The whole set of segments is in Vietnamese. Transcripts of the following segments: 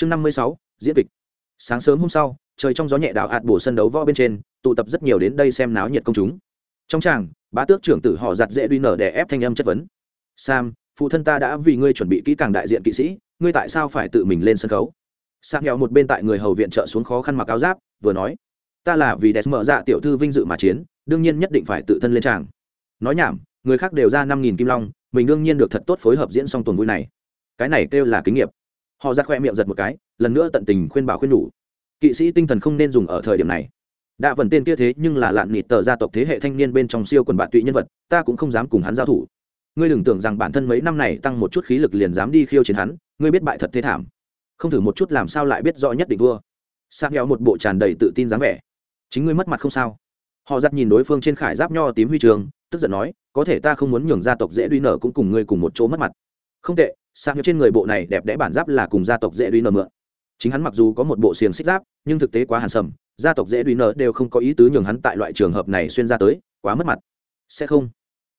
chương năm mươi sáu, diễn kịch. Sáng sớm hôm sau, trời trong gió nhẹ đảo ạt bổ sân đấu võ bên trên, tụ tập rất nhiều đến đây xem náo nhiệt công chúng. Trong tràng, bá tước trưởng tử họ giặt dễ đuy nở để ép thanh âm chất vấn. Sam, phụ thân ta đã vì ngươi chuẩn bị kỹ càng đại diện kỵ sĩ, ngươi tại sao phải tự mình lên sân khấu? Sang nghèo một bên tại người hầu viện trợ xuống khó khăn mặc áo giáp, vừa nói, ta là vì đẹp mở dạ tiểu thư vinh dự mà chiến, đương nhiên nhất định phải tự thân lên tràng. Nói nhảm, người khác đều ra năm nghìn kim long, mình đương nhiên được thật tốt phối hợp diễn xong tuần vui này. Cái này kêu là kinh nghiệm họ ra khoe miệng giật một cái, lần nữa tận tình khuyên bảo khuyên nhủ. Kỵ sĩ tinh thần không nên dùng ở thời điểm này. Đã vần tên kia thế nhưng là lạn nịt tờ gia tộc thế hệ thanh niên bên trong siêu quần bạn tụy nhân vật, ta cũng không dám cùng hắn giao thủ. Ngươi đừng tưởng rằng bản thân mấy năm này tăng một chút khí lực liền dám đi khiêu chiến hắn, ngươi biết bại thật thế thảm. Không thử một chút làm sao lại biết rõ nhất định vua. Sang nghèo một bộ tràn đầy tự tin dáng vẻ. Chính ngươi mất mặt không sao. Họ giặt nhìn đối phương trên khải giáp nho tím huy trường, tức giận nói, có thể ta không muốn nhường gia tộc dễ đuy nở cũng cùng ngươi cùng một chỗ mất mặt. Không tệ sang trên người bộ này đẹp đẽ bản giáp là cùng gia tộc dễ đuôi nở mượn. Chính hắn mặc dù có một bộ xiềng xích giáp, nhưng thực tế quá hàn sầm, gia tộc dễ đuôi nở đều không có ý tứ nhường hắn tại loại trường hợp này xuyên ra tới, quá mất mặt. Sẽ không.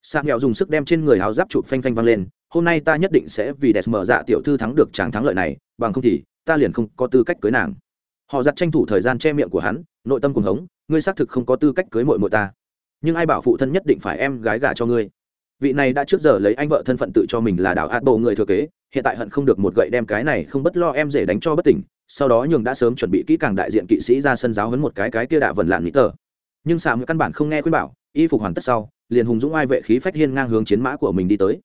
Sang nghèo dùng sức đem trên người áo giáp chụp phanh phanh văng lên, hôm nay ta nhất định sẽ vì đẹp mở dạ tiểu thư thắng được chàng thắng lợi này, bằng không thì, ta liền không có tư cách cưới nàng. Họ giặt tranh thủ thời gian che miệng của hắn, nội tâm cùng hống, ngươi xác thực không có tư cách cưới mội mội ta. Nhưng ai bảo phụ thân nhất định phải em gái gả cho ngươi? Vị này đã trước giờ lấy anh vợ thân phận tự cho mình là đảo át bộ người thừa kế, hiện tại hận không được một gậy đem cái này không bất lo em rể đánh cho bất tỉnh, sau đó nhường đã sớm chuẩn bị kỹ càng đại diện kỵ sĩ ra sân giáo hấn một cái cái kia đạ vần lạn nghĩ tờ. Nhưng xạ căn bản không nghe khuyên bảo, y phục hoàn tất sau, liền hùng dũng ai vệ khí phách hiên ngang hướng chiến mã của mình đi tới.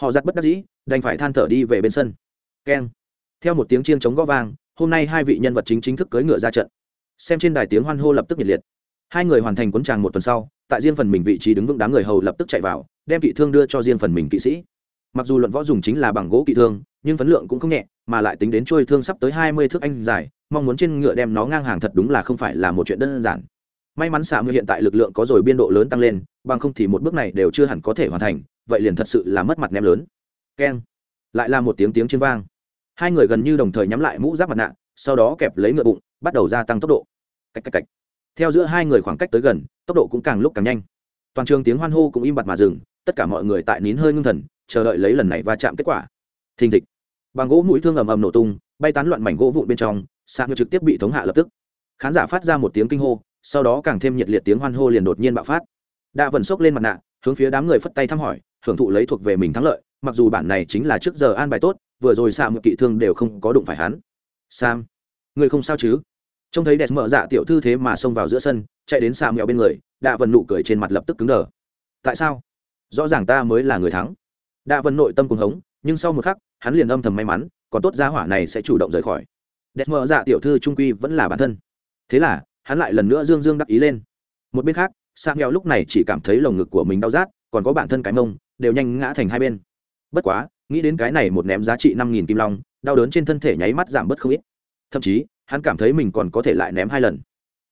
Họ giặt bất đắc dĩ, đành phải than thở đi về bên sân. Keng. Theo một tiếng chiêng chống gõ vang, hôm nay hai vị nhân vật chính chính thức cưỡi ngựa ra trận. Xem trên đài tiếng hoan hô lập tức nhiệt liệt. Hai người hoàn thành cuốn tràng một tuần sau tại riêng phần mình vị trí đứng vững đám người hầu lập tức chạy vào, đem kỵ thương đưa cho riêng phần mình kỵ sĩ. Mặc dù luận võ dùng chính là bằng gỗ kỵ thương, nhưng phấn lượng cũng không nhẹ, mà lại tính đến trôi thương sắp tới hai mươi thước anh dài, mong muốn trên ngựa đem nó ngang hàng thật đúng là không phải là một chuyện đơn giản. May mắn xạ mưa hiện tại lực lượng có rồi biên độ lớn tăng lên, bằng không thì một bước này đều chưa hẳn có thể hoàn thành, vậy liền thật sự là mất mặt ném lớn. Keng. Lại là một tiếng tiếng trên vang. Hai người gần như đồng thời nhắm lại mũ giáp mặt nạ, sau đó kẹp lấy ngựa bụng, bắt đầu gia tăng tốc độ. Cách cách cách theo giữa hai người khoảng cách tới gần, tốc độ cũng càng lúc càng nhanh. Toàn trường tiếng hoan hô cũng im bặt mà dừng, tất cả mọi người tại nín hơi ngưng thần, chờ đợi lấy lần này va chạm kết quả. Thình thịch. Bằng gỗ mũi thương ầm ầm nổ tung, bay tán loạn mảnh gỗ vụn bên trong, sạc ngựa trực tiếp bị thống hạ lập tức. Khán giả phát ra một tiếng kinh hô, sau đó càng thêm nhiệt liệt tiếng hoan hô liền đột nhiên bạo phát. Đạ vần xốc lên mặt nạ, hướng phía đám người phất tay thăm hỏi, hưởng thụ lấy thuộc về mình thắng lợi, mặc dù bản này chính là trước giờ an bài tốt, vừa rồi xạ mượn kỵ thương đều không có đụng phải hắn. Sam, người không sao chứ? Trông thấy đẹp mở dạ tiểu thư thế mà xông vào giữa sân, chạy đến xà mẹo bên người, đạ vần nụ cười trên mặt lập tức cứng đờ. Tại sao? Rõ ràng ta mới là người thắng. Đạ vần nội tâm cùng hống, nhưng sau một khắc, hắn liền âm thầm may mắn, còn tốt gia hỏa này sẽ chủ động rời khỏi. Đẹp mở dạ tiểu thư trung quy vẫn là bản thân. Thế là, hắn lại lần nữa dương dương đắc ý lên. Một bên khác, xà nghèo lúc này chỉ cảm thấy lồng ngực của mình đau rát, còn có bản thân cái mông, đều nhanh ngã thành hai bên. Bất quá, nghĩ đến cái này một ném giá trị năm nghìn kim long, đau đớn trên thân thể nháy mắt giảm bớt không ít. Thậm chí hắn cảm thấy mình còn có thể lại ném hai lần.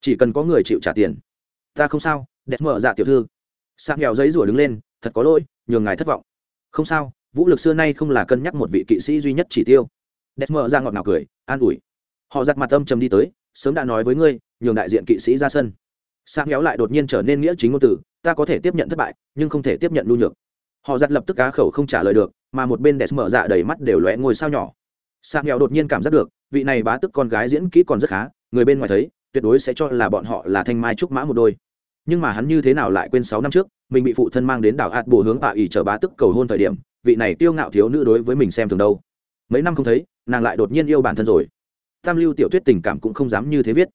Chỉ cần có người chịu trả tiền. Ta không sao, đẹp mở dạ tiểu thư. Sang nghèo giấy rủa đứng lên, thật có lỗi, nhường ngài thất vọng. Không sao, vũ lực xưa nay không là cân nhắc một vị kỵ sĩ duy nhất chỉ tiêu. Đẹp mở ra ngọt ngào cười, an ủi. Họ giặt mặt âm trầm đi tới, sớm đã nói với ngươi, nhường đại diện kỵ sĩ ra sân. Sang nghèo lại đột nhiên trở nên nghĩa chính ngôn từ, ta có thể tiếp nhận thất bại, nhưng không thể tiếp nhận lưu nhược. Họ giặt lập tức cá khẩu không trả lời được, mà một bên đẹp mở dạ đầy mắt đều lóe ngôi sao nhỏ. Sang nghèo đột nhiên cảm giác được vị này bá tức con gái diễn kỹ còn rất khá, người bên ngoài thấy, tuyệt đối sẽ cho là bọn họ là thanh mai trúc mã một đôi. Nhưng mà hắn như thế nào lại quên sáu năm trước, mình bị phụ thân mang đến đảo hạt bồ hướng tạ ỉ chờ bá tức cầu hôn thời điểm, vị này tiêu ngạo thiếu nữ đối với mình xem thường đâu. Mấy năm không thấy, nàng lại đột nhiên yêu bản thân rồi. Tam lưu tiểu tuyết tình cảm cũng không dám như thế viết.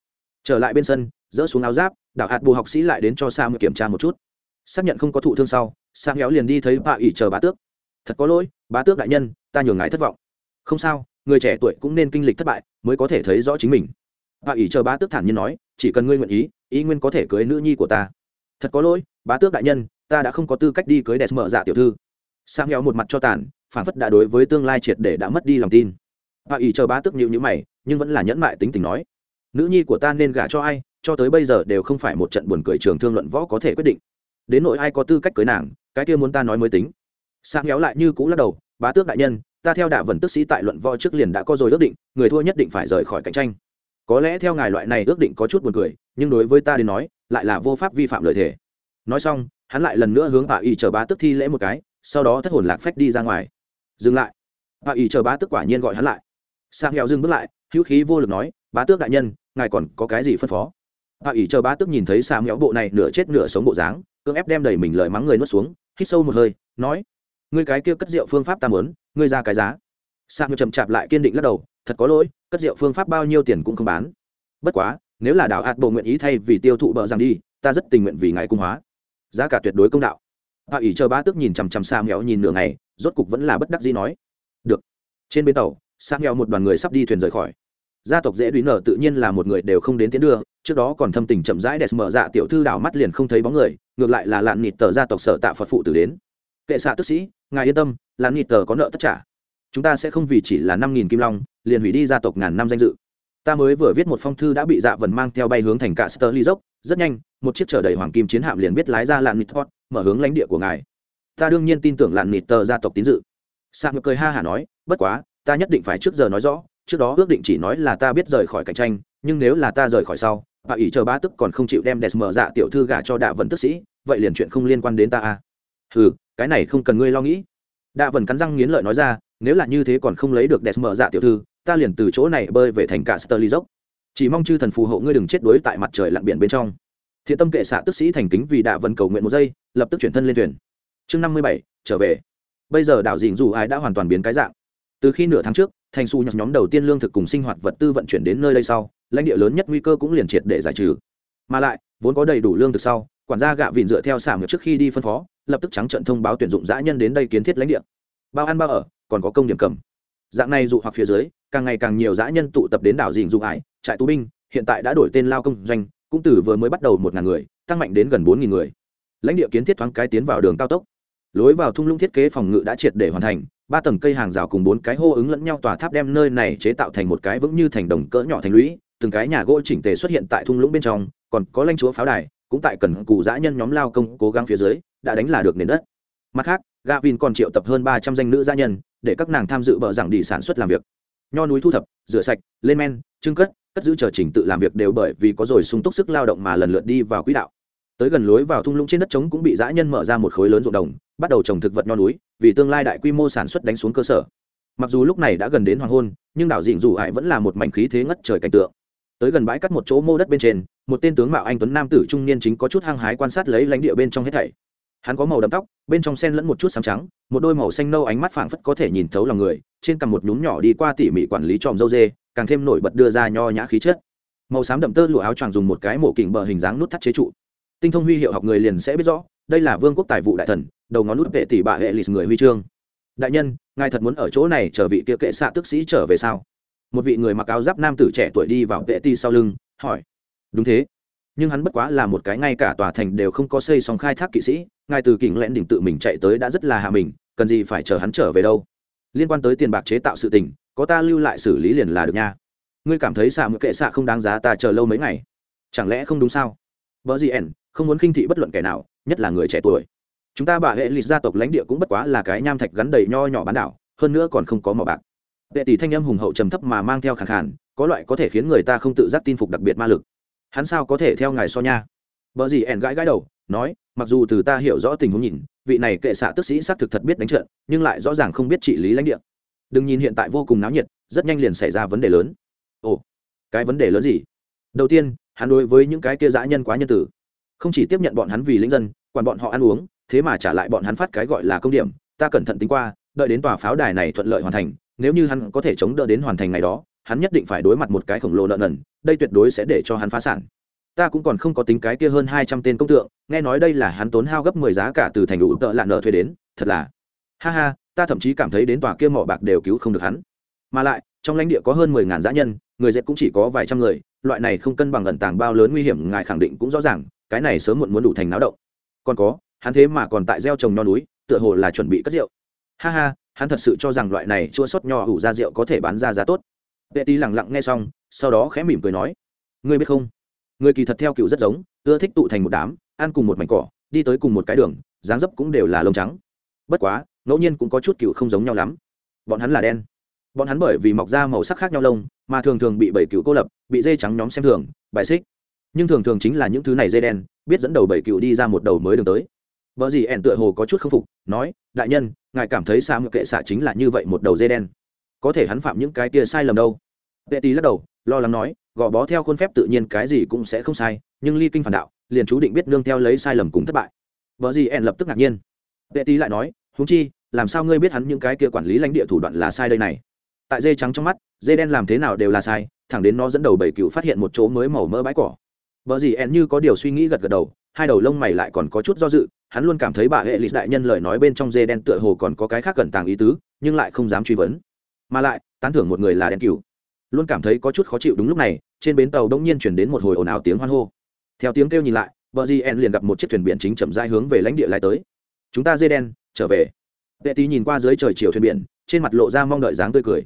Trở lại bên sân, dỡ xuống áo giáp, đảo hạt bù học sĩ lại đến cho sa mượn kiểm tra một chút. Xác nhận không có thụ thương sau, sa nghéo liền đi thấy tạ ỉ chờ bá tước. Thật có lỗi, bá tước đại nhân, ta nhường ngài thất vọng. Không sao người trẻ tuổi cũng nên kinh lịch thất bại mới có thể thấy rõ chính mình. Bà ỷ chờ bá tước thản nhiên nói, chỉ cần ngươi nguyện ý ý nguyên có thể cưới nữ nhi của ta. Thật có lỗi, bá tước đại nhân, ta đã không có tư cách đi cưới đẹp mở dạ tiểu thư. Sang nghèo một mặt cho tàn, phản phất đã đối với tương lai triệt để đã mất đi lòng tin. Bà ỷ chờ bá tước nhịu nhữ mày, nhưng vẫn là nhẫn mại tính tình nói, nữ nhi của ta nên gả cho ai, cho tới bây giờ đều không phải một trận buồn cười trường thương luận võ có thể quyết định. Đến nỗi ai có tư cách cưới nàng, cái kia muốn ta nói mới tính. Sang kéo lại như cũ lắc đầu, bá tước đại nhân ta theo đạ vần tức sĩ tại luận võ trước liền đã có rồi ước định, người thua nhất định phải rời khỏi cạnh tranh. Có lẽ theo ngài loại này ước định có chút buồn cười, nhưng đối với ta đến nói, lại là vô pháp vi phạm lời thề. Nói xong, hắn lại lần nữa hướng bà y chờ bá tức thi lễ một cái, sau đó thất hồn lạc phách đi ra ngoài. Dừng lại. Bà y chờ bá tức quả nhiên gọi hắn lại. Sang heo dừng bước lại, hữu khí vô lực nói, bá tước đại nhân, ngài còn có cái gì phân phó? Bà ỷ chờ bá tước nhìn thấy sang mẹo bộ này nửa chết nửa sống bộ dáng, cưỡng ép đem đầy mình lời mắng người nuốt xuống, hít sâu một hơi, nói, ngươi cái kia cất rượu phương pháp ta muốn ngươi ra cái giá. Sa mẹo chậm chạp lại kiên định lắc đầu, thật có lỗi, cất rượu phương pháp bao nhiêu tiền cũng không bán. Bất quá, nếu là đảo hạt bộ nguyện ý thay vì tiêu thụ bợ rằng đi, ta rất tình nguyện vì ngài cung hóa. Giá cả tuyệt đối công đạo. Bà ỷ chờ bá tước nhìn chằm chằm sa nghèo nhìn nửa ngày, rốt cục vẫn là bất đắc dĩ nói. Được. Trên bến tàu, sa nghèo một đoàn người sắp đi thuyền rời khỏi. Gia tộc dễ đuý nở tự nhiên là một người đều không đến tiến đưa, trước đó còn thâm tình chậm rãi đẹp mở dạ tiểu thư đảo mắt liền không thấy bóng người, ngược lại là lạn nịt tờ gia tộc sở tạ phật phụ tử đến. Kệ xạ tức sĩ ngài yên tâm lãn nịt tờ có nợ tất trả. Chúng ta sẽ không vì chỉ là năm nghìn kim long, liền hủy đi gia tộc ngàn năm danh dự. Ta mới vừa viết một phong thư đã bị dạ vần mang theo bay hướng thành cả sterly dốc rất nhanh, một chiếc chở đầy hoàng kim chiến hạm liền biết lái ra lạn nịt hot mở hướng lãnh địa của ngài. Ta đương nhiên tin tưởng lạn nịt tờ gia tộc tín dự. Sạc ngược cười ha hả nói, bất quá, ta nhất định phải trước giờ nói rõ, trước đó ước định chỉ nói là ta biết rời khỏi cạnh tranh, nhưng nếu là ta rời khỏi sau, bà ỷ chờ ba tức còn không chịu đem đèn mở dạ tiểu thư gả cho đạ vần tức sĩ, vậy liền chuyện không liên quan đến ta à. Ừ cái này không cần ngươi lo nghĩ. Đạ vần cắn răng nghiến lợi nói ra, nếu là như thế còn không lấy được đẹp mở dạ tiểu thư, ta liền từ chỗ này bơi về thành cả sterly dốc chỉ mong chư thần phù hộ ngươi đừng chết đuối tại mặt trời lặn biển bên trong. Thiện tâm kệ xạ tức sĩ thành kính vì đạ vần cầu nguyện một giây, lập tức chuyển thân lên thuyền. Chương năm mươi bảy, trở về. Bây giờ đảo dìn dù ai đã hoàn toàn biến cái dạng. Từ khi nửa tháng trước, thành xu nhặt nhóm đầu tiên lương thực cùng sinh hoạt vật tư vận chuyển đến nơi đây sau, lãnh địa lớn nhất nguy cơ cũng liền triệt để giải trừ. Mà lại, vốn có đầy đủ lương thực sau quản gia gạ vịn dựa theo xả trước khi đi phân phó, lập tức trắng trận thông báo tuyển dụng dã nhân đến đây kiến thiết lãnh địa. Bao ăn bao ở, còn có công điểm cầm. Dạng này dụ hoặc phía dưới, càng ngày càng nhiều dã nhân tụ tập đến đảo dình dụ ải trại tù binh, hiện tại đã đổi tên lao công doanh, cũng từ vừa mới bắt đầu một ngàn người, tăng mạnh đến gần bốn nghìn người. Lãnh địa kiến thiết thoáng cái tiến vào đường cao tốc. Lối vào thung lũng thiết kế phòng ngự đã triệt để hoàn thành, ba tầng cây hàng rào cùng bốn cái hô ứng lẫn nhau tòa tháp đem nơi này chế tạo thành một cái vững như thành đồng cỡ nhỏ thành lũy, từng cái nhà gỗ chỉnh tề xuất hiện tại thung lũng bên trong, còn có lãnh chúa pháo đài cũng tại cần cù dã nhân nhóm lao công cố gắng phía dưới, đã đánh là được nền đất. Mặt khác gavin còn triệu tập hơn ba trăm danh nữ gia nhân, để các nàng tham dự bờ giảng đi sản xuất làm việc. Nho núi thu thập, rửa sạch, lên men, trưng cất cất giữ chờ trình tự làm việc đều bởi vì có rồi sung túc sức lao động mà lần lượt đi vào quỹ đạo. Tới gần lối vào thung lũng trên đất trống cũng bị dã nhân mở ra một khối lớn ruộng đồng, bắt đầu trồng thực vật nho núi, vì tương lai đại quy mô sản xuất đánh xuống cơ sở. Mặc dù lúc này đã gần đến hoàng hôn, nhưng đảo dịnh dù hải vẫn là một mảnh khí thế ngất trời cảnh tượng tới gần bãi cắt một chỗ mô đất bên trên, một tên tướng mạo anh tuấn nam tử trung niên chính có chút hăng hái quan sát lấy lãnh địa bên trong hết thảy. Hắn có màu đậm tóc, bên trong sen lẫn một chút sáng trắng, một đôi màu xanh nâu ánh mắt phảng phất có thể nhìn thấu lòng người, trên cằm một nhún nhỏ đi qua tỉ mỉ quản lý tròm dâu dê, càng thêm nổi bật đưa ra nho nhã khí chất. Màu xám đậm tơ lụa áo choàng dùng một cái mổ kỉnh bờ hình dáng nút thắt chế trụ. Tinh thông huy hiệu học người liền sẽ biết rõ, đây là vương quốc tài vụ đại thần, đầu ngón nút vệ tỷ bà hệ lịch người huy chương. Đại nhân, ngài thật muốn ở chỗ này chờ vị kia kệ xạ tức sĩ trở về sao? Một vị người mặc áo giáp nam tử trẻ tuổi đi vào vệ ti sau lưng, hỏi, đúng thế, nhưng hắn bất quá là một cái ngay cả tòa thành đều không có xây xong khai thác kỵ sĩ, ngài từ kỉnh lẽn đỉnh tự mình chạy tới đã rất là hạ mình, cần gì phải chờ hắn trở về đâu? Liên quan tới tiền bạc chế tạo sự tình, có ta lưu lại xử lý liền là được nha. Ngươi cảm thấy xạ một kệ xạ không đáng giá ta chờ lâu mấy ngày? Chẳng lẽ không đúng sao? Vợ gì ẻn, không muốn khinh thị bất luận kẻ nào, nhất là người trẻ tuổi. Chúng ta bà hệ lịch gia tộc lãnh địa cũng bất quá là cái nham thạch gắn đầy nho nhỏ bán đảo, hơn nữa còn không có mỏ bạc vệ tỷ thanh âm hùng hậu trầm thấp mà mang theo khẳng khản có loại có thể khiến người ta không tự giác tin phục đặc biệt ma lực. Hắn sao có thể theo ngài so nha? Vợ gì ẻn gãi gãi đầu, nói, mặc dù từ ta hiểu rõ tình huống nhìn, vị này kệ xạ tức sĩ xác thực thật biết đánh trận, nhưng lại rõ ràng không biết trị lý lãnh địa. Đừng nhìn hiện tại vô cùng náo nhiệt, rất nhanh liền xảy ra vấn đề lớn. Ồ, cái vấn đề lớn gì? Đầu tiên, hắn đối với những cái kia dã nhân quá nhân tử không chỉ tiếp nhận bọn hắn vì lính dân, quản bọn họ ăn uống, thế mà trả lại bọn hắn phát cái gọi là công điểm, ta cẩn thận tính qua, đợi đến tòa pháo đài này thuận lợi hoàn thành nếu như hắn có thể chống đỡ đến hoàn thành ngày đó, hắn nhất định phải đối mặt một cái khổng lồ nợ nần, đây tuyệt đối sẽ để cho hắn phá sản. Ta cũng còn không có tính cái kia hơn hai trăm tên công tượng, nghe nói đây là hắn tốn hao gấp mười giá cả từ thành đủ tợ lạ nợ thuê đến, thật là. Ha ha, ta thậm chí cảm thấy đến tòa kia mỏ bạc đều cứu không được hắn. Mà lại, trong lãnh địa có hơn mười ngàn dã nhân, người dệt cũng chỉ có vài trăm người, loại này không cân bằng ẩn tàng bao lớn nguy hiểm, ngài khẳng định cũng rõ ràng, cái này sớm muộn muốn đủ thành náo động. Còn có, hắn thế mà còn tại gieo trồng nho núi, tựa hồ là chuẩn bị cất rượu. Ha ha hắn thật sự cho rằng loại này chua sót nho ủ ra rượu có thể bán ra giá tốt. Vệ tý lẳng lặng nghe xong, sau đó khẽ mỉm cười nói, ngươi biết không? Người kỳ thật theo cựu rất giống, ưa thích tụ thành một đám, ăn cùng một mảnh cỏ, đi tới cùng một cái đường, dáng dấp cũng đều là lông trắng. Bất quá, ngẫu nhiên cũng có chút cựu không giống nhau lắm. Bọn hắn là đen. Bọn hắn bởi vì mọc ra màu sắc khác nhau lông, mà thường thường bị bảy cựu cô lập, bị dây trắng nhóm xem thường, bài xích. Nhưng thường thường chính là những thứ này dây đen, biết dẫn đầu bảy cựu đi ra một đầu mới đường tới vợ gì ẻn tựa hồ có chút k phục, nói, đại nhân, ngài cảm thấy sao ngược kệ xạ chính là như vậy một đầu dê đen. Có thể hắn phạm những cái tia sai lầm đâu. Vệ tý lắc đầu, lo lắng nói, gò bó theo khuôn phép tự nhiên cái gì cũng sẽ không sai, nhưng ly kinh phản đạo, liền chú định biết nương theo lấy sai lầm cùng thất bại. Vợ gì ẻn lập tức ngạc nhiên. Vệ tý lại nói húng chi, làm sao ngươi biết hắn những cái kia quản lý lãnh địa thủ đoạn là sai đây này? Tại dê trắng trong mắt, dê đen làm thế nào đều là sai, thẳng đến nó dẫn đầu bảy cựu phát hiện một chỗ mới màu mỡ bãi cỏ. Vợ gì ẻn như có điều suy nghĩ gật gật đầu hai đầu lông mày lại còn có chút do dự, hắn luôn cảm thấy bà hệ lịch đại nhân lời nói bên trong dê đen tựa hồ còn có cái khác cần tàng ý tứ, nhưng lại không dám truy vấn. Mà lại, tán thưởng một người là đen cừu. Luôn cảm thấy có chút khó chịu đúng lúc này, trên bến tàu đông nhiên chuyển đến một hồi ồn ào tiếng hoan hô. Theo tiếng kêu nhìn lại vợ di en liền gặp một chiếc thuyền biển chính chậm rãi hướng về lãnh địa lại tới. Chúng ta dê đen, trở về. Vệ tý nhìn qua dưới trời chiều thuyền biển, trên mặt lộ ra mong đợi dáng tươi cười.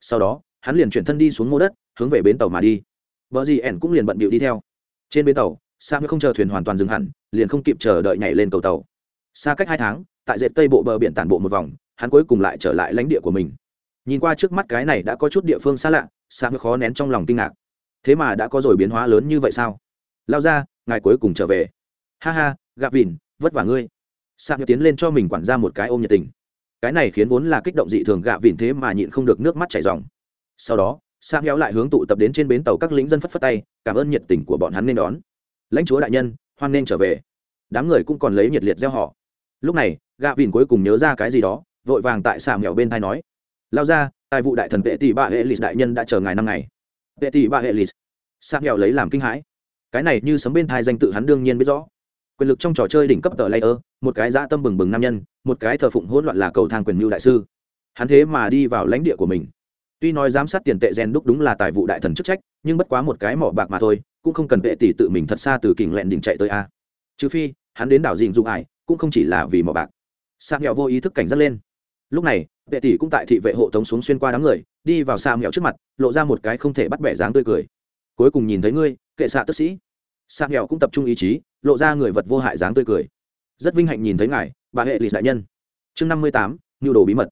Sau đó, hắn liền chuyển thân đi xuống mô đất, hướng về bến tàu mà đi. Vợ di en cũng liền bận bịu đi theo. Trên bến tàu sa mới không chờ thuyền hoàn toàn dừng hẳn, liền không kịp chờ đợi nhảy lên cầu tàu. Xa cách hai tháng, tại dệt tây bộ bờ biển tản bộ một vòng, hắn cuối cùng lại trở lại lãnh địa của mình. Nhìn qua trước mắt cái này đã có chút địa phương xa lạ, sa mới khó nén trong lòng kinh ngạc. Thế mà đã có rồi biến hóa lớn như vậy sao? Lao ra, ngài cuối cùng trở về. Ha ha, gạ vìn vất vả ngươi. Sa mới tiến lên cho mình quản ra một cái ôm nhiệt tình. Cái này khiến vốn là kích động dị thường gạ vìn thế mà nhịn không được nước mắt chảy ròng. Sau đó, sa méo lại hướng tụ tập đến trên bến tàu các lính dân phất phất tay, cảm ơn nhiệt tình của bọn hắn nên đón lãnh chúa đại nhân, hoan nên trở về. Đám người cũng còn lấy nhiệt liệt gieo họ. Lúc này, gạ vìn cuối cùng nhớ ra cái gì đó, vội vàng tại xà mèo bên thai nói, lao ra, tài vụ đại thần vệ tỷ bà hệ lịch đại nhân đã chờ ngài năm ngày. Vệ tỷ bà hệ lịch xà mèo lấy làm kinh hãi. Cái này như sấm bên thai danh tự hắn đương nhiên biết rõ. Quyền lực trong trò chơi đỉnh cấp tờ layer, một cái dã tâm bừng bừng nam nhân, một cái thờ phụng hỗn loạn là cầu thang quyền mưu đại sư. Hắn thế mà đi vào lãnh địa của mình. Tuy nói giám sát tiền tệ gen đúc đúng là tài vụ đại thần chức trách, nhưng bất quá một cái mỏ bạc mà thôi cũng không cần vệ tỷ tự mình thật xa từ kình lẹn đỉnh chạy tới a. Trừ phi, hắn đến đảo dình dụng ải cũng không chỉ là vì mỏ bạc. Sa nghèo vô ý thức cảnh giác lên. Lúc này, vệ tỷ cũng tại thị vệ hộ tống xuống xuyên qua đám người, đi vào sa nghèo trước mặt, lộ ra một cái không thể bắt bẻ dáng tươi cười. Cuối cùng nhìn thấy ngươi, kệ xạ tức sĩ. Sa nghèo cũng tập trung ý chí, lộ ra người vật vô hại dáng tươi cười. Rất vinh hạnh nhìn thấy ngài, bà hệ lịch đại nhân. Chương năm mươi tám, nhu đồ bí mật.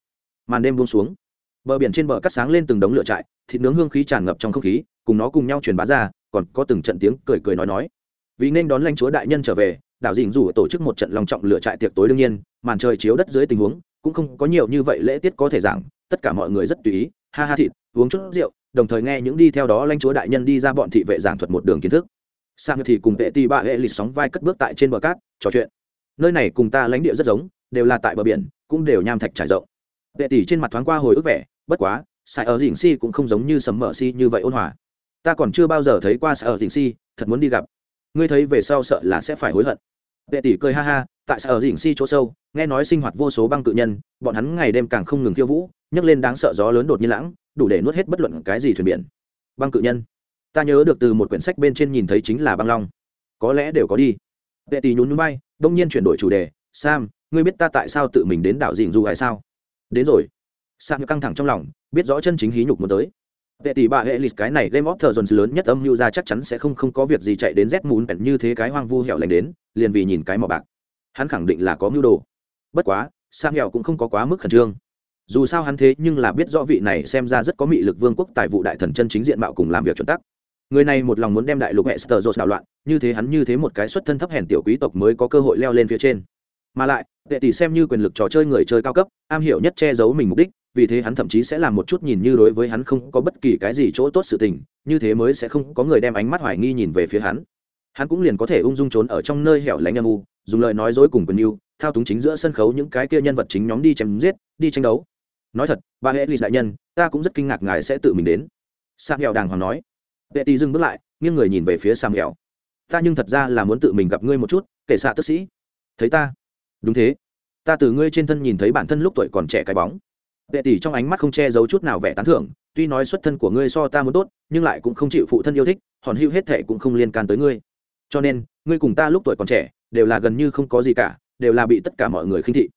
Màn đêm buông xuống. Bờ biển trên bờ cắt sáng lên từng đống lửa trại, thịt nướng hương khí tràn ngập trong không khí, cùng nó cùng nhau truyền bá ra còn có từng trận tiếng cười cười nói nói. Vì nên đón lãnh chúa đại nhân trở về, đảo dình dù tổ chức một trận lòng trọng lựa trại tiệc tối đương nhiên, màn trời chiếu đất dưới tình huống, cũng không có nhiều như vậy lễ tiết có thể giảng, tất cả mọi người rất tùy ý, ha ha thịt, uống chút rượu, đồng thời nghe những đi theo đó lãnh chúa đại nhân đi ra bọn thị vệ giảng thuật một đường kiến thức. Sang thì cùng vệ ti ba hệ lịch sóng vai cất bước tại trên bờ cát, trò chuyện. Nơi này cùng ta lãnh địa rất giống, đều là tại bờ biển, cũng đều nham thạch trải rộng. Vệ tỷ trên mặt thoáng qua hồi ức vẻ, bất quá, sai ở dình si cũng không giống như sầm mở si như vậy ôn hòa ta còn chưa bao giờ thấy qua sở ở dình si, thật muốn đi gặp. Ngươi thấy về sau sợ là sẽ phải hối hận. Vệ tỷ cười ha ha, tại sở dình si chỗ sâu, nghe nói sinh hoạt vô số băng cự nhân, bọn hắn ngày đêm càng không ngừng khiêu vũ, nhấc lên đáng sợ gió lớn đột nhiên lãng, đủ để nuốt hết bất luận cái gì thuyền biển. Băng cự nhân. Ta nhớ được từ một quyển sách bên trên nhìn thấy chính là băng long. Có lẽ đều có đi. Vệ tỷ nhún núi bay đông nhiên chuyển đổi chủ đề. Sam, ngươi biết ta tại sao tự mình đến đảo dình Du hay sao? Đến rồi. Sam căng thẳng trong lòng, biết rõ chân chính hí nhục muốn tới vệ tỷ bà hệ lịch cái này game of thrones lớn nhất âm mưu ra chắc chắn sẽ không không có việc gì chạy đến z mún bèn như thế cái hoang vu hẻo lánh đến, liền vì nhìn cái mỏ bạc. Hắn khẳng định là có mưu đồ. Bất quá, sam hẹo cũng không có quá mức khẩn trương. Dù sao hắn thế nhưng là biết rõ vị này xem ra rất có mị lực vương quốc tài vụ đại thần chân chính diện mạo cùng làm việc chuẩn tắc. Người này một lòng muốn đem đại lục hệ sờ dột đảo loạn, như thế hắn như thế một cái xuất thân thấp hèn tiểu quý tộc mới có cơ hội leo lên phía trên. Mà lại, vệ tỷ xem như quyền lực trò chơi người chơi cao cấp, am hiểu nhất che giấu mình mục đích vì thế hắn thậm chí sẽ làm một chút nhìn như đối với hắn không có bất kỳ cái gì chỗ tốt sự tình, như thế mới sẽ không có người đem ánh mắt hoài nghi nhìn về phía hắn. Hắn cũng liền có thể ung dung trốn ở trong nơi hẻo lánh âm u, dùng lời nói dối cùng quần yêu, thao túng chính giữa sân khấu những cái kia nhân vật chính nhóm đi chém giết, đi tranh đấu. Nói thật ba hệ lì đại nhân, ta cũng rất kinh ngạc ngài sẽ tự mình đến. Sam hẹo đàng hoàng nói. Vệ tì dừng bước lại, nghiêng người nhìn về phía sam hẹo ta nhưng thật ra là muốn tự mình gặp ngươi một chút, kể xạ tức sĩ. Thấy ta. Đúng thế. Ta từ ngươi trên thân nhìn thấy bản thân lúc tuổi còn trẻ cái bóng vệ tỷ trong ánh mắt không che giấu chút nào vẻ tán thưởng, tuy nói xuất thân của ngươi so ta muốn tốt, nhưng lại cũng không chịu phụ thân yêu thích, hòn hữu hết thệ cũng không liên can tới ngươi. Cho nên, ngươi cùng ta lúc tuổi còn trẻ, đều là gần như không có gì cả, đều là bị tất cả mọi người khinh thị.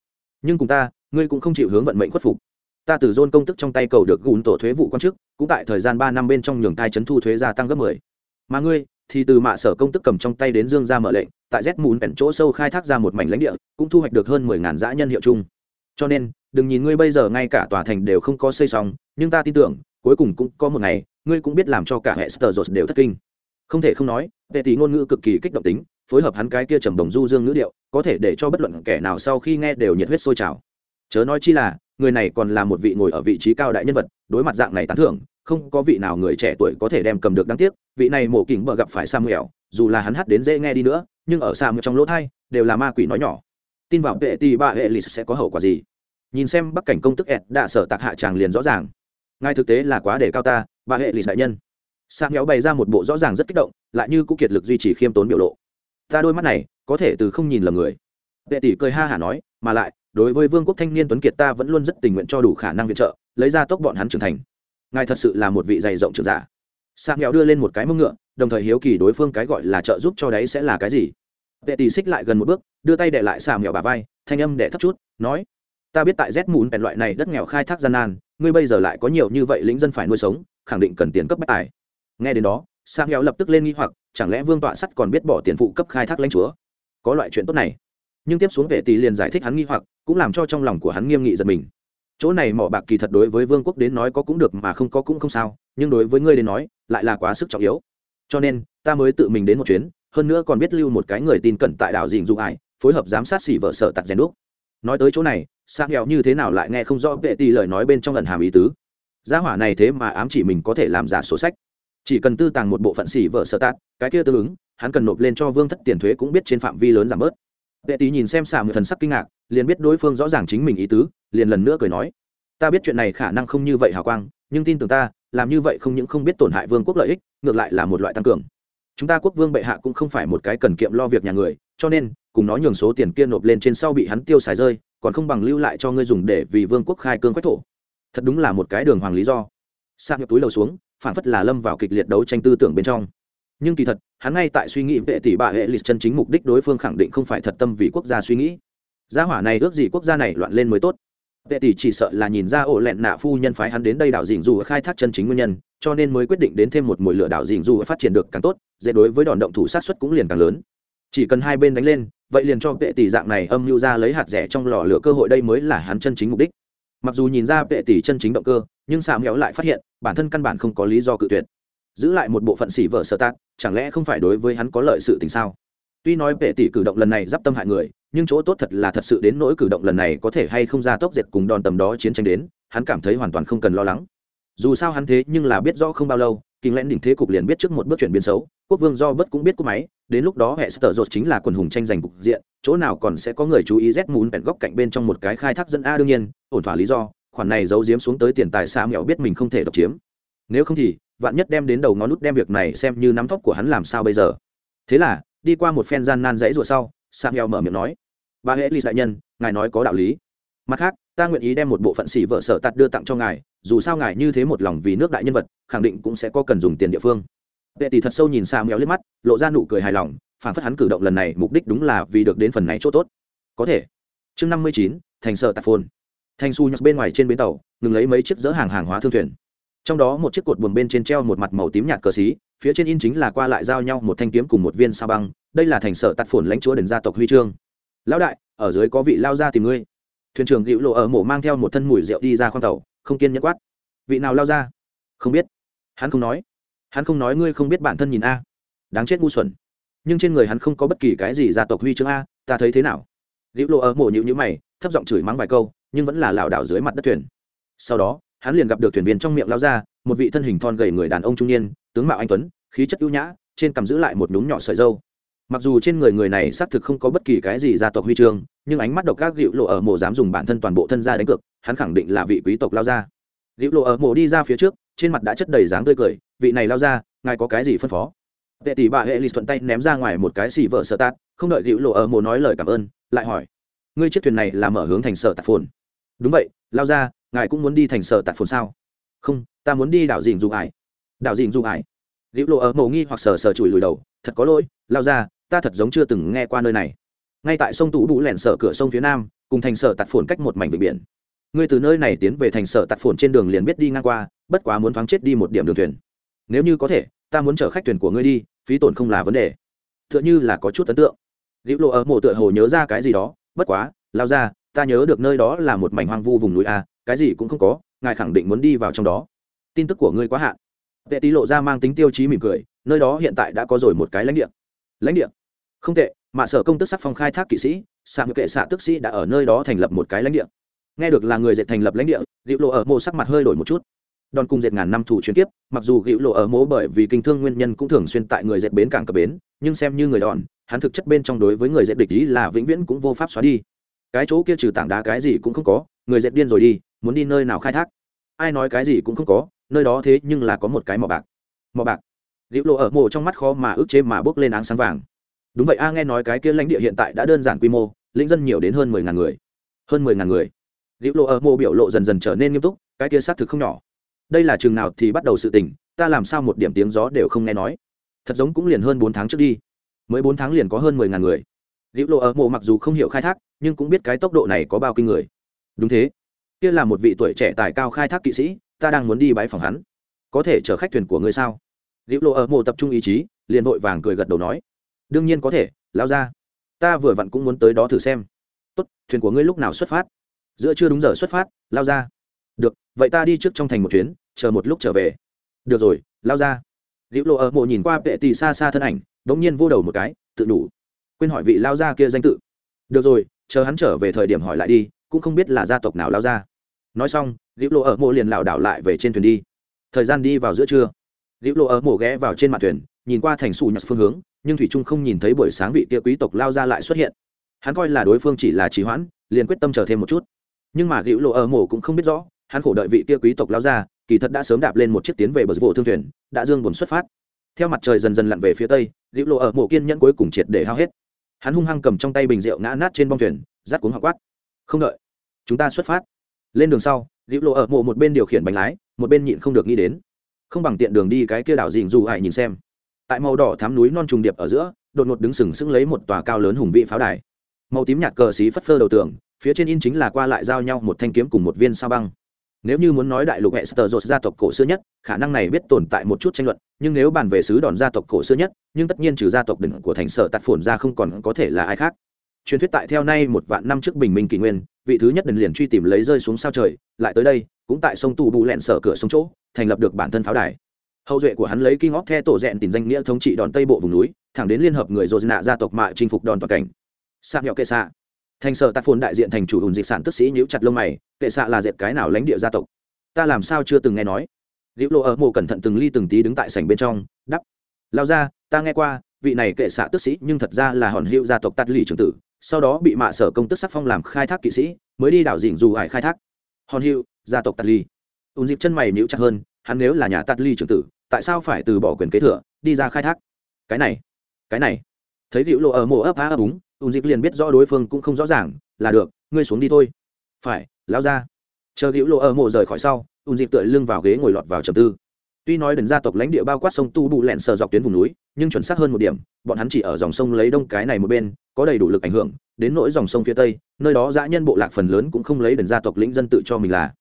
Nhưng cùng ta, ngươi cũng không chịu hướng vận mệnh khuất phục. Ta từ dôn công tức trong tay cầu được gùn tổ thuế vụ quan chức, cũng tại thời gian ba năm bên trong nhường thai chấn thu thuế gia tăng gấp mười. Mà ngươi, thì từ mạ sở công tức cầm trong tay đến dương ra mở lệnh, tại z mùn bèn chỗ sâu khai thác ra một mảnh lãnh địa, cũng thu hoạch được hơn mười ngàn dã nhân hiệu chung. Cho nên đừng nhìn ngươi bây giờ ngay cả tòa thành đều không có xây xong, nhưng ta tin tưởng, cuối cùng cũng có một ngày, ngươi cũng biết làm cho cả hệ sờ dột đều thất kinh. Không thể không nói, vệ tỷ ngôn ngữ cực kỳ kích động tính, phối hợp hắn cái kia trầm đồng du dương ngữ điệu, có thể để cho bất luận kẻ nào sau khi nghe đều nhiệt huyết sôi trào. Chớ nói chi là, người này còn là một vị ngồi ở vị trí cao đại nhân vật, đối mặt dạng này tán thưởng, không có vị nào người trẻ tuổi có thể đem cầm được đáng tiếc, vị này mổ kỉnh bờ gặp phải sa samuel, dù là hắn hát đến dễ nghe đi nữa, nhưng ở samuel trong lỗ thai, đều là ma quỷ nói nhỏ. Tin vào vệ tỷ ba hệ lì sẽ có hậu quả gì? Nhìn xem bắc cảnh công tức ed đã sở tạc hạ tràng liền rõ ràng. Ngài thực tế là quá để cao ta ba hệ lì đại nhân. Sang nhéo bày ra một bộ rõ ràng rất kích động, lại như cũng kiệt lực duy trì khiêm tốn biểu lộ. Ta đôi mắt này, có thể từ không nhìn lầm người. Vệ tỷ cười ha hả nói, mà lại, đối với vương quốc thanh niên tuấn kiệt ta vẫn luôn rất tình nguyện cho đủ khả năng viện trợ, lấy ra tốc bọn hắn trưởng thành. Ngài thật sự là một vị dày rộng trưởng giả. Sang nhéo đưa lên một cái mông ngựa, đồng thời hiếu kỳ đối phương cái gọi là trợ giúp cho đấy sẽ là cái gì. Vệ tỷ xích lại gần một bước, đưa tay để lại sàm mèo bà vai, thanh âm để thấp chút, nói ta biết tại z mùn bèn loại này đất nghèo khai thác gian nan, ngươi bây giờ lại có nhiều như vậy lính dân phải nuôi sống, khẳng định cần tiền cấp bách tài. Nghe đến đó sang nghèo lập tức lên nghi hoặc, chẳng lẽ vương tọa sắt còn biết bỏ tiền phụ cấp khai thác lãnh chúa? Có loại chuyện tốt này. Nhưng tiếp xuống vệ tỷ liền giải thích hắn nghi hoặc, cũng làm cho trong lòng của hắn nghiêm nghị giật mình. Chỗ này mỏ bạc kỳ thật đối với vương quốc đến nói có cũng được mà không có cũng không sao, nhưng đối với ngươi đến nói, lại là quá sức trọng yếu. Cho nên, ta mới tự mình đến một chuyến, hơn nữa còn biết lưu một cái người tin cẩn tại đảo dình Dung ải phối hợp giám sát xỉ vợ sở tặc rèn đúc. Nói tới chỗ này sang nghèo như thế nào lại nghe không rõ vệ tỷ lời nói bên trong lần hàm ý tứ? Gia hỏa này thế mà ám chỉ mình có thể làm giả sổ sách. Chỉ cần tư tàng một bộ phận xỉ vợ sở tạt, cái kia tương ứng, hắn cần nộp lên cho vương thất tiền thuế cũng biết trên phạm vi lớn giảm bớt. Vệ tỷ nhìn xem xả một thần sắc kinh ngạc, liền biết đối phương rõ ràng chính mình ý tứ, liền lần nữa cười nói, ta biết chuyện này khả năng không như vậy hào quang, nhưng tin tưởng ta, làm như vậy không những không biết tổn hại vương quốc lợi ích, ngược lại là một loại tăng cường. Chúng ta quốc vương bệ hạ cũng không phải một cái cần kiệm lo việc nhà người, cho nên, cùng nói nhường số tiền kia nộp lên trên sau bị hắn tiêu xài rơi còn không bằng lưu lại cho ngươi dùng để vì vương quốc khai cương quách thổ. Thật đúng là một cái đường hoàng lý do. Sang nhập túi lầu xuống phản phất là lâm vào kịch liệt đấu tranh tư tưởng bên trong. Nhưng kỳ thật, hắn ngay tại suy nghĩ vệ tỷ bà hệ lịch chân chính mục đích đối phương khẳng định không phải thật tâm vì quốc gia suy nghĩ. Gia hỏa này ước gì quốc gia này loạn lên mới tốt. Vệ tỷ chỉ sợ là nhìn ra ổ lẹn nạ phu nhân phái hắn đến đây đảo dình dù khai thác chân chính nguyên nhân, cho nên mới quyết định đến thêm một mùi lửa đảo dình dù phát triển được càng tốt, dễ đối với đòn động thủ sát xuất cũng liền càng lớn. Chỉ cần hai bên đánh lên vậy liền cho vệ tỷ dạng này âm mưu ra lấy hạt rẻ trong lò lửa cơ hội đây mới là hắn chân chính mục đích. Mặc dù nhìn ra vệ tỷ chân chính động cơ, nhưng xà méo lại phát hiện, bản thân căn bản không có lý do cự tuyệt. Giữ lại một bộ phận xỉ vợ sơ tát chẳng lẽ không phải đối với hắn có lợi sự tình sao? Tuy nói vệ tỷ cử động lần này d i p tâm hại người, nhưng chỗ tốt thật là thật sự đến nỗi cử động lần này có thể hay không ra tốc diệt cùng đòn tầm đó chiến tranh đến, hắn cảm thấy hoàn toàn không cần lo lắng. Dù sao hắn thế nhưng là biết rõ không bao lâu kinh lẽn đỉnh thế cục liền biết trước một bước chuyển biến xấu quốc vương do bất cũng biết cúp máy, đến lúc đó hệ sở dột chính là quần hùng tranh giành cục diện, chỗ nào còn sẽ có người chú ý rét mún bẹn góc cạnh bên trong một cái khai thác dẫn a đương nhiên, ổn thỏa lý do, khoản này giấu giếm xuống tới tiền tài xa mẹo biết mình không thể độc chiếm. Nếu không thì, vạn nhất đem đến đầu ngón nút đem việc này xem như nắm tóc của hắn làm sao bây giờ? Thế là, đi qua một phen gian nan dãy ruột sau sa mẹo mở miệng nói bà hệ lì đại nhân, ngài nói có đạo lý. Mặt khác, ta nguyện ý đem một bộ phận xỉ vợ sở tạt đưa tặng cho ngài, dù sao ngài như thế một lòng vì nước đại nhân vật, khẳng định cũng sẽ có cần dùng tiền địa phương vệ tỷ thật sâu nhìn xa méo lên mắt, lộ ra nụ cười hài lòng phản phất hắn cử động lần này mục đích đúng là vì được đến phần này chỗ tốt. Có thể. Chương năm mươi chín, thành sở tạp phồn. Thành su nhặt bên ngoài trên bến tàu, ngừng lấy mấy chiếc dỡ hàng hàng hóa thương thuyền. Trong đó một chiếc cột buồm bên trên treo một mặt màu tím nhạt cờ xí, phía trên in chính là qua lại giao nhau một thanh kiếm cùng một viên sao băng, đây là thành sở tạt phồn lãnh chúa đền gia tộc huy chương. Lão đại, ở dưới có vị lao ra tìm ngươi. Thuyền trưởng hữu lộ ở mổ mang theo một thân mùi rượu đi ra khoang tàu, không kiên nhẫn quát. Vị nào lao ra không biết. Hắn không nói hắn không nói ngươi không biết bản thân nhìn a. Đáng chết ngu xuẩn. Nhưng trên người hắn không có bất kỳ cái gì gia tộc huy chương a, ta thấy thế nào? Liễu lộ ở mổ nhịu nhữ mày, thấp giọng chửi mắng vài câu, nhưng vẫn là lảo đảo dưới mặt đất thuyền. Sau đó, hắn liền gặp được thuyền viên trong miệng lao ra, một vị thân hình thon gầy người đàn ông trung niên, tướng mạo anh tuấn, khí chất ưu nhã, trên cầm giữ lại một nhúm nhỏ sợi dâu. Mặc dù trên người người này xác thực không có bất kỳ cái gì gia tộc huy chương, nhưng ánh mắt độc các liễu lộ ở mộ dám dùng bản thân toàn bộ thân gia đánh cược, hắn khẳng định là vị quý tộc lao ra. Liễu lộ ở mộ đi ra phía trước trên mặt đã chất đầy dáng tươi cười, vị này lao ra, ngài có cái gì phân phó? Vệ tỷ bà hệ lì thuận tay ném ra ngoài một cái xì vợ sợ tát không đợi hữu lộ ở mồ nói lời cảm ơn, lại hỏi, ngươi chiếc thuyền này là mở hướng thành sở tạt phồn? Đúng vậy, lao ra, ngài cũng muốn đi thành sở tạt phồn sao? Không, ta muốn đi đảo dìn dù ải đảo dìn dù ải hữu lộ ở mồ nghi hoặc sờ sờ chùi lùi đầu, thật có lỗi, lao ra, ta thật giống chưa từng nghe qua nơi này. Ngay tại sông tủ bụ lẻn sở cửa sông phía nam, cùng thành sở tạt phồn cách một mảnh vịnh biển ngươi từ nơi này tiến về thành sở tạt phồn trên đường liền biết đi ngang qua, bất quá muốn thoáng chết đi một điểm đường thuyền. Nếu như có thể, ta muốn chở khách thuyền của ngươi đi, phí tổn không là vấn đề. T h ư ợ n h ư là có chút ấn tượng. Liễu lộ ở mộ tựa hồ nhớ ra cái gì đó, bất quá, lao ra, ta nhớ được nơi đó là một mảnh hoang vu vùng núi a, cái gì cũng không có, ngài khẳng định muốn đi vào trong đó. Tin tức của ngươi quá hạn. Vệ tý lộ ra mang tính tiêu chí mỉm cười, nơi đó hiện tại đã có rồi một cái lãnh địa. Lãnh địa? Không tệ mạ sở công tức sắc phong khai thác kỵ sĩ xạ ngự kệ xạ tức sĩ đã ở nơi đó thành lập một cái lãnh địa nghe được là người dệt thành lập lãnh địa dịu lộ ở mộ sắc mặt hơi đổi một chút. Đòn cung dệt ngàn năm thủ chuyên tiếp mặc dù dịu lộ ở mố bởi vì kinh thương nguyên nhân cũng thường xuyên tại người dệt bến cảng cập bến, nhưng xem như người đòn, hắn thực chất bên trong đối với người dệt địch ý là vĩnh viễn cũng vô pháp xóa đi. Cái chỗ kia trừ tảng đá cái gì cũng không có, người dệt điên rồi đi, muốn đi nơi nào khai thác? Ai nói cái gì cũng không có, nơi đó thế nhưng là có một cái mỏ bạc. Mỏ bạc. Dịu lộ ở mộ trong mắt khó mà ức chế mà bước lên áng sáng vàng. Đúng vậy a, nghe nói cái kia lãnh địa hiện tại đã đơn giản quy mô, lĩnh dân nhiều đến hơn mười ngàn người. Hơn mười ngàn người gịu lộ ở mộ biểu lộ dần dần trở nên nghiêm túc, cái kia xác thực không nhỏ. Đây là chừng nào thì bắt đầu sự tình, ta làm sao một điểm tiếng gió đều không nghe nói. Thật giống cũng liền hơn bốn tháng trước đi. Mới bốn tháng liền có hơn mười ngàn người. Liễu lộ ở mộ mặc dù không hiểu khai thác, nhưng cũng biết cái tốc độ này có bao kinh người. Đúng thế. Kia là một vị tuổi trẻ tài cao khai thác kỵ sĩ, ta đang muốn đi bãi phòng hắn. Có thể chở khách thuyền của ngươi sao? Liễu lộ ở mộ tập trung ý chí, liền vội vàng cười gật đầu nói. Đương nhiên có thể lao ra ta vừa vặn cũng muốn tới đó thử xem. Tốt, thuyền của ngươi lúc nào xuất phát? Giữa chưa đúng giờ xuất phát, lao ra. Được, vậy ta đi trước trong thành một chuyến, chờ một lúc trở về. Được rồi, lao ra. Liễu lộ ở mộ nhìn qua vệ tì xa xa thân ảnh đ ỗ n g nhiên vô đầu một cái, tự đủ. Quên hỏi vị lao ra kia danh tự. Được rồi, chờ hắn trở về thời điểm hỏi lại đi, cũng không biết là gia tộc nào lao ra. Nói xong, liễu lộ ở mộ liền lảo đảo lại về trên thuyền đi. Thời gian đi vào giữa trưa. Liễu lộ ở mộ ghé vào trên mặt thuyền, nhìn qua thành xù nhặt phương hướng, nhưng thủy trung không nhìn thấy buổi sáng vị kia quý tộc lao ra lại xuất hiện. Hắn coi là đối phương chỉ là trì hoãn, liền quyết tâm chờ thêm một chút nhưng mà gữu lộ ở mổ cũng không biết rõ, hắn khổ đợi vị kia quý tộc lao ra, kỳ thật đã sớm đạp lên một chiếc tiến về bờ vụ thương thuyền, đã dương buồn xuất phát. Theo mặt trời dần dần lặn về phía tây gữu lộ ở mổ kiên nhẫn cuối cùng triệt để hao hết. Hắn hung hăng cầm trong tay bình rượu ngã nát trên bong thuyền rát cuốn hoa quát. Không đợi, chúng ta xuất phát. Lên đường sau gữu lộ ở mộ một bên điều khiển bánh lái, một bên nhịn không được nghĩ đến. Không bằng tiện đường đi cái kia đảo dình dù ải nhìn xem. Tại màu đỏ thám núi non trùng điệp ở giữa, đột ngột đứng sừng sững lấy một tòa cao lớn hùng vị pháo đài. Màu tím nhạt cờ xí phất phơ đầu tường phía trên in chính là qua lại giao nhau một thanh kiếm cùng một viên sao băng. Nếu như muốn nói đại lục hệ sơ gia tộc cổ xưa nhất, khả năng này biết tồn tại một chút tranh luận, nhưng nếu bàn về sứ đòn gia tộc cổ xưa nhất, nhưng tất nhiên trừ gia tộc đỉnh của thành sở tạt phồn ra không còn có thể là ai khác. Truyền thuyết tại theo nay một vạn năm trước bình minh kỷ nguyên, vị thứ nhất đần liền truy tìm lấy rơi xuống sao trời, lại tới đây, cũng tại sông tù bù lẹn sở cửa sông chỗ, thành lập được bản thân pháo đài. Hậu duệ của hắn lấy kinh óc the tổ rẽn tìm danh nghĩa thống trị đòn tây bộ vùng núi, thẳng đến liên hợp người dô nạ gia tộc mạ chinh phục đòn toàn cảnh. Sa nhọ kệ xạ thành sở tạt phồn đại diện thành chủ ùn dịch sản tức sĩ nhíu chặt lông mày, kệ xạ là dệt cái nào lãnh địa gia tộc? Ta làm sao chưa từng nghe nói? Liễu lộ ở mộ cẩn thận từng ly từng tí đứng tại sảnh bên trong đắp lao ra, ta nghe qua, vị này kệ xạ tức sĩ nhưng thật ra là hòn hiệu gia tộc tạt lì trưởng tử, sau đó bị mạ sở công tức sắc phong làm khai thác kỵ sĩ, mới đi đảo dình dù ải khai thác. Hòn hiệu, gia tộc tạt lì. Ùn dịp chân mày nhíu chặt hơn, hắn nếu là nhà tạt lì trưởng tử, tại sao phải từ bỏ quyền kế thừa, đi ra khai thác? Cái này cái này. Thấy liễu lộ ở mộ ấp á ấp úng ùn dịp liền biết rõ đối phương cũng không rõ ràng, là được, ngươi xuống đi thôi. Phải lao ra chờ hữu lộ ở mộ rời khỏi sau, ùn dịp tựa lưng vào ghế ngồi lọt vào trầm tư. Tuy nói đần gia tộc lãnh địa bao quát sông tu bụ lẹn sờ dọc tuyến vùng núi, nhưng chuẩn xác hơn một điểm, bọn hắn chỉ ở dòng sông lấy đông cái này một bên, có đầy đủ lực ảnh hưởng, đến nỗi dòng sông phía tây, nơi đó dã nhân bộ lạc phần lớn cũng không lấy đần gia tộc lĩnh dân tự cho mình là.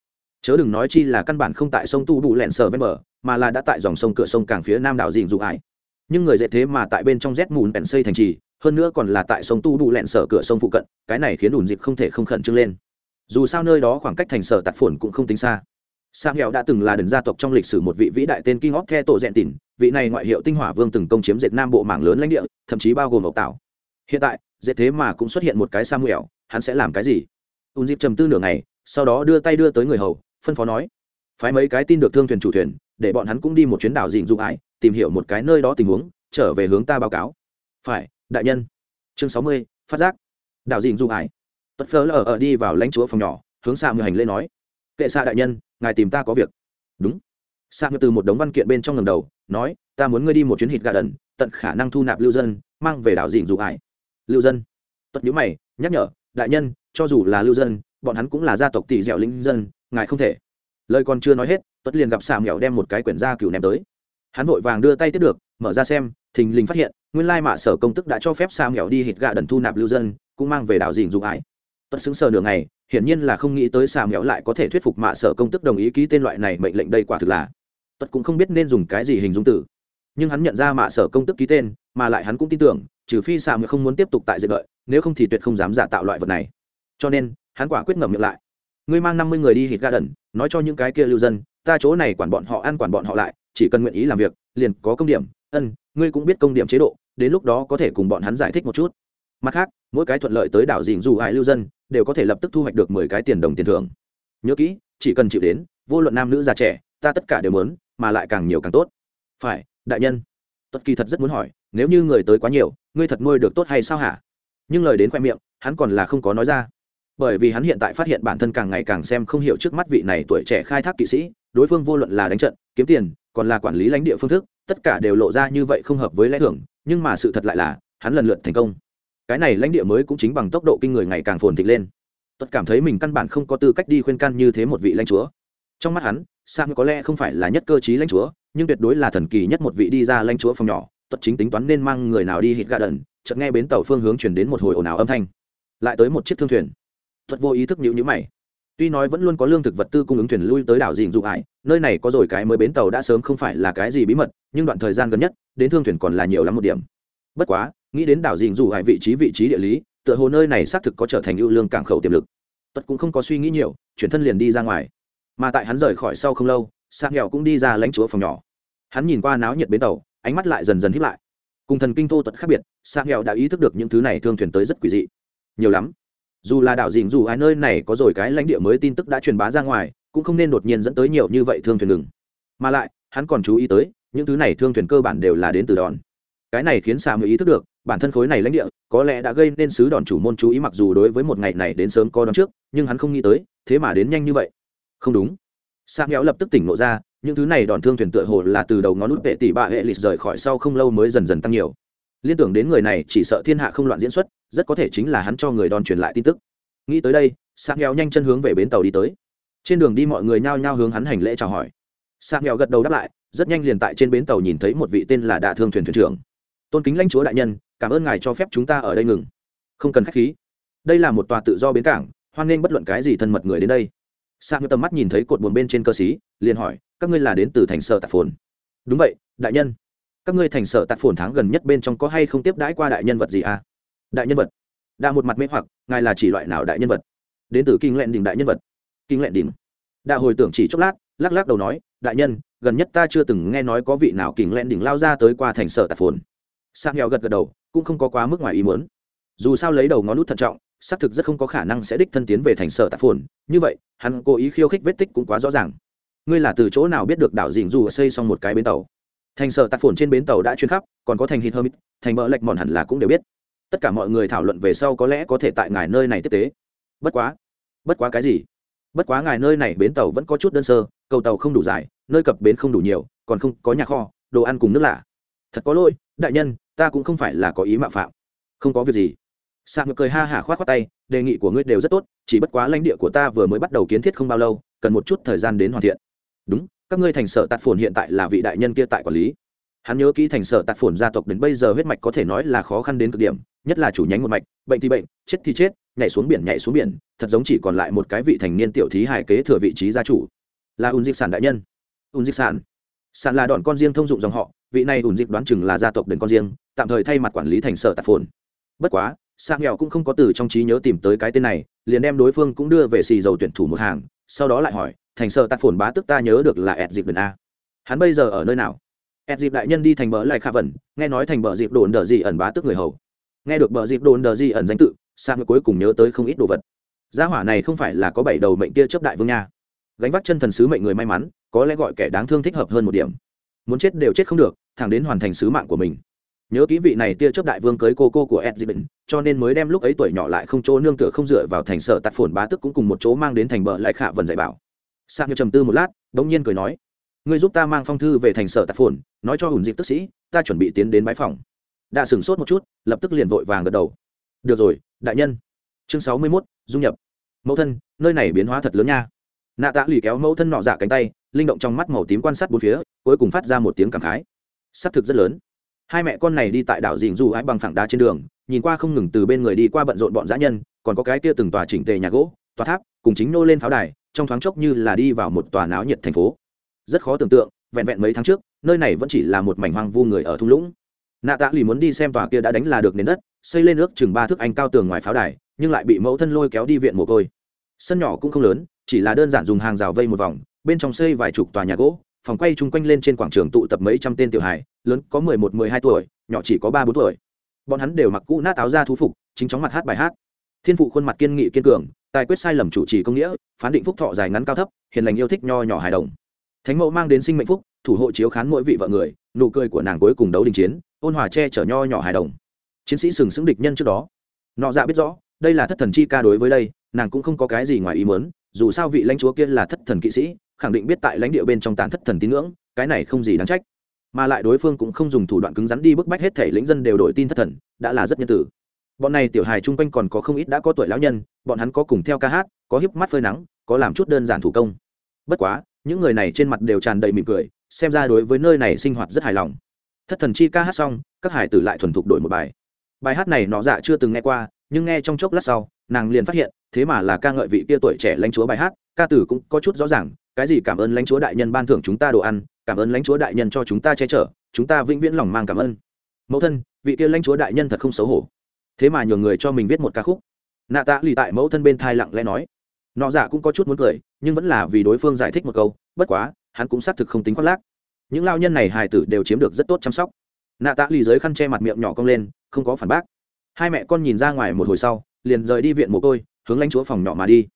Chớ đừng nói chi là căn bản không tại sông tu đủ lẹn sờ ven bờ, mà là đã tại dòng sông cửa sông càng phía nam đảo dịnh dụ ải nhưng người dễ thế mà tại bên trong rét mùn bèn xây thành trì hơn nữa còn là tại sông tu đủ lẹn sở cửa sông phụ cận cái này khiến ủn dịp không thể không khẩn trương lên dù sao nơi đó khoảng cách thành sở tạt phồn cũng không tính xa Sang Hẹo đã từng là đần gia tộc trong lịch sử một vị vĩ đại tên King of The tổ dẹn tỉn, vị này ngoại hiệu tinh hỏa vương từng công chiếm dệt nam bộ mảng lớn lãnh địa, thậm chí bao gồm ốc tảo Hiện tại, dệt thế mà cũng xuất hiện một cái Samuel, hắn sẽ làm cái gì? Un Dịp trầm tư nửa ngày, sau đó đưa tay đưa tới người hầu, phân phó nói: "Phái mấy cái tin được thương thuyền chủ thuyền, để bọn hắn cũng đi một chuyến đảo dịnh dụng ải, tìm hiểu một cái nơi đó tình huống, trở về hướng ta báo cáo." "Phải, đại nhân." Chương sáu mươi, phát giác. Đảo dịnh dù ải. Tất phớ lờ ở đi vào lãnh chúa phòng nhỏ, hướng xa người hành lễ nói: "Kệ xa đại nhân, ngài tìm ta có việc. Đúng. Sa người từ một đống văn kiện bên trong ngầm đầu nói ta muốn ngươi đi một chuyến hít gà đần tận khả năng thu nạp lưu dân mang về đảo dịnh dù ải lưu dân. Tuất nhữ mày nhắc nhở đại nhân cho dù là lưu dân bọn hắn cũng là gia tộc tỷ dẻo linh dân ngài không thể. Lời còn chưa nói hết tuất liền gặp xà mèo đem một cái quyển gia cừu ném tới. Hắn vội vàng đưa tay tiếp được mở ra xem, thình lình phát hiện, nguyên lai mạ sở công tức đã cho phép sa mèo đi hít gà đần thu nạp lưu dân, cũng mang về đảo dìn dụ ải tuất xứng sờ nửa ngày, hiển nhiên là không nghĩ tới sa mèo lại có thể thuyết phục mạ sở công tức đồng ý ký tên loại này mệnh lệnh đây quả thực là. Tuất cũng không biết nên dùng cái gì hình dung tử nhưng hắn nhận ra mạ sở công tức ký tên, mà lại hắn cũng tin tưởng, trừ phi sa mèo không muốn tiếp tục tại dệt đợi, nếu không thì tuyệt không dám giả tạo loại vật này. Cho nên, hắn quả quyết ngậm miệng lại. Ngươi mang năm mươi người đi hít garden nói cho những cái kia lưu dân, ta chỗ này quản bọn họ ăn quản bọn họ lại, chỉ cần nguyện ý làm việc, liền có công điểm ân, ngươi cũng biết công điểm chế độ, đến lúc đó có thể cùng bọn hắn giải thích một chút. Mặt khác, mỗi cái thuận lợi tới đảo dình dù hại lưu dân, đều có thể lập tức thu hoạch được mười cái tiền đồng tiền thưởng. Nhớ kỹ, chỉ cần chịu đến, vô luận nam nữ già trẻ, ta tất cả đều muốn, mà lại càng nhiều càng tốt. Phải, đại nhân. Tuất kỳ thật rất muốn hỏi, nếu như người tới quá nhiều, ngươi thật nuôi được tốt hay sao hả? Nhưng lời đến khoe miệng, hắn còn là không có nói ra. Bởi vì hắn hiện tại phát hiện bản thân càng ngày càng xem không hiểu trước mắt vị này tuổi trẻ khai thác kỵ sĩ, đối phương vô luận là đánh trận, kiếm tiền còn là quản lý lãnh địa phương thức, tất cả đều lộ ra như vậy không hợp với lẽ thường, nhưng mà sự thật lại là, hắn lần lượt thành công. Cái này lãnh địa mới cũng chính bằng tốc độ kinh người ngày càng phồn thịnh lên. Tuất cảm thấy mình căn bản không có tư cách đi khuyên can như thế một vị lãnh chúa. Trong mắt hắn, sam có lẽ không phải là nhất cơ chí lãnh chúa, nhưng tuyệt đối là thần kỳ nhất một vị đi ra lãnh chúa phòng nhỏ, tuất chính tính toán nên mang người nào đi hít gà đần, chợt nghe bến tàu phương hướng chuyển đến một hồi ồn ào âm thanh. Lại tới một chiếc thương thuyền. Tuất vô ý thức nhịu nhữ mày tuy nói vẫn luôn có lương thực vật tư cung ứng thuyền lui tới đảo dìn dụ ải nơi này có rồi cái mới bến tàu đã sớm không phải là cái gì bí mật, nhưng đoạn thời gian gần nhất, đến thương thuyền còn là nhiều lắm một điểm. Bất quá, nghĩ đến đảo dìn dụ ải vị trí vị trí địa lý, tựa hồ nơi này xác thực có trở thành ưu lương cảng khẩu tiềm lực. Tất cũng không có suy nghĩ nhiều, chuyển thân liền đi ra ngoài. Mà tại hắn rời khỏi sau không lâu sa nghèo cũng đi ra lãnh chúa phòng nhỏ. Hắn nhìn qua náo nhiệt bến tàu, ánh mắt lại dần dần hiếp lại. Cùng thần kinh thô tật khác biệt sa nghèo đã ý thức được những thứ này thương thuyền tới rất quỷ dị. Nhiều lắm dù là đảo dình dù ai nơi này có rồi cái lãnh địa mới tin tức đã truyền bá ra ngoài, cũng không nên đột nhiên dẫn tới nhiều như vậy thương thuyền ngừng. Mà lại, hắn còn chú ý tới, những thứ này thương thuyền cơ bản đều là đến từ đòn. Cái này khiến sa mới ý thức được, bản thân khối này lãnh địa, có lẽ đã gây nên sứ đòn chủ môn chú ý mặc dù đối với một ngày này đến sớm có đón trước, nhưng hắn không nghĩ tới, thế mà đến nhanh như vậy. Không đúng. Sa nghèo lập tức tỉnh ngộ ra, những thứ này đòn thương thuyền tựa hồ là từ đầu ngón nút vệ tỷ bạ hệ lịch rời khỏi sau không lâu mới dần dần tăng nhiều liên tưởng đến người này, chỉ sợ thiên hạ không loạn diễn xuất, rất có thể chính là hắn cho người đòn truyền lại tin tức. Nghĩ tới đây sa nghèo nhanh chân hướng về bến tàu đi tới. Trên đường đi mọi người nhao nhao hướng hắn hành lễ chào hỏi. Sa nghèo gật đầu đáp lại, rất nhanh liền tại trên bến tàu nhìn thấy một vị tên là đạ thương thuyền thuyền trưởng. Tôn kính lãnh chúa đại nhân, cảm ơn ngài cho phép chúng ta ở đây ngừng. Không cần khách khí. Đây là một tòa tự do bến cảng, hoan nghênh bất luận cái gì thân mật người đến đây. Sa nghèo tầm mắt nhìn thấy cột buồn bên trên cơ xí liền hỏi, các ngươi là đến từ thành sở tạp phồn? Đúng vậy, đại nhân các ngươi thành sở tạt phồn tháng gần nhất bên trong có hay không tiếp đãi qua đại nhân vật gì à? Đại nhân vật? Đa một mặt mê hoặc, ngài là chỉ loại nào đại nhân vật? Đến từ kinh lẹn đỉnh đại nhân vật. Kinh lẹn đỉnh. Đa hồi tưởng chỉ chốc lát, lắc lắc đầu nói, đại nhân, gần nhất ta chưa từng nghe nói có vị nào kinh lẹn đỉnh lao ra tới qua thành sở tạt phồn. Sang nghèo gật gật đầu, cũng không có quá mức ngoài ý muốn. Dù sao lấy đầu ngón nút thận trọng, xác thực rất không có khả năng sẽ đích thân tiến về thành sở tạp phồn. Như vậy, hắn cố ý khiêu khích vết tích cũng quá rõ ràng. Ngươi là từ chỗ nào biết được đảo dình dù xây xong một cái bến tàu? Thành sở tạp phồn trên bến tàu đã chuyên khắp, còn có thành hít hermit thành mỡ lệch mòn hẳn là cũng đều biết. Tất cả mọi người thảo luận về sau có lẽ có thể tại ngài nơi này tiếp tế. Bất quá bất quá cái gì? Bất quá ngài nơi này bến tàu vẫn có chút đơn sơ, cầu tàu không đủ dài, nơi cập bến không đủ nhiều, còn không có nhà kho, đồ ăn cùng nước lạ. Thật có lỗi, đại nhân, ta cũng không phải là có ý mạo phạm. Không có việc gì. Sạc ngược cười ha hả khoát khoát tay, đề nghị của ngươi đều rất tốt, chỉ bất quá lãnh địa của ta vừa mới bắt đầu kiến thiết không bao lâu, cần một chút thời gian đến hoàn thiện. Đúng các ngươi thành sở tạt phồn hiện tại là vị đại nhân kia tại quản lý. Hắn nhớ kỹ thành sở tạt phồn gia tộc đến bây giờ huyết mạch có thể nói là khó khăn đến cực điểm, nhất là chủ nhánh một mạch, bệnh thì bệnh, chết thì chết, nhảy xuống biển nhảy xuống biển, thật giống chỉ còn lại một cái vị thành niên tiểu thí hài kế thừa vị trí gia chủ. Là ùn dịch sản đại nhân. Ùn dịch sản. Sản là đòn con riêng thông dụng dòng họ, vị này ùn dịch đoán chừng là gia tộc đến con riêng, tạm thời thay mặt quản lý thành sở tạt phồn. Bất quá sang nghèo cũng không có từ trong trí nhớ tìm tới cái tên này, liền đem đối phương cũng đưa về xì dầu tuyển thủ một hàng, sau đó lại hỏi thành sở tạt phồn bá tức ta nhớ được là ẹt dịp biển a. Hắn bây giờ ở nơi nào? Ẹt dịp đại nhân đi thành bờ lại khả vẩn nghe nói thành bờ dịp đồn đờ gì ẩn bá tức người hầu. Nghe được bờ dịp đồn đờ gì ẩn danh tự sang cuối cùng nhớ tới không ít đồ vật. Gia hỏa này không phải là có bảy đầu mệnh tia chấp đại vương nha. Gánh vác chân thần sứ mệnh người may mắn, có lẽ gọi kẻ đáng thương thích hợp hơn một điểm. Muốn chết đều chết không được, thẳng đến hoàn thành sứ mạng của mình. Nhớ kỹ vị này tia chớp đại vương cưới cô cô của ed dibin cho nên mới đem lúc ấy tuổi nhỏ lại không chỗ nương tựa không dựa vào thành sở tạt phồn bá tức cũng cùng một chỗ mang đến thành bờ lại khả vần dạy bảo sạc như trầm tư một lát đống nhiên cười nói ngươi giúp ta mang phong thư về thành sở tạp phồn nói cho hùn dịp tức sĩ ta chuẩn bị tiến đến bãi phòng. Đã sửng sốt một chút lập tức liền vội vàng gật đầu. Được rồi đại nhân. Chương sáu mươi 61, dung nhập. Mẫu thân nơi này biến hóa thật lớn nha. Nạ tạ lì kéo mẫu thân nọ dạ cánh tay linh động trong mắt màu tím quan sát bốn phía cuối cùng phát ra một tiếng cảm khái. S ắ c thực rất lớn. Hai mẹ con này đi tại đảo dình dù ái bằng phẳng đá trên đường nhìn qua không ngừng từ bên người đi qua bận rộn bọn dã nhân còn có cái kia từng tòa chỉnh tề nhà gỗ tòa tháp cùng chính nô lên pháo đài trong thoáng chốc như là đi vào một tòa náo nhiệt thành phố. Rất khó tưởng tượng, vẹn vẹn mấy tháng trước, nơi này vẫn chỉ là một mảnh hoang vu người ở thung lũng. Nạ tạ lì muốn đi xem tòa kia đã đánh là được nền đất, xây lên nước chừng ba thước anh cao tường ngoài pháo đài, nhưng lại bị mẫu thân lôi kéo đi viện mồ côi. Sân nhỏ cũng không lớn, chỉ là đơn giản dùng hàng rào vây một vòng, bên trong xây vài chục tòa nhà gỗ, phòng quay chung quanh lên trên quảng trường tụ tập mấy trăm tên tiểu hài, lớn có mười một, mười hai tuổi, nhỏ chỉ có ba, bốn tuổi. Bọn hắn đều mặc cũ nát áo ra thú phục, chính chóng mặt hát bài hát. Thiên phụ khuôn mặt kiên nghị kiên cường tài quyết sai lầm chủ trì công nghĩa, phán định phúc thọ dài ngắn cao thấp, hiền lành yêu thích nho nhỏ hài đồng. Thánh mẫu mang đến sinh mệnh phúc, thủ hộ chiếu khán mỗi vị vợ người, nụ cười của nàng cuối cùng đấu đình chiến, ôn hòa che chở nho nhỏ hài đồng. Chiến sĩ sừng sững địch nhân trước đó. Nọ dạ biết rõ, đây là thất thần chi ca đối với đây, nàng cũng không có cái gì ngoài ý muốn, dù sao vị lãnh chúa kia là thất thần kỵ sĩ, khẳng định biết tại lãnh địa bên trong tàn thất thần tín ngưỡng, cái này không gì đáng trách. Mà lại đối phương cũng không dùng thủ đoạn cứng rắn đi bức bách hết thể lĩnh dân đều đổi tin thất thần, đã là rất nhân tử bọn này tiểu hài chung quanh còn có không ít đã có tuổi lão nhân, bọn hắn có cùng theo ca hát, có hiếp mắt phơi nắng, có làm chút đơn giản thủ công. Bất quá, những người này trên mặt đều tràn đầy mỉm cười, xem ra đối với nơi này sinh hoạt rất hài lòng. Thất thần chi ca hát xong, các hải tử lại thuần thục đổi một bài. Bài hát này nọ dạ chưa từng nghe qua, nhưng nghe trong chốc lát sau, nàng liền phát hiện, thế mà là ca ngợi vị kia tuổi trẻ lãnh chúa bài hát, ca tử cũng có chút rõ ràng, cái gì cảm ơn lãnh chúa đại nhân ban thưởng chúng ta đồ ăn, cảm ơn lãnh chúa đại nhân cho chúng ta che chở, chúng ta vĩnh viễn lòng mang cảm ơn. Mẫu thân, vị kia lãnh chúa đại nhân thật không xấu hổ thế mà nhường người cho mình viết một ca khúc. Nạ tạ lì tại mẫu thân bên thai lặng lẽ nói. Nọ dạ cũng có chút muốn cười, nhưng vẫn là vì đối phương giải thích một câu, bất quá, hắn cũng xác thực không tính khoác lác. Những lao nhân này hài tử đều chiếm được rất tốt chăm sóc. Nạ tạ lì dưới khăn che mặt miệng nhỏ cong lên, không có phản bác. Hai mẹ con nhìn ra ngoài một hồi sau, liền rời đi viện mồ côi, hướng lãnh chúa phòng nhỏ mà đi.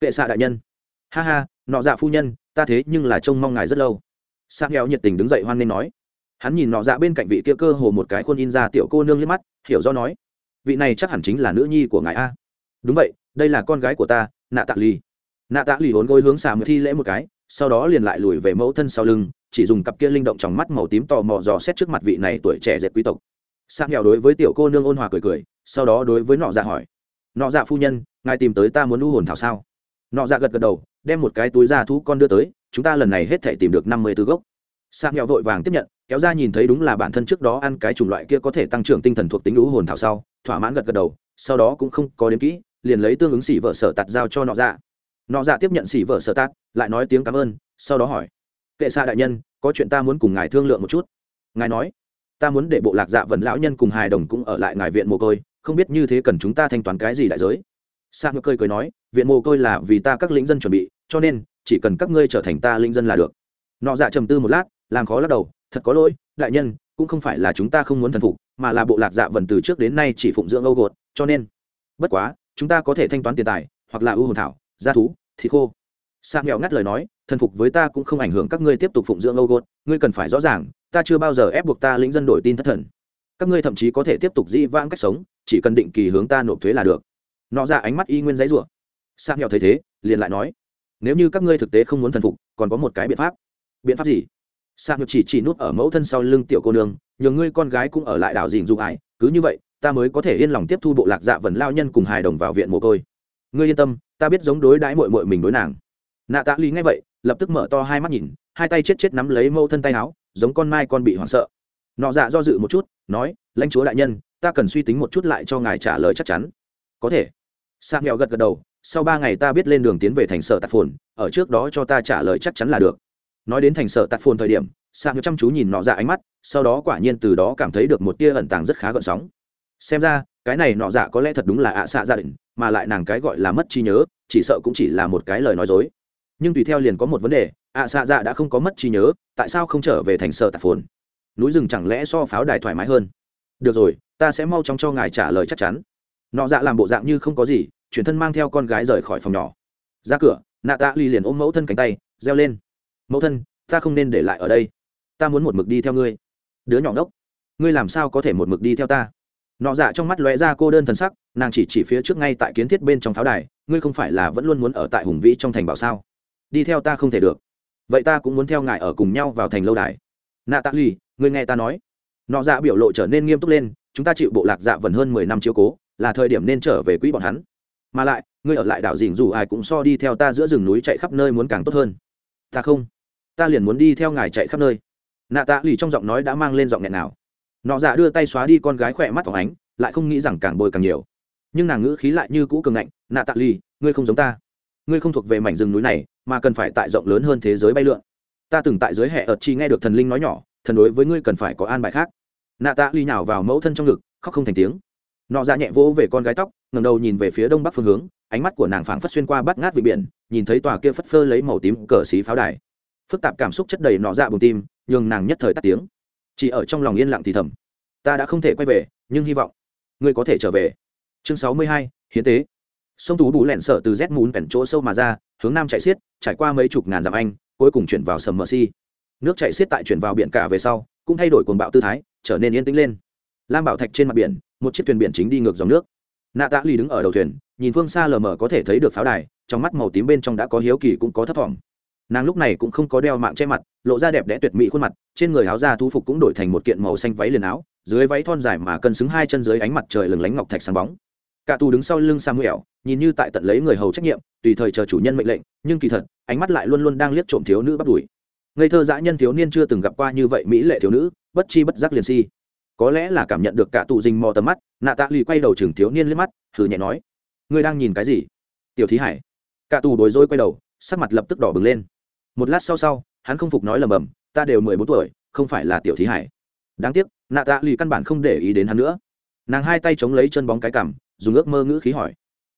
Kệ xạ đại nhân. Ha ha, nọ dạ phu nhân, ta thế nhưng là trông mong ngài rất lâu. Sang heo nhiệt tình đứng dậy hoan nên nói. Hắn nhìn nọ dạ bên cạnh vị kia cơ hồ một cái khuôn in ra tiểu cô nương liếc mắt, hiểu do nói vị này chắc hẳn chính là nữ nhi của ngài a. Đúng vậy, đây là con gái của ta, nạ tạ lì. Nạ tạ lì hốn gối hướng xà mới thi lễ một cái, sau đó liền lại lùi về mẫu thân sau lưng, chỉ dùng cặp kia linh động trong mắt màu tím tò mò dò xét trước mặt vị này tuổi trẻ dệt quý tộc. Sang nghèo đối với tiểu cô nương ôn hòa cười cười, sau đó đối với nọ dạ hỏi, nọ dạ phu nhân, ngài tìm tới ta muốn u hồn thảo sao? Nọ dạ gật gật đầu, đem một cái túi da thú con đưa tới, chúng ta lần này hết thể tìm được năm mươi tư gốc sạc nghèo vội vàng tiếp nhận, kéo ra nhìn thấy đúng là bản thân trước đó ăn cái chủng loại kia có thể tăng trưởng tinh thần thuộc tính lũ hồn thảo sau, thỏa mãn gật gật đầu, sau đó cũng không có đến kỹ, liền lấy tương ứng xỉ vợ sở tạt giao cho nọ dạ. Nọ dạ tiếp nhận xỉ vợ sở tạt, lại nói tiếng cảm ơn, sau đó hỏi, kệ xa đại nhân, có chuyện ta muốn cùng ngài thương lượng một chút. Ngài nói, ta muốn để bộ lạc dạ vần lão nhân cùng hài đồng cũng ở lại ngài viện mồ côi, không biết như thế cần chúng ta thanh toán cái gì đại giới. Sa ngựa cười cười nói, viện mồ côi là vì ta các lĩnh dân chuẩn bị, cho nên chỉ cần các ngươi trở thành ta linh dân là được. Nọ dạ trầm tư một lát làm khó lắc đầu, thật có lỗi, đại nhân, cũng không phải là chúng ta không muốn thần phục, mà là bộ lạc dạ vần từ trước đến nay chỉ phụng dưỡng âu gột, cho nên, bất quá, chúng ta có thể thanh toán tiền tài, hoặc là ưu hồn thảo, gia thú, thịt khô. Sa nghèo ngắt lời nói, thần phục với ta cũng không ảnh hưởng các ngươi tiếp tục phụng dưỡng âu gột, ngươi cần phải rõ ràng, ta chưa bao giờ ép buộc ta lĩnh dân đổi tin thất thần. Các ngươi thậm chí có thể tiếp tục dĩ vãng cách sống, chỉ cần định kỳ hướng ta nộp thuế là được. Nọ ra ánh mắt y nguyên giấy rủa. Sa nghèo thấy thế, liền lại nói, nếu như các ngươi thực tế không muốn thần phục, còn có một cái biện pháp. Biện pháp gì? Sa nghèo chỉ chỉ nút ở mẫu thân sau lưng tiểu cô nương nhường ngươi con gái cũng ở lại đảo dìn dụng ải cứ như vậy, ta mới có thể yên lòng tiếp thu bộ lạc dạ vần lao nhân cùng hài đồng vào viện mồ côi. Ngươi yên tâm, ta biết giống đối đãi mội mội mình đối nàng. Nạ tạ lý nghe vậy, lập tức mở to hai mắt nhìn, hai tay chết chết nắm lấy mẫu thân tay áo, giống con mai con bị hoảng sợ. Nọ dạ do dự một chút, nói, lãnh chúa đại nhân, ta cần suy tính một chút lại cho ngài trả lời chắc chắn. Có thể. Sa nghèo gật gật đầu, sau ba ngày ta biết lên đường tiến về thành sở tạt phồn, ở trước đó cho ta trả lời chắc chắn là được nói đến thành sở tạt phồn thời điểm, sạc nhớ chăm chú nhìn nọ dạ ánh mắt, sau đó quả nhiên từ đó cảm thấy được một tia ẩn tàng rất khá gợn sóng. Xem ra, cái này nọ dạ có lẽ thật đúng là ạ à xạ gia dạ đình mà lại nàng cái gọi là mất trí nhớ, chỉ sợ cũng chỉ là một cái lời nói dối. Nhưng tùy theo liền có một vấn đề, ạ à xạ dạ đã không có mất trí nhớ, tại sao không trở về thành sở tạt phồn? Núi rừng chẳng lẽ so pháo đài thoải mái hơn? Được rồi, ta sẽ mau chóng cho ngài trả lời chắc chắn. Nọ dạ làm bộ dạng như không có gì, chuyển thân mang theo con gái rời khỏi phòng nhỏ. Ra cửa, nạ tạ ly liền ôm mẫu thân cánh tay, reo lên mẫu thân ta không nên để lại ở đây. Ta muốn một mực đi theo ngươi. Đứa nhỏ ngốc ngươi làm sao có thể một mực đi theo ta? Nọ dạ trong mắt lóe ra cô đơn thần sắc nàng chỉ chỉ phía trước ngay tại kiến thiết bên trong pháo đài ngươi không phải là vẫn luôn muốn ở tại hùng vĩ trong thành bảo sao? Đi theo ta không thể được. Vậy ta cũng muốn theo ngài ở cùng nhau vào thành lâu đài. Nạ tạ Lì, ngươi nghe ta nói. Nọ dạ biểu lộ trở nên nghiêm túc lên chúng ta chịu bộ lạc dạ vần hơn mười năm chiếu cố là thời điểm nên trở về quỹ bọn hắn. Mà lại ngươi ở lại đảo dình dù ai cũng so đi theo ta giữa rừng núi chạy khắp nơi muốn càng tốt hơn. Ta không ta liền muốn đi theo ngài chạy khắp nơi. Nạ tạ lì trong giọng nói đã mang lên giọng nghẹn nào. Nọ dạ đưa tay xóa đi con gái khỏe mắt phỏng ánh, lại không nghĩ rằng càng bồi càng nhiều. Nhưng nàng ngữ khí lại như cũ cường ngạnh, nạ tạ lì, ngươi không giống ta. Ngươi không thuộc về mảnh rừng núi này, mà cần phải tại rộng lớn hơn thế giới bay lượn. Ta từng tại dưới hệ ợt chi nghe được thần linh nói nhỏ, thần đối với ngươi cần phải có an bài khác. Nạ tạ ly nhào vào mẫu thân trong ngực, khóc không thành tiếng. Nọ ra nhẹ vỗ về con gái tóc ngầm đầu nhìn về phía đông bắc phương hướng, ánh mắt của nàng phảng phất xuyên qua bắt ngát vị biển, nhìn thấy tòa kia phất phơ lấy màu tím cờ xí pháo đài phức tạp cảm xúc chất đầy nọ dạ bùng tim, nhường nàng nhất thời tắt tiếng. Chỉ ở trong lòng yên lặng thì thầm, ta đã không thể quay về, nhưng hy vọng ngươi có thể trở về. Chương sáu mươi hai, hiến tế. Sông tú bù lẹn sợ từ rét mún bẻn chỗ sâu mà ra, hướng nam chạy xiết, trải qua mấy chục ngàn dặm anh, cuối cùng chuyển vào sầm mờ si. Nước chạy xiết tại chuyển vào biển cả về sau, cũng thay đổi cuồng bạo tư thái, trở nên yên tĩnh lên. Lam bảo thạch trên mặt biển, một chiếc thuyền biển chính đi ngược dòng nước. Nạ tạ lì đứng ở đầu thuyền, nhìn phương xa lờ mờ có thể thấy được pháo đài, trong mắt màu tím bên trong đã có hiếu kỳ cũng có thấp thỏm nàng lúc này cũng không có đeo mạng che mặt, lộ ra đẹp đẽ tuyệt mỹ khuôn mặt, trên người áo da thu phục cũng đổi thành một kiện màu xanh váy liền áo, dưới váy thon dài mà cân xứng hai chân dưới ánh mặt trời lừng lánh ngọc thạch sáng bóng. Cả tù đứng sau lưng samuel, nhìn như tại tận lấy người hầu trách nhiệm, tùy thời chờ chủ nhân mệnh lệnh, nhưng kỳ thật, ánh mắt lại luôn luôn đang liếc trộm thiếu nữ bắt đuổi ngây thơ dã nhân thiếu niên chưa từng gặp qua như vậy mỹ lệ thiếu nữ, bất chi bất giác liền si. Có lẽ là cảm nhận được cả tù dình mò tầm mắt, nạ tạ lì quay đầu chừng thiếu niên liếc mắt thử nhẹ nói, ngươi đang nhìn cái gì? Tiểu thí hải. Cả tù đối rối quay đầu, sắc mặt lập tức đỏ bừng lên một lát sau sau, hắn không phục nói lầm bầm, ta đều mười bốn tuổi, không phải là tiểu thí hải. Đáng tiếc, nạ tạ lì căn bản không để ý đến hắn nữa. Nàng hai tay chống lấy chân bóng cái cằm, dùng ước mơ ngữ khí hỏi,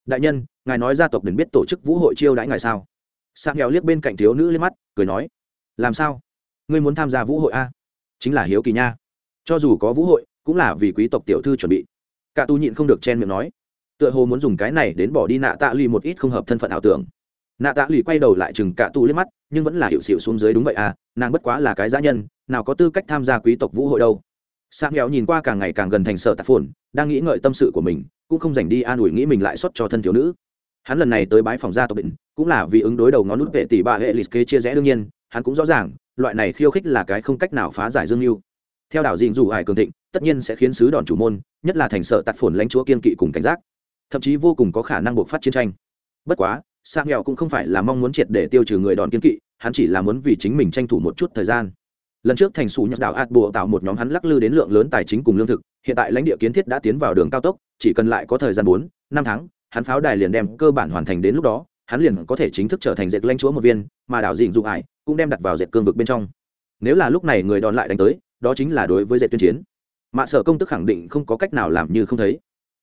đại nhân, ngài nói gia tộc đừng biết tổ chức vũ hội chiêu đãi ngài sao? Sang nghèo liếc bên cạnh thiếu nữ liếc mắt, cười nói, làm sao? Ngươi muốn tham gia vũ hội a chính là hiếu kỳ nha. Cho dù có vũ hội, cũng là vì quý tộc tiểu thư chuẩn bị. Cả tu nhịn không được chen miệng nói, tựa hồ muốn dùng cái này đến bỏ đi nạ tạ lì một ít không hợp thân phận ảo tưởng nạ tạ lì quay đầu lại chừng cả tu liếc mắt, nhưng vẫn là hiệu xịu xuống dưới đúng vậy à nàng bất quá là cái giá nhân, nào có tư cách tham gia quý tộc vũ hội đâu. Sang nghèo nhìn qua càng ngày càng gần thành sở tạp phồn, đang nghĩ ngợi tâm sự của mình, cũng không dành đi an ủi nghĩ mình lại xuất cho thân thiếu nữ. Hắn lần này tới bái phòng gia tộc định, cũng là vì ứng đối đầu ngón nút vệ tỷ bà hệ lịch kế chia rẽ đương nhiên, hắn cũng rõ ràng, loại này khiêu khích là cái không cách nào phá giải dương mưu theo đảo dịnh dù hải cường thịnh, tất nhiên sẽ khiến sứ đòn chủ môn, nhất là thành sợ tạt phồn lãnh chúa kiên kỵ cùng cảnh giác. Thậm chí vô cùng có khả năng buộc phát chiến tranh. Bất quá sang nghèo cũng không phải là mong muốn triệt để tiêu trừ người đòn kiên kỵ, hắn chỉ là muốn vì chính mình tranh thủ một chút thời gian. Lần trước thành sủ nhật đảo ạt bộ tạo một nhóm hắn lắc lư đến lượng lớn tài chính cùng lương thực, hiện tại lãnh địa kiến thiết đã tiến vào đường cao tốc, chỉ cần lại có thời gian bốn, năm tháng, hắn pháo đài liền đem cơ bản hoàn thành đến lúc đó, hắn liền có thể chính thức trở thành dệt lãnh chúa một viên, mà đảo dịnh dụng ải cũng đem đặt vào dệt cương vực bên trong. Nếu là lúc này người đòn lại đánh tới, đó chính là đối với dệt tuyên chiến. Mạ sở công tức khẳng định không có cách nào làm như không thấy.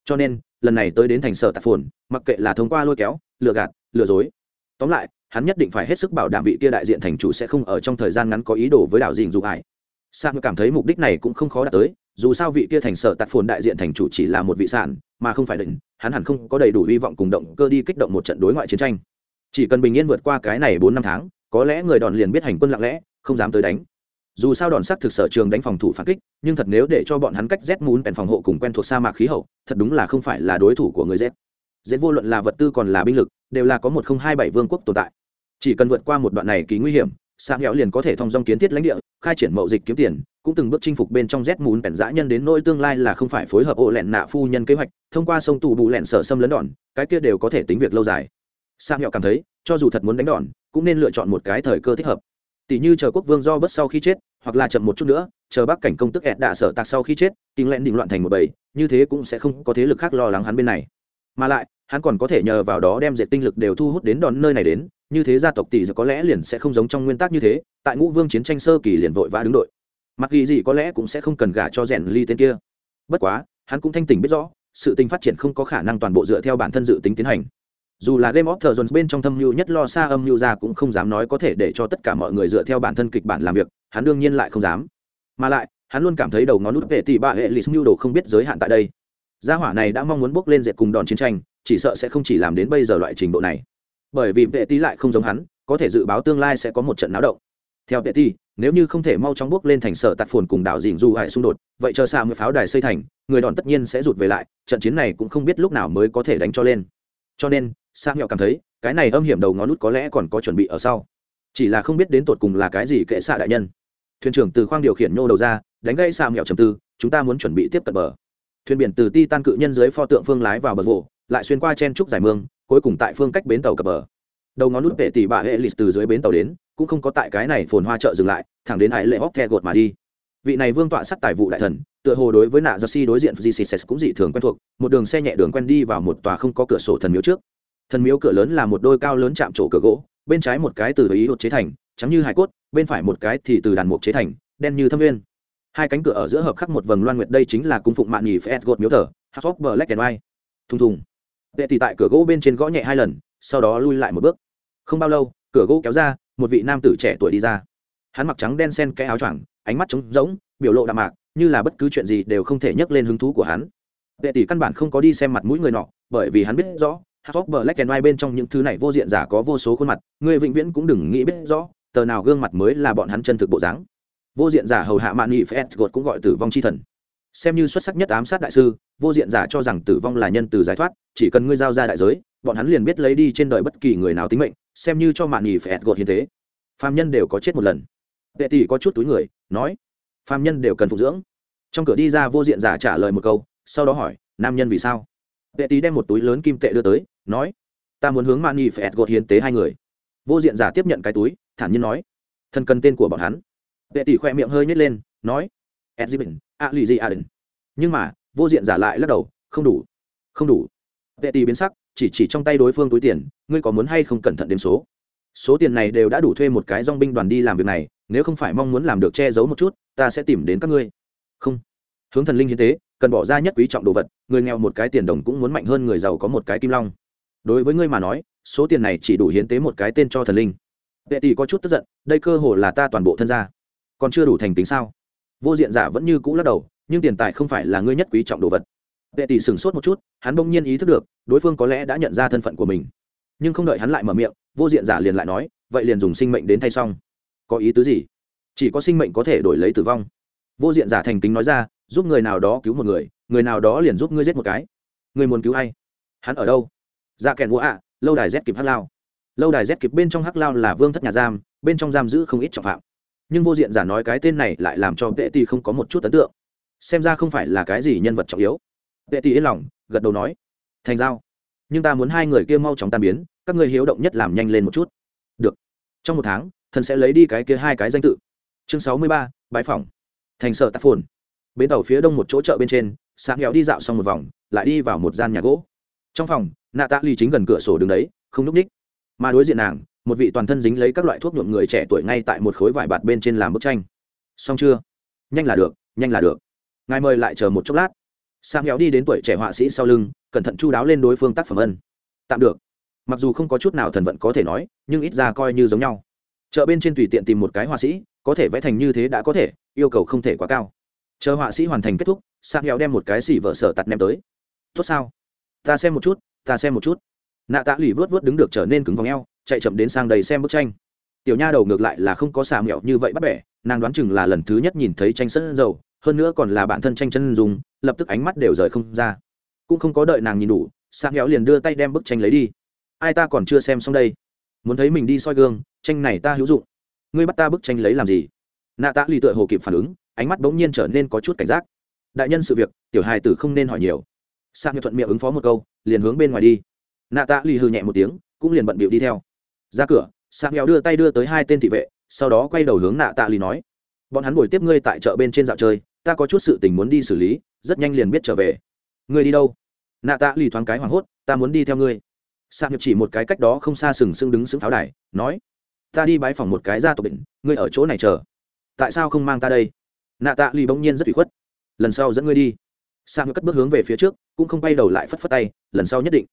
Cho nên, lần này tới đến thành sở tạp phồn, mặc kệ là thông qua lôi kéo, lừa gạt lừa dối. Tóm lại, hắn nhất định phải hết sức bảo đảm vị kia đại diện thành chủ sẽ không ở trong thời gian ngắn có ý đồ với đảo dình dù ải. Sang cảm thấy mục đích này cũng không khó đạt tới, dù sao vị kia thành sở tạt phồn đại diện thành chủ chỉ là một vị sản, mà không phải định, hắn hẳn không có đầy đủ hy vọng cùng động cơ đi kích động một trận đối ngoại chiến tranh. Chỉ cần bình yên vượt qua cái này bốn năm tháng, có lẽ người đòn liền biết hành quân lặng lẽ, không dám tới đánh. Dù sao đòn sắc thực sở trường đánh phòng thủ phản kích, nhưng thật nếu để cho bọn hắn cách z muốn bèn phòng hộ cùng quen thuộc sa mạc khí hậu, thật đúng là không phải là đối thủ của người z dễ vô luận là vật tư còn là binh lực, đều là có một không hai bảy vương quốc tồn tại. Chỉ cần vượt qua một đoạn này kỳ nguy hiểm sang héo liền có thể thông dong kiến thiết lãnh địa, khai triển mậu dịch kiếm tiền, cũng từng bước chinh phục bên trong rét muốn bèn dã nhân đến nỗi tương lai là không phải phối hợp ổ lẹn nạ phu nhân kế hoạch, thông qua sông tù bù lẹn sở xâm lấn đòn, cái kia đều có thể tính việc lâu dài. Sang héo cảm thấy, cho dù thật muốn đánh đòn, cũng nên lựa chọn một cái thời cơ thích hợp. Tỷ như chờ quốc vương do bớt sau khi chết, hoặc là chậm một chút nữa, chờ bắc cảnh công tức ẹt đạ sở tạc sau khi chết, kinh lẹn định loạn thành một bầy, như thế cũng sẽ không có thế lực khác lo lắng hắn bên này mà lại, hắn còn có thể nhờ vào đó đem dệt tinh lực đều thu hút đến đòn nơi này đến, như thế gia tộc tỷ có lẽ liền sẽ không giống trong nguyên tắc như thế, tại ngũ vương chiến tranh sơ kỳ liền vội vã đứng đội. Mặc ghi gì có lẽ cũng sẽ không cần gả cho rèn ly tên kia. Bất quá, hắn cũng thanh tỉnh biết rõ, sự tình phát triển không có khả năng toàn bộ dựa theo bản thân dự tính tiến hành. Dù là game of thrones bên trong thâm mưu nhất lo xa âm mưu ra cũng không dám nói có thể để cho tất cả mọi người dựa theo bản thân kịch bản làm việc, hắn đương nhiên lại không dám. Mà lại, hắn luôn cảm thấy đầu ngón nút về tỷ bạ hệ lịch mưu đồ không biết giới hạn tại đây gia hỏa này đã mong muốn bước lên dệt cùng đòn chiến tranh chỉ sợ sẽ không chỉ làm đến bây giờ loại trình độ này. Bởi vì vệ tý lại không giống hắn có thể dự báo tương lai sẽ có một trận náo động. Theo vệ tý, nếu như không thể mau chóng bước lên thành sở tạt phồn cùng đảo dình du hại xung đột vậy chờ xa mười pháo đài xây thành người đòn tất nhiên sẽ rụt về lại trận chiến này cũng không biết lúc nào mới có thể đánh cho lên. Cho nên sa nghèo cảm thấy cái này âm hiểm đầu ngón nút có lẽ còn có chuẩn bị ở sau. Chỉ là không biết đến tột cùng là cái gì kệ xạ đại nhân. Thuyền trưởng từ khoang điều khiển nhô đầu ra đánh gây sa nghèo trầm tư chúng ta muốn chuẩn bị tiếp cận bờ thuyền biển từ ti tan cự nhân dưới pho tượng phương lái vào bờ vỗ, lại xuyên qua chen trúc giải mương, cuối cùng tại phương cách bến tàu cập bờ. Đầu ngón nút vệ tỷ bà hệ lịch từ dưới bến tàu đến, cũng không có tại cái này phồn hoa chợ dừng lại, thẳng đến hải lệ hóc the gột mà đi. Vị này vương tọa sắt tài vụ đại thần, tựa hồ đối với nạ giơ si đối diện gcss cũng dị thường quen thuộc, một đường xe nhẹ đường quen đi vào một tòa không có cửa sổ thần miếu trước. Thần miếu cửa lớn là một đôi cao lớn chạm trổ cửa gỗ, bên trái một cái từ ý đột chế thành, trắng như hải cốt, bên phải một cái thì từ đàn mục chế thành, đen như thâm nguyên hai cánh cửa ở giữa hợp khắc một vầng loan nguyệt đây chính là cung phụng mạng nhì phép gột miếu thờ house of black and white. Thùng thùng. Vệ tỷ tại cửa gỗ bên trên gõ nhẹ hai lần sau đó lui lại một bước. Không bao lâu cửa gỗ kéo ra một vị nam tử trẻ tuổi đi ra. Hắn mặc trắng đen sen cái áo choàng ánh mắt trống rỗng biểu lộ đạm mạc như là bất cứ chuyện gì đều không thể nhắc lên hứng thú của hắn. Vệ tỷ căn bản không có đi xem mặt mũi người nọ bởi vì hắn biết rõ House of Black and White bên trong những thứ này vô diện giả có vô số khuôn mặt, người vĩnh viễn cũng đừng nghĩ biết rõ, tờ nào gương mặt mới là bọn hắn chân thực bộ dáng vô diện giả hầu hạ mạn nghị phép gột cũng gọi tử vong chi thần. Xem như xuất sắc nhất ám sát đại sư, vô diện giả cho rằng tử vong là nhân từ giải thoát, chỉ cần ngươi giao ra đại giới, bọn hắn liền biết lấy đi trên đời bất kỳ người nào tính mệnh, xem như cho mạn nghị phép gột hiến thế phạm nhân đều có chết một lần. Vệ tỷ có chút túi người, nói phạm nhân đều cần phục dưỡng. Trong cửa đi ra vô diện giả trả lời một câu, sau đó hỏi, nam nhân vì sao? Vệ tỷ đem một túi lớn kim tệ đưa tới, nói, ta muốn hướng mạn nghị phép gột hiến tế hai người. Vô diện giả tiếp nhận cái túi, thản nhiên nói thân cần tên của bọn hắn vệ tỷ khoe miệng hơi nhét lên, nói edgibin a lì gì a đình nhưng mà, vô diện giả lại lắc đầu, không đủ không đủ. Vệ tỷ biến sắc, chỉ chỉ trong tay đối phương túi tiền, ngươi có muốn hay không cẩn thận đếm số? Số tiền này đều đã đủ thuê một cái dong binh đoàn đi làm việc này, nếu không phải mong muốn làm được che giấu một chút, ta sẽ tìm đến các ngươi. Không. Hướng thần linh hiến tế, cần bỏ ra nhất quý trọng đồ vật, người nghèo một cái tiền đồng cũng muốn mạnh hơn người giàu có một cái kim long. Đối với ngươi mà nói, số tiền này chỉ đủ hiến tế một cái tên cho thần linh. Vệ tỷ có chút tức giận, đây cơ hồ là ta toàn bộ thân gia còn chưa đủ thành tính sao? Vô diện giả vẫn như cũ lắc đầu, nhưng tiền tài không phải là ngươi nhất quý trọng đồ vật. Vệ tỷ sửng sốt một chút, hắn bỗng nhiên ý thức được, đối phương có lẽ đã nhận ra thân phận của mình. Nhưng không đợi hắn lại mở miệng, vô diện giả liền lại nói, vậy liền dùng sinh mệnh đến thay xong. Có ý tứ gì? Chỉ có sinh mệnh có thể đổi lấy tử vong. Vô diện giả thành kính nói ra, giúp người nào đó cứu một người người nào đó liền giúp ngươi giết một cái. Người muốn cứu ai? Hắn ở đâu? Dạ kèn vũ ạ, lâu đài z kịp hắc lao. Lâu đài z kịp bên trong hắc lao là vương thất nhà giam, bên trong giam giữ không ít trọng phạm nhưng vô diện giả nói cái tên này lại làm cho vệ tỷ không có một chút ấn tượng. Xem ra không phải là cái gì nhân vật trọng yếu. Vệ tỷ yên lòng, gật đầu nói, thành giao, nhưng ta muốn hai người kia mau chóng tan biến, các người hiếu động nhất làm nhanh lên một chút. Được, trong một tháng, thần sẽ lấy đi cái kia hai cái danh tự. Chương sáu mươi ba bãi phòng thành sở tạp phồn. Bến tàu phía đông một chỗ chợ bên trên sáng nghèo đi dạo xong một vòng, lại đi vào một gian nhà gỗ. Trong phòng, nạ tạ ly chính gần cửa sổ đứng đấy, không núp ních, mà đối diện nàng một vị toàn thân dính lấy các loại thuốc nhuộm người trẻ tuổi ngay tại một khối vải bạt bên trên làm bức tranh. Xong chưa? Nhanh là được, nhanh là được. Ngài mời lại chờ một chốc lát. Sam héo đi đến tuổi trẻ họa sĩ sau lưng, cẩn thận chu đáo lên đối phương tác phẩm ân. Tạm được. Mặc dù không có chút nào thần vận có thể nói, nhưng ít ra coi như giống nhau. Chợ bên trên tùy tiện tìm một cái họa sĩ, có thể vẽ thành như thế đã có thể, yêu cầu không thể quá cao. Chờ họa sĩ hoàn thành kết thúc sam héo đem một cái xỉ vợ sở tặt ném tới. Tốt sao? Ta xem một chút, ta xem một chút nạ tạ lì vớt vớt đứng được trở nên cứng vòng eo, chạy chậm đến sang đầy xem bức tranh. Tiểu nha đầu ngược lại là không có xà mẹo như vậy bắt bẻ, nàng đoán chừng là lần thứ nhất nhìn thấy tranh sân dầu, hơn nữa còn là bản thân tranh chân dùng lập tức ánh mắt đều rời không ra. Cũng không có đợi nàng nhìn đủ, xà mẹo liền đưa tay đem bức tranh lấy đi. Ai ta còn chưa xem xong đây? Muốn thấy mình đi soi gương, tranh này ta hữu dụng. Ngươi bắt ta bức tranh lấy làm gì? Nạ tạ lì tựa hồ kịp phản ứng, ánh mắt bỗng nhiên trở nên có chút cảnh giác. Đại nhân sự việc, tiểu hài tử không nên hỏi nhiều. Sang nghi thuận miệng ứng phó một câu, liền hướng bên ngoài đi nạ tạ lì hư nhẹ một tiếng, cũng liền bận bịu đi theo. Ra cửa Sang nghèo đưa tay đưa tới hai tên thị vệ, sau đó quay đầu hướng nạ tạ lì nói, bọn hắn buổi tiếp ngươi tại chợ bên trên dạo chơi, ta có chút sự tình muốn đi xử lý, rất nhanh liền biết trở về. Ngươi đi đâu? Nạ tạ lì thoáng cái hoảng hốt, ta muốn đi theo ngươi. Sang nghiệp chỉ một cái cách đó không xa sừng sững đứng sững pháo đài, nói, ta đi bái phòng một cái gia tộc định, ngươi ở chỗ này chờ. Tại sao không mang ta đây? Nạ tạ lì bỗng nhiên rất bị khuất, lần sau dẫn ngươi đi. Sang nghiệp cất bước hướng về phía trước, cũng không quay đầu lại phất phất tay, lần sau nhất định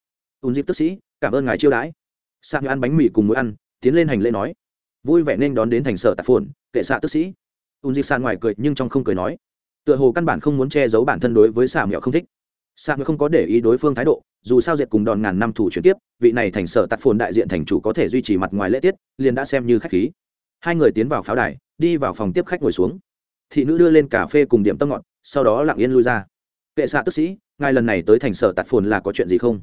ùn dịp tức sĩ, cảm ơn ngài chiêu đãi. Sa nghiệp ăn bánh mì cùng mũi ăn, tiến lên hành lễ nói. Vui vẻ nên đón đến thành sở tạp phồn, kệ xạ tức sĩ. Ùn dịp sàn ngoài cười nhưng trong không cười nói. Tựa hồ căn bản không muốn che giấu bản thân đối với xà mẹo không thích. Xà mẹo không có để ý đối phương thái độ, dù sao diệt cùng đòn ngàn năm thủ chuyển tiếp, vị này thành sở tạp phồn đại diện thành chủ có thể duy trì mặt ngoài lễ tiết, liền đã xem như khách khí. Hai người tiến vào pháo đài, đi vào phòng tiếp khách ngồi xuống. Thị nữ đưa lên cà phê cùng điểm tâm ngọt, sau đó lặng yên lui ra. Kệ xạ tức sĩ, ngài lần này tới thành sở tạt phồn là có chuyện gì không?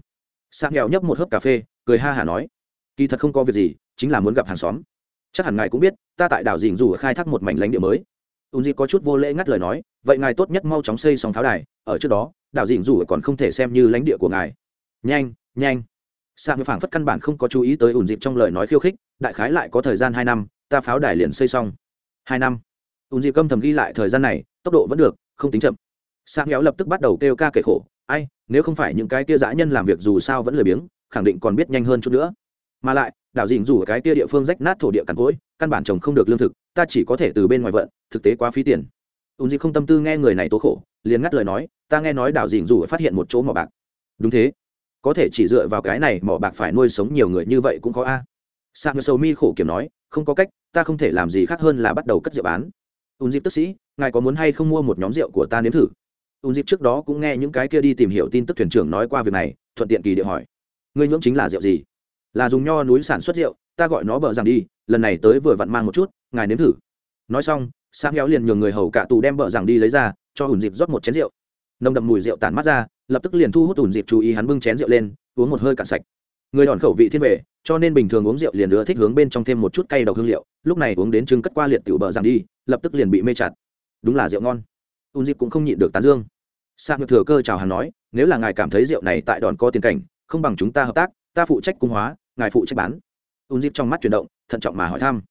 Sang nghèo nhấp một hớp cà phê, cười ha hả nói, kỳ thật không có việc gì, chính là muốn gặp hàng xóm. Chắc hẳn ngài cũng biết, ta tại đảo dình dù khai thác một mảnh lãnh địa mới. Ùn dị có chút vô lễ ngắt lời nói, vậy ngài tốt nhất mau chóng xây xong pháo đài, ở trước đó, đảo dình dù còn không thể xem như lãnh địa của ngài. Nhanh nhanh. Sang phảng phất căn bản không có chú ý tới ùn dịp trong lời nói khiêu khích, đại khái lại có thời gian hai năm, ta pháo đài liền xây xong. Hai năm. Ùn dịp câm thầm ghi lại thời gian này, tốc độ vẫn được, không tính chậm. Sang héo lập tức bắt đầu kêu ca kể khổ, ai nếu không phải những cái kia dã nhân làm việc dù sao vẫn lười biếng, khẳng định còn biết nhanh hơn chút nữa. Mà lại, đảo dình dù cái kia địa phương rách nát thổ địa cằn cỗi, căn bản trồng không được lương thực, ta chỉ có thể từ bên ngoài vận, thực tế quá phí tiền. Ùn dịp không tâm tư nghe người này tố khổ, liền ngắt lời nói, ta nghe nói đảo dình dù phát hiện một chỗ mỏ bạc. Đúng thế. Có thể chỉ dựa vào cái này mỏ bạc phải nuôi sống nhiều người như vậy cũng có a. Sang sầu mi khổ kiểm nói, không có cách, ta không thể làm gì khác hơn là bắt đầu cất rượu bán. Ùn dịp tức sĩ, ngài có muốn hay không mua một nhóm rượu của ta nếm thử? Ùn dịp trước đó cũng nghe những cái kia đi tìm hiểu tin tức thuyền trưởng nói qua việc này, thuận tiện kỳ địa hỏi. Ngươi nhưỡng chính là rượu gì? Là dùng nho núi sản xuất rượu, ta gọi nó bờ rằng đi, lần này tới vừa vặn mang một chút, ngài nếm thử. Nói xong sang héo liền nhường người hầu cả tù đem bờ rằng đi lấy ra, cho Ung dịp rót một chén rượu. Nồng đậm mùi rượu tản mắt ra, lập tức liền thu hút Ung dịp chú ý hắn bưng chén rượu lên, uống một hơi cạn sạch. Người đòn khẩu vị thiên vệ cho nên bình thường uống rượu liền ưa thích hướng bên trong thêm một chút cay độc hương liệu, lúc này uống đến trứng cất qua liệt tiểu bờ rằng đi, lập tức liền bị mê chặt. Đúng là rượu ngon ùn dịp cũng không nhịn được tán dương. Sa ngược thừa cơ chào hàng nói, nếu là ngài cảm thấy rượu này tại đòn có tiền cảnh, không bằng chúng ta hợp tác, ta phụ trách cung hóa, ngài phụ trách bán. Ùn dịp trong mắt chuyển động, thận trọng mà hỏi thăm,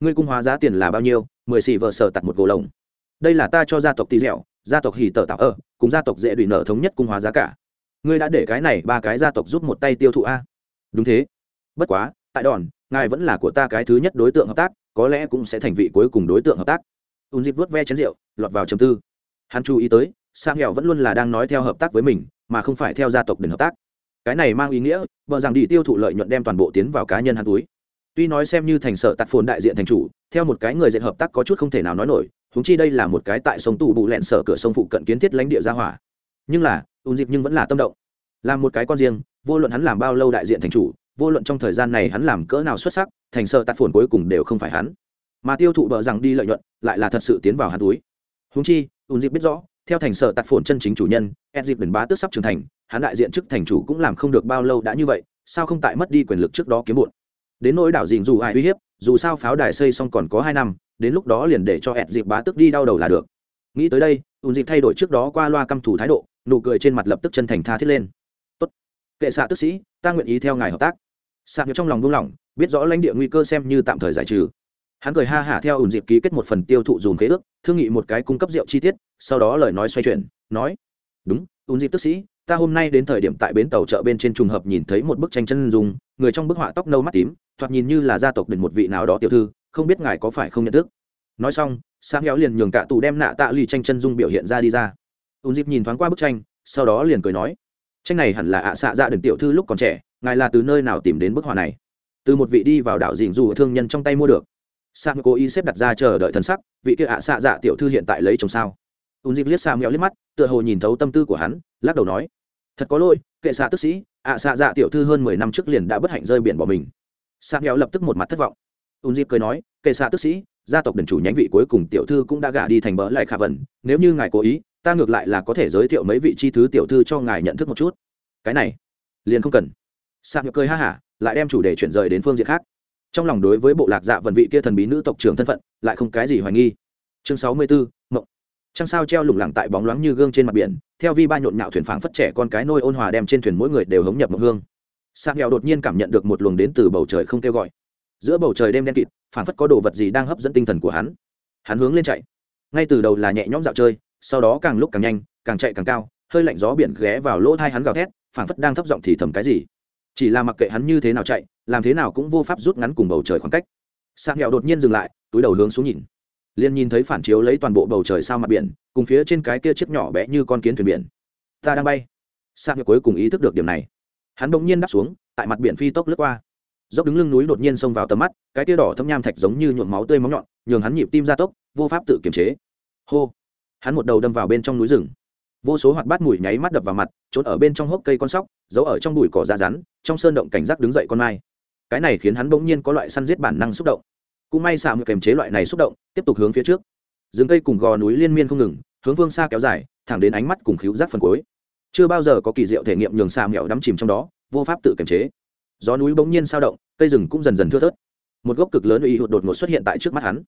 ngươi cung hóa giá tiền là bao nhiêu? Mười xì vợ sở tặt một gỗ lồng. Đây là ta cho gia tộc tì dẻo, gia tộc hì tờ tạo ở, cùng gia tộc dễ đùi nợ thống nhất cung hóa giá cả. Ngươi đã để cái này ba cái gia tộc giúp một tay tiêu thụ a. Đúng thế. Bất quá, tại đòn, ngài vẫn là của ta cái thứ nhất đối tượng hợp tác, có lẽ cũng sẽ thành vị cuối cùng đối tượng hợp tác. Ùn dịp vớt ve chén rượu, lọt vào trầm tư hắn chú ý tới sang nghèo vẫn luôn là đang nói theo hợp tác với mình, mà không phải theo gia tộc đền hợp tác. Cái này mang ý nghĩa, vợ rằng đi tiêu thụ lợi nhuận đem toàn bộ tiến vào cá nhân hắn túi. Tuy nói xem như thành sở tạt phồn đại diện thành chủ, theo một cái người diện hợp tác có chút không thể nào nói nổi húng chi đây là một cái tại sông tù bụ lẹn sở cửa sông phụ cận kiến thiết lãnh địa gia hỏa. Nhưng là ùn dịp nhưng vẫn là tâm động. Làm một cái con riêng, vô luận hắn làm bao lâu đại diện thành chủ, vô luận trong thời gian này hắn làm cỡ nào xuất sắc, thành sở tạt phồn cuối cùng đều không phải hắn. Mà tiêu thụ bờ rằng đi lợi nhuận, lại là thật sự tiến vào hắn túi. Húng chi ùn dịp biết rõ, theo thành sở tạt phồn chân chính chủ nhân, ed dịp biển bá tước sắp trưởng thành, hắn đại diện chức thành chủ cũng làm không được bao lâu đã như vậy, sao không tại mất đi quyền lực trước đó kiếm muộn? Đến nỗi đảo Dịp dù ai uy hiếp, dù sao pháo đài xây xong còn có hai năm, đến lúc đó liền để cho ed dịp bá tước đi đau đầu là được. Nghĩ tới đây, ùn dịp thay đổi trước đó qua loa căm thủ thái độ, nụ cười trên mặt lập tức chân thành tha thiết lên. Tốt, kệ xạ tức sĩ, ta nguyện ý theo ngài hợp tác. Sạc trong lòng buông lỏng, biết rõ lãnh địa nguy cơ xem như tạm thời giải trừ hắn cười ha hả theo ủn dịp ký kết một phần tiêu thụ dùm khế ước, thương nghị một cái cung cấp rượu chi tiết, sau đó lời nói xoay chuyển, nói, đúng ủn dịp tức sĩ, ta hôm nay đến thời điểm tại bến tàu chợ bên trên trùng hợp nhìn thấy một bức tranh chân dùng người trong bức họa tóc nâu mắt tím, thoạt nhìn như là gia tộc đền một vị nào đó tiểu thư, không biết ngài có phải không nhận thức. Nói xong sáng héo liền nhường cả tù đem nạ tạ lì tranh chân dung biểu hiện ra đi ra. Ùn dịp nhìn thoáng qua bức tranh, sau đó liền cười nói, tranh này hẳn là ạ xạ dạ đừng tiểu thư lúc còn trẻ, ngài là từ nơi nào tìm đến bức họa này? Từ một vị đi vào đảo dình dù thương nhân trong tay mua được sam cố ý xếp đặt ra chờ đợi thần sắc, vị kia ạ xạ dạ tiểu thư hiện tại lấy chồng sao? Ùn dịp liếc sam mẹo liếc mắt, tựa hồ nhìn thấu tâm tư của hắn, lắc đầu nói, thật có lỗi, kệ xạ tức sĩ, ạ xạ dạ tiểu thư hơn mười năm trước liền đã bất hạnh rơi biển bỏ mình. Sam mẹo lập tức một mặt thất vọng. Ùn dịp cười nói, kệ xạ tức sĩ, gia tộc đần chủ nhánh vị cuối cùng tiểu thư cũng đã gả đi thành bỡ lại khả vần nếu như ngài cố ý, ta ngược lại là có thể giới thiệu mấy vị chi thứ tiểu thư cho ngài nhận thức một chút. Cái này, liền không cần. Sạc nhược cười ha hả, lại đem chủ đề chuyển rời đến phương diện khác trong lòng đối với bộ lạc dạ vần vị kia thần bí nữ tộc trưởng thân phận, lại không cái gì hoài nghi. Chương sáu mươi bốn mộng. Trăng sao treo lủng lẳng tại bóng loáng như gương trên mặt biển, theo vi ba nhộn nhạo thuyền phảng phất trẻ con cái nôi ôn hòa đem trên thuyền mỗi người đều hống nhập mộng hương. Sạc nghèo đột nhiên cảm nhận được một luồng đến từ bầu trời không kêu gọi. Giữa bầu trời đêm đen kịt, phảng phất có đồ vật gì đang hấp dẫn tinh thần của hắn. Hắn hướng lên chạy. Ngay từ đầu là nhẹ nhõm dạo chơi, sau đó càng lúc càng nhanh, càng chạy càng cao, hơi lạnh gió biển ghé vào lỗ thai hắn gào thét, phảng phất đang thấp giọng thì thầm cái gì chỉ là mặc kệ hắn như thế nào chạy, làm thế nào cũng vô pháp rút ngắn cùng bầu trời khoảng cách. Sạc nghèo đột nhiên dừng lại, túi đầu hướng xuống nhìn. Liền nhìn thấy phản chiếu lấy toàn bộ bầu trời sao mặt biển, cùng phía trên cái kia chiếc nhỏ bé như con kiến thuyền biển. Ta đang bay. Sạc nghèo cuối cùng ý thức được điểm này. Hắn bỗng nhiên đáp xuống, tại mặt biển phi tốc lướt qua. Dốc đứng lưng núi đột nhiên xông vào tầm mắt, cái tia đỏ thâm nham thạch giống như nhuộm máu tươi móng nhọn, nhường hắn nhịp tim ra tốc, vô pháp tự kiềm chế. Hô. Hắn một đầu đâm vào bên trong núi rừng. Vô số hoạt bát mùi nháy mắt đập vào mặt, trốn ở bên trong hốc cây con sóc, giấu ở trong bụi cỏ da rắn trong sơn động cảnh giác đứng dậy con mai. Cái này khiến hắn bỗng nhiên có loại săn giết bản năng xúc động. Cũng may xạ một kềm chế loại này xúc động, tiếp tục hướng phía trước. Rừng cây cùng gò núi liên miên không ngừng, hướng vương xa kéo dài, thẳng đến ánh mắt cùng khíu giác phần cuối. Chưa bao giờ có kỳ diệu thể nghiệm nhường xà mẹo đắm chìm trong đó, vô pháp tự kiềm chế. Gió núi bỗng nhiên sao động, cây rừng cũng dần dần thưa thớt. Một gốc cực lớn uy hụt đột ngột xuất hiện tại trước mắt hắn.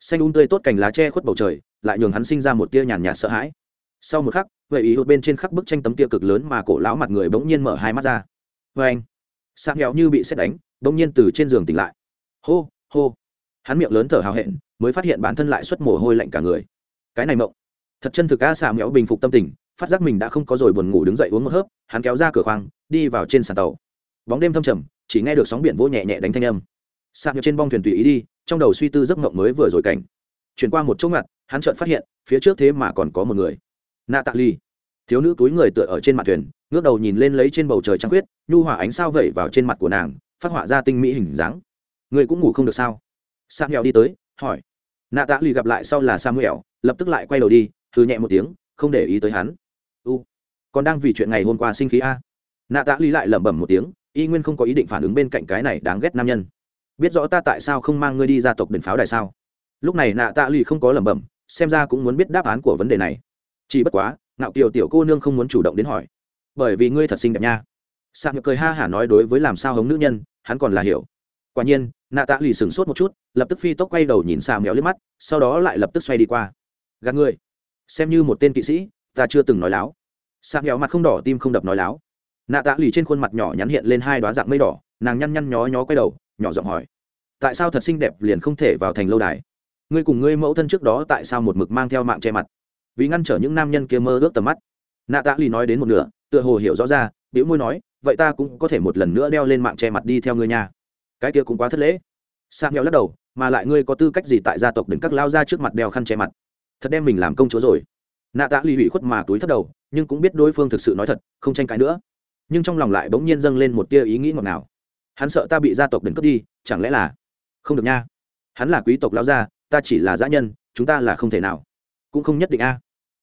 Xanh un tươi tốt cành lá che khuất bầu trời, lại nhường hắn sinh ra một tia nhàn nhạt sợ hãi. Sau một khắc, vậy ý hụt bên trên khắc bức tranh tấm tia cực lớn mà cổ lão mặt người bỗng nhiên mở hai mắt ra vê anh. Sang nghèo như bị xét đánh, bỗng nhiên từ trên giường tỉnh lại. Hô hô. Hắn miệng lớn thở hào hẹn, mới phát hiện bản thân lại xuất mồ hôi lạnh cả người. Cái này mộng. Thật chân thực a xà mẹo bình phục tâm tình, phát giác mình đã không có rồi buồn ngủ đứng dậy uống một hớp, hắn kéo ra cửa khoang, đi vào trên sàn tàu. Bóng đêm thâm trầm, chỉ nghe được sóng biển vỗ nhẹ nhẹ đánh thanh âm. Sạc trên bong thuyền tùy ý đi, trong đầu suy tư giấc mộng mới vừa rồi cảnh. Chuyển qua một chỗ ngặt, hắn chợt phát hiện, phía trước thế mà còn có một người. Nạ tạ ly thiếu nữ túi người tựa ở trên mặt thuyền ngước đầu nhìn lên lấy trên bầu trời trăng khuyết, nhu hỏa ánh sao vẩy vào trên mặt của nàng, phát họa ra tinh mỹ hình dáng. Người cũng ngủ không được sao? Sam nghèo đi tới, hỏi. Nạ tạ lì gặp lại sau là samuel, lập tức lại quay đầu đi thư nhẹ một tiếng, không để ý tới hắn. U, còn đang vì chuyện ngày hôm qua sinh khí a. Nạ tạ lì lại lẩm bẩm một tiếng, y nguyên không có ý định phản ứng bên cạnh cái này đáng ghét nam nhân. Biết rõ ta tại sao không mang ngươi đi ra tộc đền pháo đài sao? Lúc này nạ tạ lì không có lẩm bẩm, xem ra cũng muốn biết đáp án của vấn đề này. Chỉ bất quá, ngạo kiều tiểu cô nương không muốn chủ động đến hỏi bởi vì ngươi thật xinh đẹp nha. Sạc nhược cười ha hả nói đối với làm sao hống nữ nhân, hắn còn là hiểu. Quả nhiên, nạ tạ lì sửng sốt một chút, lập tức phi tốc quay đầu nhìn xà mèo liếc mắt, sau đó lại lập tức xoay đi qua. Gạt người xem như một tên kỵ sĩ, ta chưa từng nói láo. Xà mèo mặt không đỏ, tim không đập nói láo. Nạ tạ lì trên khuôn mặt nhỏ nhắn hiện lên hai đoá dạng mây đỏ, nàng nhăn nhăn nhó nhó quay đầu, nhỏ giọng hỏi. Tại sao thật xinh đẹp liền không thể vào thành lâu đài? Ngươi cùng ngươi mẫu thân trước đó tại sao một mực mang theo mạng che mặt? Vì ngăn trở những nam nhân kia mơ ước tầm mắt. Nạ tạ lì nói đến một nửa tựa hồ hiểu rõ ra biểu môi nói, vậy ta cũng có thể một lần nữa đeo lên mạng che mặt đi theo ngươi nha. Cái kia cũng quá thất lễ. Sang nhau lắc đầu, mà lại ngươi có tư cách gì tại gia tộc đừng các lao ra trước mặt đeo khăn che mặt? Thật đem mình làm công chúa rồi. Nạ tạ lì hủy khuất mà túi thất đầu, nhưng cũng biết đối phương thực sự nói thật, không tranh cãi nữa. Nhưng trong lòng lại bỗng nhiên dâng lên một tia ý nghĩ ngọt nào hắn sợ ta bị gia tộc đừng cướp đi, chẳng lẽ là không được nha? Hắn là quý tộc lao gia, ta chỉ là dã nhân, chúng ta là không thể nào. Cũng không nhất định a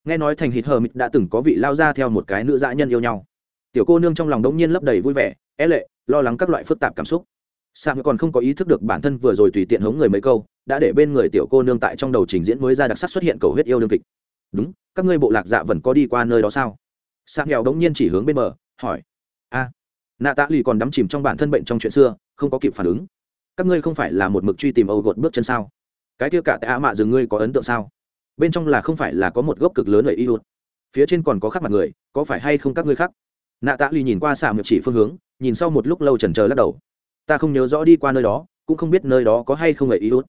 nghe nói thành hít hờ mịt đã từng có vị lao ra theo một cái nữ dã nhân yêu nhau. Tiểu cô nương trong lòng đống nhiên lấp đầy vui vẻ, é lệ, lo lắng các loại phức tạp cảm xúc. Sam còn không có ý thức được bản thân vừa rồi tùy tiện hống người mấy câu, đã để bên người tiểu cô nương tại trong đầu trình diễn mới ra đặc sắc xuất hiện cầu huyết yêu đương kịch. Đúng, các ngươi bộ lạc dạ vẫn có đi qua nơi đó sao? Sam nghèo đống nhiên chỉ hướng bên bờ, hỏi. A, nạ tạ lì còn đắm chìm trong bản thân bệnh trong chuyện xưa, không có kịp phản ứng. Các ngươi không phải là một mực truy tìm âu gột bước chân sao? Cái kia cả tạ mạ dừng ngươi có ấn tượng sao? Bên trong là không phải là có một gốc cực lớn lợi y hụt. Phía trên còn có khắc mặt người, có phải hay không các ngươi khác? Nạ tạ lì nhìn qua xà ngược chỉ phương hướng, nhìn sau một lúc lâu trần chờ lắc đầu. Ta không nhớ rõ đi qua nơi đó, cũng không biết nơi đó có hay không lợi y hụt.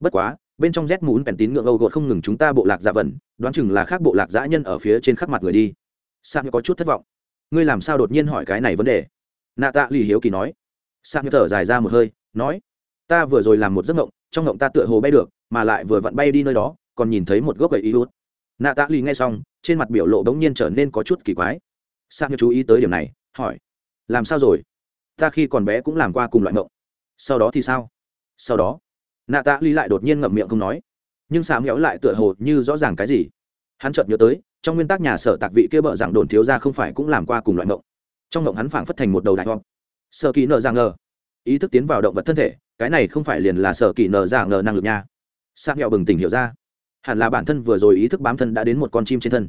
Bất quá, bên trong rét mún bèn tín ngưỡng âu gột không ngừng chúng ta bộ lạc dạ vẩn, đoán chừng là khác bộ lạc dã nhân ở phía trên khắc mặt người đi. Xạ có chút thất vọng. Ngươi làm sao đột nhiên hỏi cái này vấn đề? Nạ tạ lì hiếu kỳ nói. Xạ thở dài ra một hơi, nói. Ta vừa rồi làm một giấc ngộng trong ngộng ta tựa hồ bay được, mà lại vừa vặn bay đi nơi đó còn nhìn thấy một gốc gậy y hút. Nạ tạ lì nghe xong, trên mặt biểu lộ bỗng nhiên trở nên có chút kỳ quái. Sang như chú ý tới điểm này, hỏi, làm sao rồi? Ta khi còn bé cũng làm qua cùng loại ngộng sau đó thì sao? Sau đó, nạ tạ lì lại đột nhiên ngậm miệng không nói. Nhưng xà nghẽo lại tựa hồ như rõ ràng cái gì. Hắn chợt nhớ tới, trong nguyên tắc nhà sở tạc vị kia bợ rằng đồn thiếu ra không phải cũng làm qua cùng loại ngộng trong ngộng hắn phảng phất thành một đầu đại hoang sợ kỳ nợ ra ngờ. Ý thức tiến vào động vật thân thể, cái này không phải liền là sợ kỳ nợ ra ngờ năng lực nha. Sang nghèo bừng tỉnh hiểu ra hẳn là bản thân vừa rồi ý thức bám thân đã đến một con chim trên thân.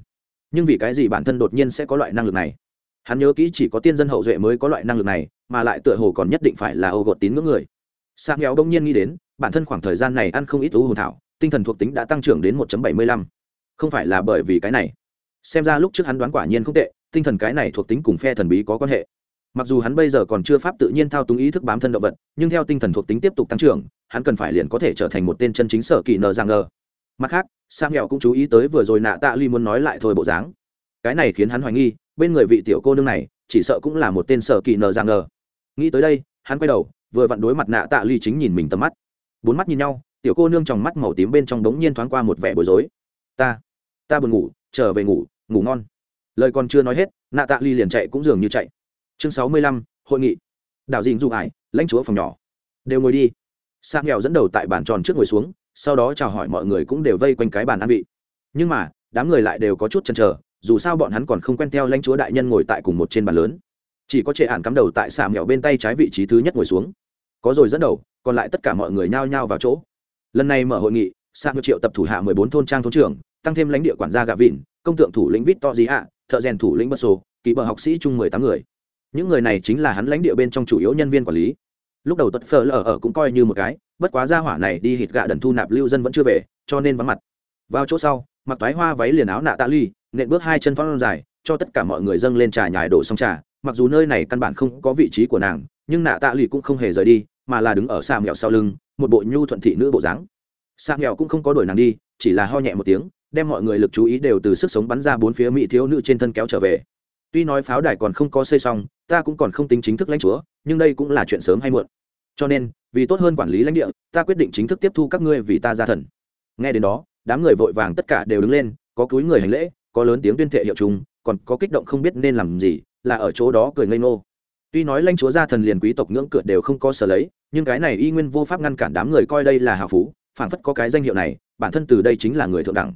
Nhưng vì cái gì bản thân đột nhiên sẽ có loại năng lực này? Hắn nhớ kỹ chỉ có tiên dân hậu duệ mới có loại năng lực này, mà lại tựa hồ còn nhất định phải là ô gột tín ngưỡng người. Sang héo đông nhiên nghĩ đến, bản thân khoảng thời gian này ăn không ít u hồn thảo, tinh thần thuộc tính đã tăng trưởng đến 1 lăm. Không phải là bởi vì cái này. Xem ra lúc trước hắn đoán quả nhiên không tệ, tinh thần cái này thuộc tính cùng phe thần bí có quan hệ. Mặc dù hắn bây giờ còn chưa pháp tự nhiên thao túng ý thức bám thân động vật, nhưng theo tinh thần thuộc tính tiếp tục tăng trưởng, hắn cần phải liền có thể trở thành một tên chân chính sở kỳ nờ giang ngờ mặt khác sang nghèo cũng chú ý tới vừa rồi nạ tạ ly muốn nói lại thôi bộ dáng. Cái này khiến hắn hoài nghi, bên người vị tiểu cô nương này, chỉ sợ cũng là một tên sở kỳ nờ giang ngờ. Nghĩ tới đây, hắn quay đầu, vừa vặn đối mặt nạ tạ ly chính nhìn mình tầm mắt. Bốn mắt nhìn nhau, tiểu cô nương trong mắt màu tím bên trong đống nhiên thoáng qua một vẻ bối rối. Ta ta buồn ngủ, trở về ngủ ngủ ngon. Lời còn chưa nói hết nạ tạ ly liền chạy cũng dường như chạy. Chương sáu mươi lăm, hội nghị. Đạo dình dụ ải lãnh chúa phòng nhỏ. Đều ngồi đi. Sang nghèo dẫn đầu tại bàn tròn trước ngồi xuống sau đó chào hỏi mọi người cũng đều vây quanh cái bàn ăn vị. Nhưng mà, đám người lại đều có chút chần chờ, dù sao bọn hắn còn không quen theo lãnh chúa đại nhân ngồi tại cùng một trên bàn lớn. Chỉ có trệ ản cắm đầu tại xà mèo bên tay trái vị trí thứ nhất ngồi xuống. Có rồi dẫn đầu, còn lại tất cả mọi người nhao nhao vào chỗ. Lần này mở hội nghị, xà mèo triệu tập thủ hạ mười bốn thôn trang thôn trưởng, tăng thêm lãnh địa quản gia gạ vịn, công tượng thủ lĩnh vít to gì hạ thợ rèn thủ lĩnh bất sô kỳ bờ học sĩ chung mười tám người. Những người này chính là hắn lãnh địa bên trong chủ yếu nhân viên quản lý. Lúc đầu tật phở lở ở cũng coi như một cái bất quá gia hỏa này đi hít gạ đần thu nạp lưu dân vẫn chưa về, cho nên vắng mặt. Vào chỗ sau, mặc toái hoa váy liền áo nạ tạ ly, nện bước hai chân phong dài, cho tất cả mọi người dâng lên trà nhài đổ xong trà. Mặc dù nơi này căn bản không có vị trí của nàng, nhưng nạ tạ ly cũng không hề rời đi, mà là đứng ở xa mèo sau lưng, một bộ nhu thuận thị nữ bộ dáng. Xa mèo cũng không có đuổi nàng đi, chỉ là ho nhẹ một tiếng, đem mọi người lực chú ý đều từ sức sống bắn ra bốn phía mỹ thiếu nữ trên thân kéo trở về. Tuy nói pháo đài còn không có xây xong, ta cũng còn không tính chính thức lãnh chúa, nhưng đây cũng là chuyện sớm hay muộn. Cho nên vì tốt hơn quản lý lãnh địa, ta quyết định chính thức tiếp thu các ngươi vì ta ra thần. Nghe đến đó, đám người vội vàng tất cả đều đứng lên, có cúi người hành lễ, có lớn tiếng tuyên thệ hiệu chúng, còn có kích động không biết nên làm gì, là ở chỗ đó cười ngây ngô. Tuy nói lãnh chúa gia thần liền quý tộc ngưỡng cửa đều không có sở lấy, nhưng cái này y nguyên vô pháp ngăn cản đám người coi đây là hào phú, phảng phất có cái danh hiệu này, bản thân từ đây chính là người thượng đẳng.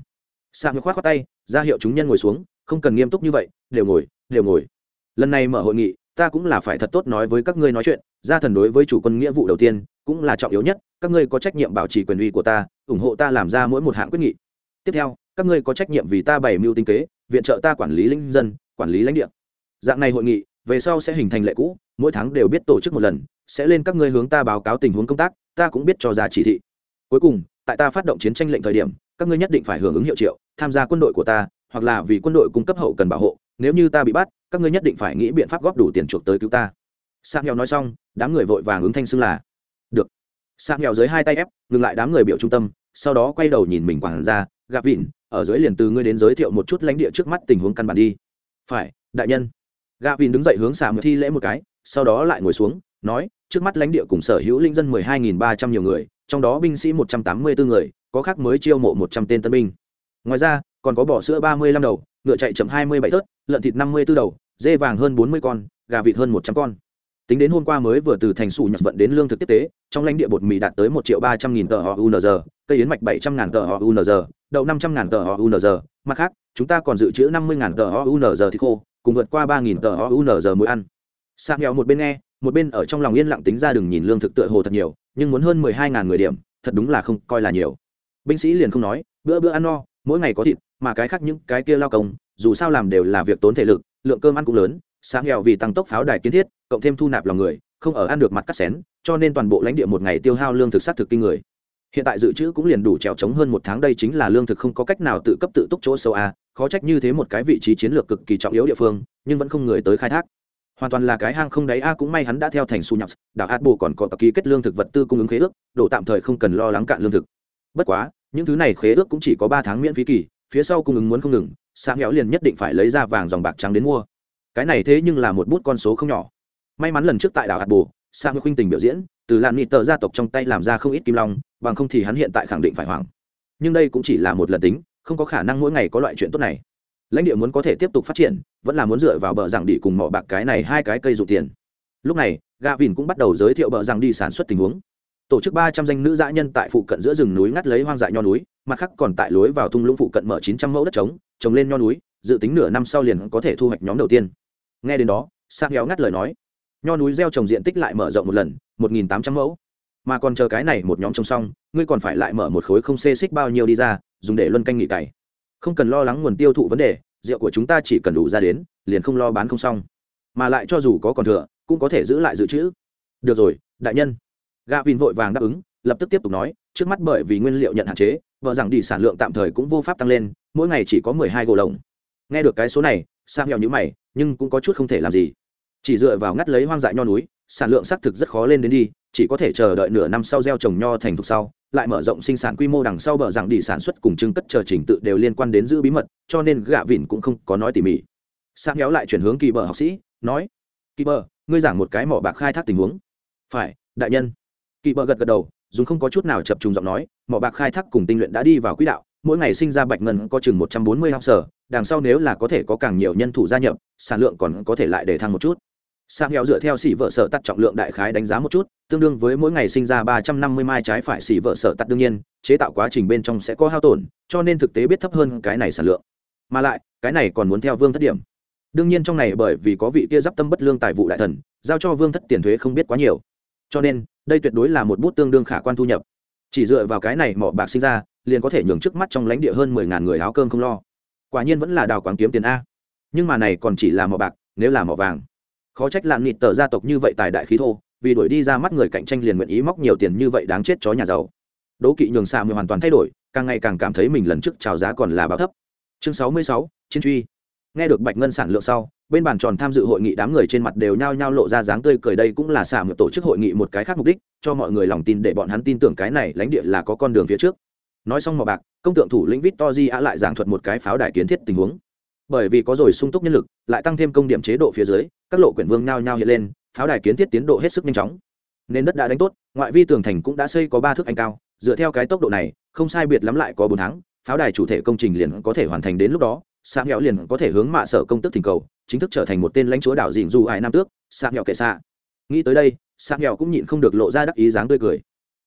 Sa người khoát khoát tay, ra hiệu chúng nhân ngồi xuống, không cần nghiêm túc như vậy, đều ngồi đều ngồi. Lần này mở hội nghị ta cũng là phải thật tốt nói với các ngươi nói chuyện, gia thần đối với chủ quân nghĩa vụ đầu tiên cũng là trọng yếu nhất, các ngươi có trách nhiệm bảo trì quyền uy của ta, ủng hộ ta làm ra mỗi một hạng quyết nghị. Tiếp theo, các ngươi có trách nhiệm vì ta bày mưu tinh kế, viện trợ ta quản lý linh dân, quản lý lãnh địa. Dạng này hội nghị, về sau sẽ hình thành lệ cũ, mỗi tháng đều biết tổ chức một lần, sẽ lên các ngươi hướng ta báo cáo tình huống công tác, ta cũng biết cho ra chỉ thị. Cuối cùng, tại ta phát động chiến tranh lệnh thời điểm, các ngươi nhất định phải hưởng ứng hiệu triệu, tham gia quân đội của ta, hoặc là vì quân đội cung cấp hậu cần bảo hộ nếu như ta bị bắt, các ngươi nhất định phải nghĩ biện pháp góp đủ tiền chuộc tới cứu ta. Sang nghèo nói xong, đám người vội vàng ứng thanh xưng là, được. Sang nghèo dưới hai tay ép, ngừng lại đám người biểu trung tâm, sau đó quay đầu nhìn mình quảng ra gặp vịn, ở dưới liền từ ngươi đến giới thiệu một chút lãnh địa trước mắt tình huống căn bản đi. Phải, đại nhân. Gạ vin đứng dậy hướng xà mượt thi lễ một cái, sau đó lại ngồi xuống, nói, trước mắt lãnh địa cùng sở hữu linh dân mười hai nghìn ba trăm nhiều người, trong đó binh sĩ một trăm tám mươi bốn người, có khác mới chiêu mộ một trăm tên tân binh. Ngoài ra, còn có bỏ sữa ba mươi lăm đầu ngựa chạy chậm hai mươi bảy tớt lợn thịt năm mươi b ố đầu, dê vàng hơn bốn mươi con, gà vịt hơn một trăm con. Tính đến hôm qua mới vừa từ thành sủ nhập vận đến lương thực tiếp tế, trong lãnh địa bột mì đạt tới một triệu ba trăm nghìn tờ họ unz cây yến mạch bảy trăm ngàn tờ họ unz đậu năm trăm ngàn tờ họ unz mặt khác, chúng ta còn dự trữ năm mươi ngàn tờ họ unz thịt khô, cùng vượt qua ba nghìn tờ họ unz mỗi ăn. Sa nghèo một bên nghe, một bên ở trong lòng yên lặng tính ra đừng nhìn lương thực tựa hồ thật nhiều, nhưng muốn hơn mười hai ngàn người điểm, thật đúng là không coi là nhiều. Binh sĩ liền không nói, bữa bữa ăn no, mỗi ngày có thịt mà cái khác những cái kia lao công, dù sao làm đều là việc tốn thể lực, lượng cơm ăn cũng lớn, sáng nghèo vì tăng tốc pháo đài kiến thiết, cộng thêm thu nạp lòng người, không ở ăn được mặt cắt xén, cho nên toàn bộ lãnh địa một ngày tiêu hao lương thực sát thực kinh người. Hiện tại dự trữ cũng liền đủ trèo trống hơn một tháng đây chính là lương thực không có cách nào tự cấp tự túc chỗ sâu a, khó trách như thế một cái vị trí chiến lược cực kỳ trọng yếu địa phương, nhưng vẫn không người tới khai thác. Hoàn toàn là cái hang không đáy a, cũng may hắn đã theo thành su nhọc đảo hát bồ còn có tập ký kết lương thực vật tư cung ứng khế ước, đổ tạm thời không cần lo lắng cạn lương thực. Bất quá, những thứ này khế ước cũng chỉ có ba tháng miễn phí kỳ phía sau cung ứng muốn không ngừng sáng nghèo liền nhất định phải lấy ra vàng dòng bạc trắng đến mua. Cái này thế nhưng là một bút con số không nhỏ. May mắn lần trước tại đảo hạt bồ sang khuynh tình biểu diễn, từ làn nghị tờ gia tộc trong tay làm ra không ít kim long, bằng không thì hắn hiện tại khẳng định phải hoảng. Nhưng đây cũng chỉ là một lần tính, không có khả năng mỗi ngày có loại chuyện tốt này. Lãnh địa muốn có thể tiếp tục phát triển, vẫn là muốn dựa vào bờ rằng đi cùng mỏ bạc cái này hai cái cây dụ tiền. Lúc này gà vìn cũng bắt đầu giới thiệu bờ rằng đi sản xuất tình huống tổ chức ba trăm danh nữ dã nhân tại phụ cận giữa rừng núi ngắt lấy hoang dại nho núi, mặt khác còn tại lối vào thung lũng phụ cận mở chín trăm mẫu đất trống, trồng lên nho núi, dự tính nửa năm sau liền có thể thu hoạch nhóm đầu tiên. Nghe đến đó sang héo ngắt lời nói. Nho núi gieo trồng diện tích lại mở rộng một lần, một nghìn tám trăm mẫu. Mà còn chờ cái này một nhóm trồng xong, ngươi còn phải lại mở một khối không xê xích bao nhiêu đi ra, dùng để luân canh nghỉ cày. Không cần lo lắng nguồn tiêu thụ vấn đề, rượu của chúng ta chỉ cần đủ ra đến, liền không lo bán không xong. Mà lại cho dù có còn thừa, cũng có thể giữ lại dự trữ. Được rồi, đại nhân gạ vin vội vàng đáp ứng, lập tức tiếp tục nói, trước mắt bởi vì nguyên liệu nhận hạn chế, vợ rằng đi sản lượng tạm thời cũng vô pháp tăng lên, mỗi ngày chỉ có mười hai gỗ lồng. Nghe được cái số này sang nghèo như mày, nhưng cũng có chút không thể làm gì. Chỉ dựa vào ngắt lấy hoang dại nho núi, sản lượng xác thực rất khó lên đến đi, chỉ có thể chờ đợi nửa năm sau gieo trồng nho thành thục sau, lại mở rộng sinh sản quy mô đằng sau bờ rằng đi sản xuất cùng trưng cất chờ trình tự đều liên quan đến giữ bí mật, cho nên gạ vịn cũng không có nói tỉ mỉ. Sam kéo lại chuyển hướng kỳ bờ học sĩ, nói, kỳ bờ, ngươi giảng một cái mỏ bạc khai thác tình huống. Phải, đại nhân kỳ bờ gật gật đầu, dùng không có chút nào chập trùng giọng nói, mỏ bạc khai thác cùng tinh luyện đã đi vào quỹ đạo, mỗi ngày sinh ra bạch ngân có chừng một trăm bốn mươi học sở, đằng sau nếu là có thể có càng nhiều nhân thủ gia nhập, sản lượng còn có thể lại để thăng một chút. Sang heo dựa theo xỉ vợ sở tắt trọng lượng đại khái đánh giá một chút, tương đương với mỗi ngày sinh ra ba trăm năm mươi mai trái phải xỉ vợ sở tắt đương nhiên, chế tạo quá trình bên trong sẽ có hao tổn, cho nên thực tế biết thấp hơn cái này sản lượng. Mà lại, cái này còn muốn theo vương thất điểm. Đương nhiên trong này bởi vì có vị kia d tâm bất lương tài vụ đại thần, giao cho vương thất tiền thuế không biết quá nhiều. Cho nên đây tuyệt đối là một bút tương đương khả quan thu nhập. Chỉ dựa vào cái này mỏ bạc sinh ra, liền có thể nhường trước mắt trong lãnh địa hơn mười ngàn người áo cơm không lo. Quả nhiên vẫn là đào quán kiếm tiền a. Nhưng mà này còn chỉ là mỏ bạc, nếu là mỏ vàng. Khó trách lạn nịt tờ gia tộc như vậy tài đại khí thô, vì đuổi đi ra mắt người cạnh tranh liền nguyện ý móc nhiều tiền như vậy đáng chết chó nhà giàu. Đố kỵ nhường xạ mới hoàn toàn thay đổi, càng ngày càng cảm thấy mình lần trước trào giá còn là báo thấp. Chương sáu mươi sáu, chiến truy. Nghe được bạch ngân sản lượng sau bên bàn tròn tham dự hội nghị đám người trên mặt đều nhao nhao lộ ra dáng tươi cười. Đây cũng là xả một tổ chức hội nghị một cái khác mục đích, cho mọi người lòng tin để bọn hắn tin tưởng cái này lãnh địa là có con đường phía trước. Nói xong mò bạc, công tượng thủ lĩnh victor di á lại giảng thuật một cái pháo đài kiến thiết tình huống. Bởi vì có rồi sung túc nhân lực, lại tăng thêm công điểm chế độ phía dưới, các lộ quyển vương nhao nhao hiện lên, pháo đài kiến thiết tiến độ hết sức nhanh chóng. Nên đất đã đánh tốt, ngoại vi tường thành cũng đã xây có ba thước anh cao, dựa theo cái tốc độ này, không sai biệt lắm lại có bốn tháng, pháo đài chủ thể công trình liền có thể hoàn thành đến lúc đó xã nghèo liền có thể hướng mạ sở công tức thỉnh cầu, chính thức trở thành một tên lãnh chúa đảo dìn dù ải năm tước xã nghèo kệ xạ nghĩ tới đây xã nghèo cũng nhịn không được lộ ra đắc ý dáng tươi cười.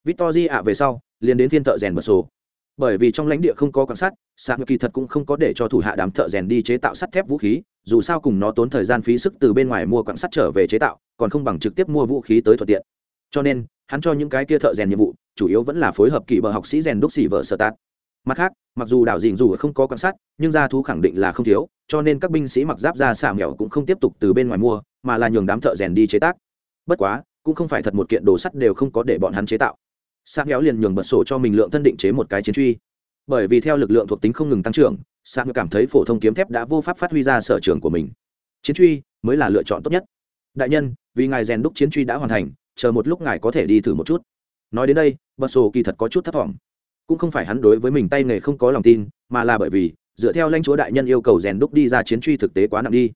Victor di ạ, về sau, liền đến phiên thợ rèn bật sổ bởi vì trong lãnh địa không có quan sát xã nghèo kỳ thật cũng không có để cho thủ hạ đám thợ rèn đi chế tạo sắt thép vũ khí, dù sao cùng nó tốn thời gian phí sức từ bên ngoài mua quặng sắt trở về chế tạo, còn không bằng trực tiếp mua vũ khí tới thuận tiện. Cho nên, hắn cho những cái kia thợ rèn nhiệm vụ, chủ yếu vẫn là phối hợp kỳ bờ học sĩ rèn đúc xỉ vợ sở tạt mặt khác, mặc dù đảo dình dù không có quan sát, nhưng gia thú khẳng định là không thiếu, cho nên các binh sĩ mặc giáp ra xả mẹo cũng không tiếp tục từ bên ngoài mua, mà là nhường đám thợ rèn đi chế tác. Bất quá, cũng không phải thật một kiện đồ sắt đều không có để bọn hắn chế tạo. Sang kéo liền nhường bật sổ cho mình lượng thân định chế một cái chiến truy. Bởi vì theo lực lượng thuộc tính không ngừng tăng trưởng sang cảm thấy phổ thông kiếm thép đã vô pháp phát huy ra sở trường của mình. Chiến truy mới là lựa chọn tốt nhất. Đại nhân, vì ngài rèn đúc chiến truy đã hoàn thành, chờ một lúc ngài có thể đi thử một chút. Nói đến đây, bật sổ kỳ thật có chút thất vọng cũng không phải hắn đối với mình tay nghề không có lòng tin, mà là bởi vì, dựa theo lãnh chúa đại nhân yêu cầu rèn đúc đi ra chiến truy thực tế quá nặng đi.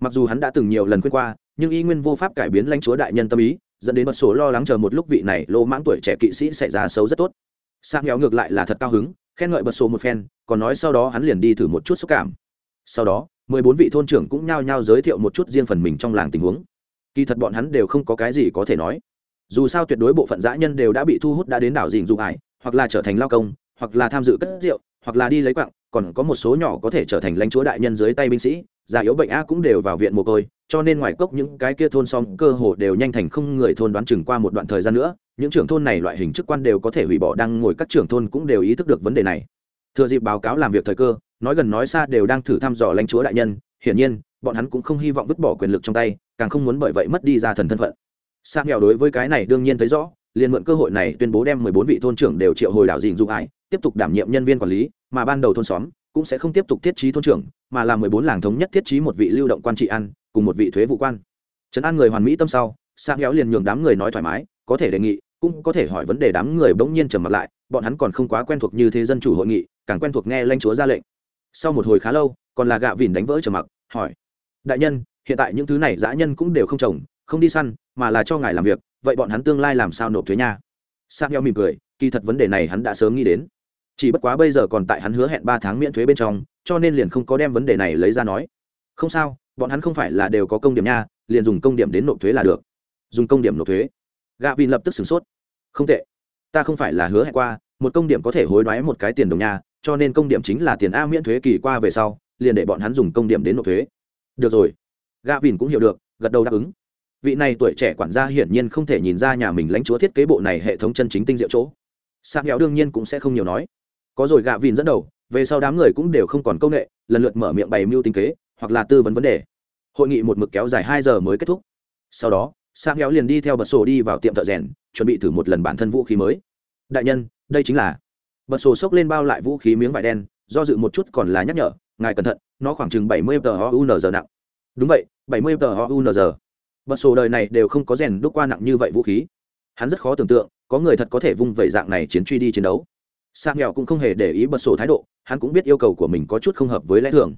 Mặc dù hắn đã từng nhiều lần khuyên qua, nhưng y nguyên vô pháp cải biến lãnh chúa đại nhân tâm ý, dẫn đến một số lo lắng chờ một lúc vị này lô mãng tuổi trẻ kỵ sĩ xảy ra xấu rất tốt. Sang nghèo ngược lại là thật cao hứng, khen ngợi bật sổ một phen, còn nói sau đó hắn liền đi thử một chút xúc cảm. Sau đó, mười bốn vị thôn trưởng cũng nhao nhao giới thiệu một chút riêng phần mình trong làng tình huống. Kỳ thật bọn hắn đều không có cái gì có thể nói. Dù sao tuyệt đối bộ phận dã nhân đều đã bị thu hút đã đến đảo dình dụ ải hoặc là trở thành lao công, hoặc là tham dự cất rượu, hoặc là đi lấy quặng còn có một số nhỏ có thể trở thành lãnh chúa đại nhân dưới tay binh sĩ, già yếu bệnh a cũng đều vào viện mồ côi, cho nên ngoài cốc những cái kia thôn xong cơ hồ đều nhanh thành không người thôn đoán chừng qua một đoạn thời gian nữa, những trưởng thôn này loại hình chức quan đều có thể hủy bỏ đang ngồi các trưởng thôn cũng đều ý thức được vấn đề này. Thừa dịp báo cáo làm việc thời cơ, nói gần nói xa đều đang thử thăm dò lãnh chúa đại nhân, hiển nhiên, bọn hắn cũng không hy vọng vứt bỏ quyền lực trong tay, càng không muốn bởi vậy mất đi ra thần thân phận. Sang nghèo đối với cái này đương nhiên thấy rõ liền mượn cơ hội này tuyên bố đem mười bốn vị thôn trưởng đều triệu hồi đảo dình dụng ải tiếp tục đảm nhiệm nhân viên quản lý, mà ban đầu thôn xóm cũng sẽ không tiếp tục thiết trí thôn trưởng, mà là mười bốn làng thống nhất thiết trí một vị lưu động quan trị ăn cùng một vị thuế vụ quan. Trấn an người hoàn mỹ tâm sau sang kéo liền nhường đám người nói thoải mái, có thể đề nghị, cũng có thể hỏi vấn đề đám người bỗng nhiên trầm mặt lại, bọn hắn còn không quá quen thuộc như thế dân chủ hội nghị, càng quen thuộc nghe lãnh chúa ra lệnh. Sau một hồi khá lâu, còn là gạ vỉn đánh vỡ trầm mặc, hỏi, đại nhân, hiện tại những thứ này dã nhân cũng đều không trồng, không đi săn, mà là cho ngài làm việc vậy bọn hắn tương lai làm sao nộp thuế nha? Sang nhau mỉm cười, kỳ thật vấn đề này hắn đã sớm nghĩ đến. Chỉ bất quá bây giờ còn tại hắn hứa hẹn ba tháng miễn thuế bên trong, cho nên liền không có đem vấn đề này lấy ra nói. Không sao, bọn hắn không phải là đều có công điểm nha, liền dùng công điểm đến nộp thuế là được. Dùng công điểm nộp thuế. Gạ vin lập tức sửng sốt. Không tệ. Ta không phải là hứa hẹn qua, một công điểm có thể hối đoái một cái tiền đồng nha, cho nên công điểm chính là tiền a miễn thuế kỳ qua về sau, liền để bọn hắn dùng công điểm đến nộp thuế. Được rồi. Gạ vin cũng hiểu được, gật đầu đáp ứng vị này tuổi trẻ quản gia hiển nhiên không thể nhìn ra nhà mình lãnh chúa thiết kế bộ này hệ thống chân chính tinh diệu chỗ. Sang héo đương nhiên cũng sẽ không nhiều nói. Có rồi gạ vìn dẫn đầu, về sau đám người cũng đều không còn công nghệ, lần lượt mở miệng bày mưu tinh kế, hoặc là tư vấn vấn đề. Hội nghị một mực kéo dài hai giờ mới kết thúc. Sau đó sang héo liền đi theo bật sổ đi vào tiệm thợ rèn, chuẩn bị thử một lần bản thân vũ khí mới. Đại nhân, đây chính là bật sổ xốc lên bao lại vũ khí miếng vải đen, do dự một chút còn là nhắc nhở, ngài cẩn thận, nó khoảng chừng bảy mươi tờ giờ nặng. Đúng vậy, bảy mươi tờ giờ bật sổ đời này đều không có rèn đúc qua nặng như vậy vũ khí. Hắn rất khó tưởng tượng, có người thật có thể vung vẩy dạng này chiến truy đi chiến đấu. Sang nghèo cũng không hề để ý bật sổ thái độ, hắn cũng biết yêu cầu của mình có chút không hợp với lẽ thường.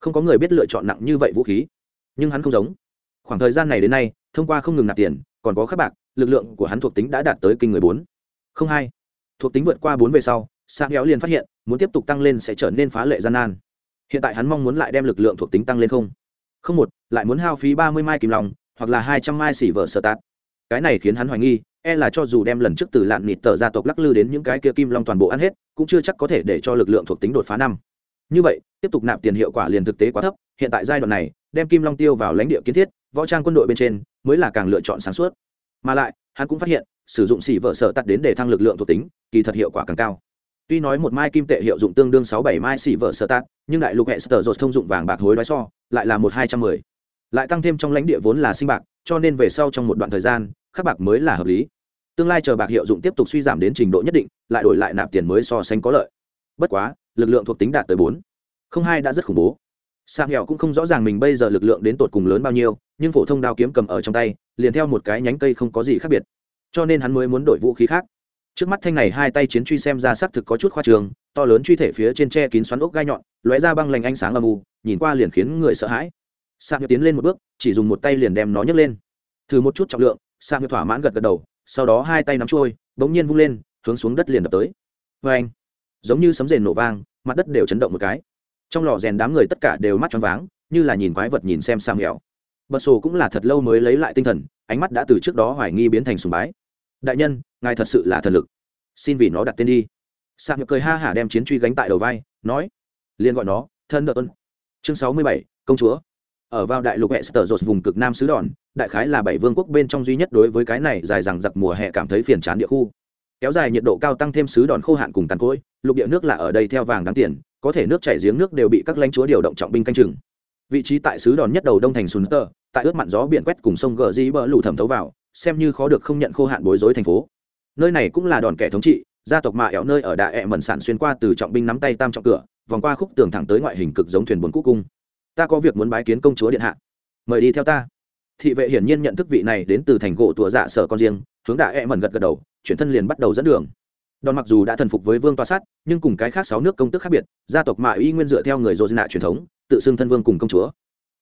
Không có người biết lựa chọn nặng như vậy vũ khí. Nhưng hắn không giống. Khoảng thời gian này đến nay, thông qua không ngừng nạp tiền, còn có các bạc, lực lượng của hắn thuộc tính đã đạt tới kinh người bốn. Không hai. Thuộc tính vượt qua bốn về sau sang nghèo liền phát hiện, muốn tiếp tục tăng lên sẽ trở nên phá lệ gian nan. Hiện tại hắn mong muốn lại đem lực lượng thuộc tính tăng lên không. Không một, lại muốn hao phí ba mươi mai kim lòng hoặc là hai trăm mai xỉ vợ sơ tạt, cái này khiến hắn hoài nghi e là cho dù đem lần trước từ lạn nịt tờ gia tộc lắc lư đến những cái kia kim long toàn bộ ăn hết cũng chưa chắc có thể để cho lực lượng thuộc tính đột phá năm. Như vậy tiếp tục nạp tiền hiệu quả liền thực tế quá thấp hiện tại giai đoạn này đem kim long tiêu vào lãnh địa kiến thiết võ trang quân đội bên trên mới là càng lựa chọn sáng suốt. Mà lại hắn cũng phát hiện sử dụng xỉ vợ sở tắt đến để thăng lực lượng thuộc tính kỳ thật hiệu quả càng cao. Tuy nói một mai kim tệ hiệu dụng tương đương sáu bảy mai xỉ vợ sở tắt nhưng đại lục hệ sở dột thông dụng vàng bạc hối đoái so lại là một hai trăm mười lại tăng thêm trong lãnh địa vốn là sinh bạc, cho nên về sau trong một đoạn thời gian, khắc bạc mới là hợp lý. Tương lai chờ bạc hiệu dụng tiếp tục suy giảm đến trình độ nhất định, lại đổi lại nạp tiền mới so sánh có lợi. Bất quá, lực lượng thuộc tính đạt tới bốn. Không hai đã rất khủng bố. Sang hẹo cũng không rõ ràng mình bây giờ lực lượng đến tột cùng lớn bao nhiêu, nhưng phổ thông đao kiếm cầm ở trong tay, liền theo một cái nhánh cây không có gì khác biệt. Cho nên hắn mới muốn đổi vũ khí khác. Trước mắt thanh này hai tay chiến truy xem ra xác thực có chút khoa trường, to lớn truy thể phía trên tre kín xoắn ốc gai nhọn, lóe ra băng lành ánh sáng âm u, nhìn qua liền khiến người sợ hãi sạc nhựa tiến lên một bước, chỉ dùng một tay liền đem nó nhấc lên. Thử một chút trọng lượng, sạc nhựa thỏa mãn gật gật đầu, sau đó hai tay nắm trôi bỗng nhiên vung lên, hướng xuống đất liền đập tới. Vê anh, giống như sấm rền nổ vang, mặt đất đều chấn động một cái. Trong lò rèn đám người tất cả đều mắt choáng váng, như là nhìn quái vật nhìn xem sang nghèo bật sổ cũng là thật lâu mới lấy lại tinh thần, ánh mắt đã từ trước đó hoài nghi biến thành sùng bái. Đại nhân, ngài thật sự là thần lực. Xin vì nó đặt tên đi. Sạc nhựa cười ha hả đem chiến truy gánh tại đầu vai, nói, liền gọi nó thân đợt ơn chương sáu mươi bảy, công chúa ở vào đại lục hệ sở dột vùng cực nam xứ đòn, đại khái là bảy vương quốc bên trong duy nhất đối với cái này dài rằng giặc mùa hè cảm thấy phiền chán địa khu. Kéo dài nhiệt độ cao tăng thêm xứ đòn khô hạn cùng tàn cối lục địa nước là ở đây theo vàng đáng tiền, có thể nước chảy giếng nước đều bị các lãnh chúa điều động trọng binh canh chừng. Vị trí tại xứ đòn nhất đầu đông thành sùn tơ tại ướt mặn gió biển quét cùng sông gờ di bờ lụ thẩm thấu vào, xem như khó được không nhận khô hạn bối rối thành phố. Nơi này cũng là đòn kẻ thống trị, gia tộc mạ ẻo nơi ở đại ẹ mẩn sản xuyên qua từ trọng binh nắm tay tam trọng cửa, vòng qua khúc tường thẳng tới ngoại hình cực giống thuyền buồn cũ cung ta có việc muốn bái kiến công chúa điện hạ. Mời đi theo ta. Thị vệ hiển nhiên nhận thức vị này đến từ thành gỗ tùa dạ sở con riêng, hướng đạ e mẩn gật gật đầu, chuyển thân liền bắt đầu dẫn đường. Đòn mặc dù đã thần phục với vương toa sát, nhưng cùng cái khác sáu nước công tức khác biệt, gia tộc mạ y nguyên dựa theo người dô nạ truyền thống, tự xưng thân vương cùng công chúa.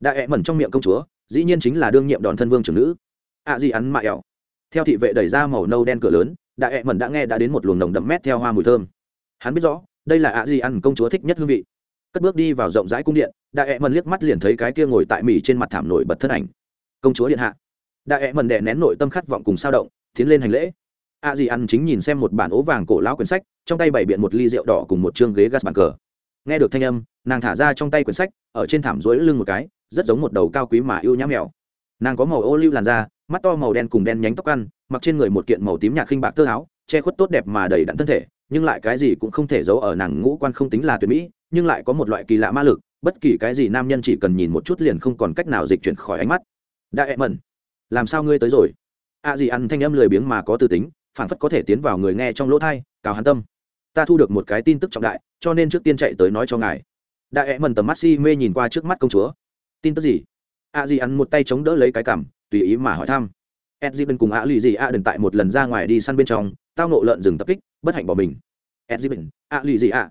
Đạ e mẩn trong miệng công chúa, dĩ nhiên chính là đương nhiệm đòn thân vương trưởng nữ. Ạ gì ăn mạ ẻo theo thị vệ đẩy ra màu nâu đen cửa lớn đạ e mẩn đã nghe đã đến một luồng nồng đậm mét theo hoa mùi thơm. Hắn biết rõ, đây là ạ gì ăn công chúa thích nhất hương vị cất bước đi vào rộng rãi cung điện, đại ẹ mần liếc mắt liền thấy cái kia ngồi tại mỹ trên mặt thảm nổi bật thân ảnh. Công chúa điện hạ. Đại ẹ mần đệ nén nội tâm khát vọng cùng sao động, tiến lên hành lễ. A dì ăn chính nhìn xem một bản ố vàng cổ lão quyển sách, trong tay bày biện một ly rượu đỏ cùng một chương ghế gas bàn cờ. Nghe được thanh âm, nàng thả ra trong tay quyển sách, ở trên thảm rối lưng một cái, rất giống một đầu cao quý mà ưu nhã mèo. Nàng có màu ô lưu làn da, mắt to màu đen cùng đen nhánh tóc ăn, mặc trên người một kiện màu tím nhạt khinh bạc tơ áo, che khuất tốt đẹp mà đầy đặn thân thể, nhưng lại cái gì cũng không thể giấu ở nàng ngũ quan không tính là tuyệt mỹ nhưng lại có một loại kỳ lạ ma lực, bất kỳ cái gì nam nhân chỉ cần nhìn một chút liền không còn cách nào dịch chuyển khỏi ánh mắt. Đã em mẩn, làm sao ngươi tới rồi? A à gì ăn thanh âm lười biếng mà có tư tính phản phất có thể tiến vào người nghe trong lỗ thai cào hắn tâm. Ta thu được một cái tin tức trọng đại, cho nên trước tiên chạy tới nói cho ngài. Đã ẹ mẩn tầm mắt si mê nhìn qua trước mắt công chúa. Tin tức gì? A gì ăn một tay chống đỡ lấy cái cảm tùy ý mà hỏi thăm. Edgibin bên cùng a lì gì a đừng tại một lần ra ngoài đi săn bên trong, tao nộ lợn rừng tập kích, bất hạnh bỏ mình. Edgibin a lì gì a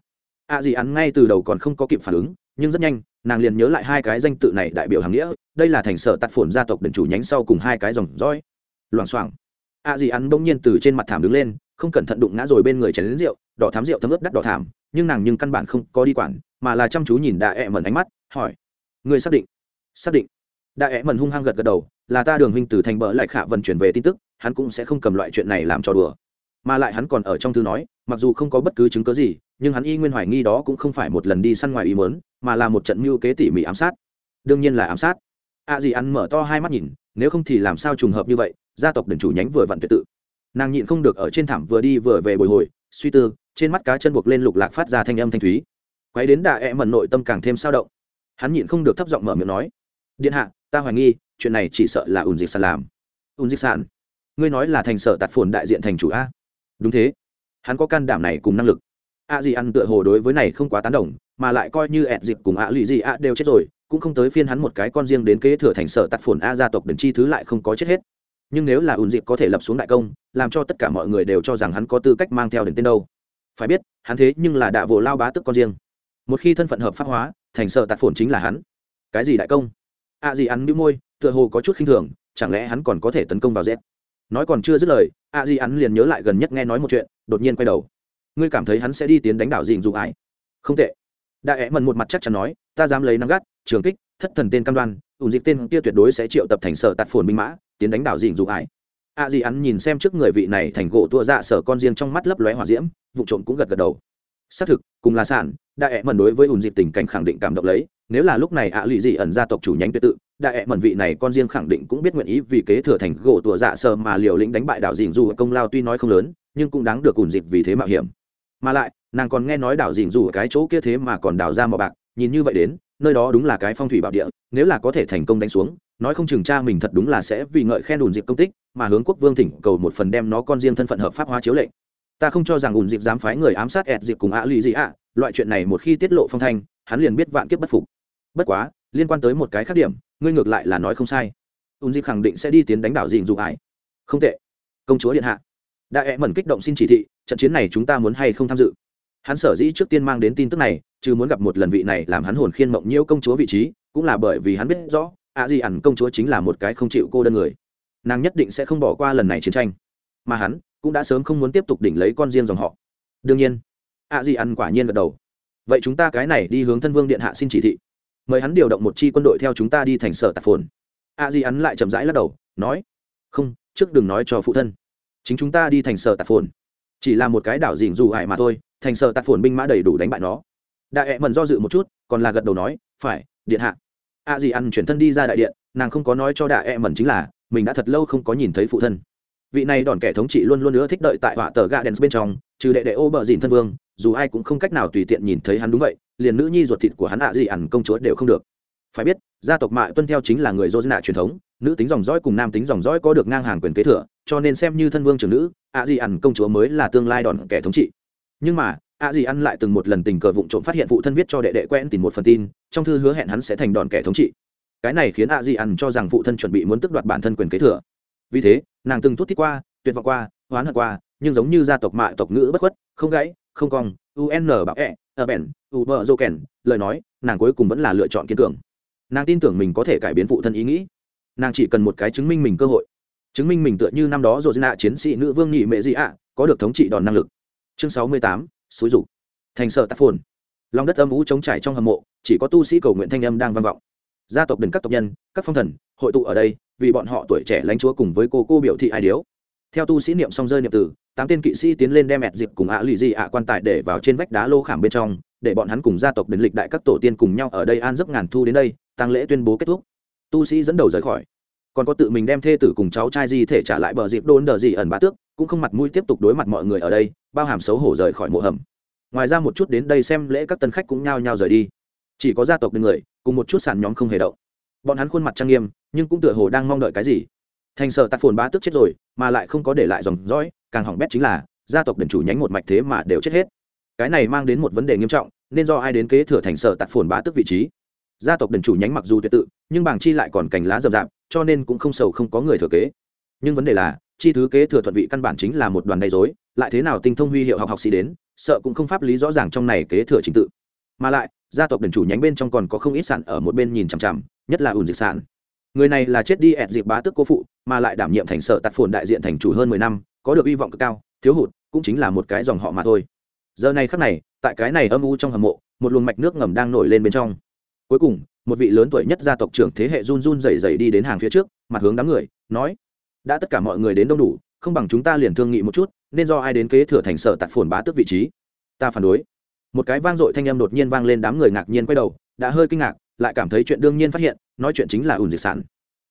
a gì ăn ngay từ đầu còn không có kịp phản ứng, nhưng rất nhanh, nàng liền nhớ lại hai cái danh tự này đại biểu hàng nghĩa, đây là thành sở tạt phồn gia tộc đền chủ nhánh sau cùng hai cái dòng dõi. Loảng xoảng. A gì ăn bỗng nhiên từ trên mặt thảm đứng lên, không cẩn thận đụng ngã rồi bên người chén lính rượu, đỏ thám rượu thấm ướt đắt đỏ thảm, nhưng nàng nhưng căn bản không có đi quản, mà là chăm chú nhìn đại ẹ e mẩn ánh mắt, hỏi người xác định? Xác định. Đại ẹ e mẩn hung hăng gật gật đầu, là ta đường huynh từ thành bờ lại khả vận chuyển về tin tức, hắn cũng sẽ không cầm loại chuyện này làm trò đùa. Mà lại hắn còn ở trong thư nói, mặc dù không có bất cứ chứng cớ gì nhưng hắn y nguyên hoài nghi đó cũng không phải một lần đi săn ngoài ý mớn mà là một trận mưu kế tỉ mỉ ám sát. Đương nhiên là ám sát. A dì ăn mở to hai mắt nhìn, nếu không thì làm sao trùng hợp như vậy, gia tộc đền chủ nhánh vừa vặn tuyệt tự. Nàng nhịn không được ở trên thảm vừa đi vừa về bồi hồi, suy tư, trên mắt cá chân buộc lên lục lạc phát ra thanh âm thanh thúy. Quay đến đà e mần nội tâm càng thêm sao động. Hắn nhịn không được thấp giọng mở miệng nói, điện hạ, ta hoài nghi, chuyện này chỉ sợ là ùn dịch sàn làm. Ùn dịch sàn? Ngươi nói là thành sở tạt phồn đại diện thành chủ a? Đúng thế. Hắn có can đảm này cùng năng lực a gì ăn tựa hồ đối với này không quá tán đồng, mà lại coi như ẹt dịp cùng ạ lụy gì ạ đều chết rồi, cũng không tới phiên hắn một cái con riêng đến kế thừa thành sở tạt phồn a gia tộc đần chi thứ lại không có chết hết. Nhưng nếu là ùn dịp có thể lập xuống đại công, làm cho tất cả mọi người đều cho rằng hắn có tư cách mang theo đến tên đâu. Phải biết, hắn thế nhưng là đạ vồ lao bá tức con riêng. Một khi thân phận hợp pháp hóa, thành sở tạt phồn chính là hắn. Cái gì đại công? A à gì ăn bĩu môi, tựa hồ có chút khinh thường, chẳng lẽ hắn còn có thể tấn công vào z? Nói còn chưa dứt lời, a à gì ăn liền nhớ lại gần nhất nghe nói một chuyện, đột nhiên quay đầu ngươi cảm thấy hắn sẽ đi tiến đánh đảo dình dụ Ái? không tệ đại ẽ mần một mặt chắc chắn nói, ta dám lấy nắng gắt, trường kích, thất thần tên cam đoan ủng dịch tên kia tuyệt đối sẽ triệu tập thành sở tạt phồn binh mã, tiến đánh đảo dình dụ Ái. a à gì ăn nhìn xem trước người vị này thành gỗ tua dạ sở con riêng trong mắt lấp lóe hỏa diễm, vụ trộm cũng gật gật đầu xác thực, cùng là sản, đại ẹ mần đối với ùn dịp tình cảnh khẳng định cảm động lấy, nếu là lúc này ạ lụy dị ẩn gia tộc chủ nhánh tuyệt tự, đại ẹ mần vị này con riêng khẳng định cũng biết nguyện ý vì kế thừa thành gỗ tua dạ sở mà liều lĩnh đánh bại đảo dình dù công lao tuy nói không lớn, nhưng cũng đáng được ùn dịp vì thế mạo hiểm mà lại, nàng còn nghe nói đảo dình dù cái chỗ kia thế mà còn đào ra mỏ bạc, nhìn như vậy đến, nơi đó đúng là cái phong thủy bảo địa, nếu là có thể thành công đánh xuống, nói không chừng cha mình thật đúng là sẽ vì ngợi khen ùn dịp công tích, mà hướng quốc vương thỉnh cầu một phần đem nó con riêng thân phận hợp pháp hóa chiếu lệnh. Ta không cho rằng ùn dịp dám phái người ám sát ẹt dịp cùng ạ lụy gì ạ, loại chuyện này một khi tiết lộ phong thanh, hắn liền biết vạn kiếp bất phục. Bất quá, liên quan tới một cái khác điểm, ngươi ngược lại là nói không sai. Ùn dịp khẳng định sẽ đi tiến đánh đảo dình dù ải. Không tệ. Công chúa điện hạ đại ẹ mẩn kích động xin chỉ thị, trận chiến này chúng ta muốn hay không tham dự? Hắn sở dĩ trước tiên mang đến tin tức này, chứ muốn gặp một lần vị này làm hắn hồn khiên mộng nhiễu công chúa vị trí, cũng là bởi vì hắn biết rõ, ạ gì ẩn công chúa chính là một cái không chịu cô đơn người. Nàng nhất định sẽ không bỏ qua lần này chiến tranh. Mà hắn cũng đã sớm không muốn tiếp tục đỉnh lấy con riêng dòng họ. Đương nhiên, ạ gì ẩn quả nhiên gật đầu. Vậy chúng ta cái này đi hướng thân vương điện hạ xin chỉ thị. Mời hắn điều động một chi quân đội theo chúng ta đi thành sở tạp phồn. a di ắn lại chậm rãi lắc đầu, nói, không, trước đừng nói cho phụ thân chính chúng ta đi thành sở tạp phồn. Chỉ là một cái đảo dình dù hại mà thôi, thành sở tạp phồn binh mã đầy đủ đánh bại nó. Đại ẹ mần do dự một chút, còn là gật đầu nói, phải, điện hạ. A gì ăn chuyển thân đi ra đại điện, nàng không có nói cho đại e mẩn chính là, mình đã thật lâu không có nhìn thấy phụ thân. Vị này đòn kẻ thống trị luôn luôn nữa thích đợi tại họa tờ gà đèn bên trong, trừ đệ đệ ô bờ dìn thân vương, dù ai cũng không cách nào tùy tiện nhìn thấy hắn đúng vậy, liền nữ nhi ruột thịt của hắn ạ gì ẩn công chúa đều không được. Phải biết, gia tộc mạ tuân theo chính là người dô nạ truyền thống nữ tính dòng dõi cùng nam tính dòng dõi có được ngang hàng quyền kế thừa, cho nên xem như thân vương trưởng nữ ạ gì ăn công chúa mới là tương lai đòn kẻ thống trị. Nhưng mà ạ gì ăn lại từng một lần tình cờ vụng trộm phát hiện phụ thân viết cho đệ đệ quen tìm một phần tin, trong thư hứa hẹn hắn sẽ thành đòn kẻ thống trị. Cái này khiến ạ gì ăn cho rằng phụ thân chuẩn bị muốn tước đoạt bản thân quyền kế thừa. Vì thế, nàng từng thút thích qua, tuyệt vọng qua hoán hận qua, nhưng giống như gia tộc mạ tộc ngữ bất khuất, không gãy, không cong un bảo ẹ ở bèn, u bờ dô kèn, lời nói, nàng cuối cùng vẫn là lựa chọn kiên cường. Nàng tin tưởng mình có thể cải biến phụ thân ý nghĩ nàng chỉ cần một cái chứng minh mình cơ hội. Chứng minh mình tựa như năm đó rồi nạ chiến sĩ nữ vương nhị mệ dị ạ, có được thống trị đòn năng lực. Chương sáu mươi tám, xúi rục thành sở tác phồn. Lòng đất âm ú chống trải trong hầm mộ, chỉ có tu sĩ cầu nguyện thanh âm đang vang vọng. Gia tộc đừng các tộc nhân, các phong thần, hội tụ ở đây, vì bọn họ tuổi trẻ lãnh chúa cùng với cô cô biểu thị ai điếu. Theo tu sĩ niệm song rơi niệm tử, tám tên kỵ sĩ tiến lên đem ẹt dịp cùng ạ lì dị ạ quan tài để vào trên vách đá lô khảm bên trong, để bọn hắn cùng gia tộc đến lịch đại các tổ tiên cùng nhau ở đây an giấc ngàn thu đến đây tăng lễ tuyên bố kết thúc tu sĩ dẫn đầu rời khỏi. Còn có tự mình đem thê tử cùng cháu trai di thể trả lại bờ dịp đôn đờ gì ẩn bá tước, cũng không mặt mũi tiếp tục đối mặt mọi người ở đây, bao hàm xấu hổ rời khỏi mộ hầm. Ngoài ra một chút đến đây xem lễ các tân khách cũng nhao nhao rời đi. Chỉ có gia tộc bên người, cùng một chút sàn nhóm không hề động. Bọn hắn khuôn mặt trang nghiêm, nhưng cũng tựa hồ đang mong đợi cái gì. Thành sở tạt phồn bá tước chết rồi, mà lại không có để lại dòng dõi, càng hỏng bét chính là, gia tộc đền chủ nhánh một mạch thế mà đều chết hết. Cái này mang đến một vấn đề nghiêm trọng, nên do ai đến kế thừa thành sở tạt phồn bá tước vị trí? Gia tộc đền chủ nhánh mặc dù tuyệt tự, nhưng bảng chi lại còn cành lá rậm rạp, cho nên cũng không sầu không có người thừa kế. Nhưng vấn đề là, chi thứ kế thừa thuận vị căn bản chính là một đoàn gây dối lại thế nào tinh thông huy hiệu học học sĩ đến, sợ cũng không pháp lý rõ ràng trong này kế thừa trình tự. Mà lại, gia tộc đền chủ nhánh bên trong còn có không ít sản ở một bên nhìn chằm chằm, nhất là ủn dịch sản người này là chết đi ẹt dịp bá tức cô phụ, mà lại đảm nhiệm thành sở tạt phồn đại diện thành chủ hơn mười năm, có được hy vọng cực cao, thiếu hụt, cũng chính là một cái dòng họ mà thôi. Giờ này khắc này, tại cái này âm u trong hầm mộ, một luồng mạch nước ngầm đang nổi lên bên trong cuối cùng, một vị lớn tuổi nhất gia tộc trưởng thế hệ run run rẩy rẩy đi đến hàng phía trước, mặt hướng đám người, nói, đã tất cả mọi người đến đông đủ, không bằng chúng ta liền thương nghị một chút, nên do ai đến kế thừa thành sở tạt phồn bá tước vị trí. Ta phản đối. Một cái vang dội thanh âm đột nhiên vang lên đám người ngạc nhiên quay đầu, đã hơi kinh ngạc, lại cảm thấy chuyện đương nhiên phát hiện, nói chuyện chính là ủn dịch sản.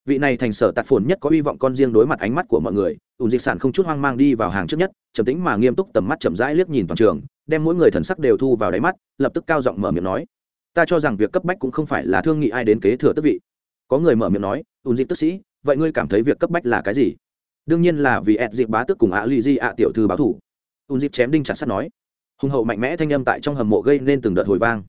Vị này thành sở tạt phồn nhất có hy vọng con riêng đối mặt ánh mắt của mọi người ủn dịch sản không chút hoang mang đi vào hàng trước nhất, trầm tính mà nghiêm túc tầm mắt chậm rãi liếc nhìn toàn trường, đem mỗi người thần sắc đều thu vào đáy mắt, lập tức cao giọng mở miệng nói ta cho rằng việc cấp bách cũng không phải là thương nghị ai đến kế thừa tức vị. Có người mở miệng nói, ùn dịp tức sĩ, vậy ngươi cảm thấy việc cấp bách là cái gì? Đương nhiên là vì ẹt dịp bá tức cùng ạ lì di ạ tiểu thư báo thủ. Ùn dịp chém đinh chặt sắt nói. Hùng hậu mạnh mẽ thanh âm tại trong hầm mộ gây nên từng đợt hồi vang.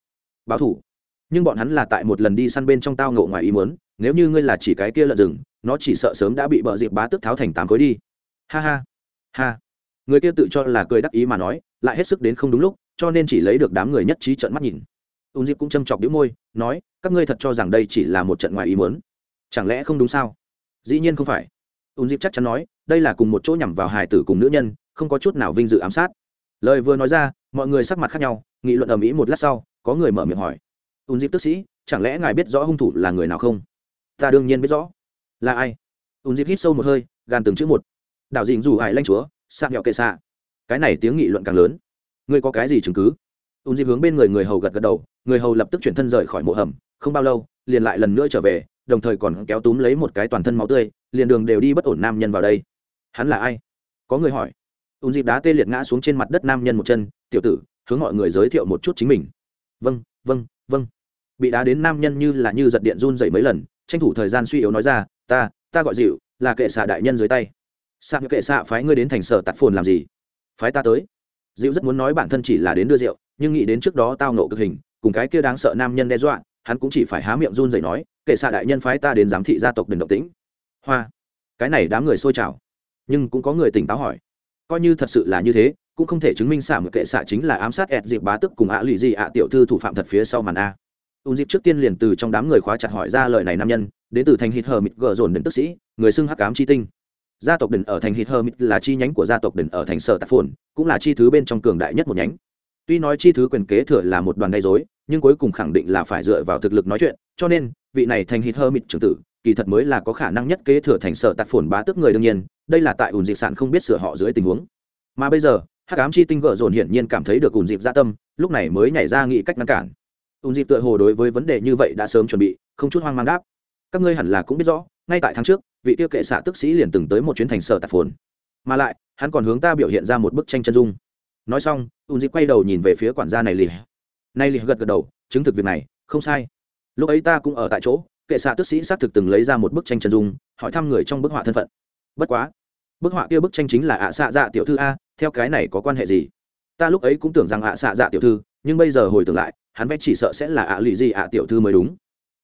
Báo thủ? Nhưng bọn hắn là tại một lần đi săn bên trong tao ngộ ngoài ý muốn, nếu như ngươi là chỉ cái kia lợn rừng, nó chỉ sợ sớm đã bị bợ dịp bá tức tháo thành tám khối đi. Ha ha ha. Người kia tự cho là cười đắc ý mà nói, lại hết sức đến không đúng lúc, cho nên chỉ lấy được đám người nhất trí trợn mắt nhìn ùn dịp cũng châm chọc đĩu môi, nói, các ngươi thật cho rằng đây chỉ là một trận ngoài ý muốn. Chẳng lẽ không đúng sao? Dĩ nhiên không phải. Ùn dịp chắc chắn nói, đây là cùng một chỗ nhằm vào hài tử cùng nữ nhân, không có chút nào vinh dự ám sát. Lời vừa nói ra, mọi người sắc mặt khác nhau, nghị luận ầm ĩ một lát sau, có người mở miệng hỏi. Ùn dịp tức sĩ, chẳng lẽ ngài biết rõ hung thủ là người nào không? Ta đương nhiên biết rõ. Là ai? Ùn dịp hít sâu một hơi, gàn từng chữ một. Đạo dình dù hải lanh chúa, sạm nhọ kệ xạ cái này tiếng nghị luận càng lớn. Ngươi có cái gì chứng cứ? Ùn dịp hướng bên người người hầu gật gật đầu, người hầu lập tức chuyển thân rời khỏi mộ hầm, không bao lâu, liền lại lần nữa trở về, đồng thời còn kéo túm lấy một cái toàn thân máu tươi, liền đường đều đi bất ổn nam nhân vào đây. Hắn là ai? Có người hỏi. Ùn dịp đá tê liệt ngã xuống trên mặt đất nam nhân một chân, tiểu tử, hướng mọi người giới thiệu một chút chính mình. Vâng vâng vâng. Bị đá đến nam nhân như là như giật điện run dậy mấy lần, tranh thủ thời gian suy yếu nói ra, ta ta gọi dịu là kệ xạ đại nhân dưới tay. Sạc kệ xạ phái ngươi đến thành sở tạt phồn làm gì? Phái ta tới. Dịu rất muốn nói bản thân chỉ là đến đưa rượu nhưng nghĩ đến trước đó tao nộ cực hình, cùng cái kia đáng sợ nam nhân đe dọa, hắn cũng chỉ phải há miệng run rẩy nói, kệ xạ đại nhân phái ta đến giám thị gia tộc đền động tĩnh. Hoa, cái này đám người xôi trào, nhưng cũng có người tỉnh táo hỏi, coi như thật sự là như thế, cũng không thể chứng minh xả một kệ xạ chính là ám sát ẹt dịp bá tức cùng ạ lụy gì ạ tiểu thư thủ phạm thật phía sau màn a. Ùn dịp trước tiên liền từ trong đám người khóa chặt hỏi ra lời này nam nhân, đến từ thành hít hờ mịt gờ dồn đến tức sĩ, người xưng hắc ám chi tinh. Gia tộc đền ở thành hít hờ mịt là chi nhánh của gia tộc đền ở thành sở tạp phồn, cũng là chi thứ bên trong cường đại nhất một nhánh tuy nói chi thứ quyền kế thừa là một đoàn gây dối nhưng cuối cùng khẳng định là phải dựa vào thực lực nói chuyện, cho nên, vị này thành hít hơ mịt trưởng tử, kỳ thật mới là có khả năng nhất kế thừa thành sở tạc phồn bá tức người đương nhiên, đây là tại ủn dịp sản không biết sửa họ dưới tình huống. Mà bây giờ, hắc ám chi tinh gợ dồn hiển nhiên cảm thấy được ủn dịp gia tâm, lúc này mới nhảy ra nghĩ cách ngăn cản. Ủn dịp tựa hồ đối với vấn đề như vậy đã sớm chuẩn bị, không chút hoang mang đáp. Các ngươi hẳn là cũng biết rõ, ngay tại tháng trước, vị tiêu kệ xạ tức sĩ liền từng tới một chuyến thành sở tạc phồn. Mà lại, hắn còn hướng ta biểu hiện ra một bức tranh chân dung nói xong, ùn dịp quay đầu nhìn về phía quản gia này lì nay lì gật gật đầu, chứng thực việc này, không sai. Lúc ấy ta cũng ở tại chỗ, kệ xạ tức sĩ xác thực từng lấy ra một bức tranh chân dung, hỏi thăm người trong bức họa thân phận. Bất quá, bức họa kia bức tranh chính là ạ xạ dạ tiểu thư a, theo cái này có quan hệ gì? Ta lúc ấy cũng tưởng rằng ạ xạ dạ tiểu thư, nhưng bây giờ hồi tưởng lại, hắn vẽ chỉ sợ sẽ là ạ lì gì ạ tiểu thư mới đúng.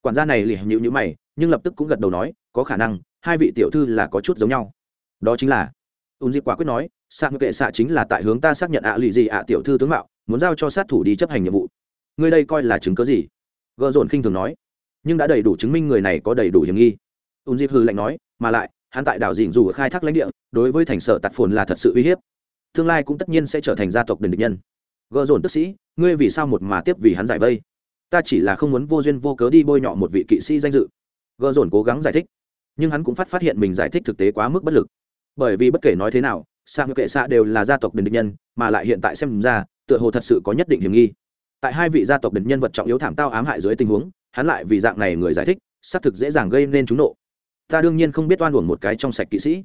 Quản gia này lì nhịu nhữ mày, nhưng lập tức cũng gật đầu nói, có khả năng, hai vị tiểu thư là có chút giống nhau. Đó chính là, ùn dịp quả quyết nói xạ kệ xạ chính là tại hướng ta xác nhận ạ lì gì ạ tiểu thư tướng mạo, muốn giao cho sát thủ đi chấp hành nhiệm vụ. Ngươi đây coi là chứng cớ gì? Gợ dồn khinh thường nói. Nhưng đã đầy đủ chứng minh người này có đầy đủ hiểm nghi. Ùn dịp hư lạnh nói, mà lại, hắn tại đảo dịn dù khai thác lãnh địa, đối với thành sở tạt phồn là thật sự uy hiếp. Tương lai cũng tất nhiên sẽ trở thành gia tộc đền địch nhân. Gợ dồn tức sĩ, ngươi vì sao một mà tiếp vì hắn giải vây? Ta chỉ là không muốn vô duyên vô cớ đi bôi nhọ một vị kỵ sĩ danh dự. Gợ dồn cố gắng giải thích, nhưng hắn cũng phát phát hiện mình giải thích thực tế quá mức bất lực. Bởi vì bất kể nói thế nào sang kệ xạ đều là gia tộc đền địch nhân, mà lại hiện tại xem ra, tựa hồ thật sự có nhất định hiểm nghi. Tại hai vị gia tộc đền nhân vật trọng yếu thảm tao ám hại dưới tình huống, hắn lại vì dạng này người giải thích, xác thực dễ dàng gây nên trúng nộ. Ta đương nhiên không biết oan uổng một cái trong sạch kỵ sĩ.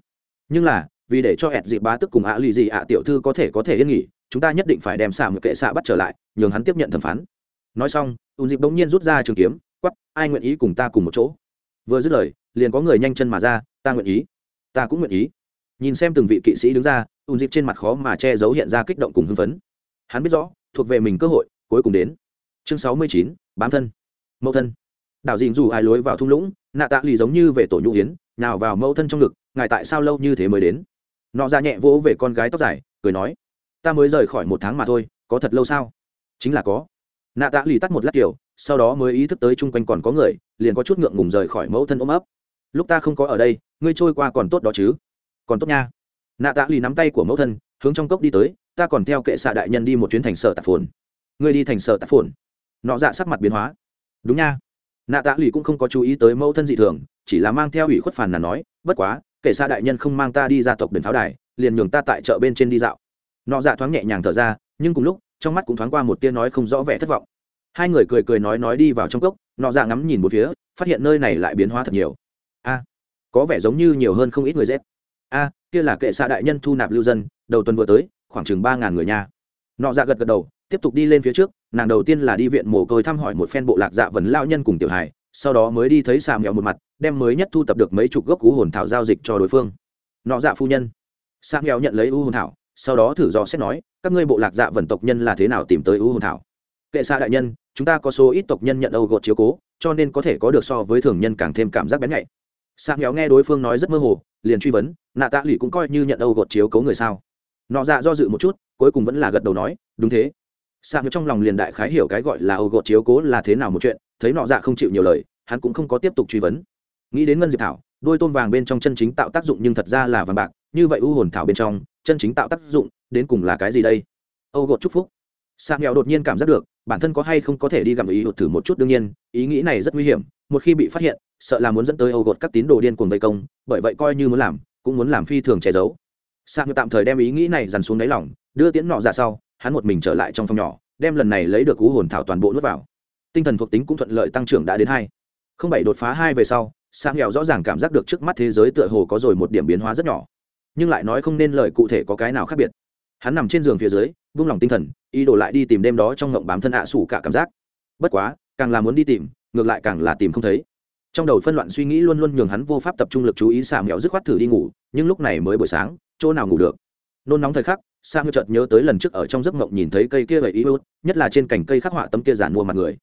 Nhưng là, vì để cho ẹt dị bá tức cùng ạ lì dị ạ tiểu thư có thể có thể yên nghỉ, chúng ta nhất định phải đem xạ một kệ xạ bắt trở lại, nhường hắn tiếp nhận thẩm phán. Nói xong ùn dịp bỗng nhiên rút ra trường kiếm quắp ai nguyện ý cùng ta cùng một chỗ? Vừa dứt lời, liền có người nhanh chân mà ra, ta nguyện ý. Ta cũng nguyện ý nhìn xem từng vị kỵ sĩ đứng ra, ùn dịp trên mặt khó mà che giấu hiện ra kích động cùng hưng phấn. Hắn biết rõ, thuộc về mình cơ hội, cuối cùng đến. Chương sáu mươi chín, bám thân. Mẫu thân. Đảo dìn dù ai lối vào thung lũng, nạ tạ lì giống như về tổ nhũ hiến nào vào mẫu thân trong ngực, ngài tại sao lâu như thế mới đến? Nọ ra nhẹ vỗ về con gái tóc dài, cười nói, ta mới rời khỏi một tháng mà thôi, có thật lâu sao? Chính là có. Nạ tạ lì tắt một lát kiểu, sau đó mới ý thức tới chung quanh còn có người, liền có chút ngượng ngùng rời khỏi mẫu thân ôm ấp. Lúc ta không có ở đây, ngươi trôi qua còn tốt đó chứ? Còn tốt nha. Nạ tạ lì nắm tay của mẫu thân, hướng trong cốc đi tới, ta còn theo kệ xạ đại nhân đi một chuyến thành sở tạp phồn. Ngươi đi thành sở tạp phồn? Nọ dạ sắc mặt biến hóa. Đúng nha. Nạ tạ lì cũng không có chú ý tới mẫu thân dị thường, chỉ là mang theo ủy khuất phản là nói, bất quá, kệ xạ đại nhân không mang ta đi ra tộc đền pháo đài, liền nhường ta tại chợ bên trên đi dạo. Nọ dạ thoáng nhẹ nhàng thở ra, nhưng cùng lúc, trong mắt cũng thoáng qua một tia nói không rõ vẻ thất vọng. Hai người cười cười nói nói đi vào trong cốc, nọ dạ ngắm nhìn một phía, phát hiện nơi này lại biến hóa thật nhiều. A, có vẻ giống như nhiều hơn không ít người rét a, kia là kệ xạ đại nhân thu nạp lưu dân, đầu tuần vừa tới, khoảng chừng ba ngàn người nha. Nọ dạ gật gật đầu, tiếp tục đi lên phía trước, nàng đầu tiên là đi viện mồ côi thăm hỏi một phen bộ lạc dạ vần lao nhân cùng tiểu hài, sau đó mới đi thấy xà mèo một mặt, đem mới nhất thu tập được mấy chục gốc u hồn thảo giao dịch cho đối phương. Nọ dạ phu nhân. Xà mèo nhận lấy u hồn thảo, sau đó thử dò xét nói, các ngươi bộ lạc dạ vần tộc nhân là thế nào tìm tới u hồn thảo? Kệ xa đại nhân, chúng ta có số ít tộc nhân nhận âu gột chiếu cố, cho nên có thể có được so với thường nhân càng thêm cảm giác bén nhạy. Xà mèo nghe đối phương nói rất mơ hồ liền truy vấn, nạ tạ lụy cũng coi như nhận âu gột chiếu cố người sao. Nọ dạ do dự một chút, cuối cùng vẫn là gật đầu nói, đúng thế. Sam trong lòng liền đại khái hiểu cái gọi là âu gột chiếu cố là thế nào một chuyện, thấy nọ dạ không chịu nhiều lời, hắn cũng không có tiếp tục truy vấn. Nghĩ đến ngân diệp thảo, đôi tôm vàng bên trong chân chính tạo tác dụng nhưng thật ra là vàng bạc, như vậy u hồn thảo bên trong, chân chính tạo tác dụng, đến cùng là cái gì đây? Âu gột chúc phúc. Sam nghèo đột nhiên cảm giác được, bản thân có hay không có thể đi gặm ý hụt thử một chút đương nhiên, ý nghĩ này rất nguy hiểm, một khi bị phát hiện sợ là muốn dẫn tới âu gột các tín đồ điên cuồng vây công, bởi vậy coi như muốn làm, cũng muốn làm phi thường che giấu. Sam tạm thời đem ý nghĩ này dằn xuống đáy lòng, đưa tiễn nọ ra sau, hắn một mình trở lại trong phòng nhỏ, đem lần này lấy được cú hồn thảo toàn bộ nuốt vào. Tinh thần thuộc tính cũng thuận lợi tăng trưởng đã đến hai. Không bảy đột phá hai về sau sang nghèo rõ ràng cảm giác được trước mắt thế giới tựa hồ có rồi một điểm biến hóa rất nhỏ. Nhưng lại nói không nên lời cụ thể có cái nào khác biệt. Hắn nằm trên giường phía dưới, vung lòng tinh thần, ý đồ lại đi tìm đêm đó trong ngộng bám thân ạ à sủ cả cảm giác. Bất quá, càng là muốn đi tìm, ngược lại càng là tìm không thấy trong đầu phân loạn suy nghĩ luôn luôn nhường hắn vô pháp tập trung lực chú ý xà mèo dứt khoát thử đi ngủ, nhưng lúc này mới buổi sáng, chỗ nào ngủ được? Nôn nóng thời khắc sang chợt nhớ tới lần trước ở trong giấc mộng nhìn thấy cây kia vậy ý nhất là trên cành cây khắc họa tấm kia giản mua mặt người.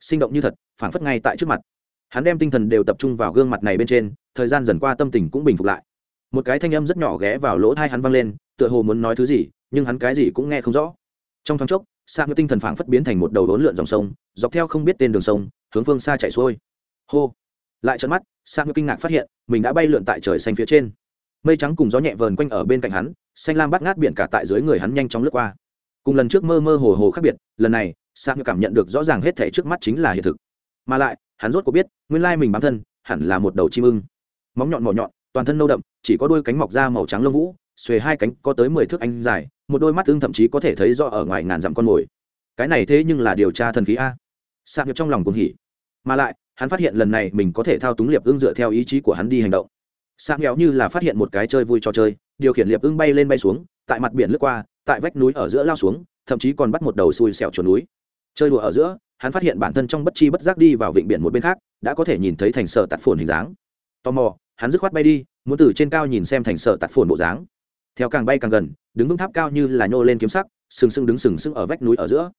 Sinh động như thật, phảng phất ngay tại trước mặt. Hắn đem tinh thần đều tập trung vào gương mặt này bên trên, thời gian dần qua tâm tình cũng bình phục lại. Một cái thanh âm rất nhỏ ghé vào lỗ tai hắn vang lên, tựa hồ muốn nói thứ gì, nhưng hắn cái gì cũng nghe không rõ. Trong thoáng chốc sang tinh thần phảng phất biến thành một đầu đốn lượn dòng sông, dọc theo không biết tên đường sông, hướng phương xa chạy xuôi. Hô! Lại trợn mắt sang kinh ngạc phát hiện, mình đã bay lượn tại trời xanh phía trên. Mây trắng cùng gió nhẹ vờn quanh ở bên cạnh hắn, xanh lam bắt ngát biển cả tại dưới người hắn nhanh chóng lướt qua. Cùng lần trước mơ mơ hồ hồ khác biệt, lần này sang cảm nhận được rõ ràng hết thể trước mắt chính là hiện thực. Mà lại, hắn rốt có biết, nguyên lai mình bám thân, hẳn là một đầu chim ưng. Móng nhọn mỏ nhọn, toàn thân nâu đậm, chỉ có đôi cánh mọc da màu trắng lông vũ, xuề hai cánh có tới mười thước anh dài, một đôi mắt ưng thậm chí có thể thấy rõ ở ngoài ngàn dặm con mồi. Cái này thế nhưng là điều tra thần khí a. Sang trong lòng cũng hỉ. Mà lại hắn phát hiện lần này mình có thể thao túng liệp ưng dựa theo ý chí của hắn đi hành động. Sang nghèo như là phát hiện một cái chơi vui trò chơi, điều khiển liệp ưng bay lên bay xuống, tại mặt biển lướt qua, tại vách núi ở giữa lao xuống, thậm chí còn bắt một đầu xui xẻo chuồn núi. Chơi đùa ở giữa, hắn phát hiện bản thân trong bất chi bất giác đi vào vịnh biển một bên khác, đã có thể nhìn thấy thành sở tạt phồn hình dáng. Tò mò, hắn dứt khoát bay đi, muốn từ trên cao nhìn xem thành sở tạt phồn bộ dáng. Theo càng bay càng gần, đứng vững tháp cao như là nhô lên kiếm sắc, sừng sững đứng sừng sững ở vách núi ở giữa.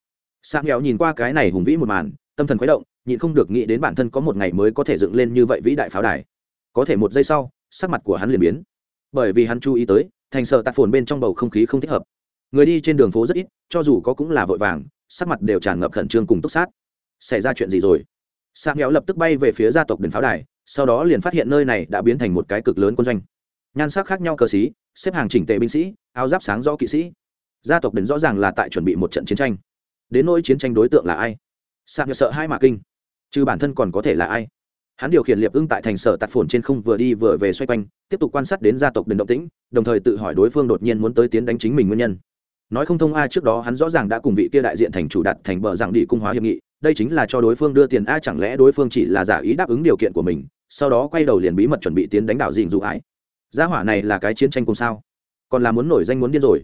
Sang nghèo nhìn qua cái này hùng vĩ một màn tâm thần khuấy động, nhịn không được nghĩ đến bản thân có một ngày mới có thể dựng lên như vậy vĩ đại pháo đài. Có thể một giây sau, sắc mặt của hắn liền biến. Bởi vì hắn chú ý tới, thành sở tạt phồn bên trong bầu không khí không thích hợp. Người đi trên đường phố rất ít, cho dù có cũng là vội vàng, sắc mặt đều tràn ngập khẩn trương cùng túc sát. Xảy ra chuyện gì rồi? Sang o lập tức bay về phía gia tộc đền pháo đài, sau đó liền phát hiện nơi này đã biến thành một cái cực lớn quân doanh. Nhan sắc khác nhau cờ xí xếp hàng chỉnh tề binh sĩ, áo giáp sáng do kỵ sĩ. Gia tộc đền rõ ràng là tại chuẩn bị một trận chiến tranh. Đến nỗi chiến tranh đối tượng là ai? Sang sợ hai mà kinh. Chứ bản thân còn có thể là ai? Hắn điều khiển liệp ưng tại thành sở tạt phồn trên không vừa đi vừa về xoay quanh, tiếp tục quan sát đến gia tộc đền động tĩnh, đồng thời tự hỏi đối phương đột nhiên muốn tới tiến đánh chính mình nguyên nhân. Nói không thông a trước đó hắn rõ ràng đã cùng vị kia đại diện thành chủ đặt thành bờ rằng đi cung hóa hiệp nghị, đây chính là cho đối phương đưa tiền a, chẳng lẽ đối phương chỉ là giả ý đáp ứng điều kiện của mình, sau đó quay đầu liền bí mật chuẩn bị tiến đánh đảo dịn dụ ái gia hỏa này là cái chiến tranh cùng sao? Còn là muốn nổi danh muốn điên rồi.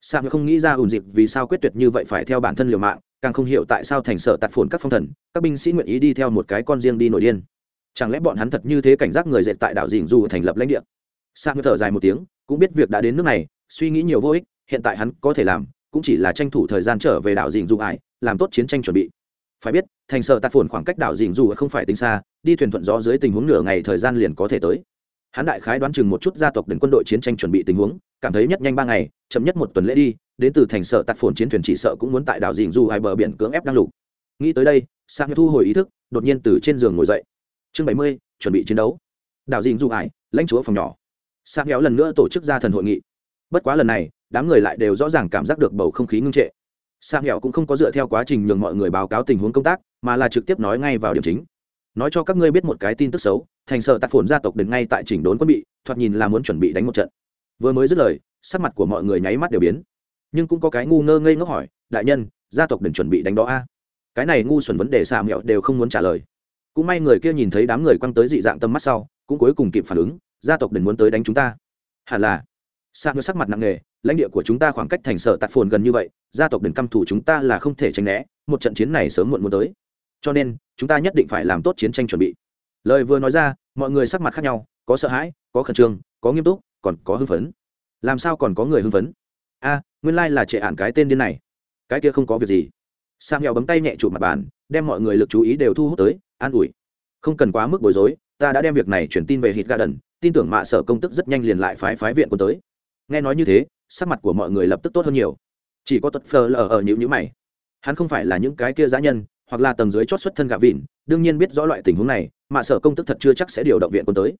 Sao không nghĩ ra ủn dịp vì sao quyết tuyệt như vậy phải theo bản thân liều mạng càng không hiểu tại sao thành sở tạt phồn các phong thần, các binh sĩ nguyện ý đi theo một cái con riêng đi nổi điên. Chẳng lẽ bọn hắn thật như thế cảnh giác người dệt tại đảo dịnh dù thành lập lãnh địa? Sang thở dài một tiếng, cũng biết việc đã đến nước này, suy nghĩ nhiều vô ích, hiện tại hắn có thể làm, cũng chỉ là tranh thủ thời gian trở về đảo dịnh dù ải, làm tốt chiến tranh chuẩn bị. Phải biết, thành sở tạt phồn khoảng cách đảo dịnh dù không phải tính xa, đi thuyền thuận gió dưới tình huống nửa ngày thời gian liền có thể tới hắn đại khái đoán chừng một chút gia tộc đến quân đội chiến tranh chuẩn bị tình huống, cảm thấy nhất nhanh ba ngày, chậm nhất một tuần lễ đi, đến từ thành sở tạt phồn chiến thuyền chỉ sợ cũng muốn tại đảo dịnh Du hai bờ biển cưỡng ép đăng lục. Nghĩ tới đây sang thu hồi ý thức, đột nhiên từ trên giường ngồi dậy. Chương bảy mươi, chuẩn bị chiến đấu. Đảo dịnh du hải, lãnh chúa phòng nhỏ. Sang kéo lần nữa tổ chức ra thần hội nghị. Bất quá lần này, đám người lại đều rõ ràng cảm giác được bầu không khí ngưng trệ. Sang kéo cũng không có dựa theo quá trình nhường mọi người báo cáo tình huống công tác, mà là trực tiếp nói ngay vào điểm chính nói cho các ngươi biết một cái tin tức xấu, thành sợ tạc phồn gia tộc đến ngay tại chỉnh đốn quân bị, thoạt nhìn là muốn chuẩn bị đánh một trận. Vừa mới dứt lời, sắc mặt của mọi người nháy mắt đều biến. Nhưng cũng có cái ngu ngơ ngây ngốc hỏi, đại nhân, gia tộc đừng chuẩn bị đánh đó a? Cái này ngu xuẩn vấn đề xà mẹo đều không muốn trả lời. Cũng may người kia nhìn thấy đám người quăng tới dị dạng tâm mắt sau, cũng cuối cùng kịp phản ứng, gia tộc đừng muốn tới đánh chúng ta. Hẳn là, xà mẹo sắc mặt nặng nề, lãnh địa của chúng ta khoảng cách thành sở tạt phồn gần như vậy, gia tộc đừng căm thủ chúng ta là không thể tránh né, một trận chiến này sớm muộn muốn tới cho nên, chúng ta nhất định phải làm tốt chiến tranh chuẩn bị. Lời vừa nói ra, mọi người sắc mặt khác nhau, có sợ hãi, có khẩn trương, có nghiêm túc, còn có hưng phấn. Làm sao còn có người hưng phấn? A, nguyên lai là trệ ản cái tên điên này. Cái kia không có việc gì. Sam nghèo bấm tay nhẹ chụp mặt bàn, đem mọi người lực chú ý đều thu hút tới, an ủi. Không cần quá mức bối rối, ta đã đem việc này chuyển tin về hít garden tin tưởng mạ sở công tức rất nhanh liền lại phái phái viện quân tới. Nghe nói như thế, sắc mặt của mọi người lập tức tốt hơn nhiều. Chỉ có tuất phờ lờ ở nhữ nhữ mày. Hắn không phải là những cái kia giã nhân hoặc là tầng dưới chót xuất thân gạ vịn, đương nhiên biết rõ loại tình huống này, mà sở công tức thật chưa chắc sẽ điều động viện quân tới.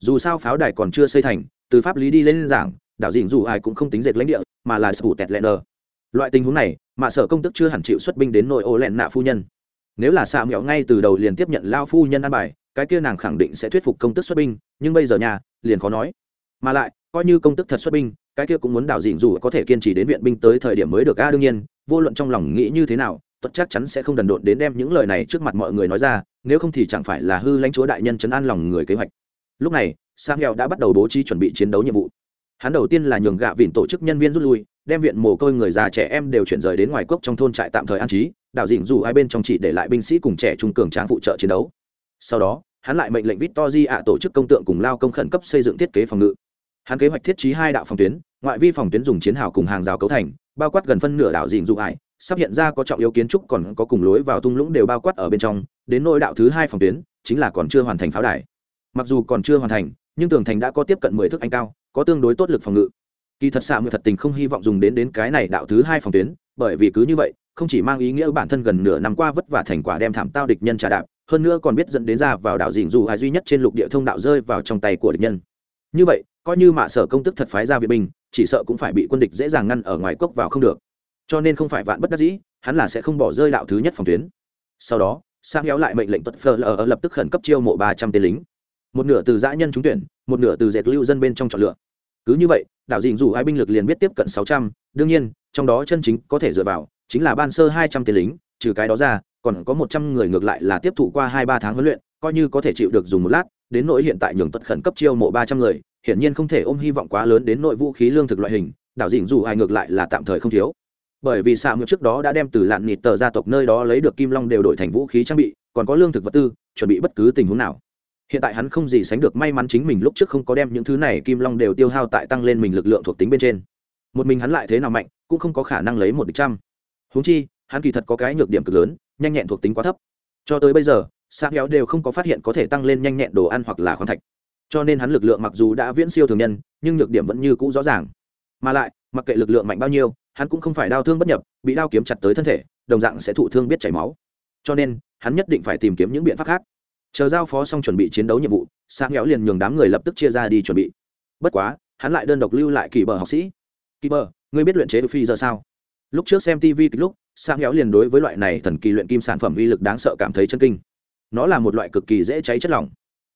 Dù sao pháo đài còn chưa xây thành, từ pháp lý đi lên giảng, đảo dịnh dù ai cũng không tính dệt lãnh địa, mà là sủ tẹt lẹn loại tình huống này, mà sở công tức chưa hẳn chịu xuất binh đến nội ô lẹn nạ phu nhân. Nếu là xạ mẹo ngay từ đầu liền tiếp nhận lao phu nhân ăn bài, cái kia nàng khẳng định sẽ thuyết phục công tức xuất binh, nhưng bây giờ nhà, liền khó nói. Mà lại, coi như công tức thật xuất binh, cái kia cũng muốn đảo dịnh dù có thể kiên trì đến viện binh tới thời điểm mới được, a, đương nhiên, vô luận trong lòng nghĩ như thế nào tuất chắc chắn sẽ không đần độn đến đem những lời này trước mặt mọi người nói ra, nếu không thì chẳng phải là hư lãnh chúa đại nhân chấn an lòng người kế hoạch. Lúc này sang heo đã bắt đầu bố trí chuẩn bị chiến đấu nhiệm vụ. Hắn đầu tiên là nhường gạ vịn tổ chức nhân viên rút lui, đem viện mồ côi người già trẻ em đều chuyển rời đến ngoài cốc trong thôn trại tạm thời an trí, đảo dịnh dù hai bên trong chỉ để lại binh sĩ cùng trẻ trung cường tráng phụ trợ chiến đấu. Sau đó, hắn lại mệnh lệnh victor ạ tổ chức công tượng cùng lao công khẩn cấp xây dựng thiết kế phòng ngự. Hắn kế hoạch thiết trí hai đạo phòng tuyến, ngoại vi phòng tuyến dùng chiến hào cùng hàng rào cấu thành, bao quát gần phân nửa đảo dịnh dụ ải sắp hiện ra có trọng yếu kiến trúc còn có cùng lối vào tung lũng đều bao quát ở bên trong, đến nỗi đạo thứ hai phòng tuyến, chính là còn chưa hoàn thành pháo đài. Mặc dù còn chưa hoàn thành, nhưng tường thành đã có tiếp cận mười thước anh cao, có tương đối tốt lực phòng ngự. Kỳ thật xạ mượn thật tình không hy vọng dùng đến đến cái này đạo thứ hai phòng tuyến, bởi vì cứ như vậy, không chỉ mang ý nghĩa bản thân gần nửa năm qua vất vả thành quả đem thảm tao địch nhân trả đạp, hơn nữa còn biết dẫn đến ra vào đảo dình dù ai duy nhất trên lục địa thông đạo rơi vào trong tay của địch nhân. Như vậy, coi như mạ sở công tức thật phái ra viện binh, chỉ sợ cũng phải bị quân địch dễ dàng ngăn ở ngoài cốc vào không được cho nên không phải vạn bất đắc dĩ, hắn là sẽ không bỏ rơi đạo thứ nhất phòng tuyến. Sau đó sang kéo lại mệnh lệnh tuất phờ lờ lập tức khẩn cấp chiêu mộ ba trăm tên lính. Một nửa từ giã nhân trúng tuyển, một nửa từ dệt lưu dân bên trong chọn lựa. Cứ như vậy, đảo dình dù hai binh lực liền biết tiếp cận sáu trăm, đương nhiên, trong đó chân chính có thể dựa vào chính là ban sơ hai trăm tên lính, trừ cái đó ra, còn có một trăm người ngược lại là tiếp thụ qua hai ba tháng huấn luyện, coi như có thể chịu được dùng một lát, đến nỗi hiện tại nhường tuất khẩn cấp chiêu mộ ba trăm người, hiển nhiên không thể ôm hy vọng quá lớn đến nội vũ khí lương thực loại hình, đảo dình dù ai ngược lại là tạm thời không thiếu bởi vì xạ ngược trước đó đã đem từ lạn nịt tờ gia tộc nơi đó lấy được kim long đều đổi thành vũ khí trang bị, còn có lương thực vật tư, chuẩn bị bất cứ tình huống nào. Hiện tại hắn không gì sánh được may mắn chính mình lúc trước không có đem những thứ này kim long đều tiêu hao tại tăng lên mình lực lượng thuộc tính bên trên. Một mình hắn lại thế nào mạnh, cũng không có khả năng lấy một địch trăm. Húng chi, hắn kỳ thật có cái nhược điểm cực lớn, nhanh nhẹn thuộc tính quá thấp. Cho tới bây giờ sa kéo đều không có phát hiện có thể tăng lên nhanh nhẹn đồ ăn hoặc là khoáng thạch. Cho nên hắn lực lượng mặc dù đã viễn siêu thường nhân, nhưng nhược điểm vẫn như cũ rõ ràng. Mà lại, mặc kệ lực lượng mạnh bao nhiêu hắn cũng không phải đau thương bất nhập, bị đao kiếm chặt tới thân thể, đồng dạng sẽ thụ thương biết chảy máu. Cho nên, hắn nhất định phải tìm kiếm những biện pháp khác. Chờ giao phó xong chuẩn bị chiến đấu nhiệm vụ sang nghèo liền nhường đám người lập tức chia ra đi chuẩn bị. Bất quá, hắn lại đơn độc lưu lại kỳ bờ học sĩ. Kỳ bờ, ngươi biết luyện chế phi giờ sao? Lúc trước xem tv kịch lúc sang nghèo liền đối với loại này thần kỳ luyện kim sản phẩm uy lực đáng sợ cảm thấy chân kinh. Nó là một loại cực kỳ dễ cháy chất lỏng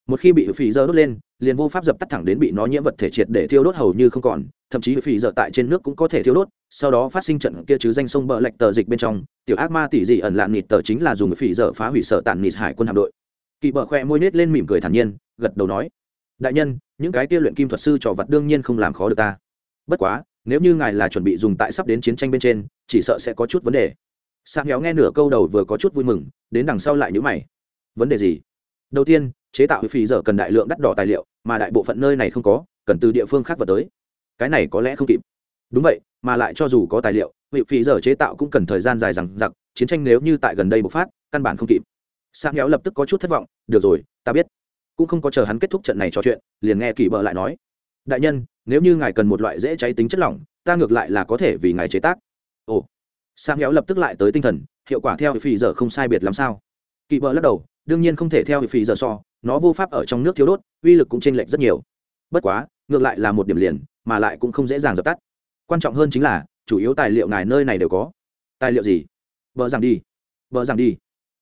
một khi bị phì giờ đốt lên, liền vô pháp dập tắt thẳng đến bị nó nhiễm vật thể triệt để thiêu đốt hầu như không còn, thậm chí phì giờ tại trên nước cũng có thể thiêu đốt, sau đó phát sinh trận kia chứ danh sông bờ lạch tờ dịch bên trong, tiểu ác ma tỷ dị ẩn lạn nịt tờ chính là dùng phì giờ phá hủy sợ tàn nịt hải quân hạm đội. Kỵ bờ khoe môi nết lên mỉm cười thản nhiên, gật đầu nói, đại nhân, những cái kia luyện kim thuật sư trò vật đương nhiên không làm khó được ta. Bất quá, nếu như ngài là chuẩn bị dùng tại sắp đến chiến tranh bên trên, chỉ sợ sẽ có chút vấn đề. Sang héo nghe nửa câu đầu vừa có chút vui mừng, đến đằng sau lại nhữ mày. Vấn đề gì? Đầu tiên, chế tạo phì giờ cần đại lượng đắt đỏ tài liệu, mà đại bộ phận nơi này không có, cần từ địa phương khác vào tới. Cái này có lẽ không kịp. Đúng vậy, mà lại cho dù có tài liệu, vị phì giờ chế tạo cũng cần thời gian dài rằng giặc chiến tranh nếu như tại gần đây bộc phát, căn bản không kịp. Sang héo lập tức có chút thất vọng, được rồi, ta biết. Cũng không có chờ hắn kết thúc trận này trò chuyện, liền nghe kỳ bợ lại nói, đại nhân, nếu như ngài cần một loại dễ cháy tính chất lỏng, ta ngược lại là có thể vì ngài chế tác. Ồ. Sang héo lập tức lại tới tinh thần, hiệu quả theo phì giờ không sai biệt làm sao? Kỳ bợ lắc đầu đương nhiên không thể theo phì giờ so nó vô pháp ở trong nước thiếu đốt uy lực cũng chênh lệch rất nhiều. Bất quá ngược lại là một điểm liền mà lại cũng không dễ dàng dập tắt. Quan trọng hơn chính là chủ yếu tài liệu ngài nơi này đều có. Tài liệu gì? Vợ rằng đi. Vợ rằng đi.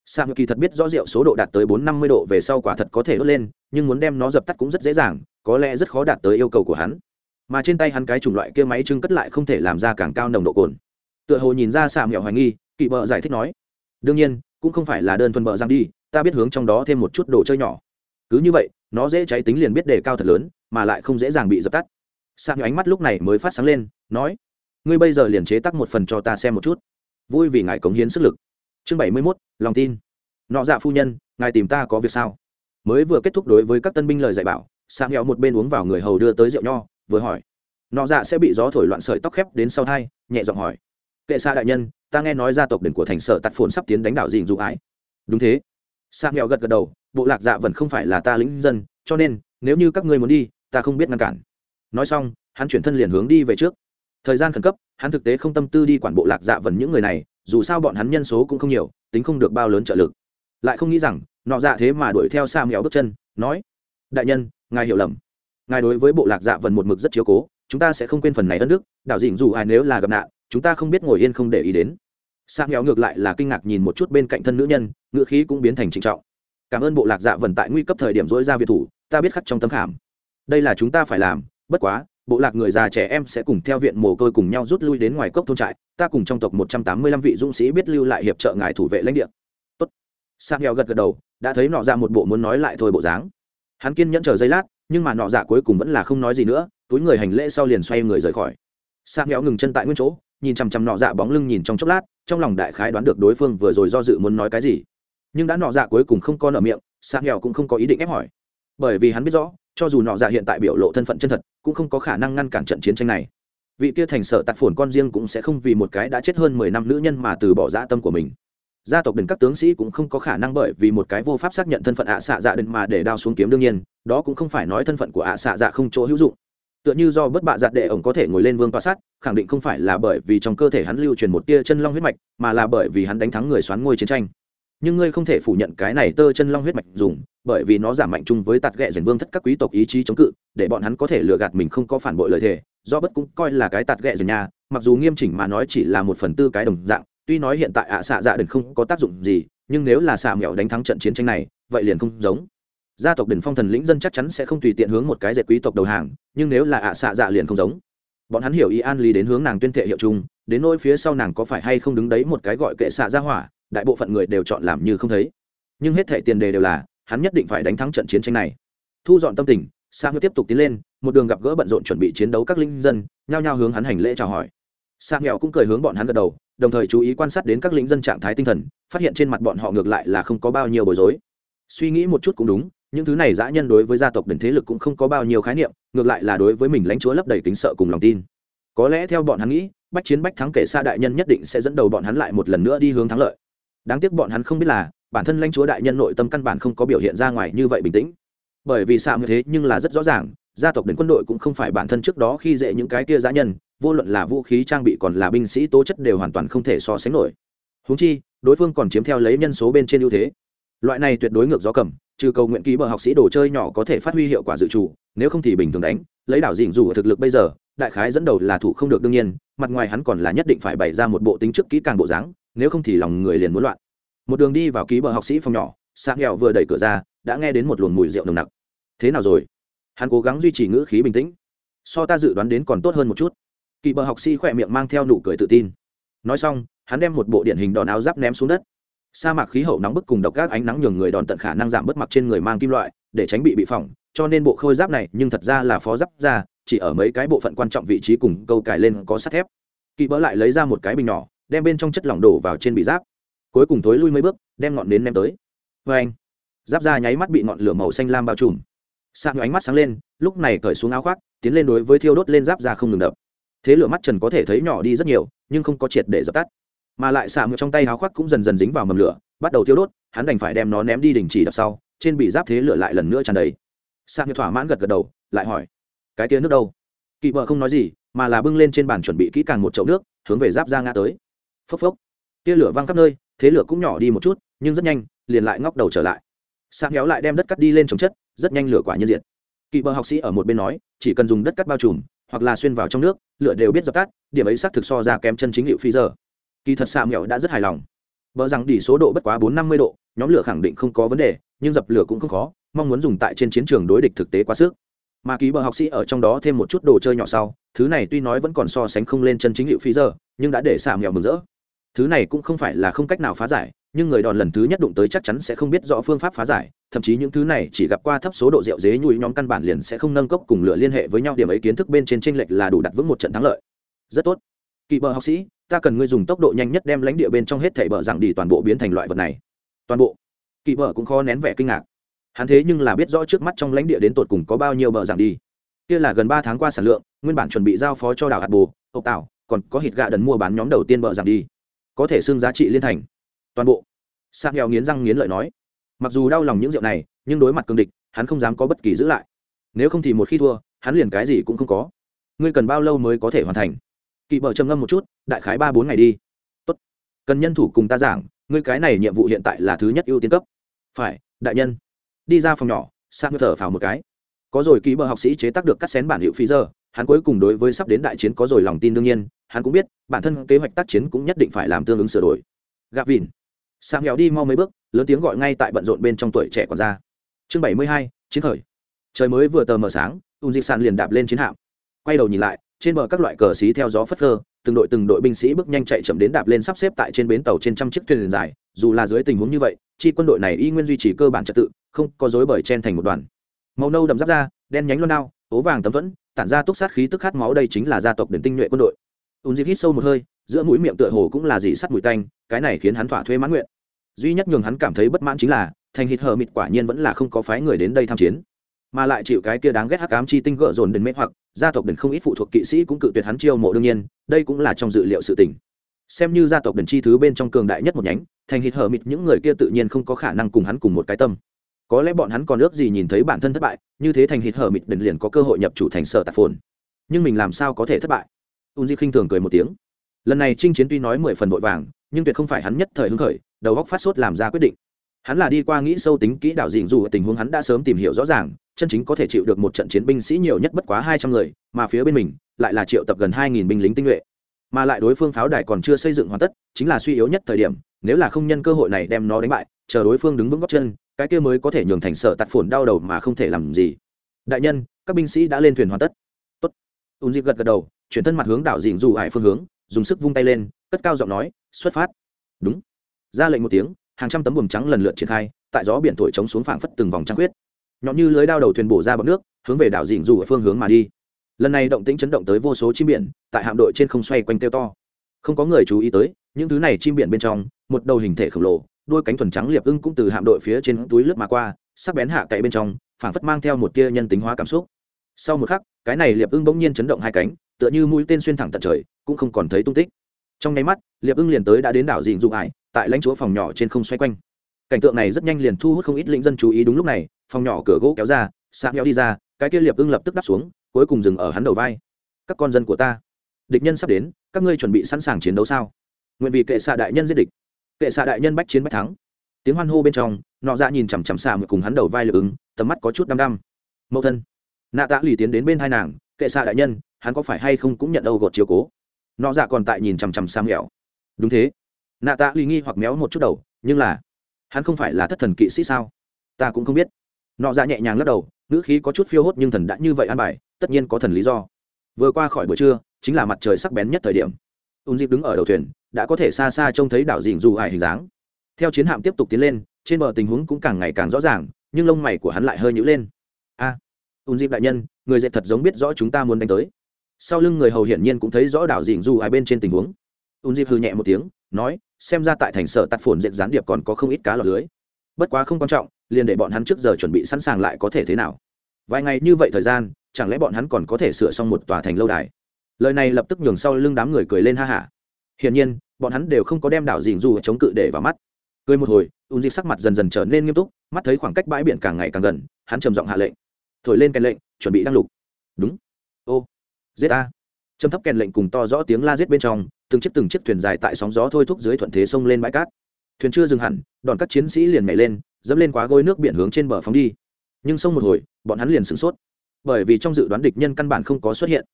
Sam kỳ thật biết rõ rượu số độ đạt tới bốn năm mươi độ về sau quả thật có thể đốt lên, nhưng muốn đem nó dập tắt cũng rất dễ dàng, có lẽ rất khó đạt tới yêu cầu của hắn. Mà trên tay hắn cái chủng loại kia máy trưng cất lại không thể làm ra càng cao nồng độ cồn. Tựa hồ nhìn ra Sam hoài nghi, kỳ bợ giải thích nói: "Đương nhiên, cũng không phải là đơn thuần bợ rằng đi, ta biết hướng trong đó thêm một chút đồ chơi nhỏ. Cứ như vậy, nó dễ cháy tính liền biết đề cao thật lớn, mà lại không dễ dàng bị dập tắt." Sam ánh mắt lúc này mới phát sáng lên, nói: "Ngươi bây giờ liền chế tác một phần cho ta xem một chút." Vui vì ngài cống hiến sức lực chương bảy mươi mốt lòng tin nọ dạ phu nhân ngài tìm ta có việc sao mới vừa kết thúc đối với các tân binh lời dạy bảo sang nghèo một bên uống vào người hầu đưa tới rượu nho vừa hỏi nọ dạ sẽ bị gió thổi loạn sợi tóc khép đến sau thai nhẹ giọng hỏi kệ xa đại nhân ta nghe nói gia tộc đền của thành sở tạt phồn sắp tiến đánh đảo dình dụ ái đúng thế sang nghèo gật gật đầu, bộ lạc dạ vẫn không phải là ta lính dân, cho nên, nếu như các ngươi muốn đi, ta không biết ngăn cản. Nói xong, hắn chuyển thân liền hướng đi về trước. Thời gian khẩn cấp, hắn thực tế không tâm tư đi quản bộ lạc dạ vần những người này, dù sao bọn hắn nhân số cũng không nhiều, tính không được bao lớn trợ lực. Lại không nghĩ rằng, nọ dạ thế mà đuổi theo xa mèo bước chân, nói, đại nhân, ngài hiểu lầm. Ngài đối với bộ lạc dạ vần một mực rất chiếu cố, chúng ta sẽ không quên phần này đất nước, đảo dịnh dù ai nếu là gặp nạn, chúng ta không biết ngồi yên không để ý đến. Sang nghèo ngược lại là kinh ngạc nhìn một chút bên cạnh thân nữ nhân ngựa khí cũng biến thành trịnh trọng. Cảm ơn bộ lạc dạ vần tại nguy cấp thời điểm dỗi ra việt thủ, ta biết khắc trong tấm khảm. Đây là chúng ta phải làm, bất quá, bộ lạc người già trẻ em sẽ cùng theo viện mồ côi cùng nhau rút lui đến ngoài cốc thôn trại, ta cùng trong tộc một trăm tám mươi lăm vị dũng sĩ biết lưu lại hiệp trợ ngài thủ vệ lãnh địa. Tốt. Sang nghèo gật gật đầu, đã thấy nọ ra một bộ muốn nói lại thôi bộ dáng. Hắn kiên nhẫn chờ giây lát, nhưng mà nọ dạ cuối cùng vẫn là không nói gì nữa, túi người hành lễ sau liền xoay người rời khỏi. Sang nghèo ngừng chân tại nguyên chỗ nhìn chằm chằm nọ dạ bóng lưng nhìn trong chốc lát, trong lòng đại khái đoán được đối phương vừa rồi do dự muốn nói cái gì. Nhưng đã nọ dạ cuối cùng không có nợ miệng sang nghèo cũng không có ý định ép hỏi. Bởi vì hắn biết rõ, cho dù nọ dạ hiện tại biểu lộ thân phận chân thật, cũng không có khả năng ngăn cản trận chiến tranh này. Vị kia thành sở tạc phồn con riêng cũng sẽ không vì một cái đã chết hơn mười năm nữ nhân mà từ bỏ dã tâm của mình. Gia tộc đền các tướng sĩ cũng không có khả năng bởi vì một cái vô pháp xác nhận thân phận ạ xạ dạ đền mà để đao xuống kiếm đương nhiên, đó cũng không phải nói thân phận của ạ xạ dạ không chỗ hữu dụng tựa như do bất bạ giặt đệ ổng có thể ngồi lên vương tòa sát, khẳng định không phải là bởi vì trong cơ thể hắn lưu truyền một tia chân long huyết mạch, mà là bởi vì hắn đánh thắng người xoán ngôi chiến tranh. Nhưng ngươi không thể phủ nhận cái này tơ chân long huyết mạch dùng, bởi vì nó giảm mạnh chung với tạt ghẹ rèn vương thất các quý tộc ý chí chống cự, để bọn hắn có thể lừa gạt mình không có phản bội lời thề, do bất cũng coi là cái tạt ghẹ rèn nhà, mặc dù nghiêm chỉnh mà nói chỉ là một phần tư cái đồng dạng, tuy nói hiện tại ạ xạ dạ đừng không có tác dụng gì, nhưng nếu là xạ mẹo đánh thắng trận chiến tranh này, vậy liền không giống gia tộc đỉnh phong thần lĩnh dân chắc chắn sẽ không tùy tiện hướng một cái dệt quý tộc đầu hàng, nhưng nếu là ạ xạ dạ liền không giống. Bọn hắn hiểu ý an lý đến hướng nàng tuyên thệ hiệu chung, đến nỗi phía sau nàng có phải hay không đứng đấy một cái gọi kệ xạ ra hỏa, đại bộ phận người đều chọn làm như không thấy. Nhưng hết thệ tiền đề đều là, hắn nhất định phải đánh thắng trận chiến tranh này. Thu dọn tâm tình, sa ngư tiếp tục tiến lên, một đường gặp gỡ bận rộn chuẩn bị chiến đấu các linh dân, nhao nhao hướng hắn hành lễ chào hỏi. Sa nghèo cũng cười hướng bọn hắn gật đầu, đồng thời chú ý quan sát đến các lính dân trạng thái tinh thần, phát hiện trên mặt bọn họ ngược lại là không có bao nhiêu bối rối. Suy nghĩ một chút cũng đúng những thứ này dã nhân đối với gia tộc đỉnh thế lực cũng không có bao nhiêu khái niệm, ngược lại là đối với mình lãnh chúa lấp đầy kính sợ cùng lòng tin. Có lẽ theo bọn hắn nghĩ, bách chiến bách thắng kể xa đại nhân nhất định sẽ dẫn đầu bọn hắn lại một lần nữa đi hướng thắng lợi. Đáng tiếc bọn hắn không biết là, bản thân lãnh chúa đại nhân nội tâm căn bản không có biểu hiện ra ngoài như vậy bình tĩnh. Bởi vì sao như thế nhưng là rất rõ ràng, gia tộc đến quân đội cũng không phải bản thân trước đó khi dễ những cái kia giã nhân, vô luận là vũ khí, trang bị còn là binh sĩ, tố chất đều hoàn toàn không thể so sánh nổi. Húng chi, đối phương còn chiếm theo lấy nhân số bên trên ưu thế. Loại này tuyệt đối ngược gió cầm trừ cầu nguyện ký bờ học sĩ đồ chơi nhỏ có thể phát huy hiệu quả dự trù, nếu không thì bình thường đánh, lấy đảo dình dù ở thực lực bây giờ, đại khái dẫn đầu là thủ không được đương nhiên, mặt ngoài hắn còn là nhất định phải bày ra một bộ tính trước kỹ càng bộ dáng, nếu không thì lòng người liền muốn loạn. Một đường đi vào ký bờ học sĩ phòng nhỏ sang nghèo vừa đẩy cửa ra, đã nghe đến một luồng mùi rượu nồng nặc. Thế nào rồi? Hắn cố gắng duy trì ngữ khí bình tĩnh. So ta dự đoán đến còn tốt hơn một chút. Kỳ bờ học sĩ khỏe miệng mang theo nụ cười tự tin. Nói xong, hắn đem một bộ điển hình đòn áo giáp ném xuống đất sa mạc khí hậu nóng bức cùng độc các ánh nắng nhường người đòn tận khả năng giảm bớt mặc trên người mang kim loại, để tránh bị bị phỏng, cho nên bộ khôi giáp này nhưng thật ra là phó giáp ra, chỉ ở mấy cái bộ phận quan trọng vị trí cùng câu cài lên có sắt thép. Kỵ bỡ lại lấy ra một cái bình nhỏ, đem bên trong chất lỏng đổ vào trên bị giáp. Cuối cùng thối lui mấy bước, đem ngọn nến ném tới. Vê anh, giáp ra nháy mắt bị ngọn lửa màu xanh lam bao trùm. Sang ánh mắt sáng lên, lúc này cởi xuống áo khoác, tiến lên đối với thiêu đốt lên giáp ra không ngừng đập. Thế lửa mắt trần có thể thấy nhỏ đi rất nhiều, nhưng không có triệt để dập tắt mà lại xả mượn trong tay háo khoác cũng dần dần dính vào mầm lửa, bắt đầu thiêu đốt, hắn đành phải đem nó ném đi đình chỉ đập sau, trên bị giáp thế lửa lại lần nữa tràn đầy. Xạ mượn thỏa mãn gật gật đầu, lại hỏi, cái kia nước đâu? Kỵ vợ không nói gì, mà là bưng lên trên bàn chuẩn bị kỹ càng một chậu nước, hướng về giáp ra ngã tới. Phốc phốc. Tia lửa văng khắp nơi, thế lửa cũng nhỏ đi một chút, nhưng rất nhanh, liền lại ngóc đầu trở lại. Sáng kéo lại đem đất cắt đi lên trồng chất, rất nhanh lửa quả nhân diện. kỵ bờ học sĩ ở một bên nói, chỉ cần dùng đất cắt bao trùm, hoặc là xuyên vào trong nước, lửa đều biết dập tắt, điểm ấy xác thực so ra kém chân chính hiệu phi giờ kỳ thật xạ mẹo đã rất hài lòng. Vợ rằng đỉ số độ bất quá bốn năm mươi độ, nhóm lửa khẳng định không có vấn đề, nhưng dập lửa cũng không khó, mong muốn dùng tại trên chiến trường đối địch thực tế quá sức. Mà ký bờ học sĩ ở trong đó thêm một chút đồ chơi nhỏ sau, thứ này tuy nói vẫn còn so sánh không lên chân chính hiệu phi giờ, nhưng đã để xạ mẹo mừng rỡ. Thứ này cũng không phải là không cách nào phá giải, nhưng người đòn lần thứ nhất đụng tới chắc chắn sẽ không biết rõ phương pháp phá giải, thậm chí những thứ này chỉ gặp qua thấp số độ rượu dế nhùi nhóm căn bản liền sẽ không nâng cốc cùng lửa liên hệ với nhau, điểm ấy kiến thức bên trên tranh lệch là đủ đặt vững một trận thắng lợi. Rất tốt. Kỳ bờ học sĩ ta cần ngươi dùng tốc độ nhanh nhất đem lãnh địa bên trong hết thảy bờ rằng đi toàn bộ biến thành loại vật này. Toàn bộ. Kỵ bờ cũng khó nén vẻ kinh ngạc. Hắn thế nhưng là biết rõ trước mắt trong lãnh địa đến tột cùng có bao nhiêu bờ rằng đi. Kia là gần ba tháng qua sản lượng, nguyên bản chuẩn bị giao phó cho đảo hạt bồ ốc tạo còn có hít gạ đần mua bán nhóm đầu tiên bờ rằng đi. Có thể xương giá trị liên thành. Toàn bộ. Sang nghèo nghiến răng nghiến lợi nói. Mặc dù đau lòng những rượu này, nhưng đối mặt cương địch, hắn không dám có bất kỳ giữ lại. Nếu không thì một khi thua, hắn liền cái gì cũng không có. Ngươi cần bao lâu mới có thể hoàn thành? Kỵ bờ trầm ngâm một chút, đại khái ba bốn ngày đi. Tốt. cần nhân thủ cùng ta giảng, ngươi cái này nhiệm vụ hiện tại là thứ nhất ưu tiên cấp. Phải, đại nhân. Đi ra phòng nhỏ sang thở phào một cái. Có rồi ký bờ học sĩ chế tác được cắt xén bản hiệu phi giờ hắn cuối cùng đối với sắp đến đại chiến có rồi lòng tin đương nhiên, hắn cũng biết, bản thân kế hoạch tác chiến cũng nhất định phải làm tương ứng sửa đổi. Gạp vìn sang nghèo đi mau mấy bước, lớn tiếng gọi ngay tại bận rộn bên trong tuổi trẻ còn ra. Chương bảy mươi hai, chiến khởi. Trời mới vừa tờ mờ sáng, ung dịch sàn liền đạp lên chiến hạm. Quay đầu nhìn lại trên bờ các loại cờ xí theo gió phất phơ từng đội từng đội binh sĩ bước nhanh chạy chậm đến đạp lên sắp xếp tại trên bến tàu trên trăm chiếc thuyền dài. Dù là dưới tình huống như vậy chi quân đội này y nguyên duy trì cơ bản trật tự không có dối bởi chen thành một đoàn. Màu nâu đậm giáp da, đen nhánh loan đao ố vàng tấm thuẫn tản ra túc sát khí tức khát máu đây chính là gia tộc đền tinh nhuệ quân đội. Ùn dịp hít sâu một hơi giữa mũi miệng tựa hồ cũng là dị sắt mùi tanh cái này khiến hắn thỏa thuê mãn nguyện. Duy nhất nhường hắn cảm thấy bất mãn chính là thành hít hờ mịt quả nhiên vẫn là không có phái người đến đây tham chiến mà lại chịu cái kia đáng ghét hắc ám chi tinh gỡ dồn đến mê hoặc, gia tộc đền không ít phụ thuộc kỵ sĩ cũng cự tuyệt hắn chiêu mộ đương nhiên, đây cũng là trong dự liệu sự tình. Xem như gia tộc đền chi thứ bên trong cường đại nhất một nhánh, thành hít hở mịt những người kia tự nhiên không có khả năng cùng hắn cùng một cái tâm. Có lẽ bọn hắn còn ước gì nhìn thấy bản thân thất bại, như thế thành hít hở mịt đền liền có cơ hội nhập chủ thành sở tạp phồn. Nhưng mình làm sao có thể thất bại? Un di khinh thường cười một tiếng. Lần này chinh chiến tuy nói mười phần vội vàng, nhưng tuyệt không phải hắn nhất thời hứng khởi, đầu góc phát sốt làm ra quyết định hắn là đi qua nghĩ sâu tính kỹ đạo dình dù tình huống hắn đã sớm tìm hiểu rõ ràng, chân chính có thể chịu được một trận chiến binh sĩ nhiều nhất bất quá hai trăm người, mà phía bên mình, lại là triệu tập gần hai nghìn binh lính tinh nhuệ. Mà lại đối phương pháo đài còn chưa xây dựng hoàn tất, chính là suy yếu nhất thời điểm, nếu là không nhân cơ hội này đem nó đánh bại, chờ đối phương đứng vững góc chân, cái kia mới có thể nhường thành sở tạt phồn đau đầu mà không thể làm gì. Đại nhân, các binh sĩ đã lên thuyền hoàn tất. Tốt. Ùn dịp gật gật đầu, chuyển thân mặt hướng đảo dình dù hải phương hướng, dùng sức vung tay lên, cất cao giọng nói, xuất phát. Đúng. Ra lệnh một tiếng hàng trăm tấm buồng trắng lần lượt triển khai, tại gió biển thổi trống xuống phảng phất từng vòng trăng huyết nhọn như lưới đao đầu thuyền bổ ra bọc nước, hướng về đảo dịnh dù ở phương hướng mà đi. Lần này động tĩnh chấn động tới vô số chim biển, tại hạm đội trên không xoay quanh kêu to. Không có người chú ý tới, những thứ này chim biển bên trong, một đầu hình thể khổng lồ đôi cánh thuần trắng liệp ưng cũng từ hạm đội phía trên túi lướt mà qua, sắc bén hạ cậy bên trong, phảng phất mang theo một tia nhân tính hóa cảm xúc. Sau một khắc, cái này liệp ưng bỗng nhiên chấn động hai cánh, tựa như mũi tên xuyên thẳng tận trời, cũng không còn thấy tung tích. Trong nháy mắt, liệp ưng liền tới đã đến đảo dịnh dụng ải tại lãnh chúa phòng nhỏ trên không xoay quanh. Cảnh tượng này rất nhanh liền thu hút không ít lĩnh dân chú ý đúng lúc này, phòng nhỏ cửa gỗ kéo ra sạp nhau đi ra, cái kia liệp ưng lập tức đắp xuống, cuối cùng dừng ở hắn đầu vai. Các con dân của ta, địch nhân sắp đến, các ngươi chuẩn bị sẵn sàng chiến đấu sao? Nguyện vì kệ xạ đại nhân giết địch. Kệ xạ đại nhân bách chiến bách thắng. Tiếng hoan hô bên trong, nọ ra dạ nhìn chằm chằm xạ một cùng hắn đầu vai liệp ứng tầm mắt có chút đăm đăm. Mẫu thân, nạ tạ lì tiến đến bên hai nàng, kệ xạ đại nhân, hắn có phải hay không cũng nhận âu gột chiếu cố? Nọ dạ còn tại nhìn chằm chằm xa mẹo. Đúng thế nạ tạ lì nghi hoặc méo một chút đầu nhưng là hắn không phải là thất thần kỵ sĩ sao? Ta cũng không biết. Nọ ra nhẹ nhàng lắc đầu ngữ khí có chút phiêu hốt nhưng thần đã như vậy an bài tất nhiên có thần lý do. Vừa qua khỏi buổi trưa chính là mặt trời sắc bén nhất thời điểm. Ùn dịp đứng ở đầu thuyền đã có thể xa xa trông thấy đảo dình dù ải hình dáng. Theo chiến hạm tiếp tục tiến lên trên bờ tình huống cũng càng ngày càng rõ ràng nhưng lông mày của hắn lại hơi nhữ lên. A à, ùn dịp đại nhân người dạy thật giống biết rõ chúng ta muốn đánh tới. Sau lưng người hầu hiển nhiên cũng thấy rõ đảo dình dù ải bên trên tình huống. Ùn dịp hư nhẹ một tiếng nói xem ra tại thành sở tạt phồn diện gián điệp còn có không ít cá lọt lưới. Bất quá không quan trọng, liền để bọn hắn trước giờ chuẩn bị sẵn sàng lại có thể thế nào. Vài ngày như vậy thời gian, chẳng lẽ bọn hắn còn có thể sửa xong một tòa thành lâu đài? Lời này lập tức nhường sau lưng đám người cười lên ha hả. Hiển nhiên, bọn hắn đều không có đem đảo dình dù chống cự để vào mắt. Cười một hồi ùn dịch sắc mặt dần dần trở nên nghiêm túc, mắt thấy khoảng cách bãi biển càng ngày càng gần, hắn trầm giọng hạ lệnh. Thổi lên kèn lệnh, chuẩn bị đăng lục. Đúng. Ô, giết a trầm thấp kèn lệnh cùng to rõ tiếng la giết bên trong, từng chiếc từng chiếc thuyền dài tại sóng gió thôi thúc dưới thuận thế sông lên bãi cát. Thuyền chưa dừng hẳn, đòn các chiến sĩ liền nhảy lên, dẫm lên quá gối nước biển hướng trên bờ phóng đi. Nhưng sông một hồi, bọn hắn liền sửng sốt. Bởi vì trong dự đoán địch nhân căn bản không có xuất hiện.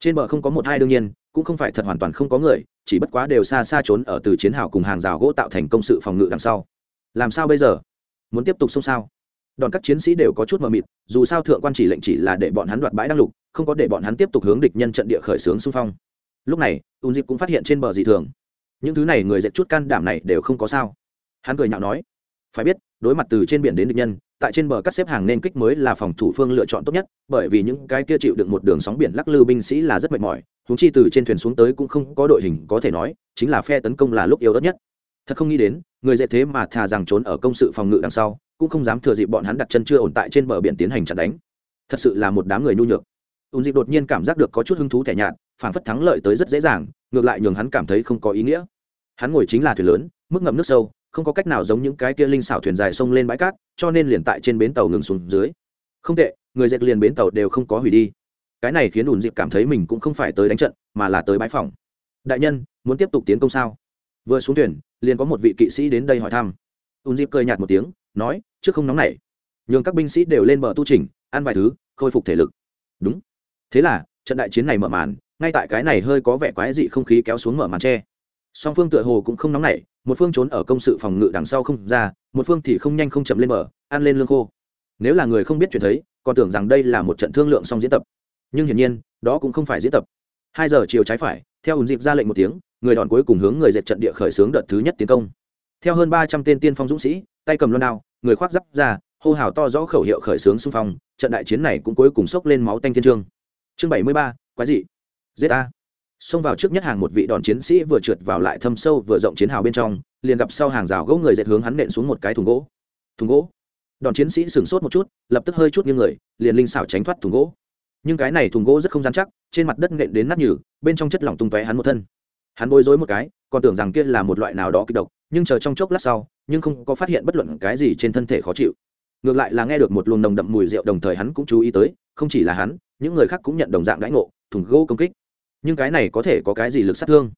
Trên bờ không có một hai đương nhiên, cũng không phải thật hoàn toàn không có người, chỉ bất quá đều xa xa trốn ở từ chiến hào cùng hàng rào gỗ tạo thành công sự phòng ngự đằng sau. Làm sao bây giờ? Muốn tiếp tục xông sao? Đòn các chiến sĩ đều có chút mờ mịt, dù sao thượng quan chỉ lệnh chỉ là để bọn hắn đoạt bãi đăng lục, không có để bọn hắn tiếp tục hướng địch nhân trận địa khởi xướng xung phong. Lúc này ùn dịp cũng phát hiện trên bờ dị thường. Những thứ này người dạy chút can đảm này đều không có sao. Hắn cười nhạo nói, phải biết, đối mặt từ trên biển đến địch nhân, tại trên bờ cắt xếp hàng nên kích mới là phòng thủ phương lựa chọn tốt nhất, bởi vì những cái kia chịu được một đường sóng biển lắc lư binh sĩ là rất mệt mỏi húng chi từ trên thuyền xuống tới cũng không có đội hình có thể nói, chính là phe tấn công là lúc yếu đất nhất. Thật không nghĩ đến, người dễ thế mà thà rằng trốn ở công sự phòng ngự đằng sau cũng không dám thừa dịp bọn hắn đặt chân chưa ổn tại trên bờ biển tiến hành chặn đánh. Thật sự là một đám người nhu nhược. Ùn dịp đột nhiên cảm giác được có chút hứng thú thẻ nhạt phản phất thắng lợi tới rất dễ dàng, ngược lại nhường hắn cảm thấy không có ý nghĩa. Hắn ngồi chính là thuyền lớn, mức ngậm nước sâu, không có cách nào giống những cái kia linh xảo thuyền dài sông lên bãi cát, cho nên liền tại trên bến tàu ngừng xuống dưới. Không tệ, người dệt liền bến tàu đều không có hủy đi. Cái này khiến ùn dịp cảm thấy mình cũng không phải tới đánh trận, mà là tới bãi phòng. Đại nhân, muốn tiếp tục tiến công sao? Vừa xuống thuyền, liền có một vị kỵ sĩ đến đây hỏi thăm. Ùn dịp cười nhạt một tiếng, nói trước không nóng nảy. Nhường các binh sĩ đều lên bờ tu trình ăn vài thứ, khôi phục thể lực. Đúng. Thế là, trận đại chiến này mở màn, ngay tại cái này hơi có vẻ quái dị không khí kéo xuống mở màn tre. Song phương tựa hồ cũng không nóng nảy, một phương trốn ở công sự phòng ngự đằng sau không ra, một phương thì không nhanh không chậm lên bờ, ăn lên lương khô. Nếu là người không biết chuyện thấy, còn tưởng rằng đây là một trận thương lượng song diễn tập. Nhưng hiển nhiên, đó cũng không phải diễn tập. Hai giờ chiều trái phải, theo ùn dịp ra lệnh một tiếng, người đòn cuối cùng hướng người dệt trận địa khởi xướng đợt thứ nhất tiến công. Theo hơn ba trăm tên tiên phong dũng sĩ tay cầm loan đao, người khoác giáp ra, hô hào to rõ khẩu hiệu khởi xướng xung phong, trận đại chiến này cũng cuối cùng sốc lên máu tanh thiên trương. Chương bảy mươi ba, quái dị. Giết a xông vào trước nhất hàng một vị đòn chiến sĩ vừa trượt vào lại thâm sâu vừa rộng chiến hào bên trong, liền gặp sau hàng rào gỗ người dệt hướng hắn nện xuống một cái thùng gỗ. Thùng gỗ. Đòn chiến sĩ sửng sốt một chút, lập tức hơi chút như người, liền linh xảo tránh thoát thùng gỗ. Nhưng cái này thùng gỗ rất không dán chắc, trên mặt đất nện đến nát nhừ, bên trong chất lỏng tung tóe hắn một thân. Hắn bối rối một cái, còn tưởng rằng kia là một loại nào đó kịch độc nhưng chờ trong chốc lát sau, nhưng không có phát hiện bất luận cái gì trên thân thể khó chịu. Ngược lại là nghe được một luồng nồng đậm mùi rượu đồng thời hắn cũng chú ý tới, không chỉ là hắn, những người khác cũng nhận đồng dạng đãi ngộ, thùng gỗ công kích. Nhưng cái này có thể có cái gì lực sát thương?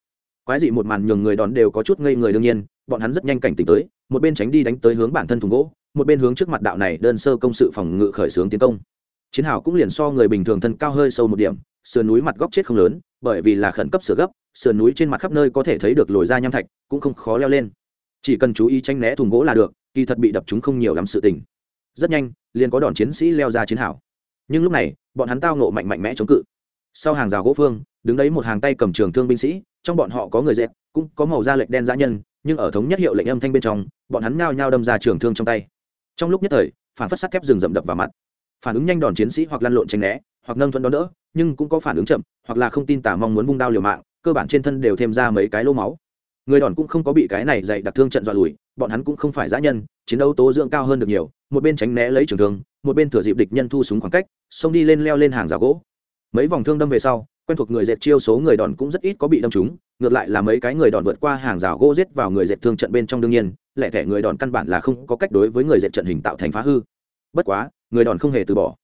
Quái dị một màn nhường người đón đều có chút ngây người đương nhiên, bọn hắn rất nhanh cảnh tỉnh tới, một bên tránh đi đánh tới hướng bản thân thùng gỗ, một bên hướng trước mặt đạo này đơn sơ công sự phòng ngự khởi xướng tiến công. Chiến hào cũng liền so người bình thường thân cao hơi sâu một điểm, sườn núi mặt góc chết không lớn, bởi vì là khẩn cấp sửa gấp, sườn núi trên mặt khắp nơi có thể thấy được lồi ra nham thạch, cũng không khó leo lên chỉ cần chú ý tranh né thùng gỗ là được, kỳ thật bị đập chúng không nhiều lắm sự tình. Rất nhanh, liền có đòn chiến sĩ leo ra chiến hào. Nhưng lúc này, bọn hắn tao nộ mạnh mạnh mẽ chống cự. Sau hàng rào gỗ phương, đứng đấy một hàng tay cầm trường thương binh sĩ, trong bọn họ có người dẹp cũng có màu da lệch đen dã nhân, nhưng ở thống nhất hiệu lệnh âm thanh bên trong, bọn hắn nhao nhao đâm ra trường thương trong tay. Trong lúc nhất thời, phản phất sắt thép rừng rậm đập vào mặt. Phản ứng nhanh đòn chiến sĩ hoặc lăn lộn tránh né, hoặc nâng thuận đón đỡ, nhưng cũng có phản ứng chậm, hoặc là không tin tả mong muốn vung đao liều mạng, cơ bản trên thân đều thêm ra mấy cái lô máu người đòn cũng không có bị cái này dạy đặc thương trận dọa lùi, bọn hắn cũng không phải giã nhân, chiến đấu tố dưỡng cao hơn được nhiều, một bên tránh né lấy trường thương, một bên thừa dịp địch nhân thu súng khoảng cách, xông đi lên leo lên hàng rào gỗ. Mấy vòng thương đâm về sau, quen thuộc người dệt chiêu số người đòn cũng rất ít có bị đâm trúng, ngược lại là mấy cái người đòn vượt qua hàng rào gỗ giết vào người dệt thương trận bên trong đương nhiên, lẻ thẻ người đòn căn bản là không có cách đối với người dệt trận hình tạo thành phá hư. Bất quá, người đòn không hề từ bỏ.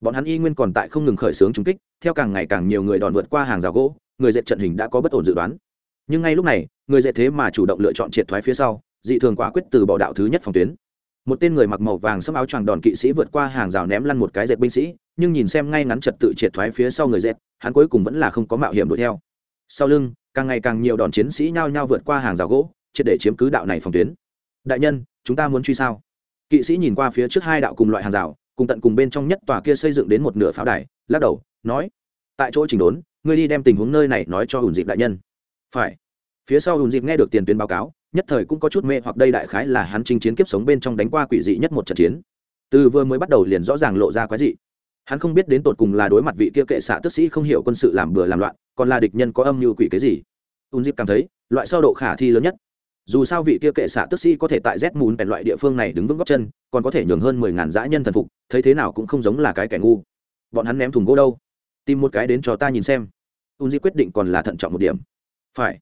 Bọn hắn y nguyên còn tại không ngừng khởi xướng trúng kích, theo càng ngày càng nhiều người đòn vượt qua hàng rào gỗ, người dệt trận hình đã có bất ổn dự đoán. Nhưng ngay lúc này người dễ thế mà chủ động lựa chọn triệt thoái phía sau, dị thường quả quyết từ bỏ đạo thứ nhất phòng tuyến. Một tên người mặc màu vàng xâm áo choàng đòn kỵ sĩ vượt qua hàng rào ném lăn một cái dệt binh sĩ, nhưng nhìn xem ngay ngắn trật tự triệt thoái phía sau người dệt, hắn cuối cùng vẫn là không có mạo hiểm đuổi theo. Sau lưng, càng ngày càng nhiều đòn chiến sĩ nhao nhao vượt qua hàng rào gỗ, triệt để chiếm cứ đạo này phòng tuyến. Đại nhân, chúng ta muốn truy sao? Kỵ sĩ nhìn qua phía trước hai đạo cùng loại hàng rào, cùng tận cùng bên trong nhất tòa kia xây dựng đến một nửa pháo đài, lắc đầu, nói, tại chỗ chỉnh đốn, ngươi đi đem tình huống nơi này nói cho hùn dịp đại nhân. Phải phía sau ùn dịp nghe được tiền tuyến báo cáo, nhất thời cũng có chút mê hoặc đây đại khái là hắn chinh chiến kiếp sống bên trong đánh qua quỷ dị nhất một trận chiến. Từ vừa mới bắt đầu liền rõ ràng lộ ra quái dị. Hắn không biết đến tột cùng là đối mặt vị kia kệ xạ tức sĩ không hiểu quân sự làm bừa làm loạn, còn là địch nhân có âm mưu quỷ cái gì. Ùn dịp cảm thấy, loại sơ độ khả thi lớn nhất. Dù sao vị kia kệ xạ tức sĩ có thể tại z mùn bèn loại địa phương này đứng vững góc chân, còn có thể nhường hơn mười ngàn dã nhân thần phục, thấy thế nào cũng không giống là cái kẻ ngu. Bọn hắn ném thùng gỗ đâu? Tìm một cái đến cho ta nhìn xem. Ùn dịp quyết định còn là thận trọng một điểm. Phải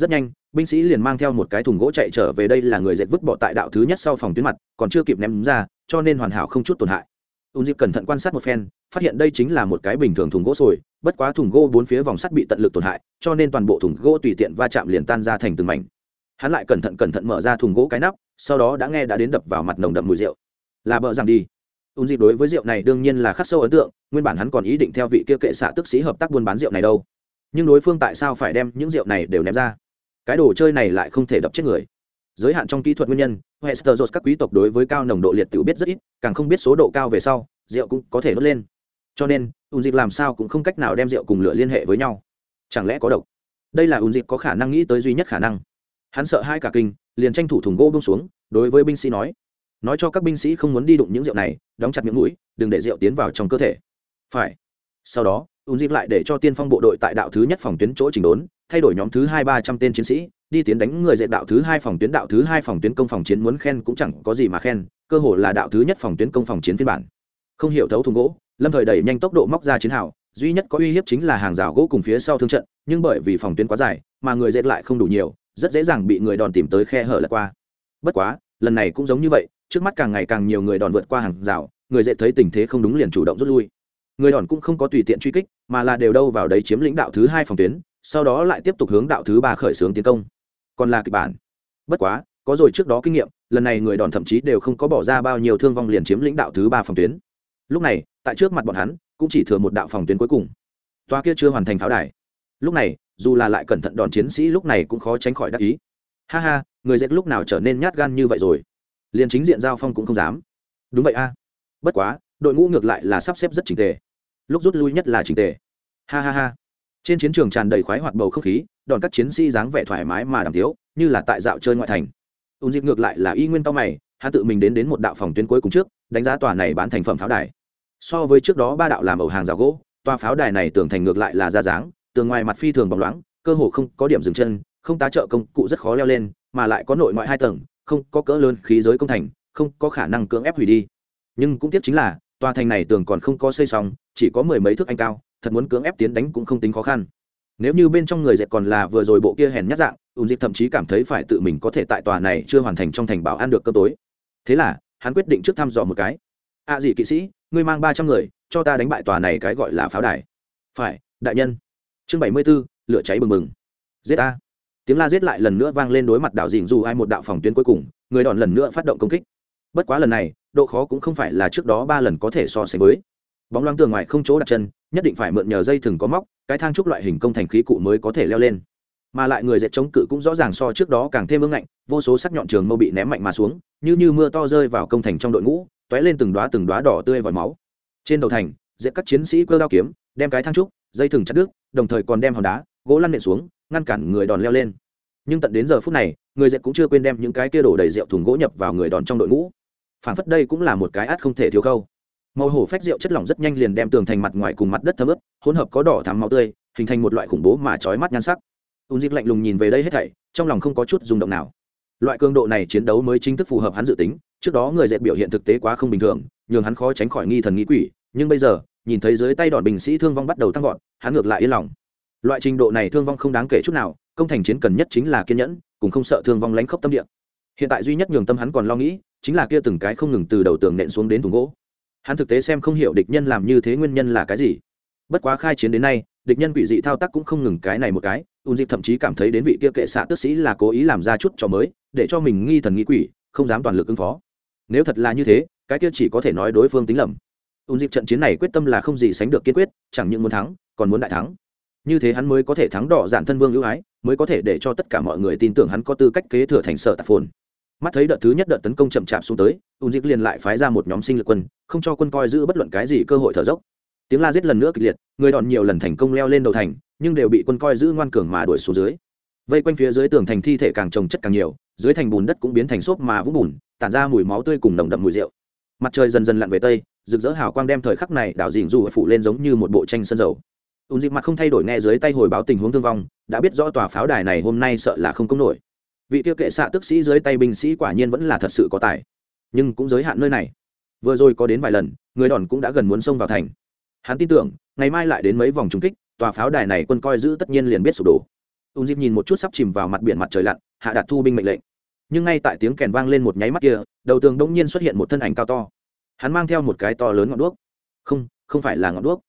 rất nhanh, binh sĩ liền mang theo một cái thùng gỗ chạy trở về đây là người dệt vứt bỏ tại đạo thứ nhất sau phòng tuyến mặt, còn chưa kịp ném ra, cho nên hoàn hảo không chút tổn hại. Ùn dịp cẩn thận quan sát một phen, phát hiện đây chính là một cái bình thường thùng gỗ sồi, bất quá thùng gỗ bốn phía vòng sắt bị tận lực tổn hại, cho nên toàn bộ thùng gỗ tùy tiện va chạm liền tan ra thành từng mảnh. Hắn lại cẩn thận cẩn thận mở ra thùng gỗ cái nắp, sau đó đã nghe đã đến đập vào mặt nồng đậm mùi rượu. Là bợ rằng đi. Ùn dịp đối với rượu này đương nhiên là khắc sâu ấn tượng, nguyên bản hắn còn ý định theo vị kia kệ xạ tức sĩ hợp tác buôn bán rượu này đâu. Nhưng đối phương tại sao phải đem những rượu này đều ném ra? Cái đồ chơi này lại không thể đập chết người. Giới hạn trong kỹ thuật nguyên nhân hester các quý tộc đối với cao nồng độ liệt tự biết rất ít, càng không biết số độ cao về sau, rượu cũng có thể đốt lên. Cho nên ùn dịp làm sao cũng không cách nào đem rượu cùng lửa liên hệ với nhau. Chẳng lẽ có độc? Đây là ùn dịp có khả năng nghĩ tới duy nhất khả năng. Hắn sợ hai cả kinh, liền tranh thủ thùng gỗ bông xuống, đối với binh sĩ nói. Nói cho các binh sĩ không muốn đi đụng những rượu này, đóng chặt miệng mũi, đừng để rượu tiến vào trong cơ thể. Phải. Sau đó ùn dịp lại để cho tiên phong bộ đội tại đạo thứ nhất phòng tuyến chỗ chỉnh đốn thay đổi nhóm thứ hai ba trăm tên chiến sĩ, đi tiến đánh người dạy đạo thứ hai phòng tuyến, đạo thứ hai phòng tuyến công phòng chiến muốn khen cũng chẳng có gì mà khen, cơ hồ là đạo thứ nhất phòng tuyến công phòng chiến phiên bản. Không hiểu thấu thùng gỗ, lâm thời đẩy nhanh tốc độ móc ra chiến hào, duy nhất có uy hiếp chính là hàng rào gỗ cùng phía sau thương trận, nhưng bởi vì phòng tuyến quá dài, mà người dệt lại không đủ nhiều, rất dễ dàng bị người đòn tìm tới khe hở lật qua. Bất quá, lần này cũng giống như vậy, trước mắt càng ngày càng nhiều người đòn vượt qua hàng rào, người dệt thấy tình thế không đúng liền chủ động rút lui. Người đòn cũng không có tùy tiện truy kích, mà là đều đâu vào đấy chiếm lĩnh đạo thứ hai phòng tuyến sau đó lại tiếp tục hướng đạo thứ ba khởi xướng tiến công. Còn là kịch bản. Bất quá, có rồi trước đó kinh nghiệm, lần này người đòn thậm chí đều không có bỏ ra bao nhiêu thương vong liền chiếm lĩnh đạo thứ ba phòng tuyến. Lúc này, tại trước mặt bọn hắn, cũng chỉ thừa một đạo phòng tuyến cuối cùng. Toa kia chưa hoàn thành pháo đài. Lúc này, dù là lại cẩn thận đòn chiến sĩ lúc này cũng khó tránh khỏi đắc ý. Ha ha, người dệt lúc nào trở nên nhát gan như vậy rồi? Liền chính diện giao phong cũng không dám. Đúng vậy a. Bất quá, đội ngũ ngược lại là sắp xếp rất trình tề. Lúc rút lui nhất là trình tề. Ha ha ha trên chiến trường tràn đầy khoái hoạt bầu không khí, đòn các chiến sĩ dáng vẻ thoải mái mà đàm thiếu như là tại dạo chơi ngoại thành. Ùn dịp ngược lại là y nguyên cao mày, hắn tự mình đến đến một đạo phòng tuyến cuối cùng trước, đánh giá tòa này bán thành phẩm pháo đài. So với trước đó ba đạo làm ẩu hàng rào gỗ, tòa pháo đài này tưởng thành ngược lại là ra dáng, tường ngoài mặt phi thường bóng loáng, cơ hồ không có điểm dừng chân, không tá trợ công cụ rất khó leo lên, mà lại có nội ngoại hai tầng, không có cỡ lớn khí giới công thành, không có khả năng cưỡng ép hủy đi. Nhưng cũng tiếc chính là, tòa thành này tường còn không có xây xong, chỉ có mười mấy thước anh cao thật muốn cưỡng ép tiến đánh cũng không tính khó khăn. Nếu như bên trong người dệt còn là vừa rồi bộ kia hèn nhát dạng, ùn dịp thậm chí cảm thấy phải tự mình có thể tại tòa này chưa hoàn thành trong thành bảo ăn được cơm tối. Thế là, hắn quyết định trước thăm dò một cái. A à gì kỵ sĩ, ngươi mang ba trăm người, cho ta đánh bại tòa này cái gọi là pháo đài. Phải, đại nhân. Chương bảy mươi b ố lửa cháy bừng bừng. Giết a tiếng la giết lại lần nữa vang lên đối mặt đạo dìn dù ai một đạo phòng tuyến cuối cùng, người đòn lần nữa phát động công kích. Bất quá lần này, độ khó cũng không phải là trước đó ba lần có thể so sánh với. Bóng loáng tường ngoài không chỗ đặt chân nhất định phải mượn nhờ dây thừng có móc, cái thang trúc loại hình công thành khí cụ mới có thể leo lên. Mà lại người dệt chống cự cũng rõ ràng so trước đó càng thêm ưng ngạnh, vô số sắc nhọn trường mâu bị ném mạnh mà xuống, như như mưa to rơi vào công thành trong đội ngũ t ó é lên từng đoá từng đoá đỏ tươi vòi máu. Trên đầu thành, dệt các chiến sĩ cơ đao kiếm, đem cái thang trúc, dây thừng chặt đứt, đồng thời còn đem hòn đá, gỗ lăn nện xuống, ngăn cản người đòn leo lên. Nhưng tận đến giờ phút này, người dệt cũng chưa quên đem những cái kia đổ đầy rượu thùng gỗ nhập vào người đòn trong đội ngũ. Phản phất đây cũng là một cái át không thể thiếu khâu màu hổ phách rượu chất lỏng rất nhanh liền đem tường thành mặt ngoài cùng mặt đất thấm ướp hỗn hợp có đỏ thắm máu tươi, hình thành một loại khủng bố mà trói mắt nhan sắc. Ung dịp lạnh lùng nhìn về đây hết thảy, trong lòng không có chút rung động nào. Loại cường độ này chiến đấu mới chính thức phù hợp hắn dự tính, trước đó người dẹp biểu hiện thực tế quá không bình thường, nhường hắn khó tránh khỏi nghi thần nghĩ quỷ, nhưng bây giờ, nhìn thấy dưới tay đòn binh sĩ thương vong bắt đầu tăng vọt, hắn ngược lại yên lòng. Loại trình độ này thương vong không đáng kể chút nào, công thành chiến cần nhất chính là kiên nhẫn, cùng không sợ thương vong lánh khốc tâm địa. Hiện tại duy nhất nhường tâm hắn còn lo nghĩ, chính là kia từng cái không ngừng từ đầu tường nện xuống đến thùng gỗ hắn thực tế xem không hiểu địch nhân làm như thế nguyên nhân là cái gì. Bất quá khai chiến đến nay, địch nhân quỷ dị thao tác cũng không ngừng cái này một cái ùn dịp thậm chí cảm thấy đến vị kia kệ xạ tước sĩ là cố ý làm ra chút trò mới, để cho mình nghi thần nghĩ quỷ, không dám toàn lực ứng phó. Nếu thật là như thế, cái kia chỉ có thể nói đối phương tính lầm. Ùn dịp trận chiến này quyết tâm là không gì sánh được kiên quyết, chẳng những muốn thắng, còn muốn đại thắng. Như thế hắn mới có thể thắng đỏ dạn thân vương ưu ái, mới có thể để cho tất cả mọi người tin tưởng hắn có tư cách kế thừa thành sở tạp phồn mắt thấy đợt thứ nhất đợt tấn công chậm chạp xuống tới, ùn dịch liền lại phái ra một nhóm sinh lực quân, không cho quân coi giữ bất luận cái gì cơ hội thở dốc. Tiếng la giết lần nữa kịch liệt, người đòn nhiều lần thành công leo lên đầu thành, nhưng đều bị quân coi giữ ngoan cường mà đuổi xuống dưới. Vây quanh phía dưới tường thành thi thể càng trồng chất càng nhiều, dưới thành bùn đất cũng biến thành xốp mà vũng bùn, tản ra mùi máu tươi cùng nồng đậm mùi rượu. Mặt trời dần dần lặn về tây, rực rỡ hào quang đem thời khắc này đảo dình dù phụ lên giống như một bộ tranh sân dầu. Ùn dịch mặt không thay đổi, nghe dưới tay hồi báo tình huống thương vong, đã biết rõ tòa pháo đài này hôm nay sợ là không công nổi vị tiêu kệ xạ tức sĩ dưới tay binh sĩ quả nhiên vẫn là thật sự có tài. Nhưng cũng giới hạn nơi này. Vừa rồi có đến vài lần, người đòn cũng đã gần muốn xông vào thành. Hắn tin tưởng, ngày mai lại đến mấy vòng trúng kích, tòa pháo đài này quân coi giữ tất nhiên liền biết sụp đổ. Ùn dịp nhìn một chút sắp chìm vào mặt biển mặt trời lặn, hạ đạt thu binh mệnh lệnh. Nhưng ngay tại tiếng kèn vang lên một nháy mắt kia, đầu tường đông nhiên xuất hiện một thân ảnh cao to. Hắn mang theo một cái to lớn ngọn đuốc. Không không phải là ngọn đuốc.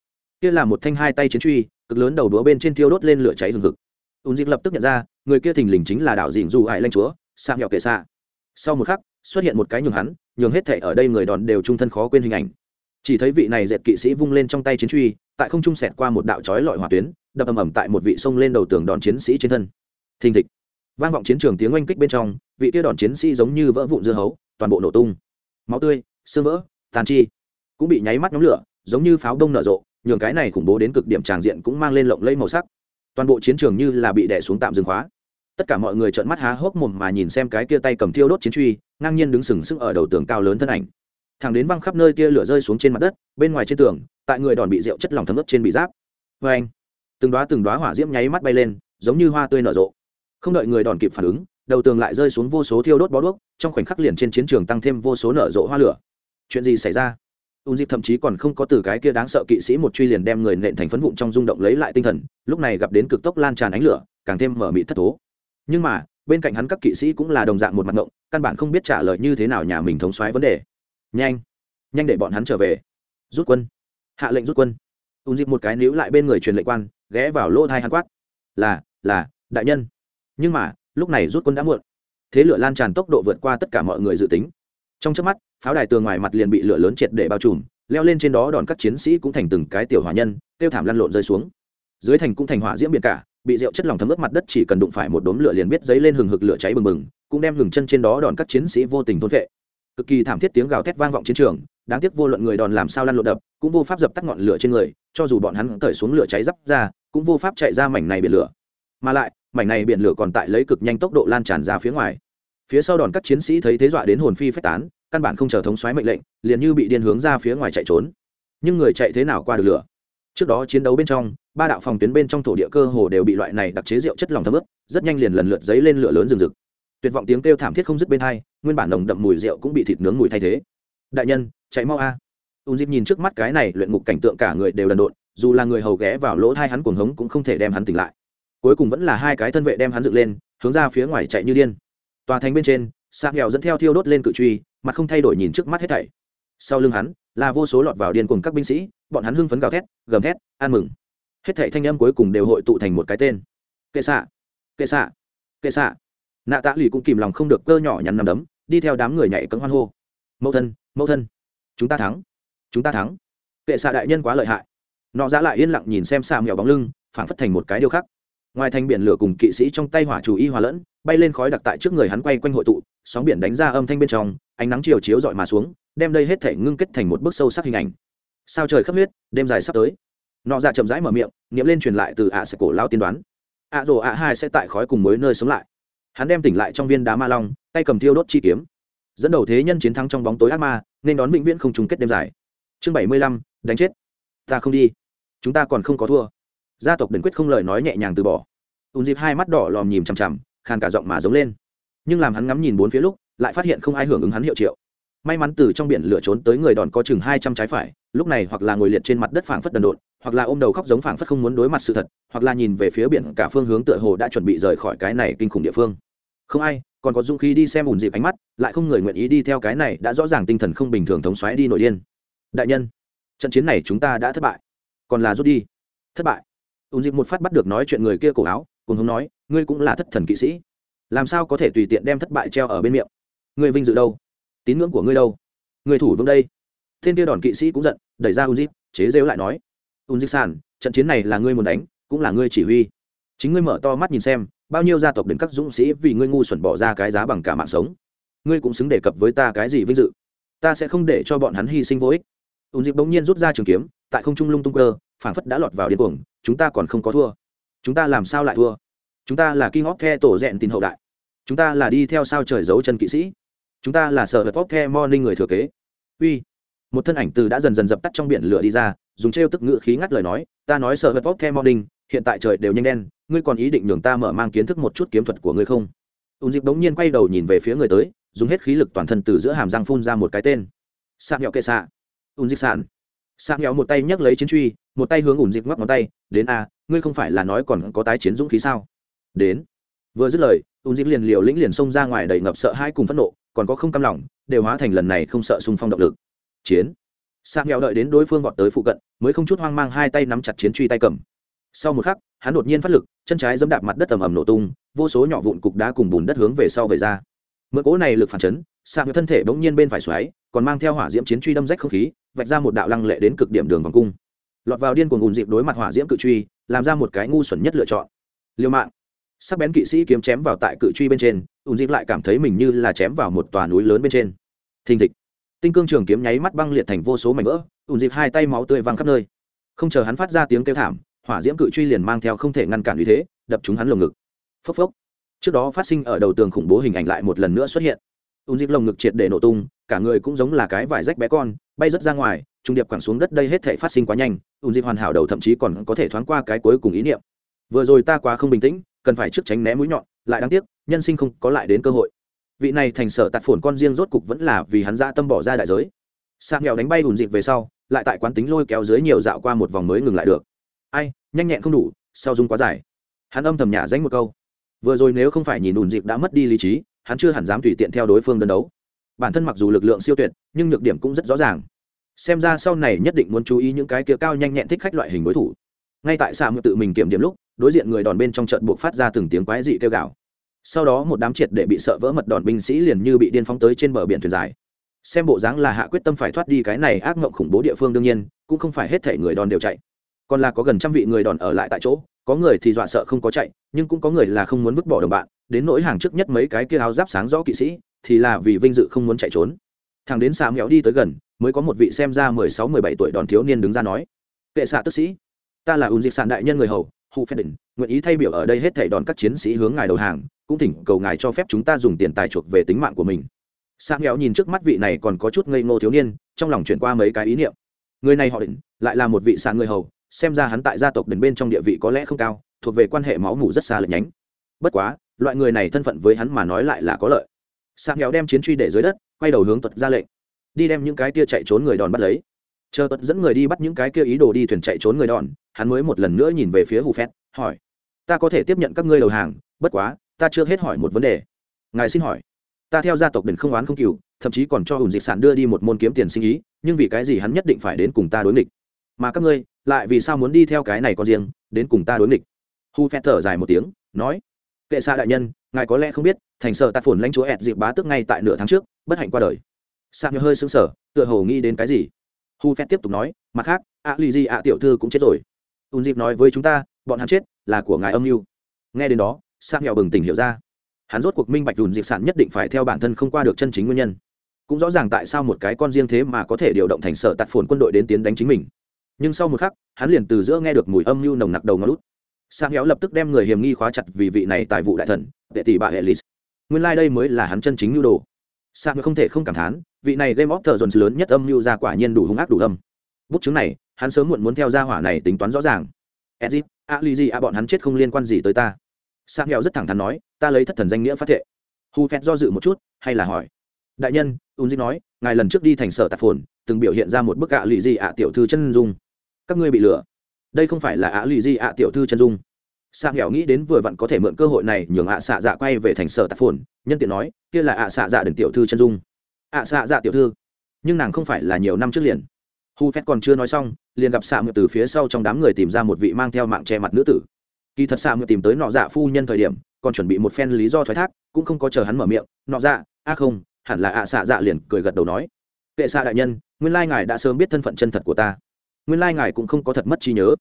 Kia là một thanh hai tay chiến truy, cực lớn đầu đũa bên trên thiêu đốt lên lửa cháy hừng hực. Ùn dịp lập tức nhận ra người kia thình lình chính là đạo dìn dù ải lanh chúa sang nhỏ kệ xạ sau một khắc, xuất hiện một cái nhường hắn, nhường hết thể ở đây người đòn đều trung thân khó quên hình ảnh. Chỉ thấy vị này dệt kỵ sĩ vung lên trong tay chiến truy, tại không trung sẹt qua một đạo chói lọi hỏa tuyến, đập ầm ầm tại một vị sông lên đầu tường đòn chiến sĩ trên thân. Thình thịch. Vang vọng chiến trường tiếng oanh kích bên trong, vị kia đòn chiến sĩ giống như vỡ vụn dưa hấu, toàn bộ nổ tung. Máu tươi, xương vỡ, tàn chi, cũng bị nháy mắt nhóm lửa, giống như pháo đông nở rộ, nhường cái này khủng bố đến cực điểm tràng diện cũng mang lên lộng lẫy màu sắc. Toàn bộ chiến trường như là bị đè xuống tạm dừng khóa tất cả mọi người trợn mắt há hốc mồm mà nhìn xem cái kia tay cầm thiêu đốt chiến truy, ngang nhiên đứng sừng sững ở đầu tường cao lớn thân ảnh. Thẳng đến văng khắp nơi tia lửa rơi xuống trên mặt đất, bên ngoài trên tường, tại người đòn bị rượu chất lỏng thấm ướt trên bị giáp. Vê anh, từng đoá từng đoá hỏa diễm nháy mắt bay lên, giống như hoa tươi nở rộ. Không đợi người đòn kịp phản ứng, đầu tường lại rơi xuống vô số thiêu đốt bó đuốc, trong khoảnh khắc liền trên chiến trường tăng thêm vô số nở rộ hoa lửa. Chuyện gì xảy ra? Ùn dịp thậm chí còn không có từ cái kia đáng sợ kỵ sĩ một truy liền đem người nện thành phấn vụn trong rung động lấy lại tinh thần, lúc này gặp đến cực tốc lan tràn ánh lửa, càng thêm mở mị thất thố nhưng mà, bên cạnh hắn các kỵ sĩ cũng là đồng dạng một mặt ngộng, căn bản không biết trả lời như thế nào nhà mình thống xoáy vấn đề. Nhanh nhanh để bọn hắn trở về. Rút quân. Hạ lệnh rút quân. Ùn dịp một cái níu lại bên người truyền lệnh quan, ghé vào lỗ thai hắn quát. Là là, đại nhân. Nhưng mà, lúc này rút quân đã muộn. Thế lửa lan tràn tốc độ vượt qua tất cả mọi người dự tính. Trong trước mắt, pháo đài tường ngoài mặt liền bị lửa lớn triệt để bao trùm, leo lên trên đó đòn các chiến sĩ cũng thành từng cái tiểu hỏa nhân, tiêu thảm lăn lộn rơi xuống. Dưới thành cũng thành hỏa diễm biển cả bị rượu chất lỏng thấm ướt mặt đất chỉ cần đụng phải một đốm lửa liền biết dấy lên hừng hực lửa cháy bừng bừng, cũng đem ngừng chân trên đó đòn các chiến sĩ vô tình thôn vệ cực kỳ thảm thiết tiếng gào thét vang vọng chiến trường, đáng tiếc vô luận người đòn làm sao lăn lộn đập, cũng vô pháp dập tắt ngọn lửa trên người, cho dù bọn hắn cởi xuống lửa cháy dắp ra, cũng vô pháp chạy ra mảnh này biển lửa. Mà lại, mảnh này biển lửa còn tại lấy cực nhanh tốc độ lan tràn ra phía ngoài. Phía sau đòn các chiến sĩ thấy thế dọa đến hồn phi phách tán, căn bản không chờ thống xoáy mệnh lệnh, liền như bị điên hướng ra phía ngoài chạy trốn. Nhưng người chạy thế nào qua được lửa? Trước đó chiến đấu bên trong ba đạo phòng tuyến bên trong thổ địa cơ hồ đều bị loại này đặc chế rượu chất lòng thấm ướt, rất nhanh liền lần lượt dấy lên lửa lớn rừng rực. Tuyệt vọng tiếng kêu thảm thiết không dứt bên hai, nguyên bản nồng đậm mùi rượu cũng bị thịt nướng mùi thay thế. Đại nhân, chạy mau a. Ùn dịp nhìn trước mắt cái này luyện ngục cảnh tượng cả người đều đần độn, dù là người hầu ghé vào lỗ thai hắn cuồng hống cũng không thể đem hắn tỉnh lại. Cuối cùng vẫn là hai cái thân vệ đem hắn dựng lên, hướng ra phía ngoài chạy như điên. Tòa thành bên trên, sạc nghèo dẫn theo thiêu đốt lên cự truy, mặt không thay đổi nhìn trước mắt hết thảy. Sau lưng hắn, là vô số lọt vào điên cùng các binh sĩ, bọn hắn hưng phấn gào thét, gầm thét, ăn mừng hết thảy thanh âm cuối cùng đều hội tụ thành một cái tên. Kệ xạ kệ xạ kệ xạ nạ tạ lì cũng kìm lòng không được cơ nhỏ nhắn nằm đấm, đi theo đám người nhảy cấm hoan hô. Mẫu thân mẫu thân, chúng ta thắng, chúng ta thắng. Kệ xạ đại nhân quá lợi hại. Nọ ra lại yên lặng nhìn xem xà mèo bóng lưng, phảng phất thành một cái điêu khắc. Ngoài thành biển lửa cùng kỵ sĩ trong tay hỏa chủ y hòa lẫn, bay lên khói đặc tại trước người hắn quay quanh hội tụ, sóng biển đánh ra âm thanh bên trong, ánh nắng chiều chiếu dọi mà xuống, đem đây hết thể ngưng kết thành một bức sâu sắc hình ảnh. Sao trời khắp huyết, đêm dài sắp tới nọ dạ chậm rãi mở miệng nghiệm lên truyền lại từ ạ sẽ cổ lao tiên đoán. Ạ rồ ạ hai sẽ tại khói cùng mối nơi sống lại. Hắn đem tỉnh lại trong viên đá ma long, tay cầm thiêu đốt chi kiếm. Dẫn đầu thế nhân chiến thắng trong bóng tối ác ma, nên đón vĩnh viễn không chung kết đêm dài. Chương bảy mươi lăm, đánh chết. Ta không đi. Chúng ta còn không có thua. Gia tộc đền quyết không lời nói nhẹ nhàng từ bỏ. Ùn dịp hai mắt đỏ lòm nhìm chằm chằm, khàn cả giọng mà giống lên. Nhưng làm hắn ngắm nhìn bốn phía lúc, lại phát hiện không ai hưởng ứng hắn hiệu triệu. May mắn từ trong biển lửa trốn tới người đòn có chừng hai trăm trái phải, lúc này hoặc là ngồi liệt trên mặt đất phảng phất đần độn hoặc là ôm đầu khóc giống phảng phất không muốn đối mặt sự thật, hoặc là nhìn về phía biển cả phương hướng tựa hồ đã chuẩn bị rời khỏi cái này kinh khủng địa phương. Không ai, còn có dũng khí đi xem ủn dịp ánh mắt, lại không người nguyện ý đi theo cái này đã rõ ràng tinh thần không bình thường thống xoáy đi nội điên. Đại nhân, trận chiến này chúng ta đã thất bại. Còn là rút đi. Thất bại. Ùn dịp một phát bắt được nói chuyện người kia cổ áo, cùng hống nói, ngươi cũng là thất thần kỵ sĩ. Làm sao có thể tùy tiện đem thất bại treo ở bên miệng? Ngươi vinh dự đâu? Tín ngưỡng của ngươi đâu? Ngươi thủ vững đây. Thiên kia đòn kỵ sĩ cũng giận, đẩy ra ùn dịp, chế rêu lại nói ùn dịch sản trận chiến này là ngươi muốn đánh, cũng là ngươi chỉ huy. Chính ngươi mở to mắt nhìn xem, bao nhiêu gia tộc đến các dũng sĩ vì ngươi ngu xuẩn bỏ ra cái giá bằng cả mạng sống. Ngươi cũng xứng đề cập với ta cái gì vinh dự. Ta sẽ không để cho bọn hắn hy sinh vô ích. Ùn dịch bỗng nhiên rút ra trường kiếm, tại không trung lung tung cơ phảng phất đã lọt vào điên cuồng, chúng ta còn không có thua. Chúng ta làm sao lại thua? Chúng ta là kinh óc the tổ rẽn tin hậu đại. Chúng ta là đi theo sao trời giấu chân kỵ sĩ. Chúng ta là sở hật óc the morning người thừa kế. Uy. Một thân ảnh từ đã dần dần dập tắt trong biển lửa đi ra dùng trêu tức ngữ khí ngắt lời nói, ta nói sợ vật óc the morning, hiện tại trời đều nhanh đen, ngươi còn ý định nhường ta mở mang kiến thức một chút kiếm thuật của ngươi không? Ùn dịp đống nhiên quay đầu nhìn về phía người tới, dùng hết khí lực toàn thân từ giữa hàm răng phun ra một cái tên. Sạc nhọ kệ xạ ùn dịp sạn. Sạc nhọ một tay nhấc lấy chiến truy, một tay hướng ùn dịp ngoắc ngón tay, đến a, ngươi không phải là nói còn có tái chiến dũng khí sao? Đến. Vừa dứt lời ùn dịp liền liều lĩnh liền xông ra ngoài đầy ngập sợ hai cùng phẫn nộ, còn có không cam lòng, đều hóa thành lần này không sợ xung phong động lực. Chiến sạc nghèo đợi đến đối phương vọt tới phụ cận, mới không chút hoang mang hai tay nắm chặt chiến truy tay cầm. Sau một khắc, hắn đột nhiên phát lực, chân trái dẫm đạp mặt đất ầm ầm nổ tung, vô số nhỏ vụn cục đá cùng bùn đất hướng về sau về ra. Mượn cỗ này lực phản chấn, sạc thân thể bỗng nhiên bên phải xoáy, còn mang theo hỏa diễm chiến truy đâm rách không khí, vạch ra một đạo lăng lệ đến cực điểm đường vòng cung. Lọt vào điên cuồng ùn dịp đối mặt hỏa diễm cự truy, làm ra một cái ngu xuẩn nhất lựa chọn. Liêu mạng. Sắc bén kỵ sĩ kiếm chém vào tại cự truy bên trên, ùn dịp lại cảm thấy mình như là chém vào một tòa núi lớn bên trên. Thình thịch tinh cương trường kiếm nháy mắt băng liệt thành vô số mảnh vỡ, ùn dịp hai tay máu tươi văng khắp nơi. Không chờ hắn phát ra tiếng kêu thảm, hỏa diễm cự truy liền mang theo không thể ngăn cản uy thế, đập chúng hắn lồng ngực. Phốc phốc. Trước đó phát sinh ở đầu tường khủng bố hình ảnh lại một lần nữa xuất hiện. Ùn dịp lồng ngực triệt để nổ tung, cả người cũng giống là cái vải rách bé con, bay rớt ra ngoài, trung điệp quẳng xuống đất đây hết thể phát sinh quá nhanh, ùn dịp hoàn hảo đầu thậm chí còn có thể thoáng qua cái cuối cùng ý niệm. Vừa rồi ta quá không bình tĩnh, cần phải trước tránh né mũi nhọn, lại đáng tiếc, nhân sinh không có lại đến cơ hội vị này thành sở tạt phồn con riêng rốt cục vẫn là vì hắn ra tâm bỏ ra đại giới. Sang nghèo đánh bay ùn dịp về sau, lại tại quán tính lôi kéo dưới nhiều dạo qua một vòng mới ngừng lại được. Ai, nhanh nhẹn không đủ, sau dung quá dài. Hắn âm thầm nhả danh một câu. Vừa rồi nếu không phải nhìn ùn dịp đã mất đi lý trí, hắn chưa hẳn dám tùy tiện theo đối phương đơn đấu. Bản thân mặc dù lực lượng siêu tuyệt, nhưng nhược điểm cũng rất rõ ràng. Xem ra sau này nhất định muốn chú ý những cái kia cao nhanh nhẹn thích khách loại hình đối thủ. Ngay tại xạ mượn tự mình kiểm điểm lúc, đối diện người đòn bên trong trận buộc phát ra từng tiếng quái dị kêu gào sau đó một đám triệt để bị sợ vỡ mật đòn binh sĩ liền như bị điên phóng tới trên bờ biển thuyền dài. Xem bộ dáng là hạ quyết tâm phải thoát đi cái này ác mộng khủng bố địa phương đương nhiên, cũng không phải hết thể người đòn đều chạy. Còn là có gần trăm vị người đòn ở lại tại chỗ, có người thì dọa sợ không có chạy, nhưng cũng có người là không muốn vứt bỏ đồng bạn, đến nỗi hàng trước nhất mấy cái kia áo giáp sáng rõ kỵ sĩ, thì là vì vinh dự không muốn chạy trốn. Thằng đến xà mẹo đi tới gần, mới có một vị xem ra mười sáu, mười bảy tuổi đòn thiếu niên đứng ra nói, kệ xạ tức sĩ, ta là ùn dịch sàn đại nhân người hầu hụ phép định nguyện ý thay biểu ở đây hết thảy đòn các chiến sĩ hướng ngài đầu hàng cũng thỉnh cầu ngài cho phép chúng ta dùng tiền tài chuộc về tính mạng của mình. Sang nghèo nhìn trước mắt vị này còn có chút ngây ngô thiếu niên, trong lòng chuyển qua mấy cái ý niệm. Người này họ định, lại là một vị sàn người hầu, xem ra hắn tại gia tộc đền bên trong địa vị có lẽ không cao, thuộc về quan hệ máu mủ rất xa lệch nhánh. Bất quá, loại người này thân phận với hắn mà nói lại là có lợi. Sang nghèo đem chiến truy để dưới đất, quay đầu hướng tuật ra lệnh. Đi đem những cái kia chạy trốn người đòn bắt lấy. Chờ tuật dẫn người đi bắt những cái kia ý đồ đi thuyền chạy trốn người đòn, hắn mới một lần nữa nhìn về phía hù phét, hỏi, ta có thể tiếp nhận các ngươi đầu hàng, bất quá ta chưa hết hỏi một vấn đề. Ngài xin hỏi. Ta theo gia tộc đền không oán không cừu, thậm chí còn cho ủn dịch sản đưa đi một môn kiếm tiền sinh ý, nhưng vì cái gì hắn nhất định phải đến cùng ta đối nghịch? Mà các ngươi, lại vì sao muốn đi theo cái này có riêng, đến cùng ta đối nghịch? Hu phét thở dài một tiếng, nói. Kệ xa đại nhân, ngài có lẽ không biết, thành sở tạt phồn lãnh chúa ẹt dịp bá tức ngay tại nửa tháng trước, bất hạnh qua đời. Sang hơi sững sờ, tựa hồ nghĩ đến cái gì? Hu phét tiếp tục nói, mặt khác ạ lì gì ạ tiểu thư cũng chết rồi. Ùn dịp nói với chúng ta, bọn hắn chết là của ngài âm mưu. Nghe đến đó sang nghèo bừng tỉnh hiểu ra. Hắn rốt cuộc minh bạch dùn dịp sản nhất định phải theo bản thân không qua được chân chính nguyên nhân. Cũng rõ ràng tại sao một cái con riêng thế mà có thể điều động thành sở tạt phồn quân đội đến tiến đánh chính mình. Nhưng sau một khắc, hắn liền từ giữa nghe được mùi âm mưu nồng nặc đầu ngó lút. Sang héo lập tức đem người hiểm nghi khóa chặt vì vị này tại vụ đại thần vệ tỷ bà helis nguyên lai、like、đây mới là hắn chân chính mưu đồ. Sang không thể không cảm thán, vị này game of thờ lớn nhất âm mưu ra quả nhiên đủ hung ác đủ âm. Bút chứng này, hắn sớm muộn muốn theo gia hỏa này tính toán rõ ràng. Edit a li gì a bọn hắn chết không liên quan gì tới ta. Sang nghèo rất thẳng thắn nói, ta lấy thất thần danh nghĩa phát thệ. Hu phét do dự một chút, hay là hỏi, đại nhân ung dinh nói, ngài lần trước đi thành sở tạp phồn, từng biểu hiện ra một bức ạ lì gì ạ tiểu thư chân dung. Các ngươi bị lừa. Đây không phải là ạ lì gì ạ tiểu thư chân dung. Sang nghèo nghĩ đến vừa vặn có thể mượn cơ hội này nhường ạ xạ dạ quay về thành sở tạp phồn, nhân tiện nói, kia là ạ xạ dạ đền tiểu thư chân dung. Ạ xạ dạ tiểu thư. Nhưng nàng không phải là nhiều năm trước liền. Hu phét còn chưa nói xong, liền gặp xạ mượn từ phía sau trong đám người tìm ra một vị mang theo mạng che mặt nữ tử kỳ thật xạ mượn tìm tới nọ dạ phu nhân thời điểm, còn chuẩn bị một phen lý do thoái thác, cũng không có chờ hắn mở miệng, nọ dạ a không, hẳn là ạ xạ dạ liền cười gật đầu nói, kệ xạ đại nhân, nguyên lai ngài đã sớm biết thân phận chân thật của ta. Nguyên lai ngài cũng không có thật mất trí nhớ.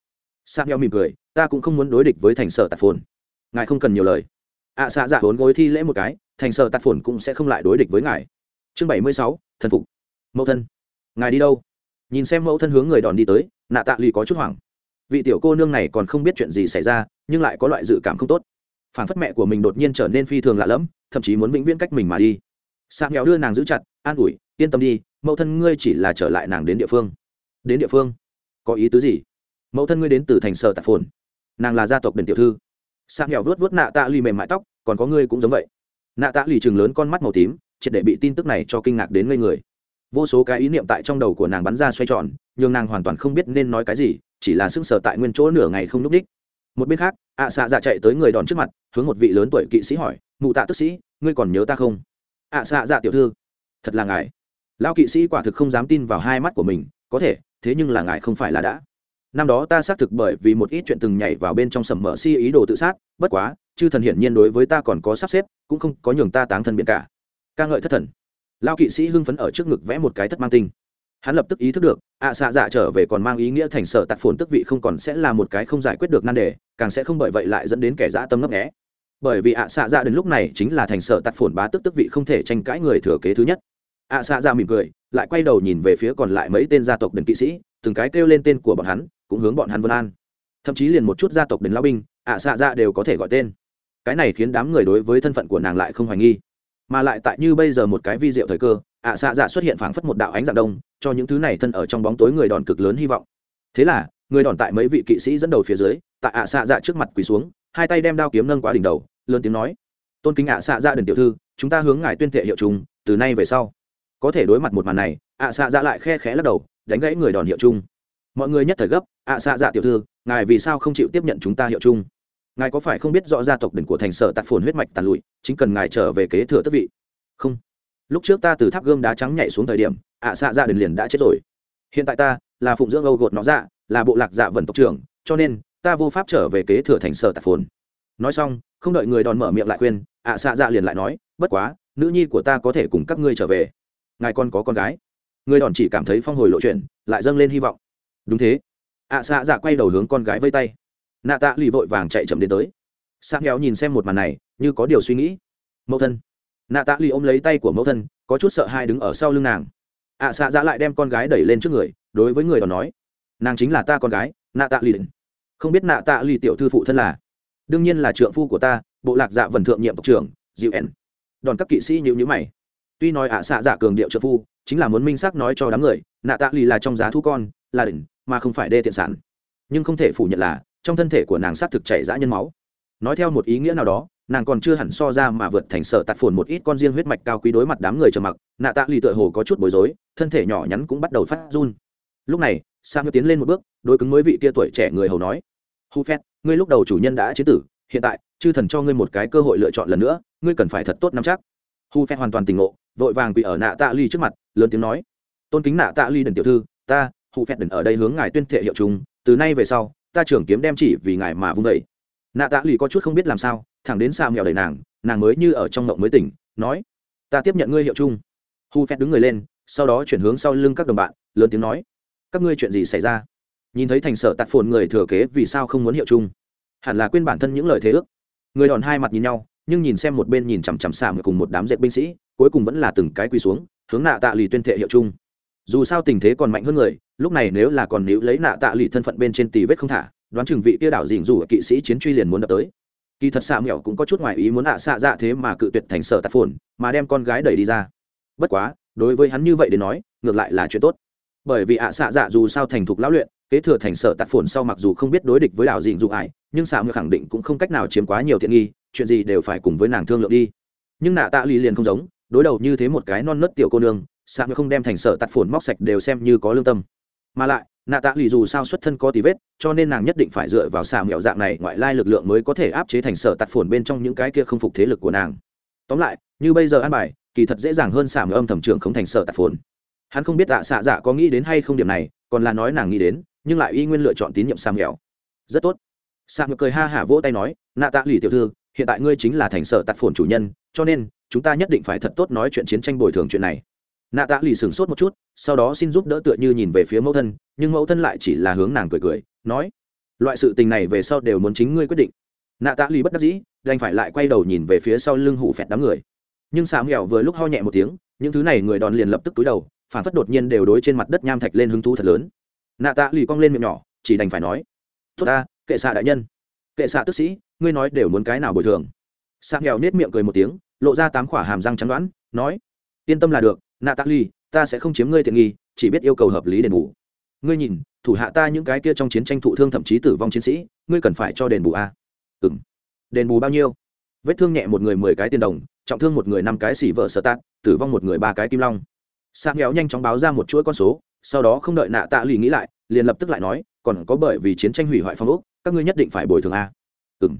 Xạ nhau mỉm cười, ta cũng không muốn đối địch với thành sở tạp phồn. Ngài không cần nhiều lời. Ạ xạ dạ vốn gối thi lễ một cái, thành sở tạp phồn cũng sẽ không lại đối địch với ngài. Chương bảy mươi sáu, thần phục. Mẫu thân. Ngài đi đâu? Nhìn xem mẫu thân hướng người đòn đi tới, nạ tạ lì có chút hoảng. Vị tiểu cô nương này còn không biết chuyện gì xảy ra nhưng lại có loại dự cảm không tốt. Phản phất mẹ của mình đột nhiên trở nên phi thường lạ lẫm, thậm chí muốn vĩnh viễn cách mình mà đi. Sạc nghèo đưa nàng giữ chặt, an ủi, yên tâm đi, mẫu thân ngươi chỉ là trở lại nàng đến địa phương. Đến địa phương? Có ý tứ gì? Mẫu thân ngươi đến từ thành sở tạp phồn. Nàng là gia tộc đền tiểu thư. Sạc nghèo vớt vớt nạ tạ lì mềm mại tóc, còn có ngươi cũng giống vậy. Nạ tạ lì chừng lớn con mắt màu tím, triệt để bị tin tức này cho kinh ngạc đến ngây người. Vô số cái ý niệm tại trong đầu của nàng bắn ra xoay tròn nhưng nàng hoàn toàn không biết nên nói cái gì, chỉ là sững sờ tại nguyên chỗ nửa ngày không n ú c đích một bên khác, ạ xạ dạ chạy tới người đòn trước mặt, hướng một vị lớn tuổi kỵ sĩ hỏi, mụ tạ tức sĩ, ngươi còn nhớ ta không? Ạ xạ dạ tiểu thư, thật là ngài. Lão kỵ sĩ quả thực không dám tin vào hai mắt của mình, có thể, thế nhưng là ngài không phải là đã. Năm đó ta xác thực bởi vì một ít chuyện từng nhảy vào bên trong sầm mở si ý đồ tự sát, bất quá, chư thần hiển nhiên đối với ta còn có sắp xếp, cũng không có nhường ta táng thân biện cả. Ca ngợi thất thần. Lao kỵ sĩ hưng phấn ở trước ngực vẽ một cái thất mang tinh hắn lập tức ý thức được, ạ xạ dạ trở về còn mang ý nghĩa thành sở tạc phồn tức vị không còn sẽ là một cái không giải quyết được nan đề, càng sẽ không bởi vậy lại dẫn đến kẻ dã tâm ngấp nghẽ bởi vì ạ xạ dạ đến lúc này chính là thành sở tạc phồn bá tức tức vị không thể tranh cãi người thừa kế thứ nhất. Ạ xạ dạ mỉm cười, lại quay đầu nhìn về phía còn lại mấy tên gia tộc đền kỵ sĩ, từng cái kêu lên tên của bọn hắn, cũng hướng bọn hắn vân an. Thậm chí liền một chút gia tộc đền lao binh, ạ xạ dạ đều có thể gọi tên. Cái này khiến đám người đối với thân phận của nàng lại không hoài nghi. Mà lại tại như bây giờ một cái vi diệu thời cơ ạ à xạ dạ xuất hiện phảng phất một đạo ánh dạng đông, cho những thứ này thân ở trong bóng tối người đòn cực lớn hy vọng. Thế là, người đòn tại mấy vị kỵ sĩ dẫn đầu phía dưới, tại ạ à xạ dạ trước mặt quỳ xuống, hai tay đem đao kiếm nâng quá đỉnh đầu, lớn tiếng nói, tôn kính ạ xạ dạ đần tiểu thư, chúng ta hướng ngài tuyên thệ hiệu chung, từ nay về sau, có thể đối mặt một màn này. ạ xạ dạ lại khe khẽ lắc đầu, đánh gãy người đòn hiệu chung. Mọi người nhất thời gấp, ạ xạ dạ tiểu thư, ngài vì sao không chịu tiếp nhận chúng ta hiệu chung? Ngài có phải không biết rõ gia tộc đỉnh của thành sở tạt phồn huyết mạch tàn lụi, chính cần ngài trở về kế thừa tất vị? Không lúc trước ta từ tháp gươm đá trắng nhảy xuống thời điểm, ạ xạ dạ đền liền đã chết rồi. Hiện tại ta là phụng dưỡng âu gột nó dạ là bộ lạc dạ vần tộc trưởng, cho nên ta vô pháp trở về kế thừa thành sở tạt phồn. Nói xong, không đợi người đòn mở miệng lại khuyên, ạ xạ dạ liền lại nói, bất quá, nữ nhi của ta có thể cùng các ngươi trở về. Ngài con có con gái. Người đòn chỉ cảm thấy phong hồi lộ chuyện, lại dâng lên hy vọng. Đúng thế. Ạ xạ dạ quay đầu hướng con gái vây tay. Nạ tạ lì vội vàng chạy chậm đến tới. Sang kéo nhìn xem một màn này, như có điều suy nghĩ. Mẫu thân nạ tạ Ly ôm lấy tay của mẫu thân có chút sợ hai đứng ở sau lưng nàng. Ạ à, xạ dạ lại đem con gái đẩy lên trước người đối với người đó nói nàng chính là ta con gái nạ tạ Ly. không biết nạ tạ Ly tiểu thư phụ thân là? Đương nhiên là trượng phu của ta bộ lạc dạ vần thượng nhiệm tộc trưởng dịu ẻn đòn các kỵ sĩ nhịu nhữ mày. Tuy nói ạ à xạ dạ cường điệu trợ phu chính là muốn minh xác nói cho đám người nạ tạ lì là trong giá thu con là đỉnh mà không phải đê tiện sản. Nhưng không thể phủ nhận là trong thân thể của nàng xác thực chảy dã nhân máu. Nói theo một ý nghĩa nào đó nàng còn chưa hẳn so ra mà vượt thành sở tạt phồn một ít con riêng huyết mạch cao quý đối mặt đám người trầm mặc, nạ tạ lì tựa hồ có chút bối rối, thân thể nhỏ nhắn cũng bắt đầu phát run. Lúc này sang tiến lên một bước đôi cứng mới vị kia tuổi trẻ người hầu nói, hu phét, ngươi lúc đầu chủ nhân đã chế tử, hiện tại, chư thần cho ngươi một cái cơ hội lựa chọn lần nữa, ngươi cần phải thật tốt nắm chắc. Hu phét hoàn toàn tỉnh ngộ, vội vàng quỳ ở nạ tạ ly trước mặt, lớn tiếng nói, tôn kính nạ tạ ly đần tiểu thư, ta, hu phét đần ở đây hướng ngài tuyên thệ hiệu chúng, từ nay về sau, ta trưởng kiếm đem chỉ vì ngài mà vung vẩy nạ tạ lì có chút không biết làm sao, thẳng đến xa mèo đầy nàng nàng mới như ở trong mộng mới tỉnh, nói, ta tiếp nhận ngươi hiệu chung. Hu phép đứng người lên, sau đó chuyển hướng sau lưng các đồng bạn, lớn tiếng nói, các ngươi chuyện gì xảy ra? Nhìn thấy thành sở tạt phồn người thừa kế vì sao không muốn hiệu chung. Hẳn là quên bản thân những lời thế ước. Người đòn hai mặt nhìn nhau, nhưng nhìn xem một bên nhìn chằm chằm xả cùng một đám dệt binh sĩ, cuối cùng vẫn là từng cái quỳ xuống, hướng nạ tạ lì tuyên thệ hiệu chung. Dù sao tình thế còn mạnh hơn người, lúc này nếu là còn níu lấy nạ tạ lì thân phận bên trên tì vết không thả đoán chừng vị kia đảo dình dù kỵ sĩ chiến truy liền muốn đập tới. Kỳ thật xạ mẹo cũng có chút ngoài ý muốn ạ xạ dạ thế mà cự tuyệt thành sở tạt phồn, mà đem con gái đẩy đi ra. Bất quá, đối với hắn như vậy để nói, ngược lại là chuyện tốt. Bởi vì ạ xạ dạ dù sao thành thục lão luyện, kế thừa thành sở tạt phồn sau mặc dù không biết đối địch với đảo dịnh dụ ải nhưng xạ mẹo khẳng định cũng không cách nào chiếm quá nhiều thiện nghi, chuyện gì đều phải cùng với nàng thương lượng đi. Nhưng nạ tạ ly liền không giống, đối đầu như thế một cái non nớt tiểu cô nương xạ mẹo không đem thành sở tạt phồn móc sạch đều xem như có lương tâm. Mà lại nạ tạ lì dù sao xuất thân có tí vết, cho nên nàng nhất định phải dựa vào xà mẹo dạng này ngoại lai lực lượng mới có thể áp chế thành sở tạt phồn bên trong những cái kia không phục thế lực của nàng. Tóm lại, như bây giờ an bài, kỳ thật dễ dàng hơn xà mẹo âm thẩm trưởng không thành sở tạt phồn. Hắn không biết tạ xạ dạ có nghĩ đến hay không điểm này, còn là nói nàng nghĩ đến, nhưng lại y nguyên lựa chọn tín nhiệm xà mẹo. Rất tốt. Xà mẹo cười ha hả vỗ tay nói, nạ tạ lì tiểu thư, hiện tại ngươi chính là thành sở tạt phồn chủ nhân, cho nên, chúng ta nhất định phải thật tốt nói chuyện chiến tranh bồi thường chuyện này nạ tạ lì sửng sốt một chút, sau đó xin giúp đỡ tựa như nhìn về phía mẫu thân, nhưng mẫu thân lại chỉ là hướng nàng cười cười, nói, loại sự tình này về sau đều muốn chính ngươi quyết định. Nạ tạ lì bất đắc dĩ, đành phải lại quay đầu nhìn về phía sau lưng hủ phẹt đám người. Nhưng xà mèo vừa lúc ho nhẹ một tiếng, những thứ này người đòn liền lập tức túi đầu, phản phất đột nhiên đều đối trên mặt đất nham thạch lên hứng thú thật lớn. Nạ tạ lì cong lên miệng nhỏ, chỉ đành phải nói, tốt ta, kệ xạ đại nhân. Kệ xạ tức sĩ, ngươi nói đều muốn cái nào bồi thường. Xà mèo nết miệng cười một tiếng, lộ ra tám khỏa hàm răng trắng đoán, nói, yên tâm là được nạ tạ ly, ta sẽ không chiếm ngươi tiện nghi, chỉ biết yêu cầu hợp lý đền bù. Ngươi nhìn, thủ hạ ta những cái kia trong chiến tranh thụ thương thậm chí tử vong chiến sĩ, ngươi cần phải cho đền bù a? À? ừ m đền bù bao nhiêu? Vết thương nhẹ một người mười cái tiền đồng, trọng thương một người năm cái xỉ vợ sở tạt, tử vong một người ba cái kim long. Sa nghèo nhanh chóng báo ra một chuỗi con số, sau đó không đợi nạ tạ lì nghĩ lại, liền lập tức lại nói, còn có bởi vì chiến tranh hủy hoại phong ốc, các ngươi nhất định phải bồi thường a. Ừ m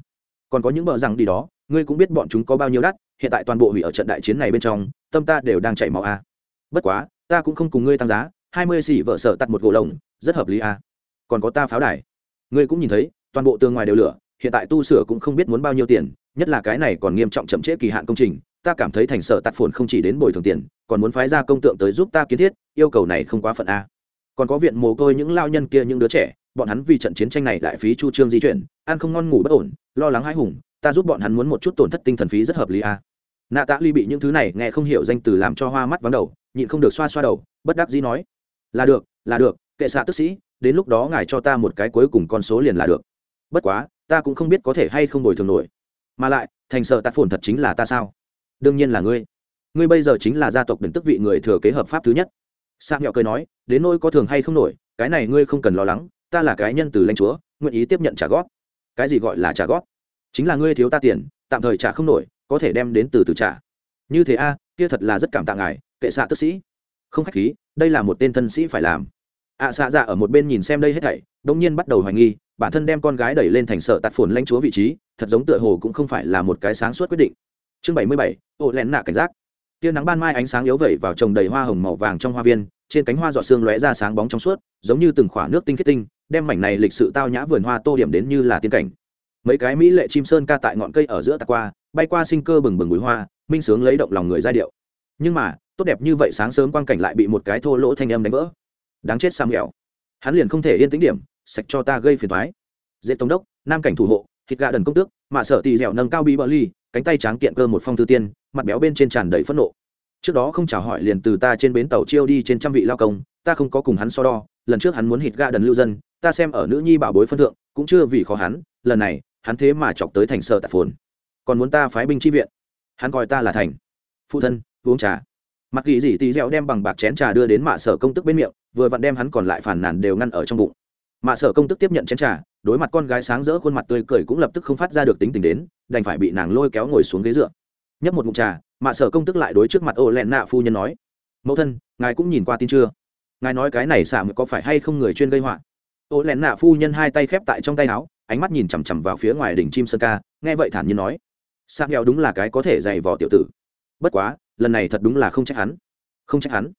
còn có những bờ rằng đi đó, ngươi cũng biết bọn chúng có bao nhiêu đắt, hiện tại toàn bộ hủy ở trận đại chiến này bên trong, tâm ta đều đang chảy máu a bất quá, ta cũng không cùng ngươi tăng giá, hai mươi xỉ vợ sợ tặt một gỗ lồng, rất hợp lý à? còn có ta pháo đài. Ngươi cũng nhìn thấy, toàn bộ tường ngoài đều lửa, hiện tại tu sửa cũng không biết muốn bao nhiêu tiền, nhất là cái này còn nghiêm trọng chậm trễ kỳ hạn công trình, ta cảm thấy thành sở tạt phồn không chỉ đến bồi thường tiền, còn muốn phái ra công tượng tới giúp ta kiến thiết, yêu cầu này không quá phận a còn có viện mồ côi những lao nhân kia, những đứa trẻ, bọn hắn vì trận chiến tranh này đại phí chu trương di chuyển, ăn không ngon ngủ bất ổn, lo lắng hãi hùng, ta giúp bọn hắn muốn một chút tổn thất tinh thần phí rất hợp lý a nạ tạ ly bị những thứ này nghe không hiểu danh từ làm cho hoa mắt vắng đầu nhịn không được xoa xoa đầu, bất đắc dĩ nói, là được là được, kệ xạ tức sĩ, đến lúc đó ngài cho ta một cái cuối cùng con số liền là được. Bất quá, ta cũng không biết có thể hay không bồi thường nổi. Mà lại, thành sợ tạt phồn thật chính là ta sao? Đương nhiên là ngươi. Ngươi bây giờ chính là gia tộc đừng tức vị người thừa kế hợp pháp thứ nhất. Sang nhọ cười nói, đến nôi có thường hay không nổi, cái này ngươi không cần lo lắng, ta là cái nhân từ lãnh chúa, nguyện ý tiếp nhận trả góp. Cái gì gọi là trả góp? Chính là ngươi thiếu ta tiền, tạm thời trả không nổi, có thể đem đến từ từ trả. Như thế a, kia thật là rất cảm tạ ngài kệ xạ tức sĩ. Không khách khí, đây là một tên thân sĩ phải làm. Ạ xạ dạ ở một bên nhìn xem đây hết thảy đông nhiên bắt đầu hoài nghi, bản thân đem con gái đẩy lên thành sở tạt phồn lãnh chúa vị trí, thật giống tựa hồ cũng không phải là một cái sáng suốt quyết định. Chương bảy mươi bảy, ô lén nạ cảnh giác. Tia nắng ban mai ánh sáng yếu vẩy vào trồng đầy hoa hồng màu vàng trong hoa viên, trên cánh hoa giọt xương lóe ra sáng bóng trong suốt, giống như từng khoả nước tinh kết tinh, đem mảnh này lịch sự tao nhã vườn hoa tô điểm đến như là tiên cảnh. Mấy cái mỹ lệ chim sơn ca tại ngọn cây ở giữa tạc qua, bay qua sinh cơ bừng bừng bụi hoa, minh sướng lấy động lòng người giai điệu. Nhưng mà tốt đẹp như vậy sáng sớm quang cảnh lại bị một cái thô lỗ thanh âm đánh vỡ. Đáng chết sam nghèo hắn liền không thể yên tĩnh điểm, sạch cho ta gây phiền thoái dễ tống đốc, nam cảnh thủ hộ, thịt gà đần công tước mạ sợ tì dẻo nâng cao bị bờ ly, cánh tay tráng kiện cơ một phong thư tiên, mặt béo bên trên tràn đầy phẫn nộ. Trước đó không chào hỏi liền từ ta trên bến tàu chiêu đi trên trăm vị lao công, ta không có cùng hắn so đo, lần trước hắn muốn hít gà đần lưu dân, ta xem ở nữ nhi bảo bối phân thượng, cũng chưa vì khó hắn, lần này, hắn thế mà chọc tới thành sở tạp phồn. Còn muốn ta phái binh chi viện, hắn coi ta là thành. Phụ thân, uống trà mặc kỳ dị tì dẻo đem bằng bạc chén trà đưa đến mạ sở công tức bên miệng, vừa vặn đem hắn còn lại phản nàn đều ngăn ở trong bụng. Mạ sở công tức tiếp nhận chén trà, đối mặt con gái sáng rỡ khuôn mặt tươi cười cũng lập tức không phát ra được tính tình đến, đành phải bị nàng lôi kéo ngồi xuống ghế dựa. Nhấp một mụn trà, mạ sở công tức lại đối trước mặt ô lẹn nạ phu nhân nói, mẫu thân, ngài cũng nhìn qua tin chưa? Ngài nói cái này xả có phải hay không người chuyên gây họa? Ô lẹn nạ phu nhân hai tay khép tại trong tay áo, ánh mắt nhìn chằm chằm vào phía ngoài đỉnh chim sơn ca, nghe vậy thản nhiên nói sang nghèo đúng là cái có thể dày vò tiểu tử. Bất quá lần này thật đúng là không trách hắn. Không trách hắn.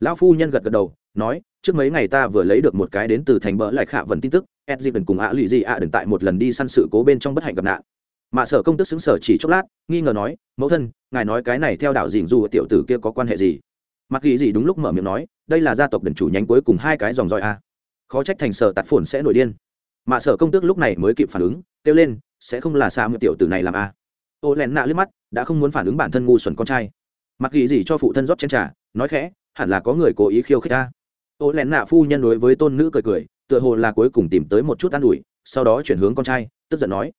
Lão phu nhân gật gật đầu, nói, trước mấy ngày ta vừa lấy được một cái đến từ thành bỡ lại khạ vần tin tức, ed di cùng ạ lụy di ạ đừng tại một lần đi săn sự cố bên trong bất hạnh gặp nạn. Mạ sở công tức xứng sở chỉ chốc lát, nghi ngờ nói, mẫu thân, ngài nói cái này theo đạo dình dù tiểu tử kia có quan hệ gì? Mặc ghi gì đúng lúc mở miệng nói, đây là gia tộc đần chủ nhánh cuối cùng hai cái dòng roi a. Khó trách thành sở tạt phồn sẽ nổi điên. Mạ sở công tước lúc này mới kịp phản ứng, kêu lên, sẽ không là xa mượn tiểu tử này làm a. Ô len nạ liếc mắt, đã không muốn phản ứng bản thân ngu xuẩn con trai mặc ghi gì cho phụ thân rót chén trà, nói khẽ, hẳn là có người cố ý khiêu khích ta. Ô lẹn nạ phu nhân đối với tôn nữ cười cười, tựa hồ là cuối cùng tìm tới một chút an ủi, sau đó chuyển hướng con trai, tức giận nói,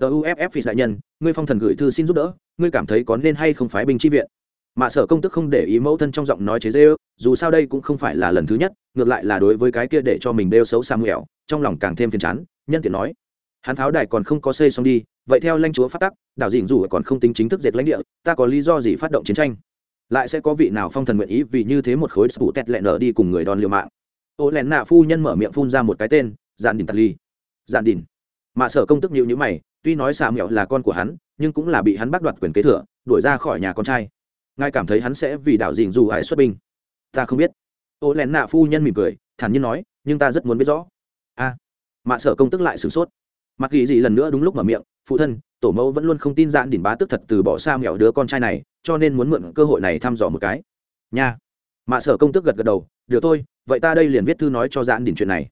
tờ uff phi đại nhân, ngươi phong thần gửi thư xin giúp đỡ, ngươi cảm thấy có nên hay không phái binh chi viện? Mạ sở công tức không để ý mẫu thân trong giọng nói chế dê ư dù sao đây cũng không phải là lần thứ nhất, ngược lại là đối với cái kia để cho mình đeo xấu xa mẹo trong lòng càng thêm phiền chán, nhân tiện nói hắn pháo đài còn không có xây xong đi, vậy theo lãnh chúa phát tắc, đảo dình dù còn không tính chính thức diệt lãnh địa, ta có lý do gì phát động chiến tranh? Lại sẽ có vị nào phong thần nguyện ý vì như thế một khối sủ tẹt lẹ nở đi cùng người đòn liều mạng? Ô lẹn nạ phu nhân mở miệng phun ra một cái tên giàn đình tạt ly. Giàn đình mạ sở công tức nhịu nhữ mày, tuy nói xà mẹo là con của hắn, nhưng cũng là bị hắn bắt đoạt quyền kế thừa, đuổi ra khỏi nhà con trai. Ngài cảm thấy hắn sẽ vì đảo dình dù ải xuất binh? Ta không biết. Ô lẹn nạ phu nhân mỉm cười, thản nhiên nói, nhưng ta rất muốn biết rõ. A. Mạ sở công tức lại sửng sốt mặc ghi gì lần nữa đúng lúc mở miệng, phụ thân, tổ mẫu vẫn luôn không tin dạn đỉnh bá tức thật từ bỏ xa mẹo đứa con trai này, cho nên muốn mượn cơ hội này thăm dò một cái. Nha. Mạ sở công tức gật gật đầu, được thôi, vậy ta đây liền viết thư nói cho dạn đỉnh chuyện này.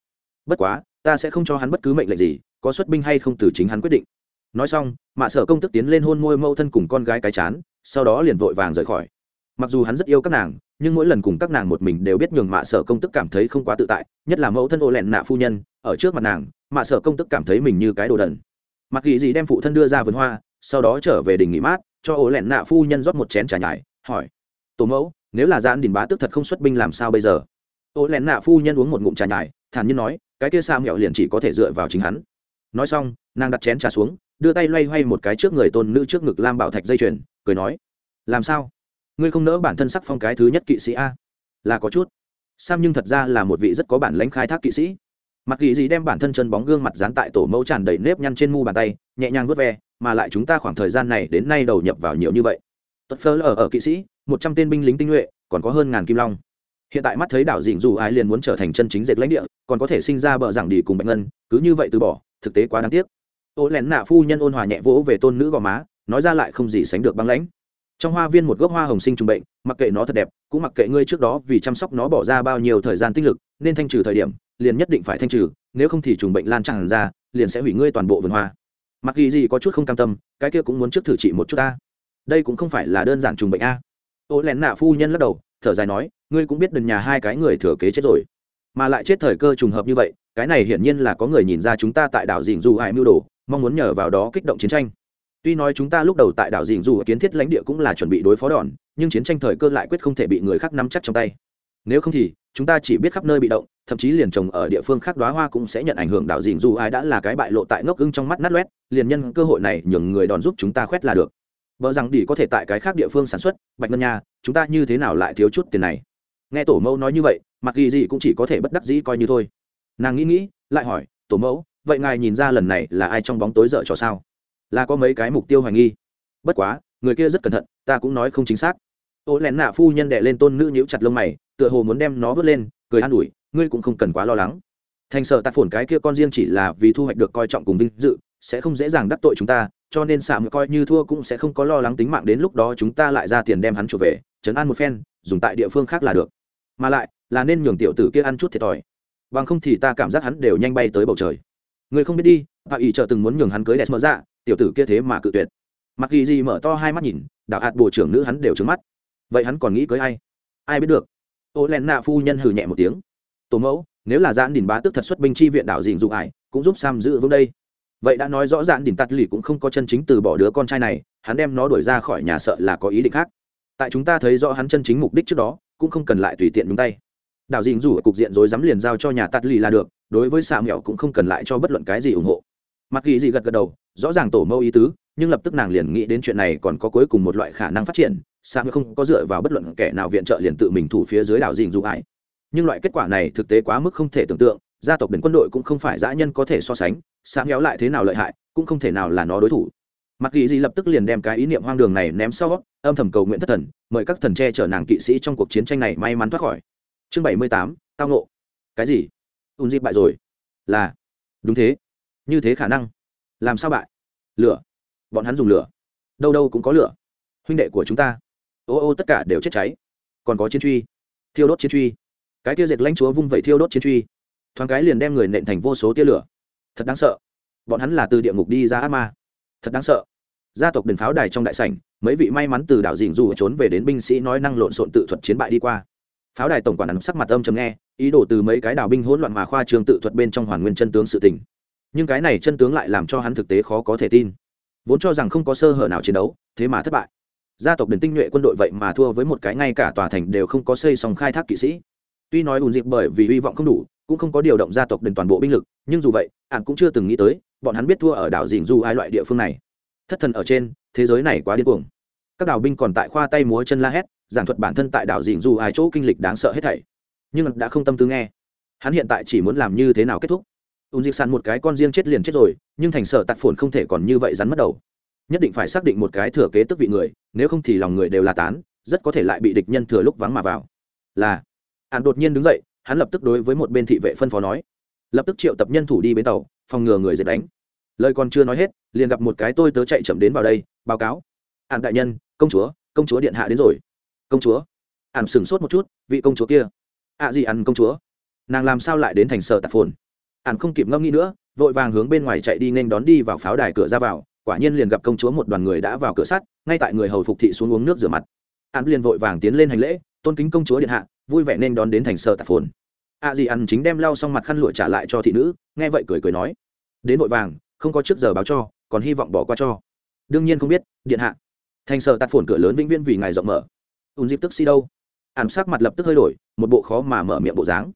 Bất quá, ta sẽ không cho hắn bất cứ mệnh lệnh gì, có xuất binh hay không từ chính hắn quyết định. Nói xong, mạ sở công tức tiến lên hôn môi mẫu thân cùng con gái cái chán, sau đó liền vội vàng rời khỏi. Mặc dù hắn rất yêu các nàng, nhưng mỗi lần cùng các nàng một mình đều biết nhường mạ sở công tức cảm thấy không quá tự tại, nhất là mẫu thân ô lẹn nạ phu nhân, ở trước mặt nàng mà sở công tức cảm thấy mình như cái đồ đần. Mặc ghi gì đem phụ thân đưa ra vườn hoa, sau đó trở về đình nghỉ mát, cho ô lẹn nạ phu nhân rót một chén trà nhải, hỏi, tổ mẫu, nếu là gian đình bá tức thật không xuất binh làm sao bây giờ? Ô lẹn nạ phu nhân uống một ngụm trà nhải, thản nhiên nói, cái kia sao mẹo liền chỉ có thể dựa vào chính hắn. Nói xong, nàng đặt chén trà xuống, đưa tay loay hoay một cái trước người tôn nữ trước ngực lam bảo thạch dây chuyền, cười nói, làm sao? Ngươi không nỡ bản thân sắc phong cái thứ nhất kỵ sĩ a? Là có chút. Sam nhưng thật ra là một vị rất có bản lãnh khai thác kỵ sĩ mặc ghi gì đem bản thân chân bóng gương mặt dán tại tổ mẫu tràn đầy nếp nhăn trên mu bàn tay, nhẹ nhàng vớt ve, mà lại chúng ta khoảng thời gian này đến nay đầu nhập vào nhiều như vậy. Tuất phơ ở ở kỵ sĩ, một trăm tên binh lính tinh nhuệ, còn có hơn ngàn kim long. Hiện tại mắt thấy đảo dịnh dù ai liền muốn trở thành chân chính dệt lãnh địa, còn có thể sinh ra bờ giảng đi cùng bạch ngân, cứ như vậy từ bỏ, thực tế quá đáng tiếc. Ô lén nạ phu nhân ôn hòa nhẹ vỗ về tôn nữ gò má, nói ra lại không gì sánh được băng lãnh. Trong hoa viên một gốc hoa hồng sinh trùng bệnh mặc kệ nó thật đẹp, cũng mặc kệ ngươi trước đó vì chăm sóc nó bỏ ra bao nhiêu thời gian tinh lực, nên thanh trừ thời điểm, liền nhất định phải thanh trừ, nếu không thì trùng bệnh lan tràn ra, liền sẽ hủy ngươi toàn bộ vườn hoa. Mặc ghi gì có chút không cam tâm, cái kia cũng muốn trước thử trị một chút ta. Đây cũng không phải là đơn giản trùng bệnh a. Ô lén nạ phu nhân lắc đầu, thở dài nói, ngươi cũng biết đần nhà hai cái người thừa kế chết rồi. Mà lại chết thời cơ trùng hợp như vậy, cái này hiển nhiên là có người nhìn ra chúng ta tại đảo dình dù hải mưu đồ, mong muốn nhờ vào đó kích động chiến tranh tuy nói chúng ta lúc đầu tại đảo dình dù kiến thiết lãnh địa cũng là chuẩn bị đối phó đòn, nhưng chiến tranh thời cơ lại quyết không thể bị người khác nắm chắc trong tay. Nếu không thì, chúng ta chỉ biết khắp nơi bị động, thậm chí liền trồng ở địa phương khác đoá hoa cũng sẽ nhận ảnh hưởng đảo dình dù ai đã là cái bại lộ tại ngốc ưng trong mắt nát loét, liền nhân cơ hội này nhường người đòn giúp chúng ta khoét là được. Vợ rằng đỉ có thể tại cái khác địa phương sản xuất, bạch ngân nha, chúng ta như thế nào lại thiếu chút tiền này? Nghe tổ mẫu nói như vậy, mặc ghi gì cũng chỉ có thể bất đắc dĩ coi như thôi. Nàng nghĩ nghĩ, lại hỏi, tổ mẫu, vậy ngài nhìn ra lần này là ai trong bóng tối dở cho sao? Là có mấy cái mục tiêu hoài nghi. Bất quá, người kia rất cẩn thận, ta cũng nói không chính xác. Ô lén nạ phu nhân đệ lên tôn nữ nhíu chặt lông mày, tựa hồ muốn đem nó vớt lên, cười an ủi, ngươi cũng không cần quá lo lắng. Thành sở tạt phồn cái kia con riêng chỉ là vì thu hoạch được coi trọng cùng vinh dự, sẽ không dễ dàng đắc tội chúng ta, cho nên xạ coi như thua cũng sẽ không có lo lắng tính mạng đến lúc đó chúng ta lại ra tiền đem hắn trở về chấn an một phen, dùng tại địa phương khác là được. Mà lại, là nên nhường tiểu tử kia ăn chút thiệt thòi. Bằng không thì ta cảm giác hắn đều nhanh bay tới bầu trời. Người không biết đi và ỷ trợ từng muốn nhường hắn cưới đẹp mở ra tiểu tử kia thế mà cự tuyệt. Mặc ghi gì mở to hai mắt nhìn, đạo hạt bộ trưởng nữ hắn đều trứng mắt. Vậy hắn còn nghĩ cưới ai? Ai biết được? Ô len nạ phu nhân hừ nhẹ một tiếng. Tổ mẫu, nếu là giãn đỉnh bá tức thật xuất binh chi viện đạo dình dụng ải cũng giúp sam giữ vững đây. Vậy đã nói rõ ràng đỉnh tắt lì cũng không có chân chính từ bỏ đứa con trai này, hắn đem nó đuổi ra khỏi nhà sợ là có ý định khác. Tại chúng ta thấy rõ hắn chân chính mục đích trước đó, cũng không cần lại tùy tiện nhúng tay. Đạo dình dù ở cục diện rối rắm liền giao cho nhà tắt lì là được, đối với xạ mẹo cũng không cần lại cho bất luận cái gì ủng hộ. Mặc ghi gì gật gật đầu rõ ràng tổ mẫu ý tứ, nhưng lập tức nàng liền nghĩ đến chuyện này còn có cuối cùng một loại khả năng phát triển sao không có dựa vào bất luận kẻ nào viện trợ liền tự mình thủ phía dưới đảo dình dù ải nhưng loại kết quả này thực tế quá mức không thể tưởng tượng, gia tộc biển quân đội cũng không phải dã nhân có thể so sánh sao mẹo lại thế nào lợi hại, cũng không thể nào là nó đối thủ. Mặc kỳ gì lập tức liền đem cái ý niệm hoang đường này ném sau, âm thầm cầu nguyện thất thần, mời các thần che chở nàng kỵ sĩ trong cuộc chiến tranh này may mắn thoát khỏi. Chương bảy mươi tám, tao ngộ. Cái gì? Ùn dịp bại rồi. Là. Đúng thế. Như thế khả năng làm sao bại? Lửa. Bọn hắn dùng lửa. Đâu đâu cũng có lửa. Huynh đệ của chúng ta. Ô ô, tất cả đều chết cháy. Còn có chiến truy. Thiêu đốt chiến truy. Cái tia dệt lãnh chúa vung vẩy thiêu đốt chiến truy. Thoáng cái liền đem người nện thành vô số tia lửa. Thật đáng sợ. Bọn hắn là từ địa ngục đi ra ác ma. Thật đáng sợ. Gia tộc đền pháo đài trong đại sảnh, mấy vị may mắn từ đảo dình dù trốn về đến binh sĩ nói năng lộn xộn tự thuật chiến bại đi qua. Pháo đài tổng quản ẩn sắc mặt âm chấm nghe, ý đồ từ mấy cái đảo binh hỗn loạn mà khoa trường tự thuật bên trong hoàn nguyên chân tướng sự tình nhưng cái này chân tướng lại làm cho hắn thực tế khó có thể tin. Vốn cho rằng không có sơ hở nào chiến đấu, thế mà thất bại. Gia tộc đền tinh nhuệ quân đội vậy mà thua với một cái ngay cả tòa thành đều không có xây xong khai thác kỵ sĩ. Tuy nói ùn dịp bởi vì hy vọng không đủ, cũng không có điều động gia tộc đền toàn bộ binh lực, nhưng dù vậy, ạn cũng chưa từng nghĩ tới, bọn hắn biết thua ở đảo dình du ai loại địa phương này. Thất thần ở trên, thế giới này quá điên cuồng. Các đảo binh còn tại khoa tay múa chân la hét, giảng thuật bản thân tại đảo dình du ai chỗ kinh lịch đáng sợ hết thảy. Nhưng đã không tâm tư nghe. Hắn hiện tại chỉ muốn làm như thế nào kết thúc ùn dịch sàn một cái con riêng chết liền chết rồi, nhưng thành sở tạt phồn không thể còn như vậy rắn mất đầu. Nhất định phải xác định một cái thừa kế tức vị người, nếu không thì lòng người đều là tán, rất có thể lại bị địch nhân thừa lúc vắng mà vào. Là. Ạn đột nhiên đứng dậy, hắn lập tức đối với một bên thị vệ phân phó nói. Lập tức triệu tập nhân thủ đi bến tàu, phòng ngừa người dệt đánh. Lời còn chưa nói hết, liền gặp một cái tôi tớ chạy chậm đến vào đây, báo cáo. Ạn đại nhân, công chúa công chúa điện hạ đến rồi. Công chúa. Ạn sửng sốt một chút, vị công chúa kia. Ạ gì ăn công chúa. Nàng làm sao lại đến thành sở tạp phồn? Hắn không kịp ngâm nghĩ nữa, vội vàng hướng bên ngoài chạy đi nên đón đi vào pháo đài cửa ra vào, quả nhiên liền gặp công chúa một đoàn người đã vào cửa sắt, ngay tại người hầu phục thị xuống uống nước rửa mặt. Hắn liền vội vàng tiến lên hành lễ, tôn kính công chúa điện hạ, vui vẻ nên đón đến thành sở tạp phồn. À gì ăn chính đem lau xong mặt khăn lụa trả lại cho thị nữ, nghe vậy cười cười nói, đến vội vàng, không có trước giờ báo cho, còn hy vọng bỏ qua cho. Đương nhiên không biết, điện hạ, thành sở tạt phồn cửa lớn vĩnh viễn vì ngài rộng mở. Ùn dịp tức si đâu? Ảm sắc mặt lập tức hơi đổi, một bộ khó mà mở miệng bộ dáng.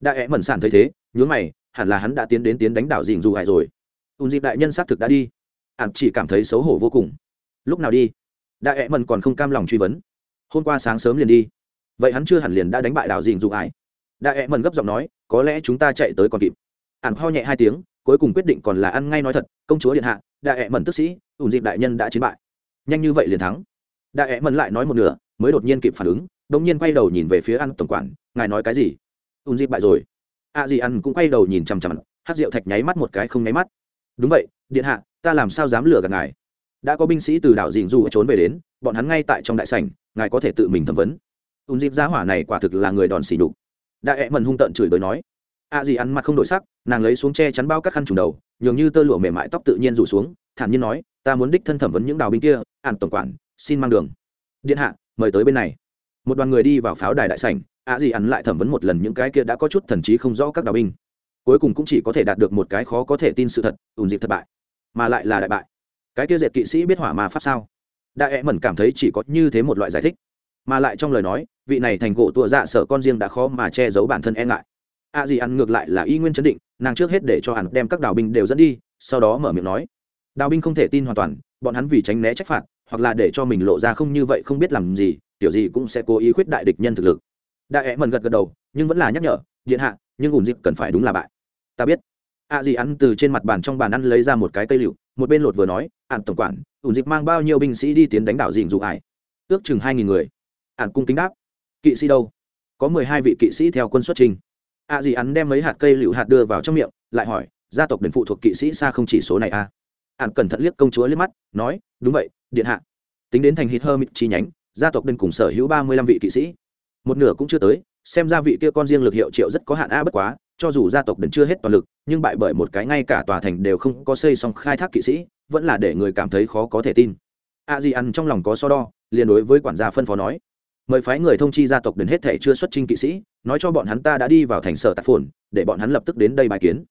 Đại é mẩn sản thấy thế, nhướng mày hẳn là hắn đã tiến đến tiến đánh đảo dình dù hải rồi. Ùn dịp đại nhân xác thực đã đi. Ạn chỉ cảm thấy xấu hổ vô cùng. Lúc nào đi? Đại ẹ mần còn không cam lòng truy vấn. Hôm qua sáng sớm liền đi. Vậy hắn chưa hẳn liền đã đánh bại đảo dình dù hải. Đại ẹ mần gấp giọng nói, có lẽ chúng ta chạy tới còn kịp. Ạn ho nhẹ hai tiếng, cuối cùng quyết định còn là ăn ngay nói thật, công chúa điện hạ, đại ẹ mần tức sĩ ùn dịp đại nhân đã chiến bại. Nhanh như vậy liền thắng. Đại ẹ mần lại nói một nửa, mới đột nhiên kịp phản ứng đông nhiên quay đầu nhìn về phía ăn tổng quản, ngài nói cái gì? Ùn dịp bại rồi a di ăn cũng quay đầu nhìn chằm chằm, hát rượu thạch nháy mắt một cái không nháy mắt. Đúng vậy, điện hạ, ta làm sao dám lừa gạt ngài? Đã có binh sĩ từ đảo dình dù trốn về đến, bọn hắn ngay tại trong đại sảnh, ngài có thể tự mình thẩm vấn. Ùn dịp giá hỏa này quả thực là người đòn xỉ đục đại ẹ mần hung tợn chửi bới nói. A di ăn mặt không đổi sắc, nàng lấy xuống che chắn bao các khăn trùng đầu, nhường như tơ lụa mềm mại tóc tự nhiên rủ xuống, thản nhiên nói, ta muốn đích thân thẩm vấn những đào binh kia ạn tổng quản, xin mang đường. Điện hạ, mời tới bên này. Một đoàn người đi vào pháo đài đại sảnh ạ gì ăn lại thẩm vấn một lần những cái kia đã có chút thần trí không rõ các đào binh. Cuối cùng cũng chỉ có thể đạt được một cái khó có thể tin sự thật, ùn dịp thất bại, mà lại là đại bại. Cái kia dệt kỵ sĩ biết hỏa mà pháp sao? Đại ẹ mẩn cảm thấy chỉ có như thế một loại giải thích. Mà lại trong lời nói, vị này thành gỗ tụa dạ sợ con riêng đã khó mà che giấu bản thân e ngại. A gì ăn ngược lại là y nguyên chấn định, nàng trước hết để cho hắn đem các đào binh đều dẫn đi, sau đó mở miệng nói. Đào binh không thể tin hoàn toàn, bọn hắn vì tránh né trách phạt, hoặc là để cho mình lộ ra không như vậy không biết làm gì, kiểu gì cũng sẽ cố ý khuyết đại địch nhân thực lực đại ẹ mần gật gật đầu, nhưng vẫn là nhắc nhở, điện hạ, nhưng ủn dịp cần phải đúng là bại. Ta biết. À gì ăn từ trên mặt bàn trong bàn ăn lấy ra một cái cây liệu một bên lột vừa nói ạn tổng quản, ủn dịp mang bao nhiêu binh sĩ đi tiến đánh đảo dình dụ ải ước chừng hai nghìn người. Ạn cung kính đáp. Kỵ sĩ đâu? Có mười hai vị kỵ sĩ theo quân xuất trình. À gì ăn đem mấy hạt cây liệu hạt đưa vào trong miệng, lại hỏi, gia tộc đền phụ thuộc kỵ sĩ xa không chỉ số này a à? ạn cẩn thận liếc công chúa liếc mắt, nói, đúng vậy, điện hạ. Tính đến thành hít hơ mịt chi nhánh, gia tộc đền cùng sở hữu ba mươi lăm vị kỵ sĩ một nửa cũng chưa tới, xem ra vị kia con riêng lực hiệu triệu rất có hạn a bất quá, cho dù gia tộc đền chưa hết toàn lực, nhưng bại bởi một cái ngay cả tòa thành đều không có xây xong khai thác kỵ sĩ, vẫn là để người cảm thấy khó có thể tin. A di ăn trong lòng có so đo, liền đối với quản gia phân phó nói, mời phái người thông chi gia tộc đến hết thể chưa xuất trinh kỵ sĩ, nói cho bọn hắn ta đã đi vào thành sở tạp phồn, để bọn hắn lập tức đến đây bài kiến.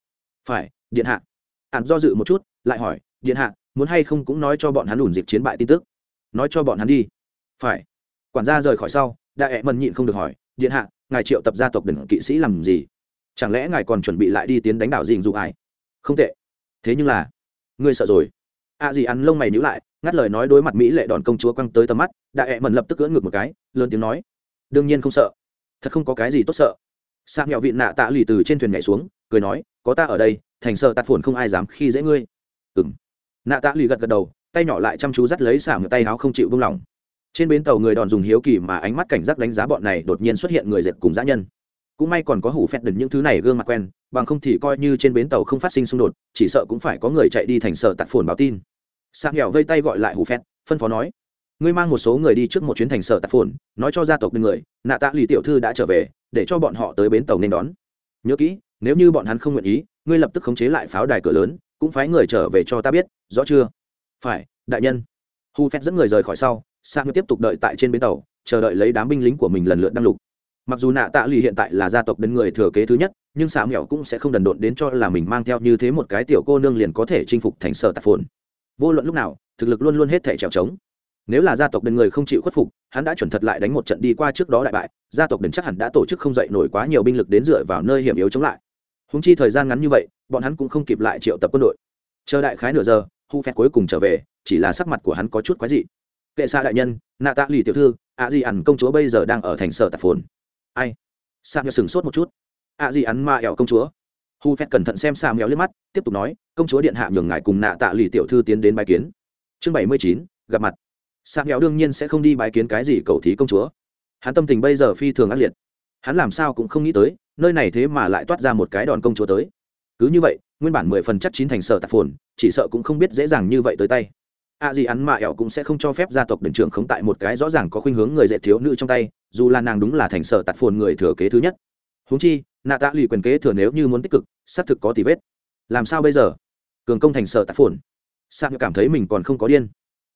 Phải, điện hạ. Ạn do dự một chút, lại hỏi, điện hạ, muốn hay không cũng nói cho bọn hắn ủn dịp chiến bại tin tức. Nói cho bọn hắn đi. Phải. Quản gia rời khỏi sau đại e ẹ mần nhịn không được hỏi, điện hạ, ngài triệu tập gia tộc đừng kỵ sĩ làm gì? Chẳng lẽ ngài còn chuẩn bị lại đi tiến đánh đảo dình dụ ai? Không tệ. Thế nhưng là, ngươi sợ rồi. A à gì ăn lông mày nhữ lại, ngắt lời nói đối mặt mỹ lệ đòn công chúa quăng tới tầm mắt, đại e ẹ mần lập tức cưỡng ngược một cái, lớn tiếng nói, đương nhiên không sợ. Thật không có cái gì tốt sợ. Sang nghèo vịn nạ tạ lì từ trên thuyền nhảy xuống, cười nói, có ta ở đây, thành sợ tạt phồn không ai dám khi dễ ngươi. Ừng nạ tạ lì gật gật đầu, tay nhỏ lại chăm chú dắt lấy xả ngược tay áo không chịu buông lỏng trên bến tàu người đòn dùng hiếu kỳ mà ánh mắt cảnh giác đánh giá bọn này đột nhiên xuất hiện người dệt cùng dã nhân. Cũng may còn có hủ phét đần những thứ này gương mặt quen, bằng không thì coi như trên bến tàu không phát sinh xung đột, chỉ sợ cũng phải có người chạy đi thành sở tạt phồn báo tin. Sạc nghèo vây tay gọi lại hủ phét phân phó nói, ngươi mang một số người đi trước một chuyến thành sở tạt phồn, nói cho gia tộc đừng người, nạ tạ lì tiểu thư đã trở về, để cho bọn họ tới bến tàu nên đón. Nhớ kỹ, nếu như bọn hắn không nguyện ý, ngươi lập tức khống chế lại pháo đài cửa lớn, cũng phái người trở về cho ta biết, rõ chưa? Phải, đại nhân. Hu phét dẫn người rời khỏi sau sang tiếp tục đợi tại trên bến tàu, chờ đợi lấy đám binh lính của mình lần lượt đăng lục. Mặc dù nạ tạ lì hiện tại là gia tộc đến người thừa kế thứ nhất, nhưng xạ mẹo cũng sẽ không đần độn đến cho là mình mang theo như thế một cái tiểu cô nương liền có thể chinh phục thành sở tạp phồn. Vô luận lúc nào, thực lực luôn luôn hết thể trèo trống. Nếu là gia tộc đền người không chịu khuất phục, hắn đã chuẩn thật lại đánh một trận đi qua trước đó đại bại, gia tộc đền chắc hẳn đã tổ chức không dậy nổi quá nhiều binh lực đến dựa vào nơi hiểm yếu chống lại. Húng chi thời gian ngắn như vậy, bọn hắn cũng không kịp lại triệu tập quân đội. Chờ đại khái nửa giờ, hu phét cuối cùng trở về, chỉ là sắc mặt của hắn có chút quái dị kệ xa đại nhân, nạ tạ lì tiểu thư, ạ gì ẩn công chúa bây giờ đang ở thành sở tạp phồn. Ai? Sa nhờ sửng sốt một chút. Ạ gì ẩn ma ẹo công chúa. Hu phép cẩn thận xem sa mèo liếc mắt, tiếp tục nói, công chúa điện hạ nhường ngài cùng nạ tạ lì tiểu thư tiến đến bài kiến. Chương bảy mươi chín, gặp mặt. Sa mèo đương nhiên sẽ không đi bài kiến cái gì cầu thí công chúa. Hắn tâm tình bây giờ phi thường ác liệt. Hắn làm sao cũng không nghĩ tới, nơi này thế mà lại toát ra một cái đòn công chúa tới. Cứ như vậy, nguyên bản mười phần chắc chín thành sở tạp phồn, chỉ sợ cũng không biết dễ dàng như vậy tới tay à gì ăn mạ ẻo cũng sẽ không cho phép gia tộc đền trưởng khống tại một cái rõ ràng có khuynh hướng người dạy thiếu nữ trong tay, dù là nàng đúng là thành sở tạt phồn người thừa kế thứ nhất. Húng chi, nạ tạ lì quyền kế thừa nếu như muốn tích cực, xác thực có tỷ vết. Làm sao bây giờ? Cường công thành sở tạt phồn. Sao cảm thấy mình còn không có điên.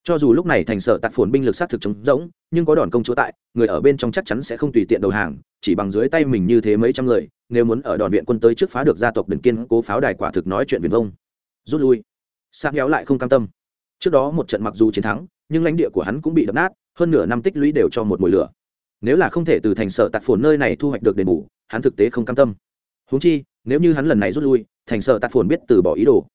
Cho dù lúc này thành sở tạt phồn binh lực xác thực trống rỗng, nhưng có đòn công chúa tại, người ở bên trong chắc chắn sẽ không tùy tiện đầu hàng, chỉ bằng dưới tay mình như thế mấy trăm người, nếu muốn ở đòn viện quân tới trước phá được gia tộc đền kiên cố pháo đài quả thực nói chuyện viền vông. Rút lui. Sang kéo lại không cam tâm trước đó một trận mặc dù chiến thắng, nhưng lãnh địa của hắn cũng bị đập nát, hơn nửa năm tích lũy đều cho một mùi lửa. Nếu là không thể từ thành sở tạt phồn nơi này thu hoạch được đền bù, hắn thực tế không cam tâm. Húng chi, nếu như hắn lần này rút lui, thành sở tạt phồn biết từ bỏ ý đồ.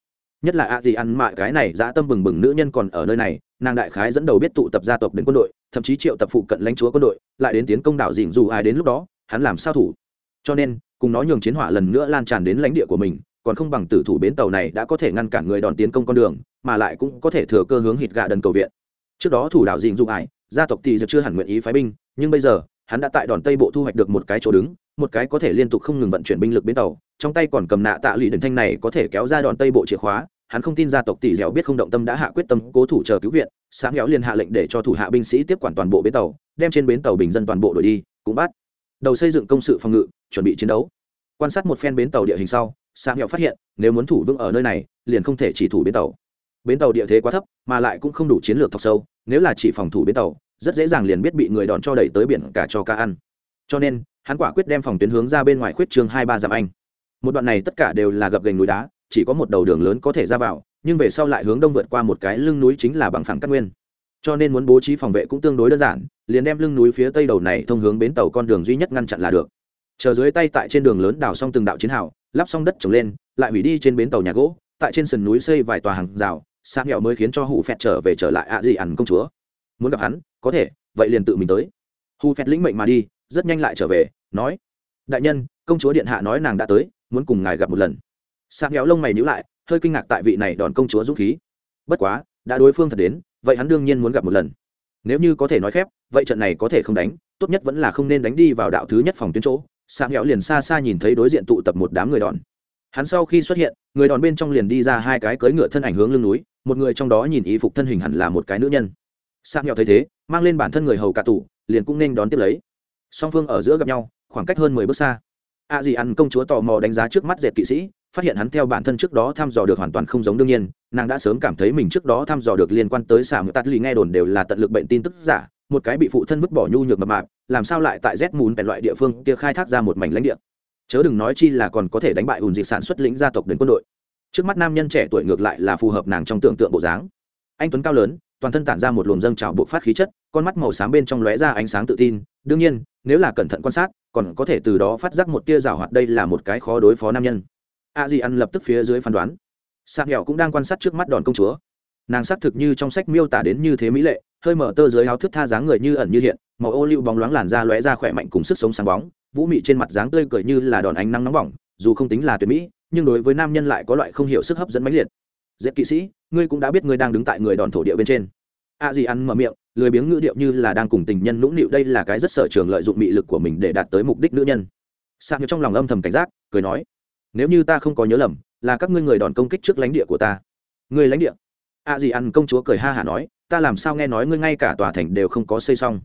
Nhất là a gì ăn mạ cái này dã tâm bừng bừng nữ nhân còn ở nơi này, nàng đại khái dẫn đầu biết tụ tập gia tộc đến quân đội, thậm chí triệu tập phụ cận lãnh chúa quân đội, lại đến tiến công đảo dịn dù ai đến lúc đó, hắn làm sao thủ? Cho nên, cùng nó nhường chiến hỏa lần nữa lan tràn đến lãnh địa của mình còn không bằng tử thủ bến tàu này đã có thể ngăn cản người đòn tiến công con đường, mà lại cũng có thể thừa cơ hướng hít gạ đần cầu viện. Trước đó thủ đạo dình dụng ải gia tộc thì chưa hẳn nguyện ý phái binh, nhưng bây giờ, hắn đã tại đòn tây bộ thu hoạch được một cái chỗ đứng, một cái có thể liên tục không ngừng vận chuyển binh lực bến tàu, trong tay còn cầm nạ tạ lụy đền thanh này có thể kéo ra đòn tây bộ chìa khóa, hắn không tin gia tộc tỷ dẻo biết không động tâm đã hạ quyết tâm cố thủ chờ cứu viện, sáng héo liền hạ lệnh để cho thủ hạ binh sĩ tiếp quản toàn bộ bến tàu, đem trên bến tàu bình dân toàn bộ đổi đi, cũng bắt đầu xây dựng công sự phòng ngự, chuẩn bị chiến đấu. Quan sát một phen bến tàu địa hình sau sáng kéo phát hiện, nếu muốn thủ vững ở nơi này, liền không thể chỉ thủ bến tàu. Bến tàu địa thế quá thấp, mà lại cũng không đủ chiến lược thọc sâu, nếu là chỉ phòng thủ bến tàu, rất dễ dàng liền biết bị người đòn cho đẩy tới biển cả cho ca ăn. Cho nên, hắn quả quyết đem phòng tuyến hướng ra bên ngoài khuyết trường hai ba dặm anh. Một đoạn này tất cả đều là gập gành núi đá, chỉ có một đầu đường lớn có thể ra vào, nhưng về sau lại hướng đông vượt qua một cái lưng núi chính là bằng phẳng cát nguyên. Cho nên muốn bố trí phòng vệ cũng tương đối đơn giản, liền đem lưng núi phía tây đầu này thông hướng bến tàu con đường duy nhất ngăn chặn là được. Chờ dưới tay tại trên đường lớn đào xong từng đạo chiến hào lắp xong đất trồng lên lại hủy đi trên bến tàu nhà gỗ tại trên sườn núi xây vài tòa hàng rào sa nghèo mới khiến cho hụ phẹt trở về trở lại ạ gì ẩn công chúa. Muốn gặp hắn có thể vậy liền tự mình tới. Hụ phẹt lĩnh mệnh mà đi rất nhanh lại trở về nói đại nhân công chúa điện hạ nói nàng đã tới muốn cùng ngài gặp một lần. Sa nghèo lông mày nhíu lại hơi kinh ngạc tại vị này đòn công chúa dũng khí. Bất quá đã đối phương thật đến vậy hắn đương nhiên muốn gặp một lần. Nếu như có thể nói khép, vậy trận này có thể không đánh tốt nhất vẫn là không nên đánh đi vào đạo thứ nhất phòng tuyến chỗ sạm nghẹo liền xa xa nhìn thấy đối diện tụ tập một đám người đòn. Hắn sau khi xuất hiện, người đòn bên trong liền đi ra hai cái cưỡi ngựa thân ảnh hướng lưng núi, một người trong đó nhìn y phục thân hình hẳn là một cái nữ nhân. Sang nghẹo thấy thế, mang lên bản thân người hầu cả tủ liền cũng nên đón tiếp lấy. Song phương ở giữa gặp nhau, khoảng cách hơn mười bước xa. A dì ăn công chúa tò mò đánh giá trước mắt dệt kỵ sĩ, phát hiện hắn theo bản thân trước đó thăm dò được hoàn toàn không giống đương nhiên, nàng đã sớm cảm thấy mình trước đó thăm dò được liên quan tới xả mượn tắt lì nghe đồn đều là tận lực bệnh tin tức giả một cái bị phụ thân vứt bỏ nhu nhược mập mạp, làm sao lại tại z mùn bèn loại địa phương kia khai thác ra một mảnh lãnh địa? Chớ đừng nói chi là còn có thể đánh bại ùn dịch sản xuất lĩnh gia tộc đến quân đội. Trước mắt nam nhân trẻ tuổi ngược lại là phù hợp nàng trong tưởng tượng bộ dáng. Anh tuấn cao lớn, toàn thân tản ra một luồng dâng trào bộ phát khí chất, con mắt màu xám bên trong lóe ra ánh sáng tự tin. Đương nhiên, nếu là cẩn thận quan sát, còn có thể từ đó phát giác một tia rào hoạt đây là một cái khó đối phó nam nhân. A di ăn lập tức phía dưới phán đoán. Sạc nghèo cũng đang quan sát trước mắt đòn công chúa. Nàng xác thực như trong sách miêu tả đến như thế mỹ lệ hơi mở tơ dưới áo thước tha dáng người như ẩn như hiện, màu ô liu bóng loáng làn da lóe ra khỏe mạnh cùng sức sống sáng bóng, vũ mị trên mặt dáng tươi cười như là đòn ánh nắng nóng bỏng, dù không tính là tuyệt mỹ, nhưng đối với nam nhân lại có loại không hiểu sức hấp dẫn mãnh liệt. Dễ kỵ sĩ, ngươi cũng đã biết ngươi đang đứng tại người đòn thổ địa bên trên. A à gì ăn mở miệng, lười biếng ngữ điệu như là đang cùng tình nhân nũng nịu, đây là cái rất sở trường lợi dụng mị lực của mình để đạt tới mục đích nữ nhân. Sang như trong lòng âm thầm cảnh giác, cười nói, nếu như ta không có nhớ lầm, là các ngươi người đòn công kích trước lãnh địa của ta. Người lãnh địa? A à gì ăn công chúa cười ha hả nói ta làm sao nghe nói ngươi ngay cả tòa thành đều không có xây xong.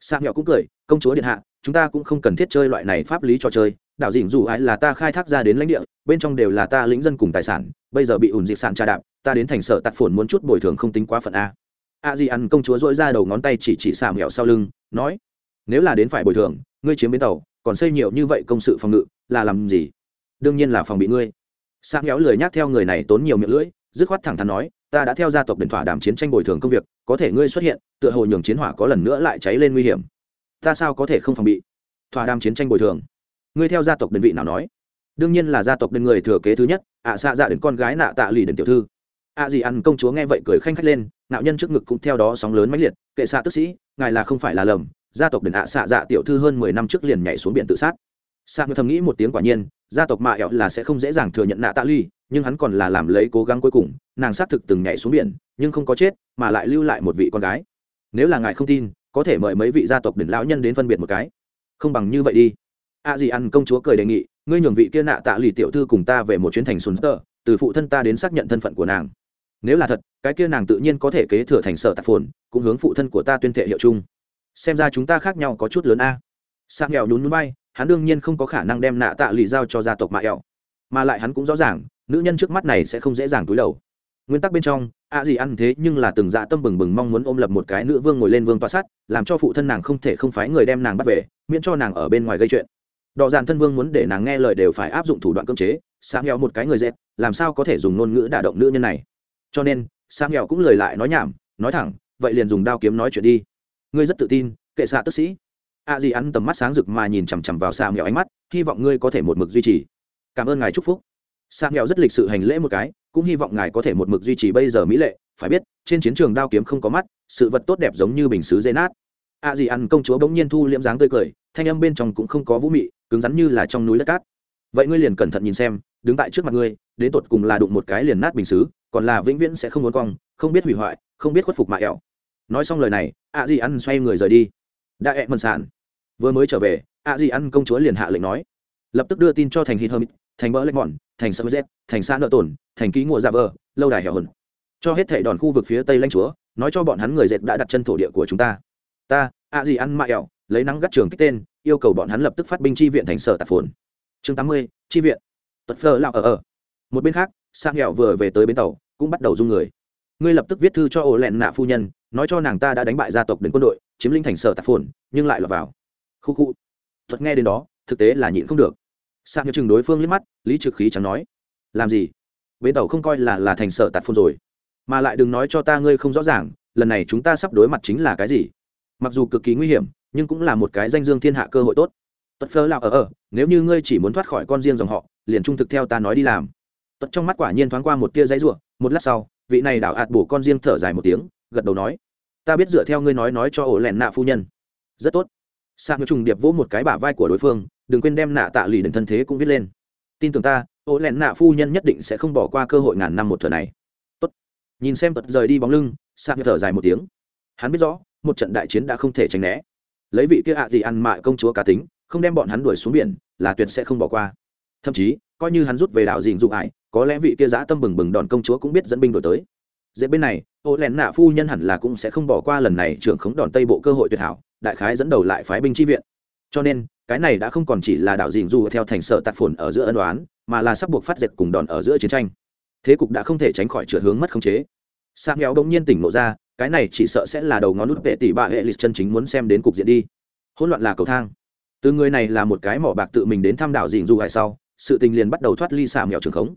Sang mẹo cũng cười, công chúa điện hạ, chúng ta cũng không cần thiết chơi loại này pháp lý cho chơi. Đảo dỉn dù ai là ta khai thác ra đến lãnh địa, bên trong đều là ta lĩnh dân cùng tài sản, bây giờ bị ủn dịch sản trà đạp, ta đến thành sở tạt phồn muốn chút bồi thường không tính quá phận a. A di ăn công chúa dỗi ra đầu ngón tay chỉ chỉ xà mẹo sau lưng, nói, nếu là đến phải bồi thường, ngươi chiếm bến tàu, còn xây nhiều như vậy công sự phòng ngự, là làm gì? Đương nhiên là phòng bị ngươi. Sang mẹo lười nhác theo người này tốn nhiều miệng lưỡi, dứt khoát thẳng thắn nói ta đã theo gia tộc đền thỏa đàm chiến tranh bồi thường công việc có thể ngươi xuất hiện tựa hồ nhường chiến hỏa có lần nữa lại cháy lên nguy hiểm. Ta sao có thể không phòng bị? Thỏa đàm chiến tranh bồi thường. Ngươi theo gia tộc đơn vị nào nói? Đương nhiên là gia tộc đơn người thừa kế thứ nhất ạ à, xạ dạ đến con gái nạ tạ lì đến tiểu thư. Ạ à gì ăn công chúa nghe vậy cười khanh khách lên nạo nhân trước ngực cũng theo đó sóng lớn mãnh liệt kệ xạ tức sĩ ngài là không phải là lầm gia tộc đền ạ xạ dạ tiểu thư hơn mười năm trước liền nhảy xuống biển tự sát sạc người thầm nghĩ một tiếng quả nhiên, gia tộc mạ ẹo là sẽ không dễ dàng thừa nhận nạ tạ ly, nhưng hắn còn là làm lấy cố gắng cuối cùng, nàng xác thực từng nhảy xuống biển, nhưng không có chết, mà lại lưu lại một vị con gái. Nếu là ngài không tin, có thể mời mấy vị gia tộc đỉnh lão nhân đến phân biệt một cái. Không bằng như vậy đi. A à gì ăn công chúa cười đề nghị, ngươi nhường vị kia nạ tạ lì tiểu thư cùng ta về một chuyến thành sùn tơ từ phụ thân ta đến xác nhận thân phận của nàng. Nếu là thật, cái kia nàng tự nhiên có thể kế thừa thành sở tạp phồn, cũng hướng phụ thân của ta tuyên thệ hiệu chung. Xem ra chúng ta khác nhau có chút lớn a. À. sang nghèo nhún núi bay hắn đương nhiên không có khả năng đem nạ tạ lì giao cho gia tộc mạ ẹo mà lại hắn cũng rõ ràng, nữ nhân trước mắt này sẽ không dễ dàng túi đầu. Nguyên tắc bên trong à gì ăn thế nhưng là từng dạ tâm bừng bừng mong muốn ôm lập một cái nữ vương ngồi lên vương toa sát, làm cho phụ thân nàng không thể không phái người đem nàng bắt về, miễn cho nàng ở bên ngoài gây chuyện. Đọ dàn thân vương muốn để nàng nghe lời đều phải áp dụng thủ đoạn cưỡng chế, sáng nghèo một cái người dẹp làm sao có thể dùng ngôn ngữ đả động nữ nhân này. Cho nên, sáng nghèo cũng lời lại nói nhảm, nói thẳng, vậy liền dùng đao kiếm nói chuyện đi. Ngươi rất tự tin, kệ xạ tức sĩ a di ăn tầm mắt sáng rực mà nhìn chằm chằm vào xà mèo ánh mắt, hy vọng ngươi có thể một mực duy trì. Cảm ơn ngài chúc phúc. Xà mèo rất lịch sự hành lễ một cái, cũng hy vọng ngài có thể một mực duy trì bây giờ mỹ lệ. Phải biết, trên chiến trường đao kiếm không có mắt, sự vật tốt đẹp giống như bình xứ dây nát. A di ăn công chúa bỗng nhiên thu liễm dáng tươi cười, thanh âm bên trong cũng không có vũ mị, cứng rắn như là trong núi đất cát. Vậy ngươi liền cẩn thận nhìn xem, đứng tại trước mặt ngươi, đến tột cùng là đụng một cái liền nát bình xứ, còn là vĩnh viễn sẽ không muốn cong không biết hủy hoại, không biết khuất phục mạ ẹo. Nói xong lời này, a di ăn xoay người rời đi đã ẹ mần sản vừa mới trở về a di ăn công chúa liền hạ lệnh nói. Lập tức đưa tin cho thành hít hermit, thành bỡ lách mòn, thành sơ z thành xa nợ tổn, thành ký ngựa dạ vờ, lâu đài hẻo hồn. Cho hết thảy đòn khu vực phía tây lãnh chúa, nói cho bọn hắn người dệt đã đặt chân thổ địa của chúng ta. Ta a di ăn mạ ẹo lấy nắng gắt trường kích tên, yêu cầu bọn hắn lập tức phát binh chi viện thành sở tạp phồn chương tám mươi, chi viện. Tật phơ lạo ở ở. Một bên khác sang hẹo vừa về tới bến tàu, cũng bắt đầu dung người. Ngươi lập tức viết thư cho ổ lẹn nạ phu nhân, nói cho nàng ta đã đánh bại gia tộc đến quân đội chiếm linh thành sở tạp phồn, nhưng lại lọt vào. Khu khu. Thuật nghe đến đó, thực tế là nhịn không được. Sang như chừng đối phương liếc mắt, lý trực khí chẳng nói, làm gì? Bến tàu không coi là là thành sở tạp phồn rồi. Mà lại đừng nói cho ta ngươi không rõ ràng, lần này chúng ta sắp đối mặt chính là cái gì. Mặc dù cực kỳ nguy hiểm, nhưng cũng là một cái danh dương thiên hạ cơ hội tốt. Tật phơ lạo ở ờ ở ờ, nếu như ngươi chỉ muốn thoát khỏi con riêng dòng họ, liền trung thực theo ta nói đi làm. Tật trong mắt quả nhiên thoáng qua một tia giấy ruộng một lát sau, vị này đảo ạt bổ con riêng thở dài một tiếng, gật đầu nói ta biết dựa theo ngươi nói nói cho ổ lẹn nạ phu nhân. Rất tốt. Sa ngư trùng điệp vỗ một cái bả vai của đối phương, đừng quên đem nạ tạ lì đến thân thế cũng viết lên. Tin tưởng ta, ổ lẹn nạ phu nhân nhất định sẽ không bỏ qua cơ hội ngàn năm một thờ này. Tốt. Nhìn xem tật rời đi bóng lưng sa ngư thở dài một tiếng. Hắn biết rõ, một trận đại chiến đã không thể tránh né. Lấy vị kia ạ gì ăn mại công chúa cá tính, không đem bọn hắn đuổi xuống biển, là tuyệt sẽ không bỏ qua. Thậm chí, coi như hắn rút về đảo dình dụng ải có lẽ vị kia giã tâm bừng bừng đòn công chúa cũng biết dẫn binh đổi tới. Dễ bên này ô lén nạ phu nhân hẳn là cũng sẽ không bỏ qua lần này trưởng khống đòn tây bộ cơ hội tuyệt hảo, đại khái dẫn đầu lại phái binh chi viện. Cho nên, cái này đã không còn chỉ là đảo dìn dù theo thành sở tạt phồn ở giữa ân đoán mà là sắp buộc phát dệt cùng đòn ở giữa chiến tranh. Thế cục đã không thể tránh khỏi trượt hướng mất khống chế. Sang nghèo đông nhiên tỉnh lộ ra, cái này chỉ sợ sẽ là đầu ngón nút vệ tỷ bạ hệ lịch chân chính muốn xem đến cục diện đi. Hỗn loạn là cầu thang. Từ người này là một cái mỏ bạc tự mình đến thăm đảo dìn dù hải sau, sự tình liền bắt đầu thoát ly xà mèo trường khống.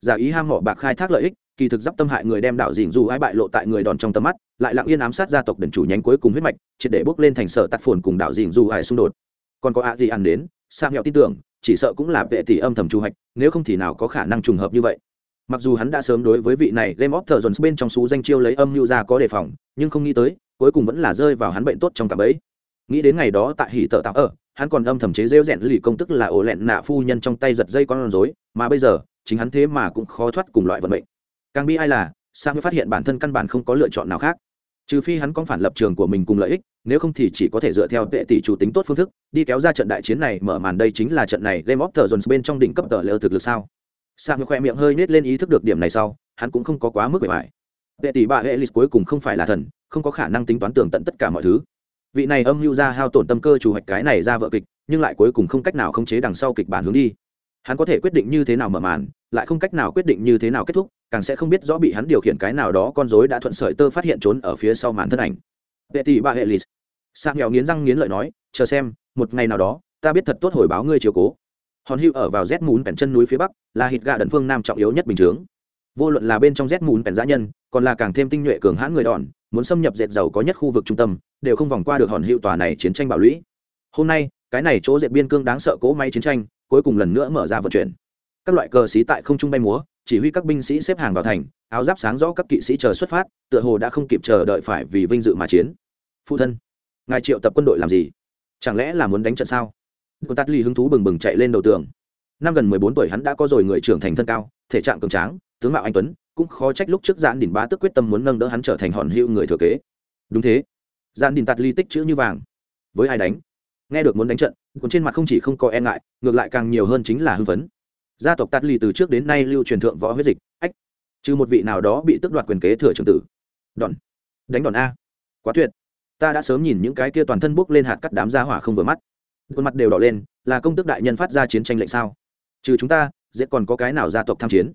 Giả ý ham mỏ bạc khai thác lợi ích kỳ thực d tâm hại người đem đảo dìn dù ai bại lộ tại người đòn trong tầm mắt, lại lặng yên ám sát gia tộc đền chủ nhánh cuối cùng huyết mạch, triệt để bốc lên thành sở tạt phồn cùng đảo dìn dù ai xung đột. Còn có ạ gì ăn đến Sang nghèo tin tưởng, chỉ sợ cũng là vệ tỷ âm thầm trù hạch, nếu không thì nào có khả năng trùng hợp như vậy. Mặc dù hắn đã sớm đối với vị này game of thrones bên trong xú danh chiêu lấy âm mưu ra có đề phòng, nhưng không nghĩ tới, cuối cùng vẫn là rơi vào hắn bệnh tốt trong cạm ấy nghĩ đến ngày đó tại hỉ tợ tạo ở, hắn còn âm thầm chế rêu rẽn lì công tức là ổ lẹn nạ phu nhân trong tay giật dây con rối, mà bây giờ, chính hắn thế mà cũng khó thoát cùng loại vận mệnh càng bi ai là sao mới phát hiện bản thân căn bản không có lựa chọn nào khác. Trừ phi hắn có phản lập trường của mình cùng lợi ích, nếu không thì chỉ có thể dựa theo vệ tỷ chủ tính tốt phương thức, đi kéo ra trận đại chiến này, mở màn đây chính là trận này game of thrones bên trong đỉnh cấp tờ lơ thực lực sao? Sang khoe miệng hơi nết lên ý thức được điểm này sau, hắn cũng không có quá mức bề bài vệ tỷ bà hệ lịch cuối cùng không phải là thần, không có khả năng tính toán tường tận tất cả mọi thứ. Vị này âm mưu ra hao tổn tâm cơ chủ hoạch cái này ra vợ kịch, nhưng lại cuối cùng không cách nào khống chế đằng sau kịch bản hướng đi hắn có thể quyết định như thế nào mở màn lại không cách nào quyết định như thế nào kết thúc càng sẽ không biết rõ bị hắn điều khiển cái nào đó con dối đã thuận sợi tơ phát hiện trốn ở phía sau màn thân ảnh. Vệ tỷ bà hệ lì, sang nghèo nghiến răng nghiến lợi nói chờ xem một ngày nào đó ta biết thật tốt hồi báo ngươi chiều cố. Hòn hữu ở vào rét mún bèn chân núi phía bắc là hít gà đần phương nam trọng yếu nhất bình chướng. Vô luận là bên trong rét mún bèn giã nhân còn là càng thêm tinh nhuệ cường hãn người đòn muốn xâm nhập dệt giàu có nhất khu vực trung tâm đều không vòng qua được hòn hữu tòa này chiến tranh bảo lũy. Hôm nay cái này chỗ dệt biên cương đáng sợ cỗ máy chiến tranh cuối cùng lần nữa mở ra vận chuyển. Các loại cờ xí tại không trung bay múa, chỉ huy các binh sĩ xếp hàng vào thành, áo giáp sáng rõ các kỵ sĩ chờ xuất phát, tựa hồ đã không kịp chờ đợi phải vì vinh dự mà chiến. Phụ thân, ngài triệu tập quân đội làm gì? Chẳng lẽ là muốn đánh trận sao? Quân tát ly hứng thú bừng bừng chạy lên đầu tường. Năm gần mười bốn tuổi hắn đã có rồi người trưởng thành thân cao, thể trạng cường tráng, tướng mạo anh tuấn, cũng khó trách lúc trước giãn đỉnh bá tức quyết tâm muốn nâng đỡ hắn trở thành hòn hữu người thừa kế. Đúng thế. Giãn đỉnh tạt ly tích chữ như vàng. Với ai đánh? Nghe được muốn đánh trận còn trên mặt không chỉ không có e ngại ngược lại càng nhiều hơn chính là hưng phấn. Gia tộc tạt ly từ trước đến nay lưu truyền thượng võ huyết dịch ách trừ một vị nào đó bị tước đoạt quyền kế thừa trường tử. Đòn đánh đòn a. Quá tuyệt. Ta đã sớm nhìn những cái kia toàn thân bốc lên hạt cắt đám gia hỏa không vừa mắt. Khuôn mặt đều đỏ lên là công tước đại nhân phát ra chiến tranh lệnh sao? Trừ chúng ta dễ còn có cái nào gia tộc tham chiến?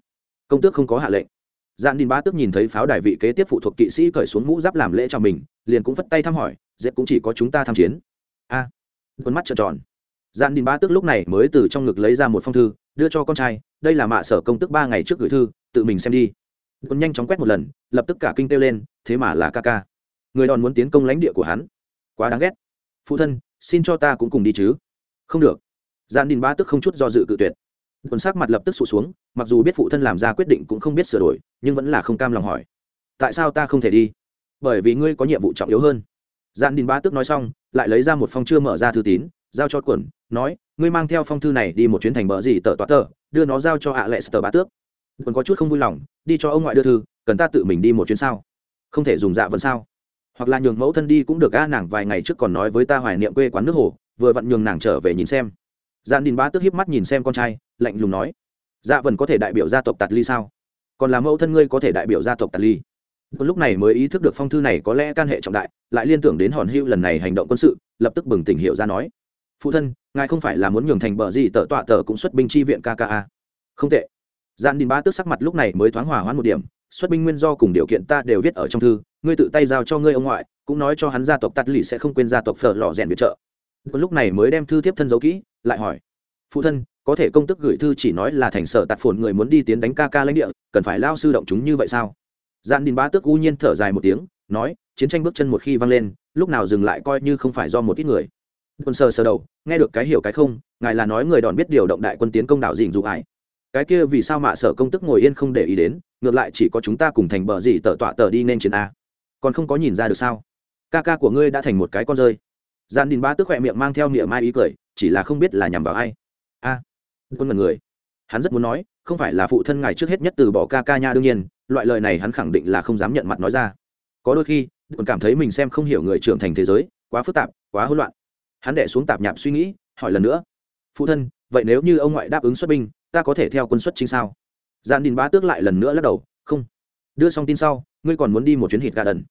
Công tước không có hạ lệnh. Dạn đình bá tước nhìn thấy pháo đài vị kế tiếp phụ thuộc kỵ sĩ cởi xuống mũ giáp làm lễ cho mình liền cũng vất tay thăm hỏi dễ cũng chỉ có chúng ta tham chiến. A. à, con mắt trợn tròn. Gian đình ba tức lúc này mới từ trong ngực lấy ra một phong thư, đưa cho con trai, đây là mạ sở công tức ba ngày trước gửi thư, tự mình xem đi. Quân nhanh chóng quét một lần, lập tức cả kinh kêu lên, thế mà là ca ca. Người đòn muốn tiến công lãnh địa của hắn. Quá đáng ghét. Phụ thân, xin cho ta cũng cùng đi chứ. Không được. Gian đình ba tức không chút do dự cự tuyệt. Quân sắc mặt lập tức sụt xuống, mặc dù biết phụ thân làm ra quyết định cũng không biết sửa đổi, nhưng vẫn là không cam lòng hỏi. Tại sao ta không thể đi? Bởi vì ngươi có nhiệm vụ trọng yếu hơn gian đình ba tức nói xong, lại lấy ra một phong chưa mở ra thư tín, giao cho quần nói, ngươi mang theo phong thư này đi một chuyến thành bờ gì tờ tọa tờ, đưa nó giao cho ạ lệ sờ bá tước. Quần có chút không vui lòng, đi cho ông ngoại đưa thư, cần ta tự mình đi một chuyến sao? Không thể dùng dạ vẫn sao? Hoặc là nhường mẫu thân đi cũng được, a, nàng vài ngày trước còn nói với ta hoài niệm quê quán nước hồ, vừa vặn nhường nàng trở về nhìn xem. Gian đình bá tức hiếp mắt nhìn xem con trai, lạnh lùng nói dạ vẫn có thể đại biểu gia tộc tạt ly sao? Còn là mẫu thân ngươi có thể đại biểu gia tộc tạt ly? Lúc này mới ý thức được phong thư này có lẽ can hệ trọng đại, lại liên tưởng đến hòn hưu lần này hành động quân sự, lập tức bừng tỉnh hiểu ra nói, phụ thân, ngài không phải là muốn nhường thành bờ gì tợ tọa tờ cũng xuất binh chi viện kka không tệ. Gian đình bá tức sắc mặt lúc này mới thoáng hòa hoãn một điểm, xuất binh nguyên do cùng điều kiện ta đều viết ở trong thư, ngươi tự tay giao cho ngươi ông ngoại, cũng nói cho hắn gia tộc tật lì sẽ không quên gia tộc phở Lọ rèn viện trợ. Lúc này mới đem thư tiếp thân giấu kỹ, lại hỏi, phụ thân, có thể công tức gửi thư chỉ nói là thành sở tạt phồn người muốn đi tiến đánh ca ca lãnh địa, cần phải lao sư động chúng như vậy sao? Gian đình bá Tước u nhiên thở dài một tiếng nói chiến tranh bước chân một khi vang lên lúc nào dừng lại coi như không phải do một ít người. Quân sơ sờ đầu nghe được cái hiểu cái không ngài là nói người đòn biết điều động đại quân tiến công đảo dình dụ ải cái kia vì sao mạ sở công tức ngồi yên không để ý đến ngược lại chỉ có chúng ta cùng thành bờ gì tờ tọa tờ đi nên chiến a. Còn không có nhìn ra được sao? Ca ca của ngươi đã thành một cái con rơi. Gian đình ba tức khỏe miệng mang theo miệng mai ý cười chỉ là không biết là nhằm vào ai. A. À, quân mật người. Hắn rất muốn nói không phải là phụ thân ngài trước hết nhất từ bỏ ca ca nha đương nhiên loại lời này hắn khẳng định là không dám nhận mặt nói ra. Có đôi khi, còn cảm thấy mình xem không hiểu người trưởng thành thế giới, quá phức tạp, quá hỗn loạn. Hắn đẻ xuống tạp nhạp suy nghĩ, hỏi lần nữa. Phụ thân, vậy nếu như ông ngoại đáp ứng xuất binh, ta có thể theo quân xuất chính sao? Gian đình bá tước lại lần nữa lắc đầu. Không. Đưa xong tin sau, ngươi còn muốn đi một chuyến hít gà đần.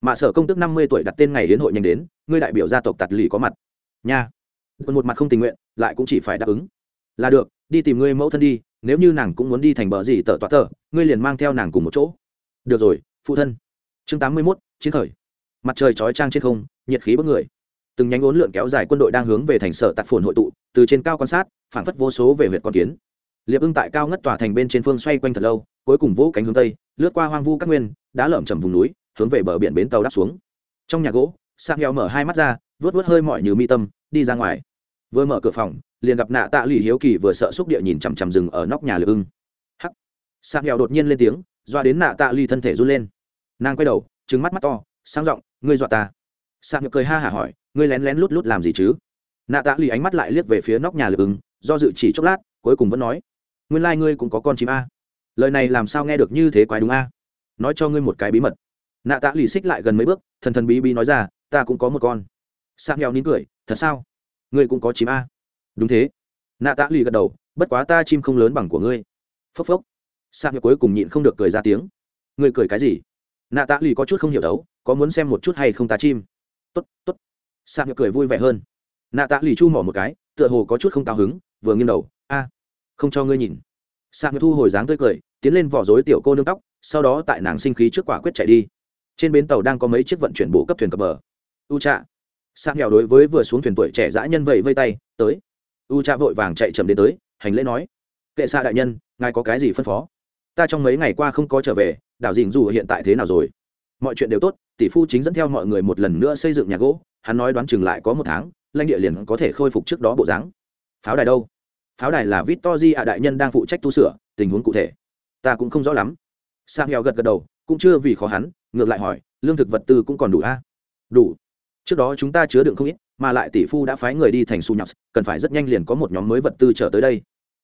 Mạ sở công tước năm mươi tuổi đặt tên ngày hiến hội nhanh đến, ngươi đại biểu gia tộc tạt lì có mặt. Nha. Còn một mặt không tình nguyện, lại cũng chỉ phải đáp ứng. Là được, đi tìm ngươi mẫu thân đi nếu như nàng cũng muốn đi thành bờ gì tờ tọa tờ, ngươi liền mang theo nàng cùng một chỗ. Được rồi, phụ thân. Chương tám mươi mốt, chiến khởi. Mặt trời chói trang trên không, nhiệt khí bức người. Từng nhánh ốn lượn kéo dài quân đội đang hướng về thành sở tạt phồn hội tụ, từ trên cao quan sát phản phất vô số về huyện con kiến. Liệp ưng tại cao ngất tòa thành bên trên phương xoay quanh thật lâu, cuối cùng vỗ cánh hướng tây, lướt qua hoang vu các nguyên, đá lởm chầm vùng núi, hướng về bờ biển bến tàu đáp xuống. Trong nhà gỗ sang heo mở hai mắt ra vớt vớt hơi mỏi như mi tâm, đi ra ngoài. Vừa mở cửa phòng liền gặp nạ tạ lì hiếu kỳ vừa sợ xúc địa nhìn chằm chằm rừng ở nóc nhà lửa ưng. Hắc. Sạc nghèo đột nhiên lên tiếng, doa đến nạ tạ lì thân thể run lên. Nàng quay đầu trứng mắt mắt to sang giọng, ngươi dọa ta. Sạc nghèo cười ha hả hỏi, ngươi lén lén lút lút làm gì chứ? Nạ tạ lì ánh mắt lại liếc về phía nóc nhà lửa ưng, do dự chỉ chốc lát, cuối cùng vẫn nói, nguyên lai、like、ngươi cũng có con chim a. Lời này làm sao nghe được như thế quái đúng a? Nói cho ngươi một cái bí mật. Nạ tạ lì xích lại gần mấy bước, thần thần bí bí nói ra, ta cũng có một con. Sạc nghèo nín cười, thật sao? Ngươi cũng có chim a? Đúng thế. Nạ tạ lì gật đầu, bất quá ta chim không lớn bằng của ngươi. Phốc phốc. Sang nghèo cuối cùng nhịn không được cười ra tiếng. Ngươi cười cái gì? Nạ tạ lì có chút không hiểu đấu, có muốn xem một chút hay không ta chim? T ố t t ố t sang nghèo cười vui vẻ hơn. Nạ tạ lì chu mỏ một cái, tựa hồ có chút không cao hứng, vừa nghiêng đầu, a, không cho ngươi nhìn. Sang thu hồi dáng tươi cười, tiến lên vỏ rối tiểu cô nương tóc, sau đó tại nàng sinh khí trước quả quyết chạy đi. Trên bến tàu đang có mấy chiếc vận chuyển bộ cấp thuyền cập bờ. U trạ. Sang nghèo đối với vừa xuống thuyền tuổi trẻ dã nhân vậy vây tay, tới u cha vội vàng chạy chậm đến tới, hành lễ nói, kệ xạ đại nhân, ngài có cái gì phân phó? Ta trong mấy ngày qua không có trở về, đảo dình dù hiện tại thế nào rồi? Mọi chuyện đều tốt, tỷ phu chính dẫn theo mọi người một lần nữa xây dựng nhà gỗ, hắn nói đoán chừng lại có một tháng, lãnh địa liền có thể khôi phục trước đó bộ dáng. Pháo đài đâu? Pháo đài là victor di ạ đại nhân đang phụ trách tu sửa, tình huống cụ thể. Ta cũng không rõ lắm. Sang heo gật gật đầu, cũng chưa vì khó hắn, ngược lại hỏi, lương thực vật tư cũng còn đủ a? À? đủ. Trước đó chúng ta chứa đựng không ít mà lại tỷ phu đã phái người đi thành su nhọc cần phải rất nhanh liền có một nhóm mới vật tư trở tới đây.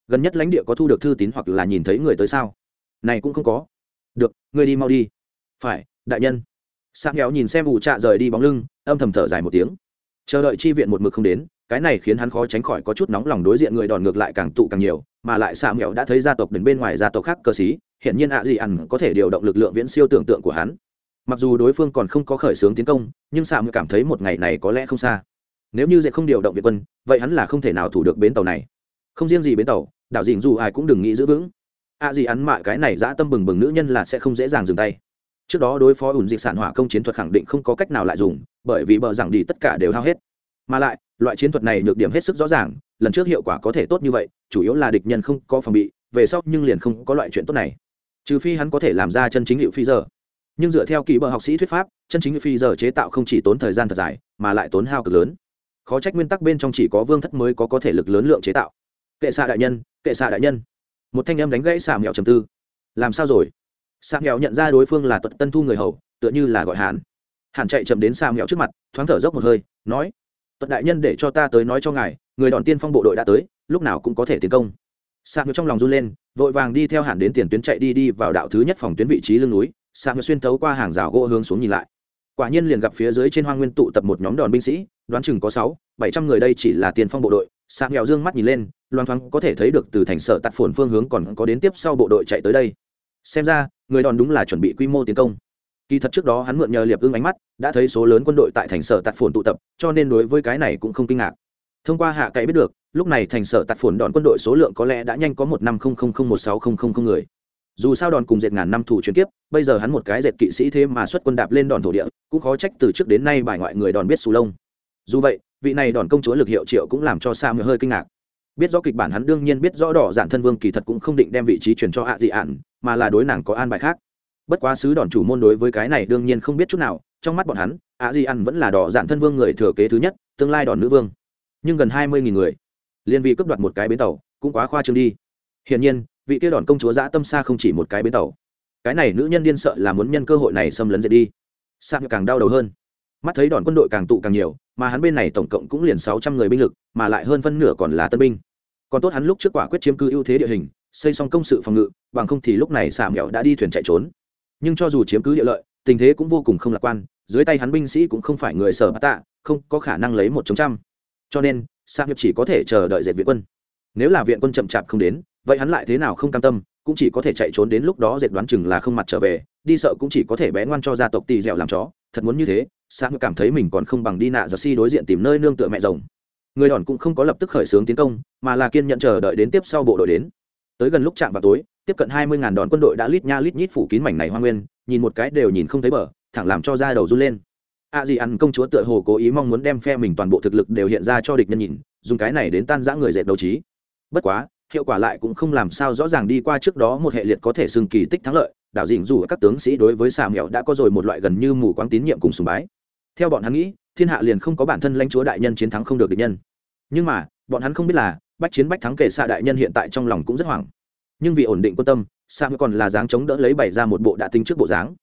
Gần nhất lãnh địa có thu được thư tín hoặc là nhìn thấy người tới sao? Này cũng không có. Được, ngươi đi mau đi. Phải, đại nhân. Sáng kéo nhìn xem ủ trạ rời đi bóng lưng, âm thầm thở dài một tiếng. Chờ đợi chi viện một mực không đến, cái này khiến hắn khó tránh khỏi có chút nóng lòng đối diện người đòn ngược lại càng tụ càng nhiều, mà lại xạ mẹo đã thấy gia tộc đến bên ngoài gia tộc khác cơ sĩ hiện nhiên ạ gì ăn có thể điều động lực lượng viễn siêu tưởng tượng của hắn. Mặc dù đối phương còn không có khởi xướng tiến công, nhưng xạ mẹo cảm thấy một ngày này có lẽ không xa nếu như dễ không điều động việt quân, vậy hắn là không thể nào thủ được bến tàu này. Không riêng gì bến tàu, đảo dìn dù ai cũng đừng nghĩ giữ vững. À gì ăn mạ cái này dã tâm bừng bừng nữ nhân là sẽ không dễ dàng dừng tay. Trước đó đối phó ủn dịch sản hỏa công chiến thuật khẳng định không có cách nào lại dùng, bởi vì bờ rằng đi tất cả đều hao hết. Mà lại, loại chiến thuật này nhược điểm hết sức rõ ràng, lần trước hiệu quả có thể tốt như vậy, chủ yếu là địch nhân không có phòng bị, về sau nhưng liền không có loại chuyện tốt này. Trừ phi hắn có thể làm ra chân chính hiệu phi giờ. Nhưng dựa theo kỳ bờ học sĩ thuyết pháp, chân chính hiệu phi giờ chế tạo không chỉ tốn thời gian thật dài, mà lại tốn hao cực lớn khó trách nguyên tắc bên trong chỉ có vương thất mới có có thể lực lớn lượng chế tạo. Kệ xạ đại nhân, kệ xạ đại nhân. Một thanh âm đánh gãy xà mèo trầm tư. Làm sao rồi? Xà mèo nhận ra đối phương là tuật tân thu người hầu, tựa như là gọi hàn. Hàn chạy chậm đến xà mèo trước mặt, thoáng thở dốc một hơi, nói, tuật đại nhân để cho ta tới nói cho ngài, người đòn tiên phong bộ đội đã tới, lúc nào cũng có thể tiến công. Xà mèo trong lòng run lên, vội vàng đi theo hàn đến tiền tuyến chạy đi đi vào đạo thứ nhất phòng tuyến vị trí lưng núi. Xà mèo xuyên thấu qua hàng rào gỗ hướng xuống nhìn lại quả nhiên liền gặp phía dưới trên hoang nguyên tụ tập một nhóm đòn binh sĩ, đoán chừng có sáu, bảy trăm người đây chỉ là tiền phong bộ đội. Sạc nghèo dương mắt nhìn lên, loang thoáng có thể thấy được từ thành sở tạt phồn phương hướng còn có đến tiếp sau bộ đội chạy tới đây. Xem ra, người đòn đúng là chuẩn bị quy mô tiến công. Kỳ thật trước đó hắn mượn nhờ liệp ưng ánh mắt, đã thấy số lớn quân đội tại thành sở tạt phồn tụ tập, cho nên đối với cái này cũng không kinh ngạc. Thông qua hạ cậy biết được, lúc này thành sở tạt phồn đòn quân đội số lượng có lẽ đã nhanh có một năm không không không một sáu không không không người dù sao đòn cùng dệt ngàn năm thủ chuyển kiếp, bây giờ hắn một cái dệt kỵ sĩ thế mà xuất quân đạp lên đòn thổ địa, cũng khó trách từ trước đến nay bài ngoại người đòn biết xù lông. Dù vậy, vị này đòn công chúa lực hiệu triệu cũng làm cho sa hơi kinh ngạc. Biết rõ kịch bản hắn đương nhiên biết rõ đỏ giản thân vương kỳ thật cũng không định đem vị trí truyền cho hạ dị ạn, mà là đối nàng có an bài khác. Bất quá sứ đòn chủ môn đối với cái này đương nhiên không biết chút nào, trong mắt bọn hắn hạ dị ạn vẫn là đỏ giản thân vương người thừa kế thứ nhất, tương lai đòn nữ vương. Nhưng gần hai mươi nghìn người, liên vị cướp đoạt một cái bến tàu, cũng quá khoa trương đi. Hiển nhiên vị kia đòn công chúa dã tâm xa không chỉ một cái bến tàu. Cái này nữ nhân điên sợ là muốn nhân cơ hội này xâm lấn dậy đi. Sa càng đau đầu hơn. Mắt thấy đòn quân đội càng tụ càng nhiều, mà hắn bên này tổng cộng cũng liền sáu trăm người binh lực, mà lại hơn phân nửa còn là tân binh. Còn tốt hắn lúc trước quả quyết chiếm cứ ưu thế địa hình, xây xong công sự phòng ngự, bằng không thì lúc này xà mẹo đã đi thuyền chạy trốn. Nhưng cho dù chiếm cứ địa lợi, tình thế cũng vô cùng không lạc quan, dưới tay hắn binh sĩ cũng không phải người sở bát tạ, không có khả năng lấy một chống trăm. Cho nên xà mẹo chỉ có thể chờ đợi dệt viện quân. Nếu là viện quân chậm chạp không đến vậy hắn lại thế nào không cam tâm, cũng chỉ có thể chạy trốn đến lúc đó dệt đoán chừng là không mặt trở về, đi sợ cũng chỉ có thể bé ngoan cho gia tộc tỳ dẻo làm chó, thật muốn như thế sáng cảm thấy mình còn không bằng đi nạ giờ si đối diện tìm nơi nương tựa mẹ rồng. Người đòn cũng không có lập tức khởi xướng tiến công, mà là kiên nhận chờ đợi đến tiếp sau bộ đội đến. Tới gần lúc chạm vào tối, tiếp cận hai mươi ngàn đòn quân đội đã lít nha lít nhít phủ kín mảnh này hoa nguyên, nhìn một cái đều nhìn không thấy bờ, thẳng làm cho da đầu run lên. A à gì ăn công chúa tựa hồ cố ý mong muốn đem phe mình toàn bộ thực lực đều hiện ra cho địch nhân nhìn, dùng cái này đến tan giã người dệt đấu trí. Bất quá hiệu quả lại cũng không làm sao rõ ràng đi qua trước đó một hệ liệt có thể xưng kỳ tích thắng lợi, đảo dình dù các tướng sĩ đối với xà mẹo đã có rồi một loại gần như mù quáng tín nhiệm cùng sùng bái. Theo bọn hắn nghĩ, thiên hạ liền không có bản thân lãnh chúa đại nhân chiến thắng không được địch nhân. Nhưng mà, bọn hắn không biết là, bách chiến bách thắng kể xạ đại nhân hiện tại trong lòng cũng rất hoảng. Nhưng vì ổn định quân tâm, xạ còn là dáng chống đỡ lấy bày ra một bộ đã tinh trước bộ dáng.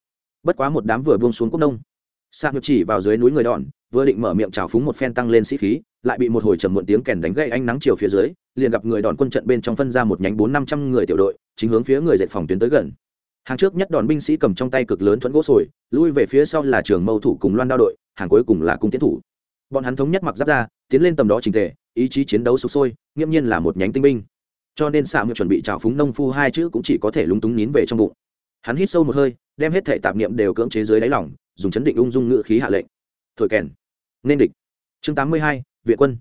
Bất quá một đám vừa buông xuống cốc nông. Xạ chỉ vào dưới núi người đòn, vừa định mở miệng trào phúng một phen tăng lên sĩ khí lại bị một hồi trầm muộn tiếng kèn đánh gây ánh nắng chiều phía dưới, liền gặp người đòn quân trận bên trong phân ra một nhánh bốn năm trăm người tiểu đội, chính hướng phía người dệt phòng tuyến tới gần. Hàng trước nhất đòn binh sĩ cầm trong tay cực lớn thuẫn gỗ sồi, lui về phía sau là trường mâu thủ cùng loan đao đội, hàng cuối cùng là cung tiến thủ. Bọn hắn thống nhất mặc giáp ra, tiến lên tầm đó trình thể ý chí chiến đấu sục sôi nghiễm nhiên là một nhánh tinh binh. Cho nên xạ ngược chuẩn bị trào phúng nông phu hai chữ cũng chỉ có thể lúng túng nín về trong bụng. Hắn hít sâu một hơi, đem hết thể tạp niệm đều cưỡng chế dưới đáy lỏng dùng chấn định ung dung ngự khí hạ lệnh. Thổi kèn, nên địch. Chương tám mươi hai viện quân.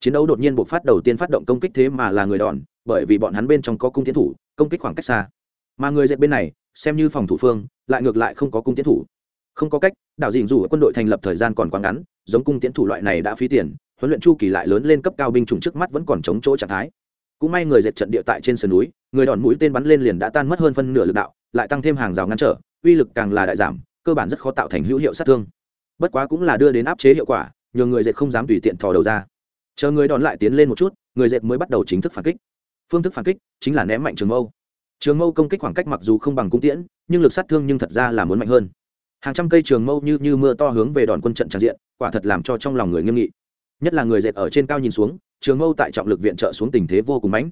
Chiến đấu đột nhiên buộc phát đầu tiên phát động công kích thế mà là người đòn, bởi vì bọn hắn bên trong có cung tiến thủ, công kích khoảng cách xa. Mà người dệt bên này, xem như phòng thủ phương, lại ngược lại không có cung tiến thủ. Không có cách, đảo dình dù quân đội thành lập thời gian còn quá ngắn, giống cung tiến thủ loại này đã phí tiền, huấn luyện chu kỳ lại lớn lên cấp cao binh chủng trước mắt vẫn còn chống chỗ trạng thái. Cũng may người dệt trận địa tại trên sườn núi, người đòn mũi tên bắn lên liền đã tan mất hơn phân nửa lực đạo, lại tăng thêm hàng rào ngăn trở, uy lực càng là đại giảm, cơ bản rất khó tạo thành hữu hiệu sát thương. Bất quá cũng là đưa đến áp chế hiệu quả nhờ người dệt không dám tùy tiện thò đầu ra. Chờ người đòn lại tiến lên một chút, người dệt mới bắt đầu chính thức phản kích. Phương thức phản kích chính là ném mạnh trường mâu. Trường mâu công kích khoảng cách mặc dù không bằng cung tiễn, nhưng lực sát thương nhưng thật ra là muốn mạnh hơn. Hàng trăm cây trường mâu như như mưa to hướng về đòn quân trận tràn diện, quả thật làm cho trong lòng người nghiêm nghị. Nhất là người dệt ở trên cao nhìn xuống, trường mâu tại trọng lực viện trợ xuống tình thế vô cùng mãnh.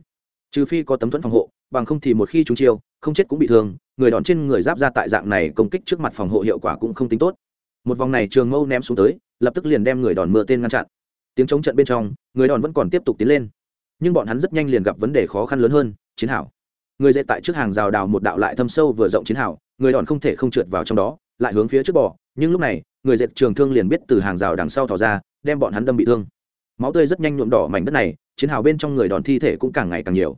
Trừ phi có tấm thuẫn phòng hộ, bằng không thì một khi chúng chiêu, không chết cũng bị thương, người đòn trên người giáp ra tại dạng này công kích trước mặt phòng hộ hiệu quả cũng không tính tốt. Một vòng này trường mâu ném xuống tới lập tức liền đem người đòn mưa tên ngăn chặn. Tiếng chống trận bên trong, người đòn vẫn còn tiếp tục tiến lên. Nhưng bọn hắn rất nhanh liền gặp vấn đề khó khăn lớn hơn, chiến hảo người dệt tại trước hàng rào đào một đạo lại thâm sâu vừa rộng chiến hảo người đòn không thể không trượt vào trong đó, lại hướng phía trước bỏ nhưng lúc này, người dệt trường thương liền biết từ hàng rào đằng sau thò ra, đem bọn hắn đâm bị thương. Máu tươi rất nhanh nhuộm đỏ mảnh đất này, chiến hào bên trong người đòn thi thể cũng càng ngày càng nhiều.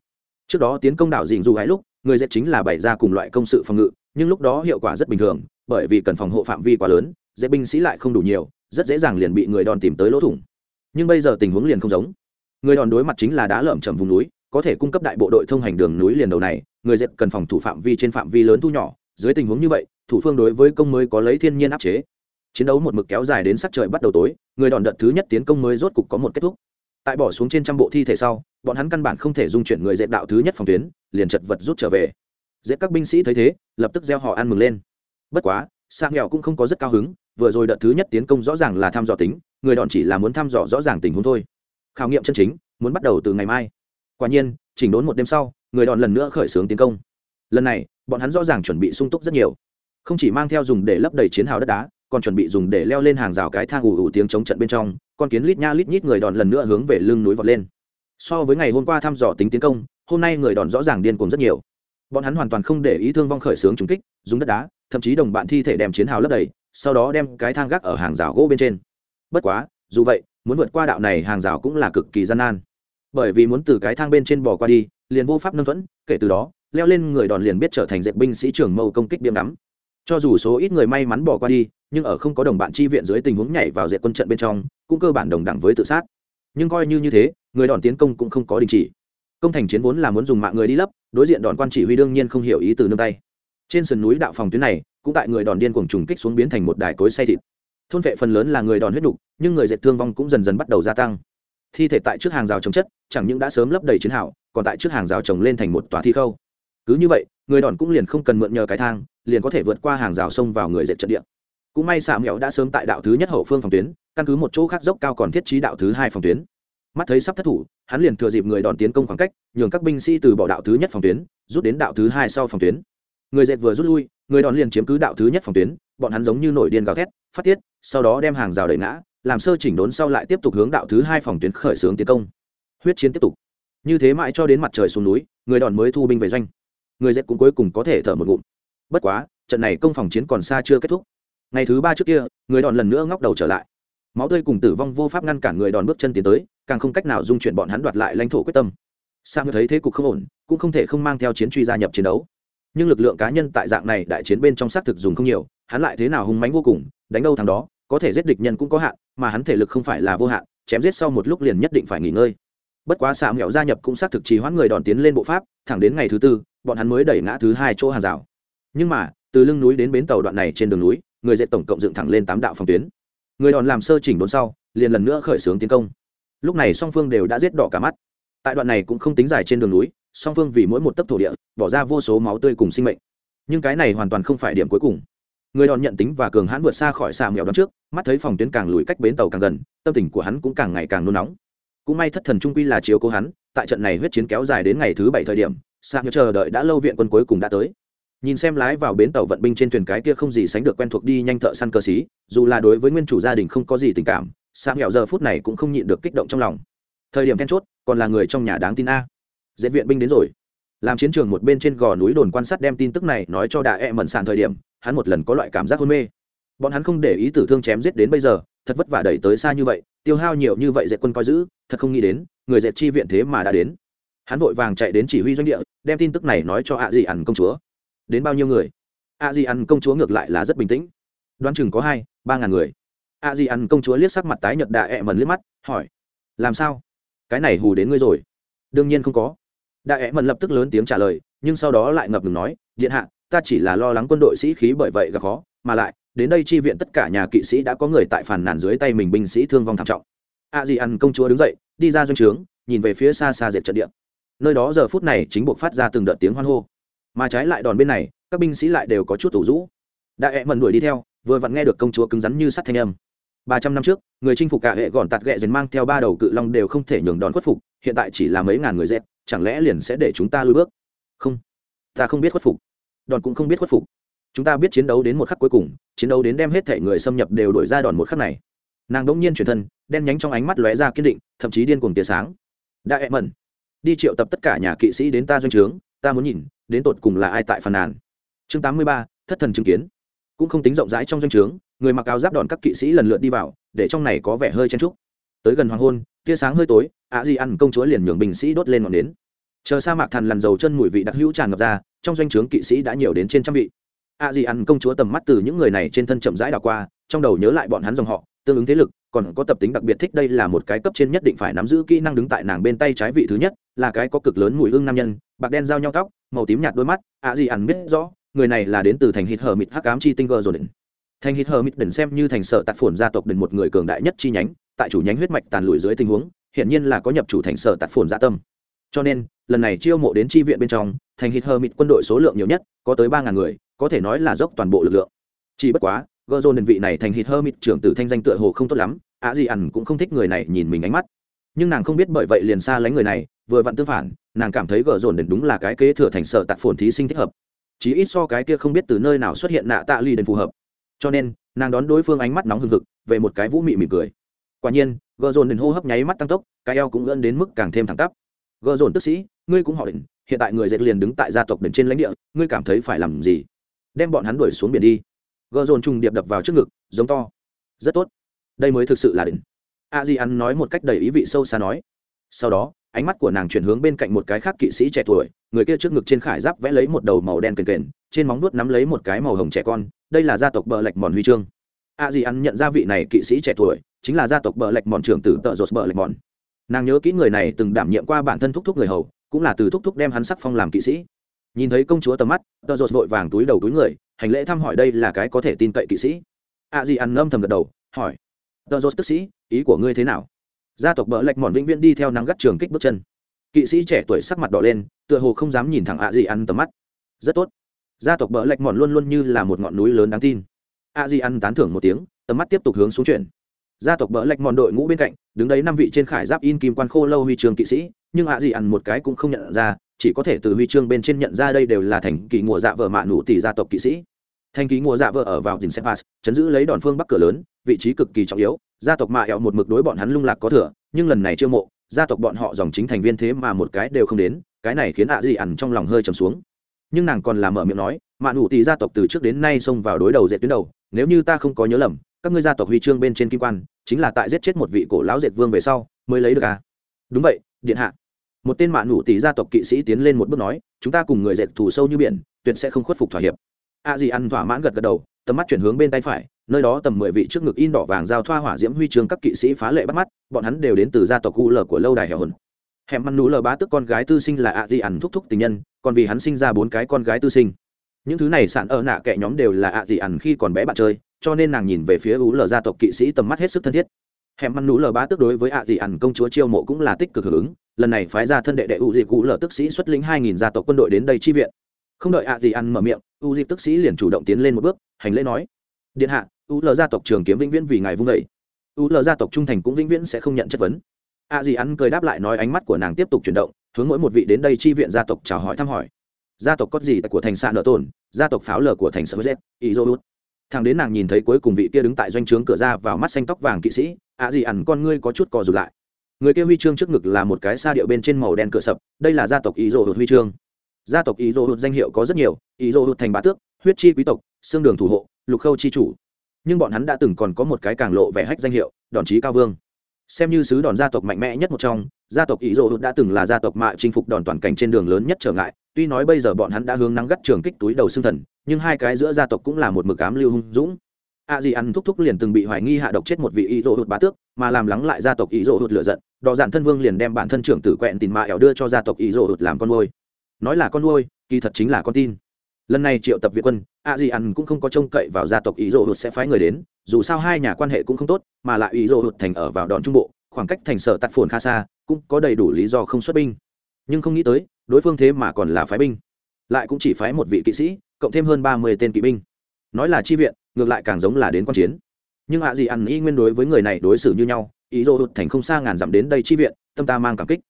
Trước đó tiến công đảo dình dù hãy lúc, người dệt chính là bày ra cùng loại công sự phòng ngự, nhưng lúc đó hiệu quả rất bình thường, bởi vì cần phòng hộ phạm vi quá lớn dễ binh sĩ lại không đủ nhiều rất dễ dàng liền bị người đòn tìm tới lỗ thủng. Nhưng bây giờ tình huống liền không giống. Người đòn đối mặt chính là đá lởm chầm vùng núi, có thể cung cấp đại bộ đội thông hành đường núi liền đầu này, người dệt cần phòng thủ phạm vi trên phạm vi lớn thu nhỏ, dưới tình huống như vậy, thủ phương đối với công mới có lấy thiên nhiên áp chế. Chiến đấu một mực kéo dài đến sắc trời bắt đầu tối, người đòn đợt thứ nhất tiến công mới rốt cục có một kết thúc. Tại bỏ xuống trên trăm bộ thi thể sau, bọn hắn căn bản không thể dung chuyển người dệt đạo thứ nhất phòng tuyến, liền chật vật rút trở về. Dễ các binh sĩ thấy thế, lập tức gieo họ ăn mừng lên. Bất quá sa nghèo cũng không có rất cao hứng, vừa rồi đợt thứ nhất tiến công rõ ràng là thăm dò tính, người đòn chỉ là muốn thăm dò rõ ràng tình huống thôi. Khảo nghiệm chân chính, muốn bắt đầu từ ngày mai. Quả nhiên, chỉnh đốn một đêm sau, người đòn lần nữa khởi xướng tiến công. Lần này, bọn hắn rõ ràng chuẩn bị sung túc rất nhiều. Không chỉ mang theo dùng để lấp đầy chiến hào đất đá, còn chuẩn bị dùng để leo lên hàng rào cái thang ủ ủ tiếng chống trận bên trong, con kiến lít nha lít nhít người đòn lần nữa hướng về lưng núi vọt lên. So với ngày hôm qua thăm dò tính tiến công, hôm nay người đòn rõ ràng điên cuồng rất nhiều. Bọn hắn hoàn toàn không để ý thương vong khởi xướng trúng kích, dùng đất đá thậm chí đồng bạn thi thể đem chiến hào lấp đầy, sau đó đem cái thang gác ở hàng rào gỗ bên trên. Bất quá, dù vậy, muốn vượt qua đạo này hàng rào cũng là cực kỳ gian nan. Bởi vì muốn từ cái thang bên trên bò qua đi, liền vô pháp nâng thuẫn, kể từ đó, leo lên người đòn liền biết trở thành dẹp binh sĩ trưởng mâu công kích biếm đắm cho dù số ít người may mắn bỏ qua đi, nhưng ở không có đồng bạn chi viện dưới tình huống nhảy vào dẹp quân trận bên trong, cũng cơ bản đồng đẳng với tự sát. Nhưng coi như như thế, người đòn tiến công cũng không có đình chỉ. Công thành chiến vốn là muốn dùng mạng người đi lấp, đối diện đòn quan chỉ huy đương nhiên không hiểu ý từ nương tay trên sườn núi đạo phòng tuyến này, cũng tại người đòn điên cuồng trùng kích xuống biến thành một đài cối say thịt. Thôn vệ phần lớn là người đòn huyết đục, nhưng người dệt thương vong cũng dần dần bắt đầu gia tăng. Thi thể tại trước hàng rào trồng chất, chẳng những đã sớm lấp đầy chiến hào, còn tại trước hàng rào trồng lên thành một tòa thi khâu. Cứ như vậy, người đòn cũng liền không cần mượn nhờ cái thang, liền có thể vượt qua hàng rào sông vào người dệt trận địa. Cũng may xạ mẹo đã sớm tại đạo thứ nhất hậu phương phòng tuyến, căn cứ một chỗ khác dốc cao còn thiết trí đạo thứ hai phòng tuyến. Mắt thấy sắp thất thủ, hắn liền thừa dịp người đòn tiến công khoảng cách, nhường các binh sĩ từ bỏ đạo thứ nhất phòng tuyến, rút đến đạo thứ hai sau phòng tuyến người dệt vừa rút lui, người đòn liền chiếm cứ đạo thứ nhất phòng tuyến, bọn hắn giống như nổi điên gào thét, phát tiết, sau đó đem hàng rào đẩy ngã, làm sơ chỉnh đốn sau lại tiếp tục hướng đạo thứ hai phòng tuyến khởi xướng tiến công. Huyết chiến tiếp tục. Như thế mãi cho đến mặt trời xuống núi, người đòn mới thu binh về doanh. Người dệt cũng cuối cùng có thể thở một ngụm. Bất quá, trận này công phòng chiến còn xa chưa kết thúc. Ngày thứ ba trước kia, người đòn lần nữa ngóc đầu trở lại. Máu tươi cùng tử vong vô pháp ngăn cản người đòn bước chân tiến tới, càng không cách nào dung chuyển bọn hắn đoạt lại lãnh thổ quyết tâm. Sang thấy thế cục không ổn, cũng không thể không mang theo chiến truy gia nhập chiến đấu nhưng lực lượng cá nhân tại dạng này đại chiến bên trong xác thực dùng không nhiều, hắn lại thế nào hung mánh vô cùng, đánh đâu thằng đó, có thể giết địch nhân cũng có hạn, mà hắn thể lực không phải là vô hạn, chém giết sau một lúc liền nhất định phải nghỉ ngơi. Bất quá xạ mẹo gia nhập cũng xác thực trì hoãn người đòn tiến lên bộ pháp, thẳng đến ngày thứ tư, bọn hắn mới đẩy ngã thứ hai chỗ hàng rào. Nhưng mà, từ lưng núi đến bến tàu đoạn này trên đường núi, người dệt tổng cộng dựng thẳng lên tám đạo phòng tuyến. Người đòn làm sơ chỉnh đốn sau, liền lần nữa khởi xướng tiến công. Lúc này song phương đều đã giết đỏ cả mắt. Tại đoạn này cũng không tính dài trên đường núi song phương vì mỗi một tấc thổ địa bỏ ra vô số máu tươi cùng sinh mệnh. Nhưng cái này hoàn toàn không phải điểm cuối cùng. Người đòn nhận tính và cường hãn vượt xa khỏi xà mèo đón trước, mắt thấy phòng tuyến càng lùi cách bến tàu càng gần, tâm tình của hắn cũng càng ngày càng nôn nóng. Cũng may thất thần trung quy là chiếu cố hắn, tại trận này huyết chiến kéo dài đến ngày thứ bảy thời điểm, xà mèo chờ đợi đã lâu viện quân cuối cùng đã tới. Nhìn xem lái vào bến tàu vận binh trên thuyền cái kia không gì sánh được quen thuộc đi nhanh thợ săn cơ sĩ. dù là đối với nguyên chủ gia đình không có gì tình cảm, xà mèo giờ phút này cũng không nhịn được kích động trong lòng. Thời điểm then chốt, còn là người trong nhà đáng tin a dễ viện binh đến rồi. Làm chiến trường một bên trên gò núi đồn quan sát đem tin tức này nói cho đại e mẩn sàn thời điểm, hắn một lần có loại cảm giác hôn mê. Bọn hắn không để ý tử thương chém giết đến bây giờ, thật vất vả đẩy tới xa như vậy, tiêu hao nhiều như vậy dệt quân coi giữ, thật không nghĩ đến, người dệt chi viện thế mà đã đến. Hắn vội vàng chạy đến chỉ huy doanh địa, đem tin tức này nói cho ạ dị ẩn công chúa. Đến bao nhiêu người? Ạ dị ẩn công chúa ngược lại là rất bình tĩnh. Đoán chừng có hai, ba ngàn người. Ạ dị ẩn công chúa liếc sắc mặt tái nhợt đại e mẩn liếc mắt, hỏi, làm sao? Cái này hù đến ngươi rồi. Đương nhiên không có đại ẹ mần lập tức lớn tiếng trả lời, nhưng sau đó lại ngập ngừng nói, điện hạ, ta chỉ là lo lắng quân đội sĩ khí bởi vậy gặp khó, mà lại, đến đây chi viện tất cả nhà kỵ sĩ đã có người tại phản nàn dưới tay mình binh sĩ thương vong thảm trọng. A di ăn công chúa đứng dậy, đi ra doanh trướng, nhìn về phía xa xa dệt trận địa. Nơi đó giờ phút này chính buộc phát ra từng đợt tiếng hoan hô. Mà trái lại đòn bên này, các binh sĩ lại đều có chút tủ rũ. Đại ẹ mần đuổi đi theo, vừa vặn nghe được công chúa cứng rắn như sắt thanh âm. Ba trăm năm trước, người chinh phục cả hệ gọn tạt ghẹ dền mang theo ba đầu cự long đều không thể nhường đòn khuất phục, hiện tại chỉ là mấy ngàn người dẹp chẳng lẽ liền sẽ để chúng ta lùi bước? Không. Ta không biết khuất phục. Đòn cũng không biết khuất phục. Chúng ta biết chiến đấu đến một khắc cuối cùng, chiến đấu đến đem hết thể người xâm nhập đều đổi ra đòn một khắc này. Nàng đỗng nhiên chuyển thân, đen nhánh trong ánh mắt lóe ra kiên định, thậm chí điên cuồng tia sáng. Đã ẹ mẩn, đi triệu tập tất cả nhà kỵ sĩ đến ta doanh trướng, ta muốn nhìn, đến tột cùng là ai tại phàn nàn. Chương tám mươi ba, thất thần chứng kiến. Cũng không tính rộng rãi trong doanh trướng, người mặc áo giáp đòn các kỵ sĩ lần lượt đi vào, để trong này có vẻ hơi chen trúc tới gần hoàng hôn tia sáng hơi tối, ạ di ăn công chúa liền nhường binh sĩ đốt lên ngọn nến. Chờ sa mạc thần lằn dầu chân mùi vị đặc hữu tràn ngập ra, trong doanh trướng kỵ sĩ đã nhiều đến trên trăm vị. Ạ di ăn công chúa tầm mắt từ những người này trên thân chậm rãi đảo qua, trong đầu nhớ lại bọn hắn dòng họ, tương ứng thế lực, còn có tập tính đặc biệt thích đây là một cái cấp trên nhất định phải nắm giữ kỹ năng đứng tại nàng bên tay trái vị thứ nhất, là cái có cực lớn mùi hương nam nhân, bạc đen giao nhau tóc, màu tím nhạt đôi mắt, ạ Di ăn biết rõ, người này là đến từ thành hít hờ mịt hắc ám chi tinh gờ rồi định thành hít hờ mịt đỉnh xem như thành sở tạt phồn gia tộc đỉnh một người cường đại nhất chi nhánh tại chủ nhánh huyết mạch tàn lùi dưới tình huống hiện nhiên là có nhập chủ thành sở tạt phồn dạ tâm. Cho nên, lần này chiêu mộ đến tri viện bên trong, thành hít hơ mịt quân đội số lượng nhiều nhất, có tới ba ngàn người, có thể nói là dốc toàn bộ lực lượng. Chỉ bất quá, gờ dồn đơn vị này thành hít hơ mịt trưởng tử thanh danh tựa hồ không tốt lắm, ạ gì ẩn cũng không thích người này nhìn mình ánh mắt. Nhưng nàng không biết bởi vậy liền xa lánh người này, vừa vặn tương phản, nàng cảm thấy gờ dồn đền đúng là cái kế thừa thành sở tạt phồn thí sinh thích hợp. Chỉ ít so cái kia không biết từ nơi nào xuất hiện nạ tạ ly đền phù hợp. Cho nên, nàng đón đối phương ánh mắt nóng hừng hực, về một cái vũ mị mỉm cười quả nhiên gợ dồn đền hô hấp nháy mắt tăng tốc, cái eo cũng gân đến mức càng thêm thẳng tắp. Gợ dồn tức sĩ, ngươi cũng họ định hiện tại người dệt liền đứng tại gia tộc đền trên lãnh địa, ngươi cảm thấy phải làm gì? Đem bọn hắn đuổi xuống biển đi. Gợ dồn trùng điệp đập vào trước ngực, giống to. Rất tốt. Đây mới thực sự là đỉnh. A di ăn nói một cách đầy ý vị sâu xa nói. Sau đó, ánh mắt của nàng chuyển hướng bên cạnh một cái khác kỵ sĩ trẻ tuổi, người kia trước ngực trên khải giáp vẽ lấy một đầu màu đen kền kền, trên móng nuốt nắm lấy một cái màu hồng trẻ con, đây là gia tộc bờ lạch mòn huy chương. A di ăn nhận ra vị này kỵ sĩ trẻ tuổi chính là gia tộc bờ lạch mòn trưởng tử tợ rột bờ lạch mòn. Nàng nhớ kỹ người này từng đảm nhiệm qua bản thân thúc thúc người hầu, cũng là từ thúc thúc đem hắn sắc phong làm kỵ sĩ. Nhìn thấy công chúa tầm mắt, tợ rột vội vàng túi đầu túi người, hành lễ thăm hỏi đây là cái có thể tin cậy kỵ sĩ. A di ăn âm thầm gật đầu, hỏi, tợ rột tức sĩ, ý của ngươi thế nào? Gia tộc bợ lạch mòn vĩnh viễn đi theo nắng gắt trường kích bước chân. Kỵ sĩ trẻ tuổi sắc mặt đỏ lên, tựa hồ không dám nhìn thẳng a di ăn tầm mắt. Rất tốt. Gia tộc bợ lạch mòn luôn luôn như là một ngọn núi lớn đáng tin. A di ăn tán thưởng một tiếng, tầm mắt tiếp tục hướng xuống chuyển gia tộc bỡ lạch mòn đội ngũ bên cạnh, đứng đấy năm vị trên khải giáp in kim quan khô lâu huy trường kỵ sĩ, nhưng ạ gì ăn một cái cũng không nhận ra, chỉ có thể từ huy chương bên trên nhận ra đây đều là thành kỳ mùa dạ vợ mạ nụ tỷ gia tộc kỵ sĩ. Thành kỳ mùa dạ vợ ở vào dình sepas chấn giữ lấy đòn phương bắc cửa lớn, vị trí cực kỳ trọng yếu, gia tộc mạ ẹo một mực đối bọn hắn lung lạc có thừa, nhưng lần này chưa mộ, gia tộc bọn họ dòng chính thành viên thế mà một cái đều không đến, cái này khiến ạ à gì ẩn trong lòng hơi trầm xuống. Nhưng nàng còn làm mở miệng nói mạ nụ tỷ gia tộc từ trước đến nay xông vào đối đầu dệt tuyến đầu, nếu như ta không có nhớ lầm, các ngươi gia tộc huy chương bên trên kim quan, chính là tại giết chết một vị cổ lão dệt vương về sau, mới lấy được à? Đúng vậy, điện hạ. Một tên mạ nụ tỷ gia tộc kỵ sĩ tiến lên một bước nói, chúng ta cùng người dệt thù sâu như biển, tuyệt sẽ không khuất phục thỏa hiệp. A dì ăn thỏa mãn gật gật đầu, tầm mắt chuyển hướng bên tay phải, nơi đó tầm mười vị trước ngực in đỏ vàng giao thoa hỏa diễm huy chương các kỵ sĩ phá lệ bắt mắt, bọn hắn đều đến từ gia tộc cụ lờ của lâu đài hẻo hồn. Hẻm măn nú lờ bá tức con gái tư sinh là a dì ăn thúc thúc tình nhân, còn vì hắn sinh ra bốn cái con gái tư sinh những thứ này sản ở nạ kệ nhóm đều là ạ dì ăn khi còn bé bạn chơi, cho nên nàng nhìn về phía ú lờ gia tộc kỵ sĩ tầm mắt hết sức thân thiết. Hèm măn nú lờ bá tức đối với ạ dì ăn công chúa chiêu mộ cũng là tích cực hưởng ứng, lần này phái ra thân đệ đệ U Dịp cụ lờ tức sĩ xuất lĩnh hai nghìn gia tộc quân đội đến đây chi viện. Không đợi ạ gì ăn mở miệng, u dịp tức sĩ liền chủ động tiến lên một bước, hành lễ nói, điện hạ, u lờ gia tộc trường kiếm vĩnh viễn vì ngài vung vẩy u lờ gia tộc trung thành cũng vĩnh viễn sẽ không nhận chất vấn. ạ gì ăn cười đáp lại nói, ánh mắt của nàng tiếp tục chuyển động, hướng mỗi một vị đến đây chi viện gia tộc chào hỏi thăm hỏi gia tộc cốt gì của thành xã nợ tồn gia tộc pháo lờ của thành sở z ý dô hút thằng đến nàng nhìn thấy cuối cùng vị kia đứng tại doanh trướng cửa ra vào mắt xanh tóc vàng kỵ sĩ, ạ gì ẩn, con ngươi có chút cò rụt lại. Người kia huy chương trước ngực là một cái xa điệu bên trên màu đen cửa sập, đây là gia tộc ý dô hút huy chương. Gia tộc ý dô hút danh hiệu có rất nhiều ý dô hút thành bá tước, huyết chi quý tộc, xương đường thủ hộ, lục khâu chi chủ. Nhưng bọn hắn đã từng còn có một cái càng lộ vẻ hách danh hiệu, đòn chí cao vương xem như sứ đòn gia tộc mạnh mẽ nhất một trong, gia tộc ý dô đã từng là gia tộc mạ chinh phục đòn toàn cảnh trên đường lớn nhất trở ngại, tuy nói bây giờ bọn hắn đã hướng nắng gắt trường kích túi đầu xương thần, nhưng hai cái giữa gia tộc cũng là một mực ám lưu hung dũng. A di ăn thúc thúc liền từng bị hoài nghi hạ độc chết một vị ý rỗ hụt bá tước, mà làm lắng lại gia tộc ý rỗ hụt lựa giận, đò dạn thân vương liền đem bản thân trưởng tử quẹn tìm mạ ẻo đưa cho gia tộc ý rỗ hụt làm con nuôi. Nói là con nuôi, kỳ thật chính là con tin lần này triệu tập việt quân, a di ăn cũng không có trông cậy vào gia tộc ý rỗ hụt sẽ phái người đến, dù sao hai nhà quan hệ cũng không tốt, mà lại ý rỗ hụt thành ở vào đòn trung bộ, khoảng cách thành sở tạt phồn kha xa, cũng có đầy đủ lý do không xuất binh. Nhưng không nghĩ tới, đối phương thế mà còn là phái binh. Lại cũng chỉ phái một vị kỵ sĩ, cộng thêm hơn ba mươi tên kỵ binh. Nói là chi viện, ngược lại càng giống là đến quan chiến. Nhưng ạ gì ăn y nguyên đối với người này đối xử như nhau, ý dô hụt thành không xa ngàn dặm đến đây chi viện, tâm ta mang cảm kích.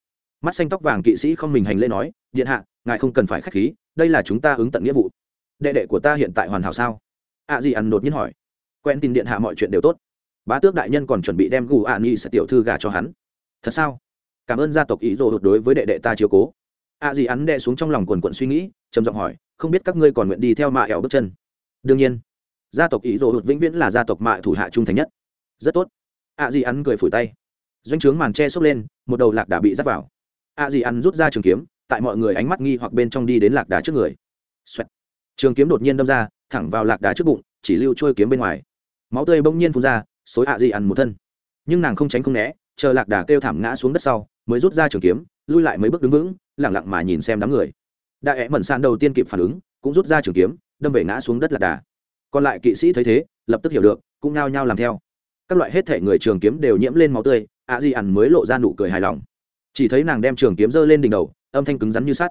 Mắt xanh tóc vàng kỵ sĩ không mình hành lễ nói, điện hạ, ngài không cần phải k h á c h khí đây là chúng ta ứng tận nghĩa vụ. Đệ đệ của ta hiện tại hoàn hảo sao? Ạ gì ăn đột nhiên hỏi. Quen tin điện hạ mọi chuyện đều tốt. Bá tước đại nhân còn chuẩn bị đem gù ạ nghi sẽ tiểu thư gà cho hắn. Thật sao? Cảm ơn gia tộc ý dô đối với đệ đệ ta chiều cố. Ạ gì ăn đệ xuống trong lòng quần quận suy nghĩ, trầm giọng hỏi, không biết các ngươi còn nguyện đi theo mạ ẻo bước chân? Đương nhiên. Gia tộc ý dô vĩnh viễn là gia tộc mạ thủ hạ trung thành nhất. Rất tốt. Ạ gì ăn cười phủi tay. Doanh trướng màn che xốc lên, một đầu lạc đã bị dắt vào. Ạ gì ăn rút ra trường kiếm tại mọi người ánh mắt nghi hoặc bên trong đi đến lạc đá trước người. Xoẹt. trường kiếm đột nhiên đâm ra, thẳng vào lạc đá trước bụng, chỉ lưu trôi kiếm bên ngoài. Máu tươi bỗng nhiên phun ra, xối ạ gì ăn một thân. Nhưng nàng không tránh không né, chờ lạc đà kêu thảm ngã xuống đất sau, mới rút ra trường kiếm, lui lại mấy bước đứng vững, lẳng lặng mà nhìn xem đám người. Đại ẹ mẩn san đầu tiên kịp phản ứng, cũng rút ra trường kiếm, đâm về ngã xuống đất lạc đà. Còn lại kỵ sĩ thấy thế, lập tức hiểu được, cũng nao nhao làm theo. Các loại hết thể người trường kiếm đều nhiễm lên máu tươi, ạ di ẩn mới lộ ra nụ cười hài lòng. Chỉ thấy nàng đem trường kiếm giơ lên đỉnh đầu âm thanh cứng rắn như sắt.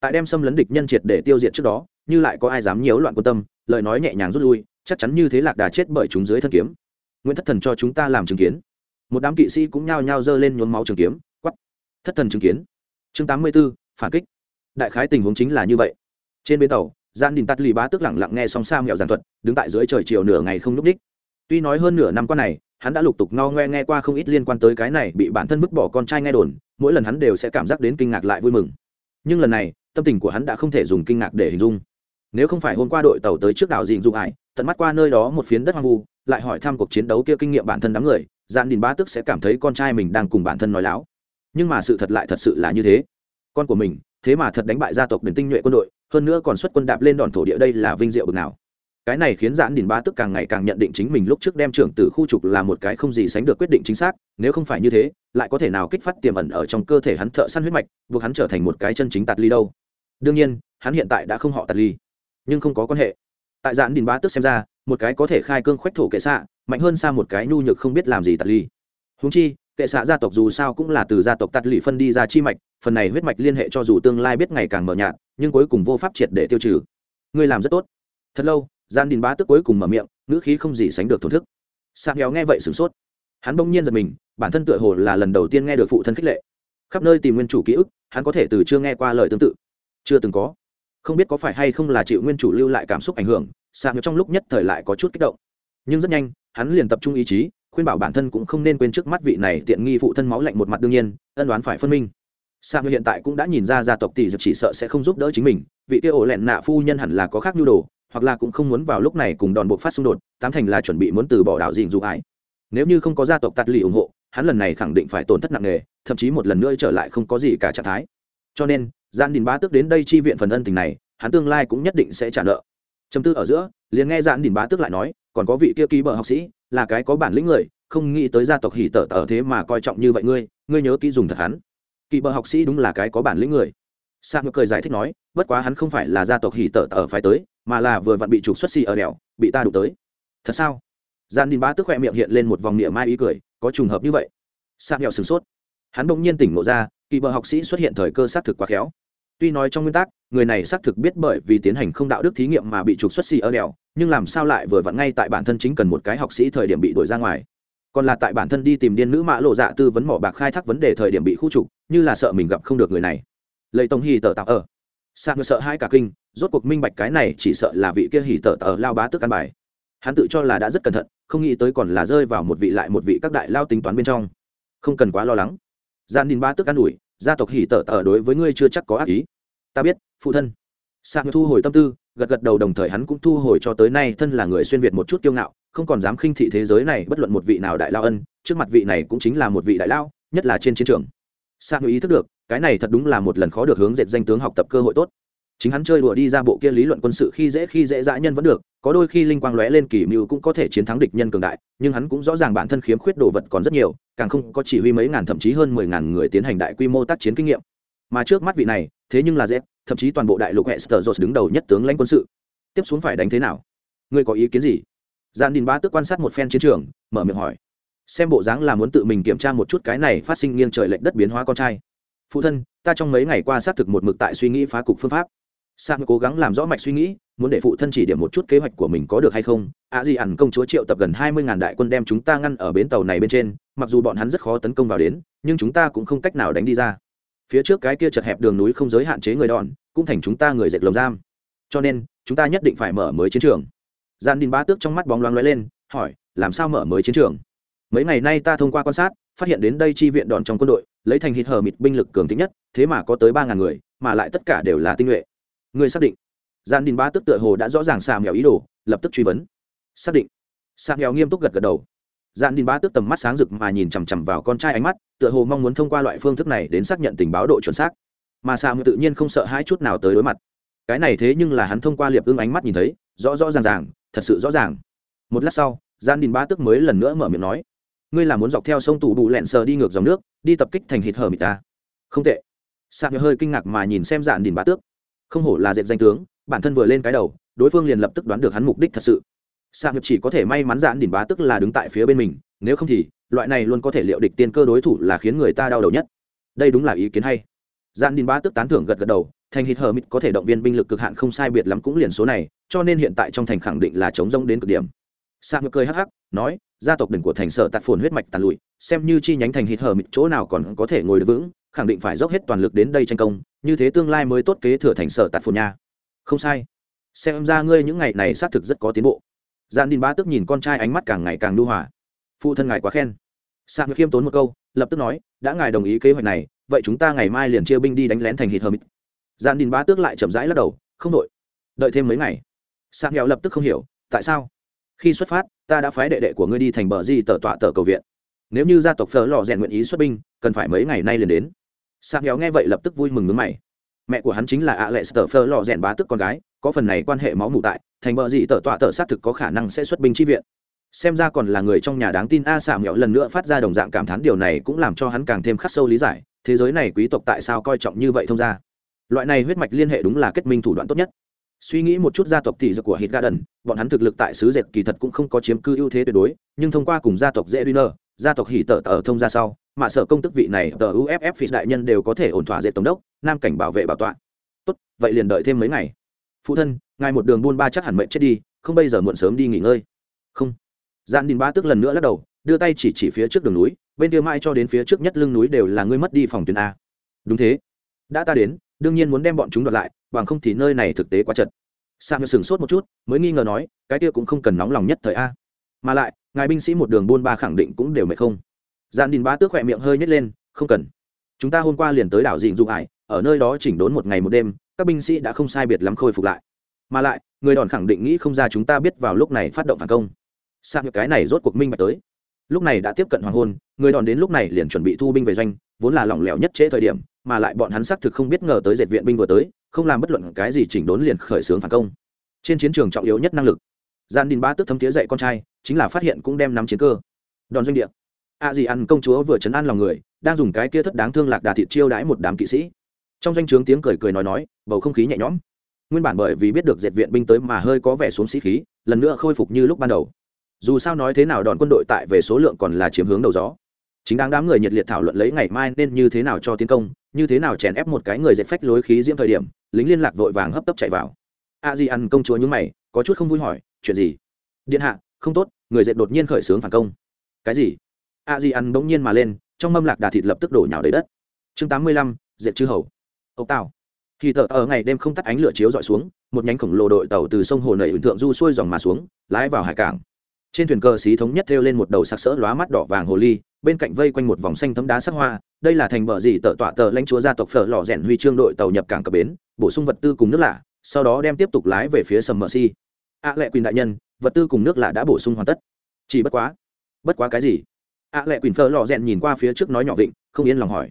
Tại đem xâm lấn địch nhân triệt để tiêu diệt trước đó, như lại có ai dám nhiễu loạn quân tâm, lời nói nhẹ nhàng rút lui, chắc chắn như thế lạc đà chết bởi chúng dưới thân kiếm. Nguyễn thất thần cho chúng ta làm chứng kiến. Một đám kỵ sĩ cũng nhao nhao giơ lên nhuốm máu trường kiếm quắp thất thần chứng kiến. Chương tám mươi b ố phản kích. Đại khái tình huống chính là như vậy. Trên bến tàu, gian đình tắt lì bá tức lẳng lặng nghe song sa mẹo giàn thuật, đứng tại dưới trời chiều nửa ngày không lúc đích. tuy nói hơn nửa năm qua này, hắn đã lục tục no ngoe nghe qua không ít liên quan tới cái này bị bản thân vứt bỏ con trai nghe đồn mỗi lần hắn đều sẽ cảm giác đến kinh ngạc lại vui mừng. Nhưng lần này, tâm tình của hắn đã không thể dùng kinh ngạc để hình dung. Nếu không phải hôm qua đội tàu tới trước đảo dịn dụng ải tận mắt qua nơi đó một phiến đất hoang vu, lại hỏi thăm cuộc chiến đấu kia kinh nghiệm bản thân đám người dạn đình bá tức sẽ cảm thấy con trai mình đang cùng bản thân nói láo. Nhưng mà sự thật lại thật sự là như thế. Con của mình, thế mà thật đánh bại gia tộc đến tinh nhuệ quân đội, hơn nữa còn xuất quân đạp lên đòn thổ địa đây là vinh diệu bực nào. Cái này khiến giãn đình bá tức càng ngày càng nhận định chính mình lúc trước đem trưởng tử khu trục là một cái không gì sánh được quyết định chính xác, nếu không phải như thế lại có thể nào kích phát tiềm ẩn ở trong cơ thể hắn thợ săn huyết mạch, buộc hắn trở thành một cái chân chính tạt ly đâu? Đương nhiên, hắn hiện tại đã không họ tạt ly, nhưng không có quan hệ. Tại giãn đình bá tức xem ra, một cái có thể khai cương khoách thổ kệ xạ, mạnh hơn xa một cái nhu nhược không biết làm gì tạt ly. Húng chi, kệ xạ gia tộc dù sao cũng là từ gia tộc tạt ly phân đi ra chi mạch, phần này huyết mạch liên hệ cho dù tương lai biết ngày càng mờ nhạt, nhưng cuối cùng vô pháp triệt để tiêu trừ. Ngươi làm rất tốt. Thật lâu gian đình bá tức cuối cùng mở miệng, ngữ khí không gì sánh được thổn thức. Sạc nghèo nghe vậy sửng sốt hắn bỗng nhiên giật mình bản thân tựa hồ là lần đầu tiên nghe được phụ thân khích lệ. Khắp nơi tìm nguyên chủ ký ức hắn có thể từ chưa nghe qua lời tương tự. Chưa từng có. Không biết có phải hay không là chịu nguyên chủ lưu lại cảm xúc ảnh hưởng sạc trong lúc nhất thời lại có chút kích động. Nhưng rất nhanh hắn liền tập trung ý chí khuyên bảo bản thân cũng không nên quên trước mắt vị này tiện nghi phụ thân máu lạnh một mặt đương nhiên ân đoán phải phân minh. Sam hiện tại cũng đã nhìn ra gia tộc tỷ dược chỉ sợ sẽ không giúp đỡ chính mình, vị kia ổ lẹn nạ phu nhân hẳn là có khác nhu đồ, hoặc là cũng không muốn vào lúc này cùng đòn bộ phát xung đột, tám thành là chuẩn bị muốn từ bỏ đạo dịn dù ải. Nếu như không có gia tộc tạt lì ủng hộ, hắn lần này khẳng định phải tổn thất nặng nề, thậm chí một lần nữa trở lại không có gì cả trạng thái. Cho nên, Gian Đình Bá Tước đến đây chi viện phần ân tình này, hắn tương lai cũng nhất định sẽ trả nợ. Trầm tư ở giữa, liền nghe Gian Đình Bá Tước lại nói, còn có vị kia ký bờ học sĩ, là cái có bản lĩnh người, không nghĩ tới gia tộc hỉ tở tở thế mà coi trọng như vậy ngươi, ngươi nhớ kỹ dùng thật hắn kỳ bờ học sĩ đúng là cái có bản lĩnh người sa ngược cười giải thích nói bất quá hắn không phải là gia tộc hỉ tở tở phải tới mà là vừa vặn bị trục xuất xì ở đèo bị ta đụng tới thật sao gian đình bá tức khoe miệng hiện lên một vòng niệm mai ý cười, có trùng hợp như vậy. Sa nghèo sửng sốt. Hắn bỗng nhiên tỉnh ngộ ra, kỳ bờ học sĩ xuất hiện thời cơ xác thực quá khéo. Tuy nói trong nguyên tắc, người này xác thực biết bởi vì tiến hành không đạo đức thí nghiệm mà bị trục xuất xì ở đèo, nhưng làm sao lại vừa vặn ngay tại bản thân chính cần một cái học sĩ thời điểm bị đuổi ra ngoài. Còn là tại bản thân đi tìm điên nữ mã lộ dạ tư vấn mỏ bạc khai thác vấn đề thời điểm bị khu trục, như là sợ mình gặp không được người này. Lấy tông hì tờ tạo ở. Sạc sợ hai cả kinh, rốt cuộc minh bạch cái này chỉ sợ là vị kia hì tờ tờ lao bá tức ăn bài hắn tự cho là đã rất cẩn thận, không nghĩ tới còn là rơi vào một vị lại một vị các đại lao tính toán bên trong. Không cần quá lo lắng. Gian đình ba tức ăn ủi, gia tộc hỉ tở tở đối với ngươi chưa chắc có ác ý. Ta biết, phụ thân. Sang thu hồi tâm tư, gật gật đầu đồng thời hắn cũng thu hồi cho tới nay thân là người xuyên việt một chút kiêu ngạo, không còn dám khinh thị thế giới này bất luận một vị nào đại lao ân, trước mặt vị này cũng chính là một vị đại lao, nhất là trên chiến trường. Sang ý thức được, cái này thật đúng là một lần khó được hướng dệt danh tướng học tập cơ hội tốt chính hắn chơi đùa đi ra bộ kia lý luận quân sự khi dễ khi dễ dã nhân vẫn được, có đôi khi linh quang lóe lên kỳ mưu cũng có thể chiến thắng địch nhân cường đại, nhưng hắn cũng rõ ràng bản thân khiếm khuyết đồ vật còn rất nhiều, càng không có chỉ huy mấy ngàn thậm chí hơn mười ngàn người tiến hành đại quy mô tác chiến kinh nghiệm. Mà trước mắt vị này, thế nhưng là dễ thậm chí toàn bộ đại lục hệ sờ đứng đầu nhất tướng lãnh quân sự. Tiếp xuống phải đánh thế nào? Ngươi có ý kiến gì? Gian đình ba tức quan sát một phen chiến trường, mở miệng hỏi. Xem bộ dáng là muốn tự mình kiểm tra một chút cái này phát sinh nghiêng trời lệch đất biến hóa con trai. Phụ thân, ta trong mấy ngày qua xác thực một mực tại suy nghĩ phá cục phương pháp sang cố gắng làm rõ mạch suy nghĩ, muốn để phụ thân chỉ điểm một chút kế hoạch của mình có được hay không, ạ gì ẩn công chúa triệu tập gần hai mươi ngàn đại quân đem chúng ta ngăn ở bến tàu này bên trên, mặc dù bọn hắn rất khó tấn công vào đến, nhưng chúng ta cũng không cách nào đánh đi ra. Phía trước cái kia chật hẹp đường núi không giới hạn chế người đòn, cũng thành chúng ta người dệt lồng giam. Cho nên, chúng ta nhất định phải mở mới chiến trường. Gian đình ba tước trong mắt bóng loáng lóe lên, hỏi, làm sao mở mới chiến trường? Mấy ngày nay ta thông qua quan sát, phát hiện đến đây chi viện đòn trong quân đội, lấy thành hít hờ mịt binh lực cường thích nhất, thế mà có tới ba ngàn người, mà lại tất cả đều là tinh nhuệ người xác định. Gian đình ba tức tựa hồ đã rõ ràng xà mèo ý đồ, lập tức truy vấn. Xác định. Xà mèo nghiêm túc gật gật đầu. Gian đình ba tức tầm mắt sáng rực mà nhìn chằm chằm vào con trai ánh mắt, tựa hồ mong muốn thông qua loại phương thức này đến xác nhận tình báo độ chuẩn xác. Mà xà mèo tự nhiên không sợ hai chút nào tới đối mặt. Cái này thế nhưng là hắn thông qua liệp ưng ánh mắt nhìn thấy, rõ rõ ràng ràng, thật sự rõ ràng. Một lát sau gian đình ba tức mới lần nữa mở miệng nói, ngươi là muốn dọc theo sông tủ bù lẹn sờ đi ngược dòng nước, đi tập kích thành hít hở mịt ta. Không tệ. Sạc hơi kinh ngạc mà nhìn xem dạn đình bá tước không hổ là dẹp danh tướng, bản thân vừa lên cái đầu, đối phương liền lập tức đoán được hắn mục đích thật sự. Sa chỉ có thể may mắn giãn đình bá tức là đứng tại phía bên mình, nếu không thì, loại này luôn có thể liệu địch tiên cơ đối thủ là khiến người ta đau đầu nhất. Đây đúng là ý kiến hay. Giãn đình bá tức tán thưởng gật gật đầu, thành hít hờ mít có thể động viên binh lực cực hạn không sai biệt lắm cũng liền số này, cho nên hiện tại trong thành khẳng định là chống rông đến cực điểm. Sa cười hắc hắc, nói, gia tộc đỉnh của thành sở tạt phồn huyết mạch tàn lụi xem như chi nhánh thành hít hở mịt chỗ nào còn có thể ngồi được vững, khẳng định phải dốc hết toàn lực đến đây tranh công, như thế tương lai mới tốt kế thừa thành sở tạt phồn nha. Không sai. Xem ra ngươi những ngày này xác thực rất có tiến bộ. Gian đình bá tức nhìn con trai ánh mắt càng ngày càng lưu hòa. Phụ thân ngài quá khen. Sa khiêm tốn một câu, lập tức nói, đã ngài đồng ý kế hoạch này, vậy chúng ta ngày mai liền chia binh đi đánh lén thành hít hở mịt. Gian đình bá tước lại chậm rãi lắc đầu, không đội. Đợi thêm mấy ngày. Sang nghèo lập tức không hiểu, tại sao? Khi xuất phát, ta đã phái đệ đệ của ngươi đi thành bờ di tờ tọa tờ cầu viện nếu như gia tộc phở lò rèn nguyện ý xuất binh, cần phải mấy ngày nay liền đến. Sa nghèo nghe vậy lập tức vui mừng ngứng mày. Mẹ của hắn chính là ạ lệ sờ phở lò rèn bá tức con gái, có phần này quan hệ máu mủ tại, thành bờ dị tờ tọa tờ xác thực có khả năng sẽ xuất binh chi viện. Xem ra còn là người trong nhà đáng tin a xạ nghèo lần nữa phát ra đồng dạng cảm thán điều này cũng làm cho hắn càng thêm khắc sâu lý giải, thế giới này quý tộc tại sao coi trọng như vậy thông ra loại này huyết mạch liên hệ đúng là kết minh thủ đoạn tốt nhất. Suy nghĩ một chút gia tộc tỷ dược của hit garden, bọn hắn thực lực tại xứ dệt kỳ thật cũng không có chiếm cư ưu thế tuyệt đối, nhưng thông qua cùng gia tộc dễ duy nơ gia tộc hỉ tở tở thông ra sau, mà sở công tức vị này tờ uff phi đại nhân đều có thể ổn thỏa dệt tổng đốc, nam cảnh bảo vệ bảo tọa. Tốt, vậy liền đợi thêm mấy ngày. Phụ thân, ngài một đường buôn ba chắc hẳn mệnh chết đi, không bây giờ muộn sớm đi nghỉ ngơi. Không. Gian đình ba tức lần nữa lắc đầu, đưa tay chỉ chỉ phía trước đường núi, bên kia mai cho đến phía trước nhất lưng núi đều là ngươi mất đi phòng tuyến a. Đúng thế. Đã ta đến, đương nhiên muốn đem bọn chúng đoạt lại, bằng không thì nơi này thực tế quá chật. Sang sửng sốt một chút, mới nghi ngờ nói, cái kia cũng không cần nóng lòng nhất thời a mà lại, ngài binh sĩ một đường buôn ba khẳng định cũng đều mệt không? Gian đình ba tước khỏe miệng hơi nhét lên, không cần. Chúng ta hôm qua liền tới đảo dịnh dụng ải ở nơi đó chỉnh đốn một ngày một đêm, các binh sĩ đã không sai biệt lắm khôi phục lại. Mà lại, người đòn khẳng định nghĩ không ra chúng ta biết vào lúc này phát động phản công. Sang cái này rốt cuộc minh bạch tới. Lúc này đã tiếp cận hoàng hôn, người đòn đến lúc này liền chuẩn bị thu binh về doanh, vốn là lỏng lẻo nhất trễ thời điểm, mà lại bọn hắn xác thực không biết ngờ tới dệt viện binh vừa tới, không làm bất luận cái gì chỉnh đốn liền khởi xướng phản công. Trên chiến trường trọng yếu nhất năng lực. Gian đình ba tức thấm tía dạy con trai chính là phát hiện cũng đem nắm chiến cơ. Đòn doanh địa. A gì ăn công chúa vừa chấn an lòng người, đang dùng cái kia thất đáng thương lạc đà thịt chiêu đãi một đám kỵ sĩ. Trong danh o trướng tiếng cười cười nói nói, bầu không khí nhẹ nhõm. Nguyên bản bởi vì biết được dệt viện binh tới mà hơi có vẻ xuống sĩ khí, lần nữa khôi phục như lúc ban đầu. Dù sao nói thế nào đòn quân đội tại về số lượng còn là chiếm hướng đầu gió. Chính đáng đám người nhiệt liệt thảo luận lấy ngày mai nên như thế nào cho tiến công, như thế nào chèn ép một cái người dệt phách lối khí diễm thời điểm, lính liên lạc vội vàng hấp tấp chạy vào. A di ăn công chúa nhúng mày, có chút không vui hỏi, chuyện gì? Điện hạ không tốt, người dệt đột nhiên khởi xướng phản công. Cái gì? A di ăn bỗng nhiên mà lên, trong mâm lạc đà thịt lập tức đổ nhào đầy đất. Chương tám mươi lăm, dệt chư hầu. Ốc tàu khi tờ ở ngày đêm không tắt ánh lửa chiếu dọi xuống, một nhánh khổng lồ đội tàu từ sông hồ nầy ẩn thượng du xuôi dòng mà xuống, lái vào hải cảng. Trên thuyền cờ xí thống nhất thêu lên một đầu sặc sỡ lóa mắt đỏ vàng hồ ly, bên cạnh vây quanh một vòng xanh thấm đá sắc hoa. Đây là thành bờ gì tợ tọa tờ lãnh chúa gia tộc phở lò rèn huy chương đội tàu nhập cảng cập bến, bổ sung vật tư cùng nước lạ, sau đó đem tiếp tục lái về phía sầm mờ si. Ạ lệ quỳnh đại nhân vật tư cùng nước là đã bổ sung hoàn tất. Chỉ bất quá bất quá cái gì? Ạ lệ Quỳnh phở lò rèn nhìn qua phía trước nói nhỏ vịnh, không yên lòng hỏi.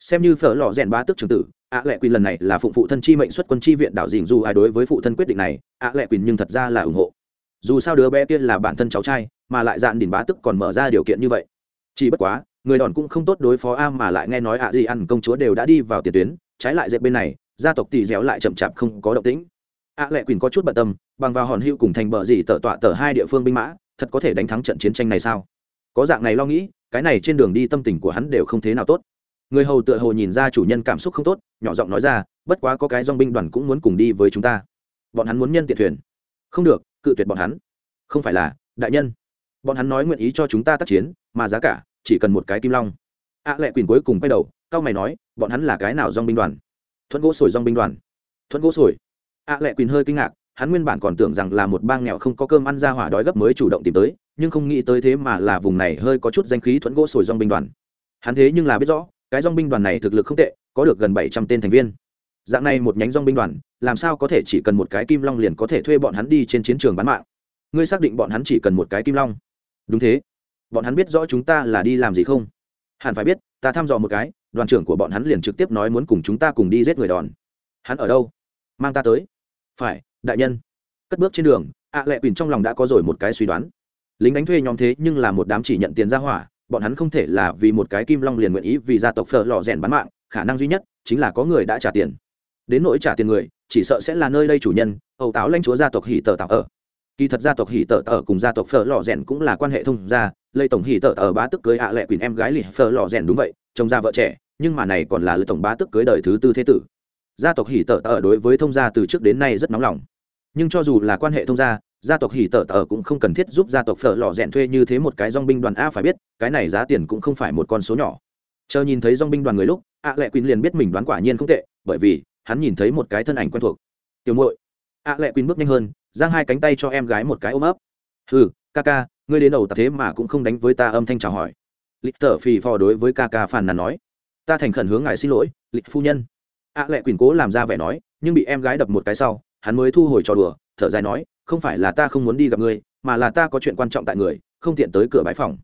Xem như phở lò rèn ba tức trường tử ạ lệ Quỳnh lần này là phụng phụ thân chi mệnh xuất quân chi viện đảo dình dù ai đối với phụ thân quyết định này ạ lệ Quỳnh nhưng thật ra là ủng hộ. Dù sao đứa bé kia là bản thân cháu trai, mà lại dạn đỉnh bá tức còn mở ra điều kiện như vậy. Chỉ bất quá, người đòn cũng không tốt đối phó a mà lại nghe nói ạ gì ăn công chúa đều đã đi vào tiền tuyến, trái lại dẹp bên này, gia tộc tỷ dẻo lại chậm chạp không có động tĩnh ạ lệ Quỳnh có chút bận tâm, bằng vào hòn hữu cùng thành bờ gì tở tọa tở hai địa phương binh mã, thật có thể đánh thắng trận chiến tranh này sao? Có dạng này lo nghĩ, cái này trên đường đi tâm tình của hắn đều không thế nào tốt. Người hầu tựa hồ nhìn ra chủ nhân cảm xúc không tốt, nhỏ giọng nói ra, bất quá có cái dong binh đoàn cũng muốn cùng đi với chúng ta. Bọn hắn muốn nhân tiện thuyền. Không được, cự tuyệt bọn hắn. Không phải là, đại nhân. Bọn hắn nói nguyện ý cho chúng ta tác chiến, mà giá cả, chỉ cần một cái kim long. ạ lệ Quỳnh cuối cùng quay đầu cao mày nói, bọn hắn là cái nào dong binh đoàn? Thuận gỗ sồi dong binh đoàn. Thuận gỗ sồi? Ạ lệ quỳnh hơi kinh ngạc, hắn nguyên bản còn tưởng rằng là một bang nghèo không có cơm ăn ra hỏa đói gấp mới chủ động tìm tới, nhưng không nghĩ tới thế mà là vùng này hơi có chút danh khí thuận gỗ sồi dong binh đoàn. Hắn thế nhưng là biết rõ, cái dong binh đoàn này thực lực không tệ, có được gần bảy trăm tên thành viên. Dạng này một nhánh dong binh đoàn, làm sao có thể chỉ cần một cái kim long liền có thể thuê bọn hắn đi trên chiến trường bán mạng? Ngươi xác định bọn hắn chỉ cần một cái kim long? Đúng thế. Bọn hắn biết rõ chúng ta là đi làm gì không? Hẳn phải biết, ta thăm dò một cái, đoàn trưởng của bọn hắn liền trực tiếp nói muốn cùng chúng ta cùng đi giết người đòn. Hắn ở đâu? Mang ta tới. Phải, đại nhân. Cất bước trên đường, ạ lệ quỳnh trong lòng đã có rồi một cái suy đoán. Lính đánh thuê nhóm thế nhưng là một đám chỉ nhận tiền ra hỏa, bọn hắn không thể là vì một cái kim long liền nguyện ý vì gia tộc phở lò rèn bán mạng, khả năng duy nhất chính là có người đã trả tiền. Đến nỗi trả tiền người, chỉ sợ sẽ là nơi đây chủ nhân, âu táo lãnh chúa gia tộc hỉ tờ tạo ở. Kỳ thật gia tộc hỉ tờ ở cùng gia tộc phở lò rèn cũng là quan hệ thông gia lây tổng hỉ tờ ở bá tức cưới ạ lệ quỳnh em gái lì phở lò rèn đúng vậy, chồng gia vợ trẻ, nhưng mà này còn là lây tổng bá tức cưới đời thứ tư thế tử gia tộc hỉ tở tở đối với thông gia từ trước đến nay rất nóng lòng. Nhưng cho dù là quan hệ thông gia gia tộc hỉ tở tở cũng không cần thiết giúp gia tộc phở lò rèn thuê như thế một cái dong binh đoàn a phải biết, cái này giá tiền cũng không phải một con số nhỏ. Chờ nhìn thấy dong binh đoàn người lúc ạ lệ quỳnh liền biết mình đoán quả nhiên không tệ, bởi vì, hắn nhìn thấy một cái thân ảnh quen thuộc. Tiểu muội. Ạ lệ quỳnh bước nhanh hơn, giang hai cánh tay cho em gái một cái ôm ấp. Ừ ca ca, ngươi đến đầu tập thế mà cũng không đánh với ta âm thanh chào hỏi. Lịch tở phì phò đối với ca ca phàn nàn nói. Ta thành khẩn hướng ngài xin lỗi, lịch phu nhân ạ lệ Quỳnh cố làm ra vẻ nói, nhưng bị em gái đập một cái sau, hắn mới thu hồi trò đùa, thở dài nói, không phải là ta không muốn đi gặp ngươi, mà là ta có chuyện quan trọng tại người, không tiện tới cửa bãi phòng.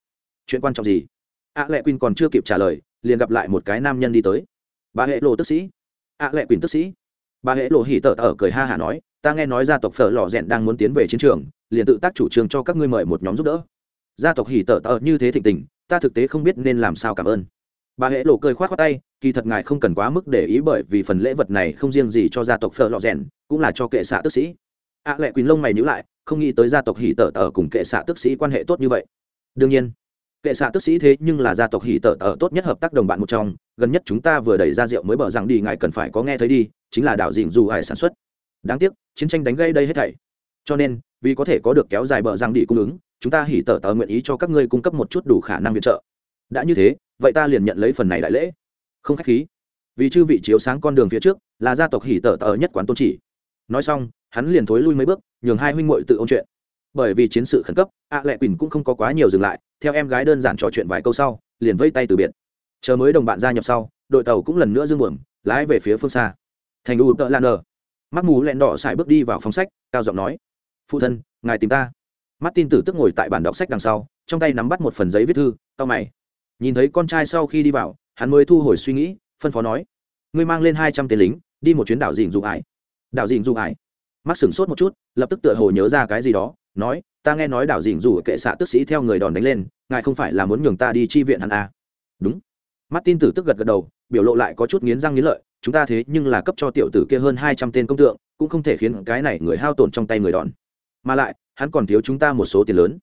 Chuyện quan trọng gì? Ạ lệ quỳnh còn chưa kịp trả lời, liền gặp lại một cái nam nhân đi tới. Bà hệ lộ tức sĩ. Ạ lệ quỳnh tức sĩ. Bà hệ lộ hỉ tở tở cười ha hả nói, ta nghe nói gia tộc phở lò rèn đang muốn tiến về chiến trường, liền tự tác chủ trương cho các ngươi mời một nhóm giúp đỡ. Gia tộc hỉ tở tở như thế thịnh tình, ta thực tế không biết nên làm sao cảm ơn bà hệ lộ cười khoát khoát tay, kỳ thật ngài không cần quá mức để ý bởi vì phần lễ vật này không riêng gì cho gia tộc phở lò rèn, cũng là cho kệ xạ tức sĩ. À, Ạ lệ quỳnh lông mày nhữ lại, không nghĩ tới gia tộc hỉ tở tở cùng kệ xạ tức sĩ quan hệ tốt như vậy. Đương nhiên, kệ xạ tức sĩ thế nhưng là gia tộc hỉ tở tở tốt nhất hợp tác đồng bạn một trong, gần nhất chúng ta vừa đẩy ra rượu mới bở rằng đi, ngài cần phải có nghe thấy đi, chính là đạo dịnh dù hải sản xuất. Đáng tiếc, chiến tranh đánh gây đây hết thảy. Cho nên, vì có thể có được kéo dài bờ rằng đi cung ứng, chúng ta hỉ tở tở nguyện ý cho các ngươi cung cấp một chút đủ khả năng viện trợ. Đã như thế vậy ta liền nhận lấy phần này đại lễ. Không khách khí. Vì chư vị chiếu sáng con đường phía trước, là gia tộc hỉ tở tở nhất quán tôn chỉ. Nói xong, hắn liền thối lui mấy bước, nhường hai huynh muội tự ôn chuyện. Bởi vì chiến sự khẩn cấp ạ lệ quỳnh cũng không có quá nhiều dừng lại, theo em gái đơn giản trò chuyện vài câu sau, liền vây tay từ biệt. Chờ mới đồng bạn gia nhập sau, đội tàu cũng lần nữa dương buồm, lái về phía phương xa. Thành u tợ lan nờ mắt mù lẹn đỏ xài bước đi vào phòng sách, cao giọng nói, phụ thân, ngài tìm ta. Mắt tin tử tức ngồi tại bản đọc sách đằng sau, trong tay nắm bắt một phần giấy viết thư tao mày nhìn thấy con trai sau khi đi vào, hắn mới thu hồi suy nghĩ, phân phó nói, ngươi mang lên hai trăm tên lính, đi một chuyến đảo dìn dụ ải đảo dìn dụ ải mắt sửng sốt một chút, lập tức tựa hồ nhớ ra cái gì đó, nói, ta nghe nói đảo dìn dù kệ xạ tức sĩ theo người đòn đánh lên, ngài không phải là muốn nhường ta đi chi viện hắn à. đúng. Mắt tin tử tức gật gật đầu, biểu lộ lại có chút nghiến răng nghiến lợi, chúng ta thế nhưng là cấp cho tiểu tử kia hơn hai trăm tên công tượng, cũng không thể khiến cái này người hao tổn trong tay người đòn. Mà lại, hắn còn thiếu chúng ta một số tiền lớn.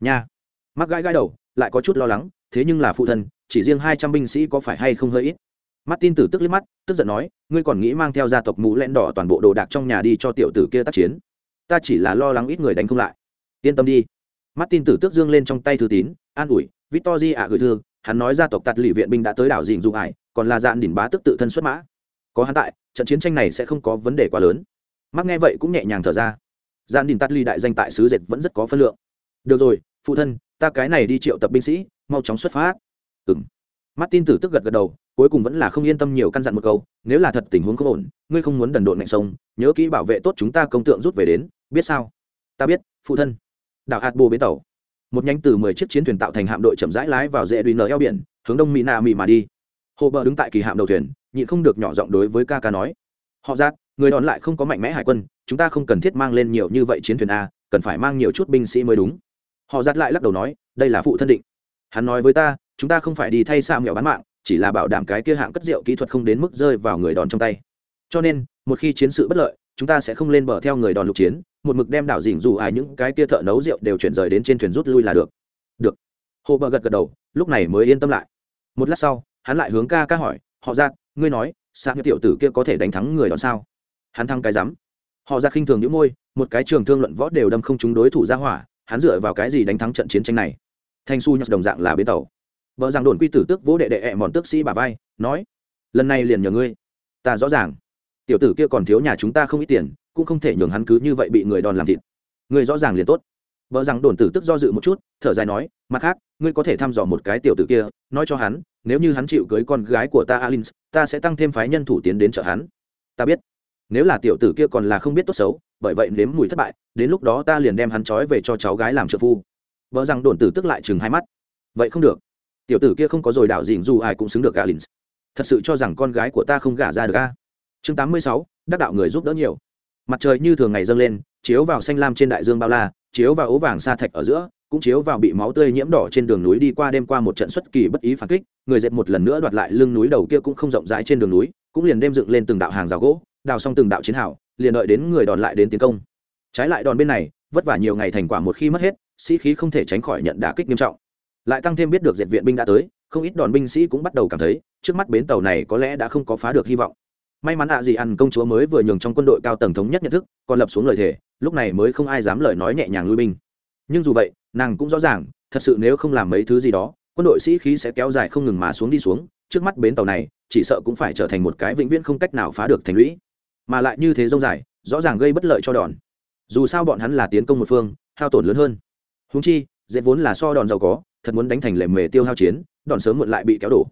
Nha. Mắc gãi gãi đầu lại có chút lo lắng, thế nhưng là phụ thân, chỉ riêng hai trăm binh sĩ có phải hay không hơi ít? Martin tử tức liếc mắt, tức giận nói, ngươi còn nghĩ mang theo gia tộc mũ len đỏ toàn bộ đồ đạc trong nhà đi cho tiểu tử kia tác chiến? Ta chỉ là lo lắng ít người đánh không lại. Yên tâm đi. Martin tử tước dương lên trong tay thư tín, an ủi victor di ạ, gửi thư. Hắn nói gia tộc tạt lì viện binh đã tới đảo dình dụng ải còn là dạn đỉnh bá tức tự thân xuất mã. Có hắn tại, trận chiến tranh này sẽ không có vấn đề quá lớn. Mắc nghe vậy cũng nhẹ nhàng thở ra. Dạn đỉnh tạt lì đại danh tại sứ dệt vẫn rất có phân lượng. Được rồi phụ thân, ta cái này đi triệu tập binh sĩ, mau chóng xuất phát. Ừng mắt tin tử tức gật gật đầu, cuối cùng vẫn là không yên tâm nhiều căn dặn một câu, nếu là thật tình huống không ổn, ngươi không muốn đần độn ngạnh sông, nhớ kỹ bảo vệ tốt chúng ta công tượng rút về đến, biết sao? Ta biết, phụ thân. Đảo hạt bồ bến tàu. Một nhánh từ mười chiếc chiến thuyền tạo thành hạm đội chậm rãi lái vào dễ đuôi nở eo biển, hướng đông mỹ Nà mỹ mà đi. Hồ bờ đứng tại kỳ hạm đầu thuyền, nhịn không được nhỏ giọng đối với ca ca nói. Họ giạt, người đòn lại không có mạnh mẽ hải quân, chúng ta không cần thiết mang lên nhiều như vậy chiến thuyền a, cần phải mang nhiều chút binh sĩ mới đúng họ giặt lại lắc đầu nói, đây là phụ thân định. Hắn nói với ta, chúng ta không phải đi thay xa mẹo bán mạng, chỉ là bảo đảm cái kia hạng cất rượu kỹ thuật không đến mức rơi vào người đòn trong tay. Cho nên, một khi chiến sự bất lợi, chúng ta sẽ không lên bờ theo người đòn lục chiến, một mực đem đảo dình dù ai những cái kia thợ nấu rượu đều chuyển rời đến trên thuyền rút lui là được. Được. Hồ bờ gật gật đầu, lúc này mới yên tâm lại. Một lát sau, hắn lại hướng ca ca hỏi, họ ra ngươi nói sao như tiểu tử kia có thể đánh thắng người đòn sao? Hắn thăng cái rắm. Họ ra khinh thường những môi, một cái trường thương luận võ đều đâm không chúng đối thủ ra hỏa hắn dựa vào cái gì đánh thắng trận chiến tranh này? Thanh su nhắc đồng dạng là bến tàu. Vợ rằng đồn quy tử tước vỗ đệ đệ ẹ mòn tước sĩ bà vai, nói, lần này liền nhờ ngươi. Ta rõ ràng, tiểu tử kia còn thiếu nhà chúng ta không ít tiền, cũng không thể nhường hắn cứ như vậy bị người đòn làm thịt. Ngươi rõ ràng liền tốt. Vợ rằng đồn tử tức do dự một chút, thở dài nói, mặt khác, ngươi có thể thăm dò một cái tiểu tử kia, nói cho hắn, nếu như hắn chịu cưới con gái của ta alin ta sẽ tăng thêm phái nhân thủ tiến đến chợ hắn. Ta biết, nếu là tiểu tử kia còn là không biết tốt xấu bởi vậy nếm mùi thất bại, đến lúc đó ta liền đem hắn trói về cho cháu gái làm trợ phu. Vợ rằng đồn tử tức lại chừng hai mắt. Vậy không được. Tiểu tử kia không có rồi đạo dình dù ai cũng xứng được alin thật sự cho rằng con gái của ta không gả ra được a. Chương tám mươi sáu, đắc đạo người giúp đỡ nhiều. Mặt trời như thường ngày dâng lên, chiếu vào xanh lam trên đại dương bao la, chiếu vào ố vàng sa thạch ở giữa, cũng chiếu vào bị máu tươi nhiễm đỏ trên đường núi đi qua đêm qua một trận xuất kỳ bất ý phản kích, người dệt một lần nữa đoạt lại lưng núi đầu kia cũng không rộng rãi trên đường núi, cũng liền đêm dựng lên từng đạo hàng rào gỗ, đào xong từng đạo chiến hào liền đợi đến người đòn lại đến tiến công. Trái lại đòn bên này, vất vả nhiều ngày thành quả một khi mất hết, sĩ khí không thể tránh khỏi nhận đả kích nghiêm trọng. Lại tăng thêm biết được diệt viện binh đã tới, không ít đòn binh sĩ cũng bắt đầu cảm thấy, trước mắt bến tàu này có lẽ đã không có phá được hy vọng. May mắn ạ gì ăn công chúa mới vừa nhường trong quân đội cao tầng thống nhất nhận thức, còn lập xuống lời thề, lúc này mới không ai dám lời nói nhẹ nhàng lui binh. Nhưng dù vậy, nàng cũng rõ ràng, thật sự nếu không làm mấy thứ gì đó, quân đội sĩ khí sẽ kéo dài không ngừng mà xuống đi xuống, trước mắt bến tàu này, chỉ sợ cũng phải trở thành một cái vĩnh viễn không cách nào phá được thành lũy mà lại như thế rông dài, rõ ràng gây bất lợi cho đòn. Dù sao bọn hắn là tiến công một phương, hao tổn lớn hơn. Húng chi, dễ vốn là so đòn giàu có, thật muốn đánh thành lệ mề tiêu hao chiến, đòn sớm muộn lại bị kéo đổ.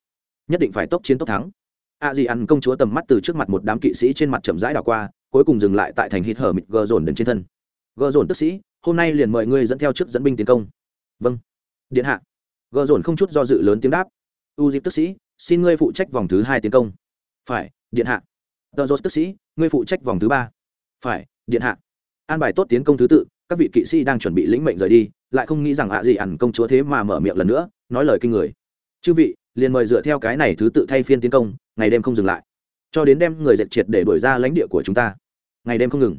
Nhất định phải tốc chiến tốc thắng. A di ăn công chúa tầm mắt từ trước mặt một đám kỵ sĩ trên mặt chậm rãi đảo qua, cuối cùng dừng lại tại thành hít hở mịt gờ dồn đến trên thân. Gờ dồn tức sĩ, hôm nay liền mời ngươi dẫn theo trước dẫn binh tiến công. Vâng. Điện hạ. Gờ dồn không chút do dự lớn tiếng đáp. U dịp tức sĩ, xin ngươi phụ trách vòng thứ hai tiến công. Phải, điện hạ. Tờ dốt tức sĩ ngươi phụ trách vòng thứ ba. Phải, điện hạ. An bài tốt tiến công thứ tự, các vị kỵ sĩ đang chuẩn bị lĩnh mệnh rời đi, lại không nghĩ rằng ạ gì ẩn công chúa thế mà mở miệng lần nữa, nói lời kinh người. Chư vị, liền mời dựa theo cái này thứ tự thay phiên tiến công, ngày đêm không dừng lại. Cho đến đem người dệt triệt để đổi ra lãnh địa của chúng ta. Ngày đêm không ngừng.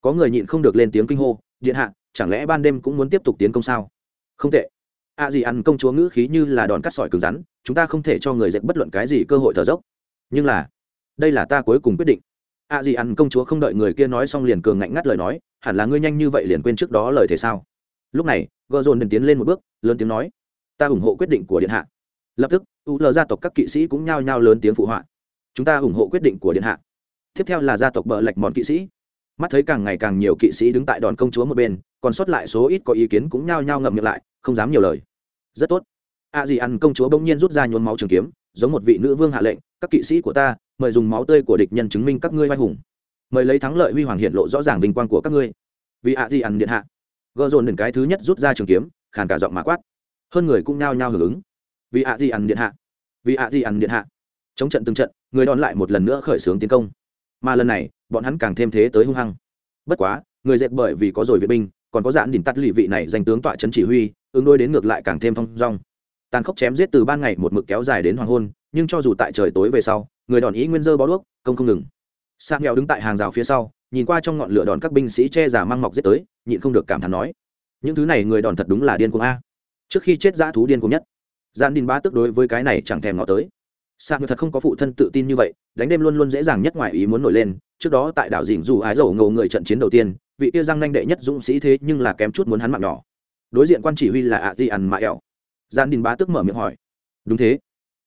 Có người nhịn không được lên tiếng kinh hô, điện hạ, chẳng lẽ ban đêm cũng muốn tiếp tục tiến công sao? Không tệ. Ạ gì ăn công chúa ngữ khí như là đòn cắt sỏi cứng rắn, chúng ta không thể cho người dệt bất luận cái gì cơ hội thở dốc. Nhưng là, đây là ta cuối cùng quyết định a gì ăn công chúa không đợi người kia nói xong liền cường ngạnh ngắt lời nói, hẳn là ngươi nhanh như vậy liền quên trước đó lời thế sao? Lúc này gợ dồn đần tiến lên một bước, lớn tiếng nói, ta ủng hộ quyết định của điện hạ. Lập tức, u lờ gia tộc các kỵ sĩ cũng nhao nhao lớn tiếng phụ họa, chúng ta ủng hộ quyết định của điện hạ. Tiếp theo là gia tộc bờ lạch món kỵ sĩ. Mắt thấy càng ngày càng nhiều kỵ sĩ đứng tại đòn công chúa một bên, còn sót lại số ít có ý kiến cũng nhao nhao ngậm miệng lại, không dám nhiều lời. Rất tốt. A à ăn công chúa bỗng nhiên rút ra nhốn máu trường kiếm, giống một vị nữ vương hạ lệnh, các kỵ sĩ của ta mời dùng máu tươi của địch nhân chứng minh các ngươi vai hùng. Mời lấy thắng lợi huy hoàng hiện lộ rõ ràng vinh quang của các ngươi. Vì a gì ăn điện hạ. Gợ dồn đừng cái thứ nhất rút ra trường kiếm, khàn cả giọng mà quát. Hơn người cũng nhao nhao hưởng ứng. Vì a gì ăn điện hạ. Vì a gì ăn điện hạ. Chống trận từng trận, người đón lại một lần nữa khởi xướng tiến công. Mà lần này, bọn hắn càng thêm thế tới hung hăng. Bất quá, người dẹp bởi vì có rồi viện binh, còn có dạn đỉnh tắt lì vị này danh tướng tọa trấn chỉ huy, ứng đôi đến ngược lại càng thêm thong dong. Tàn khốc chém giết từ ban ngày một mực kéo dài đến hoàng hôn nhưng cho dù tại trời tối về sau, người đòn ý nguyên dơ bó đuốc, công không ngừng. Sang nghèo đứng tại hàng rào phía sau, nhìn qua trong ngọn lửa đòn các binh sĩ che giả mang mọc giết tới, nhịn không được cảm thán nói, những thứ này người đòn thật đúng là điên cuồng a. Trước khi chết dã thú điên cuồng nhất. Gian đinh ba tức đối với cái này chẳng thèm ngó tới. Sang thật không có phụ thân tự tin như vậy, đánh đêm luôn luôn dễ dàng nhất ngoài ý muốn nổi lên. Trước đó tại đảo dình dù ái dầu ngầu người trận chiến đầu tiên, vị kia giang nanh đệ nhất dũng sĩ thế nhưng là kém chút muốn hắn mạng nhỏ. Đối diện quan chỉ huy là ạ di ăn mạ ẻo gian đình bá tức mở miệng hỏi, đúng thế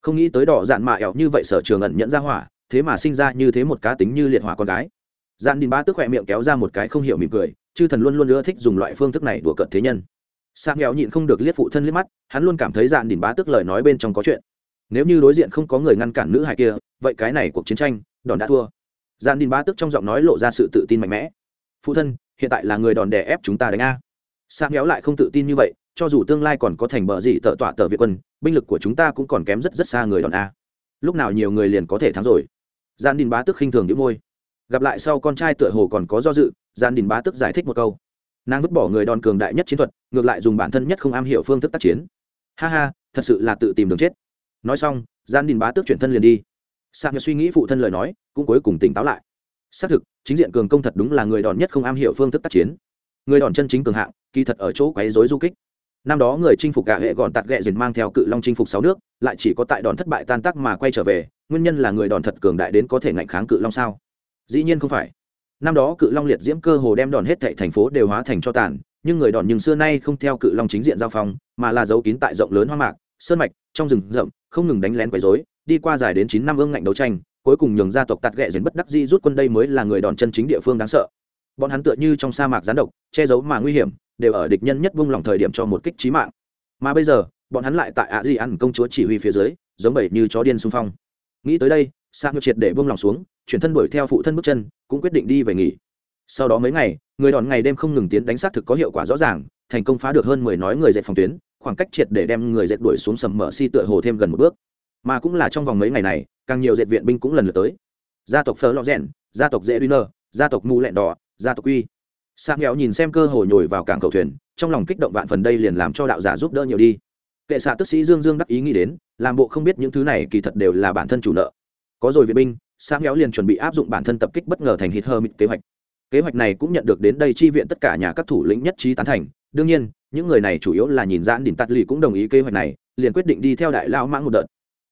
không nghĩ tới đỏ dạn mạ ẻo như vậy sở trường ẩn nhận ra hỏa, thế mà sinh ra như thế một cá tính như liệt hỏa con gái. Dạn đình bá tức khỏe miệng kéo ra một cái không hiểu mỉm cười, chư thần luôn luôn ưa thích dùng loại phương thức này đùa cợt thế nhân. Sang nghèo nhịn không được liếc phụ thân liếc mắt, hắn luôn cảm thấy dạn đình bá tức lời nói bên trong có chuyện. Nếu như đối diện không có người ngăn cản nữ hài kia, vậy cái này cuộc chiến tranh, đòn đã thua. Dạn đình bá tức trong giọng nói lộ ra sự tự tin mạnh mẽ. Phụ thân, hiện tại là người đòn đè ép chúng ta đánh a. Sa ẻo lại không tự tin như vậy cho dù tương lai còn có thành bờ gì tợ tọa tờ việt quân, binh lực của chúng ta cũng còn kém rất rất xa người đòn a. Lúc nào nhiều người liền có thể thắng rồi. Gian đình bá tức khinh thường đĩu môi. Gặp lại sau con trai tựa hồ còn có do dự gian đình bá tức giải thích một câu. Nàng vứt bỏ người đòn cường đại nhất chiến thuật, ngược lại dùng bản thân nhất không am hiểu phương thức tác chiến. Ha ha, thật sự là tự tìm đường chết. Nói xong gian đình bá tức chuyển thân liền đi. Sang suy nghĩ phụ thân lời nói, cũng cuối cùng tỉnh táo lại. Xác thực, chính diện cường công thật đúng là người đòn nhất không am hiểu phương thức tác chiến. Người đòn chân chính cường hạng, kỳ thật ở chỗ quấy rối du kích năm đó người chinh phục gạ hệ gọn tạt ghẹ dền mang theo cự long chinh phục sáu nước, lại chỉ có tại đòn thất bại tan tác mà quay trở về, nguyên nhân là người đòn thật cường đại đến có thể ngạnh kháng cự long sao? Dĩ nhiên không phải. Năm đó cự long liệt diễm cơ hồ đem đòn hết thệ thành phố đều hóa thành cho tàn, nhưng người đòn nhưng xưa nay không theo cự long chính diện giao phong, mà là giấu kín tại rộng lớn hoa mạc, sơn mạch, trong rừng rậm, không ngừng đánh lén quấy rối, đi qua dài đến chín năm ương ngạnh đấu tranh, cuối cùng nhường gia tộc tạt ghẹ dền bất đắc di rút quân đây mới là người đòn chân chính địa phương đáng sợ. Bọn hắn tựa như trong sa mạc gián độc, che giấu mà nguy hiểm đều ở địch nhân nhất vung lòng thời điểm cho một kích trí mạng. Mà bây giờ, bọn hắn lại tại ạ di ăn công chúa chỉ huy phía dưới, giống bầy như chó điên xung phong. Nghĩ tới đây sa ngược triệt để vung lòng xuống, chuyển thân đuổi theo phụ thân bước chân, cũng quyết định đi về nghỉ. Sau đó mấy ngày, người đòn ngày đêm không ngừng tiến đánh sát thực có hiệu quả rõ ràng, thành công phá được hơn mười nói người dệt phòng tuyến, khoảng cách triệt để đem người dệt đuổi xuống sầm mở si tựa hồ thêm gần một bước. Mà cũng là trong vòng mấy ngày này, càng nhiều dệt viện binh cũng lần lượt tới. Gia tộc phở lò rèn gia tộc dễ duy nơ gia tộc mù lẹn đỏ, gia tộc uy sạc nghèo nhìn xem cơ hội nhồi vào cảng cầu thuyền, trong lòng kích động vạn phần đây liền làm cho đạo giả giúp đỡ nhiều đi. Kệ xạ tức sĩ dương dương đắc ý nghĩ đến, làm bộ không biết những thứ này kỳ thật đều là bản thân chủ nợ. Có rồi vệ binh, sạc nghèo liền chuẩn bị áp dụng bản thân tập kích bất ngờ thành hít hơ mịt kế hoạch. Kế hoạch này cũng nhận được đến đây chi viện tất cả nhà các thủ lĩnh nhất trí tán thành. Đương nhiên, những người này chủ yếu là nhìn giãn đỉnh tắt lì cũng đồng ý kế hoạch này, liền quyết định đi theo đại lao mãng một đợt.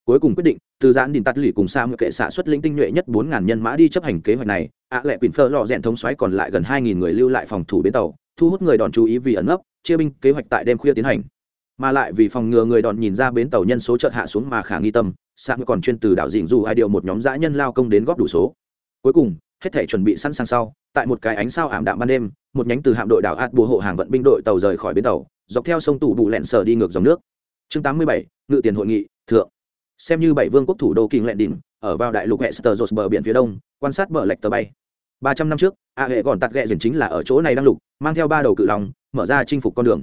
Cuối cùng quyết định từ giãn đình tắt lì cùng sa mượn kệ xạ xuất lĩnh tinh nhuệ nhất bốn ngàn nhân mã đi chấp hành kế hoạch này, ạ à lệ quỳnh phơ lò rèn thống xoáy còn lại gần hai nghìn người lưu lại phòng thủ bến tàu, thu hút người đòn chú ý vì ẩn ấp chia binh kế hoạch tại đêm khuya tiến hành. Mà lại vì phòng ngừa người đòn nhìn ra bến tàu nhân số chợt hạ xuống mà khả nghi tâm sa mượn còn chuyên từ đảo dịnh dù ai điều một nhóm dã nhân lao công đến góp đủ số. Cuối cùng, hết thể chuẩn bị sẵn sàng sau, tại một cái ánh sao ảm đạm ban đêm, một nhánh từ hạm đội đảo ạt bùa hộ hàng vận binh đội tàu rời khỏi bến tàu, dọc theo sông tủ bù lẹn sở đi ngược dòng nước. Chương tám mươi bảy, ngự tiền hội nghị, thượng xem như bảy vương quốc thủ đô kinh lẹn đỉnh, ở vào đại lục Westeros bờ biển phía đông, quan sát bờ lệch tờ bay. Ba trăm năm trước, a hệ còn tạt ghẹ dần chính là ở chỗ này đang lục, mang theo ba đầu cự lòng mở ra chinh phục con đường.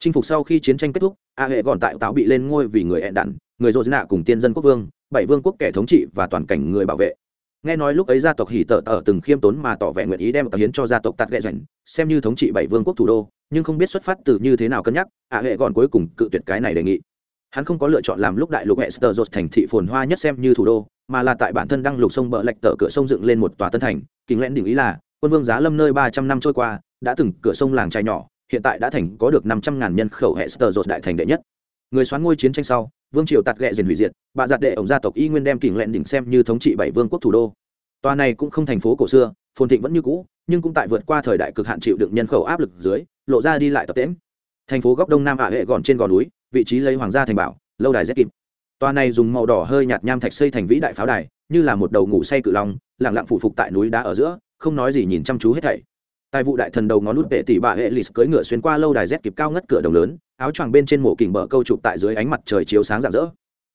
Chinh phục sau khi chiến tranh kết thúc, a hệ còn tại tạo bị lên ngôi vì người hẹn đạn người dột nạ cùng tiên dân quốc vương, bảy vương quốc kẻ thống trị và toàn cảnh người bảo vệ. Nghe nói lúc ấy gia tộc hỉ tợ ở từng khiêm tốn mà tỏ vẻ nguyện ý đem tập hiến cho gia tộc tạt ghẹ dần xem như thống trị bảy vương quốc thủ đô, nhưng không biết xuất phát từ như thế nào cân nhắc, a hệ còn cuối cùng cự tuyệt cái này đề nghị hắn không có lựa chọn làm lúc đại lục Westeros thành thị phồn hoa nhất xem như thủ đô, mà là tại bản thân đăng lục sông bờ lệch tờ cửa sông dựng lên một tòa tân thành, kính lẽn đỉnh ý là, quân vương giá lâm nơi ba trăm năm trôi qua, đã từng cửa sông làng trai nhỏ, hiện tại đã thành có được năm trăm ngàn nhân khẩu Westeros đại thành đệ nhất. Người xoán ngôi chiến tranh sau, vương triều tạt ghẹ diệt hủy diệt, bà giặt đệ ổng gia tộc y nguyên đem kính lẽn đỉnh xem như thống trị bảy vương quốc thủ đô. Tòa này cũng không thành phố cổ xưa, phồn thịnh vẫn như cũ, nhưng cũng tại vượt qua thời đại cực hạn chịu đựng nhân khẩu áp lực dưới, lộ ra đi lại tập tễnh. Thành phố góc đông nam ả hệ gọn trên gò núi, vị trí lấy hoàng gia thành bảo, lâu đài rét kịp. Tòa này dùng màu đỏ hơi nhạt nham thạch xây thành vĩ đại pháo đài như là một đầu ngủ say cự long lẳng lặng phụ phục tại núi đá ở giữa không nói gì nhìn chăm chú hết thảy. Tài vụ đại thần đầu ngón nút vệ tỷ bà hệ lì cưỡi ngựa xuyên qua lâu đài rét kịp cao ngất cửa đồng lớn áo choàng bên trên mổ kình bờ câu chụp tại dưới ánh mặt trời chiếu sáng rạng rỡ.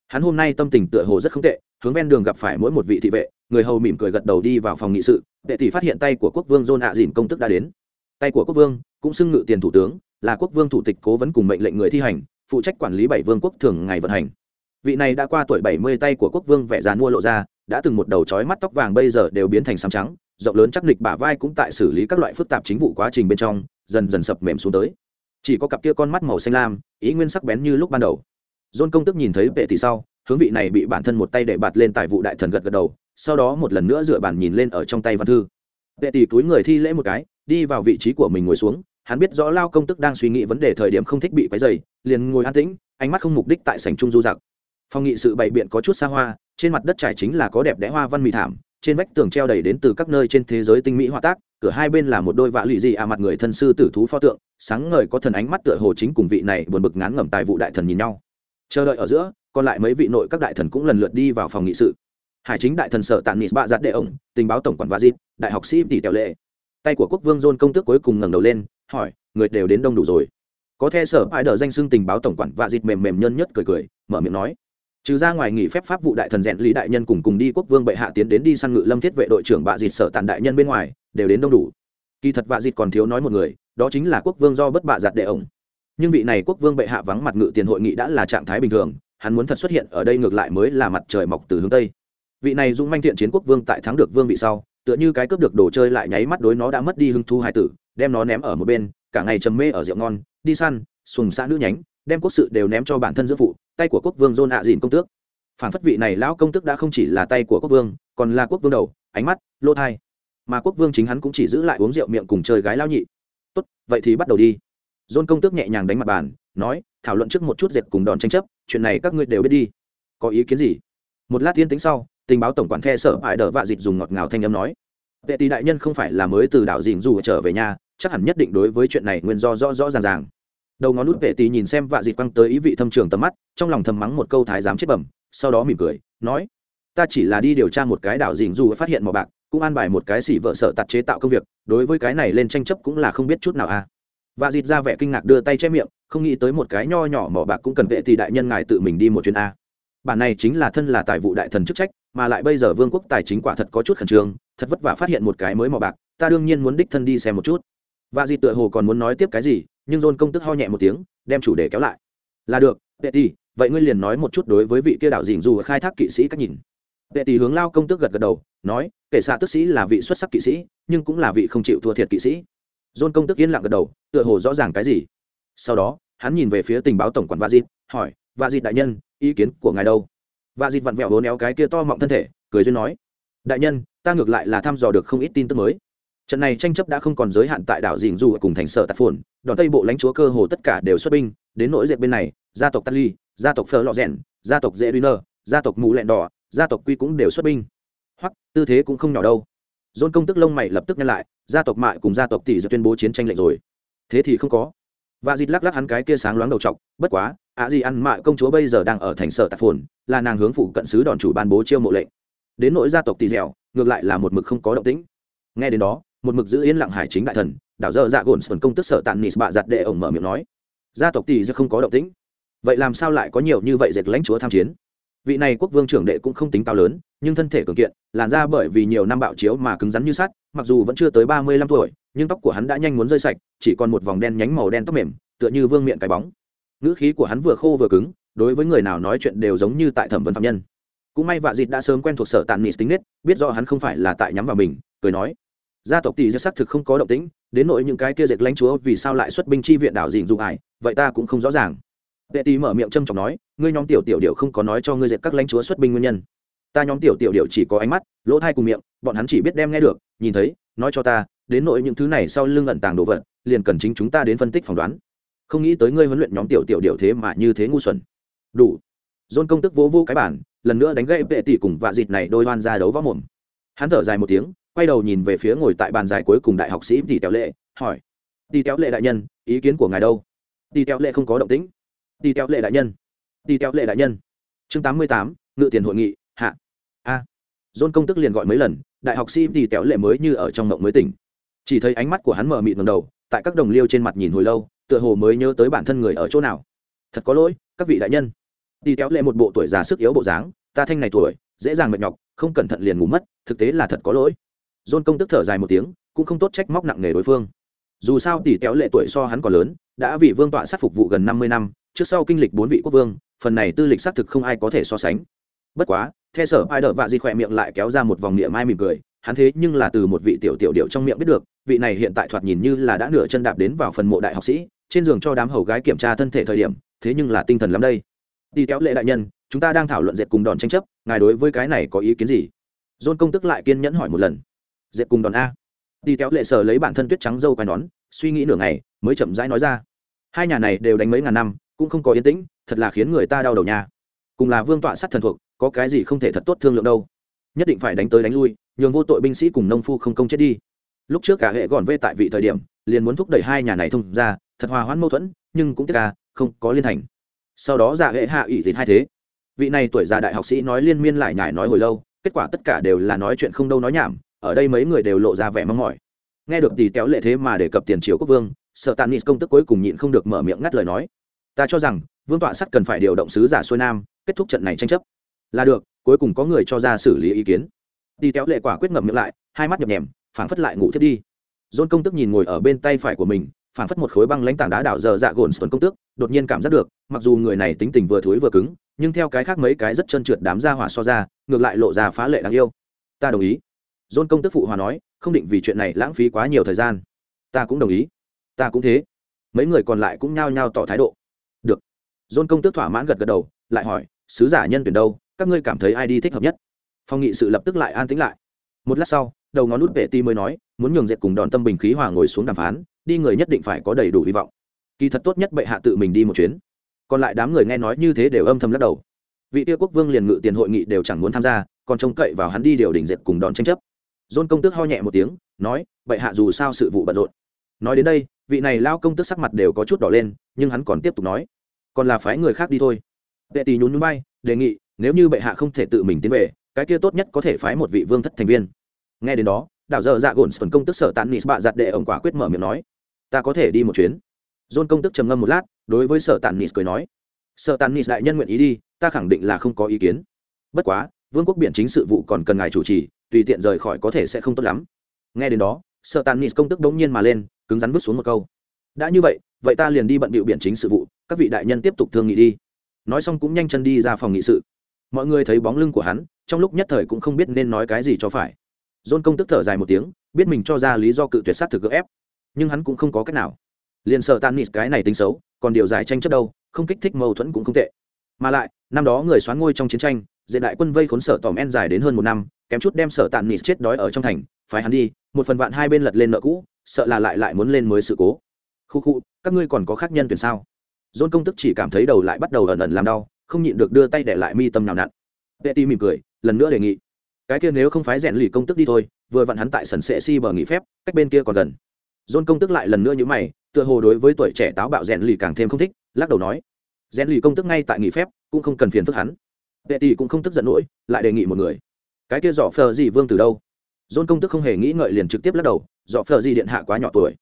Hắn hôm nay tâm tình tựa hồ rất không tệ hướng ven đường gặp phải mỗi một vị thị vệ người hầu mỉm cười gật đầu đi vào phòng nghị sự vệ tỷ phát hiện tay của quốc vương john ạ dìn công tức đã đến. Tay của quốc vương cũng xưng ngự tiền thủ tướng là quốc vương thủ tịch cố vấn cùng mệnh lệnh người thi hành phụ trách quản lý bảy vương quốc thường ngày vận hành. Vị này đã qua tuổi bảy mươi tay của quốc vương vẻ dàn mua lộ ra, đã từng một đầu trói mắt tóc vàng bây giờ đều biến thành xám trắng, rộng lớn chắc nịch bả vai cũng tại xử lý các loại phức tạp chính vụ quá trình bên trong, dần dần sập mềm xuống tới. Chỉ có cặp kia con mắt màu xanh lam, ý nguyên sắc bén như lúc ban đầu. Dôn công tức nhìn thấy vệ tỷ sau, hướng vị này bị bản thân một tay để bạt lên tại vụ đại thần gật gật đầu, sau đó một lần nữa dựa bàn nhìn lên ở trong tay văn thư. Vệ tỷ túi người thi lễ một cái, đi vào vị trí của mình ngồi xuống hắn biết rõ lao công tức đang suy nghĩ vấn đề thời điểm không thích bị quấy dày liền ngồi an tĩnh, ánh mắt không mục đích tại sảnh trung du giặc. Phòng nghị sự bày biện có chút xa hoa, trên mặt đất trải chính là có đẹp đẽ hoa văn mì thảm, trên vách tường treo đầy đến từ các nơi trên thế giới tinh mỹ họa tác, cửa hai bên là một đôi vạ lụy dị à mặt người thân sư tử thú pho tượng, sáng ngời có thần ánh mắt tựa hồ chính cùng vị này buồn bực ngán ngẩm tài vụ đại thần nhìn nhau. Chờ đợi ở giữa, còn lại mấy vị nội các đại thần cũng lần lượt đi vào phòng nghị sự. Hải chính đại thần sở tàn nịt bạ giặt đệ ổng, tình báo tổng quản vazit đại học sĩ tỷ tèo lệ. Tay của quốc vương john công tước cuối cùng ngẩng đầu lên hỏi, người đều đến đông đủ rồi. Có the sở ai đờ danh xưng tình báo tổng quản và dịt mềm mềm nhân nhất cười cười, mở miệng nói. Trừ ra ngoài nghỉ phép pháp vụ đại thần rèn lý đại nhân cùng cùng đi quốc vương bệ hạ tiến đến đi săn ngự lâm thiết vệ đội trưởng Vạ dịt sở tàn đại nhân bên ngoài, đều đến đông đủ. Kỳ thật vạ dịt còn thiếu nói một người, đó chính là quốc vương do bất bạ giặt đệ ổng. Nhưng vị này quốc vương bệ hạ vắng mặt ngự tiền hội nghị đã là trạng thái bình thường, hắn muốn thật xuất hiện ở đây ngược lại mới là mặt trời mọc từ hướng tây. Vị này dũng manh thiện chiến quốc vương tại thắng được vương vị sau, tựa như cái cướp được đồ chơi lại nháy mắt đối nó đã mất đi hưng thu hải tử đem nó ném ở một bên, cả ngày trầm mê ở rượu ngon, đi săn xuồng xã nữ nhánh, đem quốc sự đều ném cho bản thân giữa phụ, tay của quốc vương dôn ạ dìn công tước. Phản phất vị này lão công tước đã không chỉ là tay của quốc vương, còn là quốc vương đầu, ánh mắt, lỗ thai. Mà quốc vương chính hắn cũng chỉ giữ lại uống rượu miệng cùng chơi gái lao nhị. Tốt, vậy thì bắt đầu đi. Dôn công tước nhẹ nhàng đánh mặt bàn, nói, thảo luận trước một chút dệt cùng đòn tranh chấp, chuyện này các ngươi đều biết đi. Có ý kiến gì? Một lát tiên tính sau, tình báo tổng quản the sở hại đỡ vạ dịch dùng ngọt ngào thanh âm nói, vệ tỷ đại nhân không phải là mới từ đảo dình dù trở về nhà chắc hẳn nhất định đối với chuyện này nguyên do rõ rõ ràng ràng. Đầu ngón nút vệ tỷ nhìn xem vạ dịt quăng tới ý vị thâm trường tầm mắt, trong lòng thầm mắng một câu thái giám chết bẩm, sau đó mỉm cười, nói, ta chỉ là đi điều tra một cái đảo dình dù phát hiện mỏ bạc, cũng an bài một cái xỉ vợ sợ tạt chế tạo công việc, đối với cái này lên tranh chấp cũng là không biết chút nào a à. và dịt ra vẻ kinh ngạc đưa tay che miệng, không nghĩ tới một cái nho nhỏ mỏ bạc cũng cần vệ tì đại nhân ngài tự mình đi một chuyến a. Bản này chính là thân là tài vụ đại thần chức trách, mà lại bây giờ vương quốc tài chính quả thật có chút khẩn trương, thật vất vả phát hiện một cái mới mỏ bạc, ta đương nhiên muốn đích thân đi xem một chút và dịt tựa hồ còn muốn nói tiếp cái gì nhưng dôn công tức ho nhẹ một tiếng đem chủ đề kéo lại. Là được Tệ Tỷ, vậy ngươi liền nói một chút đối với vị kia đạo dình dù khai thác kỵ sĩ cách nhìn. Tệ tỷ hướng lao công tước gật gật đầu nói kể xạ tức sĩ là vị xuất sắc kỵ sĩ nhưng cũng là vị không chịu thua thiệt kỵ sĩ. Dôn công tức yên lặng gật đầu tựa hồ rõ ràng cái gì. Sau đó hắn nhìn về phía tình báo tổng quản vạ dịt hỏi vạ dịt đại nhân ý kiến của ngài đâu? Vạ dịt vặn vẹo hố néo cái kia to mọng thân thể cười duyên nói đại nhân ta ngược lại là thăm dò được không ít tin tức mới trận này tranh chấp đã không còn giới hạn tại đảo dình dù cùng thành sở tạp phồn, đòn tây bộ lãnh chúa cơ hồ tất cả đều xuất binh, đến nỗi dệt bên này, gia tộc tali gia tộc Phở lọ rèn, gia tộc dễ duy nơ, gia tộc mù lẹn đỏ, gia tộc quy cũng đều xuất binh. Hoặc tư thế cũng không nhỏ đâu. Dôn công tức lông mày lập tức nhăn lại, gia tộc mại cùng gia tộc tỷ dự tuyên bố chiến tranh lệnh rồi. Thế thì không có. Và dịt lắc lắc hắn cái kia sáng loáng đầu trọc, bất quá, ạ gì ăn mại công chúa bây giờ đang ở thành sở tạp phồn, là nàng hướng phụ cận sứ đòn chủ ban bố chiêu mộ lệnh. Đến nỗi gia tộc tỷ dẻo, ngược lại là một mực không có động tĩnh. Nghe đến đó một mực giữ yên lặng hải chính đại thần, đảo dơ dạ gồn sơn công tức sở tàn nis bạ giặt đệ ổng mở miệng nói, gia tộc tỷ giờ không có động tĩnh. Vậy làm sao lại có nhiều như vậy dệt lãnh chúa tham chiến? Vị này quốc vương trưởng đệ cũng không tính cao lớn, nhưng thân thể cường kiện, làn da bởi vì nhiều năm bạo chiếu mà cứng rắn như sắt, mặc dù vẫn chưa tới ba mươi lăm tuổi, nhưng tóc của hắn đã nhanh muốn rơi sạch, chỉ còn một vòng đen nhánh màu đen tóc mềm, tựa như vương miệng cái bóng. Ngữ khí của hắn vừa khô vừa cứng, đối với người nào nói chuyện đều giống như tại thẩm vấn phạm nhân. Cũng may vạ dịt đã sớm quen thuộc sở tàn nịt tính nết, biết do hắn không phải là tại nhắm vào mình, cười nói gia tộc tỷ gia xác thực không có động tĩnh, đến nội những cái kia dệt lãnh chúa vì sao lại xuất binh chi viện đảo dìn dụng ải, vậy ta cũng không rõ ràng. Tệ tỷ mở miệng trâm trọng nói, ngươi nhóm tiểu tiểu điệu không có nói cho ngươi dệt các lãnh chúa xuất binh nguyên nhân. Ta nhóm tiểu tiểu điệu chỉ có ánh mắt, lỗ thai cùng miệng, bọn hắn chỉ biết đem nghe được, nhìn thấy, nói cho ta, đến nội những thứ này sau lưng ẩn tàng đồ vật, liền cần chính chúng ta đến phân tích phỏng đoán. Không nghĩ tới ngươi huấn luyện nhóm tiểu tiểu điệu thế mà như thế ngu xuẩn. Đủ. Dôn công tức vỗ vô cái bản lần nữa đánh gậy vệ tỷ cùng vạ dịt này đôi hoan ra đấu võ mồm. Hắn thở dài một tiếng quay đầu nhìn về phía ngồi tại bàn dài cuối cùng đại học sĩ tỷ kéo lệ, hỏi, tỷ kéo lệ đại nhân, ý kiến của ngài đâu? Tỷ kéo lệ không có động tĩnh. Đi kéo lệ đại nhân đi kéo lệ đại nhân. Chương tám mươi tám, ngự tiền hội nghị, hạ. A. À. dôn công tức liền gọi mấy lần, đại học sĩ đi kéo lệ mới như ở trong mộng mới tỉnh. Chỉ thấy ánh mắt của hắn mở mịt ngầm đầu, tại các đồng liêu trên mặt nhìn hồi lâu, tựa hồ mới nhớ tới bản thân người ở chỗ nào. Thật có lỗi, các vị đại nhân. Đi kéo lệ một bộ tuổi già sức yếu bộ dáng, ta thanh này tuổi, dễ dàng mệt nhọc, không cẩn thận liền ngủ mất, thực tế là thật có lỗi dôn công tức thở dài một tiếng, cũng không tốt trách móc nặng nề đối phương. Dù sao tỷ kéo lệ tuổi so hắn còn lớn, đã vì vương tọa sát phục vụ gần năm mươi năm, trước sau kinh lịch bốn vị quốc vương, phần này tư lịch xác thực không ai có thể so sánh. Bất quá theo sở ai đợi vạ di khỏe miệng lại kéo ra một vòng niệm mai mỉm cười, hắn thế nhưng là từ một vị tiểu tiểu điệu trong miệng biết được, vị này hiện tại thoạt nhìn như là đã nửa chân đạp đến vào phần mộ đại học sĩ, trên giường cho đám hầu gái kiểm tra thân thể thời điểm, thế nhưng là tinh thần lắm đây. Đi kéo lệ đại nhân, chúng ta đang thảo luận dệt cùng đòn tranh chấp, ngài đối với cái này có ý kiến gì? John công tức lại kiên nhẫn hỏi một lần. Diệp cùng đòn a. Đi kéo lệ sở lấy bản thân tuyết trắng dâu quai nón, suy nghĩ nửa ngày, mới chậm rãi nói ra. Hai nhà này đều đánh mấy ngàn năm, cũng không có yên tĩnh, thật là khiến người ta đau đầu nha. Cùng là vương tọa sắt thần thuộc, có cái gì không thể thật tốt thương lượng đâu. Nhất định phải đánh tới đánh lui, nhường vô tội binh sĩ cùng nông phu không công chết đi. Lúc trước cả hệ gọn vê tại vị thời điểm, liền muốn thúc đẩy hai nhà này thông ra, thật hòa hoãn mâu thuẫn, nhưng cũng tiếc ca không có liên thành. Sau đó giả hệ hạ ủy thịt hai thế. Vị này tuổi già đại học sĩ nói liên miên lại nhải nói hồi lâu, kết quả tất cả đều là nói chuyện không đâu nói nhảm ở đây mấy người đều lộ ra vẻ mong mỏi. Nghe được tỷ kéo lệ thế mà đề cập tiền triều quốc vương, sợ tàn nịt công tức cuối cùng nhịn không được mở miệng ngắt lời nói. Ta cho rằng, vương tọa sắt cần phải điều động sứ giả xuôi nam, kết thúc trận này tranh chấp. Là được, cuối cùng có người cho ra xử lý ý kiến. Tỷ kéo lệ quả quyết ngậm miệng lại, hai mắt nhập nhèm, phảng phất lại ngủ thiết đi. Dôn công tức nhìn ngồi ở bên tay phải của mình, phảng phất một khối băng lãnh tảng đá đảo dở dạ gồn tuần công tước đột nhiên cảm giác được, mặc dù người này tính tình vừa thối vừa cứng, nhưng theo cái khác mấy cái rất trơn trượt đám ra hỏa so ra, ngược lại lộ ra phá lệ đáng yêu. Ta đồng ý dôn công tức phụ hòa nói, không định vì chuyện này lãng phí quá nhiều thời gian. Ta cũng đồng ý. Ta cũng thế. Mấy người còn lại cũng nhao nhao tỏ thái độ. Được. Dôn công tước thỏa mãn gật gật đầu, lại hỏi, sứ giả nhân tuyển đâu? Các ngươi cảm thấy ai đi thích hợp nhất? Phong nghị sự lập tức lại an tĩnh lại. Một lát sau, đầu ngón nút vệ ti mới nói, muốn nhường dệt cùng đòn tâm bình khí hòa ngồi xuống đàm phán, đi người nhất định phải có đầy đủ hy vọng. Kỳ thật tốt nhất bệ hạ tự mình đi một chuyến. Còn lại đám người nghe nói như thế đều âm thầm lắc đầu. Vị tiêu quốc vương liền ngự tiền hội nghị đều chẳng muốn tham gia, còn trông cậy vào hắn đi điều đình dệt cùng đòn tranh chấp dôn công tước ho nhẹ một tiếng, nói, bệ hạ dù sao sự vụ bận rộn. Nói đến đây, vị này lao công tước sắc mặt đều có chút đỏ lên, nhưng hắn còn tiếp tục nói, còn là phái người khác đi thôi. Vệ tỳ nhún nhún bay đề nghị, nếu như bệ hạ không thể tự mình tiến về, cái kia tốt nhất có thể phái một vị vương thất thành viên. Nghe đến đó, đảo giờ dạ gồn xuân công tức sở tàn nis bạ giặt đệ ổng quả quyết mở miệng nói, ta có thể đi một chuyến. John công tức trầm ngâm một lát, đối với sở tàn nis cười nói, sở tàn nis đại nhân nguyện ý đi, ta khẳng định là không có ý kiến. Bất quá, vương quốc biển chính sự vụ còn cần ngài chủ trì tùy tiện rời khỏi có thể sẽ không tốt lắm. Nghe đến đó, sở tàn nịt công tức bỗng nhiên mà lên, cứng rắn vứt xuống một câu. Đã như vậy vậy ta liền đi bận bịu biển chính sự vụ, các vị đại nhân tiếp tục thương nghị đi. Nói xong cũng nhanh chân đi ra phòng nghị sự. Mọi người thấy bóng lưng của hắn, trong lúc nhất thời cũng không biết nên nói cái gì cho phải. Dôn công tức thở dài một tiếng, biết mình cho ra lý do cự tuyệt sát thực gỡ ép, nhưng hắn cũng không có cách nào. Liền sợ tan nịt cái này tính xấu, còn điều giải tranh chấp đâu, không kích thích mâu thuẫn cũng không tệ. Mà lại, năm đó người xoán ngôi trong chiến tranh diện đại quân vây khốn sở tòm en dài đến hơn một năm kém chút đem sở tàn nịt chết đói ở trong thành phải hắn đi một phần vạn hai bên lật lên nợ cũ sợ là lại lại muốn lên mới sự cố. Khu khu các ngươi còn có khác nhân tuyển sao? Dôn công tức chỉ cảm thấy đầu lại bắt đầu ẩn ẩn làm đau không nhịn được đưa tay để lại mi tâm nào nặn. Vệ ti mỉm cười lần nữa đề nghị. Cái kia nếu không phái rèn lì công tức đi thôi vừa vặn hắn tại sần sệ si bờ nghỉ phép cách bên kia còn gần. Dôn công tức lại lần nữa như mày tựa hồ đối với tuổi trẻ táo bạo rèn lì càng thêm không thích lắc đầu nói. Rèn lì công tức ngay tại nghỉ phép cũng không cần phiền phức hắn. Vệ tỷ cũng không tức giận nổi, lại đề nghị một người cái kia dọ phờ gì vương từ đâu? Dôn công tức không hề nghĩ ngợi liền trực tiếp lắc đầu, dọ phờ gì điện hạ quá nhỏ tuổi.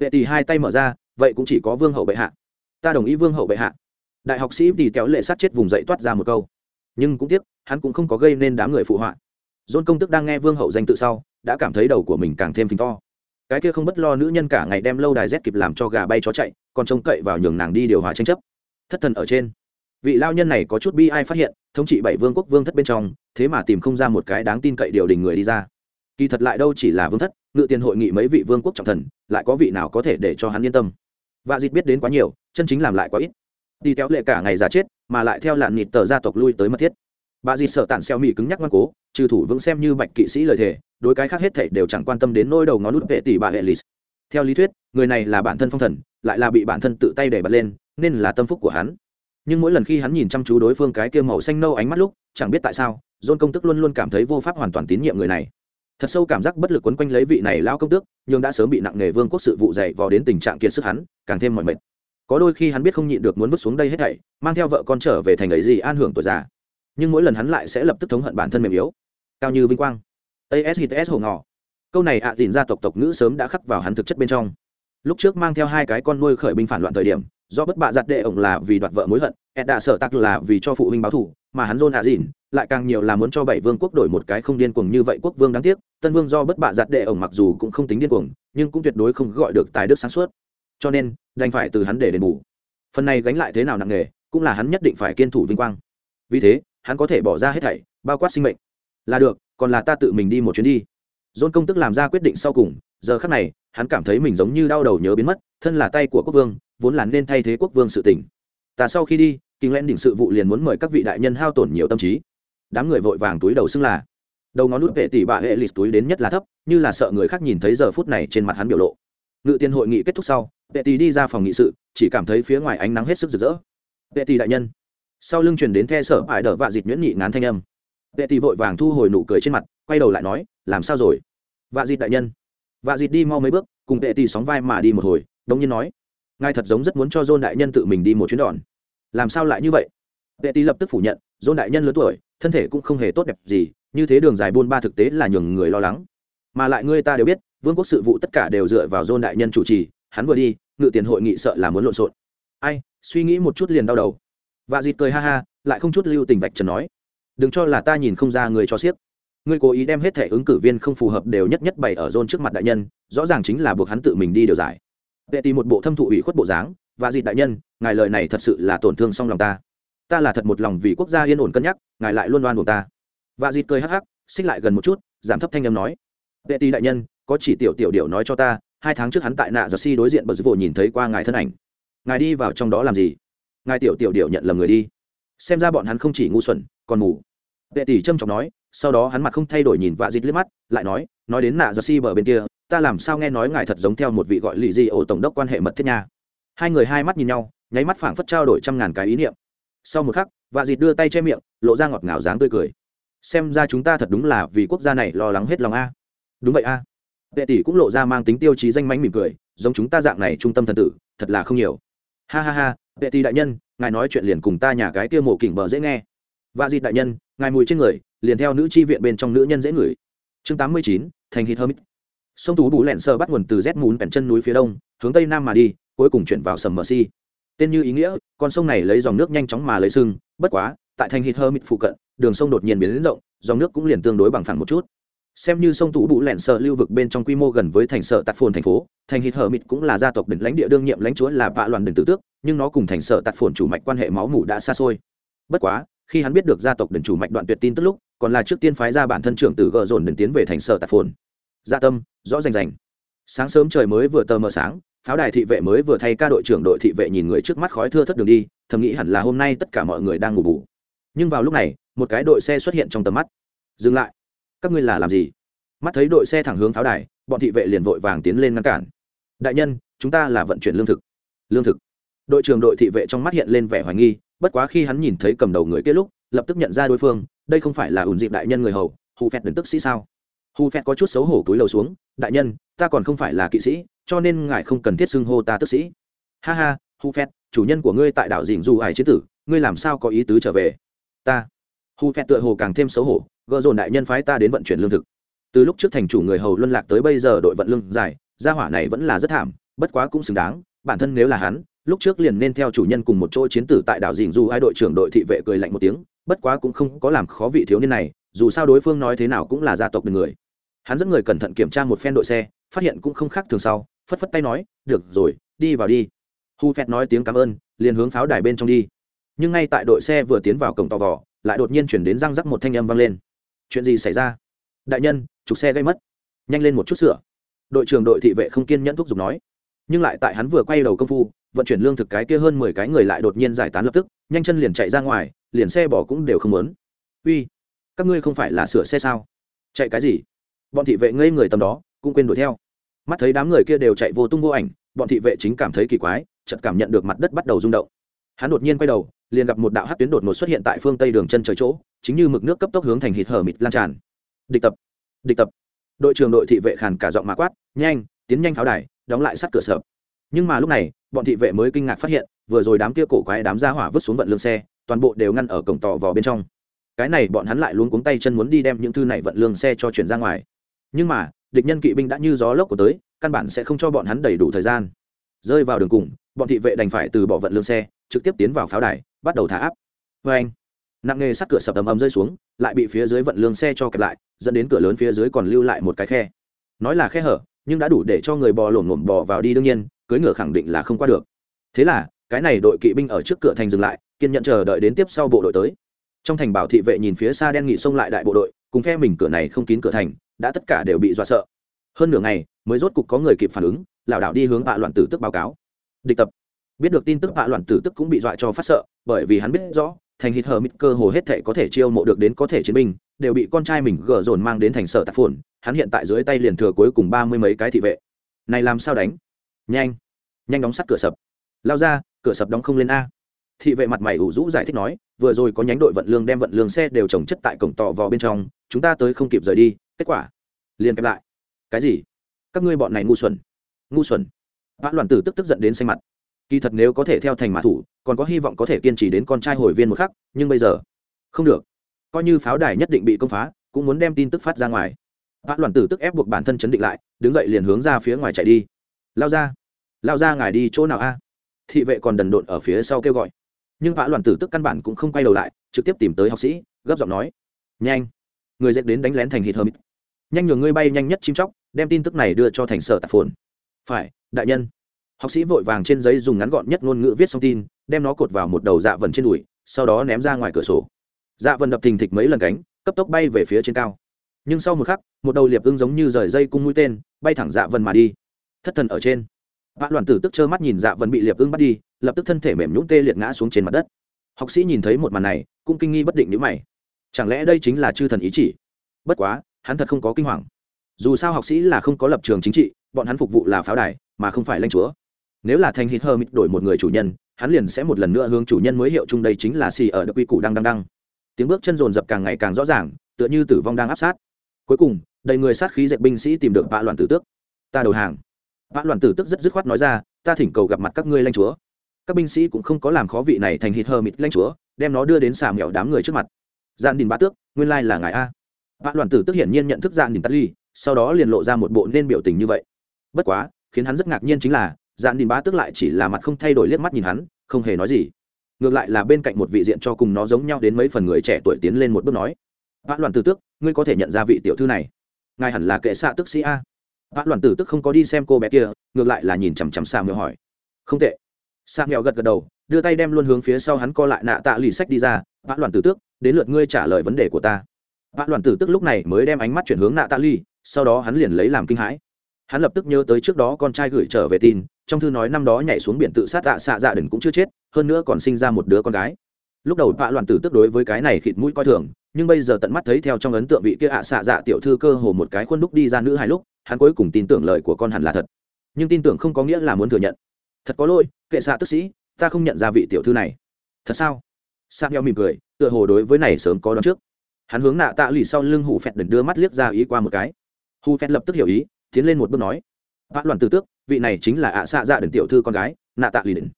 Vệ tỷ hai tay mở ra, vậy cũng chỉ có vương hậu bệ hạ. Ta đồng ý vương hậu bệ hạ. Đại học sĩ tỷ kéo lệ sát chết vùng dậy toát ra một câu. Nhưng cũng tiếc, hắn cũng không có gây nên đám người phụ họa. Dôn công tức đang nghe vương hậu danh tự sau, đã cảm thấy đầu của mình càng thêm phình to. Cái kia không bất lo nữ nhân cả ngày đem lâu đài rét kịp làm cho gà bay chó chạy, còn trông cậy vào nhường nàng đi điều hòa tranh chấp. Thất thần ở trên vị lao nhân này có chút bi ai phát hiện, thống trị bảy vương quốc vương thất bên trong, thế mà tìm không ra một cái đáng tin cậy điều đình người đi ra. Kỳ thật lại đâu chỉ là vương thất, ngự tiền hội nghị mấy vị vương quốc trọng thần, lại có vị nào có thể để cho hắn yên tâm. Và dịp biết đến quá nhiều, chân chính làm lại quá ít. Đi kéo lệ cả ngày già chết, mà lại theo lạn nịt tờ gia tộc lui tới mất thiết. Bà dì sợ tàn xeo mỹ cứng nhắc ngoan cố, trừ thủ vững xem như bạch kỵ sĩ lời thề, đối cái khác hết thảy đều chẳng quan tâm đến nỗi đầu ngón nút vệ tỷ bà hệ lì theo lý thuyết, người này là bản thân phong thần, lại là bị bản thân tự tay để bật lên, nên là tâm phúc của hắn nhưng mỗi lần khi hắn nhìn chăm chú đối phương cái kia màu xanh nâu ánh mắt lúc, chẳng biết tại sao dôn công tức luôn luôn cảm thấy vô pháp hoàn toàn tín nhiệm người này. Thật sâu cảm giác bất lực quấn quanh lấy vị này lao công tước, nhưng đã sớm bị nặng nghề vương quốc sự vụ dày vò đến tình trạng kiệt sức hắn, càng thêm mỏi mệt. Có đôi khi hắn biết không nhịn được muốn vứt xuống đây hết thảy, mang theo vợ con trở về thành ấy gì an hưởng tuổi già. Nhưng mỗi lần hắn lại sẽ lập tức thống hận bản thân mềm yếu. Cao như vinh quang. As hit hồ ngỏ câu này ạ à dìn gia tộc tộc ngữ sớm đã khắc vào hắn thực chất bên trong. Lúc trước mang theo hai cái con nuôi khởi binh phản loạn thời điểm do bất bạ giặt đệ ổng là vì đoạt vợ mối hận ed đã sợ tắc là vì cho phụ huynh báo thù, mà hắn dôn hạ dìn lại càng nhiều là muốn cho bảy vương quốc đổi một cái không điên cuồng như vậy quốc vương đáng tiếc. Tân vương do bất bạ giặt đệ ổng mặc dù cũng không tính điên cuồng, nhưng cũng tuyệt đối không gọi được tài đức sáng suốt. Cho nên, đành phải từ hắn để đền bù. Phần này gánh lại thế nào nặng nề, cũng là hắn nhất định phải kiên thủ vinh quang. Vì thế, hắn có thể bỏ ra hết thảy, bao quát sinh mệnh. Là được, còn là ta tự mình đi một chuyến đi. Dôn công tức làm ra quyết định sau cùng, giờ khắc này, hắn cảm thấy mình giống như đau đầu nhớ biến mất, thân là tay của quốc vương vốn là nên thay thế quốc vương sự tỉnh ta sau khi đi kinh lẽn đỉnh sự vụ liền muốn mời các vị đại nhân hao tổn nhiều tâm trí. Đám người vội vàng túi đầu xưng là. Đầu ngón nút vệ tỷ bạ hệ lịch túi đến nhất là thấp, như là sợ người khác nhìn thấy giờ phút này trên mặt hắn biểu lộ. Ngự tiên hội nghị kết thúc sau, vệ tỷ đi ra phòng nghị sự, chỉ cảm thấy phía ngoài ánh nắng hết sức rực rỡ. Vệ tỷ đại nhân. Sau lưng chuyển đến the sở ải đỡ vạ dịch nhuyễn nhị ngán thanh âm. Vệ tỷ vội vàng thu hồi nụ cười trên mặt, quay đầu lại nói, làm sao rồi? Vạ dịch đại nhân. Vạ dịch đi mau mấy bước, cùng vệ tỷ sóng vai mà đi một hồi, đống nhiên nói ngài thật giống rất muốn cho dôn đại nhân tự mình đi một chuyến đòn. Làm sao lại như vậy? Vệ tý lập tức phủ nhận dôn đại nhân lớn tuổi, thân thể cũng không hề tốt đẹp gì, như thế đường dài buôn ba thực tế là nhường người lo lắng. Mà lại ngươi ta đều biết, vương quốc sự vụ tất cả đều dựa vào dôn đại nhân chủ trì, hắn vừa đi, ngự tiền hội nghị sợ là muốn lộn xộn. Ai, suy nghĩ một chút liền đau đầu. Và dịt cười ha ha, lại không chút lưu tình vạch trần nói, đừng cho là ta nhìn không ra người cho siếc ngươi cố ý đem hết thẻ ứng cử viên không phù hợp đều nhất nhất bày ở rôn trước mặt đại nhân, rõ ràng chính là buộc hắn tự mình đi điều giải vệ tì một bộ thâm thụ ủy khuất bộ dáng và dịt đại nhân, ngài lời này thật sự là tổn thương song lòng ta. Ta là thật một lòng vì quốc gia yên ổn cân nhắc, ngài lại luôn đoan buộc ta. Và dịt cười hắc hắc, xích lại gần một chút, giảm thấp thanh âm nói, vệ tì đại nhân, có chỉ tiểu tiểu điệu nói cho ta, hai tháng trước hắn tại nạ giật si đối diện bờ dư vội nhìn thấy qua ngài thân ảnh. Ngài đi vào trong đó làm gì? Ngài tiểu tiểu điệu nhận lầm người đi. Xem ra bọn hắn không chỉ ngu xuẩn, còn mù. Vệ tỷ trâm trọng nói, sau đó hắn mặt không thay đổi nhìn vạ dịt liếc mắt, lại nói nói đến nạ giật si bờ bên kia ta làm sao nghe nói ngài thật giống theo một vị gọi lì gì ổ tổng đốc quan hệ mật thiết nha. Hai người hai mắt nhìn nhau, nháy mắt phảng phất trao đổi trăm ngàn cái ý niệm. Sau một khắc, vạ dịt đưa tay che miệng, lộ ra ngọt ngào dáng tươi cười. Xem ra chúng ta thật đúng là vì quốc gia này lo lắng hết lòng a. Đúng vậy a. Vệ tỷ cũng lộ ra mang tính tiêu chí danh mánh mỉm cười, giống chúng ta dạng này trung tâm thần tử, thật là không nhiều. Ha ha ha, vệ tỷ đại nhân, ngài nói chuyện liền cùng ta nhà cái kia mổ kỉnh bờ dễ nghe. Vạ dịt đại nhân, ngài mùi trên người, liền theo nữ tri viện bên trong nữ nhân dễ ngửi. Chương tám mươi chín, thành hít hermit sông tú bù lẹn sơ bắt nguồn từ rét mún bèn chân núi phía đông, hướng tây nam mà đi, cuối cùng chuyển vào sầm mờ si. Tên như ý nghĩa, con sông này lấy dòng nước nhanh chóng mà lấy sưng bất quá, tại thành hít hermit phụ cận, đường sông đột nhiên biến lớn rộng, dòng nước cũng liền tương đối bằng phẳng một chút. Xem như sông tú bụ lẹn sợ lưu vực bên trong quy mô gần với thành sợ tạt phồn thành phố, thành hít Hở mịt cũng là gia tộc đỉnh lãnh địa đương nhiệm lãnh chúa là vạ loạn đỉnh tử tước, nhưng nó cùng thành sợ tạt phồn chủ mạch quan hệ máu mủ đã xa xôi. Bất quá, khi hắn biết được gia tộc đỉnh chủ mạch đoạn tuyệt tin tức lúc, còn là trước tiên phái ra bản thân trưởng tử gờ dồn đỉnh tiến về thành sợ tạt phồn gia tâm, rõ rành rành. Sáng sớm trời mới vừa tờ mờ sáng, pháo đài thị vệ mới vừa thay ca đội trưởng đội thị vệ nhìn người trước mắt khói thưa thất đường đi, thầm nghĩ hẳn là hôm nay tất cả mọi người đang ngủ bù. Nhưng vào lúc này, một cái đội xe xuất hiện trong tầm mắt. Dừng lại. Các ngươi là làm gì? Mắt thấy đội xe thẳng hướng pháo đài, bọn thị vệ liền vội vàng tiến lên ngăn cản. Đại nhân, chúng ta là vận chuyển lương thực. Lương thực? Đội trưởng đội thị vệ trong mắt hiện lên vẻ hoài nghi, bất quá khi hắn nhìn thấy cầm đầu người kia lúc, lập tức nhận ra đối phương, đây không phải là ủn dịp đại nhân người hầu, hù phẹt đừng tức sĩ sao? Hù phẹt có chút xấu hổ túi lầu xuống, đại nhân, ta còn không phải là kỵ sĩ, cho nên ngài không cần thiết xưng hô ta tức sĩ. Ha ha hù phẹt, chủ nhân của ngươi tại đảo dình Du ải chế tử, ngươi làm sao có ý tứ trở về? Ta. Hù phẹt tựa hồ càng thêm xấu hổ gợ dồn đại nhân phái ta đến vận chuyển lương thực. Từ lúc trước thành chủ người hầu luân lạc tới bây giờ đội vận lương dài, gia hỏa này vẫn là rất thảm, bất quá cũng xứng đáng, bản thân nếu là hắn, lúc trước liền nên theo chủ nhân cùng một chỗ chiến tử tại đảo dình Du ai đội trưởng đội thị vệ cười lạnh một tiếng, bất quá cũng không có làm khó vị thiếu niên này, dù sao đối phương nói thế nào cũng là gia tộc người hắn dẫn người cẩn thận kiểm tra một phen đội xe, phát hiện cũng không khác thường sau, phất phất tay nói, được rồi, đi vào đi. Hu phét nói tiếng cảm ơn, liền hướng pháo đài bên trong đi. Nhưng ngay tại đội xe vừa tiến vào cổng tò vò lại đột nhiên chuyển đến răng rắc một thanh âm vang lên. Chuyện gì xảy ra? Đại nhân, trục xe gây mất. Nhanh lên một chút sửa. Đội trưởng đội thị vệ không kiên nhẫn thúc giục nói. Nhưng lại tại hắn vừa quay đầu công phu, vận chuyển lương thực cái kia hơn mười cái người lại đột nhiên giải tán lập tức, nhanh chân liền chạy ra ngoài, liền xe bỏ cũng đều không muốn. Uy, các ngươi không phải là sửa xe sao? Chạy cái gì? Bọn thị vệ ngây người tầm đó, cũng quên đuổi theo. Mắt thấy đám người kia đều chạy vô tung vô ảnh, bọn thị vệ chính cảm thấy kỳ quái, chợt cảm nhận được mặt đất bắt đầu rung động. Hắn đột nhiên quay đầu, liền gặp một đạo hát tuyến đột ngột xuất hiện tại phương tây đường chân trời chỗ, chính như mực nước cấp tốc hướng thành hít hở mịt lan tràn. Địch tập địch tập. Đội trưởng đội thị vệ khàn cả giọng mã quát, nhanh, tiến nhanh pháo đài, đóng lại sắt cửa sợ nhưng mà lúc này, bọn thị vệ mới kinh ngạc phát hiện, vừa rồi đám kia cổ quái đám ra hỏa vứt xuống vận lương xe, toàn bộ đều ngăn ở cổng tỏ vào bên trong. Cái này bọn hắn lại luôn cuống tay chân muốn đi đem những thư này vận lương xe cho chuyển ra ngoài nhưng mà, địch nhân kỵ binh đã như gió lốc của tới, căn bản sẽ không cho bọn hắn đầy đủ thời gian. Rơi vào đường cùng, bọn thị vệ đành phải từ bỏ vận lương xe, trực tiếp tiến vào pháo đài, bắt đầu thả áp. Vê anh, nặng nghề sắt cửa sập ầm ầm rơi xuống, lại bị phía dưới vận lương xe cho kẹp lại, dẫn đến cửa lớn phía dưới còn lưu lại một cái khe. Nói là khe hở, nhưng đã đủ để cho người bò lổm lổm bò vào đi đương nhiên cưới ngựa khẳng định là không qua được. Thế là, cái này đội kỵ binh ở trước cửa thành dừng lại, kiên nhận chờ đợi đến tiếp sau bộ đội tới. Trong thành bảo thị vệ nhìn phía xa đen nghị xông lại đại bộ đội cùng phe mình cửa này không kín cửa thành, đã tất cả đều bị dọa sợ. Hơn nửa ngày, mới rốt cục có người kịp phản ứng, lảo đảo đi hướng bạ loạn tử tức báo cáo. Địch tập. Biết được tin tức bạ loạn tử tức cũng bị dọa cho phát sợ, bởi vì hắn biết rõ, thành hít hờ mít cơ hồ hết thể có thể chiêu mộ được đến có thể chiến binh, đều bị con trai mình gỡ dồn mang đến thành sở tạp phồn, hắn hiện tại dưới tay liền thừa cuối cùng ba mươi mấy cái thị vệ. Này làm sao đánh? Nhanh. Nhanh đóng sắt cửa sập. Lao ra, cửa sập đóng không lên a thị vệ mặt mày ủ rũ giải thích nói, vừa rồi có nhánh đội vận lương đem vận lương xe đều trồng chất tại cổng tỏ vào bên trong, chúng ta tới không kịp rời đi, kết quả, liền kẹp lại. Cái gì? Các ngươi bọn này ngu xuẩn. Ngu xuẩn. Vã loạn tử tức tức giận đến xanh mặt. Kỳ thật nếu có thể theo thành mã thủ, còn có hy vọng có thể kiên trì đến con trai hồi viên một khắc, nhưng bây giờ, không được. Coi như pháo đài nhất định bị công phá, cũng muốn đem tin tức phát ra ngoài. Vã loạn tử tức ép buộc bản thân chấn định lại, đứng dậy liền hướng ra phía ngoài chạy đi. Lao ra lao ra ngài đi chỗ nào a? Thị vệ còn đần độn ở phía sau kêu gọi nhưng vã loạn tử tức căn bản cũng không quay đầu lại, trực tiếp tìm tới học sĩ, gấp giọng nói, nhanh, người dệt đến đánh lén thành hít hơ nhanh nhường ngươi bay nhanh nhất chim chóc, đem tin tức này đưa cho thành sở tạp phồn. Phải, đại nhân. Học sĩ vội vàng trên giấy dùng ngắn gọn nhất ngôn ngữ viết xong tin, đem nó cột vào một đầu dạ vần trên đùi, sau đó ném ra ngoài cửa sổ. Dạ vần đập thình thịch mấy lần cánh, cấp tốc bay về phía trên cao. Nhưng sau một khắc, một đầu liệp ưng giống như rời dây cung mũi tên, bay thẳng dạ vần mà đi. Thất thần ở trên. Vã loạn tử tức trơ mắt nhìn dạ vần bị liệp ưng bắt đi lập tức thân thể mềm nhũng tê liệt ngã xuống trên mặt đất. Học sĩ nhìn thấy một màn này, cũng kinh nghi bất định nhữ mày. Chẳng lẽ đây chính là chư thần ý chỉ? Bất quá, hắn thật không có kinh hoàng. Dù sao học sĩ là không có lập trường chính trị, bọn hắn phục vụ là pháo đài, mà không phải lãnh chúa. Nếu là thành hít hơ mịt đổi một người chủ nhân, hắn liền sẽ một lần nữa hướng chủ nhân mới hiệu chung đây chính là xì ở đ quy củ đang đang đang. Tiếng bước chân rồn rập càng ngày càng rõ ràng, tựa như tử vong đang áp sát. Cuối cùng, đầy người sát khí dẹp binh sĩ tìm được vạ loạn tử tước. Ta đầu hàng. Vạ loạn tử tước rất dứt khoát nói ra, ta thỉnh cầu gặp mặt các ngươi lãnh chúa các binh sĩ cũng không có làm khó vị này thành hít hơ mịt lãnh chúa, đem nó đưa đến xà mèo đám người trước mặt. Gian đình bá tước, nguyên lai là ngài a. Vạn đoàn tử tức hiển nhiên nhận thức gian đình tắt ly, sau đó liền lộ ra một bộ nên biểu tình như vậy. Bất quá, khiến hắn rất ngạc nhiên chính là dạn đình bá tước lại chỉ là mặt không thay đổi liếc mắt nhìn hắn, không hề nói gì. Ngược lại là bên cạnh một vị diện cho cùng nó giống nhau đến mấy phần người trẻ tuổi tiến lên một bước nói, vạn đoàn tử tước, ngươi có thể nhận ra vị tiểu thư này. Ngài hẳn là kệ xạ tức sĩ a. Vạn đoàn tử tức không có đi xem cô bé kia, ngược lại là nhìn chằm chằm xa mèo hỏi, không tệ xa mèo gật gật đầu, đưa tay đem luôn hướng phía sau hắn co lại nạ tạ lì sách đi ra. Vã loạn tử tước, đến lượt ngươi trả lời vấn đề của ta. Vã loạn tử tức lúc này mới đem ánh mắt chuyển hướng nạ tạ lì, sau đó hắn liền lấy làm kinh hãi. Hắn lập tức nhớ tới trước đó con trai gửi trở về tin, trong thư nói năm đó nhảy xuống biển tự sát tạ xạ dạ đỉnh cũng chưa chết, hơn nữa còn sinh ra một đứa con gái. Lúc đầu Vã loạn tử tức đối với cái này khịt mũi coi thường, nhưng bây giờ tận mắt thấy theo trong ấn tượng vị kia ạ xạ dạ tiểu thư cơ hồ một cái khuôn đúc đi ra nữ hai lúc, hắn cuối cùng tin tưởng lời của con hẳn là thật. Nhưng tin tưởng không có nghĩa là muốn thừa nhận thật có lỗi, kệ xạ tức sĩ, ta không nhận ra vị tiểu thư này. Thật sao? Sa nhau mỉm cười, tựa hồ đối với này sớm có đón trước. Hắn hướng nạ tạ lì sau lưng hủ phẹt đần đưa mắt liếc ra ý qua một cái. Hủ phẹt lập tức hiểu ý, tiến lên một bước nói, vạn loạn tử tước, vị này chính là ạ xạ dạ đần tiểu thư con gái, nạ tạ lì đần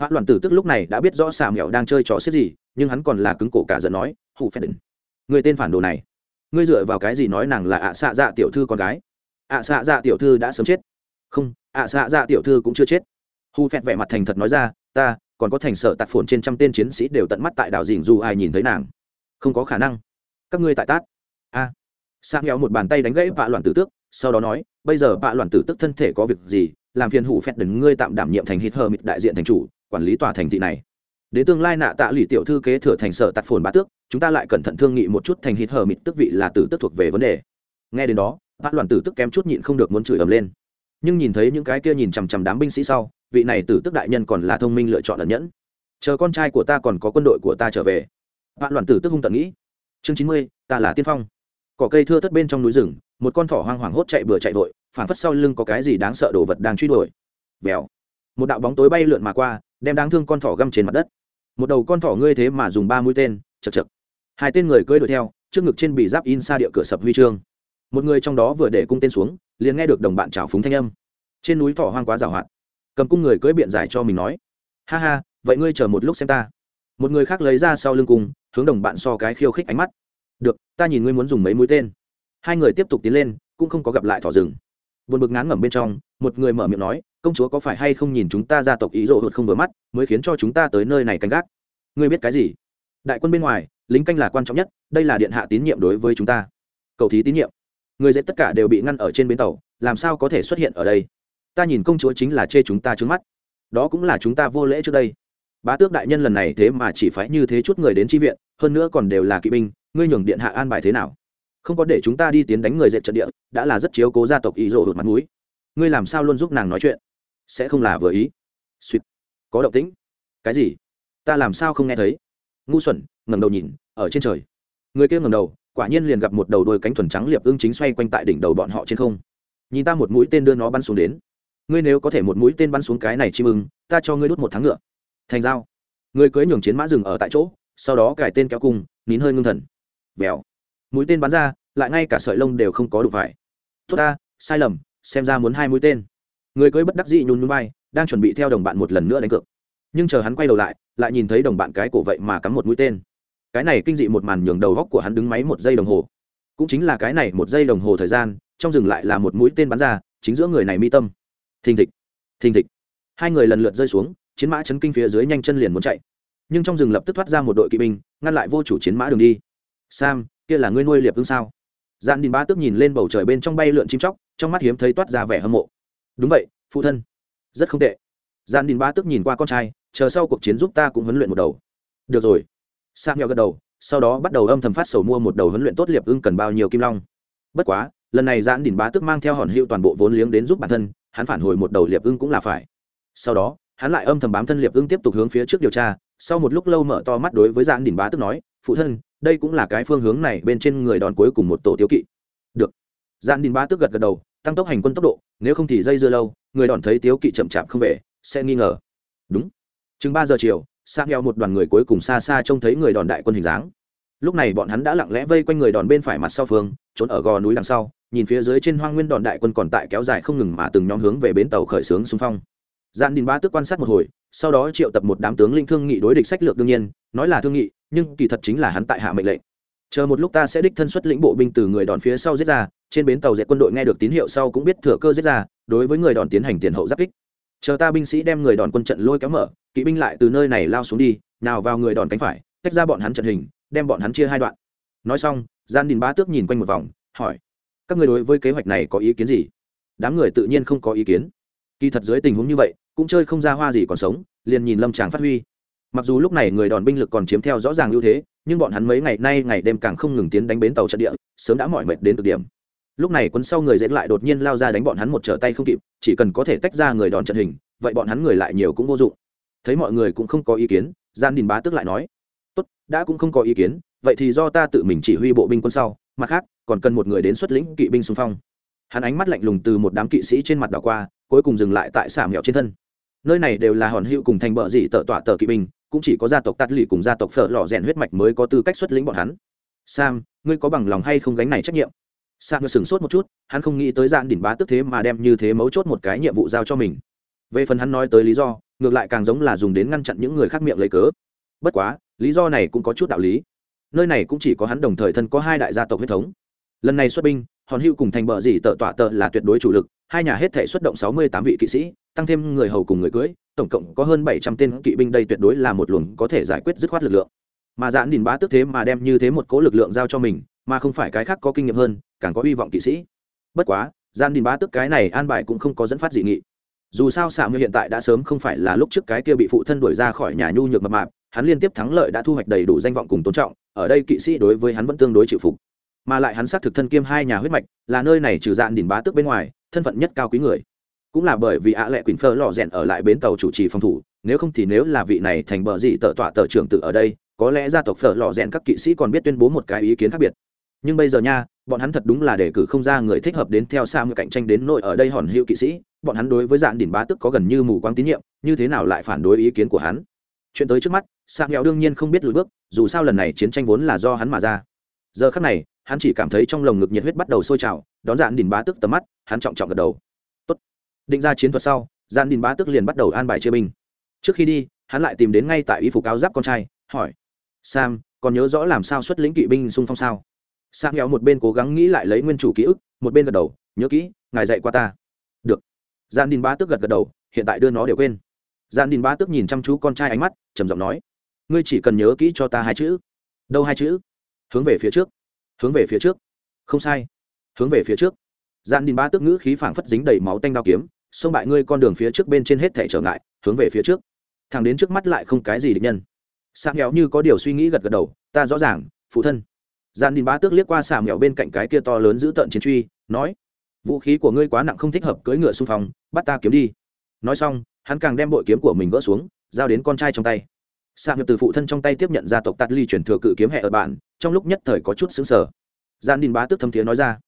vạn loạn tử tước lúc này đã biết rõ xà mẹo đang chơi trò xếp gì, nhưng hắn còn là cứng cổ cả giận nói hủ phẹt đần người tên phản đồ này, ngươi dựa vào cái gì nói nàng là ạ xạ dạ tiểu thư con gái? Ạ xạ dạ tiểu thư đã sớm chết. Không, ạ xạ dạ tiểu thư cũng chưa chết hù phẹt vẻ mặt thành thật nói ra, ta, còn có thành sở tạt phồn trên trăm tên chiến sĩ đều tận mắt tại đảo dình dù ai nhìn thấy nàng. Không có khả năng. Các ngươi tại tát. A. À. sa nghèo một bàn tay đánh gãy vạ loạn tử tước, sau đó nói, bây giờ vạ loạn tử tước thân thể có việc gì, làm phiền hủ phẹt đừng ngươi tạm đảm nhiệm thành hít hờ mịt đại diện thành chủ, quản lý tòa thành thị này. Đến tương lai nạ tạ lụy tiểu thư kế thừa thành sở tạt phồn bá tước, chúng ta lại cẩn thận thương nghị một chút thành hít hờ mịt tức vị là tử tước thuộc về vấn đề. Nghe đến đó, vạ loạn tử tước kém chút nhịn không được muốn chửi ầm lên nhưng nhìn thấy những cái kia nhìn chằm chằm đám binh sĩ sau, vị này tử tức đại nhân còn là thông minh lựa chọn ẩn nhẫn. Chờ con trai của ta còn có quân đội của ta trở về. Vạn loạn tử tức hung tận nghĩ. Chương chín mươi, ta là tiên phong. Cỏ cây thưa thất bên trong núi rừng, một con thỏ hoang hoảng hốt chạy bừa chạy vội phản phất sau lưng có cái gì đáng sợ đồ vật đang truy đuổi. Vèo. Một đạo bóng tối bay lượn mà qua, đem đáng thương con thỏ găm trên mặt đất. Một đầu con thỏ ngươi thế mà dùng ba mũi tên, chật chật. Hai tên người cưỡi đuổi theo, trước ngực trên bị giáp in xa địa cửa sập huy chương. Một người trong đó vừa để cung tên xuống liền nghe được đồng bạn trào phúng thanh âm. Trên núi thỏ hoang quá giảo hoạt. Cầm cung người cưỡi biện giải cho mình nói, ha ha, vậy ngươi chờ một lúc xem ta. Một người khác lấy ra sau lưng cung, hướng đồng bạn so cái khiêu khích ánh mắt. Được, ta nhìn ngươi muốn dùng mấy mũi tên. Hai người tiếp tục tiến lên, cũng không có gặp lại thỏ rừng. Buồn bực ngán ngẩm bên trong, một người mở miệng nói, công chúa có phải hay không nhìn chúng ta gia tộc ý rộ hụt không vừa mắt, mới khiến cho chúng ta tới nơi này canh gác? Ngươi biết cái gì? Đại quân bên ngoài, lính canh là quan trọng nhất, đây là điện hạ tín nhiệm đối với chúng ta. Cầu thí tín nhiệm người dễ tất cả đều bị ngăn ở trên bến tàu, làm sao có thể xuất hiện ở đây? Ta nhìn công chúa chính là chê chúng ta trước mắt. Đó cũng là chúng ta vô lễ trước đây. Bá tước đại nhân lần này thế mà chỉ phải như thế chút người đến tri viện, hơn nữa còn đều là kỵ binh, ngươi nhường điện hạ an bài thế nào? Không có để chúng ta đi tiến đánh người dệt trận địa, đã là rất chiếu cố gia tộc ý rộ hụt mặt mũi. Ngươi làm sao luôn giúp nàng nói chuyện? Sẽ không là vừa ý. Suýt. Có động tĩnh. Cái gì? Ta làm sao không nghe thấy? Ngu xuẩn, ngẩng đầu nhìn, ở trên trời. Người kia ngẩng đầu quả nhiên liền gặp một đầu đôi cánh thuần trắng liệp ưng chính xoay quanh tại đỉnh đầu bọn họ trên không. Nhìn ta một mũi tên đưa nó bắn xuống đến. Ngươi nếu có thể một mũi tên bắn xuống cái này chim ưng, ta cho ngươi đốt một tháng ngựa. Thành dao. Người cưới nhường chiến mã dừng ở tại chỗ, sau đó cài tên kéo cung, nín hơi ngưng thần. Vèo. Mũi tên bắn ra, lại ngay cả sợi lông đều không có đủ phải. Tốt ta, sai lầm, xem ra muốn hai mũi tên. Người cưới bất đắc dị nhún núi bay đang chuẩn bị theo đồng bạn một lần nữa đánh cược. Nhưng chờ hắn quay đầu lại lại nhìn thấy đồng bạn cái cổ vậy mà cắm một mũi tên cái này kinh dị một màn nhường đầu góc của hắn đứng máy một giây đồng hồ. Cũng chính là cái này một giây đồng hồ thời gian, trong rừng lại là một mũi tên bắn ra, chính giữa người này mi tâm. Thình thịch thình thịch. Hai người lần lượt rơi xuống, chiến mã chấn kinh phía dưới nhanh chân liền muốn chạy. Nhưng trong rừng lập tức thoát ra một đội kỵ binh, ngăn lại vô chủ chiến mã đường đi. Sam, kia là ngươi nuôi liệp ưng sao? Dạn đình ba tức nhìn lên bầu trời bên trong bay lượn chim chóc, trong mắt hiếm thấy toát ra vẻ hâm mộ. Đúng vậy, phụ thân. Rất không tệ. Gian đình ba tức nhìn qua con trai, chờ sau cuộc chiến giúp ta cũng huấn luyện một đầu. Được rồi sang nghèo gật đầu, sau đó bắt đầu âm thầm phát sầu mua một đầu huấn luyện tốt liệp ưng cần bao nhiêu kim long. Bất quá, lần này giãn đỉnh bá tức mang theo hòn hiệu toàn bộ vốn liếng đến giúp bản thân, hắn phản hồi một đầu liệp ưng cũng là phải. Sau đó, hắn lại âm thầm bám thân liệp ưng tiếp tục hướng phía trước điều tra, sau một lúc lâu mở to mắt đối với giãn đỉnh bá tức nói, phụ thân, đây cũng là cái phương hướng này bên trên người đòn cuối cùng một tổ tiêu kỵ. Được. Giãn đỉnh bá tức gật gật đầu, tăng tốc hành quân tốc độ, nếu không thì dây dưa lâu, người đòn thấy tiếu kỵ chậm chạp không về, sẽ nghi ngờ. Đúng. Chừng ba giờ chiều sang heo một đoàn người cuối cùng xa xa trông thấy người đòn đại quân hình dáng. Lúc này bọn hắn đã lặng lẽ vây quanh người đòn bên phải mặt sau phương, trốn ở gò núi đằng sau, nhìn phía dưới trên hoang nguyên đòn đại quân còn tại kéo dài không ngừng mà từng nhóm hướng về bến tàu khởi xướng xung phong. Gian đình ba tức quan sát một hồi, sau đó triệu tập một đám tướng linh thương nghị đối địch sách lược đương nhiên, nói là thương nghị, nhưng kỳ thật chính là hắn tại hạ mệnh lệnh. Chờ một lúc ta sẽ đích thân xuất lĩnh bộ binh từ người đòn phía sau giết ra, trên bến tàu dệt quân đội nghe được tín hiệu sau cũng biết thừa cơ giết ra, đối với người đòn tiến hành tiền hậu giáp kích chờ ta binh sĩ đem người đòn quân trận lôi kéo mở, kỵ binh lại từ nơi này lao xuống đi, nào vào người đòn cánh phải, tách ra bọn hắn trận hình, đem bọn hắn chia hai đoạn. Nói xong, gian đình bá tước nhìn quanh một vòng, hỏi, các người đối với kế hoạch này có ý kiến gì? Đám người tự nhiên không có ý kiến. Kỳ thật dưới tình huống như vậy, cũng chơi không ra hoa gì còn sống, liền nhìn lâm tràng phát huy. Mặc dù lúc này người đòn binh lực còn chiếm theo rõ ràng ưu thế, nhưng bọn hắn mấy ngày nay ngày đêm càng không ngừng tiến đánh bến tàu trận địa, sớm đã mỏi mệt đến cực điểm lúc này quân sau người dễn lại đột nhiên lao ra đánh bọn hắn một trở tay không kịp, chỉ cần có thể tách ra người đòn trận hình, vậy bọn hắn người lại nhiều cũng vô dụng. Thấy mọi người cũng không có ý kiến, gian đình bá tức lại nói, tốt, đã cũng không có ý kiến, vậy thì do ta tự mình chỉ huy bộ binh quân sau, mặt khác, còn cần một người đến xuất lĩnh kỵ binh xung phong. Hắn ánh mắt lạnh lùng từ một đám kỵ sĩ trên mặt đảo qua, cuối cùng dừng lại tại xả mẹo trên thân. Nơi này đều là hòn hữu cùng thành bờ dị tợ tọa tờ kỵ binh, cũng chỉ có gia tộc tắt lì cùng gia tộc phở lò rèn huyết mạch mới có tư cách xuất lĩnh bọn hắn. Sam, ngươi có bằng lòng hay không gánh này trách nhiệm? Sam sửng sốt một chút, hắn không nghĩ tới dạn đỉnh bá tức thế mà đem như thế mấu chốt một cái nhiệm vụ giao cho mình. Về phần hắn nói tới lý do, ngược lại càng giống là dùng đến ngăn chặn những người khác miệng lấy cớ. Bất quá, lý do này cũng có chút đạo lý. Nơi này cũng chỉ có hắn đồng thời thân có hai đại gia tộc huyết thống. Lần này xuất binh, hòn hữu cùng thành bờ dì tợ tọa tợ là tuyệt đối chủ lực, hai nhà hết thể xuất động sáu mươi tám vị kỵ sĩ, tăng thêm người hầu cùng người cưới, tổng cộng có hơn bảy trăm tên kỵ binh đây tuyệt đối là một luồng có thể giải quyết dứt khoát lực lượng. Mà giãn đình bá tức thế mà đem như thế một cố lực lượng giao cho mình, mà không phải cái khác có kinh nghiệm hơn càng có hy vọng kỵ sĩ. Bất quá gian đình bá tức cái này an bài cũng không có dẫn phát dị nghị. Dù sao xạ mưu hiện tại đã sớm không phải là lúc trước cái kia bị phụ thân đuổi ra khỏi nhà nhu nhược mập mạp, hắn liên tiếp thắng lợi đã thu hoạch đầy đủ danh vọng cùng tôn trọng, ở đây kỵ sĩ đối với hắn vẫn tương đối chịu phục. Mà lại hắn xác thực thân kiêm hai nhà huyết mạch, là nơi này trừ dạn đỉnh bá tước bên ngoài, thân phận nhất cao quý người. Cũng là bởi vì ạ lệ quỳnh phơ lò rèn ở lại bến tàu chủ trì phòng thủ, nếu không thì nếu là vị này thành bờ gì tờ tọa tờ trưởng tự ở đây, có lẽ gia tộc phở lò rèn các kỵ sĩ còn biết tuyên bố một cái ý kiến khác biệt. Nhưng bây giờ nha bọn hắn thật đúng là để cử không ra người thích hợp đến theo xa người cạnh tranh đến nội ở đây hòn hữu kỵ sĩ. Bọn hắn đối với dạn đỉnh bá tức có gần như mù quáng tín nhiệm, như thế nào lại phản đối ý kiến của hắn? Chuyện tới trước mắt sang nghèo đương nhiên không biết lùi bước, dù sao lần này chiến tranh vốn là do hắn mà ra. Giờ khắc này, hắn chỉ cảm thấy trong lồng ngực nhiệt huyết bắt đầu sôi trào, đón dạn đỉnh bá tức tầm mắt, hắn trọng trọng gật đầu. Tốt. định ra chiến thuật sau dạn đỉnh bá tức liền bắt đầu an bài chia binh. Trước khi đi, hắn lại tìm đến ngay tại y phục áo giáp con trai, hỏi, sam, còn nhớ rõ làm sao xuất lĩnh kỵ binh xung phong sao? Sang nghèo một bên cố gắng nghĩ lại lấy nguyên chủ ký ức, một bên gật đầu, nhớ kỹ, ngài dạy qua ta. Được. Gian đình ba tức gật gật đầu, hiện tại đưa nó đều quên. Gian đình ba tức nhìn chăm chú con trai ánh mắt, trầm giọng nói, ngươi chỉ cần nhớ kỹ cho ta hai chữ. Đâu hai chữ? Hướng về phía trước. Hướng về phía trước. Không sai. Hướng về phía trước. Gian đình ba tức ngữ khí phảng phất dính đầy máu tanh đao kiếm xông bại ngươi con đường phía trước bên trên hết thể trở ngại, hướng về phía trước. Thằng đến trước mắt lại không cái gì định nhân. Sang nghèo như có điều suy nghĩ gật gật đầu, ta rõ ràng, phụ thân gian đình bá tước liếc qua xà mèo bên cạnh cái kia to lớn giữ tận chiến truy, nói, vũ khí của ngươi quá nặng không thích hợp cưỡi ngựa xung phong, bắt ta kiếm đi. Nói xong, hắn càng đem bội kiếm của mình gỡ xuống, giao đến con trai trong tay. Xà mèo từ phụ thân trong tay tiếp nhận gia tộc tạt ly chuyển thừa cự kiếm hệ ở bạn, trong lúc nhất thời có chút xứng sở gian đình bá tước thâm thiế nói ra,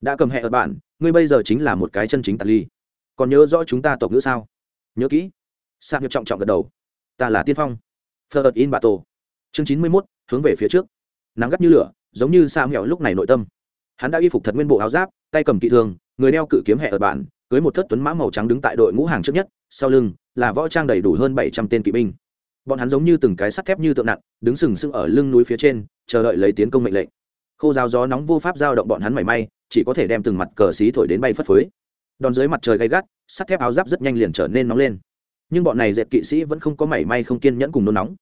đã cầm hệ ở bạn, ngươi bây giờ chính là một cái chân chính tạt ly. Còn nhớ rõ chúng ta tộc ngữ sao? Nhớ kỹ. Xà mèo trọng trọng gật đầu. Ta là tiên phong. Phật in bà tổ. Chương chín mươi mốt, hướng về phía trước. Nắng gắt như lửa giống như sa mẹo lúc này nội tâm. Hắn đã y phục thật nguyên bộ áo giáp, tay cầm kỵ thương người đeo cự kiếm hệ ở bản cưới một thất tuấn mã màu trắng đứng tại đội ngũ hàng trước nhất, sau lưng là võ trang đầy đủ hơn bảy trăm tên kỵ binh. Bọn hắn giống như từng cái sắt thép như tượng nặng, đứng sừng sững ở lưng núi phía trên, chờ đợi lấy tiến công mệnh lệnh. Khô giáo gió nóng vô pháp giao động bọn hắn mảy may, chỉ có thể đem từng mặt cờ xí thổi đến bay phất phới. Đòn dưới mặt trời gay gắt, sắt thép áo giáp rất nhanh liền trở nên nóng lên. Nhưng bọn này dẹp kỵ sĩ vẫn không có mảy may không kiên nhẫn cùng nôn nóng.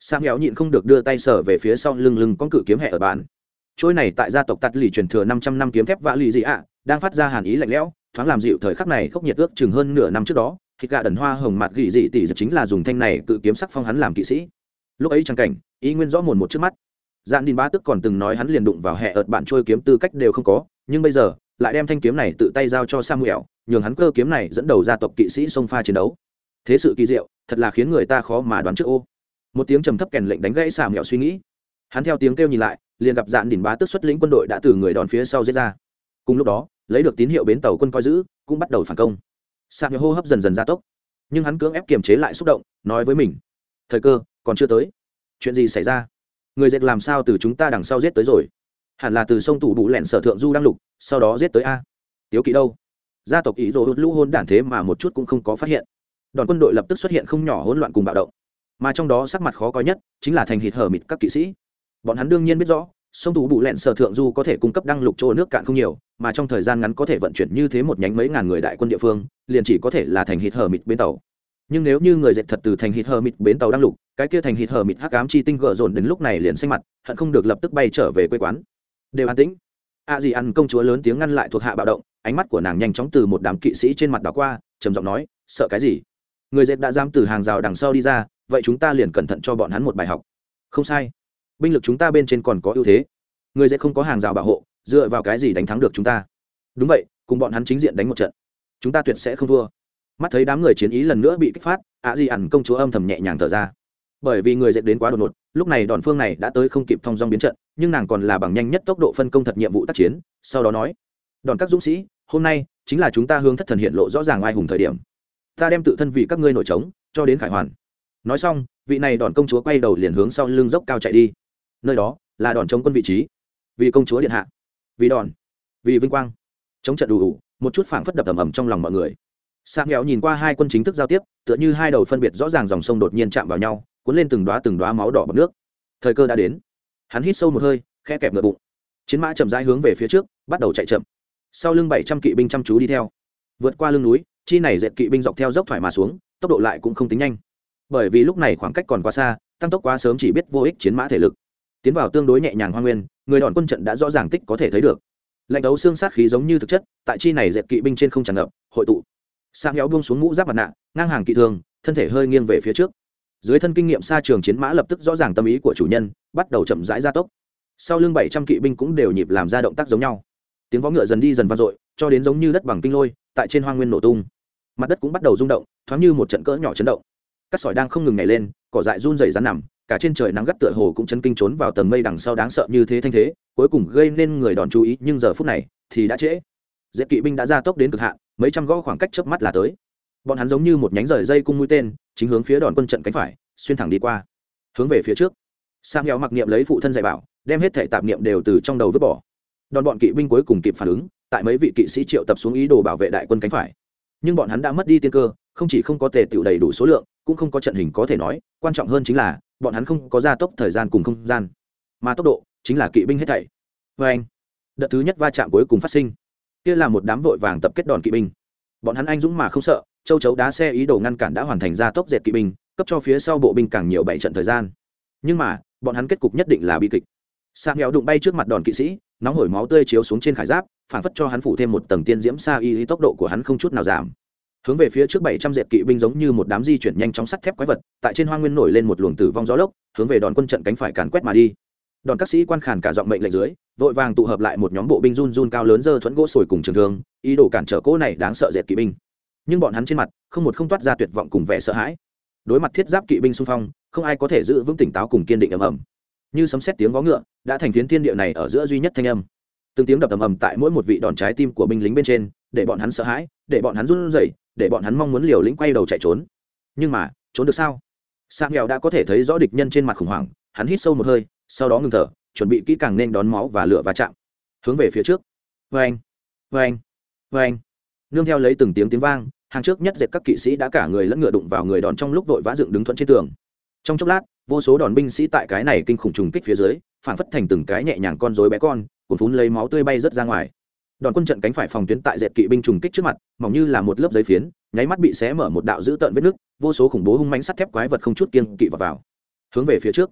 Sam héo nhịn không được đưa tay sở về phía sau lưng lưng con cự kiếm hệ ở bàn trôi này tại gia tộc tạt lì truyền thừa năm trăm năm kiếm thép vã lì dị ạ, đang phát ra hàn ý lạnh lẽo, thoáng làm dịu thời khắc này khốc nhiệt ước chừng hơn nửa năm trước đó, thịt gà đần hoa hồng mặt gỉ dị tỷ chính là dùng thanh này cự kiếm sắc phong hắn làm kỵ sĩ. Lúc ấy trang cảnh ý nguyên rõ mồn một trước mắt. Dạn đình ba tức còn từng nói hắn liền đụng vào hệ ợt bạn trôi kiếm tư cách đều không có, nhưng bây giờ, lại đem thanh kiếm này tự tay giao cho samuel, nhường hắn cơ kiếm này dẫn đầu gia tộc kỵ sĩ sông pha chiến đấu. Thế sự kỳ diệu, thật là khiến người ta khó mà đoán trước ô. Một tiếng trầm thấp kèn lệnh đánh gãy samuel suy nghĩ. Hắn theo tiếng kêu nhìn lại liền gặp dạn đỉnh bá tức xuất lĩnh quân đội đã từ người đòn phía sau giết ra. Cùng lúc đó, lấy được tín hiệu bến tàu quân coi giữ, cũng bắt đầu phản công. Samuel hô hấp dần dần gia tốc, nhưng hắn cưỡng ép kiềm chế lại xúc động, nói với mình, thời cơ, còn chưa tới. Chuyện gì xảy ra? Người dệt làm sao từ chúng ta đằng sau giết tới rồi? Hẳn là từ sông tủ bụ lẹn sở thượng du đang lục, sau đó giết tới a. Tiếu kỵ đâu? Gia tộc ý đồ hút lũ hôn đản thế mà một chút cũng không có phát hiện. Đoàn quân đội lập tức xuất hiện không nhỏ hỗn loạn cùng bạo động. Mà trong đó sắc mặt khó coi nhất chính là thành hít hở mịt các kỵ sĩ bọn hắn đương nhiên biết rõ, sông tủ bụ lẹn sở thượng du có thể cung cấp đăng lục chỗ nước cạn không nhiều, mà trong thời gian ngắn có thể vận chuyển như thế một nhánh mấy ngàn người đại quân địa phương, liền chỉ có thể là thành hít hờ mịt bến tàu. Nhưng nếu như người dệt thật từ thành hít hờ mịt bến tàu đăng lục, cái kia thành hít hờ mịt hắc ám chi tinh gợ dồn đến lúc này liền xanh mặt, hận không được lập tức bay trở về quê quán. Đều an tĩnh. A à gì ăn công chúa lớn tiếng ngăn lại thuộc hạ bạo động, ánh mắt của nàng nhanh chóng từ một đám kỵ sĩ trên mặt đảo qua, trầm giọng nói, sợ cái gì? Người dệt đã dám từ hàng rào đằng sau đi ra, vậy chúng ta liền cẩn thận cho bọn hắn một bài học. Không sai binh lực chúng ta bên trên còn có ưu thế. Người dễ không có hàng rào bảo hộ, dựa vào cái gì đánh thắng được chúng ta? Đúng vậy, cùng bọn hắn chính diện đánh một trận, chúng ta tuyệt sẽ không thua. Mắt thấy đám người chiến ý lần nữa bị kích phát ạ di ẩn công chúa âm thầm nhẹ nhàng thở ra. Bởi vì người dệt đến quá đột ngột, lúc này đòn phương này đã tới không kịp thong dong biến trận, nhưng nàng còn là bằng nhanh nhất tốc độ phân công thật nhiệm vụ tác chiến, sau đó nói, đòn các dũng sĩ, hôm nay chính là chúng ta hướng thất thần hiện lộ rõ ràng ai hùng thời điểm. Ta đem tự thân vì các ngươi nổi trống, cho đến khải hoàn. Nói xong, vị này đòn công chúa quay đầu liền hướng sau lưng dốc cao chạy đi nơi đó là đòn chống quân vị trí vì công chúa điện hạ vì đòn vì vinh quang chống trận đủ đủ một chút phảng phất đập ầm ầm trong lòng mọi người Sang nghèo nhìn qua hai quân chính thức giao tiếp, tựa như hai đầu phân biệt rõ ràng dòng sông đột nhiên chạm vào nhau, cuốn lên từng đóa từng đóa máu đỏ bọt nước. Thời cơ đã đến. Hắn hít sâu một hơi, khẽ kẹp ngựa bụng. Chiến mã chậm rãi hướng về phía trước, bắt đầu chạy chậm. Sau lưng bảy trăm kỵ binh chăm chú đi theo. Vượt qua lưng núi, chi này dệt kỵ binh dọc theo dốc thoải mà xuống, tốc độ lại cũng không tính nhanh. Bởi vì lúc này khoảng cách còn quá xa, tăng tốc quá sớm chỉ biết vô ích chiến mã thể lực. Tiến vào tương đối nhẹ nhàng hoang nguyên, người đòn quân trận đã rõ ràng tích có thể thấy được. Lạnh đấu xương sát khí giống như thực chất, tại chi này dẹp kỵ binh trên không tràn ngập, hội tụ. Sang héo buông xuống mũ giáp mặt nạ ngang hàng kỵ thương thân thể hơi nghiêng về phía trước. Dưới thân kinh nghiệm xa trường chiến mã lập tức rõ ràng tâm ý của chủ nhân bắt đầu chậm rãi gia tốc. Sau lưng bảy trăm kỵ binh cũng đều nhịp làm ra động tác giống nhau. Tiếng võ ngựa dần đi dần vang dội cho đến giống như đất bằng kinh lôi tại trên hoa nguyên nổ tung. Mặt đất cũng bắt đầu rung động thoáng như một trận cỡ nhỏ chấn động. Các sỏi đang không ngừng nhảy lên cỏ dại run rẩy rắn nằm cả trên trời nắng gắt tựa hồ cũng chấn kinh trốn vào tầng mây đằng sau đáng sợ như thế thanh thế, cuối cùng gây nên người đòn chú ý, nhưng giờ phút này thì đã trễ. Dễ kỵ binh đã ra tốc đến cực hạn, mấy trăm gõ khoảng cách chớp mắt là tới. Bọn hắn giống như một nhánh rời dây cung mũi tên, chính hướng phía đòn quân trận cánh phải, xuyên thẳng đi qua. Hướng về phía trước. Sang nghèo mặc niệm lấy phụ thân dạy bảo, đem hết thể tạp niệm đều từ trong đầu vứt bỏ. Đòn bọn kỵ binh cuối cùng kịp phản ứng, tại mấy vị kỵ sĩ triệu tập xuống ý đồ bảo vệ đại quân cánh phải. Nhưng bọn hắn đã mất đi tiên cơ, không chỉ không có tề tựu đầy đủ số lượng, cũng không có trận hình có thể nói, quan trọng hơn chính là bọn hắn không có gia tốc thời gian cùng không gian, mà tốc độ chính là kỵ binh hết thảy. Vê anh, đợt thứ nhất va chạm cuối cùng phát sinh, kia là một đám vội vàng tập kết đòn kỵ binh. Bọn hắn anh dũng mà không sợ, châu chấu đá xe ý đồ ngăn cản đã hoàn thành gia tốc dệt kỵ binh, cấp cho phía sau bộ binh càng nhiều bảy trận thời gian. Nhưng mà, bọn hắn kết cục nhất định là bi kịch. Sa nghèo đụng bay trước mặt đòn kỵ sĩ, nóng hổi máu tươi chiếu xuống trên khải giáp, phản phất cho hắn phủ thêm một tầng tiên diễm xa y, tốc độ của hắn không chút nào giảm hướng về phía trước bảy trăm dệt kỵ binh giống như một đám di chuyển nhanh chóng sắt thép quái vật, tại trên hoa nguyên nổi lên một luồng tử vong gió lốc, hướng về đòn quân trận cánh phải càn quét mà đi. Đòn các sĩ quan khàn cả giọng mệnh lệnh dưới, vội vàng tụ hợp lại một nhóm bộ binh run run cao lớn dơ thuẫn gỗ sồi cùng trường thương, ý đồ cản trở cỗ này đáng sợ dệt kỵ binh. Nhưng bọn hắn trên mặt, không một không toát ra tuyệt vọng cùng vẻ sợ hãi. Đối mặt thiết giáp kỵ binh xung phong, không ai có thể giữ vững tỉnh táo cùng kiên định ầm ầm. Như sấm xét tiếng vó ngựa, đã thành phiến thiên địa này ở giữa duy nhất thanh âm. Từng tiếng đập ầm ầm tại mỗi một vị đòn trái tim của binh lính bên trên, để bọn hắn sợ hãi, để bọn hắn run rẩy để bọn hắn mong muốn liều lĩnh quay đầu chạy trốn. Nhưng mà, trốn được sao? Sang nghèo đã có thể thấy rõ địch nhân trên mặt khủng hoảng, hắn hít sâu một hơi, sau đó ngừng thở, chuẩn bị kỹ càng nên đón máu và lửa va chạm. Hướng về phía trước. Vê anh vê anh vê anh nương theo lấy từng tiếng tiếng vang, hàng trước nhất dệt các kỵ sĩ đã cả người lẫn ngựa đụng vào người đòn trong lúc vội vã dựng đứng thuận trên tường. Trong chốc lát, vô số đòn binh sĩ tại cái này kinh khủng trùng kích phía dưới, phản phất thành từng cái nhẹ nhàng con rối bé con, cuốn phún lấy máu tươi bay rớt ra ngoài đòn quân trận cánh phải phòng tuyến tại dệt kỵ binh trùng kích trước mặt mỏng như là một lớp giấy phiến nháy mắt bị xé mở một đạo dữ tợn vết nước vô số khủng bố hung mánh sắt thép quái vật không chút kiên kỵ vào, vào. hướng về phía trước.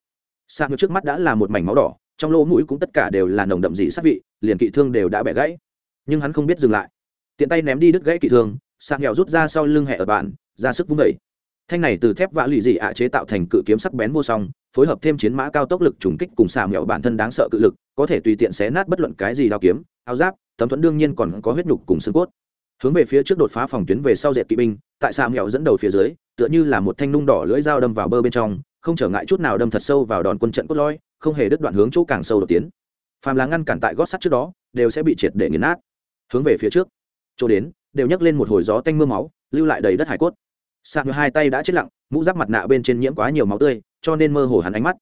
Sang ngược trước mắt đã là một mảnh máu đỏ trong lỗ mũi cũng tất cả đều là nồng đậm dị sát vị liền kỵ thương đều đã bẻ gãy. Nhưng hắn không biết dừng lại. Tiện tay ném đi đứt gãy kỵ thương sang nghèo rút ra sau lưng hẹ ở bạn ra sức vung vẩy thanh này từ thép vã lì dị ạ chế tạo thành cự kiếm sắc bén vô song phối hợp thêm chiến mã cao tốc lực trùng kích cùng xà mẹo bản thân đáng sợ cự lực có thể tùy tiện xé nát bất luận cái gì đao kiếm áo giáp tấm thuẫn đương nhiên còn có huyết nhục cùng xương cốt. Hướng về phía trước đột phá phòng tuyến về sau dệt kỵ binh, tại xà mẹo dẫn đầu phía dưới, tựa như là một thanh nung đỏ lưỡi dao đâm vào bơ bên trong, không trở ngại chút nào đâm thật sâu vào đòn quân trận cốt lõi, không hề đứt đoạn hướng chỗ càng sâu đột tiến. Phàm là ngăn cản tại gót sắt trước đó, đều sẽ bị triệt để nghiền nát. Hướng về phía trước, chỗ đến, đều nhấc lên một hồi gió tanh mưa máu, lưu lại đầy đất hải cốt. Sạc hai tay đã chết lặng, mũ giáp mặt nạ bên trên nhiễm quá nhiều máu tươi, cho nên mơ hồ hắn ánh mắt.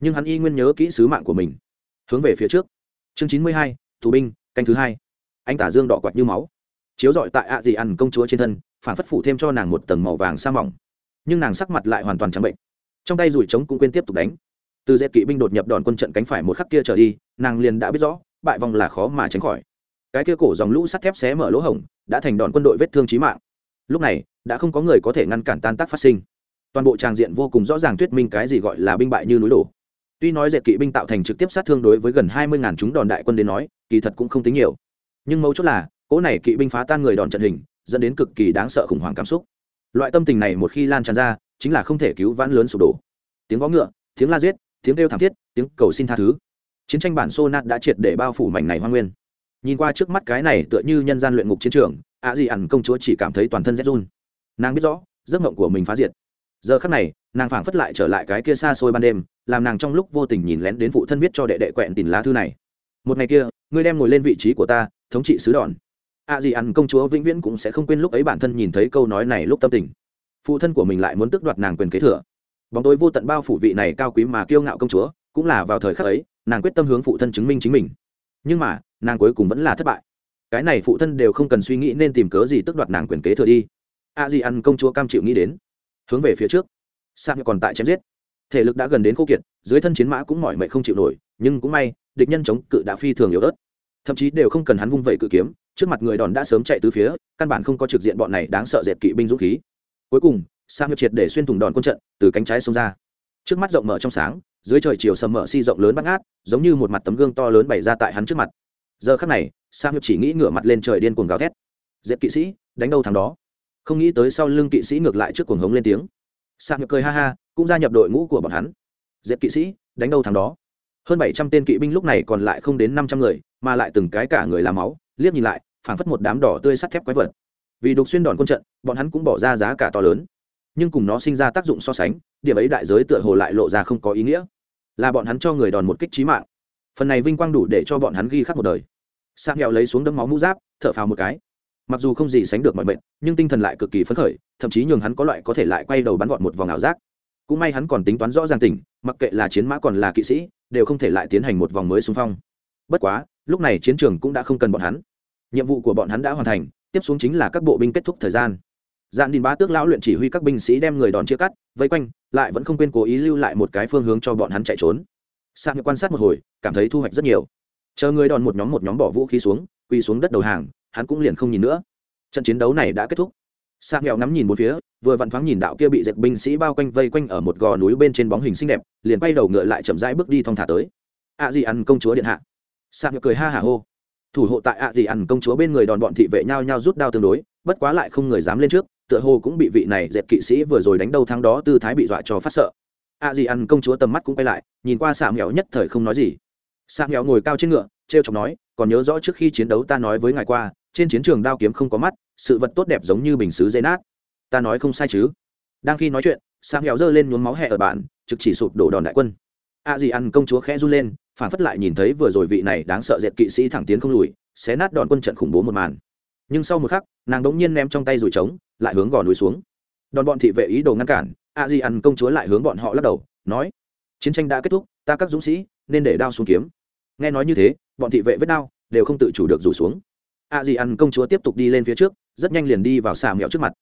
Nhưng hắn y nguyên nhớ kỹ sứ mạng của mình. Hướng về phía trước. Chương chín mươi hai, tù binh canh thứ hai. Anh tả dương đỏ quạt như máu. Chiếu dọi tại ạ gì ăn công chúa trên thân, phản phất phủ thêm cho nàng một tầng màu vàng sa mỏng. Nhưng nàng sắc mặt lại hoàn toàn trắng bệnh. Trong tay rủi trống cũng quên tiếp tục đánh. Từ dẹp kỵ binh đột nhập đòn quân trận cánh phải một khắc kia trở đi, nàng liền đã biết rõ, bại vòng là khó mà tránh khỏi. Cái kia cổ dòng lũ sắt thép xé mở lỗ hổng, đã thành đòn quân đội vết thương chí mạng. Lúc này, đã không có người có thể ngăn cản tan tác phát sinh. Toàn bộ tràng diện vô cùng rõ ràng thuyết minh cái gì gọi là binh bại như núi đổ. Tuy nói dệt kỵ binh tạo thành trực tiếp sát thương đối với gần hai mươi ngàn chúng đòn đại quân đến nói kỳ thật cũng không tính nhiều. Nhưng mấu chốt là, cỗ này kỵ binh phá tan người đòn trận hình, dẫn đến cực kỳ đáng sợ khủng hoảng cảm xúc. Loại tâm tình này một khi lan tràn ra, chính là không thể cứu vãn lớn sụp đổ. Tiếng vó ngựa, tiếng la giết, tiếng kêu thảm thiết, tiếng cầu xin tha thứ. Chiến tranh bản xô nát đã triệt để bao phủ mảnh này hoang nguyên. Nhìn qua trước mắt cái này tựa như nhân gian luyện ngục chiến trường ạ gì ẩn công chúa chỉ cảm thấy toàn thân rét run. Nàng biết rõ, giấc mộng của mình phá diệt. Giờ khắc này, nàng phảng phất lại trở lại cái kia xa xôi ban đêm, làm nàng trong lúc vô tình nhìn lén đến phụ thân viết cho đệ đệ quẹn tìm lá thư này một ngày kia, ngươi đem ngồi lên vị trí của ta, thống trị sứ đòn. A gì ăn công chúa vĩnh viễn cũng sẽ không quên lúc ấy bản thân nhìn thấy câu nói này lúc tâm tình. Phụ thân của mình lại muốn tước đoạt nàng quyền kế thừa. Bóng tối vô tận bao phủ vị này cao quý mà kiêu ngạo công chúa, cũng là vào thời khắc ấy, nàng quyết tâm hướng phụ thân chứng minh chính mình. Nhưng mà, nàng cuối cùng vẫn là thất bại. Cái này phụ thân đều không cần suy nghĩ nên tìm cớ gì tước đoạt nàng quyền kế thừa đi. A di ăn công chúa cam chịu nghĩ đến. Hướng về phía trước. Sang còn tại chém giết. Thể lực đã gần đến khô kiệt, dưới thân chiến mã cũng mỏi mệt không chịu nổi, nhưng cũng may địch nhân chống cự đã phi thường yếu ớt. Thậm chí đều không cần hắn vung vẩy cự kiếm, trước mặt người đòn đã sớm chạy từ phía, căn bản không có trực diện bọn này đáng sợ dệt kỵ binh dũng khí. Cuối cùng, sa ngược triệt để xuyên thủng đòn quân trận, từ cánh trái xông ra. Trước mắt rộng mở trong sáng, dưới trời chiều sầm mở si rộng lớn bắt ngát, giống như một mặt tấm gương to lớn bày ra tại hắn trước mặt. Giờ khắc này, sa ngược chỉ nghĩ ngửa mặt lên trời điên cuồng gào thét. Dẹp kỵ sĩ, đánh đâu thằng đó? Không nghĩ tới sau lưng kỵ sĩ ngược lại trước cuồng hống lên tiếng. Sa ngược cười ha ha, cũng gia nhập đội ngũ của bọn hắn. Dẹp kỵ sĩ, đánh đâu thằng đó? Hơn bảy trăm tên kỵ binh lúc này còn lại không đến năm trăm người, mà lại từng cái cả người làm máu, liếc nhìn lại, phảng phất một đám đỏ tươi sắt thép quái vật. Vì đục xuyên đòn quân trận, bọn hắn cũng bỏ ra giá cả to lớn. Nhưng cùng nó sinh ra tác dụng so sánh, điểm ấy đại giới tựa hồ lại lộ ra không có ý nghĩa. Là bọn hắn cho người đòn một kích trí mạng. Phần này vinh quang đủ để cho bọn hắn ghi khắc một đời. Sang nghèo lấy xuống đấm máu mũ giáp, thở phào một cái. Mặc dù không gì sánh được mọi mệnh, nhưng tinh thần lại cực kỳ phấn khởi, thậm chí nhường hắn có loại có thể lại quay đầu bắn vọt một vòng ảo giác. Cũng may hắn còn tính toán rõ ràng tỉnh mặc kệ là chiến mã còn là kỵ sĩ đều không thể lại tiến hành một vòng mới xung phong. Bất quá, lúc này chiến trường cũng đã không cần bọn hắn. Nhiệm vụ của bọn hắn đã hoàn thành, tiếp xuống chính là các bộ binh kết thúc thời gian. Dạn đình bá tước lão luyện chỉ huy các binh sĩ đem người đòn chia cắt, vây quanh, lại vẫn không quên cố ý lưu lại một cái phương hướng cho bọn hắn chạy trốn. Sang quan sát một hồi, cảm thấy thu hoạch rất nhiều. Chờ người đòn một nhóm một nhóm bỏ vũ khí xuống, quỳ xuống đất đầu hàng, hắn cũng liền không nhìn nữa. Trận chiến đấu này đã kết thúc sang nghèo ngắm nhìn bốn phía, vừa vặn thoáng nhìn đạo kia bị dệt binh sĩ bao quanh vây quanh ở một gò núi bên trên bóng hình xinh đẹp, liền bay đầu ngựa lại chậm rãi bước đi thong thả tới. Ạ à gì ăn công chúa điện hạ. Sang nghèo cười ha hả hô. Thủ hộ tại ạ à gì ăn công chúa bên người đòn bọn thị vệ nhau nhau rút đao tương đối, bất quá lại không người dám lên trước, tựa hồ cũng bị vị này dệt kỵ sĩ vừa rồi đánh đâu thắng đó tư thái bị dọa cho phát sợ. Ạ gì ăn công chúa tầm mắt cũng quay lại, nhìn qua xạ nghèo nhất thời không nói gì. Xạ nghèo ngồi cao trên ngựa, trêu chọc nói, còn nhớ rõ trước khi chiến đấu ta nói với ngài qua, trên chiến trường đao kiếm không có mắt sự vật tốt đẹp giống như bình xứ dây nát. Ta nói không sai chứ? Đang khi nói chuyện sang nghèo giơ lên nhuốm máu hẹ ở bạn trực chỉ sụp đổ đòn đại quân. A gì ăn công chúa khẽ run lên, phản phất lại nhìn thấy vừa rồi vị này đáng sợ dệt kỵ sĩ thẳng tiến không lùi, xé nát đòn quân trận khủng bố một màn. Nhưng sau một khắc, nàng đống nhiên ném trong tay rủi trống, lại hướng gò núi xuống. Đòn bọn thị vệ ý đồ ngăn cản, a di ăn công chúa lại hướng bọn họ lắc đầu, nói, chiến tranh đã kết thúc, ta các dũng sĩ nên để đao xuống kiếm. Nghe nói như thế, bọn thị vệ vết đao đều không tự chủ được rủ xuống. A di ăn công chúa tiếp tục đi lên phía trước rất nhanh liền đi vào xà mẹo trước mặt.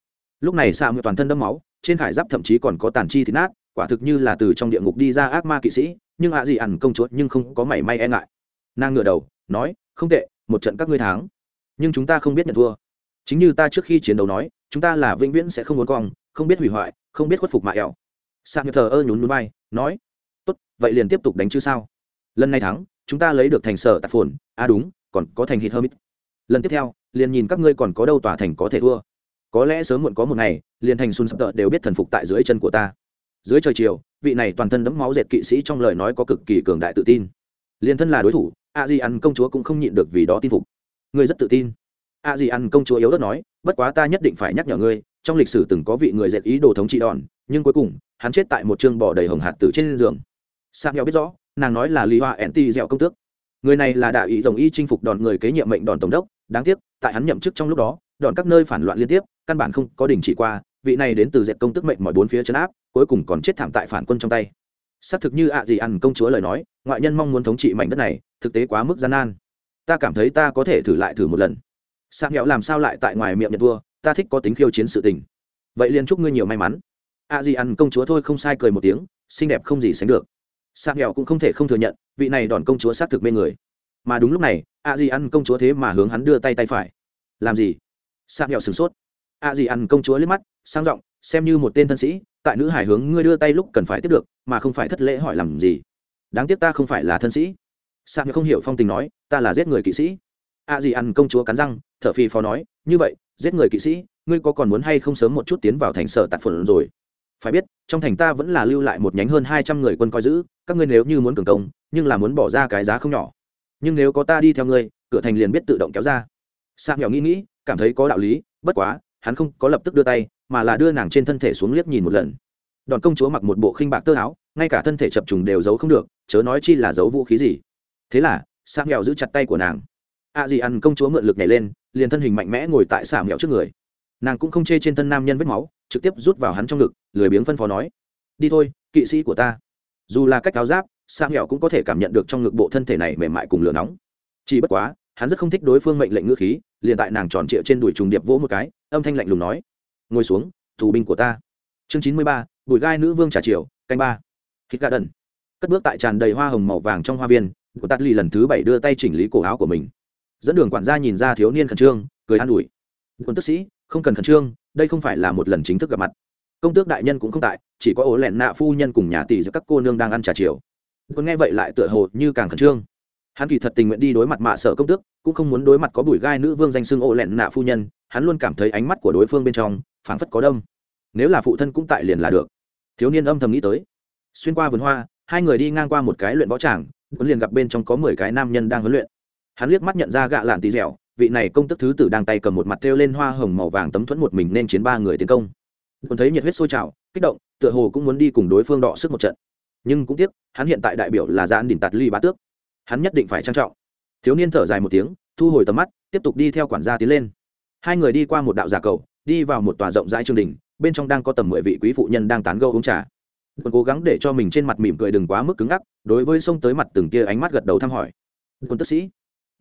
Lúc này xà mẹo toàn thân đâm máu, trên khải giáp thậm chí còn có tàn chi thịt nát, quả thực như là từ trong địa ngục đi ra ác ma kỵ sĩ, nhưng a gì ăn công chúa nhưng không có mảy may e ngại. Nàng ngửa đầu, nói, không tệ, một trận các ngươi thắng, nhưng chúng ta không biết nhận thua. Chính như ta trước khi chiến đấu nói, chúng ta là vĩnh viễn sẽ không muốn cong, không biết hủy hoại, không biết khuất phục mạ ẹo sạc như thờ ơ nhún núi bay nói, tốt, vậy liền tiếp tục đánh chứ sao? Lần này thắng, chúng ta lấy được thành sở tạp phồn. À đúng, còn có thành hít hermit lần tiếp theo, liền nhìn các ngươi còn có đâu tòa thành có thể thua. Có lẽ sớm muộn có một ngày, liền thành xuân sập tợ đều biết thần phục tại dưới chân của ta. Dưới trời chiều, vị này toàn thân đẫm máu dệt kỵ sĩ trong lời nói có cực kỳ cường đại tự tin. Liền thân là đối thủ, a di ăn công chúa cũng không nhịn được vì đó tin phục. Ngươi rất tự tin. A di ăn công chúa yếu đất nói, bất quá ta nhất định phải nhắc nhở ngươi, trong lịch sử từng có vị người dệt ý đồ thống trị đòn, nhưng cuối cùng, hắn chết tại một chương bỏ đầy hồng hạt tử trên giường. Sang nhau biết rõ, nàng nói là lý hoa ẹn ti dẹo công tước. Người này là đại ý tổng y chinh phục đòn người kế nhiệm mệnh đòn tổng đốc đáng tiếc, tại hắn nhậm chức trong lúc đó, đòn các nơi phản loạn liên tiếp, căn bản không có đình chỉ qua, vị này đến từ dẹp công tức mệnh mọi bốn phía chấn áp, cuối cùng còn chết thảm tại phản quân trong tay. Xác thực như ạ gì ăn công chúa lời nói, ngoại nhân mong muốn thống trị mảnh đất này, thực tế quá mức gian nan. Ta cảm thấy ta có thể thử lại thử một lần. Sang nghèo làm sao lại tại ngoài miệng nhận vua, ta thích có tính khiêu chiến sự tình. Vậy liền chúc ngươi nhiều may mắn. Ạ gì ăn công chúa thôi không sai cười một tiếng, xinh đẹp không gì sánh được. Sang nghèo cũng không thể không thừa nhận, vị này đòn công chúa xác thực mê người mà đúng lúc này ạ gì ăn công chúa thế mà hướng hắn đưa tay tay phải. Làm gì? Sang nghèo sửng sốt. Ạ gì ăn công chúa liếc mắt, sang giọng, xem như một tên thân sĩ, tại nữ hải hướng ngươi đưa tay lúc cần phải tiếp được, mà không phải thất lễ hỏi làm gì. Đáng tiếc ta không phải là thân sĩ. Sang không hiểu phong tình nói, ta là giết người kỵ sĩ. A gì ăn công chúa cắn răng, thở phì phò nói, như vậy, giết người kỵ sĩ, ngươi có còn muốn hay không sớm một chút tiến vào thành sở tạt phồn rồi? Phải biết, trong thành ta vẫn là lưu lại một nhánh hơn hai trăm người quân coi giữ, các ngươi nếu như muốn cường công, nhưng là muốn bỏ ra cái giá không nhỏ nhưng nếu có ta đi theo ngươi, cửa thành liền biết tự động kéo ra. Sang nhỏ nghĩ nghĩ, cảm thấy có đạo lý, bất quá, hắn không có lập tức đưa tay, mà là đưa nàng trên thân thể xuống liếc nhìn một lần. Đòn công chúa mặc một bộ khinh bạc tơ áo, ngay cả thân thể chập trùng đều giấu không được, chớ nói chi là giấu vũ khí gì. Thế là sa mèo giữ chặt tay của nàng. A à gì ăn công chúa mượn lực nhảy lên, liền thân hình mạnh mẽ ngồi tại xả mèo trước người. Nàng cũng không chê trên thân nam nhân vết máu, trực tiếp rút vào hắn trong ngực, lười biếng phân phó nói, đi thôi, kỵ sĩ của ta. Dù là cách áo giáp Sang nghèo cũng có thể cảm nhận được trong ngực bộ thân thể này mềm mại cùng lửa nóng. Chỉ bất quá, hắn rất không thích đối phương mệnh lệnh ngữ khí, liền tại nàng tròn trịa trên đùi trùng điệp vỗ một cái, âm thanh lạnh lùng nói, ngồi xuống thủ binh của ta. Chương chín mươi ba bụi gai nữ vương trà triều, canh ba. Hít gà đần. Cất bước tại tràn đầy hoa hồng màu vàng trong hoa viên, của tắt ly lần thứ bảy đưa tay chỉnh lý cổ áo của mình. Dẫn đường quản gia nhìn ra thiếu niên khẩn trương, cười an ủi. Quân tức sĩ, không cần khẩn trương, đây không phải là một lần chính thức gặp mặt. Công tước đại nhân cũng không tại, chỉ có ổ lẹn nạ phu nhân cùng nhà tỷ giữa các cô nương đang ăn trà chiều quân nghe vậy lại tựa hồ như càng khẩn trương. Hắn kỳ thật tình nguyện đi đối mặt mạ sợ công tước, cũng không muốn đối mặt có bùi gai nữ vương danh xưng ô lẹn nạ phu nhân, hắn luôn cảm thấy ánh mắt của đối phương bên trong, phảng phất có đông nếu là phụ thân cũng tại liền là được. Thiếu niên âm thầm nghĩ tới. Xuyên qua vườn hoa, hai người đi ngang qua một cái luyện võ tràng huấn liền gặp bên trong có mười cái nam nhân đang huấn luyện. Hắn liếc mắt nhận ra gạ lạn tí dẻo, vị này công tức thứ tử đang tay cầm một mặt treo lên hoa hồng màu vàng tấm thuẫn một mình nên chiến ba người tiến công. Còn thấy nhiệt huyết sôi trào, kích động, tựa hồ cũng muốn đi cùng đối phương đọ sức một trận nhưng cũng tiếc, hắn hiện tại đại biểu là giãn đỉnh tạt ly bá tước. Hắn nhất định phải trang trọng. Thiếu niên thở dài một tiếng, thu hồi tầm mắt, tiếp tục đi theo quản gia tiến lên. Hai người đi qua một đạo giả cầu, đi vào một tòa rộng rãi trường đình, bên trong đang có tầm mười vị quý phụ nhân đang tán gâu uống trà. Quân cố gắng để cho mình trên mặt mỉm cười đừng quá mức cứng ngắc, đối với xông tới mặt từng kia ánh mắt gật đầu thăm hỏi. Quân tức sĩ,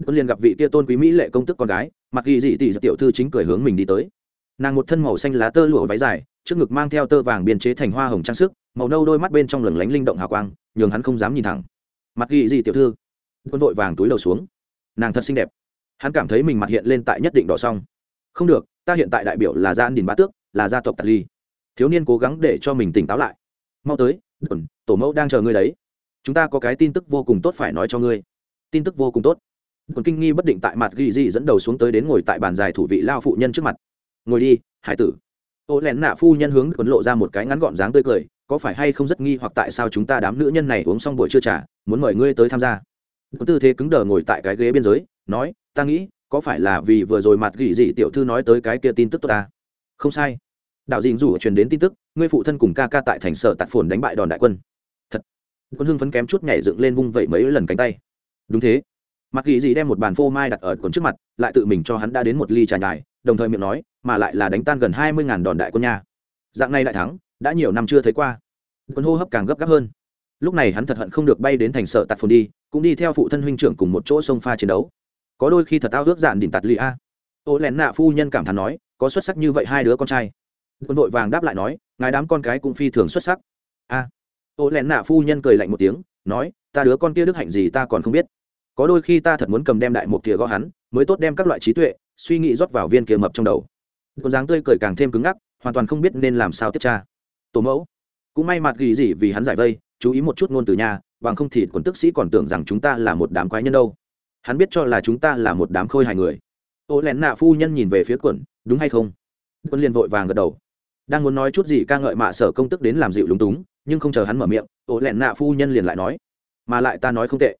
quân liền gặp vị kia tôn quý mỹ lệ công tức con gái, mặc ghi dị tỷ tiểu thư chính cười hướng mình đi tới. Nàng một thân màu xanh lá tơ lụa váy dài trước ngực mang theo tơ vàng biên chế thành hoa hồng trang sức, màu nâu đôi mắt bên trong lửng lánh linh động hào quang, nhường hắn không dám nhìn thẳng. Mặt ghi dị tiểu thư? Quân vội vàng túi đầu xuống. Nàng thật xinh đẹp. Hắn cảm thấy mình mặt hiện lên tại nhất định đỏ xong không được, ta hiện tại đại biểu là gia đình bá tước, là gia tộc tạc ly. Thiếu niên cố gắng để cho mình tỉnh táo lại. Mau tới, đồn, tổ mẫu đang chờ ngươi đấy. Chúng ta có cái tin tức vô cùng tốt phải nói cho ngươi. Tin tức vô cùng tốt. Còn kinh nghi bất định tại mặt ghi dị dẫn đầu xuống tới đến ngồi tại bàn dài thủ vị lao phụ nhân trước mặt. Ngồi đi, hải tử ô lén nạ phu nhân hướng quấn lộ ra một cái ngắn gọn dáng tươi cười, có phải hay không rất nghi hoặc tại sao chúng ta đám nữ nhân này uống xong buổi trưa trả muốn mời ngươi tới tham gia? Có tư thế cứng đờ ngồi tại cái ghế biên giới, nói, ta nghĩ, có phải là vì vừa rồi mặt gỉ dị tiểu thư nói tới cái kia tin tức tốt ta? Không sai. Đạo dình rủ truyền đến tin tức, ngươi phụ thân cùng ca ca tại thành sở tạt phồn đánh bại đòn đại quân. Thật. Quân hưng phấn kém chút nhảy dựng lên vung vẩy mấy lần cánh tay. Đúng thế mặc ghi gì đem một bàn phô mai đặt ở quần trước mặt lại tự mình cho hắn đã đến một ly trà nhài đồng thời miệng nói mà lại là đánh tan gần hai mươi ngàn đòn đại quân nha. Dạng này đại thắng đã nhiều năm chưa thấy qua. Quân hô hấp càng gấp gáp hơn. Lúc này hắn thật hận không được bay đến thành sở tạt phồn đi cũng đi theo phụ thân huynh trưởng cùng một chỗ sông pha chiến đấu. Có đôi khi thật ao ước dạn đỉnh tạt lì a. Ô lén nạ phu nhân cảm thán nói có xuất sắc như vậy hai đứa con trai. Quân vội vàng đáp lại nói ngài đám con cái cũng phi thường xuất sắc. A. À, ô lén nạ phu nhân cười lạnh một tiếng nói ta đứa con kia đức hạnh gì ta còn không biết có đôi khi ta thật muốn cầm đem đại một tỉa gõ hắn, mới tốt đem các loại trí tuệ, suy nghĩ rót vào viên kia mập trong đầu. Con dáng tươi cười càng thêm cứng ngắc, hoàn toàn không biết nên làm sao tiếp tra. Tổ mẫu, cũng may mặt ghi gì vì hắn giải vây, chú ý một chút ngôn từ nhà bằng không thì quần tức sĩ còn tưởng rằng chúng ta là một đám quái nhân đâu. Hắn biết cho là chúng ta là một đám khôi hài người. Ô lén nạ phu nhân nhìn về phía quần, đúng hay không? Quân liền vội vàng gật đầu. Đang muốn nói chút gì ca ngợi mạ sở công tức đến làm dịu lúng túng, nhưng không chờ hắn mở miệng, ô lẹn nạ phu nhân liền lại nói. Mà lại ta nói không tệ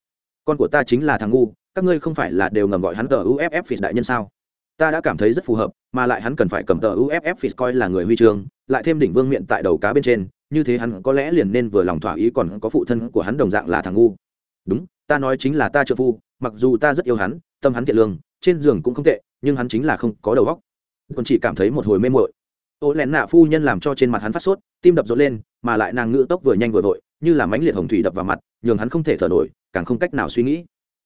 con của ta chính là thằng ngu, các ngươi không phải là đều ngầm gọi hắn tờ uff phỉ đại nhân sao? Ta đã cảm thấy rất phù hợp, mà lại hắn cần phải cầm tờ uff phỉ coi là người huy chương, lại thêm đỉnh vương miện tại đầu cá bên trên, như thế hắn có lẽ liền nên vừa lòng thỏa ý còn có phụ thân của hắn đồng dạng là thằng ngu. Đúng, ta nói chính là ta trợ phu, mặc dù ta rất yêu hắn, tâm hắn thiện lương, trên giường cũng không tệ, nhưng hắn chính là không có đầu óc. Còn chỉ cảm thấy một hồi mê mội ô lén nạ phu nhân làm cho trên mặt hắn phát sốt, tim đập rộn lên, mà lại nàng ngữ tốc vừa nhanh vừa vội, như là mánh liệt hồng thủy đập vào mặt, nhường hắn không thể thở nổi càng không cách nào suy nghĩ.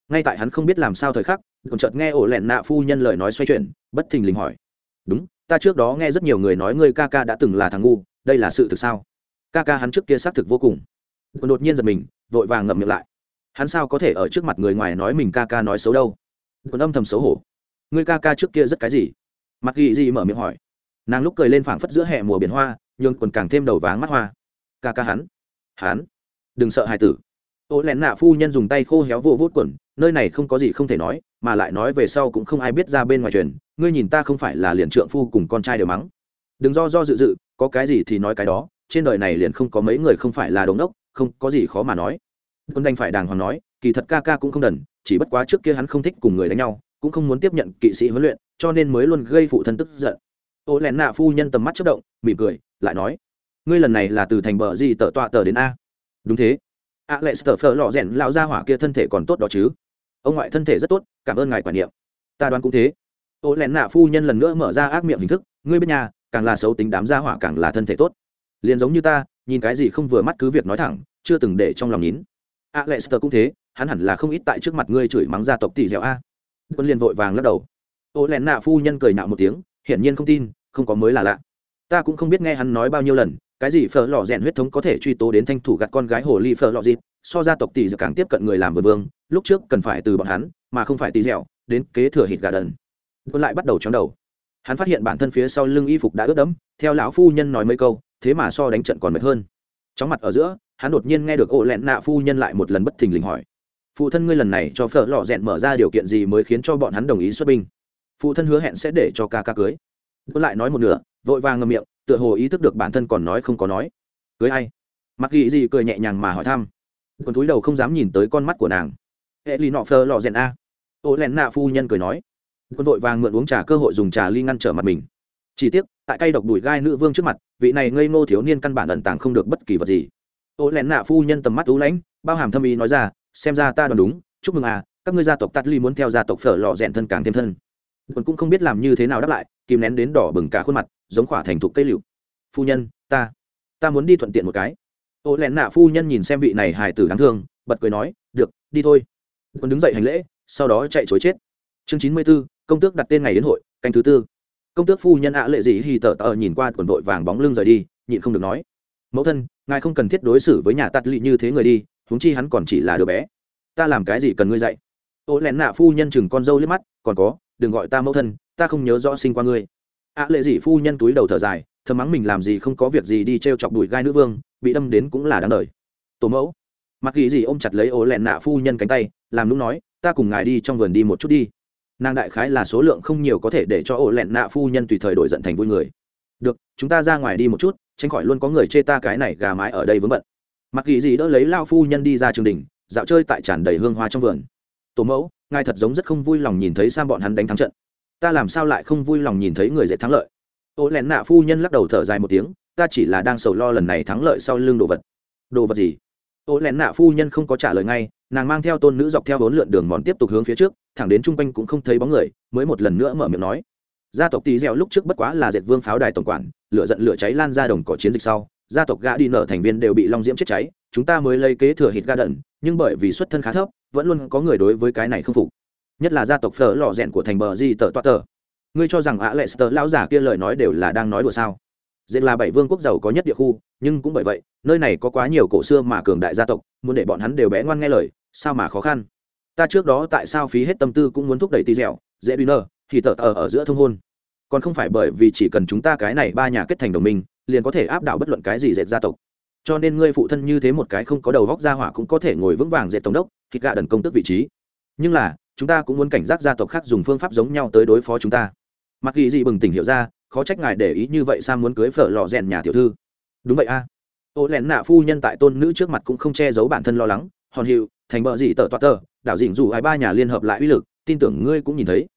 Ngay tại hắn không biết làm sao thời khắc, còn chợt nghe ổ lẹn nạ phu nhân lời nói xoay chuyển, bất thình lình hỏi. Đúng, ta trước đó nghe rất nhiều người nói ngươi ca ca đã từng là thằng ngu, đây là sự thực sao? Ca ca hắn trước kia xác thực vô cùng. Còn đột nhiên giật mình, vội vàng ngậm miệng lại. Hắn sao có thể ở trước mặt người ngoài nói mình ca ca nói xấu đâu? Còn âm thầm xấu hổ. Ngươi ca ca trước kia rất cái gì? Mặc ghi gì mở miệng hỏi. Nàng lúc cười lên phảng phất giữa hè mùa biển hoa nhưng còn càng thêm đầu váng mắt hoa. Ca ca hắn? Hắn? Đừng sợ hài tử ô lẹn nạ phu nhân dùng tay khô héo vô vốt quần, nơi này không có gì không thể nói, mà lại nói về sau cũng không ai biết ra bên ngoài truyền, ngươi nhìn ta không phải là liền trượng phu cùng con trai đều mắng. Đừng do do dự dự, có cái gì thì nói cái đó, trên đời này liền không có mấy người không phải là đống đốc, không có gì khó mà nói. Quân đành phải đàng hoàng nói, kỳ thật ca ca cũng không đần, chỉ bất quá trước kia hắn không thích cùng người đánh nhau, cũng không muốn tiếp nhận kỵ sĩ huấn luyện, cho nên mới luôn gây phụ thân tức giận. Ô lẹn nạ phu nhân tầm mắt chất động, mỉm cười, lại nói, ngươi lần này là từ thành bờ gì tờ tọa tờ đến a? Đúng thế a lệ sờ phờ lò rèn lão gia hỏa kia thân thể còn tốt đó chứ. Ông ngoại thân thể rất tốt, cảm ơn ngài quản niệm. Ta đoán cũng thế. Ô lẹn nạ phu nhân lần nữa mở ra ác miệng hình thức, ngươi bên nhà càng là xấu tính đám gia hỏa càng là thân thể tốt. Liền giống như ta, nhìn cái gì không vừa mắt cứ việc nói thẳng, chưa từng để trong lòng nhín a lệ sờ cũng thế, hắn hẳn là không ít tại trước mặt ngươi chửi mắng gia tộc tỷ dẻo a. Quân liền vội vàng lắc đầu. Ô lẹn nạ phu nhân cười nạo một tiếng, hiển nhiên không tin, không có mới là lạ. Ta cũng không biết nghe hắn nói bao nhiêu lần cái gì phở lò rèn huyết thống có thể truy tố đến thanh thủ gặt con gái hồ ly phở lò dịp, so gia tộc tỷ dự càng tiếp cận người làm vườn vương, lúc trước cần phải từ bọn hắn, mà không phải tí dẻo, đến kế thừa hít gà đần. Quân lại bắt đầu chóng đầu. Hắn phát hiện bản thân phía sau lưng y phục đã ướt đẫm, theo lão phu nhân nói mấy câu, thế mà so đánh trận còn mệt hơn. Chóng mặt ở giữa, hắn đột nhiên nghe được ổ lẹn nạ phu nhân lại một lần bất thình lình hỏi. Phụ thân ngươi lần này cho phở lò rèn mở ra điều kiện gì mới khiến cho bọn hắn đồng ý xuất binh? Phụ thân hứa hẹn sẽ để cho ca ca cưới. Quân lại nói một nửa, vội vàng ngầm miệng tựa hồ ý thức được bản thân còn nói không có nói. Cưới ai? Mặc ghi gì cười nhẹ nhàng mà hỏi thăm. Còn túi đầu không dám nhìn tới con mắt của nàng. Hệ lì nọ phơ lò rèn a. Ô len nạ phu nhân cười nói. Quân vội vàng mượn uống trà cơ hội dùng trà ly ngăn trở mặt mình. Chỉ tiếc, tại cây độc đùi gai nữ vương trước mặt, vị này ngây ngô thiếu niên căn bản ẩn tàng không được bất kỳ vật gì. Ô len nạ phu nhân tầm mắt ú lãnh, bao hàm thâm ý nói ra, xem ra ta đoán đúng, chúc mừng à các ngươi gia tộc tắt ly muốn theo gia tộc phở lò rèn thân càng thêm thân quân cũng không biết làm như thế nào đáp lại, kìm nén đến đỏ bừng cả khuôn mặt, giống khỏa thành thục cây liệu phu nhân, ta ta muốn đi thuận tiện một cái. Ô lẹn nạ phu nhân nhìn xem vị này hài tử đáng thương, bật cười nói, được, đi thôi. Quân đứng dậy hành lễ, sau đó chạy chối chết. Chương chín mươi b ố công tước đặt tên ngày đến hội, canh thứ tư. Công tước phu nhân ạ lệ dị hì tờ tờ nhìn qua quần vội vàng bóng lưng rời đi, nhịn không được nói, mẫu thân, ngài không cần thiết đối xử với nhà tắt lị như thế người đi, huống chi hắn còn chỉ là đứa bé. Ta làm cái gì cần ngươi dạy? Ô lẹn nạ phu nhân chừng con dâu liếc mắt, còn có đừng gọi ta mẫu thân, ta không nhớ rõ sinh qua ngươi. Ạ lệ dị phu nhân túi đầu thở dài, thầm mắng mình làm gì không có việc gì đi t r e o chọc đùi gai nữ vương, bị đâm đến cũng là đáng đời. Tổ mẫu. Mặc ghi dị ôm chặt lấy ố lẹn nạ phu nhân cánh tay, làm lúc nói, ta cùng ngài đi trong vườn đi một chút đi. Nàng đại khái là số lượng không nhiều có thể để cho ổ lẹn nạ phu nhân tùy thời đổi giận thành vui người. Được, chúng ta ra ngoài đi một chút, tránh khỏi luôn có người chê ta cái này gà mái ở đây vướng bận. Mặc ghi dị đỡ lấy lao phu nhân đi ra trường đình dạo chơi tại tràn đầy hương hoa trong vườn. Tổ mẫu ngài thật giống rất không vui lòng nhìn thấy sam bọn hắn đánh thắng trận. Ta làm sao lại không vui lòng nhìn thấy người dễ thắng lợi? Ô lén nạ phu nhân lắc đầu thở dài một tiếng, ta chỉ là đang sầu lo lần này thắng lợi sau lưng đồ vật. Đồ vật gì? Ô lén nạ phu nhân không có trả lời ngay, nàng mang theo tôn nữ dọc theo bốn lượn đường mòn tiếp tục hướng phía trước, thẳng đến chung quanh cũng không thấy bóng người, mới một lần nữa mở miệng nói. Gia tộc tỳ dẻo lúc trước bất quá là dệt vương pháo đài tổng quản, lửa giận lửa cháy lan ra đồng cỏ chiến dịch sau, gia tộc gã đi nở thành viên đều bị long diễm chết cháy, chúng ta mới lấy kế thừa hít ga đận, nhưng bởi vì xuất thân khá thấp vẫn luôn có người đối với cái này không phục. Nhất là gia tộc phở lò rèn của thành bờ di tờ toa tờ. Ngươi cho rằng ạ lệ sờ lão giả kia lời nói đều là đang nói đùa sao? Diện là bảy vương quốc giàu có nhất địa khu, nhưng cũng bởi vậy, nơi này có quá nhiều cổ xưa mà cường đại gia tộc, muốn để bọn hắn đều bé ngoan nghe lời, sao mà khó khăn? Ta trước đó tại sao phí hết tâm tư cũng muốn thúc đẩy tì dẻo, dễ bị nơ thì tờ tờ ở giữa thông hôn. Còn không phải bởi vì chỉ cần chúng ta cái này ba nhà kết thành đồng minh, liền có thể áp đảo bất luận cái gì dệt gia tộc. Cho nên ngươi phụ thân như thế một cái không có đầu góc gia hỏa cũng có thể ngồi vững vàng dệt tổng đốc thịt gạ đần công tức vị trí. Nhưng là, chúng ta cũng muốn cảnh giác gia tộc khác dùng phương pháp giống nhau tới đối phó chúng ta. Mặc kỳ dị bừng tỉnh hiểu ra, khó trách ngài để ý như vậy sam muốn cưới phở lò rèn nhà tiểu thư. Đúng vậy a. Ô lẹn nạ phu nhân tại tôn nữ trước mặt cũng không che giấu bản thân lo lắng. Hòn hiệu, thành bờ gì tờ toa tờ đảo dịnh dù hai ba nhà liên hợp lại uy lực, tin tưởng ngươi cũng nhìn thấy.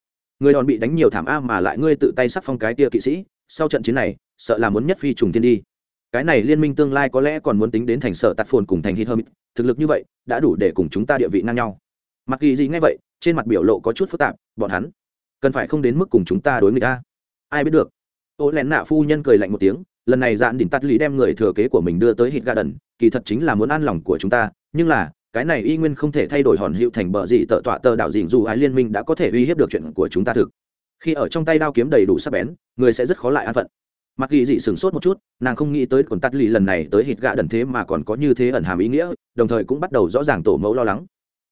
Người đòn bị đánh nhiều thảm a mà lại ngươi tự tay sắc phong cái tia kỵ sĩ, sau trận chiến này, sợ là muốn nhất phi trùng tiên đi cái này liên minh tương lai có lẽ còn muốn tính đến thành sở tạt phồn cùng thành hit hermit, thực lực như vậy, đã đủ để cùng chúng ta địa vị ngang nhau. Mặc kỳ gì ngay vậy, trên mặt biểu lộ có chút phức tạp, bọn hắn cần phải không đến mức cùng chúng ta đối người ta ai biết được. Ô lén nạ phu nhân cười lạnh một tiếng, lần này dạn đỉnh tắt lý đem người thừa kế của mình đưa tới hit garden, kỳ thật chính là muốn an lòng của chúng ta, nhưng là, cái này y nguyên không thể thay đổi hòn hiệu thành bờ gì tợ tọa tờ đảo dịnh dù ái liên minh đã có thể uy hiếp được chuyện của chúng ta thực. Khi ở trong tay đao kiếm đầy đủ sắc bén, người sẽ rất khó lại an phận mặc kỳ dị sửng sốt một chút, nàng không nghĩ tới còn tắt lì lần này tới hít gạ đần thế mà còn có như thế ẩn hàm ý nghĩa, đồng thời cũng bắt đầu rõ ràng tổ mẫu lo lắng.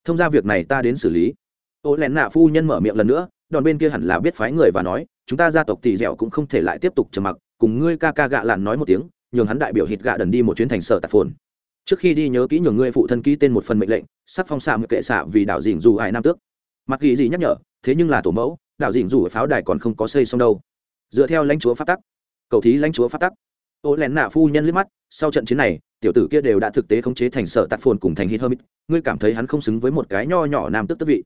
Thông ra việc này ta đến xử lý. Ô lén nạ phu nhân mở miệng lần nữa, đòn bên kia hẳn là biết phái người và nói, chúng ta gia tộc tỷ dẻo cũng không thể lại tiếp tục trầm mặc, cùng ngươi ca ca gạ lạn nói một tiếng, nhường hắn đại biểu hít gạ đần đi một chuyến thành sở tạp phồn. Trước khi đi nhớ kỹ nhường ngươi phụ thân ký tên một phần mệnh lệnh, sắp phong xạ một kệ xạ vì đảo dình dù hai năm tước. Mặc kỳ gì nhắc nhở, thế nhưng là tổ mẫu, đảo dình dù ở pháo đài còn không có xây xong đâu. Dựa theo lãnh chúa phát tắc cầu thí lãnh chúa phát tắc. Ô lén nạ phu nhân liếc mắt, sau trận chiến này, tiểu tử kia đều đã thực tế khống chế thành sở tạt phồn cùng thành hít hermit, ngươi cảm thấy hắn không xứng với một cái nho nhỏ nam tức tức vị.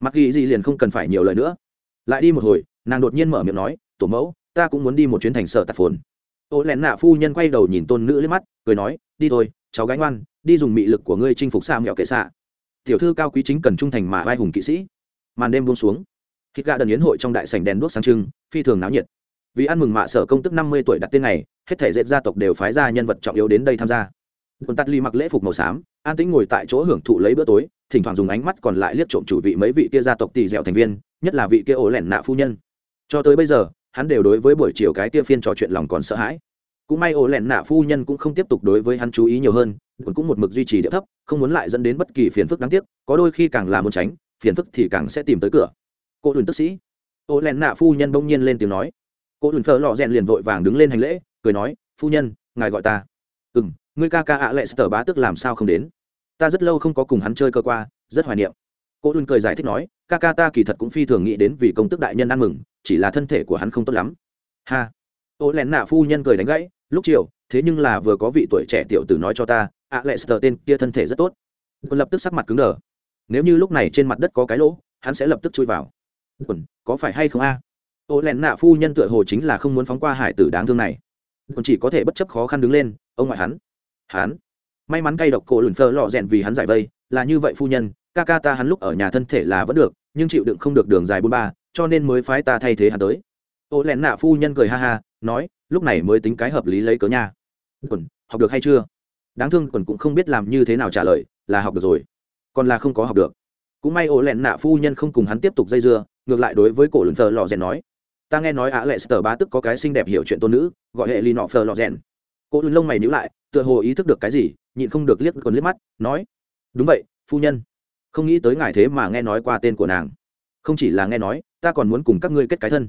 Mặc ghi gì liền không cần phải nhiều lời nữa. Lại đi một hồi, nàng đột nhiên mở miệng nói, tổ mẫu, ta cũng muốn đi một chuyến thành sở tạt phồn. Ô lén nạ phu nhân quay đầu nhìn tôn nữ liếc mắt, cười nói, đi thôi, cháu gái ngoan, đi dùng mị lực của ngươi chinh phục xa mẹo kệ xạ tiểu thư cao quý chính cần trung thành mà vai hùng kỵ sĩ. Màn đêm buông xuống. Thịt gà đần yến hội trong đại sảnh đèn đuốc sáng trưng, phi thường náo nhiệt vì ăn mừng mạ sở công tức năm mươi tuổi đặt tên này, hết thể dệt gia tộc đều phái ra nhân vật trọng yếu đến đây tham gia. Quân tắt ly mặc lễ phục màu xám, an tĩnh ngồi tại chỗ hưởng thụ lấy bữa tối, thỉnh thoảng dùng ánh mắt còn lại liếc trộm chủ vị mấy vị kia gia tộc tỷ dẻo thành viên, nhất là vị kia ổ lẻn nạ phu nhân. Cho tới bây giờ, hắn đều đối với buổi chiều cái kia phiên trò chuyện lòng còn sợ hãi. Cũng may ổ lẻn nạ phu nhân cũng không tiếp tục đối với hắn chú ý nhiều hơn quân cũng một mực duy trì địa thấp, không muốn lại dẫn đến bất kỳ phiền phức đáng tiếc, có đôi khi càng là muốn tránh, phiền phức thì càng sẽ tìm tới cửa. Cô đùn tức sĩ. Ổ lẻn nạ phu nhân bỗng nhiên lên tiếng nói cô lùn phở lò rèn liền vội vàng đứng lên hành lễ, cười nói, phu nhân, ngài gọi ta. Ừ m ngươi ca ca ạ lệ sờ bá tức làm sao không đến? Ta rất lâu không có cùng hắn chơi cơ qua, rất hoài niệm. Cô lùn cười giải thích nói, ca ca ta kỳ thật cũng phi thường nghĩ đến vì công tức đại nhân ăn mừng, chỉ là thân thể của hắn không tốt lắm. Ha. Ô lén nạ phu nhân cười đánh gãy, lúc chiều, thế nhưng là vừa có vị tuổi trẻ tiểu tử nói cho ta, ạ lệ sờ tên kia thân thể rất tốt. Cô lập tức sắc mặt cứng đờ. Nếu như lúc này trên mặt đất có cái lỗ, hắn sẽ lập tức chui vào. Quân có phải hay không a? à? Ô lén nạ phu nhân tựa hồ chính là không muốn phóng qua hải tử đáng thương này. Còn chỉ có thể bất chấp khó khăn đứng lên, ông ngoại hắn. Hắn? May mắn cay độc cổ lửng phơ lọ rèn vì hắn giải vây, là như vậy phu nhân, ca ca ta hắn lúc ở nhà thân thể là vẫn được, nhưng chịu đựng không được đường dài bốn ba, cho nên mới phái ta thay thế hắn tới. Ô lén nạ phu nhân cười ha ha, nói, lúc này mới tính cái hợp lý lấy cớ nha. Quần học được hay chưa? Đáng thương quần cũng không biết làm như thế nào trả lời, là học được rồi, còn là không có học được. Cũng may ô lẹn nạ phu nhân không cùng hắn tiếp tục dây dưa, ngược lại đối với cổ lửng thờ lọ rèn nói ta nghe nói ạ lệ sờ bá tức có cái xinh đẹp hiểu chuyện tôn nữ, gọi hệ lì nọ phờ lò rèn. Cô lưng lông mày nhữ lại, tựa hồ ý thức được cái gì, nhịn không được liếc còn liếc mắt, nói, đúng vậy, phu nhân. Không nghĩ tới ngài thế mà nghe nói qua tên của nàng. Không chỉ là nghe nói, ta còn muốn cùng các ngươi kết cái thân.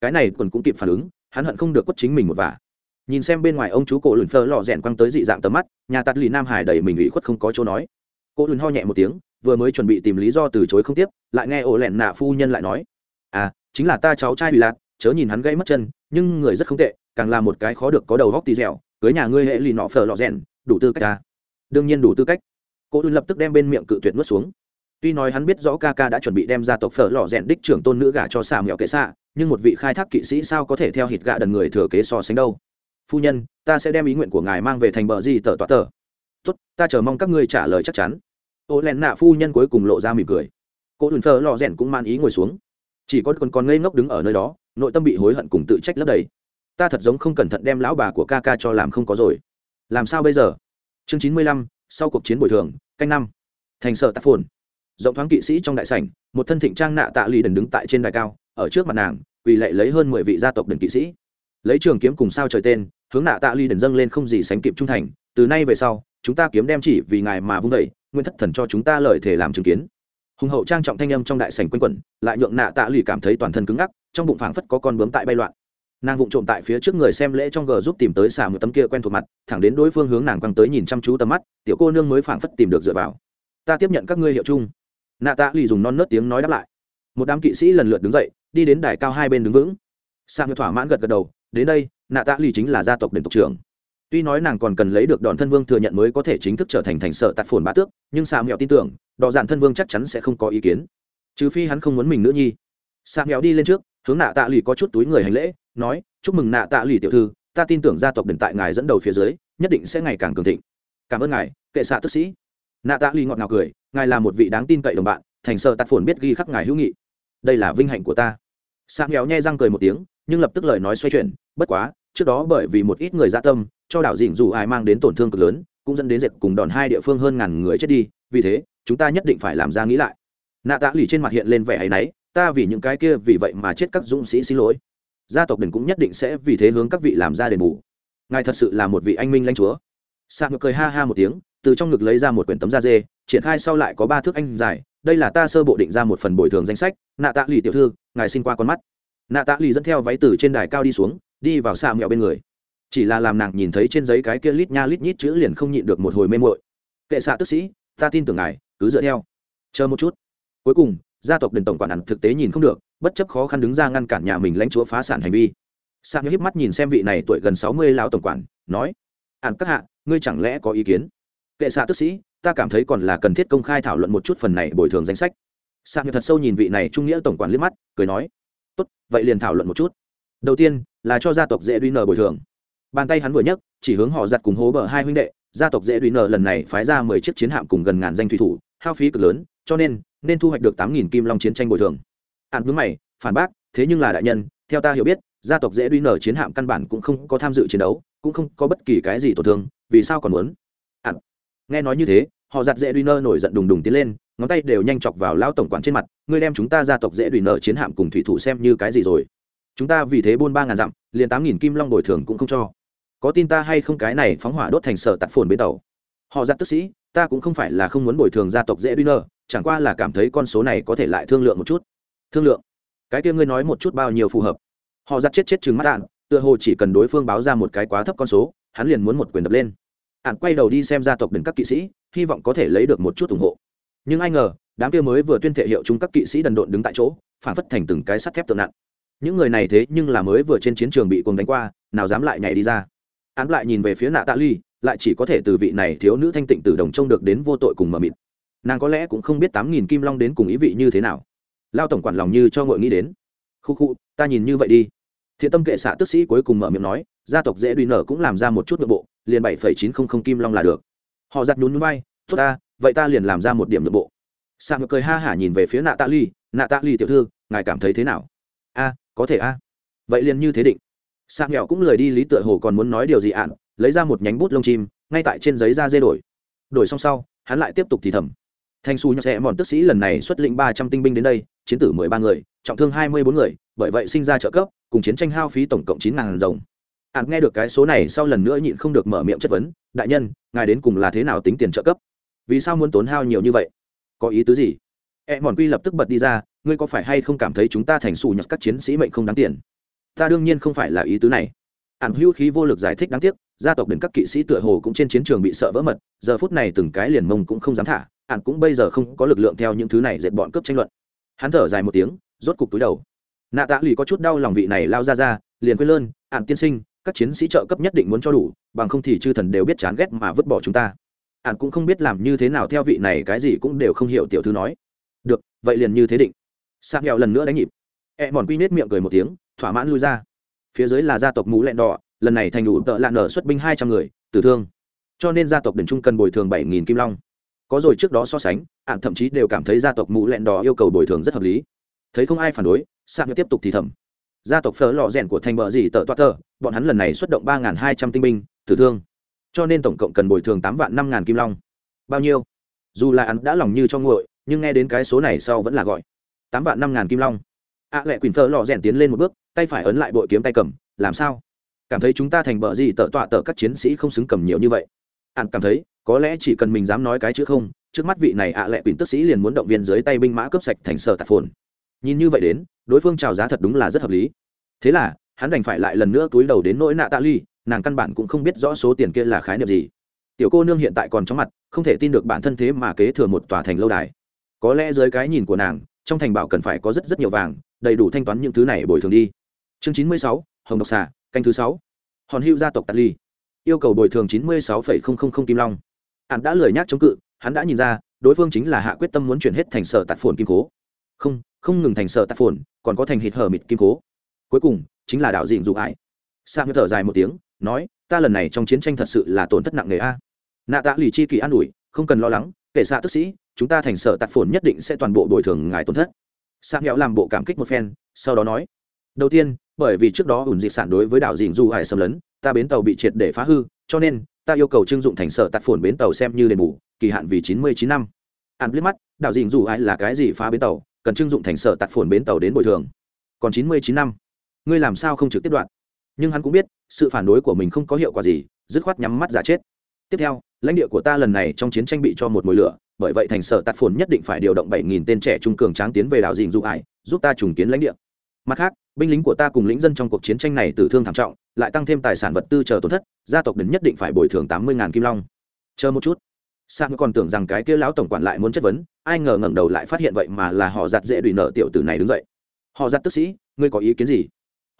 Cái này còn cũng kịp phản ứng, hắn hận không được quất chính mình một vả. Nhìn xem bên ngoài ông chú cổ lùn phơ lò rèn quăng tới dị dạng tầm mắt, nhà tạt lì nam hải đầy mình ủy khuất không có chỗ nói. Cô lùn ho nhẹ một tiếng, vừa mới chuẩn bị tìm lý do từ chối không tiếp, lại nghe ổ lẹn nạ phu nhân lại nói chính là ta cháu trai bị lạc chớ nhìn hắn gãy mất chân, nhưng người rất không tệ, càng là một cái khó được có đầu góc tì dẻo, cưới nhà ngươi hệ lì nọ phở lọ rèn, đủ tư cách ta. Đương nhiên đủ tư cách. Cô lùn lập tức đem bên miệng cự tuyệt nuốt xuống. Tuy nói hắn biết rõ ca ca đã chuẩn bị đem ra tộc phở lò rèn đích trưởng tôn nữ gả cho xà mèo kệ xạ, nhưng một vị khai thác kỵ sĩ sao có thể theo hít gạ đần người thừa kế so sánh đâu. Phu nhân, ta sẽ đem ý nguyện của ngài mang về thành bờ di tờ tọa tờ. Tốt, ta chờ mong các ngươi trả lời chắc chắn. Ô len nạ phu nhân cuối cùng lộ ra mỉm cười. Cô lùn phở lò rèn cũng man ý ngồi xuống chỉ có còn còn ngây ngốc đứng ở nơi đó, nội tâm bị hối hận cùng tự trách lấp đầy. Ta thật giống không cẩn thận đem lão bà của ca ca cho làm không có rồi. Làm sao bây giờ? Chương chín mươi lăm, sau cuộc chiến bồi thường, canh năm. Thành sở tạp phồn. Rộng thoáng kỵ sĩ trong đại sảnh, một thân thịnh trang nạ tạ lì đần đứng tại trên đài cao, ở trước mặt nàng, quỳ lệ lấy hơn mười vị gia tộc đần kỵ sĩ. Lấy trường kiếm cùng sao trời tên, hướng nạ tạ ly đần dâng lên không gì sánh kịp trung thành, từ nay về sau, chúng ta kiếm đem chỉ vì ngài mà vung vẩy nguyên thất thần cho chúng ta lời thể làm chứng kiến hùng hậu trang trọng thanh âm trong đại sảnh quanh quẩn, lại nhượng nạ tạ lì cảm thấy toàn thân cứng ngắc, trong bụng phảng phất có con bướm tại bay loạn. Nàng vụng trộm tại phía trước người xem lễ trong gờ giúp tìm tới xà một tấm kia quen thuộc mặt, thẳng đến đối phương hướng nàng quăng tới nhìn chăm chú tầm mắt, tiểu cô nương mới phảng phất tìm được dựa vào. Ta tiếp nhận các ngươi hiệu chung. Nạ tạ lì dùng non nớt tiếng nói đáp lại. Một đám kỵ sĩ lần lượt đứng dậy, đi đến đài cao hai bên đứng vững. Sang thỏa mãn gật gật đầu, đến đây, nạ tạ lì chính là gia tộc đền tộc trưởng tuy nói nàng còn cần lấy được đòn thân vương thừa nhận mới có thể chính thức trở thành thành sợ tạt phồn bá tước, nhưng xà mẹo tin tưởng, đò dạn thân vương chắc chắn sẽ không có ý kiến. Trừ phi hắn không muốn mình nữa nhi. Xà mẹo đi lên trước, hướng nạ tạ lì có chút túi người hành lễ, nói, chúc mừng nạ tạ lì tiểu thư, ta tin tưởng gia tộc đền tại ngài dẫn đầu phía dưới, nhất định sẽ ngày càng cường thịnh. Cảm ơn ngài, kệ xạ tức sĩ. Nạ tạ lì ngọt ngào cười, ngài là một vị đáng tin cậy đồng bạn, thành sợ tạt phồn biết ghi khắc ngài hữu nghị. Đây là vinh hạnh của ta. Xà mẹo nhai răng cười một tiếng, nhưng lập tức lời nói xoay chuyển, bất quá, trước đó bởi vì một ít người gia tâm cho đảo dịnh dù ai mang đến tổn thương cực lớn, cũng dẫn đến dệt cùng đòn hai địa phương hơn ngàn người chết đi, vì thế, chúng ta nhất định phải làm ra nghĩ lại. Nạ tạ lì trên mặt hiện lên vẻ áy náy, ta vì những cái kia vì vậy mà chết các dũng sĩ xin lỗi. Gia tộc đình cũng nhất định sẽ vì thế hướng các vị làm ra đền bù. Ngài thật sự là một vị anh minh lãnh chúa. Sa ngược cười ha ha một tiếng, từ trong ngực lấy ra một quyển tấm da dê, triển khai sau lại có ba thước anh dài, đây là ta sơ bộ định ra một phần bồi thường danh sách. Nạ tạ lì tiểu thư, ngài xin qua con mắt. Nạ tạ lì dẫn theo váy từ trên đài cao đi xuống, đi vào xạ mẹo bên người chỉ là làm nàng nhìn thấy trên giấy cái kia lít nha lít nhít chữ liền không nhịn được một hồi mê mội kệ xạ tức sĩ, ta tin tưởng ngài, cứ dựa theo. Chờ một chút. Cuối cùng, gia tộc đền tổng quản ẩn thực tế nhìn không được, bất chấp khó khăn đứng ra ngăn cản nhà mình lãnh chúa phá sản hành vi. Sang hiếp mắt nhìn xem vị này tuổi gần sáu mươi lão tổng quản, nói ẩn các hạ, ngươi chẳng lẽ có ý kiến? Kệ xạ tức sĩ, ta cảm thấy còn là cần thiết công khai thảo luận một chút phần này bồi thường danh sách. Sang thật sâu nhìn vị này trung nghĩa tổng quản liếc mắt, cười nói, tốt, vậy liền thảo luận một chút. Đầu tiên là cho gia tộc dễ duy nờ bồi thường bàn tay hắn vừa nhấc, chỉ hướng họ giặt cùng hố bờ hai huynh đệ, gia tộc dễ đùi nở lần này phái ra mười chiếc chiến hạm cùng gần ngàn danh thủy thủ, hao phí cực lớn, cho nên nên thu hoạch được tám nghìn kim long chiến tranh bồi thường. Hạn vướng mày, phản bác, thế nhưng là đại nhân, theo ta hiểu biết, gia tộc dễ đùi nở chiến hạm căn bản cũng không có tham dự chiến đấu, cũng không có bất kỳ cái gì tổn thương, vì sao còn muốn? Hạn nghe nói như thế, họ giặt dễ đùi nơ nổi giận đùng đùng tiến lên, ngón tay đều nhanh chọc vào lão tổng quản trên mặt, ngươi đem chúng ta gia tộc dễ đùi nợ chiến hạm cùng thủy thủ xem như cái gì rồi? Chúng ta vì thế buôn ba ngàn dặm, liền tám nghìn kim long bồi thường cũng không cho có tin ta hay không cái này phóng hỏa đốt thành sở tạt phồn bến tàu? Họ giặt tức sĩ, ta cũng không phải là không muốn bồi thường gia tộc dễ đuôi nơ chẳng qua là cảm thấy con số này có thể lại thương lượng một chút. Thương lượng? Cái kia ngươi nói một chút bao nhiêu phù hợp? Họ giặt chết chết chừng mắt đạn tựa hồ chỉ cần đối phương báo ra một cái quá thấp con số, hắn liền muốn một quyền đập lên. Ạn quay đầu đi xem gia tộc đền các kỵ sĩ, hy vọng có thể lấy được một chút ủng hộ. Nhưng ai ngờ, đám kia mới vừa tuyên thệ hiệu chúng các kỵ sĩ đần độn đứng tại chỗ, phản phất thành từng cái sắt thép tượng nặng. Những người này thế nhưng là mới vừa trên chiến trường bị cuồng đánh qua, nào dám lại nhảy đi ra án lại nhìn về phía nạ tạ ly, lại chỉ có thể từ vị này thiếu nữ thanh tịnh từ đồng trông được đến vô tội cùng mờ mịt. Nàng có lẽ cũng không biết tám nghìn kim long đến cùng ý vị như thế nào. Lao tổng quản lòng như cho ngội nghĩ đến. Khu khu, ta nhìn như vậy đi. Thiện tâm kệ xạ tức sĩ cuối cùng mở miệng nói, gia tộc dễ đùi nở cũng làm ra một chút nội bộ, liền bảy phẩy chín không không kim long là được. Họ giặt nhún núi bay tốt ta, vậy ta liền làm ra một điểm nội bộ. Sa ngược cười ha hả nhìn về phía nạ tạ ly, nạ tạ ly tiểu thư, ngài cảm thấy thế nào? A, có thể a. Vậy liền như thế định sạc nghèo cũng lời đi, lý tựa hồ còn muốn nói điều gì ạn, lấy ra một nhánh bút lông chim, ngay tại trên giấy da dê đổi. Đổi xong sau, hắn lại tiếp tục thì thầm. Thanh su nhạc sẽ mòn tức sĩ lần này xuất lĩnh ba trăm tinh binh đến đây, chiến tử mười ba người, trọng thương hai mươi bốn người, bởi vậy sinh ra trợ cấp, cùng chiến tranh hao phí tổng cộng chín ngàn đồng ạn nghe được cái số này sau lần nữa nhịn không được mở miệng chất vấn, đại nhân, ngài đến cùng là thế nào tính tiền trợ cấp? Vì sao muốn tốn hao nhiều như vậy? Có ý tứ gì? E mòn quy lập tức bật đi ra, ngươi có phải hay không cảm thấy chúng ta thành xù nhặt các chiến sĩ mệnh không đáng tiền? Ta đương nhiên không phải là ý tứ này. Ạn hữu khí vô lực giải thích đáng tiếc, gia tộc đến các kỵ sĩ tựa hồ cũng trên chiến trường bị sợ vỡ mật, giờ phút này từng cái liền mông cũng không dám thả ạn cũng bây giờ không có lực lượng theo những thứ này dệt bọn cướp tranh luận. Hắn thở dài một tiếng, rốt cục túi đầu. Nạ tạ lì có chút đau lòng vị này lao ra ra, liền quên lơn ạn tiên sinh, các chiến sĩ trợ cấp nhất định muốn cho đủ, bằng không thì chư thần đều biết chán ghét mà vứt bỏ chúng ta. Ạn cũng không biết làm như thế nào theo vị này, cái gì cũng đều không hiểu tiểu thư nói. Được, vậy liền như thế định. Sang nghèo lần nữa đánh nhịp e mòn quy nết miệng cười một tiếng, thỏa mãn lui ra. Phía dưới là gia tộc mũ lẹn đỏ, lần này thành đủ tợ lạn nở xuất binh hai trăm người, tử thương. Cho nên gia tộc đền trung cần bồi thường bảy nghìn kim long. Có rồi trước đó so sánh, ạn thậm chí đều cảm thấy gia tộc mũ lẹn đỏ yêu cầu bồi thường rất hợp lý. Thấy không ai phản đối sang tiếp tục thì thầm. Gia tộc phở lò rèn của thành bờ gì tợ toa tờ bọn hắn lần này xuất động ba hai trăm tinh binh, tử thương. Cho nên tổng cộng cần bồi thường tám vạn năm ngàn kim long. Bao nhiêu? Dù là hắn đã lòng như cho nguội, nhưng nghe đến cái số này sau vẫn là gọi. Tám vạn năm ngàn kim long ạ à, lệ quỳnh thợ lò rèn tiến lên một bước tay phải ấn lại bội kiếm tay cầm làm sao? Cảm thấy chúng ta thành bờ gì tợ tọa tợ các chiến sĩ không xứng cầm nhiều như vậy? Ạn cảm thấy có lẽ chỉ cần mình dám nói cái chữ không trước mắt vị này ạ à lệ quỳnh tức sĩ liền muốn động viên dưới tay binh mã cướp sạch thành sở tạp phồn. Nhìn như vậy đến đối phương trào giá thật đúng là rất hợp lý. Thế là hắn đành phải lại lần nữa túi đầu đến nỗi nạ tạ ly nàng căn bản cũng không biết rõ số tiền kia là khái niệm gì. Tiểu cô nương hiện tại còn trong mặt không thể tin được bản thân thế mà kế thừa một tòa thành lâu đài. Có lẽ dưới cái nhìn của nàng trong thành bảo cần phải có rất rất nhiều vàng đầy đủ thanh toán những thứ này bồi thường đi. Chương chín mươi sáu, hồng độc xà, canh thứ sáu. Hòn hưu gia tộc tạt ly. Yêu cầu bồi thường chín mươi sáu kim long. Hắn đã lười nhác chống cự, hắn đã nhìn ra, đối phương chính là hạ quyết tâm muốn chuyển hết thành sở tạt phồn kim cố. Không không ngừng thành sở tạt phồn, còn có thành hít hở mịt kim cố. Cuối cùng, chính là đạo dịnh dụ ải sa thở dài một tiếng, nói, ta lần này trong chiến tranh thật sự là tổn thất nặng nề a. Nạ tạ lì chi kỳ an ủi, không cần lo lắng, kể xạ tức sĩ, chúng ta thành sở tạt phồn nhất định sẽ toàn bộ bồi thường ngài tổn thất. Sang nghèo làm bộ cảm kích một phen, sau đó nói, đầu tiên, bởi vì trước đó ủn dịch sản đối với đảo dình du hải xâm lấn, ta bến tàu bị triệt để phá hư, cho nên, ta yêu cầu trưng dụng thành sở tạt phồn bến tàu xem như đền bù, kỳ hạn vì chín mươi chín năm. Ăn biết mắt, đảo dình du hải là cái gì phá bến tàu, cần trưng dụng thành sở tạt phồn bến tàu đến bồi thường. Còn chín mươi chín năm, ngươi làm sao không trực tiếp đoạn? Nhưng hắn cũng biết, sự phản đối của mình không có hiệu quả gì, dứt khoát nhắm mắt giả chết tiếp theo, lãnh địa của ta lần này trong chiến tranh bị cho một mồi lửa, bởi vậy thành sở tạt phồn nhất định phải điều động bảy nghìn tên trẻ trung cường tráng tiến về đảo dình dụ ải giúp ta trùng kiến lãnh địa. Mặt khác, binh lính của ta cùng lĩnh dân trong cuộc chiến tranh này tử thương thảm trọng, lại tăng thêm tài sản vật tư chờ tổn thất, gia tộc đến nhất định phải bồi thường tám mươi kim long. Chờ một chút. Sang còn tưởng rằng cái kia lão tổng quản lại muốn chất vấn, ai ngờ ngẩng đầu lại phát hiện vậy mà là họ giặt dễ đùi nợ tiểu tử này đứng dậy. Họ giặt tức sĩ, ngươi có ý kiến gì?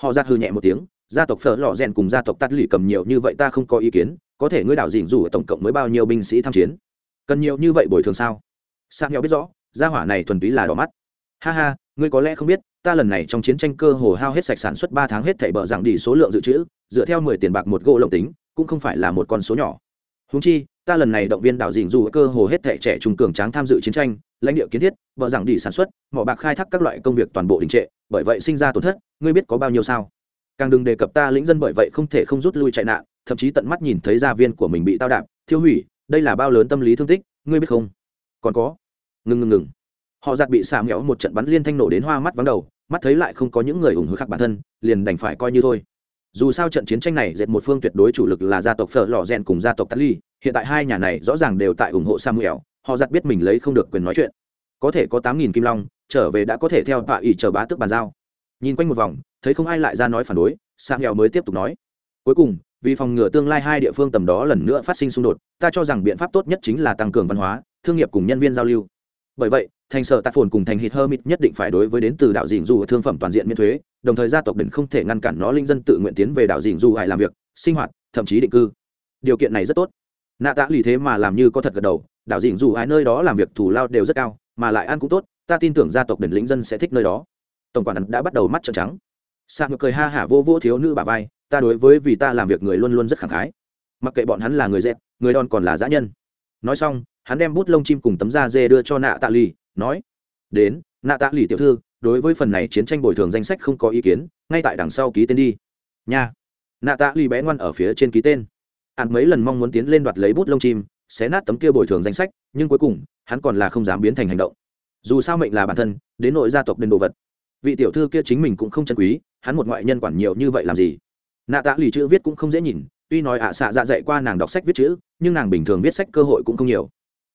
Họ giặt hư nhẹ một tiếng gia tộc phở lò rèn cùng gia tộc tắt lì cầm nhiều như vậy ta không có ý kiến, có thể ngươi đảo dình dù tổng cộng mới bao nhiêu binh sĩ tham chiến? Cần nhiều như vậy bồi thường sao? Sao nhau biết rõ, gia hỏa này thuần túy là đỏ mắt. Ha ha, ngươi có lẽ không biết, ta lần này trong chiến tranh cơ hồ hao hết sạch sản xuất ba tháng hết thảy bờ dạng đi số lượng dự trữ, dựa theo mười tiền bạc một gỗ lộng tính, cũng không phải là một con số nhỏ. Húng chi, ta lần này động viên đảo dình dù cơ hồ hết thảy trẻ trung cường tráng tham dự chiến tranh, lãnh địa kiến thiết bờ dạng đi sản xuất, mỏ bạc khai thác các loại công việc toàn bộ đình trệ, bởi vậy sinh ra tổn thất, ngươi biết có bao nhiêu sao? Càng đừng đề cập ta lĩnh dân bởi vậy không thể không rút lui chạy nạn, thậm chí tận mắt nhìn thấy gia viên của mình bị tao đạp, thiêu hủy, đây là bao lớn tâm lý thương tích, ngươi biết không? Còn có. Ngừng ngừng ngừng. Họ giặt bị xà méo một trận bắn liên thanh nổ đến hoa mắt vắng đầu, mắt thấy lại không có những người ủng hộ khác bản thân, liền đành phải coi như thôi. Dù sao trận chiến tranh này dệt một phương tuyệt đối chủ lực là gia tộc phở lò rèn cùng gia tộc tali ly, hiện tại hai nhà này rõ ràng đều tại ủng hộ samuel họ giặt biết mình lấy không được quyền nói chuyện. Có thể có tám nghìn kim long, trở về đã có thể theo tạ ủy chờ bá tước bàn giao nhìn quanh một vòng, thấy không ai lại ra nói phản đối samuel mới tiếp tục nói. Cuối cùng, vì phòng ngừa tương lai hai địa phương tầm đó lần nữa phát sinh xung đột, ta cho rằng biện pháp tốt nhất chính là tăng cường văn hóa, thương nghiệp cùng nhân viên giao lưu. Bởi vậy, thành sở tạc phồn cùng thành hít mịt nhất định phải đối với đến từ đạo dình dù thương phẩm toàn diện miễn thuế, đồng thời gia tộc đỉnh không thể ngăn cản nó linh dân tự nguyện tiến về đạo dình dù hải làm việc, sinh hoạt, thậm chí định cư. Điều kiện này rất tốt. Nạ tạ lì thế mà làm như có thật gật đầu, đạo dình dù hải nơi đó làm việc thủ lao đều rất cao, mà lại ăn cũng tốt, ta tin tưởng gia tộc đỉnh lĩnh dân sẽ thích nơi đó tổng quản đã bắt đầu mắt trợn trắng. Sa ngược cười ha hả vô vô thiếu nữ bà vai, ta đối với vì ta làm việc người luôn luôn rất khẳng khái. Mặc kệ bọn hắn là người dẹp người đòn còn là dã nhân. Nói xong, hắn đem bút lông chim cùng tấm da dê đưa cho nạ tạ lì, nói, đến, nạ tạ lì tiểu thư, đối với phần này chiến tranh bồi thường danh sách không có ý kiến, ngay tại đằng sau ký tên đi. Nha. Nạ tạ lì bé ngoan ở phía trên ký tên. Hắn mấy lần mong muốn tiến lên đoạt lấy bút lông chim, xé nát tấm kia bồi thường danh sách, nhưng cuối cùng, hắn còn là không dám biến thành hành động. Dù sao mệnh là bản thân, đến nội gia tộc đền đồ vật vị tiểu thư kia chính mình cũng không chân quý, hắn một ngoại nhân quản nhiều như vậy làm gì? Nạ tạ lì chữ viết cũng không dễ nhìn, tuy nói ạ à xạ dạ dạy qua nàng đọc sách viết chữ, nhưng nàng bình thường viết sách cơ hội cũng không nhiều.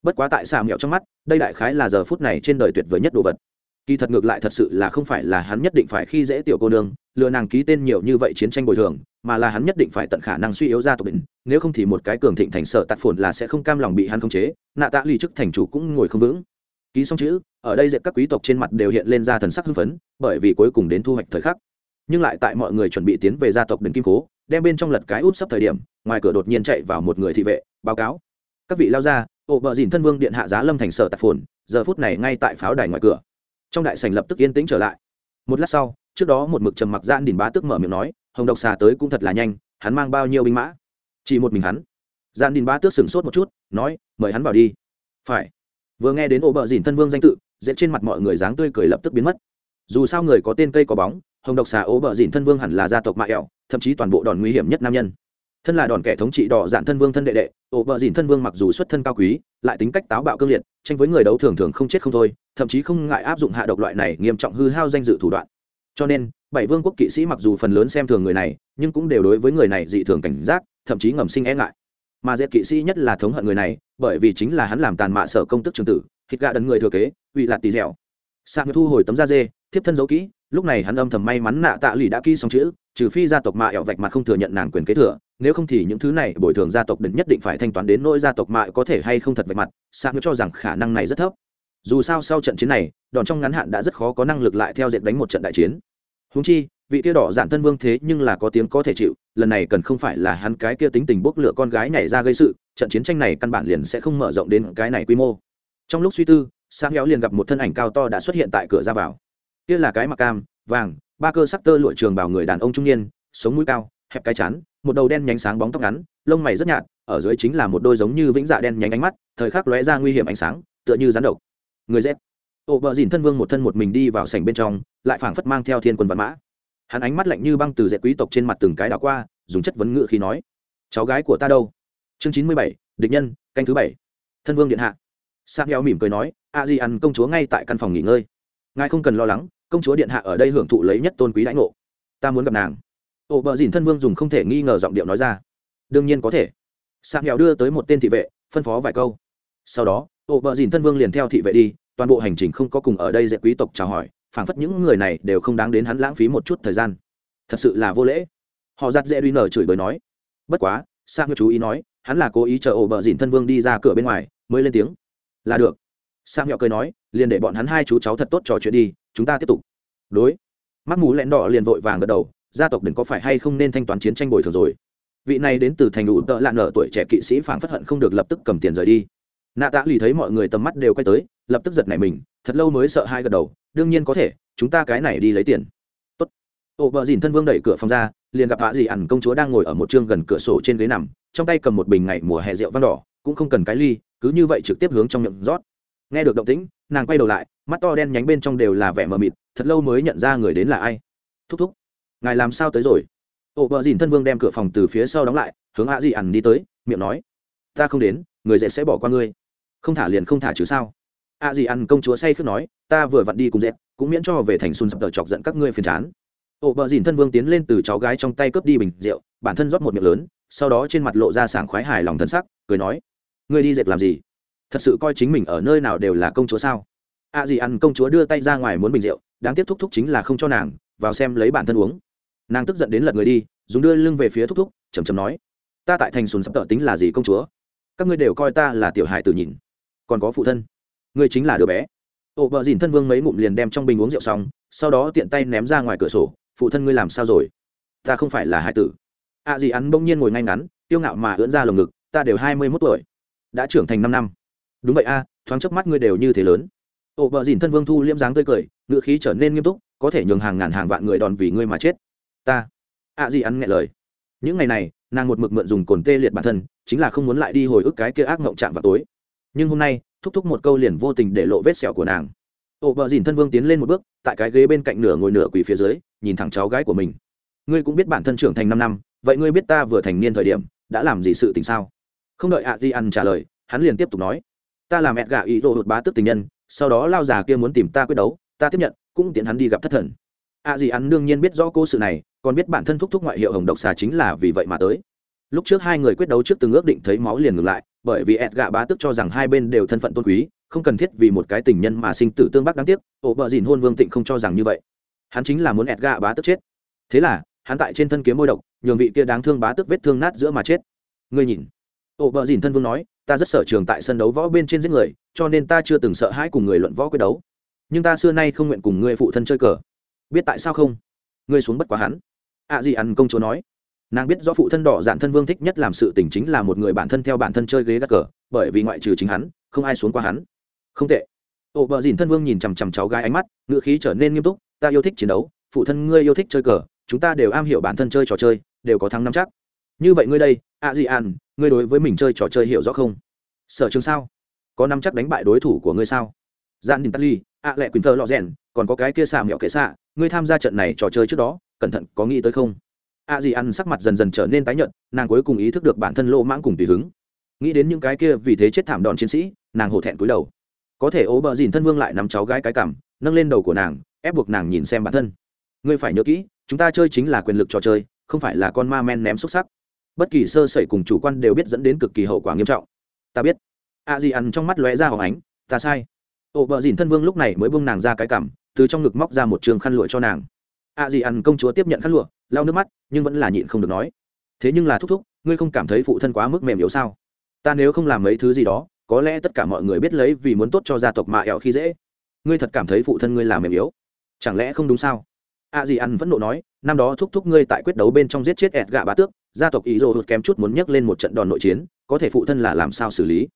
Bất quá tại xà mẹo trong mắt, đây đại khái là giờ phút này trên đời tuyệt vời nhất đồ vật. Kỳ thật ngược lại thật sự là không phải là hắn nhất định phải khi dễ tiểu cô nương, lừa nàng ký tên nhiều như vậy chiến tranh bồi thường, mà là hắn nhất định phải tận khả năng suy yếu ra tộc định nếu không thì một cái cường thịnh thành sở tạt phồn là sẽ không cam lòng bị hắn khống chế. Nạ tạ lì chức thành chủ cũng ngồi không vững ký xong chữ, ở đây dệt các quý tộc trên mặt đều hiện lên ra thần sắc hưng phấn, bởi vì cuối cùng đến thu hoạch thời khắc. Nhưng lại tại mọi người chuẩn bị tiến về gia tộc đến kim cố, đem bên trong lật cái út sắp thời điểm, ngoài cửa đột nhiên chạy vào một người thị vệ, báo cáo. Các vị lao ra ổ bờ dìn thân vương điện hạ giá lâm thành sở tạp phồn, giờ phút này ngay tại pháo đài ngoài cửa. Trong đại sành lập tức yên tĩnh trở lại. Một lát sau, trước đó một mực trầm mặc gian đình bá tức mở miệng nói, hồng độc xà tới cũng thật là nhanh, hắn mang bao nhiêu binh mã? Chỉ một mình hắn. Gian đình bá tước sửng sốt một chút, nói, mời hắn vào đi. Phải vừa nghe đến ổ bờ dìn thân vương danh tự, dễ trên mặt mọi người dáng tươi cười lập tức biến mất. Dù sao người có tên cây có bóng, hồng độc xà ố bờ dìn thân vương hẳn là gia tộc mạ ẹo thậm chí toàn bộ đòn nguy hiểm nhất nam nhân. Thân là đòn kẻ thống trị đỏ dạn thân vương thân đệ đệ ổ bờ dìn thân vương mặc dù xuất thân cao quý, lại tính cách táo bạo cương liệt, tranh với người đấu thường thường không chết không thôi, thậm chí không ngại áp dụng hạ độc loại này nghiêm trọng hư hao danh dự thủ đoạn. Cho nên, bảy vương quốc kỵ sĩ mặc dù phần lớn xem thường người này, nhưng cũng đều đối với người này dị thường cảnh giác, thậm chí ngầm sinh e ngại mà dẹp kỵ sĩ nhất là thống hận người này, bởi vì chính là hắn làm tàn mạ sở công tức trường tử, thịt gà đần người thừa kế, uy lạt tì dẻo. Sạc thu hồi tấm da dê, thiếp thân giấu kỹ, lúc này hắn âm thầm may mắn nạ tạ lì đã ký xong chữ, trừ phi gia tộc mạ ẹo vạch mặt không thừa nhận nàng quyền kế thừa, nếu không thì những thứ này bồi thường gia tộc định nhất định phải thanh toán đến nỗi gia tộc mạ có thể hay không thật vạch mặt sạc cho rằng khả năng này rất thấp. Dù sao sau trận chiến này, đòn trong ngắn hạn đã rất khó có năng lực lại theo diện đánh một trận đại chiến. Húng chi, vị kia đỏ dạn thân vương thế nhưng là có tiếng có thể chịu lần này cần không phải là hắn cái kia tính tình bốc lửa con gái nhảy ra gây sự, trận chiến tranh này căn bản liền sẽ không mở rộng đến cái này quy mô. Trong lúc suy tư sáng héo liền gặp một thân ảnh cao to đã xuất hiện tại cửa ra vào. Kia là cái mặc cam, vàng, ba cơ sắc tơ lụa trường bảo người đàn ông trung niên, sống mũi cao, hẹp cái chán, một đầu đen nhánh sáng bóng tóc ngắn, lông mày rất nhạt, ở dưới chính là một đôi giống như vĩnh dạ đen nhánh ánh mắt, thời khắc lóe ra nguy hiểm ánh sáng, tựa như rắn độc. Người z ô bờ dìn thân vương một thân một mình đi vào sảnh bên trong, lại phảng phất mang theo thiên quân văn mã hắn ánh mắt lạnh như băng từ dệt quý tộc trên mặt từng cái đảo qua, dùng chất vấn ngự khi nói, cháu gái của ta đâu? Chương chín mươi bảy, địch nhân, canh thứ bảy. Thân vương điện hạ. Sang heo mỉm cười nói, a di ăn công chúa ngay tại căn phòng nghỉ ngơi. Ngài không cần lo lắng, công chúa điện hạ ở đây hưởng thụ lấy nhất tôn quý đãi ngộ. Ta muốn gặp nàng. Ổ bờ dìn thân vương dùng không thể nghi ngờ giọng điệu nói ra, đương nhiên có thể. Sang heo đưa tới một tên thị vệ, phân phó vài câu. Sau đó ổ bờ dìn thân vương liền theo thị vệ đi, toàn bộ hành trình không có cùng ở đây dạy quý tộc chào hỏi phảng phất những người này đều không đáng đến hắn lãng phí một chút thời gian. Thật sự là vô lễ. Họ giặt dễ duy nở chửi bới nói. Bất quá sang chú ý nói, hắn là cố ý chờ ổ bờ dìn thân vương đi ra cửa bên ngoài, mới lên tiếng. Là được. Sang nhỏ cười nói, liền để bọn hắn hai chú cháu thật tốt trò chuyện đi, chúng ta tiếp tục. Đối. Mắt mù lẹn đỏ liền vội vàng gật đầu, gia tộc đừng có phải hay không nên thanh toán chiến tranh bồi thường rồi. Vị này đến từ thành đủ tợ lạ nở tuổi trẻ kỵ sĩ phảng phất hận không được lập tức cầm tiền rời đi. Nạ tạ lì thấy mọi người tầm mắt đều quay tới lập tức giật nảy mình, thật lâu mới sợ hai gật đầu, đương nhiên có thể, chúng ta cái này đi lấy tiền. Tốt. Ô vợ dìn thân vương đẩy cửa phòng ra, liền gặp hạ dì ẩn công chúa đang ngồi ở một chương gần cửa sổ trên ghế nằm, trong tay cầm một bình ngày mùa hè rượu vang đỏ, cũng không cần cái ly, cứ như vậy trực tiếp hướng trong miệng rót. Nghe được động tĩnh, nàng quay đầu lại, mắt to đen nhánh bên trong đều là vẻ mờ mịt, thật lâu mới nhận ra người đến là ai. Thúc thúc, ngài làm sao tới rồi? Ô vợ dìn thân vương đem cửa phòng từ phía sau đóng lại, hướng hạ dì ẩn đi tới, miệng nói, ta không đến, người dễ sẽ bỏ qua ngươi. Không thả liền không thả chứ sao? A à gì ăn công chúa say khước nói, ta vừa vặn đi cùng dẹp cũng miễn cho về thành xuân sập tờ chọc giận các ngươi phiền chán. Ổ bờ dìn thân vương tiến lên từ cháu gái trong tay cướp đi bình rượu, bản thân rót một miệng lớn, sau đó trên mặt lộ ra sảng khoái hài lòng thân sắc, cười nói, ngươi đi dẹp làm gì? Thật sự coi chính mình ở nơi nào đều là công chúa sao? A à gì ăn công chúa đưa tay ra ngoài muốn bình rượu, đáng tiếc thúc thúc chính là không cho nàng, vào xem lấy bản thân uống. Nàng tức giận đến lật người đi, dùng đưa lưng về phía thúc thúc chầm chầm nói, ta tại thành xuân sập tờ tính là gì công chúa? Các ngươi đều coi ta là tiểu hài tử nhìn, còn có phụ thân ngươi chính là đứa bé. Ổ vợ dìn thân vương mấy ngụm liền đem trong bình uống rượu xong, sau đó tiện tay ném ra ngoài cửa sổ, phụ thân ngươi làm sao rồi? Ta không phải là hải tử. Ạ à gì hắn bỗng nhiên ngồi ngay ngắn tiêu ngạo mà ưỡn ra lồng ngực, ta đều hai mươi mốt tuổi, đã trưởng thành năm năm. Đúng vậy a, thoáng chớp mắt ngươi đều như thế lớn. Ổ vợ dìn thân vương thu liễm dáng tươi cười ngựa khí trở nên nghiêm túc, có thể nhường hàng ngàn hàng vạn người đòn vì ngươi mà chết. Ta? Ạ à gì hắn nghe lời. Những ngày này, nàng một mực mượn dùng cồn tê liệt bản thân, chính là không muốn lại đi hồi ức cái kia ác mộng chạm vào tối. Nhưng hôm nay thúc thúc một câu liền vô tình để lộ vết sẹo của nàng. Ổ bờ dìn thân vương tiến lên một bước, tại cái ghế bên cạnh nửa ngồi nửa quỳ phía dưới, nhìn thẳng cháu gái của mình. Ngươi cũng biết bản thân trưởng thành năm năm, vậy ngươi biết ta vừa thành niên thời điểm, đã làm gì sự tình sao? Không đợi ạ di ăn trả lời, hắn liền tiếp tục nói. Ta làm mẹ gà ý đồ hụt bá tức tình nhân, sau đó lao già kia muốn tìm ta quyết đấu, ta tiếp nhận, cũng tiện hắn đi gặp thất thần. Ạ di ăn đương nhiên biết rõ cô sự này, còn biết bản thân thúc thúc ngoại hiệu hồng độc xà chính là vì vậy mà tới lúc trước hai người quyết đấu trước từng ước định thấy máu liền ngừng lại, bởi vì ẹt gạ bá tức cho rằng hai bên đều thân phận tôn quý, không cần thiết vì một cái tình nhân mà sinh tử tương bắc đáng tiếc, ổ bờ dìn hôn vương tịnh không cho rằng như vậy. Hắn chính là muốn ẹt gạ bá tức chết. Thế là, hắn tại trên thân kiếm môi độc, nhường vị kia đáng thương bá tức vết thương nát giữa mà chết. Ngươi nhìn. Ổ bờ dìn thân vương nói, ta rất sở trường tại sân đấu võ bên trên giết người, cho nên ta chưa từng sợ hãi cùng người luận võ quyết đấu. Nhưng ta xưa nay không nguyện cùng ngươi phụ thân chơi cờ. Biết tại sao không? Ngươi xuống bất quá hắn. Ạ à gì ăn công chúa nói nàng biết do phụ thân đỏ dạn thân vương thích nhất làm sự tình chính là một người bản thân theo bản thân chơi ghế gác cờ, bởi vì ngoại trừ chính hắn, không ai xuống qua hắn. Không tệ. Ổ vợ dìn thân vương nhìn chằm chằm cháu gái ánh mắt ngựa khí trở nên nghiêm túc, ta yêu thích chiến đấu, phụ thân ngươi yêu thích chơi cờ, chúng ta đều am hiểu bản thân chơi trò chơi, đều có thắng năm chắc. Như vậy ngươi đây, a di an, ngươi đối với mình chơi trò chơi hiểu rõ không? Sở trường sao? Có năm chắc đánh bại đối thủ của ngươi sao? Gian đình tali à lệ quỳnh thơ lọ rèn, còn có cái kia xà mẹo kệ xạ, ngươi tham gia trận này trò chơi trước đó, cẩn thận có nghĩ tới không? A dì ăn sắc mặt dần dần trở nên tái nhợt, nàng cuối cùng ý thức được bản thân lô mãng cùng tùy hứng. Nghĩ đến những cái kia vì thế chết thảm đòn chiến sĩ, nàng hổ thẹn cúi đầu. Có thể ố bờ dìn thân vương lại nắm cháu gái cái cảm, nâng lên đầu của nàng, ép buộc nàng nhìn xem bản thân. Ngươi phải nhớ kỹ, chúng ta chơi chính là quyền lực trò chơi, không phải là con ma men ném xúc sắc. Bất kỳ sơ sẩy cùng chủ quan đều biết dẫn đến cực kỳ hậu quả nghiêm trọng. Ta biết. A dì ăn trong mắt lóe ra hỏng ánh. Ta sai. Ổ bờ dìn thân vương lúc này mới buông nàng ra cái cảm, từ trong ngực móc ra một trường khăn lụa cho nàng. A dì ăn công chúa tiếp nhận khăn lụa lau nước mắt, nhưng vẫn là nhịn không được nói. Thế nhưng là thúc thúc, ngươi không cảm thấy phụ thân quá mức mềm yếu sao? Ta nếu không làm mấy thứ gì đó, có lẽ tất cả mọi người biết lấy vì muốn tốt cho gia tộc mạ ẹo khi dễ. Ngươi thật cảm thấy phụ thân ngươi là mềm yếu? Chẳng lẽ không đúng sao? A à gì ăn vẫn nộ nói, năm đó thúc thúc ngươi tại quyết đấu bên trong giết chết ẹt gạ bá tước, gia tộc ý dỗ hụt kém chút muốn nhấc lên một trận đòn nội chiến, có thể phụ thân là làm sao xử lý?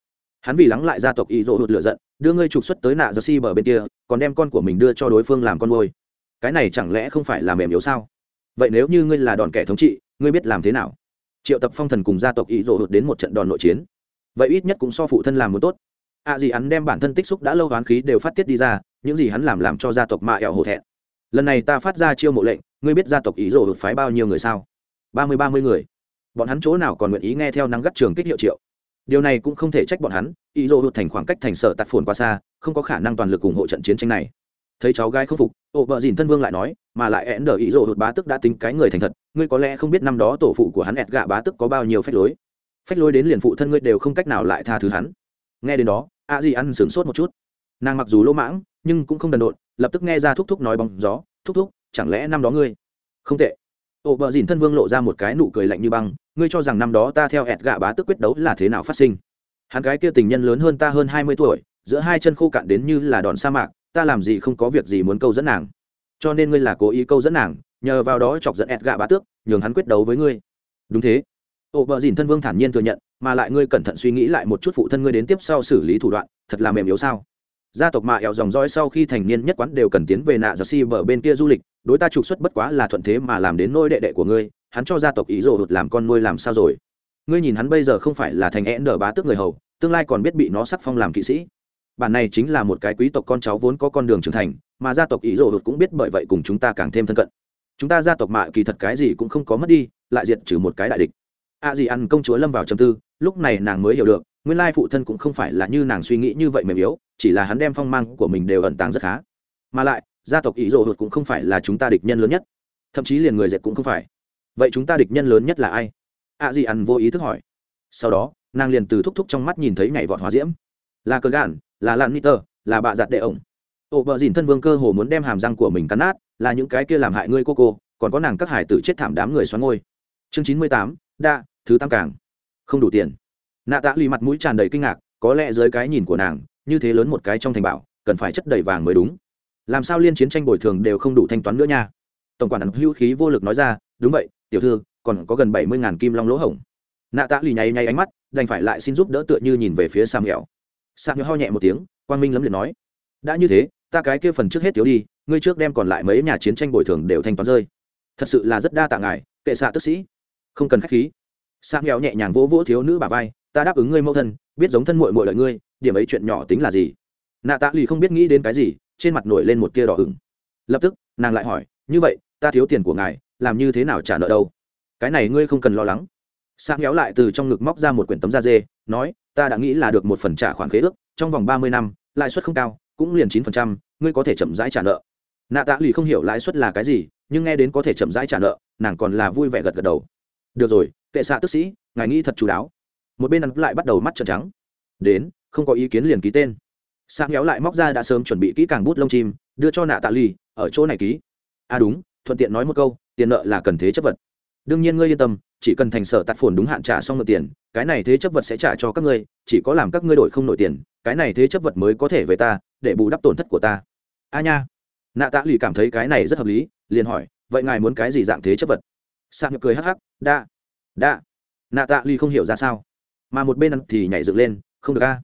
Hắn vì lắng lại gia tộc ý dỗ hụt lựa giận, đưa ngươi trục xuất tới nạ giơ si bờ bên kia, còn đem con của mình đưa cho đối phương làm con nuôi. Cái này chẳng lẽ không phải là mềm yếu sao? Vậy nếu như ngươi là đòn kẻ thống trị, ngươi biết làm thế nào? Triệu tập phong thần cùng gia tộc ý rỗ hụt đến một trận đòn nội chiến. Vậy ít nhất cũng so phụ thân làm muốn tốt. À gì hắn đem bản thân tích xúc đã lâu hoán khí đều phát tiết đi ra, những gì hắn làm làm cho gia tộc mạ ẹo hổ thẹn. Lần này ta phát ra chiêu mộ lệnh, ngươi biết gia tộc ý rỗ hụt phái bao nhiêu người sao? Ba mươi ba mươi người. Bọn hắn chỗ nào còn nguyện ý nghe theo năng gắt trường kích hiệu triệu? Điều này cũng không thể trách bọn hắn ý rỗ hụt thành khoảng cách thành sở tạt phồn qua xa, không có khả năng toàn lực ủng hộ trận chiến tranh này. Thấy cháu gái không phục ổ vợ dìn thân vương lại nói mà lại én đờ ý rồ hụt bá tức đã tính cái người thành thật. Ngươi có lẽ không biết năm đó tổ phụ của hắn ẹt gạ bá tức có bao nhiêu phép lối. Phách lối đến liền phụ thân ngươi đều không cách nào lại tha thứ hắn. Nghe đến đó, a di ăn sửng sốt một chút. Nàng mặc dù lỗ mãng, nhưng cũng không đần độn, lập tức nghe ra thúc thúc nói bóng gió, thúc thúc, chẳng lẽ năm đó ngươi không tệ. Ổ vợ dìn thân vương lộ ra một cái nụ cười lạnh như băng, ngươi cho rằng năm đó ta theo ẹt gạ bá tức quyết đấu là thế nào phát sinh? Hắn cái kia tình nhân lớn hơn ta hơn hai mươi tuổi, giữa hai chân khô cạn đến như là đòn sa mạc, ta làm gì không có việc gì muốn câu dẫn nàng cho nên ngươi là cố ý câu dẫn nàng, nhờ vào đó chọc dẫn ẹt gạ bá tước, nhường hắn quyết đấu với ngươi. Đúng thế. Ô vợ dìn thân vương thản nhiên thừa nhận, mà lại ngươi cẩn thận suy nghĩ lại một chút phụ thân ngươi đến tiếp sau xử lý thủ đoạn, thật là mềm yếu sao? Gia tộc mạ ẹo dòng dõi sau khi thành niên nhất quán đều cần tiến về nạ giặc si bờ bên kia du lịch, đối ta trục xuất bất quá là thuận thế mà làm đến nôi đệ đệ của ngươi, hắn cho gia tộc ý rồ hụt làm con nuôi làm sao rồi? Ngươi nhìn hắn bây giờ không phải là thành e én đờ bá tước người hầu, tương lai còn biết bị nó sắc phong làm kỵ sĩ bản này chính là một cái quý tộc con cháu vốn có con đường trưởng thành, mà gia tộc ý rồ hụt cũng biết bởi vậy cùng chúng ta càng thêm thân cận. Chúng ta gia tộc mạ kỳ thật cái gì cũng không có mất đi, lại diệt trừ một cái đại địch. A à gì ăn công chúa lâm vào trầm tư, lúc này nàng mới hiểu được, nguyên lai phụ thân cũng không phải là như nàng suy nghĩ như vậy mềm yếu, chỉ là hắn đem phong mang của mình đều ẩn tàng rất khá. Mà lại, gia tộc ý rồ hụt cũng không phải là chúng ta địch nhân lớn nhất, thậm chí liền người dệt cũng không phải. Vậy chúng ta địch nhân lớn nhất là ai? A à gì ăn vô ý thức hỏi. Sau đó, nàng liền từ thúc thúc trong mắt nhìn thấy nhảy vọt hóa diễm là cờ gạn, là lan niter là bạ giặt đệ ổng. Ổ vợ dìn thân vương cơ hồ muốn đem hàm răng của mình cắn nát, là những cái kia làm hại ngươi cô cô, còn có nàng các hải tử chết thảm đám người xoắn ngôi. Chương chín mươi tám, đa, thứ tam càng. Không đủ tiền. Nạ tạ lì mặt mũi tràn đầy kinh ngạc, có lẽ dưới cái nhìn của nàng, như thế lớn một cái trong thành bảo, cần phải chất đầy vàng mới đúng. Làm sao liên chiến tranh bồi thường đều không đủ thanh toán nữa nha? Tổng quản hữu khí vô lực nói ra, đúng vậy, tiểu thư, còn có gần bảy mươi ngàn kim long lỗ hổng. Nạ tạ lì nháy nháy ánh mắt, đành phải lại xin giúp đỡ tựa như nhìn về phía sam nghèo sạc nhớ ho nhẹ một tiếng, quang minh lấm liệt nói, đã như thế, ta cái kia phần trước hết thiếu đi, ngươi trước đem còn lại mấy nhà chiến tranh bồi thường đều thanh toán rơi. Thật sự là rất đa tạ ngài, kệ xạ tức sĩ. Không cần khách khí. Sạc nghèo nhẹ nhàng vỗ vỗ thiếu nữ bà vai, ta đáp ứng ngươi mẫu thân, biết giống thân mội mội lợi ngươi, điểm ấy chuyện nhỏ tính là gì? Nạ tạ lì không biết nghĩ đến cái gì, trên mặt nổi lên một tia đỏ ửng. Lập tức, nàng lại hỏi, như vậy, ta thiếu tiền của ngài, làm như thế nào trả nợ đâu? Cái này ngươi không cần lo lắng. Sang kéo lại từ trong ngực móc ra một quyển tấm da dê, nói ta đã nghĩ là được một phần trả khoản khế ước, trong vòng ba mươi năm, lãi suất không cao, cũng liền chín phần trăm, ngươi có thể chậm rãi trả nợ. Nạ tạ lì không hiểu lãi suất là cái gì, nhưng nghe đến có thể chậm rãi trả nợ, nàng còn là vui vẻ gật gật đầu. Được rồi, kệ xạ tức sĩ, ngài nghĩ thật chú đáo. Một bên ăn lại bắt đầu mắt trợn trắng. Đến, không có ý kiến liền ký tên. Sang kéo lại móc ra đã sớm chuẩn bị kỹ càng bút lông chim, đưa cho nạ tạ lì ở chỗ này ký. À đúng, thuận tiện nói một câu, tiền nợ là cần thế chấp vật đương nhiên ngươi yên tâm, chỉ cần thành sở tạt phồn đúng hạn trả xong nợ tiền, cái này thế chấp vật sẽ trả cho các ngươi, chỉ có làm các ngươi đổi không nổi tiền, cái này thế chấp vật mới có thể về ta, để bù đắp tổn thất của ta. A nha. Nạ tạ lì cảm thấy cái này rất hợp lý, liền hỏi, vậy ngài muốn cái gì dạng thế chấp vật? Sang cười hắc hắc, đa đa. Nạ tạ lì không hiểu ra sao. Mà một bên thì nhảy dựng lên, không được a.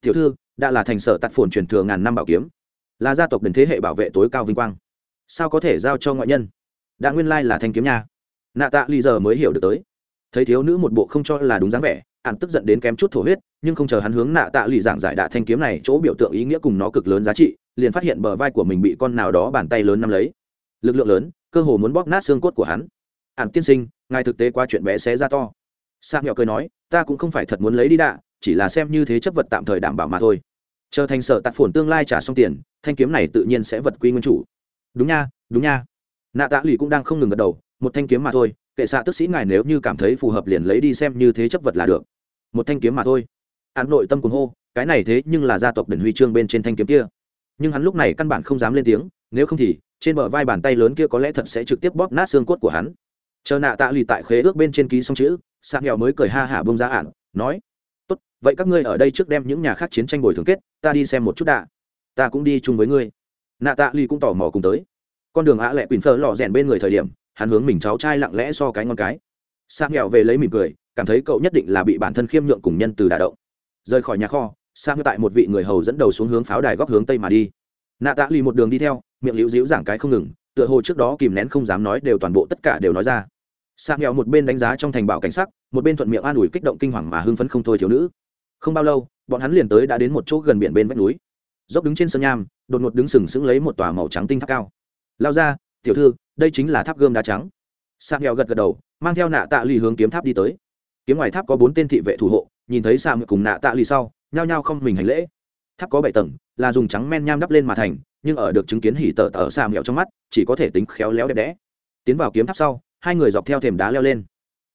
Tiểu thư, đã là thành sở tạt phồn truyền thừa ngàn năm bảo kiếm. Là gia tộc đền thế hệ bảo vệ tối cao vinh quang. Sao có thể giao cho ngoại nhân? Đã nguyên lai là thanh kiếm nha nạ tạ lì giờ mới hiểu được tới. Thấy thiếu nữ một bộ không cho là đúng dáng vẻ ạn tức giận đến kém chút thổ huyết, nhưng không chờ hắn hướng nạ tạ lì giảng giải đạ thanh kiếm này, chỗ biểu tượng ý nghĩa cùng nó cực lớn giá trị, liền phát hiện bờ vai của mình bị con nào đó bàn tay lớn nắm lấy. Lực lượng lớn, cơ hồ muốn bóp nát xương cốt của hắn. Ạn tiên sinh, ngài thực tế qua chuyện bé xé ra to. Sa nhọ cười nói, ta cũng không phải thật muốn lấy đi đạ, chỉ là xem như thế chấp vật tạm thời đảm bảo mà thôi. Chờ thành sở tạt phổn tương lai trả xong tiền, thanh kiếm này tự nhiên sẽ vật quy nguyên chủ. Đúng nha đúng nha. Nạ tạ lì cũng đang không ngừng gật đầu một thanh kiếm mà thôi, kệ xạ tức sĩ ngài nếu như cảm thấy phù hợp liền lấy đi xem như thế chấp vật là được. Một thanh kiếm mà thôi. Hắn nội tâm cuồng hô, cái này thế nhưng là gia tộc đền huy chương bên trên thanh kiếm kia. Nhưng hắn lúc này căn bản không dám lên tiếng, nếu không thì, trên bờ vai bàn tay lớn kia có lẽ thật sẽ trực tiếp bóp nát xương cốt của hắn. Chờ nạ tạ lì tại khế ước bên trên ký xong chữ, sạc nghèo mới cười ha hả bông ra ản, nói, tốt, vậy các ngươi ở đây trước đem những nhà khác chiến tranh bồi thường kết, ta đi xem một chút đạ ta cũng đi chung với ngươi. Nạ tạ lì cũng tò mò cùng tới. Con đường ạ lẹ quỳnh phơ lò rèn bên người thời điểm hắn hướng mình cháu trai lặng lẽ so cái ngon cái. Sang nghèo về lấy mỉm cười, cảm thấy cậu nhất định là bị bản thân khiêm nhượng cùng nhân từ đả động. Rời khỏi nhà kho sang tại một vị người hầu dẫn đầu xuống hướng pháo đài góc hướng tây mà đi. Nạ tạ lì một đường đi theo, miệng liễu díu giảng cái không ngừng, tựa hồ trước đó kìm nén không dám nói đều toàn bộ tất cả đều nói ra. Sang nghèo một bên đánh giá trong thành bảo cảnh sắc, một bên thuận miệng an ủi kích động kinh hoàng mà hưng phấn không thôi thiếu nữ. Không bao lâu, bọn hắn liền tới đã đến một chỗ gần biển bên vách núi. Dốc đứng trên sân nham, đột ngột đứng sừng sững lấy một tòa màu trắng tinh tháp cao. Lao ra, tiểu thư đây chính là tháp gươm đá trắng. Sang nghèo gật gật đầu, mang theo nạ tạ lì hướng kiếm tháp đi tới. Kiếm ngoài tháp có bốn tên thị vệ thủ hộ, nhìn thấy sam cùng nạ tạ lì sau, nhao nhao không mình hành lễ. Tháp có bảy tầng, là dùng trắng men nham đắp lên mà thành, nhưng ở được chứng kiến hỉ tở tở sam nghèo trong mắt, chỉ có thể tính khéo léo đẹp đẽ. Tiến vào kiếm tháp sau, hai người dọc theo thềm đá leo lên.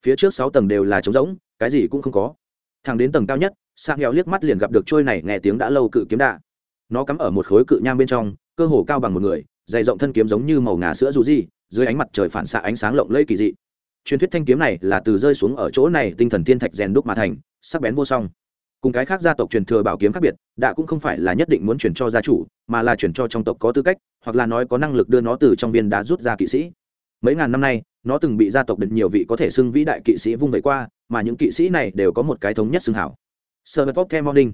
Phía trước sáu tầng đều là trống rỗng, cái gì cũng không có. Thẳng đến tầng cao nhất sang nghèo liếc mắt liền gặp được trôi này nghe tiếng đã lâu cự kiếm đạ. Nó cắm ở một khối cự nham bên trong, cơ hồ cao bằng một người dày rộng thân kiếm giống như màu ngà sữa dù gì, dưới ánh mặt trời phản xạ ánh sáng lộng lẫy kỳ dị. Truyền thuyết thanh kiếm này là từ rơi xuống ở chỗ này, tinh thần thiên thạch rèn đúc mà thành, sắc bén vô song. Cùng cái khác gia tộc truyền thừa bảo kiếm khác biệt, đã cũng không phải là nhất định muốn truyền cho gia chủ, mà là truyền cho trong tộc có tư cách, hoặc là nói có năng lực đưa nó từ trong viên đá rút ra kỵ sĩ. Mấy ngàn năm nay, nó từng bị gia tộc đựng nhiều vị có thể xưng vĩ đại kỵ sĩ vung vẩy qua, mà những kỵ sĩ này đều có một cái thống nhất xưng hảo. Sơ vật the morning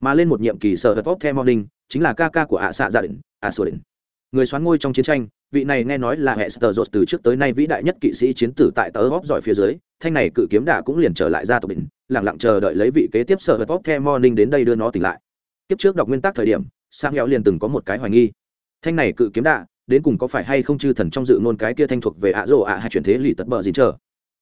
mà lên một nhiệm kỳ sơ vật the morning chính là ca ca của ạ xạ dạ gia đình ạ sô đình người xoán ngôi trong chiến tranh, vị này nghe nói là hệ sờ từ trước tới nay vĩ đại nhất kỵ sĩ chiến tử tại tớ góp giỏi phía dưới, thanh này cự kiếm đà cũng liền trở lại ra tộc định lẳng lặng chờ đợi lấy vị kế tiếp sở bóp the morning đến đây đưa nó tỉnh lại. Kiếp trước đọc nguyên tắc thời điểm sang nghèo liền từng có một cái hoài nghi. Thanh này cự kiếm đà đến cùng có phải hay không chư thần trong dự ngôn cái kia thanh thuộc về ạ rộ ạ hay chuyển thế lì tật bờ gì chờ?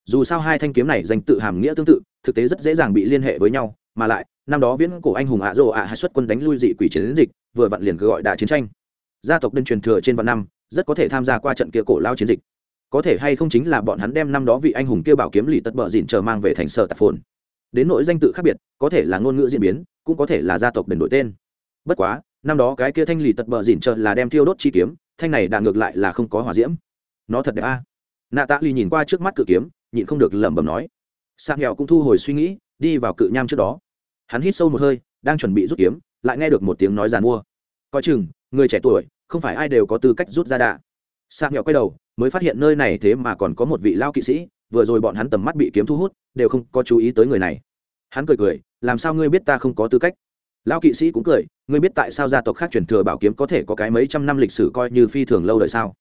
Dù sao hai thanh kiếm này danh tự hàm nghĩa tương tự, thực tế rất dễ dàng bị liên hệ với nhau, mà lại, năm đó viễn cổ anh hùng ạ rộ ạ hay xuất quân đánh lui dị quỷ chiến dịch, vừa vặn liền cứ gọi đại chiến tranh gia tộc đơn truyền thừa trên vạn năm, rất có thể tham gia qua trận kia cổ lao chiến dịch. Có thể hay không chính là bọn hắn đem năm đó vị anh hùng kia bảo kiếm lì tất bờ dịn chờ mang về thành sở tạp phồn. Đến nội danh tự khác biệt, có thể là ngôn ngữ diễn biến, cũng có thể là gia tộc đền đổi tên. Bất quá, năm đó cái kia thanh lì tật bờ dịn chờ là đem thiêu đốt chi kiếm, thanh này đạn ngược lại là không có hỏa diễm. Nó thật đẹp a. Nạ tạ lì nhìn qua trước mắt cự kiếm, nhịn không được lẩm bẩm nói. Sang nghèo cũng thu hồi suy nghĩ, đi vào cự nham trước đó. Hắn hít sâu một hơi, đang chuẩn bị rút kiếm, lại nghe được một tiếng nói giàn mua. Coi chừng, người trẻ tuổi không phải ai đều có tư cách rút ra đạ. Sang nhỏ quay đầu, mới phát hiện nơi này thế mà còn có một vị lao kỵ sĩ, vừa rồi bọn hắn tầm mắt bị kiếm thu hút, đều không có chú ý tới người này. Hắn cười cười, làm sao ngươi biết ta không có tư cách? Lao kỵ sĩ cũng cười, ngươi biết tại sao gia tộc khác truyền thừa bảo kiếm có thể có cái mấy trăm năm lịch sử coi như phi thường lâu đời sao?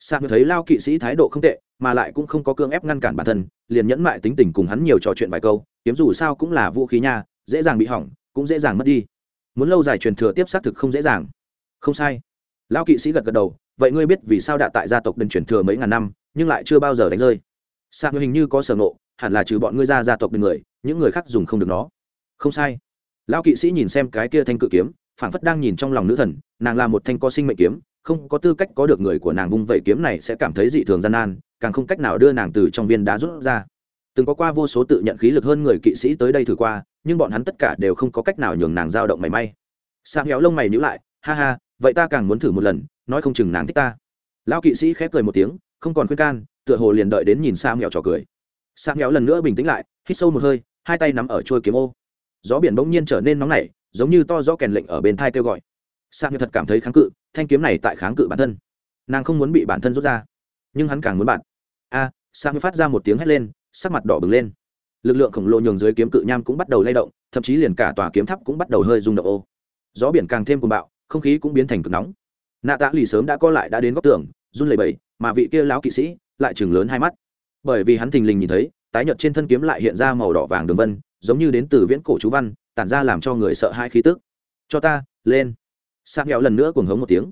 Sang thấy lao kỵ sĩ thái độ không tệ, mà lại cũng không có cương ép ngăn cản bản thân, liền nhẫn mại tính tình cùng hắn nhiều trò chuyện vài câu, kiếm dù sao cũng là vũ khí nha, dễ dàng bị hỏng, cũng dễ dàng mất đi. Muốn lâu dài truyền thừa tiếp xác thực không dễ dàng. Không sai lao kỵ sĩ gật gật đầu, vậy ngươi biết vì sao đạ tại gia tộc đần truyền thừa mấy ngàn năm, nhưng lại chưa bao giờ đánh rơi? Sang hình như có sở nộ hẳn là trừ bọn ngươi ra gia tộc đần người, những người khác dùng không được nó. Không sai. Lão kỵ sĩ nhìn xem cái kia thanh cự kiếm, phảng phất đang nhìn trong lòng nữ thần, nàng là một thanh có sinh mệnh kiếm, không có tư cách có được người của nàng vung vẩy kiếm này sẽ cảm thấy dị thường gian nan, càng không cách nào đưa nàng từ trong viên đá rút ra. Từng có qua vô số tự nhận khí lực hơn người kỵ sĩ tới đây thử qua, nhưng bọn hắn tất cả đều không có cách nào nhường nàng dao động mảy may. Sang héo lông mày nhữ lại, ha ha vậy ta càng muốn thử một lần nói không chừng nàng thích ta. Lão kỵ sĩ khép cười một tiếng không còn khuyên can tựa hồ liền đợi đến nhìn sa mèo trò cười. Sa mèo lần nữa bình tĩnh lại hít sâu một hơi hai tay nắm ở trôi kiếm ô. Gió biển bỗng nhiên trở nên nóng nảy giống như to gió kèn lệnh ở bên thai kêu gọi. Sa mèo thật cảm thấy kháng cự thanh kiếm này tại kháng cự bản thân. Nàng không muốn bị bản thân rút ra nhưng hắn càng muốn bạn. A à, sa phát ra một tiếng hét lên sắc mặt đỏ bừng lên. Lực lượng khổng lồ nhường dưới kiếm cự nham cũng bắt đầu lay động thậm chí liền cả tòa kiếm tháp cũng bắt đầu hơi rung động ô. Gió biển càng thêm cuồng bạo không khí cũng biến thành cực nóng. Nạ tạ lì sớm đã co lại đã đến góc tường, run lẩy bẩy, mà vị kia lão kỵ sĩ lại chừng lớn hai mắt. Bởi vì hắn thình lình nhìn thấy, tái nhợt trên thân kiếm lại hiện ra màu đỏ vàng đường vân, giống như đến từ viễn cổ chú văn, tản ra làm cho người sợ hai khí tức. Cho ta, lên. Sạc nghẹo lần nữa cuồng hống một tiếng.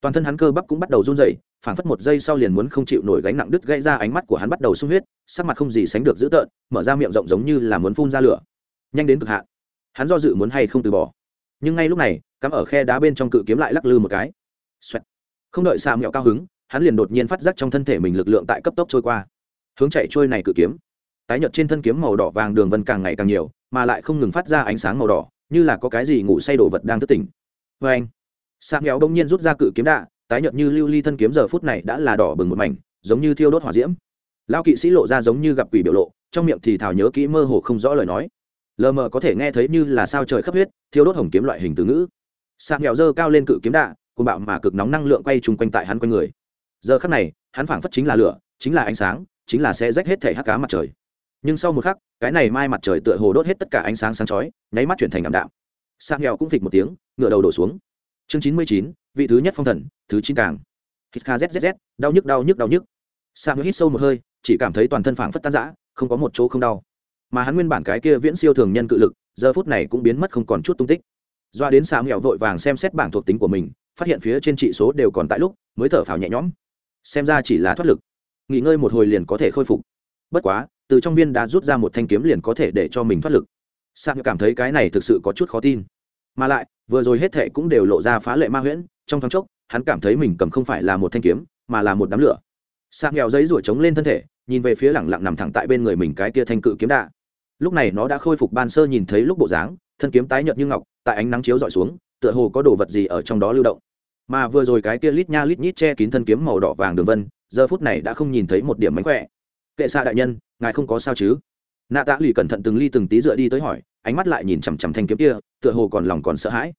Toàn thân hắn cơ bắp cũng bắt đầu run rẩy, phảng phất một giây sau liền muốn không chịu nổi gánh nặng đứt gãy ra ánh mắt của hắn bắt đầu sung huyết, sắc mặt không gì sánh được dữ tợn, mở ra miệng rộng giống như là muốn phun ra lửa. Nhanh đến cực hạn. Hắn do dự muốn hay không từ bỏ. Nhưng ngay lúc này cắm ở khe đá bên trong cự kiếm lại lắc lư một cái. Xoẹt. không đợi xà mẹo cao hứng, hắn liền đột nhiên phát giác trong thân thể mình lực lượng tại cấp tốc trôi qua. Hướng chạy trôi này cự kiếm. Tái nhợt trên thân kiếm màu đỏ vàng đường vân càng ngày càng nhiều, mà lại không ngừng phát ra ánh sáng màu đỏ, như là có cái gì ngủ say đồ vật đang thức tỉnh. Vê anh xà mẹo đông nhiên rút ra cự kiếm đạ, tái nhợt như lưu ly thân kiếm giờ phút này đã là đỏ bừng một mảnh, giống như thiêu đốt hỏa diễm. Lao kỵ sĩ lộ ra giống như gặp quỷ biểu lộ, trong miệng thì thào nhớ kỹ mơ hồ không rõ lời nói. Lờ mờ có thể nghe thấy như là sao trời khắp huyết, thiêu đốt hồng kiếm loại hình từ ngữ sạc nghèo dơ cao lên cự kiếm đạ cùng bạo mà cực nóng năng lượng quay chung quanh tại hắn quanh người. Giờ khắc này, hắn phảng phất chính là lửa, chính là ánh sáng, chính là sẽ rách hết thể hắc cá mặt trời. Nhưng sau một khắc, cái này mai mặt trời tựa hồ đốt hết tất cả ánh sáng sáng chói, nháy mắt chuyển thành ảm đạm. Sang nghèo cũng phịch một tiếng, ngựa đầu đổ xuống. Chương chín mươi chín, vị thứ nhất phong thần, thứ chín càng. Hít kha zzz đau nhức đau nhức đau nhức. Sang hít sâu một hơi, chỉ cảm thấy toàn thân phảng phất tan rã, không có một chỗ không đau. Mà hắn nguyên bản cái kia viễn siêu thường nhân cự lực, giờ phút này cũng biến mất không còn chút tung tích doa đến xà nghèo vội vàng xem xét bảng thuộc tính của mình, phát hiện phía trên trị số đều còn tại lúc, mới thở phào nhẹ nhõm. Xem ra chỉ là thoát lực. Nghỉ ngơi một hồi liền có thể khôi phục. Bất quá, từ trong viên đã rút ra một thanh kiếm liền có thể để cho mình thoát lực. Sang cảm thấy cái này thực sự có chút khó tin. Mà lại, vừa rồi hết thệ cũng đều lộ ra phá lệ ma huyễn, trong thoáng chốc, hắn cảm thấy mình cầm không phải là một thanh kiếm, mà là một đám lửa. Sang nghèo giấy rủa trống lên thân thể, nhìn về phía lẳng lặng nằm thẳng tại bên người mình cái kia thanh cự kiếm đạ. Lúc này nó đã khôi phục ban sơ nhìn thấy lúc bộ dáng, thân kiếm tái nhợt như ngọc tại ánh nắng chiếu dọi xuống, tựa hồ có đồ vật gì ở trong đó lưu động. Mà vừa rồi cái kia lít nha lít nhít che kín thân kiếm màu đỏ vàng đường vân, giờ phút này đã không nhìn thấy một điểm mánh khỏe. Kệ xa đại nhân, ngài không có sao chứ? Nạ tạ lì cẩn thận từng ly từng tí dựa đi tới hỏi, ánh mắt lại nhìn chằm chằm thanh kiếm kia, tựa hồ còn lòng còn sợ hãi.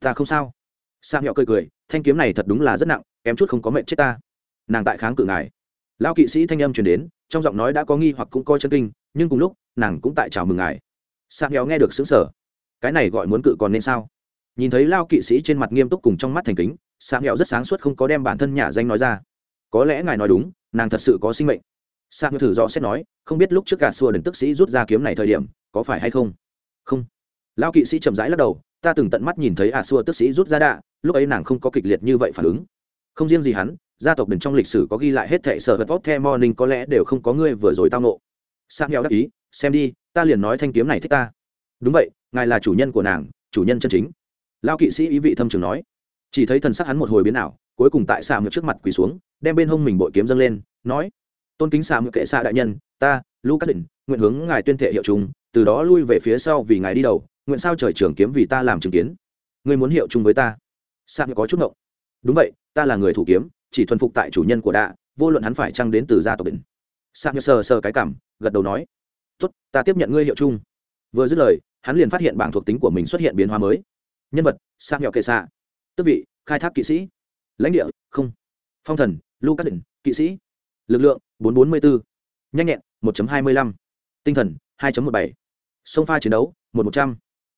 Ta không sao. Sa nhọ cười cười, thanh kiếm này thật đúng là rất nặng, kém chút không có mệnh chết ta. Nàng tại kháng cự ngài. Lão kỵ sĩ thanh âm truyền đến, trong giọng nói đã có nghi hoặc cũng coi chân kinh, nhưng cùng lúc, nàng cũng tại chào mừng ngài. Sa nhọ nghe được xứng sở cái này gọi muốn cự còn nên sao? Nhìn thấy lao kỵ sĩ trên mặt nghiêm túc cùng trong mắt thành kính sam hẹo rất sáng suốt không có đem bản thân nhà danh nói ra. Có lẽ ngài nói đúng, nàng thật sự có sinh mệnh. Sam thử rõ xét nói, không biết lúc trước cả xua đần tức sĩ rút ra kiếm này thời điểm, có phải hay không? Không. Lao kỵ sĩ chậm rãi lắc đầu, ta từng tận mắt nhìn thấy ả xua tức sĩ rút ra đạ, lúc ấy nàng không có kịch liệt như vậy phản ứng. Không riêng gì hắn, gia tộc đần trong lịch sử có ghi lại hết thệ sở vật vót the morning có lẽ đều không có ngươi vừa rồi tao nộ sang nghèo đắc ý, xem đi, ta liền nói thanh kiếm này thích ta. Đúng vậy ngài là chủ nhân của nàng, chủ nhân chân chính. Lao kỵ sĩ ý vị thâm trường nói. Chỉ thấy thần sắc hắn một hồi biến ảo, cuối cùng tại xà ngược trước mặt quỳ xuống, đem bên hông mình bội kiếm dâng lên, nói, tôn kính xà ngược kệ xạ đại nhân, ta, lucas định, nguyện hướng ngài tuyên thệ hiệu chúng, từ đó lui về phía sau vì ngài đi đầu, nguyện sao trời trưởng kiếm vì ta làm chứng kiến. Ngươi muốn hiệu chung với ta? Sang có chút ngộng. Đúng vậy, ta là người thủ kiếm, chỉ thuần phục tại chủ nhân của đạ, vô luận hắn phải trăng đến từ gia tộc định. Sang sờ sờ cái cảm, gật đầu nói, tốt, ta tiếp nhận ngươi hiệu chung vừa dứt lời, hắn liền phát hiện bảng thuộc tính của mình xuất hiện biến hóa mới. Nhân vật sang nhỏ kệ xạ tức vị, khai thác kỵ sĩ. Lãnh địa, không. Phong thần, lucas định kỵ sĩ. Lực lượng, bốn bốn mươi bốn nhanh nhẹn, một hai mươi lăm. Tinh thần, hai một bảy. Sông pha chiến đấu, một một trăm.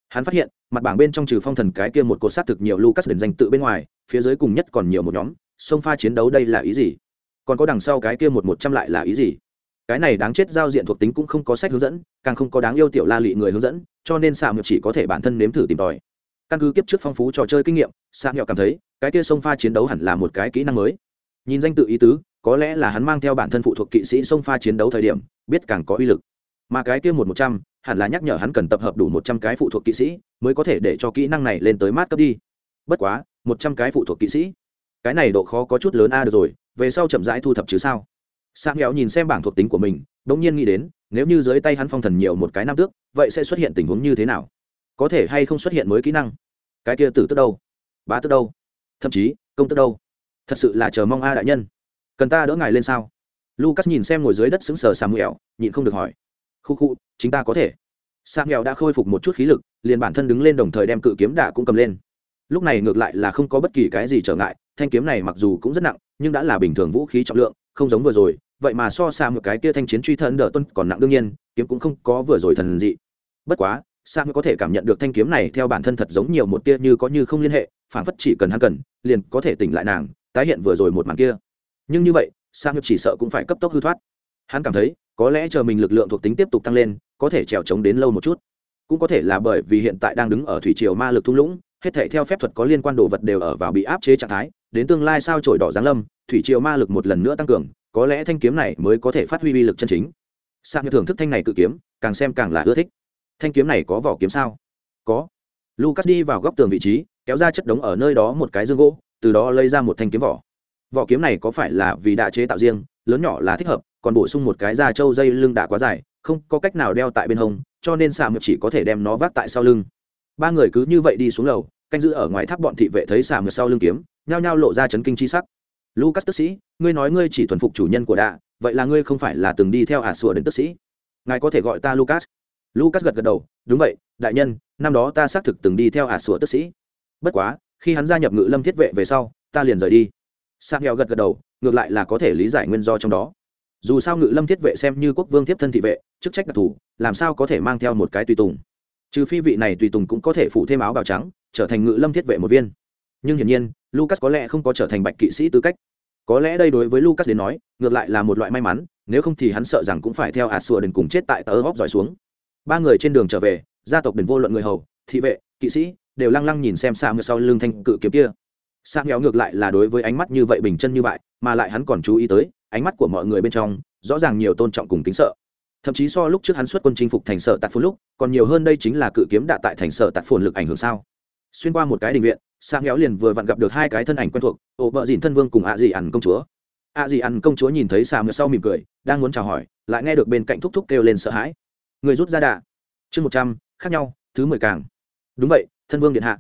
Hắn phát hiện, mặt bảng bên trong trừ phong thần cái kia một cột sát thực nhiều lucas đền danh tự bên ngoài, phía dưới cùng nhất còn nhiều một nhóm. Sông pha chiến đấu đây là ý gì? Còn có đằng sau cái kia một một trăm lại là ý gì? Cái này đáng chết giao diện thuộc tính cũng không có sách hướng dẫn, càng không có đáng yêu tiểu la lị người hướng dẫn, cho nên xạ ngược chỉ có thể bản thân nếm thử tìm tòi. Căn cứ kiếp trước phong phú trò chơi kinh nghiệm xạ ngược cảm thấy, cái kia sông pha chiến đấu hẳn là một cái kỹ năng mới. Nhìn danh tự ý tứ, có lẽ là hắn mang theo bản thân phụ thuộc kỵ sĩ sông pha chiến đấu thời điểm, biết càng có uy lực. Mà cái kia một một trăm, hẳn là nhắc nhở hắn cần tập hợp đủ một trăm cái phụ thuộc kỵ sĩ, mới có thể để cho kỹ năng này lên tới mát cấp đi. Bất quá, một trăm cái phụ thuộc kỵ sĩ. Cái này độ khó có chút lớn a, được rồi, về sau chậm rãi thu thập chứ sao? Sang nghèo nhìn xem bảng thuộc tính của mình đ ỗ n g nhiên nghĩ đến nếu như dưới tay hắn phong thần nhiều một cái nam tước vậy sẽ xuất hiện tình huống như thế nào? Có thể hay không xuất hiện mới kỹ năng? Cái kia tử tức đâu? Bá tức đâu? Thậm chí công tức đâu? Thật sự là chờ mong a đại nhân. Cần ta đỡ ngài lên sao? Lucas nhìn xem ngồi dưới đất xứng sờ xà nghèo, nhịn không được hỏi. Khu khu chính ta có thể. Sa nghèo đã khôi phục một chút khí lực liền bản thân đứng lên đồng thời đem cự kiếm đạ cũng cầm lên. Lúc này ngược lại là không có bất kỳ cái gì trở ngại thanh kiếm này mặc dù cũng rất nặng nhưng đã là bình thường vũ khí trọng lượng không giống vừa rồi vậy mà so xa một cái kia thanh chiến truy thần đỡ tuân còn nặng đương nhiên, kiếm cũng không có vừa rồi thần dị. Bất quá sang mới có thể cảm nhận được thanh kiếm này theo bản thân thật giống nhiều một tia như có như không liên hệ phản phất chỉ cần hắn cần, liền có thể tỉnh lại nàng, tái hiện vừa rồi một màn kia. Nhưng như vậy, sa chỉ sợ cũng phải cấp tốc hư thoát. Hắn cảm thấy, có lẽ chờ mình lực lượng thuộc tính tiếp tục tăng lên, có thể trèo trống đến lâu một chút. Cũng có thể là bởi vì hiện tại đang đứng ở thủy triều ma lực thung lũng, hết thể theo phép thuật có liên quan đồ vật đều ở vào bị áp chế trạng thái, đến tương lai sao trổi đỏ giáng lâm, thủy triều ma lực một lần nữa tăng cường có lẽ thanh kiếm này mới có thể phát huy uy lực chân chính. Sang như thưởng thức thanh này cự kiếm, càng xem càng là ưa thích. Thanh kiếm này có vỏ kiếm sao? Có. Lucas đi vào góc tường vị trí, kéo ra chất đống ở nơi đó một cái dương gỗ, từ đó lấy ra một thanh kiếm vỏ. Vỏ kiếm này có phải là vì đã chế tạo riêng, lớn nhỏ là thích hợp, còn bổ sung một cái da trâu dây lưng đã quá dài, không có cách nào đeo tại bên hông, cho nên xà mực chỉ có thể đem nó vác tại sau lưng. Ba người cứ như vậy đi xuống lầu, canh giữ ở ngoài tháp bọn thị vệ thấy xà mực sau lưng kiếm, nhao nhao lộ ra chấn kinh chi sắc lucas tức sĩ, ngươi nói ngươi chỉ thuần phục chủ nhân của đạ, vậy là ngươi không phải là từng đi theo ả sùa đến tức sĩ. Ngài có thể gọi ta lucas. Lucas gật gật đầu, đúng vậy, đại nhân, năm đó ta xác thực từng đi theo ả sùa tức sĩ. Bất quá, khi hắn gia nhập ngự lâm thiết vệ về sau, ta liền rời đi. Sang heo gật gật đầu, ngược lại là có thể lý giải nguyên do trong đó. Dù sao ngự lâm thiết vệ xem như quốc vương tiếp thân thị vệ, chức trách đặc thù, làm sao có thể mang theo một cái tùy tùng? Trừ phi vị này tùy tùng cũng có thể phủ thêm áo bào trắng, trở thành ngự lâm thiết vệ một viên. Nhưng hiển nhiên, lucas có lẽ không có trở thành bạch kỵ sĩ tư cách có lẽ đây đối với lucas đến nói, ngược lại là một loại may mắn, nếu không thì hắn sợ rằng cũng phải theo ạt sùa đền cùng chết tại tờ góp giỏi xuống. Ba người trên đường trở về, gia tộc đền vô luận người hầu, thị vệ, kỵ sĩ, đều lăng lăng nhìn xem xa ngược sau lưng thanh cự kiếm kia. Sa nghèo ngược lại là đối với ánh mắt như vậy bình chân như vậy, mà lại hắn còn chú ý tới, ánh mắt của mọi người bên trong, rõ ràng nhiều tôn trọng cùng kính sợ. Thậm chí so lúc trước hắn xuất quân chinh phục thành sở tạt phồn lúc, còn nhiều hơn đây chính là cự kiếm đạ tại thành sở tạt phồn lực ảnh hưởng sao. Xuyên qua một cái đình viện sang nghèo liền vừa vặn gặp được hai cái thân ảnh quen thuộc, ổ vợ dìn thân vương cùng ạ dị ẩn công chúa. Ạ dị ẩn công chúa nhìn thấy xà ngựa sau mỉm cười, đang muốn chào hỏi, lại nghe được bên cạnh thúc thúc kêu lên sợ hãi. Người rút ra đà. Chương một trăm, khác nhau, thứ mười càng. Đúng vậy, thân vương điện hạ.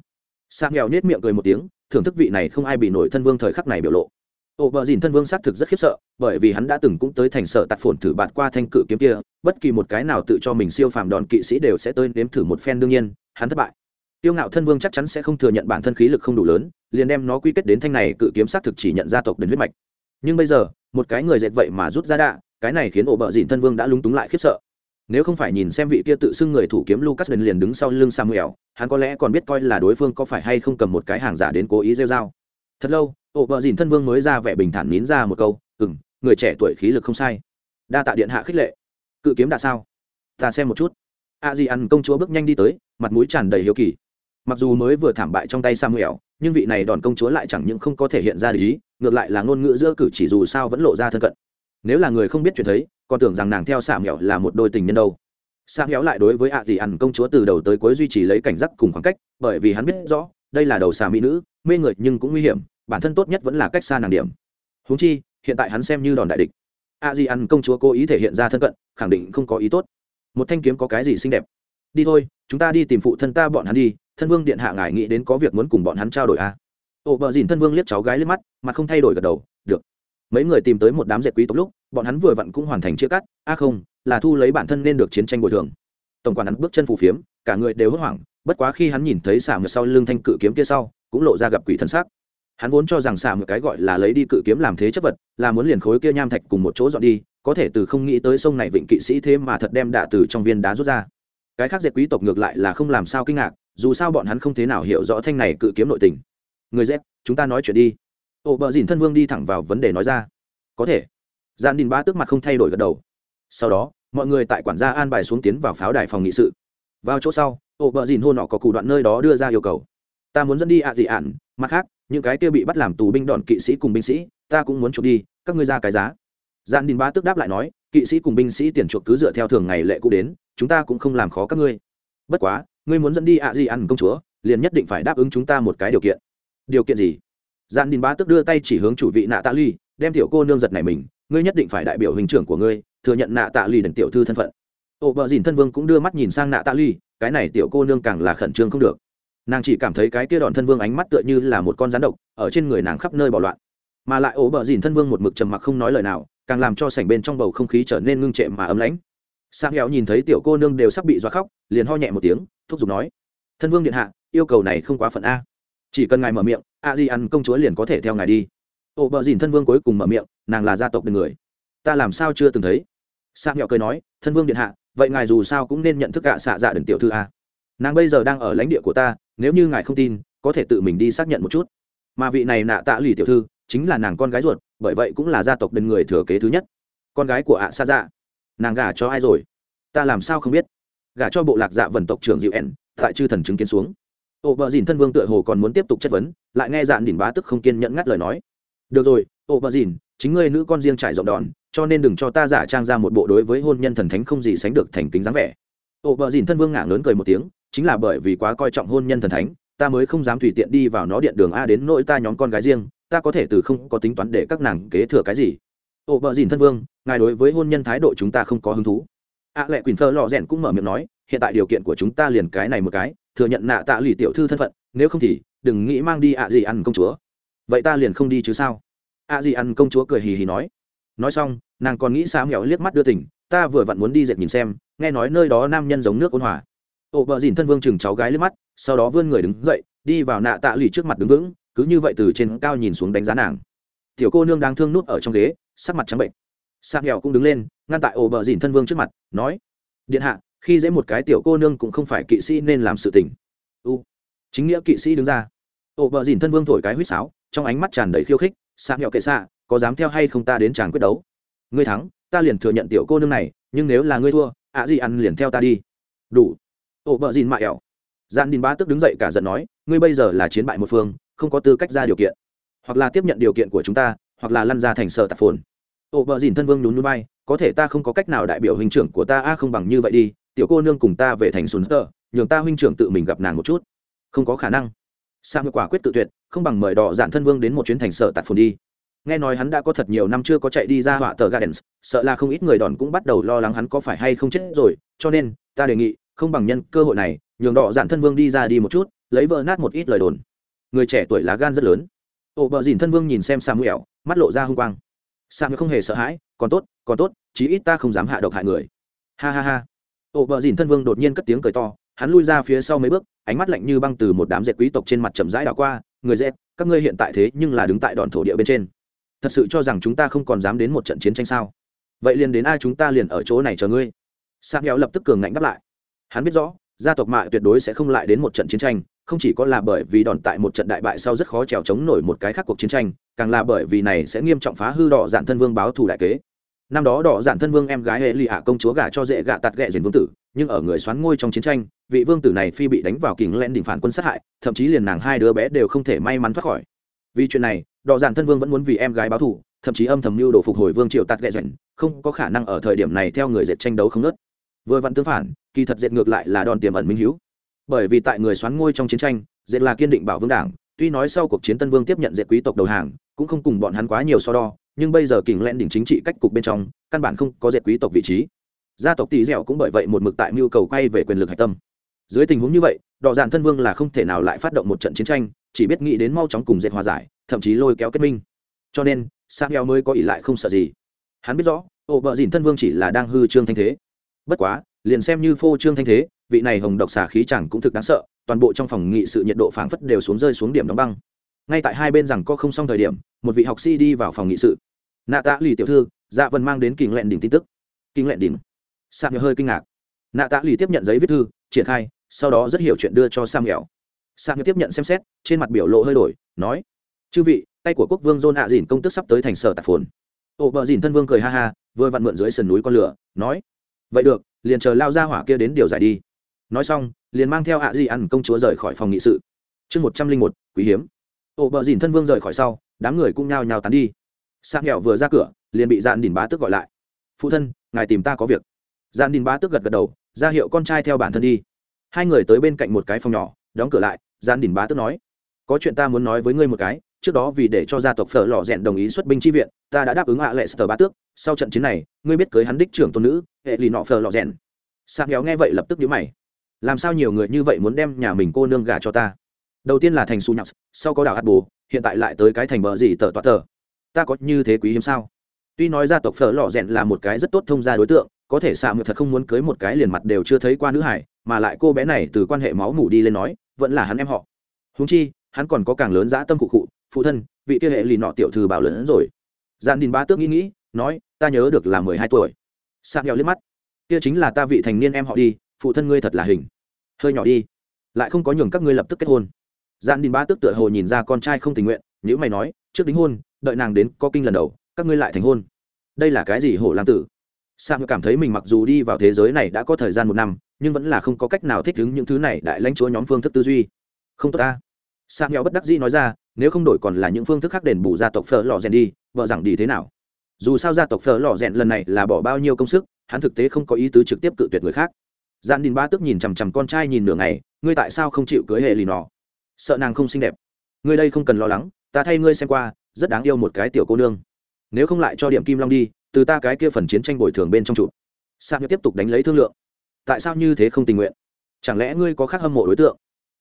Sang nghèo nết miệng cười một tiếng, thưởng thức vị này không ai bị nổi thân vương thời khắc này biểu lộ. Ổ vợ dìn thân vương xác thực rất khiếp sợ, bởi vì hắn đã từng cũng tới thành sở tạt phồn thử bạt qua thanh cự kiếm kia, bất kỳ một cái nào tự cho mình siêu phàm đòn kỵ sĩ đều sẽ tới nếm thử một phen đương nhiên, hắn thất bại tiêu ngạo thân vương chắc chắn sẽ không thừa nhận bản thân khí lực không đủ lớn, liền đem nó quy kết đến thanh này cự kiếm xác thực chỉ nhận gia tộc đến huyết mạch. Nhưng bây giờ, một cái người dệt vậy mà rút ra đạ, cái này khiến ổ bợ dịn thân vương đã lúng túng lại khiếp sợ. Nếu không phải nhìn xem vị kia tự xưng người thủ kiếm lucas đền liền đứng sau lưng samuel, hắn có lẽ còn biết coi là đối phương có phải hay không cầm một cái hàng giả đến cố ý rêu dao thật lâu, ổ bợ dịn thân vương mới ra vẻ bình thản nín ra một câu ừ m người trẻ tuổi khí lực không sai. Đa tạ điện hạ khích lệ. Cự kiếm đã sao? Ta xem một chút. A di ăn công chúa bước nhanh đi tới, mặt mũi tràn đầy hiếu kỳ mặc dù mới vừa thảm bại trong tay samuel, nhưng vị này đòn công chúa lại chẳng những không có thể hiện ra lý, ngược lại là ngôn ngữ giữa cử chỉ dù sao vẫn lộ ra thân cận. Nếu là người không biết chuyện thấy, còn tưởng rằng nàng theo samuel là một đôi tình nhân đâu. Samuel lại đối với ạ à dị ẩn công chúa từ đầu tới cuối duy trì lấy cảnh giác cùng khoảng cách, bởi vì hắn biết rõ, đây là đầu xà mỹ nữ, mê người nhưng cũng nguy hiểm, bản thân tốt nhất vẫn là cách xa nàng điểm. Húng chi, hiện tại hắn xem như đòn đại địch. A di ăn công chúa cố ý thể hiện ra thân cận, khẳng định không có ý tốt. Một thanh kiếm có cái gì xinh đẹp? Đi thôi chúng ta đi tìm phụ thân ta bọn hắn đi, thân vương điện hạ ngài nghĩ đến có việc muốn cùng bọn hắn trao đổi à. ồ vợ dìn thân vương liếc cháu gái liếc mắt, mà không thay đổi gật đầu, được. Mấy người tìm tới một đám dệt quý tộc lúc, bọn hắn vừa vặn cũng hoàn thành chia cắt, a à không, là thu lấy bản thân nên được chiến tranh bồi thường. Tổng quản hắn bước chân phù phiếm, cả người đều hốt hoảng, bất quá khi hắn nhìn thấy xả ngược sau lưng thanh cự kiếm kia sau, cũng lộ ra gặp quỷ thân xác hắn vốn cho rằng xả ngược cái gọi là lấy đi cự kiếm làm thế chấp vật, là muốn liền khối kia nham thạch cùng một chỗ dọn đi, có thể từ không nghĩ tới sông này vịnh kỵ sĩ thế mà thật đem đạ từ trong viên đá rút ra cái khác dệt quý tộc ngược lại là không làm sao kinh ngạc, dù sao bọn hắn không thế nào hiểu rõ thanh này cự kiếm nội tình. Người dệt, chúng ta nói chuyện đi. Ổ bờ dìn thân vương đi thẳng vào vấn đề nói ra. Có thể. Gian đình ba tước mặt không thay đổi gật đầu. Sau đó, mọi người tại quản gia an bài xuống tiến vào pháo đài phòng nghị sự. Vào chỗ sau ổ bờ dìn hôn họ có cụ đoạn nơi đó đưa ra yêu cầu. Ta muốn dẫn đi ạ dị ạn, mặt khác, những cái kia bị bắt làm tù binh đòn kỵ sĩ cùng binh sĩ, ta cũng muốn chuộc đi, các ngươi ra cái giá. Gian đình ba tước đáp lại nói, kỵ sĩ cùng binh sĩ tiền chuộc cứ dựa theo thường ngày lệ cũ đến chúng ta cũng không làm khó các ngươi. Bất quá, ngươi muốn dẫn đi ạ gì ăn công chúa, liền nhất định phải đáp ứng chúng ta một cái điều kiện. Điều kiện gì? Gian đình bá tức đưa tay chỉ hướng chủ vị nạ tạ ly, đem tiểu cô nương giật này mình, ngươi nhất định phải đại biểu hình trưởng của ngươi, thừa nhận nạ tạ ly đần tiểu thư thân phận. Ổ bờ dìn thân vương cũng đưa mắt nhìn sang nạ tạ ly, cái này tiểu cô nương càng là khẩn trương không được. Nàng chỉ cảm thấy cái kia đòn thân vương ánh mắt tựa như là một con rắn độc, ở trên người nàng khắp nơi bỏ loạn. Mà lại ổ bờ dìn thân vương một mực trầm mặc không nói lời nào, càng làm cho sảnh bên trong bầu không khí trở nên ngưng trệ mà ấm lãnh sang nghèo nhìn thấy tiểu cô nương đều sắp bị dọa khóc liền ho nhẹ một tiếng thúc giục nói thân vương điện hạ yêu cầu này không quá phận a. Chỉ cần ngài mở miệng a di ăn công chúa liền có thể theo ngài đi. Ồ, bờ dìn thân vương cuối cùng mở miệng nàng là gia tộc đ người. Ta làm sao chưa từng thấy? Sang nghèo cười nói thân vương điện hạ vậy ngài dù sao cũng nên nhận thức gạ xạ dạ đừng tiểu thư a. Nàng bây giờ đang ở lãnh địa của ta nếu như ngài không tin có thể tự mình đi xác nhận một chút. Mà vị này nạ tạ lì tiểu thư chính là nàng con gái ruột bởi vậy cũng là gia tộc đ người thừa kế thứ nhất. Con gái của ạ xa dạ nàng gả cho ai rồi? Ta làm sao không biết? Gả cho bộ lạc dạ vần tộc trưởng dịu ẻn, tại chư thần chứng kiến xuống. Ô bờ dìn thân vương tựa hồ còn muốn tiếp tục chất vấn, lại nghe dạn đỉnh bá tức không kiên nhẫn ngắt lời nói. Được rồi, ô bờ dìn, chính ngươi nữ con riêng trải rộng đòn, cho nên đừng cho ta giả trang ra một bộ đối với hôn nhân thần thánh không gì sánh được thành kính dáng vẻ. Ô bờ dìn thân vương ngả lớn cười một tiếng, chính là bởi vì quá coi trọng hôn nhân thần thánh, ta mới không dám tùy tiện đi vào nó điện đường a đến nỗi ta nhóm con gái riêng, ta có thể từ không có tính toán để các nàng kế thừa cái gì. Ô bờ dìn thân vương ngài đối với hôn nhân thái độ chúng ta không có hứng thú. Ạ à, lệ quỳnh thơ lò rèn cũng mở miệng nói hiện tại điều kiện của chúng ta liền cái này một cái thừa nhận nạ tạ lì tiểu thư thân phận nếu không thì đừng nghĩ mang đi ạ gì ăn công chúa. Vậy ta liền không đi chứ sao? Ạ gì ăn công chúa cười hì hì nói. Nói xong nàng còn nghĩ sao nghèo liếc mắt đưa tỉnh ta vừa vặn muốn đi dệt nhìn xem nghe nói nơi đó nam nhân giống nước ôn hòa. Ổ vợ dìn thân vương chừng cháu gái liếc mắt sau đó vươn người đứng dậy đi vào nạ tạ lì trước mặt đứng vững cứ như vậy từ trên cao nhìn xuống đánh giá nàng. Tiểu cô nương đang thương nút ở trong ghế sắc mặt trắng bệnh sạc nghèo cũng đứng lên, ngăn tại ổ bờ dìn thân vương trước mặt, nói, điện hạ, khi dễ một cái tiểu cô nương cũng không phải kỵ sĩ nên làm sự tình. U, chính nghĩa kỵ sĩ đứng ra. Ổ bờ dìn thân vương thổi cái huýt sáo, trong ánh mắt tràn đầy khiêu khích, sạc nghèo kệ xạ, có dám theo hay không ta đến chàng quyết đấu? Ngươi thắng, ta liền thừa nhận tiểu cô nương này, nhưng nếu là ngươi thua, ạ gì ăn liền theo ta đi. Đủ. Ổ bờ dìn mạ ẻo gian đình ba tức đứng dậy cả giận nói, ngươi bây giờ là chiến bại một phương, không có tư cách ra điều kiện. Hoặc là tiếp nhận điều kiện của chúng ta, hoặc là lăn ra thành sở tạp phồn ổ bờ dìn thân vương nhún núi bay có thể ta không có cách nào đại biểu huynh trưởng của ta, a, không bằng như vậy đi, tiểu cô nương cùng ta về thành sùn tờ nhường ta huynh trưởng tự mình gặp nàng một chút. Không có khả năng. Sa ngược quả quyết tự tuyệt, không bằng mời đỏ dạn thân vương đến một chuyến thành sở tạt phồn đi. Nghe nói hắn đã có thật nhiều năm chưa có chạy đi ra họa tờ gardens, sợ là không ít người đòn cũng bắt đầu lo lắng hắn có phải hay không chết rồi, cho nên, ta đề nghị, không bằng nhân cơ hội này, nhường đỏ dạn thân vương đi ra đi một chút, lấy vỡ nát một ít lời đồn. Người trẻ tuổi lá gan rất lớn. Ổ bờ dìn thân vương nhìn xem samuel mắt lộ ra hung quang samuel không hề sợ hãi, còn tốt còn tốt, chí ít ta không dám hạ độc hại người. Ha ha ha. Ổ bờ dìn thân vương đột nhiên cất tiếng cười to, hắn lui ra phía sau mấy bước, ánh mắt lạnh như băng từ một đám dệt quý tộc trên mặt chậm rãi đảo qua, người dệt, các ngươi hiện tại thế nhưng là đứng tại đòn thổ địa bên trên. Thật sự cho rằng chúng ta không còn dám đến một trận chiến tranh sao? Vậy liền đến ai chúng ta liền ở chỗ này chờ ngươi? Samuel lập tức cường ngạnh đáp lại. Hắn biết rõ, gia tộc mạ tuyệt đối sẽ không lại đến một trận chiến tranh không chỉ có là bởi vì đòn tại một trận đại bại sau rất khó trèo chống nổi một cái khác cuộc chiến tranh, càng là bởi vì này sẽ nghiêm trọng phá hư đỏ dạn thân vương báo thù đại kế. Năm đó đỏ dạn thân vương em gái hệ lì hạ công chúa gả cho dễ gạ tạt ghẹ diền vương tử, nhưng ở người xoán ngôi trong chiến tranh, vị vương tử này phi bị đánh vào kình len đỉnh phản quân sát hại, thậm chí liền nàng hai đứa bé đều không thể may mắn thoát khỏi. Vì chuyện này, đỏ dạn thân vương vẫn muốn vì em gái báo thù, thậm chí âm thầm mưu đồ phục hồi vương triệu tạt ghẹ diền không có khả năng ở thời điểm này theo người dệt tranh đấu không nớt. Vừa vặn tương phản, kỳ thật dệt ngược lại là đòn tiềm ẩn minh hiếu bởi vì tại người xoán ngôi trong chiến tranh dệt là kiên định bảo vương đảng, tuy nói sau cuộc chiến tân vương tiếp nhận dệt quý tộc đầu hàng, cũng không cùng bọn hắn quá nhiều so đo, nhưng bây giờ kình len đỉnh chính trị cách cục bên trong, căn bản không có dệt quý tộc vị trí. Gia tộc tỷ dẻo cũng bởi vậy một mực tại mưu cầu quay về quyền lực hạch tâm. Dưới tình huống như vậy đọ dạn thân vương là không thể nào lại phát động một trận chiến tranh, chỉ biết nghĩ đến mau chóng cùng dệt hòa giải, thậm chí lôi kéo kết minh. Cho nên sang heo mới có ỷ lại không sợ gì. Hắn biết rõ, ổ vợ dìn thân vương chỉ là đang hư trương thanh thế. Bất quá, liền xem như phô trương thanh thế vị này hồng độc xà khí chẳng cũng thực đáng sợ, toàn bộ trong phòng nghị sự nhiệt độ phảng phất đều xuống rơi xuống điểm đóng băng. Ngay tại hai bên rằng có không xong thời điểm, một vị học sĩ đi vào phòng nghị sự. Nạ tạ lì tiểu thư dạ vân mang đến kinh lẹn đỉnh tin tức. Kinh lẹn đỉnh. Sạc hơi kinh ngạc. Nạ tạ lì tiếp nhận giấy viết thư, triển khai, sau đó rất hiểu chuyện đưa cho sam nghèo. Sam tiếp nhận xem xét, trên mặt biểu lộ hơi đổi, nói, chư vị, tay của quốc vương john ạ dìn công tức sắp tới thành sở tạp phồn. Ổ bờ dìn thân vương cười ha ha, vừa vặn mượn dưới sườn núi con lửa, nói, vậy được, liền chờ lao ra hỏa kia đến điều giải đi nói xong, liền mang theo ạ di ăn công chúa rời khỏi phòng nghị sự. Chương một trăm linh một, quý hiếm. Ổ bờ dìn thân vương rời khỏi sau, đám người cũng nhao nhao tán đi. Sang nghèo vừa ra cửa, liền bị dạn đình bá tức gọi lại. Phụ thân, ngài tìm ta có việc. Dạn đình bá tức gật gật đầu, ra hiệu con trai theo bản thân đi. Hai người tới bên cạnh một cái phòng nhỏ, đóng cửa lại dạn đình bá tức nói, có chuyện ta muốn nói với ngươi một cái, trước đó vì để cho gia tộc phở lò rèn đồng ý xuất binh chi viện, ta đã đáp ứng ạ lệ sờ bá tước, sau trận chiến này, ngươi biết cưới hắn đích trưởng tôn nữ, hệ lì nọ phở lò rèn. Sang nghèo nghe vậy lập tức nhíu mày làm sao nhiều người như vậy muốn đem nhà mình cô nương gả cho ta? Đầu tiên là thành su nhạc, sau có đảo hát bồ hiện tại lại tới cái thành bờ gì tờ toa tờ. Ta có như thế quý hiếm sao? Tuy nói gia tộc phở lò rèn là một cái rất tốt thông gia đối tượng, có thể xạ mượt thật không muốn cưới một cái liền mặt đều chưa thấy qua nữ hải, mà lại cô bé này từ quan hệ máu mủ đi lên nói, vẫn là hắn em họ. Húng chi, hắn còn có càng lớn dã tâm cụ cụ, phụ thân, vị kia hệ lì nọ tiểu thư bảo lớn rồi. Gian đình ba tước nghĩ nghĩ, nói, ta nhớ được là mười hai tuổi. Sạc nghèo liếc mắt. Kia chính là ta vị thành niên em họ đi phụ thân ngươi thật là hình hơi nhỏ đi lại không có nhường các ngươi lập tức kết hôn gian đình ba tước tựa hồ nhìn ra con trai không tình nguyện nhữ mày nói trước đính hôn đợi nàng đến có kinh lần đầu các ngươi lại thành hôn đây là cái gì hổ lang tử Sam cảm thấy mình mặc dù đi vào thế giới này đã có thời gian một năm, nhưng vẫn là không có cách nào thích ứng những thứ này đại lãnh chúa nhóm phương thức tư duy. Không tốt ta. Sam bất đắc dĩ nói ra, nếu không đổi còn là những phương thức khác đền bù gia tộc Phở Lọ Rèn đi, vợ rằng đi thế nào? Dù sao gia tộc Phở Lọ Rèn lần này là bỏ bao nhiêu công sức, hắn thực tế không có ý tứ trực tiếp cự tuyệt người khác. Giản Đình Ba tức nhìn chằm chằm con trai nhìn nửa ngày, ngươi tại sao không chịu cưới hệ lì nọ? Sợ nàng không xinh đẹp. Ngươi đây không cần lo lắng, ta thay ngươi xem qua, rất đáng yêu một cái tiểu cô nương. Nếu không lại cho điểm kim long đi, từ ta cái kia phần chiến tranh bồi thường bên trong trụ. Sang tiếp tục đánh lấy thương lượng. Tại sao như thế không tình nguyện? Chẳng lẽ ngươi có khác hâm mộ đối tượng?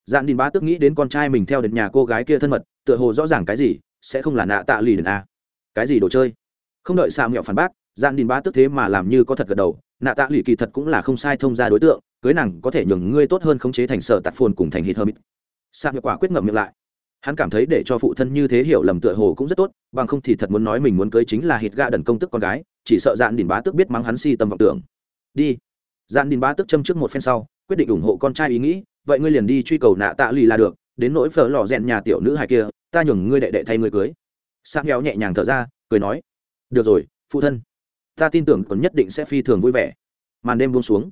dạn Đình Ba tức nghĩ đến con trai mình theo đến nhà cô gái kia thân mật, tựa hồ rõ ràng cái gì, sẽ không là nạ tạ lì đền a. À? Cái gì đồ chơi? Không đợi Sam Nhạo phản bác, dạn Đình Ba tức thế mà làm như có thật gật đầu, nạ tạ lì kỳ thật cũng là không sai thông ra đối tượng, cưới nàng có thể nhường ngươi tốt hơn khống chế thành sở tạt phồn cùng thành hít hermit sa hiệu quả quyết ngậm miệng lại. Hắn cảm thấy để cho phụ thân như thế hiểu lầm tựa hồ cũng rất tốt, bằng không thì thật muốn nói mình muốn cưới chính là hít gạ đần công tức con gái, chỉ sợ dạn đình bá tước biết mắng hắn si tâm vọng tưởng. Đi. Dạn đình bá tước châm trước một phen sau, quyết định ủng hộ con trai ý nghĩ, vậy ngươi liền đi truy cầu nạ tạ lì là được, đến nỗi phở lò rèn nhà tiểu nữ hài kia, ta nhường ngươi đệ đệ thay ngươi cưới. Sang nghèo nhẹ nhàng thở ra, cười nói, được rồi, phụ thân ta tin tưởng còn nhất định sẽ phi thường vui vẻ. Màn đêm buông xuống.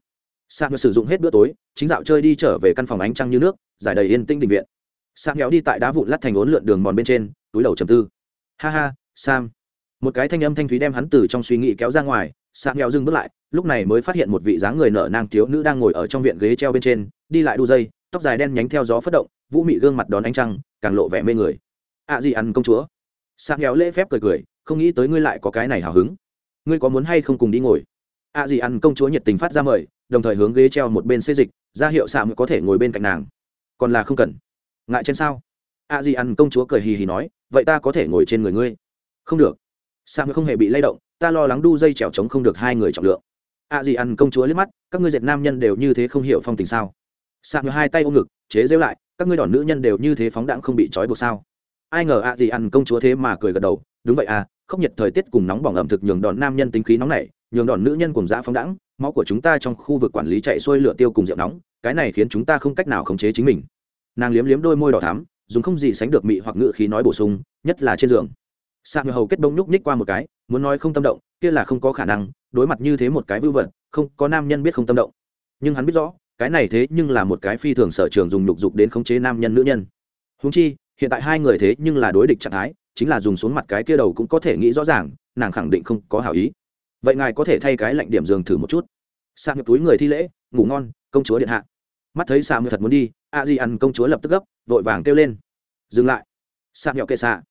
Sang sử dụng hết bữa tối, chính dạo chơi đi trở về căn phòng ánh trăng như nước, giải đầy yên tĩnh định viện. Sạc nghèo đi tại đá vụn lát thành ốn lượn đường mòn bên trên, túi đầu trầm tư. Ha ha, sam. Một cái thanh âm thanh thúy đem hắn từ trong suy nghĩ kéo ra ngoài, sạc nghèo dừng bước lại, lúc này mới phát hiện một vị dáng người nở nang thiếu nữ đang ngồi ở trong viện ghế treo bên trên, đi lại đu dây, tóc dài đen nhánh theo gió phất động, vũ mị gương mặt đón ánh trăng, càng lộ vẻ mê người. Ạ gì ăn công chúa. Sạc nghèo lễ phép cười cười, không nghĩ tới ngươi lại có cái này hào hứng ngươi có muốn hay không cùng đi ngồi? À gì ăn công chúa nhiệt tình phát ra mời, đồng thời hướng ghế treo một bên xê dịch, ra hiệu xạ mới có thể ngồi bên cạnh nàng. Còn là không cần. Ngại trên sao? À gì ăn công chúa cười hì hì nói, vậy ta có thể ngồi trên người ngươi. Không được. Xạ mới không hề bị lay động, ta lo lắng đu dây trèo trống không được hai người trọng lượng. À gì ăn công chúa liếc mắt, các ngươi dệt nam nhân đều như thế không hiểu phong tình sao? Xạ mới hai tay ôm ngực, chế rêu lại, các ngươi đòn nữ nhân đều như thế phóng đãng không bị trói buộc sao? Ai ngờ à gì ăn công chúa thế mà cười gật đầu đúng vậy à không nhiệt thời tiết cùng nóng bỏng ẩm thực nhường đòn nam nhân tính khí nóng nảy, nhường đòn nữ nhân cùng dã phóng đẳng máu của chúng ta trong khu vực quản lý chạy xuôi lửa tiêu cùng rượu nóng, cái này khiến chúng ta không cách nào khống chế chính mình. Nàng liếm liếm đôi môi đỏ thắm, dùng không gì sánh được mị hoặc ngự khí nói bổ sung, nhất là trên giường. Sa hầu kết đông nhúc ních qua một cái, muốn nói không tâm động, kia là không có khả năng, đối mặt như thế một cái vư vật, không, có nam nhân biết không tâm động. Nhưng hắn biết rõ, cái này thế nhưng là một cái phi thường sở trường dùng nhục dục đến khống chế nam nhân nữ nhân. Húng chi, hiện tại hai người thế nhưng là đối địch trạng thái chính là dùng xuống mặt cái kia đầu cũng có thể nghĩ rõ ràng, nàng khẳng định không có hảo ý. Vậy ngài có thể thay cái lạnh điểm giường thử một chút. Sang nhập túi người thi lễ, ngủ ngon, công chúa điện hạ. Mắt thấy sa nhập thật muốn đi, a di ăn công chúa lập tức gấp, vội vàng kêu lên. Dừng lại. Sa nhọ kệ xạ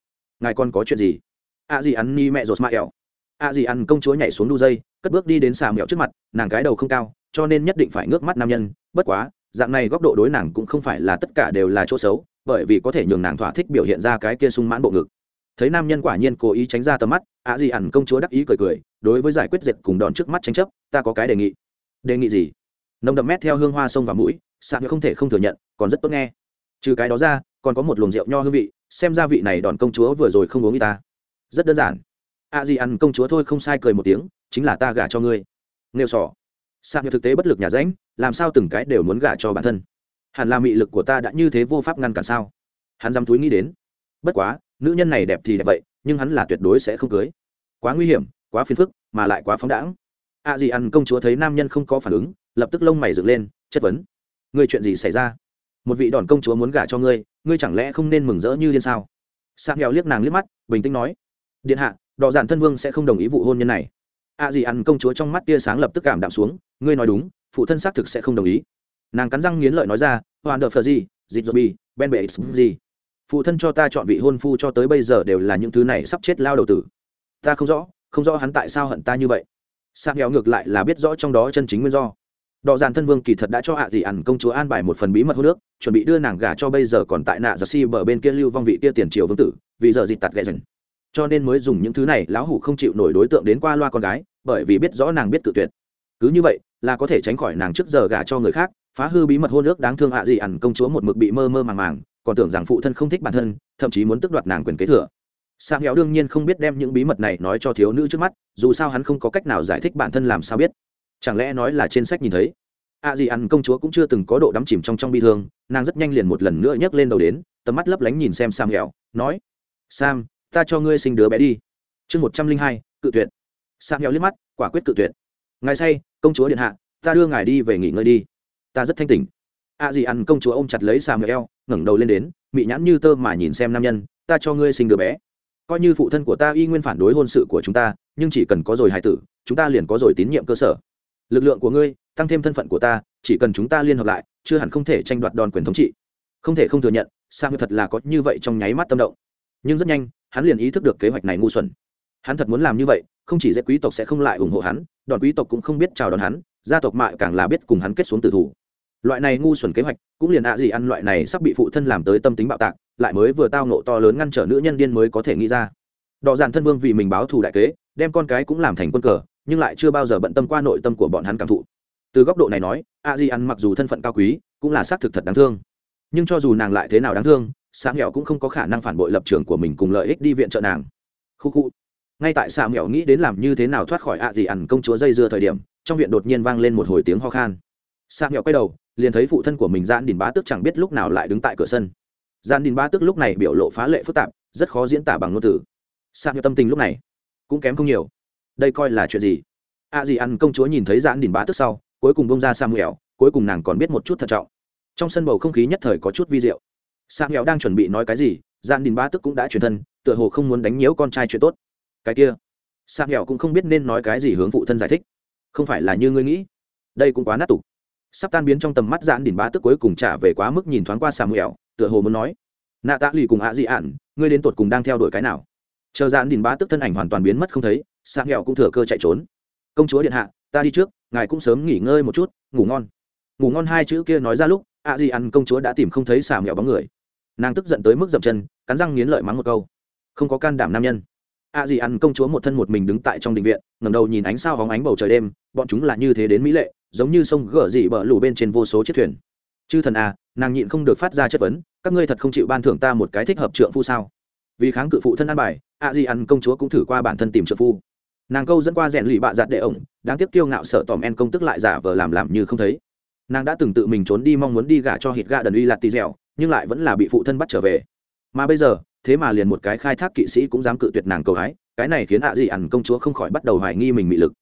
ngài còn có chuyện gì? A di ăn ni mẹ rột mạ ẻo. A di ăn công chúa nhảy xuống đu dây, cất bước đi đến xà mẹo trước mặt, nàng cái đầu không cao, cho nên nhất định phải ngước mắt nam nhân. Bất quá, dạng này góc độ đối nàng cũng không phải là tất cả đều là chỗ xấu, bởi vì có thể nhường nàng thỏa thích biểu hiện ra cái kia sung mãn bộ ngực thấy nam nhân quả nhiên cố ý tránh ra tầm mắt ạ gì ẩn công chúa đắc ý cười cười, đối với giải quyết diệt cùng đòn trước mắt tranh chấp, ta có cái đề nghị. Đề nghị gì? Nồng đậm mét theo hương hoa sông và mũi xạ không thể không thừa nhận, còn rất tốt nghe. Trừ cái đó ra, còn có một luồng rượu nho hương vị, xem ra vị này đòn công chúa vừa rồi không uống y ta. Rất đơn giản. Ạ gì ăn công chúa thôi không sai cười một tiếng, chính là ta gả cho ngươi. Nghêu sỏ. Xạ thực tế bất lực nhà ránh, làm sao từng cái đều muốn gả cho bản thân? Hẳn là mị lực của ta đã như thế vô pháp ngăn cản sao? Hắn dám túi nghĩ đến. Bất quá nữ nhân này đẹp thì đẹp vậy, nhưng hắn là tuyệt đối sẽ không cưới. Quá nguy hiểm, quá phiền phức, mà lại quá phóng đãng. A à ăn công chúa thấy nam nhân không có phản ứng, lập tức lông mày dựng lên, chất vấn. Ngươi chuyện gì xảy ra? Một vị đòn công chúa muốn gả cho ngươi ngươi chẳng lẽ không nên mừng rỡ như liên sao? Sang nghèo liếc nàng liếc mắt, bình tĩnh nói. Điện hạ đò giản thân vương sẽ không đồng ý vụ hôn nhân này. A à ăn công chúa trong mắt tia sáng lập tức cảm đạm xuống, ngươi nói đúng, phụ thân xác thực sẽ không đồng ý. Nàng cắn răng nghiến lợi nói ra hoàn đờ phờ gì dịp dô bi ben bệ gì? Phụ thân cho ta chọn vị hôn phu cho tới bây giờ đều là những thứ này sắp chết lao đầu tử. Ta không rõ không rõ hắn tại sao hận ta như vậy. Sang nghèo ngược lại là biết rõ trong đó chân chính nguyên do. Đọ dàn thân vương kỳ thật đã cho hạ à dị ẩn công chúa an bài một phần bí mật hô nước chuẩn bị đưa nàng gả cho bây giờ còn tại nạ giặc si bờ bên kia lưu vong vị kia tiền triều vương tử, vì giờ dịt tạt ghẹ dần cho nên mới dùng những thứ này, lão hủ không chịu nổi đối tượng đến qua loa con gái, bởi vì biết rõ nàng biết tự tuyệt. Cứ như vậy, là có thể tránh khỏi nàng trước giờ gả cho người khác, phá hư bí mật hôn nước đáng thương hạ à dị ẩn công chúa một mực bị mơ mơ màng màng còn tưởng rằng phụ thân không thích bản thân, thậm chí muốn tước đoạt nàng quyền kế thừa. Sang héo đương nhiên không biết đem những bí mật này nói cho thiếu nữ trước mắt, dù sao hắn không có cách nào giải thích bản thân làm sao biết. Chẳng lẽ nói là trên sách nhìn thấy? A dì ăn công chúa cũng chưa từng có độ đắm chìm trong trong bi thương, nàng rất nhanh liền một lần nữa nhấc lên đầu đến, tầm mắt lấp lánh nhìn xem sam héo nói, sam, ta cho ngươi sinh đứa bé đi. Chương một trăm linh hai, cự tuyệt. Sam héo liếc mắt, quả quyết cự tuyệt. Ngài say, công chúa điện hạ, ta đưa ngài đi về nghỉ ngơi đi. Ta rất thanh tỉnh a gì ăn công chúa ôm chặt lấy sam eo ngẩng đầu lên đến, mị nhãn như tơ mà nhìn xem nam nhân, ta cho ngươi sinh đứa bé. Coi như phụ thân của ta y nguyên phản đối hôn sự của chúng ta, nhưng chỉ cần có rồi hài tử, chúng ta liền có rồi tín nhiệm cơ sở. Lực lượng của ngươi, tăng thêm thân phận của ta, chỉ cần chúng ta liên hợp lại, chưa hẳn không thể tranh đoạt đòn quyền thống trị. Không thể không thừa nhận sang thật là có như vậy trong nháy mắt tâm động. Nhưng rất nhanh, hắn liền ý thức được kế hoạch này ngu xuẩn. Hắn thật muốn làm như vậy, không chỉ dễ quý tộc sẽ không lại ủng hộ hắn, đòn quý tộc cũng không biết chào đón hắn, gia tộc mại càng là biết cùng hắn kết xuống tử thủ loại này ngu xuẩn kế hoạch, cũng liền ạ gì ăn loại này sắp bị phụ thân làm tới tâm tính bạo tạc, lại mới vừa tao nộ to lớn ngăn trở nữ nhân điên mới có thể nghĩ ra. Đọ dàn thân vương vì mình báo thù đại kế, đem con cái cũng làm thành quân cờ, nhưng lại chưa bao giờ bận tâm qua nội tâm của bọn hắn cảm thụ. Từ góc độ này nói a di ăn mặc dù thân phận cao quý, cũng là xác thực thật đáng thương. Nhưng cho dù nàng lại thế nào đáng thương xã nghèo cũng không có khả năng phản bội lập trường của mình cùng lợi ích đi viện trợ nàng. Khu khu. Ngay tại xã mẹo nghĩ đến làm như thế nào thoát khỏi ạ di ăn công chúa dây dưa thời điểm, trong viện đột nhiên vang lên một hồi tiếng ho khan. Xã mẹo quay đầu liền thấy phụ thân của mình giãn đình bá tước chẳng biết lúc nào lại đứng tại cửa sân. Giãn đình bá tước lúc này biểu lộ phá lệ phức tạp, rất khó diễn tả bằng ngôn từ. Sao mẹo tâm tình lúc này cũng kém không nhiều. Đây coi là chuyện gì? À gì ăn công chúa nhìn thấy giãn đình bá tước sau, cuối cùng bông ra samuel, cuối cùng nàng còn biết một chút thận trọng. Trong sân bầu không khí nhất thời có chút vi diệu. Sa samuel đang chuẩn bị nói cái gì giãn đình bá tước cũng đã truyền thân, tựa hồ không muốn đánh nhiễu con trai chuyện tốt. Cái kia sa nghèo cũng không biết nên nói cái gì hướng phụ thân giải thích. Không phải là như ngươi nghĩ. Đây cũng quá nát tục sắp tan biến trong tầm mắt giãn đỉnh bá tức cuối cùng trả về quá mức nhìn thoáng qua samuel, tựa hồ muốn nói, nạ tạ lì cùng ạ dị ạn, ngươi đến tột cùng đang theo đuổi cái nào? Chờ giãn đỉnh bá tức thân ảnh hoàn toàn biến mất không thấy, samuel cũng thừa cơ chạy trốn. Công chúa điện hạ, ta đi trước, ngài cũng sớm nghỉ ngơi một chút, ngủ ngon. Ngủ ngon hai chữ kia nói ra lúc, ạ dị ạn công chúa đã tìm không thấy samuel bóng người. Nàng tức giận tới mức dậm chân, cắn răng nghiến lợi mắng một câu, không có can đảm nam nhân. A dì ăn công chúa một thân một mình đứng tại trong đình viện ngầm đầu nhìn ánh sao hóng ánh bầu trời đêm, bọn chúng là như thế đến mỹ lệ giống như sông gỡ dị bờ lù bên trên vô số chiếc thuyền. Chư thần à, nàng nhịn không được phát ra chất vấn các ngươi thật không chịu ban thưởng ta một cái thích hợp trượng phu sao? Vì kháng cự phụ thân ăn bài a di ăn công chúa cũng thử qua bản thân tìm trượng phu. Nàng câu dẫn qua rèn lì bạ giặt đệ ổng đáng tiếc kiêu ngạo sợ tòm en công tức lại giả vờ làm làm như không thấy. Nàng đã từng tự mình trốn đi mong muốn đi gả cho hít gà đần uy lạt tì dẻo nhưng lại vẫn là bị phụ thân bắt trở về. Mà bây giờ thế mà liền một cái khai thác kỵ sĩ cũng dám cự tuyệt nàng cầu hái cái này khiến ạ dị ẩn công chúa không khỏi bắt đầu hoài nghi mình mị lực.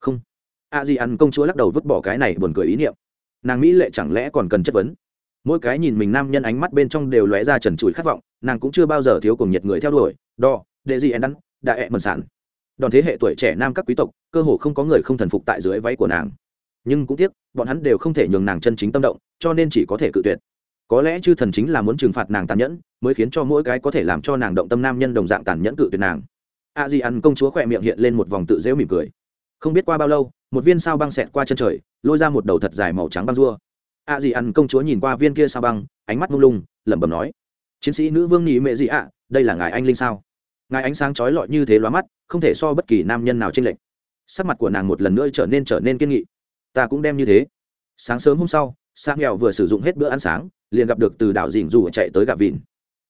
Không. A Di ăn công chúa lắc đầu vứt bỏ cái này buồn cười ý niệm. Nàng mỹ lệ chẳng lẽ còn cần chất vấn? Mỗi cái nhìn mình nam nhân ánh mắt bên trong đều lóe ra trần trụi khát vọng, nàng cũng chưa bao giờ thiếu cùng nhiệt người theo đuổi. Đo, đệ gì ăn đắn đã ẹ mần sản. Đòn thế hệ tuổi trẻ nam các quý tộc, cơ hồ không có người không thần phục tại dưới váy của nàng. Nhưng cũng tiếc, bọn hắn đều không thể nhường nàng chân chính tâm động, cho nên chỉ có thể cự tuyệt. Có lẽ chư thần chính là muốn trừng phạt nàng tàn nhẫn, mới khiến cho mỗi cái có thể làm cho nàng động tâm nam nhân đồng dạng tàn nhẫn cự tuyệt nàng. A di ăn công chúa khỏe miệng hiện lên một vòng tự dễu mỉm cười không biết qua bao lâu, một viên sao băng xẹt qua chân trời, lôi ra một đầu thật dài màu trắng băng rua. A dì ăn công chúa nhìn qua viên kia sao băng, ánh mắt mông lung, lẩm bẩm nói, chiến sĩ nữ vương nhị mệ gì ạ? Đây là ngài anh linh sao? Ngài ánh sáng chói lọi như thế lóa mắt, không thể so bất kỳ nam nhân nào trên lệnh sắc mặt của nàng một lần nữa trở nên trở nên kiên nghị. Ta cũng đem như thế. Sáng sớm hôm sau sang nghèo vừa sử dụng hết bữa ăn sáng, liền gặp được từ đảo dìn dù chạy tới gà vịn.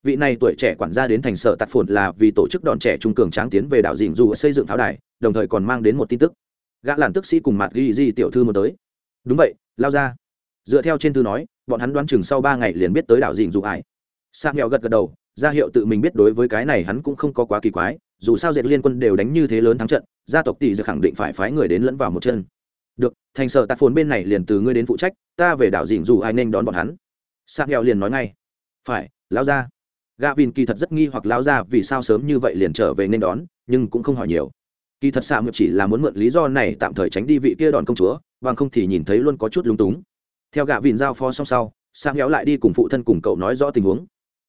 Vị này tuổi trẻ quản gia đến thành sở tạt phồn là vì tổ chức đòn trẻ trung cường tráng tiến về đảo dìn dù xây dựng pháo đài đồng thời còn mang đến một tin tức. Gã làn tức sĩ cùng mặt ghi di tiểu thư một tới. Đúng vậy, lao ra. Dựa theo trên thư nói, bọn hắn đoán chừng sau ba ngày liền biết tới đảo dình dù ải sang nghèo gật gật đầu, ra hiệu tự mình biết đối với cái này hắn cũng không có quá kỳ quái, dù sao dệt liên quân đều đánh như thế lớn thắng trận, gia tộc tỷ giờ khẳng định phải phái người đến lẫn vào một chân. Được, thành sở tạt phồn bên này liền từ ngươi đến phụ trách, ta về đảo dình dù ai nên đón bọn hắn. Sang nghèo liền nói ngay. Phải, lao ra. Gạ vin kỳ thật rất nghi hoặc lao ra vì sao sớm như vậy liền trở về nên đón, nhưng cũng không hỏi nhiều kỳ thật xạ mượn chỉ là muốn mượn lý do này tạm thời tránh đi vị kia đòn công chúa, bằng không thì nhìn thấy luôn có chút lúng túng. Theo gạ vin giao phó xong sau sang kéo lại đi cùng phụ thân cùng cậu nói rõ tình huống.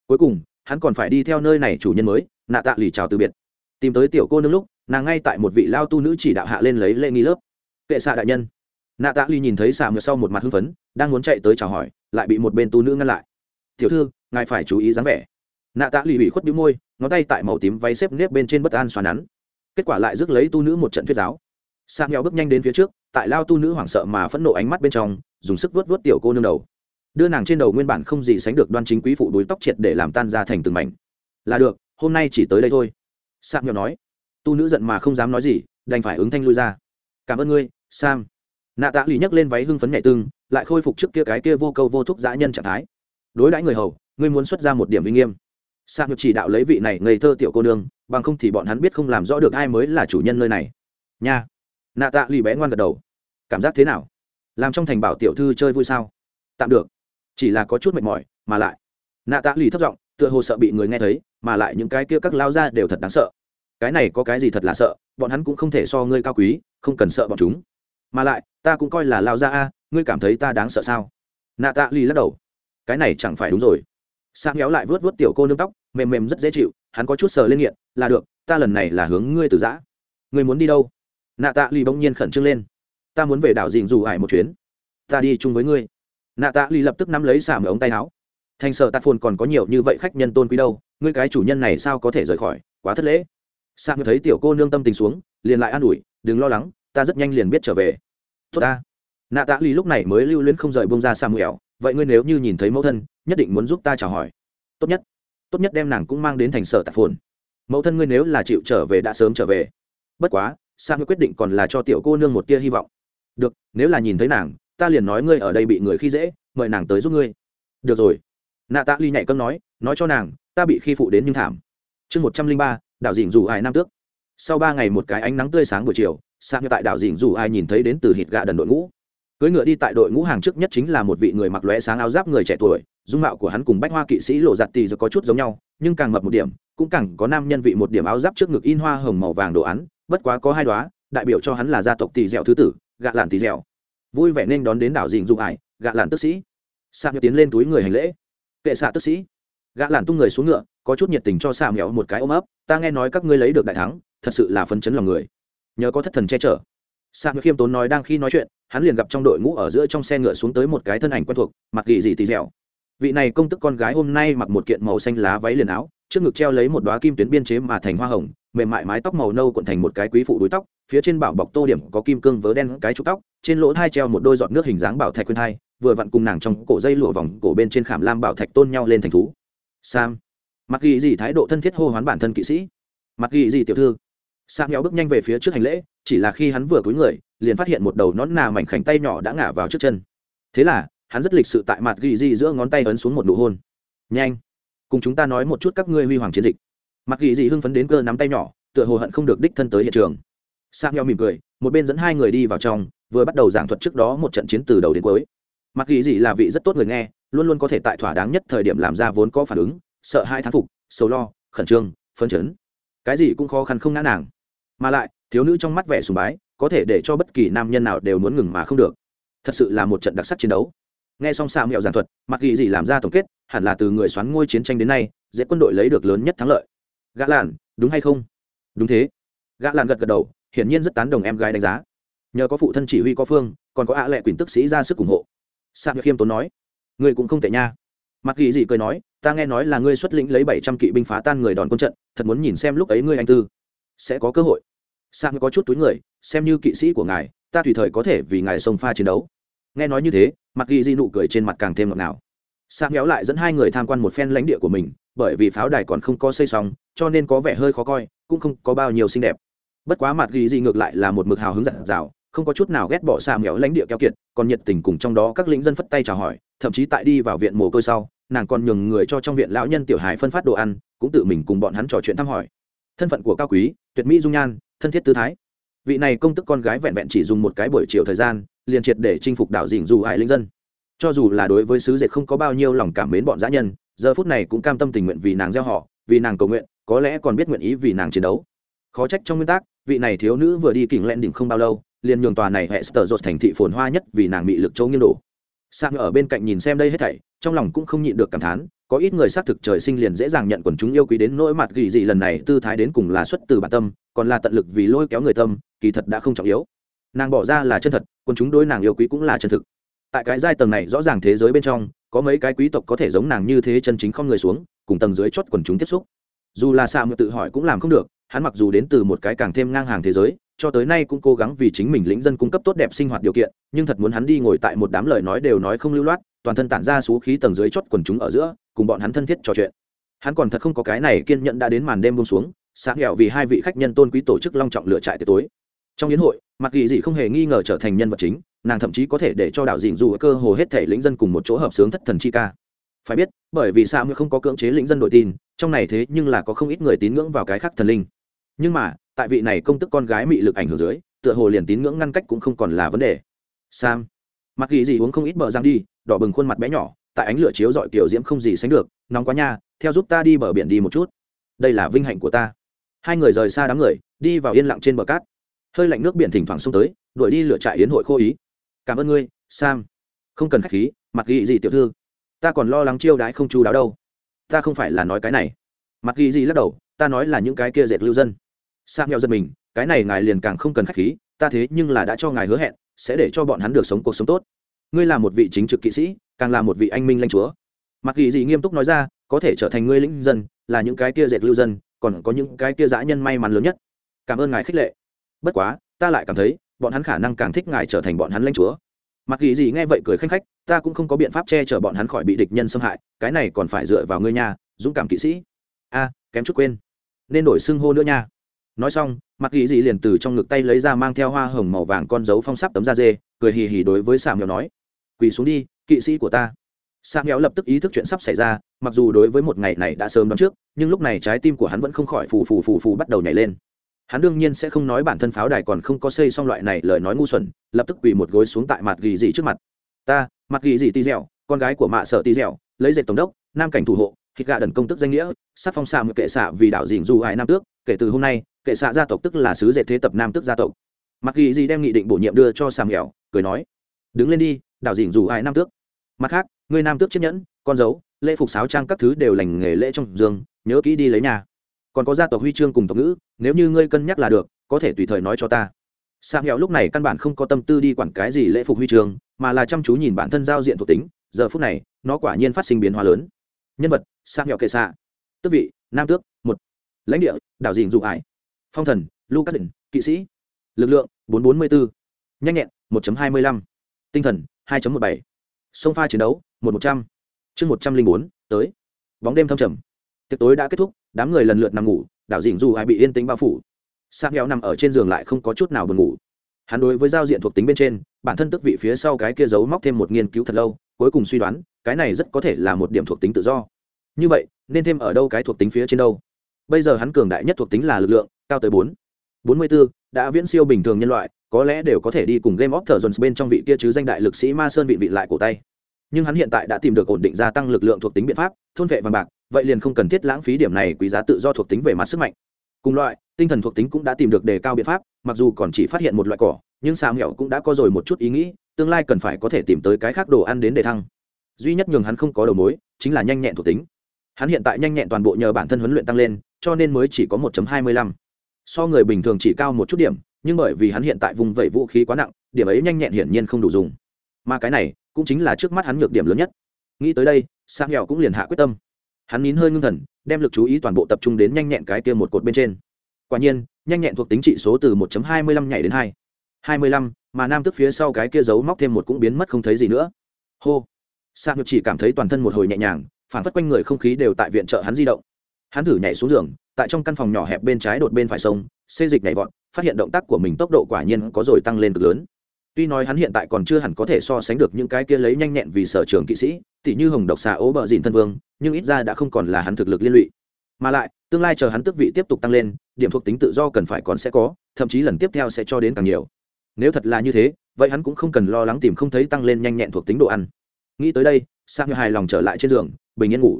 Cuối cùng, hắn còn phải đi theo nơi này chủ nhân mới, nạ tạ lì chào từ biệt. Tìm tới tiểu cô nương lúc, nàng ngay tại một vị lao tu nữ chỉ đạo hạ lên lấy lễ nghi lớp. Kệ xạ đại nhân. Nạ tạ lì nhìn thấy xạ mượn sau một mặt hưng phấn, đang muốn chạy tới chào hỏi, lại bị một bên tu nữ ngăn lại. Tiểu thư, ngài phải chú ý dáng vẻ. Nạ tạ lì bị khuất bĩu môi, ngón tay tại màu tím váy xếp nếp bên trên bất an xoắn nắn kết quả lại rước lấy tu nữ một trận thuyết giáo. Sa nghèo bước nhanh đến phía trước, tại lao tu nữ hoảng sợ mà phẫn nộ ánh mắt bên trong, dùng sức vớt vớt tiểu cô nương đầu. Đưa nàng trên đầu nguyên bản không gì sánh được đoan chính quý phụ đuối tóc triệt để làm tan ra thành từng mảnh. Là được, hôm nay chỉ tới đây thôi. Sam nghèo nói. Tu nữ giận mà không dám nói gì, đành phải ứng thanh lui ra. Cảm ơn ngươi, sam. Nạ tạ lì nhấc lên váy hưng phấn nhẹ tương lại khôi phục trước kia cái kia vô câu vô thúc dã nhân trạng thái. Đối đãi người hầu, ngươi muốn xuất ra một điểm uy nghiêm sạc nhược chỉ đạo lấy vị này ngây thơ tiểu cô nương, bằng không thì bọn hắn biết không làm rõ được ai mới là chủ nhân nơi này. Nha. Nạ tạ lì bé ngoan gật đầu. Cảm giác thế nào? Làm trong thành bảo tiểu thư chơi vui sao? Tạm được. Chỉ là có chút mệt mỏi, mà lại. Nạ tạ lì thất giọng, tựa hồ sợ bị người nghe thấy, mà lại những cái kia các lao ra đều thật đáng sợ. Cái này có cái gì thật là sợ, bọn hắn cũng không thể so ngươi cao quý, không cần sợ bọn chúng. Mà lại, ta cũng coi là lao ra a, ngươi cảm thấy ta đáng sợ sao? Nạ tạ lì lắc đầu. Cái này chẳng phải đúng rồi sang kéo lại vớt vớt tiểu cô nương tóc, mềm mềm rất dễ chịu, hắn có chút sờ lên nghiện, là được, ta lần này là hướng ngươi từ giã. Ngươi muốn đi đâu? Nạ tạ lì bỗng nhiên khẩn trương lên. Ta muốn về đảo dìn dù ải một chuyến. Ta đi chung với ngươi. Nạ tạ lì lập tức nắm lấy xả mở ống tay áo. Thành sở tạt phồn còn có nhiều như vậy khách nhân tôn quý đâu, ngươi cái chủ nhân này sao có thể rời khỏi? Quá thất lễ. Sang thấy tiểu cô nương tâm tình xuống, liền lại an ủi, đừng lo lắng, ta rất nhanh liền biết trở về. Tốt ta. Nạ tạ lì lúc này mới lưu luyến không rời bông ra samuel vậy ngươi nếu như nhìn thấy mẫu thân, nhất định muốn giúp ta chào hỏi. Tốt nhất tốt nhất đem nàng cũng mang đến thành sở tạp phồn. Mẫu thân ngươi nếu là chịu trở về đã sớm trở về. Bất quá, sa ngươi quyết định còn là cho tiểu cô nương một tia hy vọng. Được, nếu là nhìn thấy nàng, ta liền nói ngươi ở đây bị người khi dễ, mời nàng tới giúp ngươi. Được rồi. Nạ tạ ly nhạy cơm nói nói cho nàng, ta bị khi phụ đến nhưng thảm. Chương một trăm linh ba, đảo dình dù ai nam tước. Sau ba ngày một cái ánh nắng tươi sáng buổi chiều sang tại đảo dình dù ai nhìn thấy đến từ hít gạ đần đội ngũ cưỡi ngựa đi tại đội ngũ hàng trước nhất chính là một vị người mặc lóe sáng áo giáp người trẻ tuổi, dung mạo của hắn cùng bách hoa kỵ sĩ lộ giặt tì có chút giống nhau, nhưng càng mập một điểm, cũng càng có nam nhân vị một điểm áo giáp trước ngực in hoa hồng màu vàng đồ án, bất quá có hai đoá đại biểu cho hắn là gia tộc tỳ dẻo thứ tử, gạ lạn tỳ dẻo. Vui vẻ nên đón đến đảo dình dụng ải, gạ lạn tức sĩ. Sang tiến lên túi người hành lễ. Kệ xạ tức sĩ. Gã làn tung người xuống ngựa, có chút nhiệt tình cho xạ mẹo một cái ôm ấp, ta nghe nói các ngươi lấy được đại thắng, thật sự là phấn chấn lòng người. Nhờ có thất thần che chở. Xạ mèo khiêm tốn nói đang khi nói chuyện hắn liền gặp trong đội ngũ ở giữa trong xe ngựa xuống tới một cái thân ảnh quen thuộc, mặc gỉ gì tì dẻo. Vị này công tức con gái hôm nay mặc một kiện màu xanh lá váy liền áo, trước ngực treo lấy một đoá kim tuyến biên chế mà thành hoa hồng, mềm mại mái tóc màu nâu cuộn thành một cái quý phụ đuôi tóc, phía trên bảo bọc tô điểm có kim cương vớ đen cái trụ tóc, trên lỗ thai treo một đôi giọt nước hình dáng bảo thạch khuyên thai, vừa vặn cùng nàng trong cổ dây lụa vòng cổ bên trên khảm lam bảo thạch tôn nhau lên thành thú. Sam. Mặc ghi gì thái độ thân thiết hô hoán bản thân kỵ sĩ. Mặc ghi gì tiểu thư. Sam nghèo bước nhanh về phía trước hành lễ, chỉ là khi hắn vừa cúi người liền phát hiện một đầu nón nà mảnh khảnh tay nhỏ đã ngả vào trước chân. Thế là, hắn rất lịch sự tại mặt ghi di giữa ngón tay ấn xuống một nụ hôn. Nhanh, cùng chúng ta nói một chút các ngươi huy hoàng chiến dịch. Mặt ghi di hưng phấn đến cơ nắm tay nhỏ, tựa hồ hận không được đích thân tới hiện trường. Sang nhau mỉm cười, một bên dẫn hai người đi vào trong, vừa bắt đầu giảng thuật trước đó một trận chiến từ đầu đến cuối. Mặc ghi gì là vị rất tốt người nghe, luôn luôn có thể tại thỏa đáng nhất thời điểm làm ra vốn có phản ứng, sợ hai thán phục, sầu lo, khẩn trương, phấn chấn. Cái gì cũng khó khăn không ngã nàng. Mà lại, thiếu nữ trong mắt vẻ sùng bái có thể để cho bất kỳ nam nhân nào đều muốn ngừng mà không được. Thật sự là một trận đặc sắc chiến đấu. Nghe xong xạ mẹo giảng thuật mặc ghi gì làm ra tổng kết, hẳn là từ người xoắn ngôi chiến tranh đến nay, dễ quân đội lấy được lớn nhất thắng lợi. Gã làn đúng hay không? Đúng thế. Gã làn gật gật đầu, hiển nhiên rất tán đồng em gái đánh giá. Nhờ có phụ thân chỉ huy có phương, còn có ạ lệ quyền tức sĩ ra sức ủng hộ. Sa khiêm tốn nói, ngươi cũng không tệ nha. Mặc ghi gì cười nói, ta nghe nói là ngươi xuất lĩnh lấy bảy trăm kỵ binh phá tan người đòn quân trận, thật muốn nhìn xem lúc ấy ngươi anh tư sẽ có cơ hội. Sa có chút túi người xem như kỵ sĩ của ngài, ta tùy thời có thể vì ngài sông pha chiến đấu. Nghe nói như thế mặc ghi di nụ cười trên mặt càng thêm ngọt ngào. Sa méo lại dẫn hai người tham quan một phen lãnh địa của mình, bởi vì pháo đài còn không có xây xong, cho nên có vẻ hơi khó coi, cũng không có bao nhiêu xinh đẹp. Bất quá mặt ghi di ngược lại là một mực hào hứng dặn dào, không có chút nào ghét bỏ xa mèo lãnh địa keo kiệt, còn nhiệt tình cùng trong đó các lĩnh dân phất tay chào hỏi, thậm chí tại đi vào viện mồ côi sau, nàng còn nhường người cho trong viện lão nhân tiểu hài phân phát đồ ăn, cũng tự mình cùng bọn hắn trò chuyện thăm hỏi. Thân phận của cao quý, tuyệt mỹ dung nhan, thân thiết tư thái vị này công tức con gái vẹn vẹn chỉ dùng một cái buổi chiều thời gian, liền triệt để chinh phục đảo dình dù hại linh dân. Cho dù là đối với sứ dệt không có bao nhiêu lòng cảm mến bọn dã nhân, giờ phút này cũng cam tâm tình nguyện vì nàng gieo họ, vì nàng cầu nguyện, có lẽ còn biết nguyện ý vì nàng chiến đấu. Khó trách trong nguyên tắc, vị này thiếu nữ vừa đi kỉnh lẹn đỉnh không bao lâu, liền nhường tòa này hệ sờ dột thành thị phồn hoa nhất vì nàng bị lực châu nghiêng đổ. Sang ở bên cạnh nhìn xem đây hết thảy, trong lòng cũng không nhịn được cảm thán có ít người xác thực trời sinh liền dễ dàng nhận quần chúng yêu quý đến nỗi mặt gỉ gì lần này tư thái đến cùng là xuất từ bản tâm, còn là tận lực vì lôi kéo người tâm, kỳ thật đã không trọng yếu. Nàng bỏ ra là chân thật, quần chúng đối nàng yêu quý cũng là chân thực. Tại cái giai tầng này rõ ràng thế giới bên trong, có mấy cái quý tộc có thể giống nàng như thế chân chính không người xuống, cùng tầng dưới chót quần chúng tiếp xúc. Dù là xạ mượn tự hỏi cũng làm không được, hắn mặc dù đến từ một cái càng thêm ngang hàng thế giới, cho tới nay cũng cố gắng vì chính mình lĩnh dân cung cấp tốt đẹp sinh hoạt điều kiện, nhưng thật muốn hắn đi ngồi tại một đám lời nói đều nói không lưu loát toàn thân tản ra xú khí tầng dưới chót quần chúng ở giữa, cùng bọn hắn thân thiết trò chuyện. Hắn còn thật không có cái này kiên nhẫn đã đến màn đêm buông xuống, sáng nghèo vì hai vị khách nhân tôn quý tổ chức long trọng lựa trại tiệc tối. Trong yến hội mặc ghi dị không hề nghi ngờ trở thành nhân vật chính, nàng thậm chí có thể để cho đạo dịn dù cơ hồ hết thể lĩnh dân cùng một chỗ hợp sướng thất thần chi ca. Phải biết, bởi vì sao mới không có cưỡng chế lĩnh dân đội tin, trong này thế nhưng là có không ít người tín ngưỡng vào cái khác thần linh. Nhưng mà, tại vị này công tức con gái mị lực ảnh hưởng dưới, tựa hồ liền tín ngưỡng ngăn cách cũng không còn là vấn đề. Sam mặc ghi gì uống không ít bờ răng đi, đỏ bừng khuôn mặt bé nhỏ, tại ánh lửa chiếu dọi kiểu diễm không gì sánh được, nóng quá nha, theo giúp ta đi bờ biển đi một chút. Đây là vinh hạnh của ta. Hai người rời xa đám người, đi vào yên lặng trên bờ cát. Hơi lạnh nước biển thỉnh thoảng xông tới, đuổi đi lửa trại yến hội khô ý. Cảm ơn ngươi, sam. Không cần khách khí, mặc ghi gì tiểu thư, ta còn lo lắng chiêu đãi không chú đáo đâu. Ta không phải là nói cái này. Mặc ghi gì lắc đầu, ta nói là những cái kia dệt lưu dân. Sam nhau dân mình, cái này ngài liền càng không cần khách khí ta thế nhưng là đã cho ngài hứa hẹn, sẽ để cho bọn hắn được sống cuộc sống tốt. Ngươi là một vị chính trực kỵ sĩ, càng là một vị anh minh lanh chúa. Mặc kỳ gì nghiêm túc nói ra, có thể trở thành ngươi lĩnh dân, là những cái kia dệt lưu dân, còn có những cái kia dã nhân may mắn lớn nhất. Cảm ơn ngài khích lệ. Bất quá, ta lại cảm thấy, bọn hắn khả năng càng thích ngài trở thành bọn hắn lãnh chúa. Mặc kỳ gì nghe vậy cười khanh khách, ta cũng không có biện pháp che chở bọn hắn khỏi bị địch nhân xâm hại, cái này còn phải dựa vào ngươi nhà dũng cảm kỵ sĩ. A, kém chút quên. Nên đổi xưng hô nữa nha nói xong, mặt ghi dị liền từ trong ngực tay lấy ra mang theo hoa hồng màu vàng con dấu phong sắp tấm da dê, cười hì hì đối với sạm nghèo nói, quỳ xuống đi, kỵ sĩ của ta. Sạm nghèo lập tức ý thức chuyện sắp xảy ra, mặc dù đối với một ngày này đã sớm đón trước, nhưng lúc này trái tim của hắn vẫn không khỏi phù phù phù phù bắt đầu nhảy lên. Hắn đương nhiên sẽ không nói bản thân pháo đài còn không có xây xong loại này lời nói ngu xuẩn, lập tức quỳ một gối xuống tại mặt ghi dị trước mặt. Ta, mặt ghi dị ti dẻo, con gái của mạ sợ ti dẻo, lấy dệt tổng đốc, nam cảnh thủ hộ, thịt gà đần công tức danh nghĩa sắc phong xạ mực kệ xạ vì đạo dình du hải nam tước, kể từ hôm nay kệ xạ gia tộc tức là sứ dệt thế tập nam tước gia tộc mặt ghi gì đem nghị định bổ nhiệm đưa cho sàm nghèo cười nói đứng lên đi đảo dỉnh dù hải nam tước mặt khác người nam tước chiếc nhẫn con dấu lễ phục sáo trang các thứ đều lành nghề lễ trong giường nhớ kỹ đi lấy nhà còn có gia tộc huy chương cùng tộc ngữ nếu như ngươi cân nhắc là được có thể tùy thời nói cho ta Sam nghèo lúc này căn bản không có tâm tư đi quản cái gì lễ phục huy chương, mà là chăm chú nhìn bản thân giao diện thuộc tính, giờ phút này, nó quả nhiên phát sinh biến hóa lớn. Nhân vật: Sam nghèo kệ xạ. Tước vị: Nam tước, một Lãnh địa: Đảo Dĩnh Dụ Ải. Phong thần: Lucas Định, kỵ sĩ. Lực lượng: 444. Nhanh nhẹn: 1.25. Tinh thần: 2.17. Sông pha chiến đấu: 1100. Chương 104, tới. Bóng đêm thâm trầm. Tiệc tối đã kết thúc, đám người lần lượt nằm ngủ, đảo Dĩnh dù ai bị yên tĩnh bao phủ sang nghèo nằm ở trên giường lại không có chút nào buồn ngủ hắn đối với giao diện thuộc tính bên trên bản thân tức vị phía sau cái kia giấu móc thêm một nghiên cứu thật lâu cuối cùng suy đoán cái này rất có thể là một điểm thuộc tính tự do như vậy nên thêm ở đâu cái thuộc tính phía trên đâu bây giờ hắn cường đại nhất thuộc tính là lực lượng, cao tới bốn. Bốn mươi bốn đã viễn siêu bình thường nhân loại, có lẽ đều có thể đi cùng game of thrones bên trong vị kia chứ danh đại lực sĩ ma sơn vị vị lại cổ tay. Nhưng hắn hiện tại đã tìm được ổn định gia tăng lực lượng thuộc tính biện pháp, thôn vệ vàng bạc, vậy liền không cần thiết lãng phí điểm này quý giá tự do thuộc tính về mặt sức mạnh. Cùng loại, tinh thần thuộc tính cũng đã tìm được đề cao biện pháp, mặc dù còn chỉ phát hiện một loại cỏ, nhưng sao nghèo cũng đã có rồi một chút ý nghĩ, tương lai cần phải có thể tìm tới cái khác đồ ăn đến để thăng. Duy nhất nhường hắn không có đầu mối, chính là nhanh nhẹn thuộc tính. Hắn hiện tại nhanh nhẹn toàn bộ nhờ bản thân huấn luyện tăng lên cho nên mới chỉ có 1.25. so người bình thường chỉ cao một chút điểm nhưng bởi vì hắn hiện tại vùng vẩy vũ khí quá nặng điểm ấy nhanh nhẹn hiển nhiên không đủ dùng. Mà cái này cũng chính là trước mắt hắn nhược điểm lớn nhất. Nghĩ tới đây sang nghèo cũng liền hạ quyết tâm. Hắn nín hơi ngưng thần đem lực chú ý toàn bộ tập trung đến nhanh nhẹn cái kia một cột bên trên. Quả nhiên nhanh nhẹn thuộc tính trị số từ 1.25 nhảy đến 2. 25, mà nam tức phía sau cái kia giấu móc thêm một cũng biến mất không thấy gì nữa. Hô. Sang Hẹo chỉ cảm thấy toàn thân một hồi nhẹ nhàng phản phất quanh người không khí đều tại viện trợ hắn di động hắn thử nhảy xuống giường, tại trong căn phòng nhỏ hẹp bên trái đột bên phải sông, xê dịch nhảy vọt, phát hiện động tác của mình tốc độ quả nhiên có rồi tăng lên cực lớn. Tuy nói hắn hiện tại còn chưa hẳn có thể so sánh được những cái kia lấy nhanh nhẹn vì sở trường kỵ sĩ tỷ như hồng độc xà ố bờ dìn thân vương, nhưng ít ra đã không còn là hắn thực lực liên lụy. Mà lại, tương lai chờ hắn tước vị tiếp tục tăng lên, điểm thuộc tính tự do cần phải còn sẽ có, thậm chí lần tiếp theo sẽ cho đến càng nhiều. Nếu thật là như thế, vậy hắn cũng không cần lo lắng tìm không thấy tăng lên nhanh nhẹn thuộc tính độ ăn. Nghĩ tới đây sang hài lòng trở lại trên giường, bình yên ngủ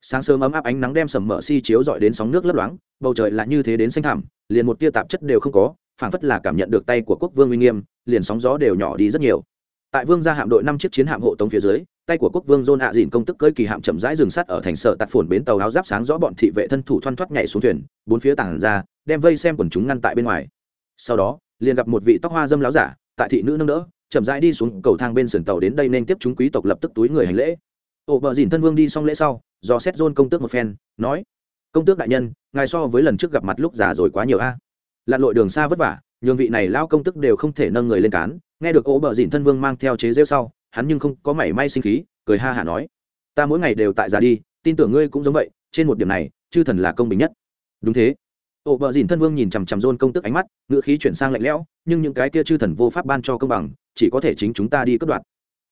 sáng sớm ấm áp ánh nắng đem sầm mỡ si chiếu dọi đến sóng nước lấp loáng, bầu trời lại như thế đến xanh thẳm, liền một tia tạp chất đều không có, phảng phất là cảm nhận được tay của quốc vương uy nghiêm, liền sóng gió đều nhỏ đi rất nhiều. Tại vương gia hạm đội năm chiếc chiến hạm hộ tống phía dưới, tay của quốc vương john hạ dìn công tức cưỡi kỳ hạm chậm rãi dừng sắt ở thành sở tạt phồn bến tàu áo giáp sáng rõ bọn thị vệ thân thủ thoăn thoắt nhảy xuống thuyền, bốn phía tảng ra, đem vây xem quần chúng ngăn tại bên ngoài. Sau đó, liền gặp một vị tóc hoa dâm láo giả, tại thị nữ nâng đỡ, chậm rãi đi xuống cầu thang bên sườn tàu đến đây nên tiếp chúng quý tộc lập tức túi người hành lễ ổ bờ dìn thân vương đi xong lễ sau, do xét dôn công tước một phen, nói, công tước đại nhân, ngài so với lần trước gặp mặt lúc già rồi quá nhiều a. À. lặn lội đường xa vất vả, nhường vị này lao công tức đều không thể nâng người lên cán. Nghe được ổ bờ dìn thân vương mang theo chế rêu sau, hắn nhưng không có mảy may sinh khí, cười ha hả nói, ta mỗi ngày đều tại già đi, tin tưởng ngươi cũng giống vậy, trên một điểm này, chư thần là công bình nhất. Đúng thế. Ổ bờ dìn thân vương nhìn chằm chằm rôn công tức ánh mắt ngựa khí chuyển sang lạnh lẽo, nhưng những cái kia chư thần vô pháp ban cho công bằng, chỉ có thể chính chúng ta đi cất đoạt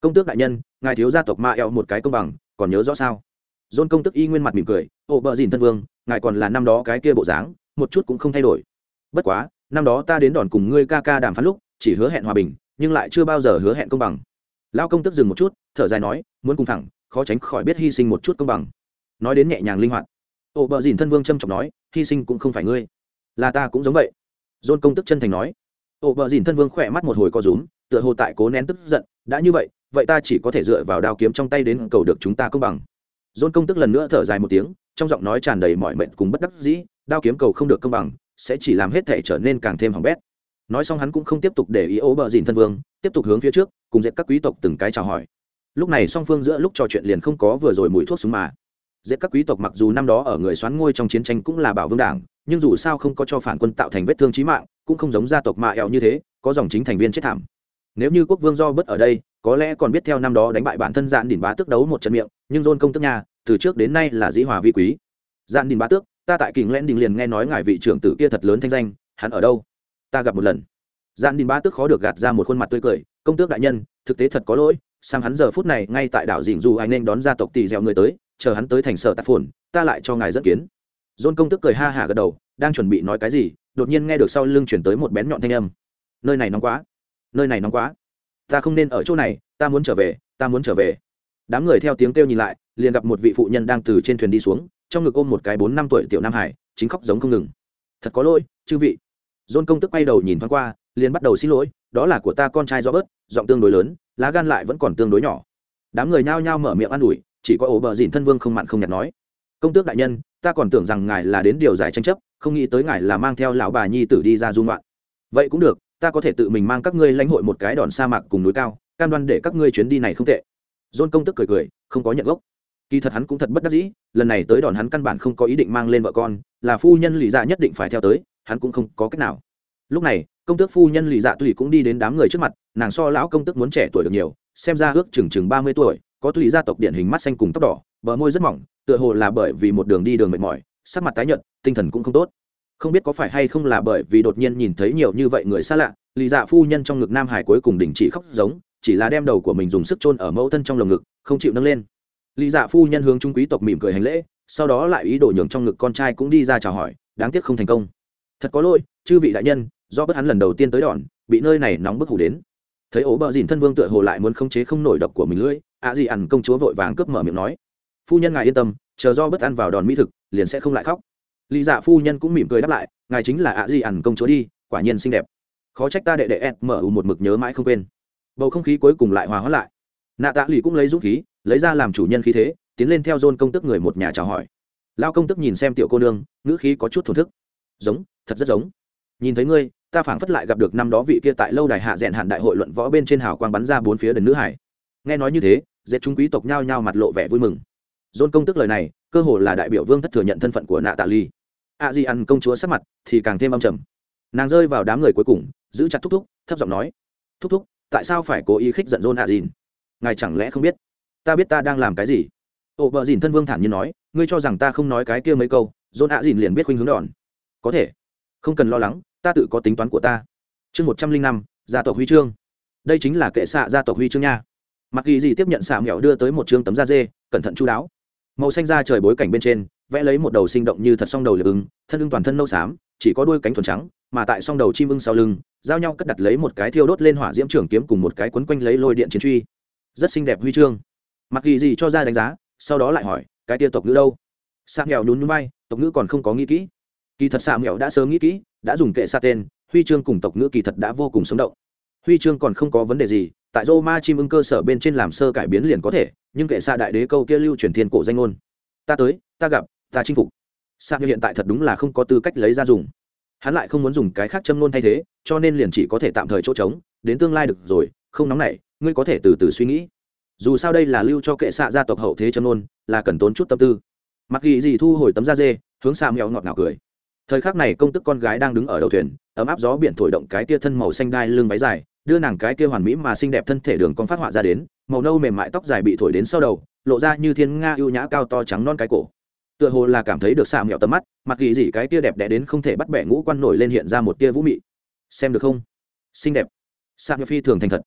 công tước đại nhân, ngài thiếu gia tộc ma eo một cái công bằng, còn nhớ rõ sao? Rôn công tức y nguyên mặt mỉm cười ô bờ dìn thân vương, ngài còn là năm đó cái kia bộ dáng, một chút cũng không thay đổi. Bất quá, năm đó ta đến đòn cùng ngươi ca ca đàm phán lúc, chỉ hứa hẹn hòa bình, nhưng lại chưa bao giờ hứa hẹn công bằng. Lao công tức dừng một chút, thở dài nói, muốn cùng thẳng, khó tránh khỏi biết hy sinh một chút công bằng. Nói đến nhẹ nhàng linh hoạt. Ô bờ dìn thân vương trâm trọng nói, hy sinh cũng không phải ngươi, là ta cũng giống vậy. Dôn công tức chân thành nói. Ô bờ dìn thân vương khỏe mắt một hồi co rúm, tựa hồ tại cố nén tức giận, đã như vậy vậy ta chỉ có thể dựa vào đao kiếm trong tay đến cầu được chúng ta công bằng. Dôn công tức lần nữa thở dài một tiếng, trong giọng nói tràn đầy mọi mệnh cùng bất đắc dĩ, đao kiếm cầu không được công bằng, sẽ chỉ làm hết thể trở nên càng thêm hỏng bét. Nói xong hắn cũng không tiếp tục để ý ố bờ dìn thân vương, tiếp tục hướng phía trước, cùng dệt các quý tộc từng cái chào hỏi. Lúc này song phương giữa lúc trò chuyện liền không có vừa rồi mùi thuốc súng mà. Dễ các quý tộc mặc dù năm đó ở người xoán ngôi trong chiến tranh cũng là bảo vương đảng, nhưng dù sao không có cho phản quân tạo thành vết thương trí mạng, cũng không giống gia tộc mạ ẹo như thế, có dòng chính thành viên chết thảm. Nếu như quốc vương do bớt ở đây có lẽ còn biết theo năm đó đánh bại bản thân dạn đỉnh bá tước đấu một trận miệng, nhưng dôn công tức nhà, từ trước đến nay là dĩ hòa vi quý. Dạn đỉnh bá tước, ta tại kình len đình liền nghe nói ngài vị trưởng tử kia thật lớn thanh danh, hắn ở đâu? Ta gặp một lần. Dạn đỉnh bá tước khó được gạt ra một khuôn mặt tươi cười, công tước đại nhân, thực tế thật có lỗi, sang hắn giờ phút này ngay tại đảo dình dù anh nên đón gia tộc tỷ dẻo người tới, chờ hắn tới thành sở tạp phồn, ta lại cho ngài dẫn kiến. Dôn công tước cười ha hả gật đầu, đang chuẩn bị nói cái gì, đột nhiên nghe được sau lưng chuyển tới một bén nhọn thanh âm. Nơi này nóng quá, nơi này nóng quá ta không nên ở chỗ này, ta muốn trở về, ta muốn trở về. Đám người theo tiếng kêu nhìn lại, liền gặp một vị phụ nhân đang từ trên thuyền đi xuống, trong ngực ôm một cái bốn năm tuổi tiểu nam hải, chính khóc giống không ngừng. Thật có lỗi, chư vị. Dôn công tức quay đầu nhìn thoáng qua, liền bắt đầu xin lỗi, đó là của ta con trai do bớt giọng tương đối lớn, lá gan lại vẫn còn tương đối nhỏ. Đám người nhao nhao mở miệng an ủi, chỉ có ổ bờ dìn thân vương không mặn không nhạt nói. Công tước đại nhân, ta còn tưởng rằng ngài là đến điều giải tranh chấp, không nghĩ tới ngài là mang theo lão bà nhi tử đi ra dung loạn vậy cũng được ta có thể tự mình mang các ngươi lãnh hội một cái đòn sa mạc cùng núi cao, cam đoan để các ngươi chuyến đi này không tệ. Dôn công tức cười cười, không có nhận gốc. Kỳ thật hắn cũng thật bất đắc dĩ, lần này tới đòn hắn căn bản không có ý định mang lên vợ con, là phu nhân lì dạ nhất định phải theo tới, hắn cũng không có cách nào. Lúc này, công tước phu nhân lì dạ tùy cũng đi đến đám người trước mặt, nàng so lão công tước muốn trẻ tuổi được nhiều, xem ra ước chừng chừng ba mươi tuổi, có tùy gia tộc điển hình mắt xanh cùng tóc đỏ, bờ môi rất mỏng, tựa hồ là bởi vì một đường đi đường mệt mỏi, sắc mặt tái nhợt, tinh thần cũng không tốt không biết có phải hay không là bởi vì đột nhiên nhìn thấy nhiều như vậy người xa lạ, lì dạ phu nhân trong ngực nam hải cuối cùng đình chỉ khóc giống, chỉ là đem đầu của mình dùng sức chôn ở mẫu thân trong lồng ngực, không chịu nâng lên. Lì dạ phu nhân hướng trung quý tộc mỉm cười hành lễ, sau đó lại ý đồ nhường trong ngực con trai cũng đi ra chào hỏi, đáng tiếc không thành công. Thật có lỗi, chư vị đại nhân, do bất hắn lần đầu tiên tới đòn, bị nơi này nóng bức hủ đến. Thấy ố bờ dìn thân vương tựa hồ lại muốn khống chế không nổi độc của mình lưỡi, ạ gì ẩn công chúa vội vàng cướp mở miệng nói. Phu nhân ngài yên tâm, chờ do bất ăn vào đòn mỹ thực, liền sẽ không lại khóc lý dạ phu nhân cũng mỉm cười đáp lại, ngài chính là ạ di ẩn công chúa đi, quả nhiên xinh đẹp. Khó trách ta đệ đệ ed mở một mực nhớ mãi không quên. Bầu không khí cuối cùng lại hòa hóa lại. Nạ tạ lì cũng lấy dũng khí, lấy ra làm chủ nhân khí thế, tiến lên theo dôn công tức người một nhà chào hỏi. Lao công tức nhìn xem tiểu cô nương, ngữ khí có chút thổn thức. Giống, thật rất giống. Nhìn thấy ngươi, ta phảng phất lại gặp được năm đó vị kia tại lâu đài hạ rèn hạn đại hội luận võ bên trên hào quang bắn ra bốn phía đền nữ hải. Nghe nói như thế, dệt chúng quý tộc nhao nhao mặt lộ vẻ vui mừng. Dôn công tức lời này, cơ hồ là đại biểu vương thất thừa nhận thân phận của nạ tạ ly a di ăn công chúa sắc mặt thì càng thêm âm trầm. Nàng rơi vào đám người cuối cùng, giữ chặt thúc thúc, thấp giọng nói, thúc thúc, tại sao phải cố ý khích giận dôn a dìn ngài chẳng lẽ không biết? Ta biết ta đang làm cái gì. Ồ vợ dìn thân vương thản nhiên nói, ngươi cho rằng ta không nói cái kia mấy câu dôn a dìn liền biết khuynh hướng đòn. Có thể. Không cần lo lắng, ta tự có tính toán của ta. Chương một trăm linh năm, gia tộc huy chương. Đây chính là kệ xạ gia tộc huy chương nha. Mặc ghi gì tiếp nhận xạ mẹo đưa tới một chương tấm da dê, cẩn thận chú đáo. Màu xanh da trời bối cảnh bên trên vẽ lấy một đầu sinh động như thật song đầu liệp ưng, thân ưng toàn thân nâu xám chỉ có đuôi cánh thuần trắng mà tại song đầu chim ưng sau lưng giao nhau cất đặt lấy một cái thiêu đốt lên hỏa diễm trưởng kiếm cùng một cái quấn quanh lấy lôi điện chiến truy. Rất xinh đẹp huy chương. Mặc kỳ gì cho ra đánh giá sau đó lại hỏi cái tia tộc nữ đâu? Xạ mẹo nhún núi vai, tộc nữ còn không có nghĩ kỹ. Kỳ thật sạm mẹo đã sớm nghĩ kỹ đã dùng kệ xa tên huy chương cùng tộc nữ kỳ thật đã vô cùng sống động. Huy chương còn không có vấn đề gì tại roma chim ưng cơ sở bên trên làm sơ cải biến liền có thể nhưng kệ xa đại đế câu kia lưu truyền thiên cổ danh ngôn. Ta tới ta gặp ta chinh phục. Sa như hiện tại thật đúng là không có tư cách lấy ra dùng. Hắn lại không muốn dùng cái khác châm ngôn thay thế, cho nên liền chỉ có thể tạm thời chỗ trống, đến tương lai được rồi, không nóng nảy, ngươi có thể từ từ suy nghĩ. Dù sao đây là lưu cho kệ xạ gia tộc hậu thế châm ngôn là cần tốn chút tâm tư. Mặc ghi gì thu hồi tấm da dê, hướng xa mèo ngọt ngào cười. Thời khắc này công tức con gái đang đứng ở đầu thuyền, ấm áp gió biển thổi động cái tia thân màu xanh đai lưng váy dài, đưa nàng cái tia hoàn mỹ mà xinh đẹp thân thể đường con phát họa ra đến, màu nâu mềm mại tóc dài bị thổi đến sau đầu, lộ ra như thiên nga ưu nhã cao to trắng non cái cổ tựa hồ là cảm thấy được xạ mẹo tầm mắt, mặc ghi gì cái tia đẹp đẽ đến không thể bắt bẻ ngũ quan nổi lên hiện ra một tia vũ mị. Xem được không? Xinh đẹp. Xạ mẹo phi thường thành thật.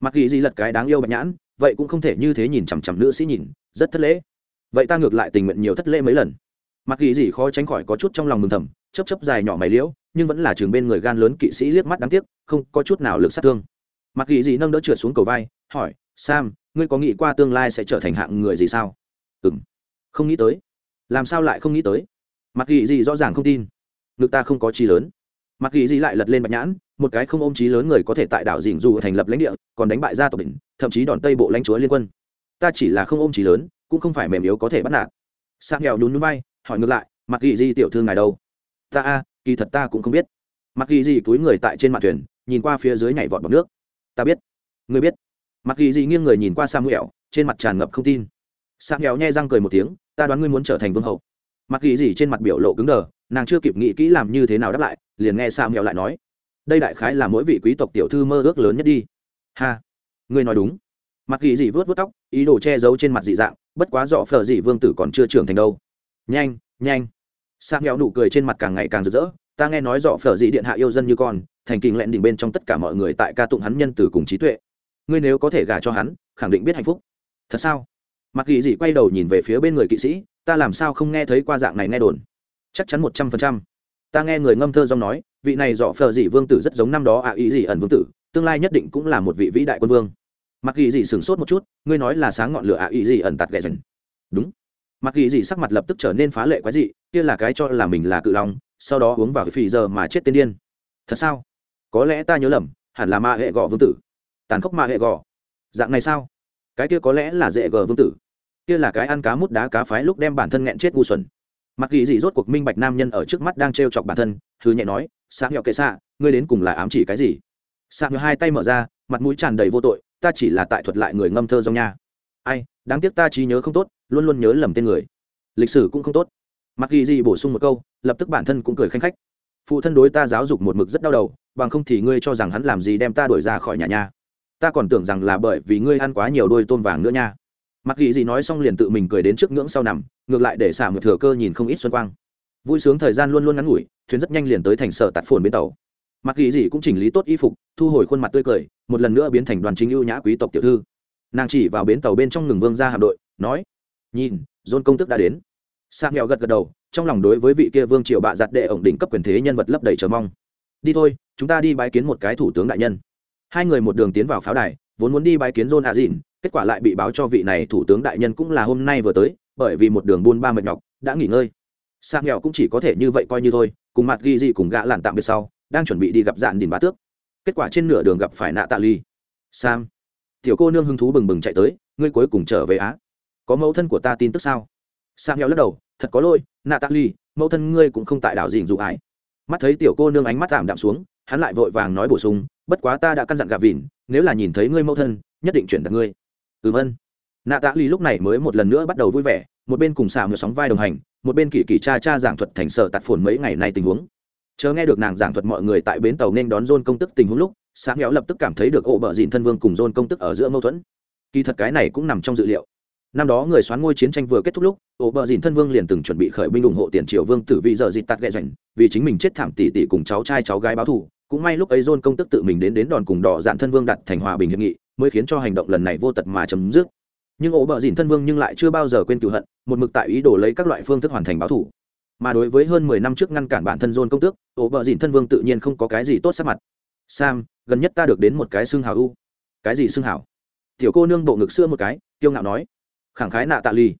Mặc ghi gì lật cái đáng yêu bạch nhãn, vậy cũng không thể như thế nhìn chằm chằm nữ sĩ nhìn, rất thất lễ. Vậy ta ngược lại tình nguyện nhiều thất lễ mấy lần. Mặc ghi gì khó tránh khỏi có chút trong lòng mừng thầm chấp chấp dài nhỏ mày liễu, nhưng vẫn là trường bên người gan lớn kỵ sĩ liếc mắt đáng tiếc, không có chút nào lực sát thương. Mặc ghi gì nâng đỡ trượt xuống cầu vai, hỏi, sam, ngươi có nghĩ qua tương lai sẽ trở thành hạng người gì sao? Ừ không nghĩ tới làm sao lại không nghĩ tới? Mặc Kỳ gì rõ ràng không tin. Ngực ta không có trí lớn. Mặc Kỳ gì lại lật lên bạch nhãn, một cái không ôm trí lớn người có thể tại đảo dình dù thành lập lãnh địa, còn đánh bại gia tộc đỉnh, thậm chí đòn tây bộ lãnh chúa liên quân. Ta chỉ là không ôm trí lớn, cũng không phải mềm yếu có thể bắt nạt. Sang nghèo nhún núi bay hỏi ngược lại mặc Kỳ gì tiểu thư ngài đâu? Ta a, kỳ thật ta cũng không biết. Mặc Kỳ gì túi người tại trên mặt thuyền, nhìn qua phía dưới nhảy vọt bọc nước. Ta biết. Ngươi biết? Mặc Kỳ gì nghiêng người nhìn qua samuel trên mặt tràn ngập không tin. Samuel nhai răng cười một tiếng ta đoán ngươi muốn trở thành vương hậu. Mặc ghi gì trên mặt biểu lộ cứng đờ, nàng chưa kịp nghĩ kỹ làm như thế nào đáp lại, liền nghe samuel lại nói, đây đại khái là mỗi vị quý tộc tiểu thư mơ ước lớn nhất đi. Ha, ngươi nói đúng. Mặc ghi gì vớt vớt tóc, ý đồ che giấu trên mặt dị dạng, bất quá dọ phở dị vương tử còn chưa trưởng thành đâu. Nhanh nhanh. Sang mẹo nụ cười trên mặt càng ngày càng rực rỡ, ta nghe nói dọ phở dị điện hạ yêu dân như con, thành kinh lẹn đỉnh bên trong tất cả mọi người tại ca tụng hắn nhân từ cùng trí tuệ. Ngươi nếu có thể gả cho hắn, khẳng định biết hạnh phúc. Thật sao? Mặc Kỳ dị quay đầu nhìn về phía bên người kỵ sĩ, ta làm sao không nghe thấy qua dạng này nghe đồn? Chắc chắn một trăm phần trăm. Ta nghe người ngâm thơ dong nói, vị này dọ phờ dị vương tử rất giống năm đó ạ ý dị ẩn vương tử, tương lai nhất định cũng là một vị vĩ đại quân vương. Mặc Kỳ dị sửng sốt một chút, ngươi nói là sáng ngọn lửa ạ ý dị ẩn tạt ghẹ dần. Đúng. Mặc Kỳ dị sắc mặt lập tức trở nên phá lệ quái dị, kia là cái cho là mình là cự long, sau đó uống vào phì giờ mà chết tên điên. Thật sao? Có lẽ ta nhớ lầm, hẳn là ma hệ gò vương tử. Tàn khốc ma hệ gò dạng này sao? Cái kia có lẽ là dễ gờ vương tử. Kia là cái ăn cá mút đá cá phái lúc đem bản thân nghẹn chết ngu xuẩn. Mặc kỳ gì rốt cuộc minh bạch nam nhân ở trước mắt đang t r e o chọc bản thân thứ nhẹ nói sáng nhỏ kệ xạ ngươi đến cùng là ám chỉ cái gì? Sáng nhọ hai tay mở ra, mặt mũi tràn đầy vô tội, ta chỉ là tại thuật lại người ngâm thơ dòng nha. Ai, đáng tiếc ta trí nhớ không tốt, luôn luôn nhớ lầm tên người. Lịch sử cũng không tốt. Mặc kỳ gì bổ sung một câu, lập tức bản thân cũng cười khanh khách. Phụ thân đối ta giáo dục một mực rất đau đầu, bằng không thì ngươi cho rằng hắn làm gì đem ta đuổi ra khỏi nhà nha ta còn tưởng rằng là bởi vì ngươi ăn quá nhiều đôi tôm vàng nữa nha. Mặc ghi gì nói xong liền tự mình cười đến trước ngưỡng sau nằm, ngược lại để xả một thừa cơ nhìn không ít xuân quang. Vui sướng thời gian luôn luôn ngắn ngủi, thuyền rất nhanh liền tới thành sở tạt phồn bến tàu. Mặc ghi gì cũng chỉnh lý tốt y phục, thu hồi khuôn mặt tươi cười, một lần nữa biến thành đoàn chính ưu nhã quý tộc tiểu thư. Nàng chỉ vào bến tàu bên trong ngừng vương ra hạm đội, nói, nhìn, dôn công tức đã đến. Sang nghèo gật gật đầu, trong lòng đối với vị kia vương triều bạ giặt đệ ổng đỉnh cấp quyền thế nhân vật lấp đầy chờ mong. Đi thôi, chúng ta đi bái kiến một cái thủ tướng đại nhân hai người một đường tiến vào pháo đài, vốn muốn đi bái kiến john a dìn kết quả lại bị báo cho vị này thủ tướng đại nhân cũng là hôm nay vừa tới, bởi vì một đường buôn ba mệt nhọc, đã nghỉ ngơi. Sang nghèo cũng chỉ có thể như vậy coi như thôi, cùng mặt ghi gì cùng gã lặn tạm biệt sau, đang chuẩn bị đi gặp dạn đình bá tước. Kết quả trên nửa đường gặp phải nạ tạ ly. Sam, tiểu cô nương hứng thú bừng bừng chạy tới, ngươi cuối cùng trở về á. Có mẫu thân của ta tin tức sao? Sam nghèo lắc đầu, thật có lỗi, nạ tạ ly, mẫu thân ngươi cũng không tại đảo dình dụ ải mắt thấy tiểu cô nương ánh mắt tạm đạm xuống hắn lại vội vàng nói bổ sung, bất quá ta đã căn dặn gà vịn, nếu là nhìn thấy ngươi mẫu thân, nhất định chuyển đặt ngươi. Ừm ân. Nạ tạ ly lúc này mới một lần nữa bắt đầu vui vẻ, một bên cùng xả một sóng vai đồng hành, một bên kỳ kỳ cha cha giảng thuật thành sở tạt phồn mấy ngày nay tình huống. Chờ nghe được nàng giảng thuật mọi người tại bến tàu nên đón dôn công tức tình huống lúc sáng nghèo lập tức cảm thấy được ổ bờ dịn thân vương cùng dôn công tức ở giữa mâu thuẫn. Kỳ thật cái này cũng nằm trong dự liệu. Năm đó người xoán ngôi chiến tranh vừa kết thúc lúc, ổ bờ dìn thân vương liền từng chuẩn bị khởi binh ủng hộ tiền triều vương tử vị giờ dịt tạt ghẹ rảnh, vì chính mình chết thảm tỷ tỷ cùng cháu trai cháu gái báo thù cũng may lúc ấy john công tức tự mình đến đến đòn cùng đỏ dạn thân vương đặt thành hòa bình hiệp nghị, mới khiến cho hành động lần này vô tật mà chấm dứt. Nhưng ổ bờ dìn thân vương nhưng lại chưa bao giờ quên cựu hận, một mực tại ý đồ lấy các loại phương thức hoàn thành báo thủ. Mà đối với hơn mười năm trước ngăn cản bản thân john công tước, ổ bờ dìn thân vương tự nhiên không có cái gì tốt sắc mặt. Sam, gần nhất ta được đến một cái xương hào u cái gì xương hào? Tiểu cô nương bộ ngực xưa một cái, kiêu ngạo nói. Khẳng khái nạ tạ ly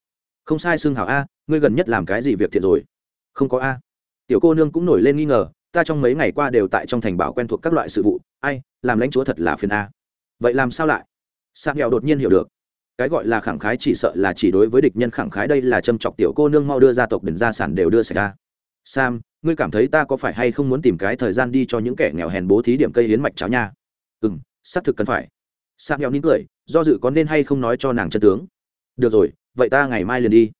không sai xương hảo a, ngươi gần nhất làm cái gì việc thiệt rồi? Không có a. Tiểu cô nương cũng nổi lên nghi ngờ ta trong mấy ngày qua đều tại trong thành bảo quen thuộc các loại sự vụ, ai, làm lãnh chúa thật là phiền a. Vậy làm sao lại? Sạc nghèo đột nhiên hiểu được. Cái gọi là khẳng khái chỉ sợ là chỉ đối với địch nhân khẳng khái đây là châm chọc tiểu cô nương mau đưa gia tộc đền gia sản đều đưa xảy ra. Sam, ngươi cảm thấy ta có phải hay không muốn tìm cái thời gian đi cho những kẻ nghèo hèn bố thí điểm cây hiến mạch cháo nha? Ừ m xác thực cần phải. Sam nghèo nín cười, do dự có nên hay không nói cho nàng chân tướng. Được rồi, vậy ta ngày mai liền đi.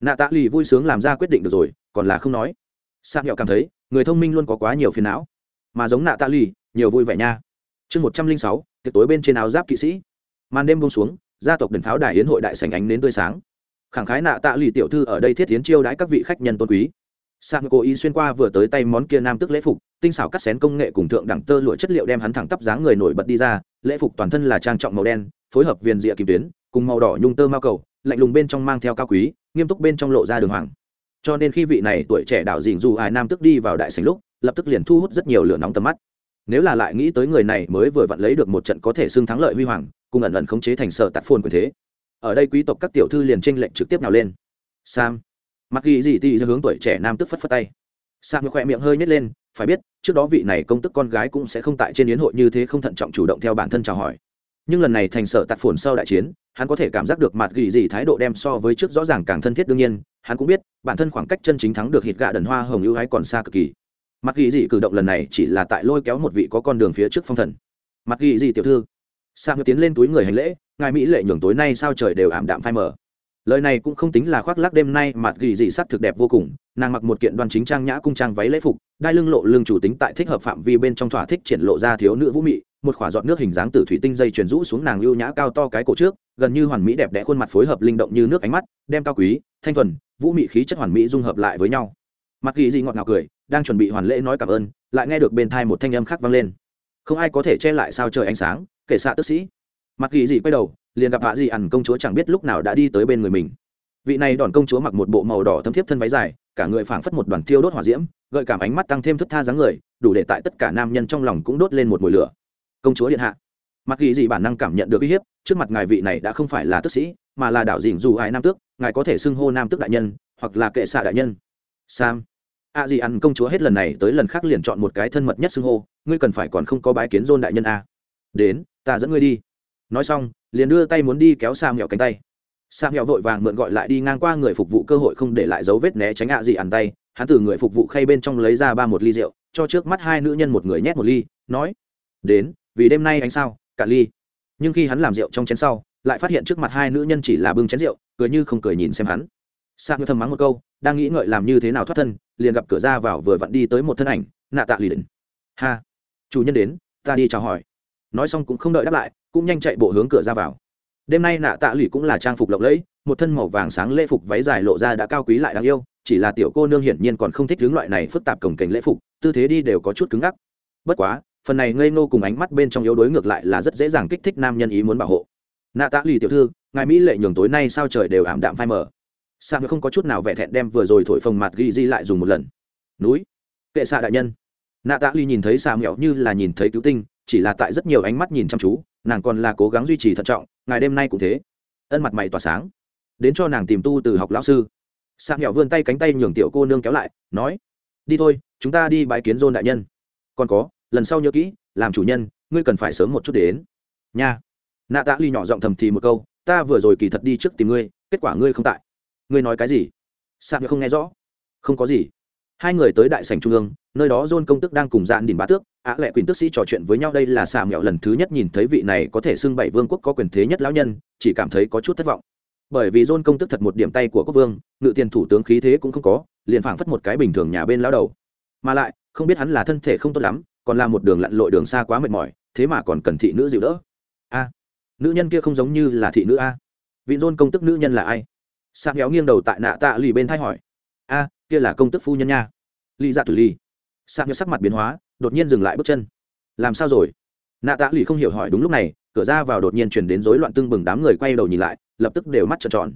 Nạ tạ lì vui sướng làm ra quyết định được rồi, còn là không nói. Sam nghèo cảm thấy người thông minh luôn có quá nhiều phiền não. Mà giống nạ tạ lì, nhiều vui vẻ nha. Chương một trăm linh sáu, tiệc tối bên trên áo giáp kỵ sĩ. Màn đêm bông xuống, gia tộc đền pháo đài hiến hội đại sành ánh đến tươi sáng. Khẳng khái nạ tạ lì tiểu thư ở đây thiết tiến chiêu đãi các vị khách nhân tôn quý. Sang cố ý xuyên qua vừa tới tay món kia nam tức lễ phục, tinh xảo cắt xén công nghệ cùng thượng đẳng tơ lụa chất liệu đem hắn thẳng tắp dáng người nổi bật đi ra, lễ phục toàn thân là trang trọng màu đen, phối hợp viền rịa kim tuyến, cùng màu đỏ nhung tơ mao cầu, lạnh lùng bên trong mang theo cao quý, nghiêm túc bên trong lộ ra đường hoàng cho nên khi vị này tuổi trẻ đạo dình dù ai nam tức đi vào đại sành lúc, lập tức liền thu hút rất nhiều lửa nóng tầm mắt. Nếu là lại nghĩ tới người này mới vừa vặn lấy được một trận có thể xưng thắng lợi huy hoàng, cùng ẩn ẩn khống chế thành sở tạt phồn quyền thế. Ở đây quý tộc các tiểu thư liền tranh lệnh trực tiếp nào lên. Sam. Mặc ghi gì thì hướng tuổi trẻ nam tức phất phất tay. Sam khỏe miệng hơi nhét lên, phải biết, trước đó vị này công tức con gái cũng sẽ không tại trên yến hội như thế không thận trọng chủ động theo bản thân chào hỏi. Nhưng lần này thành sở tạt phồn sau đại chiến hắn có thể cảm giác được mặt gỉ gì thái độ đem so với trước rõ ràng càng thân thiết đương nhiên, hắn cũng biết, bản thân khoảng cách chân chính thắng được hít gạ đần hoa hồng ưu ái còn xa cực kỳ. Mặt gỉ gì cử động lần này chỉ là tại lôi kéo một vị có con đường phía trước phong thần. Mặt gỉ gì tiểu thư. Sang tiến lên túi người hành lễ, ngài mỹ lệ nhường tối nay sao trời đều ảm đạm phai mờ. Lời này cũng không tính là khoác lác đêm nay, mặt gỉ gì sắc thực đẹp vô cùng, nàng mặc một kiện đoan chính trang nhã cung trang váy lễ phục, đai lưng lộ lưng chủ tính tại thích hợp phạm vi bên trong thỏa thích triển lộ ra thiếu nữ vũ mị, một khỏa giọt nước hình dáng từ thủy tinh dây truyền rũ xuống nàng ưu nhã cao to cái cổ trước gần như hoàn mỹ đẹp đẽ khuôn mặt phối hợp linh động như nước ánh mắt, đem cao quý, thanh thuần, vũ mị khí chất hoàn mỹ dung hợp lại với nhau. Mặc ghi Dị ngọt ngào cười, đang chuẩn bị hoàn lễ nói cảm ơn, lại nghe được bên thai một thanh âm khác vang lên. Không ai có thể che lại sao trời ánh sáng, kể xạ tức sĩ. Mặc ghi Dị quay đầu, liền gặp hạ Dị ẩn công chúa chẳng biết lúc nào đã đi tới bên người mình. Vị này đòn công chúa mặc một bộ màu đỏ thấm thiếp thân váy dài, cả người phảng phất một đoàn thiêu đốt hỏa diễm, gợi cảm ánh mắt tăng thêm thức tha dáng người, đủ để tại tất cả nam nhân trong lòng cũng đốt lên một mùi lửa. Công chúa điện hạ mặc ghi gì bản năng cảm nhận được uy hiếp, trước mặt ngài vị này đã không phải là tước sĩ, mà là đạo dình dù ai nam tước, ngài có thể xưng hô nam tước đại nhân, hoặc là kệ xạ đại nhân. Sam. A gì ăn công chúa hết lần này tới lần khác liền chọn một cái thân mật nhất xưng hô, ngươi cần phải còn không có bái kiến dôn đại nhân a. Đến, ta dẫn ngươi đi. Nói xong, liền đưa tay muốn đi kéo sam nhẹo cánh tay. Sam nhẹo vội vàng mượn gọi lại đi ngang qua người phục vụ cơ hội không để lại dấu vết né tránh ạ gì ăn tay. Hắn từ người phục vụ khay bên trong lấy ra ba một ly rượu, cho trước mắt hai nữ nhân một người nhét một ly, nói, đến, vì đêm nay anh sao? Cả ly. Nhưng khi hắn làm rượu trong chén sau, lại phát hiện trước mặt hai nữ nhân chỉ là bưng chén rượu, cười như không cười nhìn xem hắn. Sa ngư thầm mắng một câu, đang nghĩ ngợi làm như thế nào thoát thân, liền gặp cửa ra vào vừa vặn đi tới một thân ảnh, nạ tạ lì đình ha! Chủ nhân đến, ta đi chào hỏi. Nói xong cũng không đợi đáp lại, cũng nhanh chạy bộ hướng cửa ra vào. Đêm nay nạ tạ lì cũng là trang phục lộng lẫy, một thân màu vàng sáng lễ phục váy dài lộ ra đã cao quý lại đáng yêu, chỉ là tiểu cô nương hiển nhiên còn không thích hướng loại này phức tạp cổng kềnh lễ phục, tư thế đi đều có chút cứng ngắc. Bất quá phần này ngây nô cùng ánh mắt bên trong yếu đối ngược lại là rất dễ dàng kích thích nam nhân ý muốn bảo hộ. Nạ tạ lì tiểu thư, ngài mỹ lệ nhường tối nay sao trời đều ảm đạm phai mờ. Sang không có chút nào vẻ thẹn đem vừa rồi thổi phồng mặt ghi di lại dùng một lần. Núi, kệ xạ đại nhân. Nạ tạ lì nhìn thấy xà mẹo như là nhìn thấy cứu tinh, chỉ là tại rất nhiều ánh mắt nhìn chăm chú, nàng còn là cố gắng duy trì thận trọng, ngài đêm nay cũng thế. Ân mặt mày tỏa sáng, đến cho nàng tìm tu từ học lão sư. Xà mẹo vươn tay cánh tay nhường tiểu cô nương kéo lại, nói, đi thôi, chúng ta đi bãi kiến dôn đại nhân. Còn có lần sau nhớ kỹ, làm chủ nhân, ngươi cần phải sớm một chút đến. Nha. Nạ tạ ly nhỏ giọng thầm thì một câu, ta vừa rồi kỳ thật đi trước tìm ngươi, kết quả ngươi không tại. Ngươi nói cái gì? Sạc không nghe rõ. Không có gì. Hai người tới đại sảnh trung ương, nơi đó john công tức đang cùng dạn đình bá tước, á lệ quyền tức sĩ trò chuyện với nhau. Đây là xà mẹo lần thứ nhất nhìn thấy vị này có thể xưng bảy vương quốc có quyền thế nhất lão nhân, chỉ cảm thấy có chút thất vọng. Bởi vì john công tức thật một điểm tay của quốc vương, ngự tiền thủ tướng khí thế cũng không có, liền phảng phất một cái bình thường nhà bên lão đầu. Mà lại, không biết hắn là thân thể không tốt lắm còn là một đường lặn lội đường xa quá mệt mỏi, thế mà còn cần thị nữ dịu đỡ. A, nữ nhân kia không giống như là thị nữ a. Vị dôn công tức nữ nhân là ai? Sạc héo nghiêng đầu tại nạ tạ lì bên thay hỏi. A, kia là công tức phu nhân nha. Lì dạ tử lì. Sạc nhớ sắc mặt biến hóa, đột nhiên dừng lại bước chân. Làm sao rồi? Nạ tạ lì không hiểu hỏi đúng lúc này, cửa ra vào đột nhiên chuyển đến rối loạn tưng bừng đám người quay đầu nhìn lại, lập tức đều mắt trợn tròn.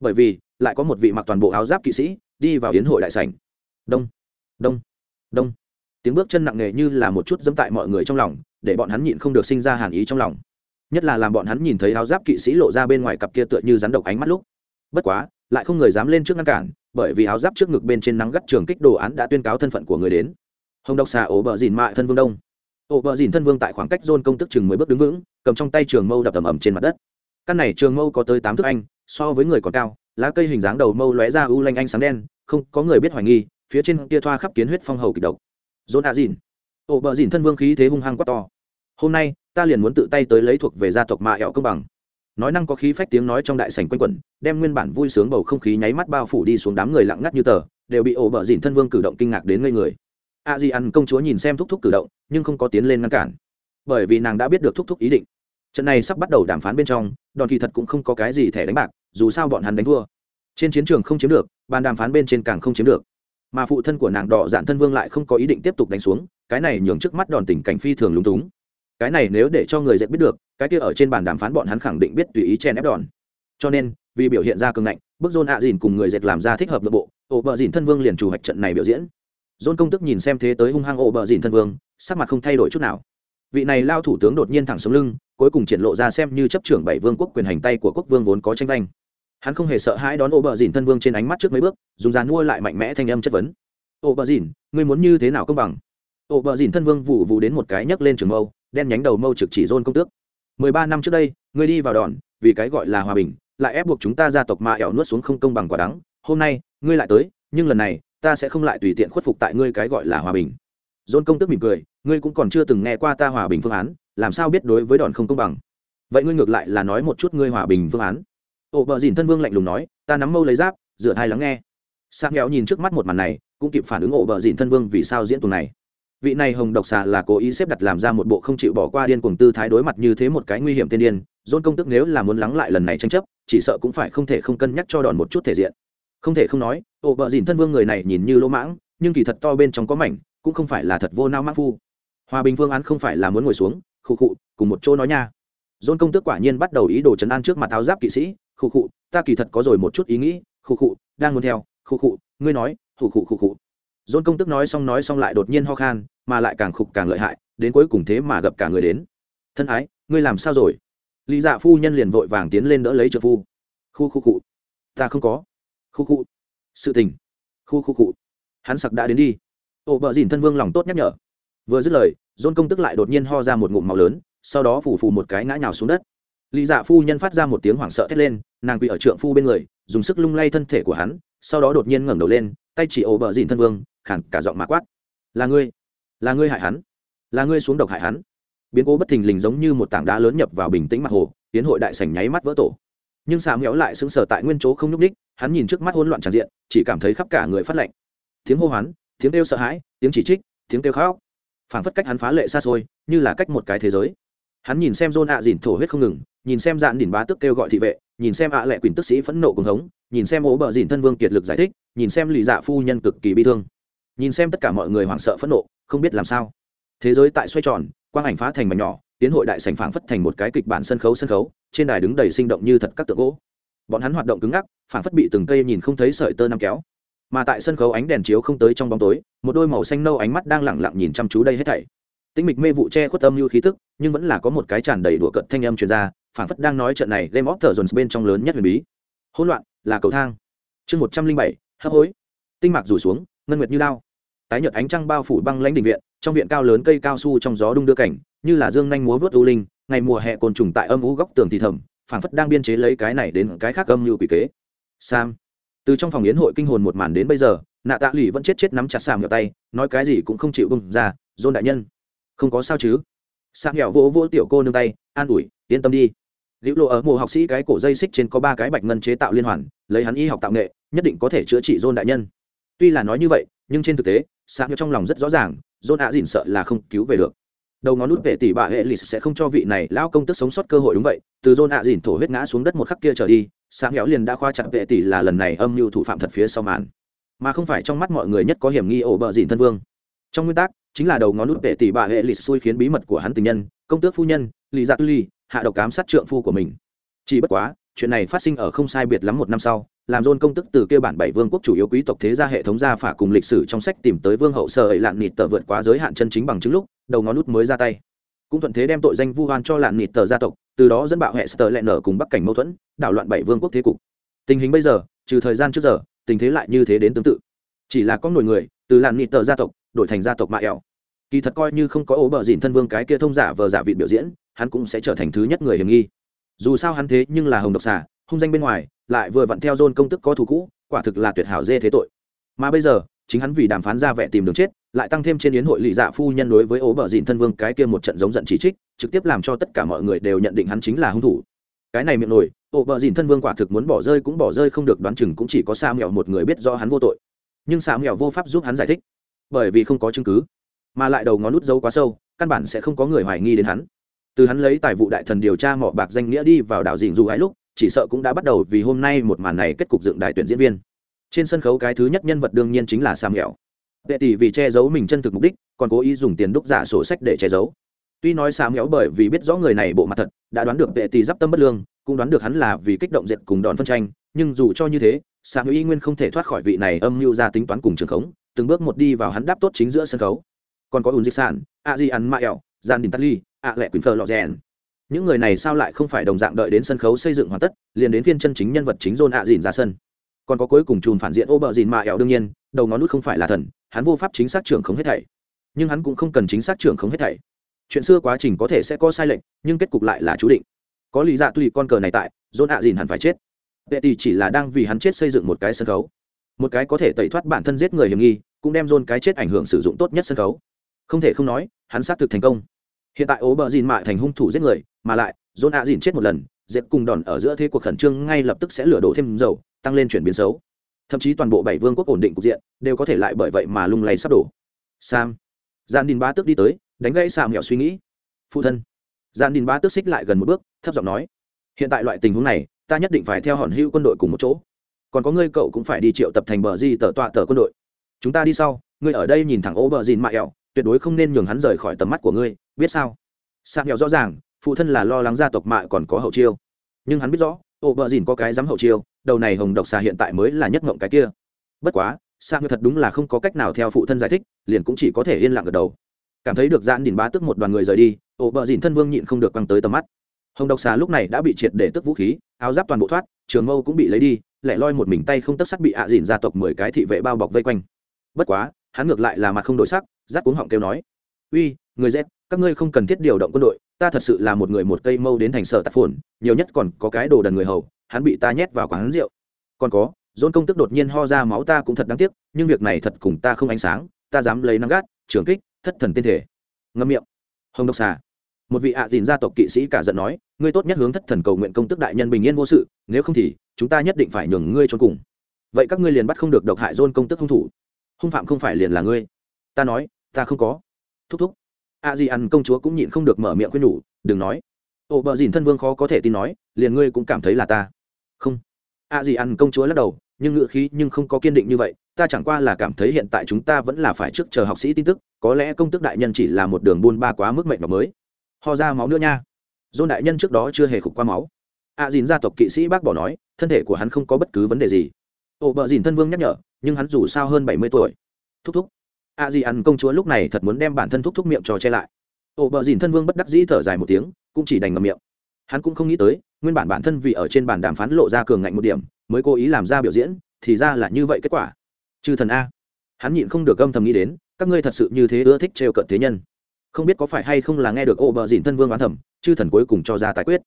Bởi vì, lại có một vị mặc toàn bộ áo giáp kỵ sĩ đi vào hiến hội đại sảnh. Đông đông đông tiếng bước chân nặng nề như là một chút dẫm tại mọi người trong lòng, để bọn hắn nhịn không được sinh ra hàn ý trong lòng. Nhất là làm bọn hắn nhìn thấy áo giáp kỵ sĩ lộ ra bên ngoài cặp kia tựa như rắn độc ánh mắt lúc. Bất quá, lại không người dám lên trước ngăn cản, bởi vì áo giáp trước ngực bên trên nắng gắt trường kích đồ án đã tuyên cáo thân phận của người đến. Hồng độc xà ổ bờ dìn mại thân vương đông. Ổ bờ dìn thân vương tại khoảng cách dôn công tức chừng mới bước đứng vững, cầm trong tay trường mâu đập ầm ầm trên mặt đất. Căn này trường mâu có tới tám thước anh, so với người còn cao, lá cây hình dáng đầu mâu lóe ra u lanh anh sáng đen, không có người biết hoài nghi, phía trên kia thoa khắp kiến huyết phong hầu kịch độc dôn a dìn ổ bờ dìn thân vương khí thế hung hăng quá to. Hôm nay, ta liền muốn tự tay tới lấy thuộc về gia tộc mạ hẹo công bằng. Nói năng có khí phách tiếng nói trong đại sảnh quanh quẩn, đem nguyên bản vui sướng bầu không khí nháy mắt bao phủ đi xuống đám người lặng ngắt như tờ, đều bị ổ bờ dìn thân vương cử động kinh ngạc đến ngây người. A di ăn công chúa nhìn xem thúc thúc cử động, nhưng không có tiến lên ngăn cản. Bởi vì nàng đã biết được thúc thúc ý định. Trận này sắp bắt đầu đàm phán bên trong, đòn kỳ thật cũng không có cái gì thẻ đánh bạc, dù sao bọn hắn đánh thua. Trên chiến trường không chiếm được, bàn đàm phán bên trên càng không chiếm được mà phụ thân của nàng đỏ dạn thân vương lại không có ý định tiếp tục đánh xuống, cái này nhường trước mắt đòn tình cảnh phi thường lúng túng. Cái này nếu để cho người dệt biết được, cái kia ở trên bàn đàm phán bọn hắn khẳng định biết tùy ý chen ép đòn. Cho nên, vì biểu hiện ra cường ngạnh, bức dôn ạ dìn cùng người dệt làm ra thích hợp nội bộ, ổ bờ dìn thân vương liền chủ hoạch trận này biểu diễn. Dôn công tức nhìn xem thế tới hung hăng ổ bờ dìn thân vương, sắc mặt không thay đổi chút nào. Vị này lao thủ tướng đột nhiên thẳng xuống lưng, cuối cùng triển lộ ra xem như chấp trưởng bảy vương quốc quyền hành tay của quốc vương vốn có tranh vanh hắn không hề sợ hãi đón ô bờ dìn thân vương trên ánh mắt trước mấy bước, dùng dàn mua lại mạnh mẽ thanh âm chất vấn. Ô bờ dìn ngươi muốn như thế nào công bằng? Ô bờ dìn thân vương vụ vụ đến một cái nhấc lên trường mâu, đen nhánh đầu mâu trực chỉ dôn công tước. Mười ba năm trước đây, ngươi đi vào đòn, vì cái gọi là hòa bình, lại ép buộc chúng ta gia tộc ma ẻo nuốt xuống không công bằng quả đắng. Hôm nay, ngươi lại tới, nhưng lần này, ta sẽ không lại tùy tiện khuất phục tại ngươi cái gọi là hòa bình. Dôn công tước mỉm cười, ngươi cũng còn chưa từng nghe qua ta hòa bình phương án, làm sao biết đối với đòn không công bằng? Vậy ngươi ngược lại là nói một chút ngươi hòa bình phương án ổ bờ dìn thân vương lạnh lùng nói, ta nắm mâu lấy giáp dựa hai lắng nghe. Sang nghèo nhìn trước mắt một màn này, cũng kịp phản ứng ổ bờ dìn thân vương vì sao diễn tuồng này. Vị này hồng độc xà là cố ý xếp đặt làm ra một bộ không chịu bỏ qua điên cuồng tư thái đối mặt như thế một cái nguy hiểm tiên điên dôn công tức nếu là muốn lắng lại lần này tranh chấp, chỉ sợ cũng phải không thể không cân nhắc cho đòn một chút thể diện. Không thể không nói, ổ bờ dìn thân vương người này nhìn như lỗ mãng, nhưng kỳ thật to bên trong có mảnh, cũng không phải là thật vô nao mãng phu. Hòa bình phương án không phải là muốn ngồi xuống, khụ khụ, cùng một chỗ nói nha dôn công tước quả nhiên bắt đầu ý đồ chấn an trước mặt áo giáp kỵ sĩ. Khụ khụ, ta kỳ thật có rồi một chút ý nghĩ. Khụ khụ, đang muốn theo. Khụ khụ, ngươi nói. Khụ khụ khụ khụ. Dôn công tước nói xong nói xong lại đột nhiên ho khan, mà lại càng khục càng lợi hại, đến cuối cùng thế mà gặp cả người đến. Thân ái, ngươi làm sao rồi? Lý dạ phu nhân liền vội vàng tiến lên đỡ lấy trợ phu. Khu khu cụ ta không có. Khu khu sự tình. Khu khu cụ hắn sặc đã đến đi. Ổ bờ dìn thân vương lòng tốt nhắc nhở. Vừa dứt lời dôn công tức lại đột nhiên ho ra một ngụm màu lớn sau đó phủ phù một cái ngã nhào xuống đất. Lý dạ phu nhân phát ra một tiếng hoảng sợ thét lên, nàng quỳ ở trượng phu bên người, dùng sức lung lay thân thể của hắn, sau đó đột nhiên ngẩng đầu lên, tay chỉ ổ bờ dìn thân vương khản cả giọng mà quát. Là ngươi là ngươi hại hắn, là ngươi xuống độc hại hắn. Biến cố bất thình lình giống như một tảng đá lớn nhập vào bình tĩnh mặt hồ, tiến hội đại sảnh nháy mắt vỡ tổ. Nhưng xà nghéo lại sững sờ tại nguyên chỗ không nhúc ních hắn nhìn trước mắt hỗn loạn tràn diện, chỉ cảm thấy khắp cả người phát lạnh. Tiếng hô hoán, tiếng kêu sợ hãi, tiếng chỉ trích, tiếng kêu khóc. Phảng phất cách hắn phá lệ xa xôi, như là cách một cái thế giới hắn nhìn xem john ạ dìn thổ huyết không ngừng, nhìn xem dạn đỉnh bá tức kêu gọi thị vệ, nhìn xem ạ lệ quyền tức sĩ phẫn nộ cùng hống, nhìn xem ố bờ dìn thân vương kiệt lực giải thích, nhìn xem lì dạ phu nhân cực kỳ bi thương. Nhìn xem tất cả mọi người hoảng sợ phẫn nộ, không biết làm sao. Thế giới tại xoay tròn, quang ảnh phá thành mảnh nhỏ, tiến hội đại sảnh phảng phất thành một cái kịch bản sân khấu sân khấu, trên đài đứng đầy sinh động như thật các tượng gỗ. Bọn hắn hoạt động cứng ngắc, phảng phất bị từng cây nhìn không thấy sợi tơ năm kéo. Mà tại sân khấu ánh đèn chiếu không tới trong bóng tối, một đôi màu xanh nâu ánh mắt đang lẳng lặng nhìn chăm chú đây hết thảy tĩnh mịch mê vụ che khuất âm lưu khí tức, nhưng vẫn là có một cái tràn đầy đùa cận thanh âm truyền ra, Phản phất đang nói trận này game of dồn bên trong lớn nhất huyền bí. Hỗn loạn, là cầu thang. Chương một trăm linh bảy, hấp hối. Tinh mạc rủ xuống, ngân nguyệt như lao tái nhợt ánh trăng bao phủ băng lãnh đình viện, trong viện cao lớn cây cao su trong gió đung đưa cảnh, như là dương nhanh múa vớt u linh, ngày mùa hè côn trùng tại âm u góc tường thì thầm, phản phất đang biên chế lấy cái này đến cái khác âm như quỷ kế. Sam. Từ trong phòng yến hội kinh hồn một màn đến bây giờ, nạ tạ lụy vẫn chết chết nắm chặt sàm nhựa tay, nói cái gì cũng không chịu bưng ra, dôn đại nhân không có sao chứ? Sam nghèo vỗ vỗ tiểu cô nương tay, an ủi, yên tâm đi. Liễu lộ ở mùa học sĩ cái cổ dây xích trên có ba cái bạch ngân chế tạo liên hoàn, lấy hắn y học tạo nghệ, nhất định có thể chữa trị dôn đại nhân. Tuy là nói như vậy, nhưng trên thực tế sam nghèo trong lòng rất rõ ràng dôn ạ dìn sợ là không cứu về được. Đầu ngón nút vệ tỷ bà hệ lì sẽ không cho vị này lão công tức sống sót cơ hội đúng vậy, từ dôn ạ dìn thổ huyết ngã xuống đất một khắc kia trở đi sáng nghèo liền đã khoa chặt vệ tỷ là lần này âm mưu thủ phạm thật phía sau màn. Mà không phải trong mắt mọi người nhất có hiểm nghi ổ bờ dìn thân vương. Trong nguyên tắc chính là đầu ngón nút vệ tỷ bà hệ lì xui khiến bí mật của hắn tình nhân, công tước phu nhân, lì dạ giặc ly hạ độc cám sát trượng phu của mình. Chỉ bất quá, chuyện này phát sinh ở không sai biệt lắm một năm sau, làm dôn công tức từ kêu bản bảy vương quốc chủ yếu quý tộc thế gia hệ thống gia phả cùng lịch sử trong sách tìm tới vương hậu sơ ấy lạn nịt tờ vượt quá giới hạn chân chính bằng chứng lúc, đầu ngón nút mới ra tay. Cũng thuận thế đem tội danh vu hoan cho lạn nịt tờ gia tộc, từ đó dẫn bạo hệ sơ lẹn nở cùng bắc cảnh mâu thuẫn, đảo loạn bảy vương quốc thế cục. Tình hình bây giờ, trừ thời gian trước giờ, tình thế lại như thế đến tương tự. Chỉ là có nổi người, từ lạn nịt tờ gia tộc đổi thành gia tộc mạ ẻo kỳ thật coi như không có ố bờ dìn thân vương cái kia thông giả vờ giả vị biểu diễn, hắn cũng sẽ trở thành thứ nhất người hiểm nghi. Dù sao hắn thế nhưng là hồng độc xà, hung danh bên ngoài, lại vừa vặn theo dôn công tức có thù cũ, quả thực là tuyệt hảo dê thế tội. Mà bây giờ, chính hắn vì đàm phán ra vẻ tìm đường chết, lại tăng thêm trên yến hội lì dạ phu nhân đối với ố bờ dìn thân vương cái kia một trận giống giận chỉ trích, trực tiếp làm cho tất cả mọi người đều nhận định hắn chính là hung thủ. Cái này miệng nổi ố bờ dìn thân vương quả thực muốn bỏ rơi cũng bỏ rơi không được, đoán chừng cũng chỉ có sa mẹo một người biết do hắn vô tội. Nhưng sa mẹo vô pháp giúp hắn giải thích bởi vì không có chứng cứ, mà lại đầu ngón nút dấu quá sâu, căn bản sẽ không có người hoài nghi đến hắn. Từ hắn lấy tài vụ đại thần điều tra mỏ bạc danh nghĩa đi vào đảo dình dù gái lúc, chỉ sợ cũng đã bắt đầu vì hôm nay một màn này kết cục dựng đại tuyển diễn viên. Trên sân khấu cái thứ nhất nhân vật đương nhiên chính là sam nghèo. Tệ tỷ vì che giấu mình chân thực mục đích, còn cố ý dùng tiền đúc giả sổ sách để che giấu. Tuy nói sam nghèo bởi vì biết rõ người này bộ mặt thật, đã đoán được tệ tỷ d tâm bất lương, cũng đoán được hắn là vì kích động diệt cùng đòn phân tranh, nhưng dù cho như thế, sam y nguyên không thể thoát khỏi vị này âm mưu ra tính toán cùng trường khống từng bước một đi vào hắn đáp tốt chính giữa sân khấu. Còn có ùn dịch sản, a di ăn mạ gian đình tắt ly, a lẹ quỳnh phờ lọ rèn. Những người này sao lại không phải đồng dạng đợi đến sân khấu xây dựng hoàn tất, liền đến phiên chân chính nhân vật chính dôn ạ dìn ra sân. Còn có cuối cùng chùm phản diện ô bờ dìn mạ ẻo đương nhiên, đầu ngón nút không phải là thần, hắn vô pháp chính xác trưởng không hết thảy. Nhưng hắn cũng không cần chính xác trưởng không hết thảy. Chuyện xưa quá trình có thể sẽ có sai lệch, nhưng kết cục lại là chú định. Có lý dạ tùy con cờ này tại dôn ạ dìn hẳn phải chết. Vệ tỷ chỉ là đang vì hắn chết xây dựng một cái sân khấu một cái có thể tẩy thoát bản thân giết người hiểm nghi, cũng đem dôn cái chết ảnh hưởng sử dụng tốt nhất sân khấu. Không thể không nói, hắn xác thực thành công. Hiện tại ố bờ dìn mạ thành hung thủ giết người, mà lại dôn ạ dìn chết một lần dẹp cùng đòn ở giữa thế cuộc khẩn trương ngay lập tức sẽ lửa đổ thêm dầu, tăng lên chuyển biến xấu. Thậm chí toàn bộ bảy vương quốc ổn định cục diện, đều có thể lại bởi vậy mà lung lay sắp đổ. Sam. Gian đình ba tước đi tới, đánh gãy xà mẹo suy nghĩ. Phụ thân. Gian đình ba tước xích lại gần một bước, thấp giọng nói, hiện tại loại tình huống này, ta nhất định phải theo hòn hữu quân đội cùng một chỗ còn có ngươi cậu cũng phải đi triệu tập thành bờ di tờ tọa tờ quân đội. Chúng ta đi sau, ngươi ở đây nhìn thẳng ô bờ dìn mạ ẹo tuyệt đối không nên nhường hắn rời khỏi tầm mắt của ngươi, biết sao? Sạc nghèo rõ ràng, phụ thân là lo lắng gia tộc mạ còn có hậu chiêu. Nhưng hắn biết rõ, ô bờ dìn có cái dám hậu chiêu, đầu này hồng độc xà hiện tại mới là nhất ngộng cái kia. Bất quá, sạc nghèo thật đúng là không có cách nào theo phụ thân giải thích, liền cũng chỉ có thể yên lặng gật đầu. Cảm thấy được giãn đỉnh bá tức một đoàn người rời đi, ô bờ dìn thân vương nhịn không được quăng tới tầm mắt. Hồng độc xà lúc này đã bị triệt để tức vũ khí, áo giáp toàn bộ thoát, trường mâu cũng bị lấy đi lẻ loi một mình tay không tấc sắc bị ạ à dìn gia tộc mười cái thị vệ bao bọc vây quanh. Bất quá, hắn ngược lại là mặt không đổi sắc rát cuống họng kêu nói, uy, người z các ngươi không cần thiết điều động quân đội, ta thật sự là một người một cây mâu đến thành sở tạp phồn, nhiều nhất còn có cái đồ đần người hầu, hắn bị ta nhét vào quán rượu. Còn có, dôn công tức đột nhiên ho ra máu ta cũng thật đáng tiếc, nhưng việc này thật cùng ta không ánh sáng, ta dám lấy nắng gắt, trường kích, thất thần tiên thể. Ngâm miệng. Hồng độc xà. Một vị ạ à gia tộc kỵ sĩ cả giận nói, ngươi tốt nhất hướng thất thần cầu nguyện công tức đại nhân bình yên vô sự, nếu không thì chúng ta nhất định phải nhường ngươi cho cùng. Vậy các ngươi liền bắt không được độc hại dôn công tức hung thủ. Hung phạm không phải liền là ngươi. Ta nói, ta không có. Thúc thúc. A di ăn công chúa cũng nhịn không được mở miệng khuyên nhủ, đừng nói. Ồ bờ dìn thân vương khó có thể tin nói, liền ngươi cũng cảm thấy là ta. Không. A di ăn công chúa lắc đầu, nhưng ngựa khí nhưng không có kiên định như vậy, ta chẳng qua là cảm thấy hiện tại chúng ta vẫn là phải trước chờ học sĩ tin tức, có lẽ công tức đại nhân chỉ là một đường buôn ba quá mức mệnh và mới. Ho ra máu nữa nha. Dôn đại nhân trước đó chưa hề khục qua máu a dìn gia tộc kỵ sĩ bác bỏ nói thân thể của hắn không có bất cứ vấn đề gì. Ồ bờ dìn thân vương nhắc nhở nhưng hắn dù sao hơn bảy mươi tuổi. Thúc thúc. A dì ăn công chúa lúc này thật muốn đem bản thân thúc thúc miệng trò che lại. Ồ bờ dìn thân vương bất đắc dĩ thở dài một tiếng cũng chỉ đành ngầm miệng. Hắn cũng không nghĩ tới nguyên bản bản thân vì ở trên bàn đàm phán lộ ra cường ngạnh một điểm mới cố ý làm ra biểu diễn thì ra là như vậy kết quả. Chư thần a. Hắn nhịn không được âm thầm nghĩ đến các ngươi thật sự như thế ưa thích trêu cận thế nhân. Không biết có phải hay không là nghe được ô bờ dìn thân vương oán thẩm, chư thần cuối cùng cho ra tài quyết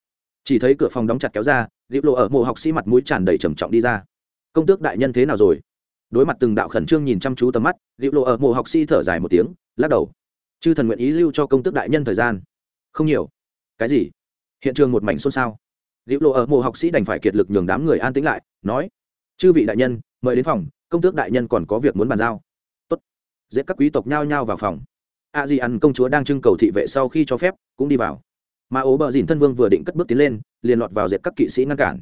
chỉ thấy cửa phòng đóng chặt kéo ra liễu lộ ở mộ học sĩ mặt mũi tràn đầy trầm trọng đi ra. Công tước đại nhân thế nào rồi? Đối mặt từng đạo khẩn trương nhìn chăm chú tầm mắt liễu lộ ở mộ học sĩ thở dài một tiếng, lắc đầu. Chư thần nguyện ý lưu cho công tước đại nhân thời gian? Không nhiều. Cái gì? Hiện trường một mảnh xôn xao. Liễu lộ ở mộ học sĩ đành phải kiệt lực nhường đám người an tĩnh lại, nói, chư vị đại nhân, mời đến phòng, công tước đại nhân còn có việc muốn bàn giao. Tốt. Dễ các quý tộc nhao nhao vào phòng. A di ăn công chúa đang trưng cầu thị vệ sau khi cho phép, cũng đi vào mà ố bờ dìn thân vương vừa định cất bước tiến lên, liền lọt vào dệt các kỵ sĩ ngăn cản.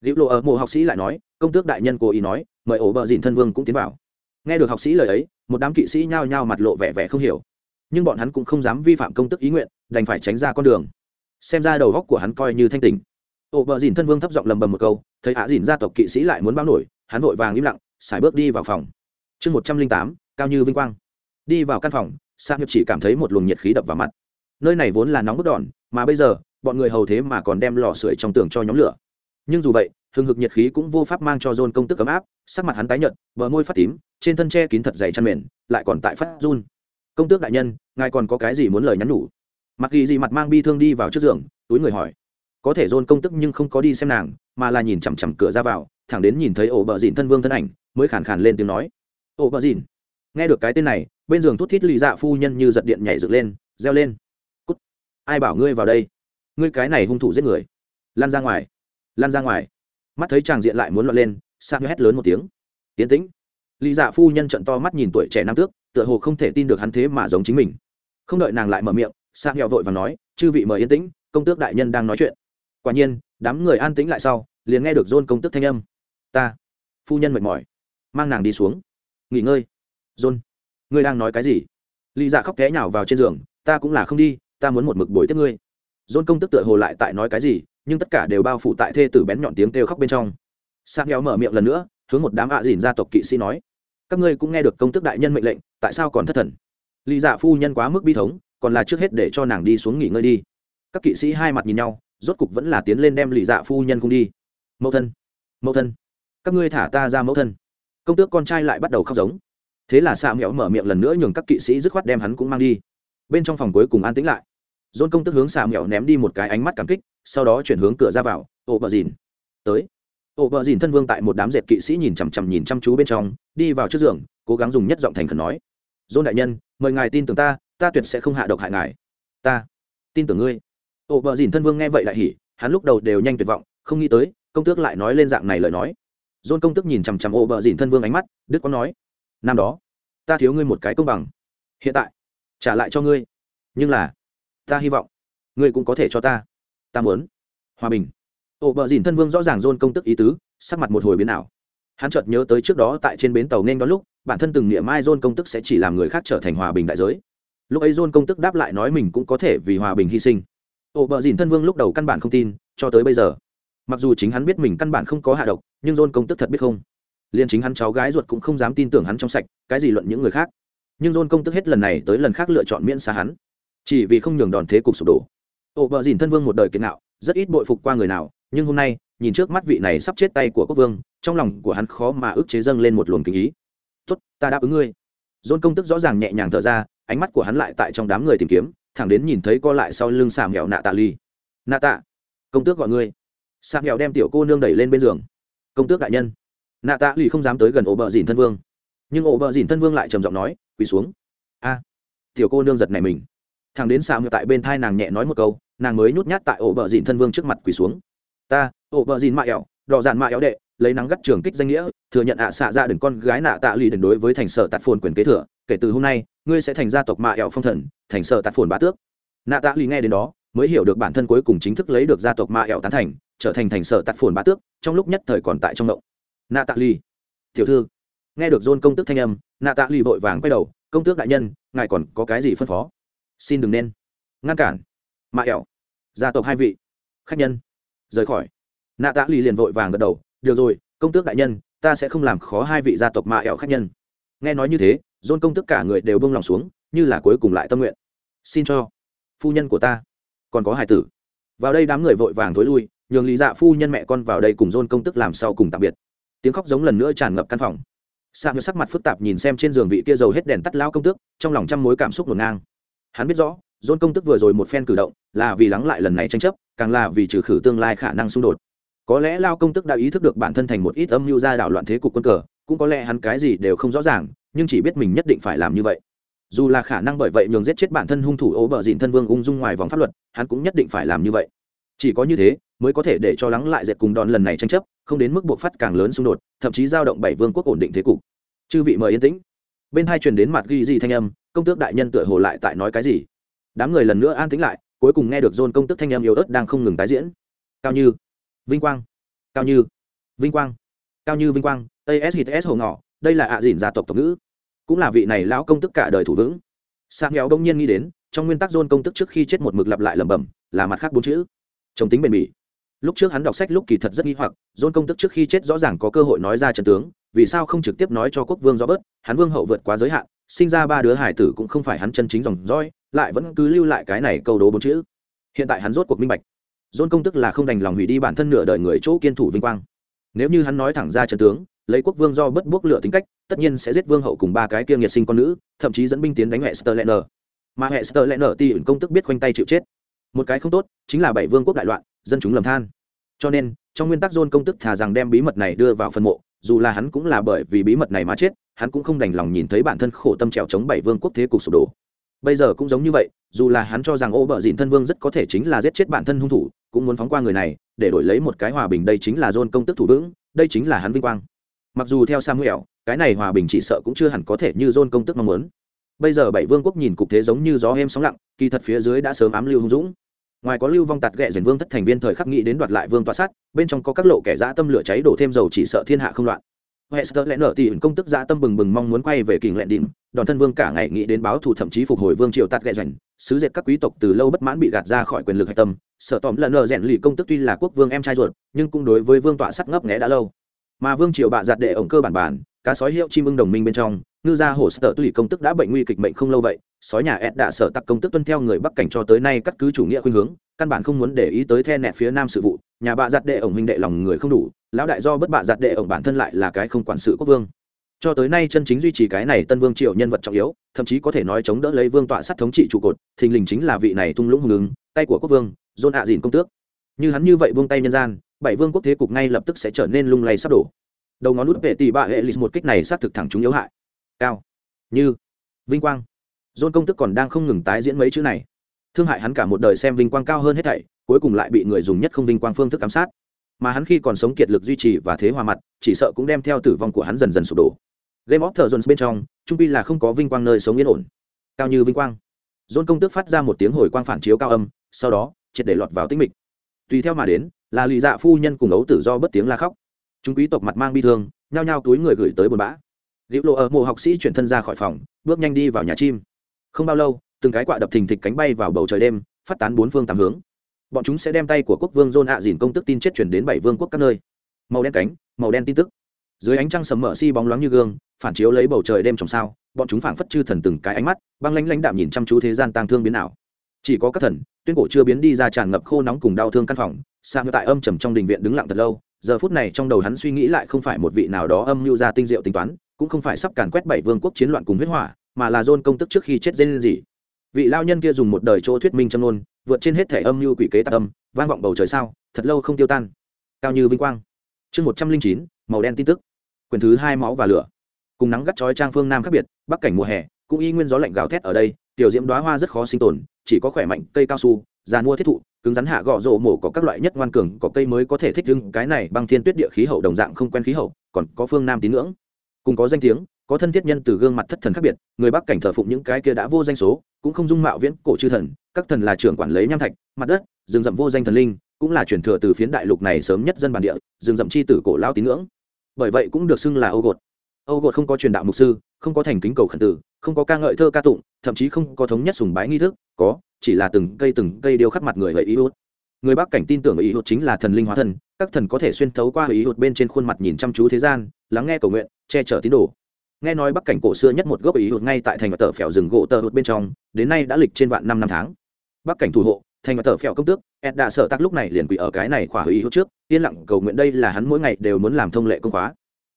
Liễu lộ ở mộ học sĩ lại nói, công tước đại nhân cố ý nói, mời ố bờ dìn thân vương cũng tiến vào. Nghe được học sĩ lời ấy, một đám kỵ sĩ nhao nhao mặt lộ vẻ vẻ không hiểu. Nhưng bọn hắn cũng không dám vi phạm công tức ý nguyện, đành phải tránh ra con đường. Xem ra đầu góc của hắn coi như thanh tình ổ bờ dìn thân vương thấp giọng lầm bầm một câu, thấy ả dìn gia tộc kỵ sĩ lại muốn báo nổi, hắn vội vàng im lặng, xài bước đi vào phòng. Chương một trăm linh tám, cao như vinh quang. Đi vào căn phòng sang nghiệp chỉ cảm thấy một luồng nhiệt khí đập vào mặt nơi này vốn là nóng bức đòn, mà bây giờ, bọn người hầu thế mà còn đem lò sưởi trong tường cho nhóm lửa. Nhưng dù vậy, hừng hực nhiệt khí cũng vô pháp mang cho john công tức ấm áp, sắc mặt hắn tái nhợt, bờ môi phát tím, trên thân tre kín thật dày chăn mền, lại còn tại phát run. Công tước đại nhân, ngài còn có cái gì muốn lời nhắn nhủ? Mặc ghi gì mặt mang bi thương đi vào trước giường, túi người hỏi. Có thể john công tức nhưng không có đi xem nàng, mà là nhìn chằm chằm cửa ra vào, thẳng đến nhìn thấy ổ bờ dìn thân vương thân ảnh, mới khàn khàn lên tiếng nói. Ổ bờ dìn nghe được cái tên này, bên giường thút thít lì dạ phu nhân như giật điện nhảy dựng lên, reo lên ai bảo ngươi vào đây? Ngươi cái này hung thủ giết người. Lan ra ngoài. Lan ra ngoài. Mắt thấy chàng diện lại muốn loạn lên sang hét lớn một tiếng. Tiến tĩnh. Lý dạ phu nhân trận to mắt nhìn tuổi trẻ nam tước, tựa hồ không thể tin được hắn thế mà giống chính mình. Không đợi nàng lại mở miệng sa hẹo vội và nói, chư vị mời yên tĩnh, công tước đại nhân đang nói chuyện. Quả nhiên, đám người an tĩnh lại sau, liền nghe được dôn công tước thanh âm. Ta. Phu nhân mệt mỏi, mang nàng đi xuống. Nghỉ ngơi. Dôn, ngươi đang nói cái gì? Lý dạ khóc té nhào vào trên giường, ta cũng là không đi ta muốn một mực bồi tiếp ngươi. Dôn công tức tựa hồ lại tại nói cái gì, nhưng tất cả đều bao phủ tại thê tử bén nhọn tiếng kêu khóc bên trong. Sang nghèo mở miệng lần nữa, hướng một đám ạ dìn gia tộc kỵ sĩ nói, các ngươi cũng nghe được công tức đại nhân mệnh lệnh, tại sao còn thất thần? Lý dạ phu nhân quá mức bi thống, còn là trước hết để cho nàng đi xuống nghỉ ngơi đi. Các kỵ sĩ hai mặt nhìn nhau, rốt cục vẫn là tiến lên đem lý dạ phu nhân không đi. Mẫu thân mẫu thân, các ngươi thả ta ra mẫu thân. Công tước con trai lại bắt đầu khóc giống. Thế là xạ mẹo mở miệng lần nữa nhường các kỵ sĩ dứt khoát đem hắn cũng mang đi. Bên trong phòng cuối cùng an tĩnh lại dôn công tức hướng xà mẹo ném đi một cái ánh mắt cảm kích, sau đó chuyển hướng cửa ra vào ổ bờ dìn tới. Ổ bờ dìn thân vương tại một đám dệt kỵ sĩ nhìn chằm chằm nhìn chăm chú bên trong, đi vào trước giường, cố gắng dùng nhất giọng thành khẩn nói. Dôn đại nhân, mời ngài tin tưởng ta ta tuyệt sẽ không hạ độc hại ngài. Ta tin tưởng ngươi. Ổ bờ dìn thân vương nghe vậy lại hỉ, hắn lúc đầu đều nhanh tuyệt vọng, không nghĩ tới, công tước lại nói lên dạng này lời nói. Dôn công tước nhìn chằm chằm ổ bờ dìn thân vương ánh mắt, đức có nói, năm đó, ta thiếu ngươi một cái công bằng. Hiện tại, trả lại cho ngươi. Nhưng là ta hy vọng. Ngươi cũng có thể cho ta. Ta muốn. Hòa bình. Ổ bờ dìn thân vương rõ ràng dôn công tức ý tứ, sắc mặt một hồi biến ảo. Hắn chợt nhớ tới trước đó tại trên bến tàu nên đón lúc, bản thân từng niệm mai dôn công tức sẽ chỉ làm người khác trở thành hòa bình đại giới. Lúc ấy dôn công tức đáp lại nói mình cũng có thể vì hòa bình hy sinh. Ổ bờ dìn thân vương lúc đầu căn bản không tin, cho tới bây giờ. Mặc dù chính hắn biết mình căn bản không có hạ độc, nhưng dôn công tức thật biết không? Liền chính hắn cháu gái ruột cũng không dám tin tưởng hắn trong sạch, cái gì luận những người khác. Nhưng dôn công tức hết lần này tới lần khác lựa chọn miễn xa hắn chỉ vì không nhường đòn thế cục sụp đổ. Ổ bờ dìn thân vương một đời kiệt nạo rất ít bội phục qua người nào, nhưng hôm nay, nhìn trước mắt vị này sắp chết tay của quốc vương, trong lòng của hắn khó mà ức chế dâng lên một luồng kinh ý. Tốt, ta đáp ứng ngươi. Dôn công tức rõ ràng nhẹ nhàng thở ra, ánh mắt của hắn lại tại trong đám người tìm kiếm, thẳng đến nhìn thấy co lại sau lưng xà mèo nạ tạ ly. Nạ tạ, công tước gọi ngươi. Xà mèo đem tiểu cô nương đẩy lên bên giường. Công tước đại nhân. Nạ tạ ly không dám tới gần ổ bờ dìn thân vương. Nhưng ổ bờ dìn thân vương lại trầm giọng nói, quỳ xuống. A, tiểu cô nương giật này mình thằng đến xạ ngược tại bên thai nàng nhẹ nói một câu, nàng mới nhút nhát tại ổ bờ dìn thân vương trước mặt quỳ xuống. Ta, ổ bờ dìn mạ ẹo đỏ dàn mạ éo đệ, lấy nắng gắt trường kích danh nghĩa, thừa nhận ạ xạ ra dạ đừng con gái nạ tạ lì đừng đối với thành sở tạt phồn quyền kế thừa, kể từ hôm nay, ngươi sẽ thành gia tộc mạ ẹo phong thần, thành sở tạt phồn bá tước. Nạ tạ lì nghe đến đó, mới hiểu được bản thân cuối cùng chính thức lấy được gia tộc mạ ẹo tán thành, trở thành thành sở tạt phồn bá tước, trong lúc nhất thời còn tại trong động nạ tạ lì, tiểu thư. Nghe được dôn công tước thanh âm, nạ tạ lì vội vàng quay đầu, công tước đại nhân, ngài còn có cái gì phân phó? Xin đừng nên. Ngăn cản. Mạ ẹo gia tộc hai vị. Khách nhân. Rời khỏi. Nạ tạ lì liền vội vàng gật đầu. Được rồi, công tước đại nhân, ta sẽ không làm khó hai vị gia tộc mạ ẹo khách nhân. Nghe nói như thế dôn công tức cả người đều bông lòng xuống, như là cuối cùng lại tâm nguyện. Xin cho. Phu nhân của ta. Còn có hải tử. Vào đây đám người vội vàng thối lui, nhường lý dạ phu nhân mẹ con vào đây cùng dôn công tức làm sau cùng tạm biệt. Tiếng khóc giống lần nữa tràn ngập căn phòng. Sa ngựa sắc mặt phức tạp nhìn xem trên giường vị kia dầu hết đèn tắt lao công tước, trong lòng trăm mối cảm xúc ngổn ngang hắn biết rõ dôn công tức vừa rồi một phen cử động là vì lắng lại lần này tranh chấp, càng là vì trừ khử tương lai khả năng xung đột. Có lẽ lao công tức đã ý thức được bản thân thành một ít âm mưu ra đảo loạn thế cục quân cờ, cũng có lẽ hắn cái gì đều không rõ ràng, nhưng chỉ biết mình nhất định phải làm như vậy. Dù là khả năng bởi vậy nhường giết chết bản thân hung thủ ố bờ dìn thân vương ung dung ngoài vòng pháp luật, hắn cũng nhất định phải làm như vậy. Chỉ có như thế mới có thể để cho lắng lại dệt cùng đòn lần này tranh chấp, không đến mức buộc phát càng lớn xung đột, thậm chí giao động bảy vương quốc ổn định thế cục. Chư vị mời yên tĩnh. Bên hai truyền đến mặt ghi gì thanh âm công tước đại nhân tựa hồ lại tại nói cái gì? Đám người lần nữa an tĩnh lại cuối cùng nghe được dôn công tức thanh em yếu ớt đang không ngừng tái diễn. Cao như vinh quang cao như vinh quang cao như vinh quang as s hít s hồ ngỏ, đây là ạ dìn gia tộc tộc ngữ. Cũng là vị này lão công tức cả đời thủ vững. Sang nghèo đông nhiên nghĩ đến trong nguyên tắc dôn công tức trước khi chết một mực lặp lại lẩm bẩm là mặt khác bốn chữ. Chống tính bền bỉ. Lúc trước hắn đọc sách lúc kỳ thật rất nghi hoặc dôn công tức trước khi chết rõ ràng có cơ hội nói ra trận tướng vì sao không trực tiếp nói cho quốc vương do bớt hắn vương hậu vượt quá giới hạn sinh ra ba đứa hải tử cũng không phải hắn chân chính dòng dõi, lại vẫn cứ lưu lại cái này câu đố bốn chữ. Hiện tại hắn rốt cuộc minh bạch. Dôn công tức là không đành lòng hủy đi bản thân nửa đời người chỗ kiên thủ vinh quang. Nếu như hắn nói thẳng ra trận tướng, lấy quốc vương do bất bốc lửa tính cách, tất nhiên sẽ giết vương hậu cùng ba cái kia nghiệt sinh con nữ, thậm chí dẫn binh tiến đánh hệ sơ lệ nở mà hệ sơ lệ nở thì công tức biết khoanh tay chịu chết. Một cái không tốt, chính là bảy vương quốc đại loạn, dân chúng lầm than. Cho nên, trong nguyên tắc dôn công tức thà rằng đem bí mật này đưa vào phần mộ, dù là hắn cũng là bởi vì bí mật này mà chết hắn cũng không đành lòng nhìn thấy bản thân khổ tâm trèo chống bảy vương quốc thế cục sụp đổ. Bây giờ cũng giống như vậy, dù là hắn cho rằng ô bờ dịn thân vương rất có thể chính là giết chết bản thân hung thủ, cũng muốn phóng qua người này, để đổi lấy một cái hòa bình đây chính là dôn công tức thủ vững, đây chính là hắn vinh quang. Mặc dù theo samuel, cái này hòa bình chỉ sợ cũng chưa hẳn có thể như dôn công tức mong muốn. Bây giờ bảy vương quốc nhìn cục thế giống như gió êm sóng lặng, kỳ thật phía dưới đã sớm ám lưu hung dũng. Ngoài có lưu vong tạt ghẹ dền vương thất thành viên thời khắc nghĩ đến đoạt lại vương tọa sát, bên trong có các lộ kẻ dã tâm lửa cháy đổ thêm dầu chỉ sợ thiên hạ không loạn. Hester lẽ nở tỷ công tức dạ tâm bừng bừng mong muốn quay về kình lẹn đỉnh, đòn thân vương cả ngày nghĩ đến báo thù thậm chí phục hồi vương triều tạt gẹ rảnh, sứ dệt các quý tộc từ lâu bất mãn bị gạt ra khỏi quyền lực hạch tâm, Sở tòm lần nở rèn lì công tức tuy là quốc vương em trai ruột, nhưng cũng đối với vương tọa sắt ngấp nghé đã lâu. Mà vương triều bạ giặt đệ ổng cơ bản bản, cá sói hiệu chim ưng đồng minh bên trong, ngư gia hổ sở tùy công tức đã bệnh nguy kịch mệnh không lâu vậy, sói nhà Ed đã sợ tặc công tức tuân theo người Bắc cảnh cho tới nay cắt cứ chủ nghĩa khuyên hướng, căn bản không muốn để ý tới the nẹt phía nam sự vụ, nhà bạ giặt đệ ổng huynh đệ lòng người không đủ, lão đại do bất bạ giặt đệ ổng bản thân lại là cái không quản sự quốc vương. Cho tới nay chân chính duy trì cái này tân vương triệu nhân vật trọng yếu thậm chí có thể nói chống đỡ lấy vương tọa sắt thống trị trụ cột thình lình chính là vị này tung lũng hùng ứng tay của quốc vương dôn hạ dìn công tước. Như hắn như vậy vương tay nhân gian bảy vương quốc thế cục ngay lập tức sẽ trở nên lung lay sắp đổ. Đầu ngón nút vệ tỷ bạ hệ lịch một kích này xác thực thẳng chúng yếu hại. Cao. Như. Vinh quang. Dôn công tức còn đang không ngừng tái diễn mấy chữ này thương hại hắn cả một đời xem vinh quang cao hơn hết thảy, cuối cùng lại bị người dùng nhất không vinh quang phương thức ám sát. Mà hắn khi còn sống kiệt lực duy trì và thế hòa mặt, chỉ sợ cũng đem theo tử vong của hắn dần dần sụp đổ. Game of thrones bên trong, trung pi là không có vinh quang nơi sống yên ổn. Cao như vinh quang. Dôn công tước phát ra một tiếng hồi quang phản chiếu cao âm, sau đó, triệt để lọt vào tinh mịch. Tùy theo mà đến, là lì dạ phu nhân cùng ấu tử do bất tiếng la khóc. Chúng quý tộc mặt mang bi thương, nhao nhao túi người gửi tới buồn bã. Liễu lộ ở mộ học sĩ chuyển thân ra khỏi phòng, bước nhanh đi vào nhà chim. Không bao lâu từng cái quạ đập thình thịch cánh bay vào bầu trời đêm, phát tán bốn phương tám hướng. Bọn chúng sẽ đem tay của quốc vương john ạ dìn công tức tin chết chuyển đến bảy vương quốc các nơi. Màu đen cánh, màu đen tin tức. Dưới ánh trăng sầm mỡ si bóng loáng như gương, phản chiếu lấy bầu trời đêm trong sao, bọn chúng phảng phất chư thần từng cái ánh mắt, băng lánh lãnh đạm nhìn chăm chú thế gian tang thương biến ảo. Chỉ có các thần, tuyên cổ chưa biến đi ra tràn ngập khô nóng cùng đau thương căn phòng sang tại âm trầm trong đình viện đứng lặng thật lâu, giờ phút này trong đầu hắn suy nghĩ lại không phải một vị nào đó âm mưu ra tinh diệu tính toán, cũng không phải sắp càn quét bảy vương quốc chiến loạn cùng huyết hỏa, mà là dôn công tức trước khi chết dê lên gì vị lao nhân kia dùng một đời chỗ thuyết minh châm nôn vượt trên hết thể âm mưu quỷ kế tạc âm, vang vọng bầu trời sao, thật lâu không tiêu tan. Cao như vinh quang. Chương một trăm linh chín, màu đen tin tức. Quyền thứ hai máu và lửa. Cùng nắng gắt chói trang phương nam khác biệt, bắc cảnh mùa hè, cũng y nguyên gió lạnh gào thét ở đây, tiểu diễm đoá hoa rất khó sinh tồn, chỉ có khỏe mạnh cây cao su, già mua thiết thụ, cứng rắn hạ gọ rộ mổ có các loại nhất ngoan cường, có cây mới có thể thích đứng cái này băng thiên tuyết địa khí hậu đồng dạng không quen khí hậu, còn có phương nam tín ngưỡng. Cùng có danh tiếng có thân thiết nhân từ gương mặt thất thần khác biệt, người bắc cảnh thờ phụng những cái kia đã vô danh số, cũng không dung mạo viễn cổ chư thần, các thần là trưởng quản lấy nham thạch, mặt đất, rừng rậm vô danh thần linh, cũng là truyền thừa từ phiến đại lục này sớm nhất dân bản địa, rừng rậm chi tử cổ lao tín ngưỡng. Bởi vậy cũng được xưng là âu gột. Âu gột không có truyền đạo mục sư, không có thành kính cầu khẩn tử, không có ca ngợi thơ ca tụng, thậm chí không có thống nhất sùng bái nghi thức, có, chỉ là từng cây từng cây điêu khắc mặt người vậy ý hút. Người bắc cảnh tin tưởng ý hút chính là thần linh hóa thần các thần có thể xuyên thấu qua ý hút bên trên khuôn mặt nhìn chăm chú thế gian, lắng nghe cầu nguyện, che chở tín đồ nghe nói bắc cảnh cổ xưa nhất một gốc ý hụt ngay tại thành và tờ phèo rừng gỗ tờ hụt bên trong, đến nay đã lịch trên vạn năm năm tháng. Bắc cảnh thủ hộ, thành và tờ phèo công tước, ed đã sợ tắc lúc này liền quỷ ở cái này khỏa ý hụt trước, yên lặng cầu nguyện đây là hắn mỗi ngày đều muốn làm thông lệ công khóa.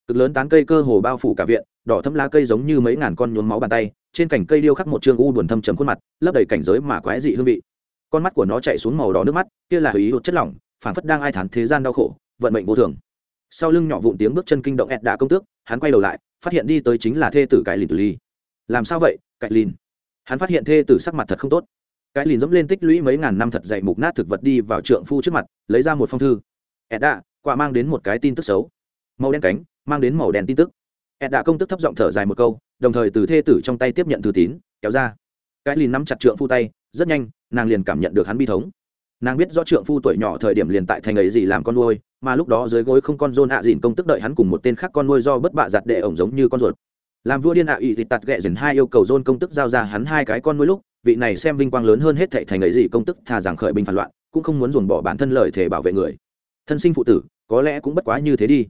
Cực lớn tán cây cơ hồ bao phủ cả viện, đỏ thấm lá cây giống như mấy ngàn con nhuốm máu bàn tay, trên cành cây điêu khắc một chương u buồn thâm trầm khuôn mặt, lấp đầy cảnh giới mà quái dị hương vị. Con mắt của nó chạy xuống màu đỏ nước mắt, kia là ý hụt chất lỏng phản phất đang ai thán thế gian đau khổ, vận mệnh vô thường. Sau lưng nhỏ vụn tiếng bước chân kinh động ed đã công tước, hắn quay đầu lại phát hiện đi tới chính là thê tử cải lìn tử ly. Làm sao vậy cải lìn? Hắn phát hiện thê tử sắc mặt thật không tốt. Cái lìn dẫm lên tích lũy mấy ngàn năm thật dậy mục nát thực vật đi vào trượng phu trước mặt, lấy ra một phong thư. Edda, quả mang đến một cái tin tức xấu. Màu đen cánh, mang đến màu đen tin tức. Edda công tức thấp giọng thở dài một câu, đồng thời từ thê tử trong tay tiếp nhận thư tín, kéo ra. Cái lìn nắm chặt trượng phu tay, rất nhanh, nàng liền cảm nhận được hắn bi thống nàng biết rõ trượng phu tuổi nhỏ thời điểm liền tại thành ấy gì làm con nuôi, mà lúc đó dưới gối không con rôn ạ dìn công tức đợi hắn cùng một tên khác con nuôi do bất bạ giặt đệ ổng giống như con ruột. Làm vua điên ạ ỵ thịt tạt ghẹ dần hai yêu cầu rôn công tức giao ra hắn hai cái con nuôi lúc, vị này xem vinh quang lớn hơn hết thệ thành ấy gì công tức thà rằng khởi binh phản loạn, cũng không muốn dồn bỏ bản thân lời thể bảo vệ người. Thân sinh phụ tử, có lẽ cũng bất quá như thế đi.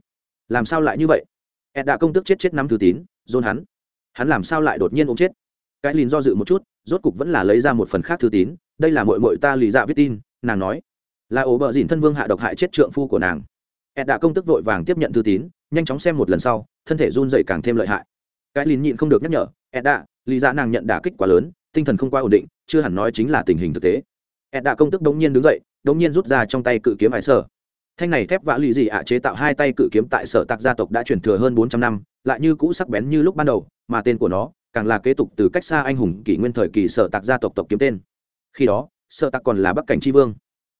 Làm sao lại như vậy? Ed đã công tức chết chết năm thứ tín, dôn hắn. Hắn làm sao lại đột nhiên ôm chết? Cái lìn do dự một chút, rốt cục vẫn là lấy ra một phần khác thư tín, đây là mội mội ta lì dạ viết tin nàng nói, là ổ bờ dìn thân vương hạ độc hại chết trượng phu của nàng. Ed đã công tức vội vàng tiếp nhận thư tín, nhanh chóng xem một lần sau, thân thể run dậy càng thêm lợi hại. Cái lìn nhịn không được nhắc nhở, ed đã, lý ra nàng nhận đả kích quá lớn, tinh thần không quá ổn định, chưa hẳn nói chính là tình hình thực tế. Ed đã công tức đống nhiên đứng dậy, đống nhiên rút ra trong tay cự kiếm hải sở. Thanh này thép vã lì dị ạ chế tạo hai tay cự kiếm tại sở tạc gia tộc đã truyền thừa hơn bốn trăm năm, lại như cũ sắc bén như lúc ban đầu, mà tên của nó càng là kế tục từ cách xa anh hùng kỷ nguyên thời kỳ sở tạc gia tộc tộc kiếm tên. Khi đó sợ tặc còn là bắc cảnh tri vương.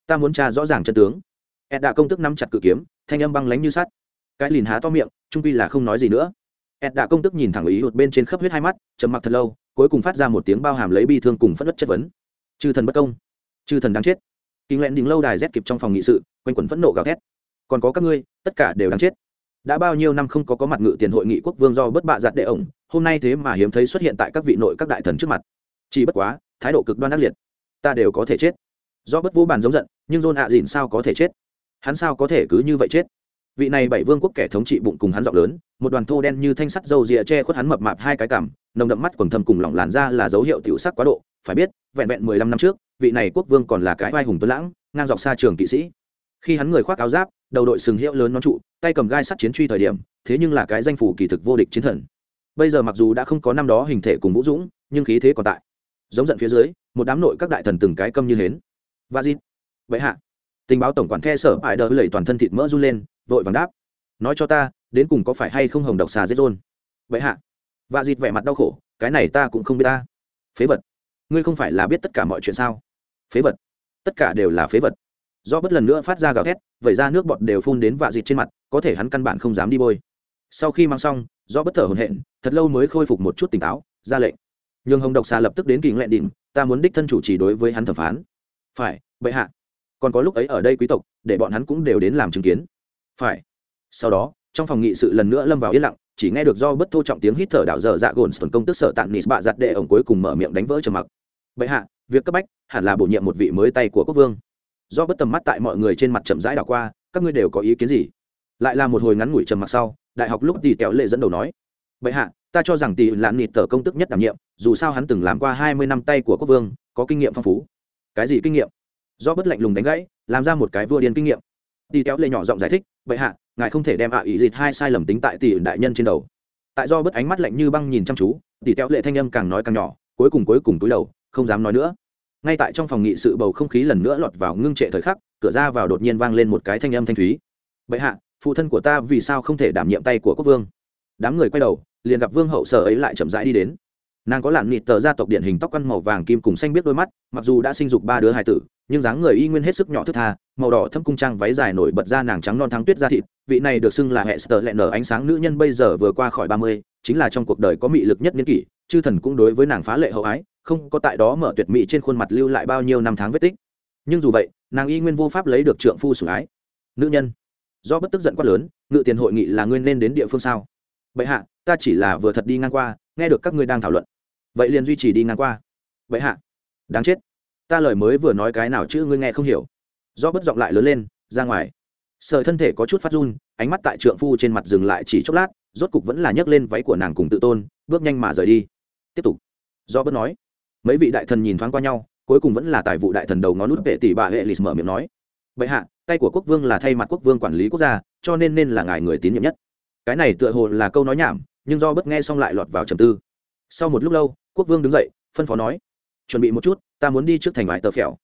Ta muốn tra rõ ràng chân tướng. Ed đã công tức nắm chặt cự kiếm, thanh âm băng lánh như sắt. Cái lìn há to miệng, trung pi là không nói gì nữa. Ed đã công tức nhìn thẳng ý hụt bên trên khắp huyết hai mắt, trầm mặc thật lâu, cuối cùng phát ra một tiếng bao hàm lấy bi thương cùng phất đất chất vấn. Chư thần bất công. Chư thần đáng chết. Kinh lẹn đình lâu đài rét kịp trong phòng nghị sự, quanh quẩn phẫn nộ gào thét. Còn có các ngươi, tất cả đều đáng chết. Đã bao nhiêu năm không có có mặt ngự tiền hội nghị quốc vương do bất bạ giặt đệ ổng, hôm nay thế mà hiếm thấy xuất hiện tại các vị nội các đại thần trước mặt. Chỉ bất quá, thái độ cực đoan ác liệt ta đều có thể chết. Do bất vũ bàn giống giận, nhưng dôn ạ dìn sao có thể chết? Hắn sao có thể cứ như vậy chết? Vị này bảy vương quốc kẻ thống trị bụng cùng hắn giọng lớn, một đoàn thô đen như thanh sắt dầu rịa che khuất hắn mập mạp hai cái cằm, nồng đậm mắt quần thâm cùng lỏng làn ra là dấu hiệu tiểu sắc quá độ. Phải biết, vẹn vẹn mười lăm năm trước, vị này quốc vương còn là cái vai hùng tuấn lãng, ngang dọc xa trường kỵ sĩ. Khi hắn người khoác áo giáp, đầu đội sừng hiệu lớn nón trụ, tay cầm gai sắt chiến truy thời điểm, thế nhưng là cái danh phủ kỳ thực vô địch chiến thần. Bây giờ mặc dù đã không có năm đó hình thể cùng vũ dũng, nhưng khí thế còn tại giống giận phía dưới, một đám nội các đại thần từng cái câm như hến. Và dịp vậy hạ. Tình báo tổng quản the sở ải đỡ lẩy toàn thân thịt mỡ run lên, vội vàng đáp. Nói cho ta, đến cùng có phải hay không hồng độc xà giết rôn? Vậy hạ. Và dịt vẻ mặt đau khổ, cái này ta cũng không biết ta. Phế vật. Ngươi không phải là biết tất cả mọi chuyện sao? Phế vật. Tất cả đều là phế vật. Do bất lần nữa phát ra gào thét, vẩy ra nước bọt đều phun đến vạ dịt trên mặt, có thể hắn căn bản không dám đi bôi. Sau khi mang xong, do bất thở hồn hện thật lâu mới khôi phục một chút tỉnh táo, ra lệnh nhường hồng độc xà lập tức đến kỳ lẹn đỉnh, ta muốn đích thân chủ trì đối với hắn thẩm phán. Phải, bệ hạ. Còn có lúc ấy ở đây quý tộc, để bọn hắn cũng đều đến làm chứng kiến. Phải. Sau đó, trong phòng nghị sự lần nữa lâm vào yên lặng, chỉ nghe được do bất thô trọng tiếng hít thở đạo dở dạ gồn tuần công tức sở tạng nịt bạ giặt đệ ổng cuối cùng mở miệng đánh vỡ trầm mặc. Bệ hạ, việc cấp bách hẳn là bổ nhiệm một vị mới tay của quốc vương. Do bất tầm mắt tại mọi người trên mặt chậm rãi đảo qua, các ngươi đều có ý kiến gì? Lại là một hồi ngắn ngủi trầm mặc sau, đại học lúc tỷ kéo lệ dẫn đầu nói, bệ hạ, ta cho rằng tỷ là nịt tờ công tức nhất đảm nhiệm dù sao hắn từng làm qua hai mươi năm tay của quốc vương, có kinh nghiệm phong phú. Cái gì kinh nghiệm? Do bất lạnh lùng đánh gãy, làm ra một cái vua điên kinh nghiệm. Tỷ kéo lệ nhỏ giọng giải thích, bệ hạ, ngài không thể đem ạ ý dịt hai sai lầm tính tại tỷ đại nhân trên đầu. Tại do bất ánh mắt lạnh như băng nhìn chăm chú tỷ kéo lệ thanh âm càng nói càng nhỏ, cuối cùng cuối cùng túi đầu, không dám nói nữa. Ngay tại trong phòng nghị sự bầu không khí lần nữa lọt vào ngưng trệ thời khắc, cửa ra vào đột nhiên vang lên một cái thanh âm thanh thúy. Bệ hạ, phụ thân của ta vì sao không thể đảm nhiệm tay của quốc vương? Đám người quay đầu, liền gặp vương hậu sở ấy lại chậm rãi đi đến nàng có lạn nịt tờ gia tộc điển hình tóc quăn màu vàng kim cùng xanh biết đôi mắt, mặc dù đã sinh dục ba đứa hài tử, nhưng dáng người y nguyên hết sức nhỏ thức tha, màu đỏ thâm cung trang váy dài nổi bật ra nàng trắng non thắng tuyết da thịt, vị này được xưng là hệ sờ lẹ nở ánh sáng nữ nhân bây giờ vừa qua khỏi ba mươi, chính là trong cuộc đời có mị lực nhất niên kỷ, chư thần cũng đối với nàng phá lệ hậu ái, không có tại đó mở tuyệt mỹ trên khuôn mặt lưu lại bao nhiêu năm tháng vết tích. Nhưng dù vậy, nàng y nguyên vô pháp lấy được trượng phu sủng ái. Nữ nhân, do bất tức giận quá lớn, ngự tiền hội nghị là nguyên nên đến địa phương sao? Bệ hạ, ta chỉ là vừa thật đi ngang qua, nghe được các ngươi đang thảo luận vậy liền duy trì đi ngang qua. Vậy hạ, đáng chết. Ta lời mới vừa nói cái nào chứ ngươi nghe không hiểu. Do bất giọng lại lớn lên, ra ngoài. Sợ thân thể có chút phát run, ánh mắt tại trượng phu trên mặt dừng lại chỉ chốc lát, rốt cục vẫn là nhấc lên váy của nàng cùng tự tôn, bước nhanh mà rời đi. Tiếp tục. Do bất nói. Mấy vị đại thần nhìn thoáng qua nhau, cuối cùng vẫn là tài vụ đại thần đầu ngón nút vệ tỷ bà hệ lì mở miệng nói. Bệ hạ, tay của quốc vương là thay mặt quốc vương quản lý quốc gia, cho nên nên là ngài người tín nhiệm nhất. Cái này tựa hồ là câu nói nhảm, nhưng do bất nghe xong lại lọt vào trầm tư. Sau một lúc lâu quốc vương đứng dậy, phân phó nói, chuẩn bị một chút, ta muốn đi trước thành ngoại tờ phèo.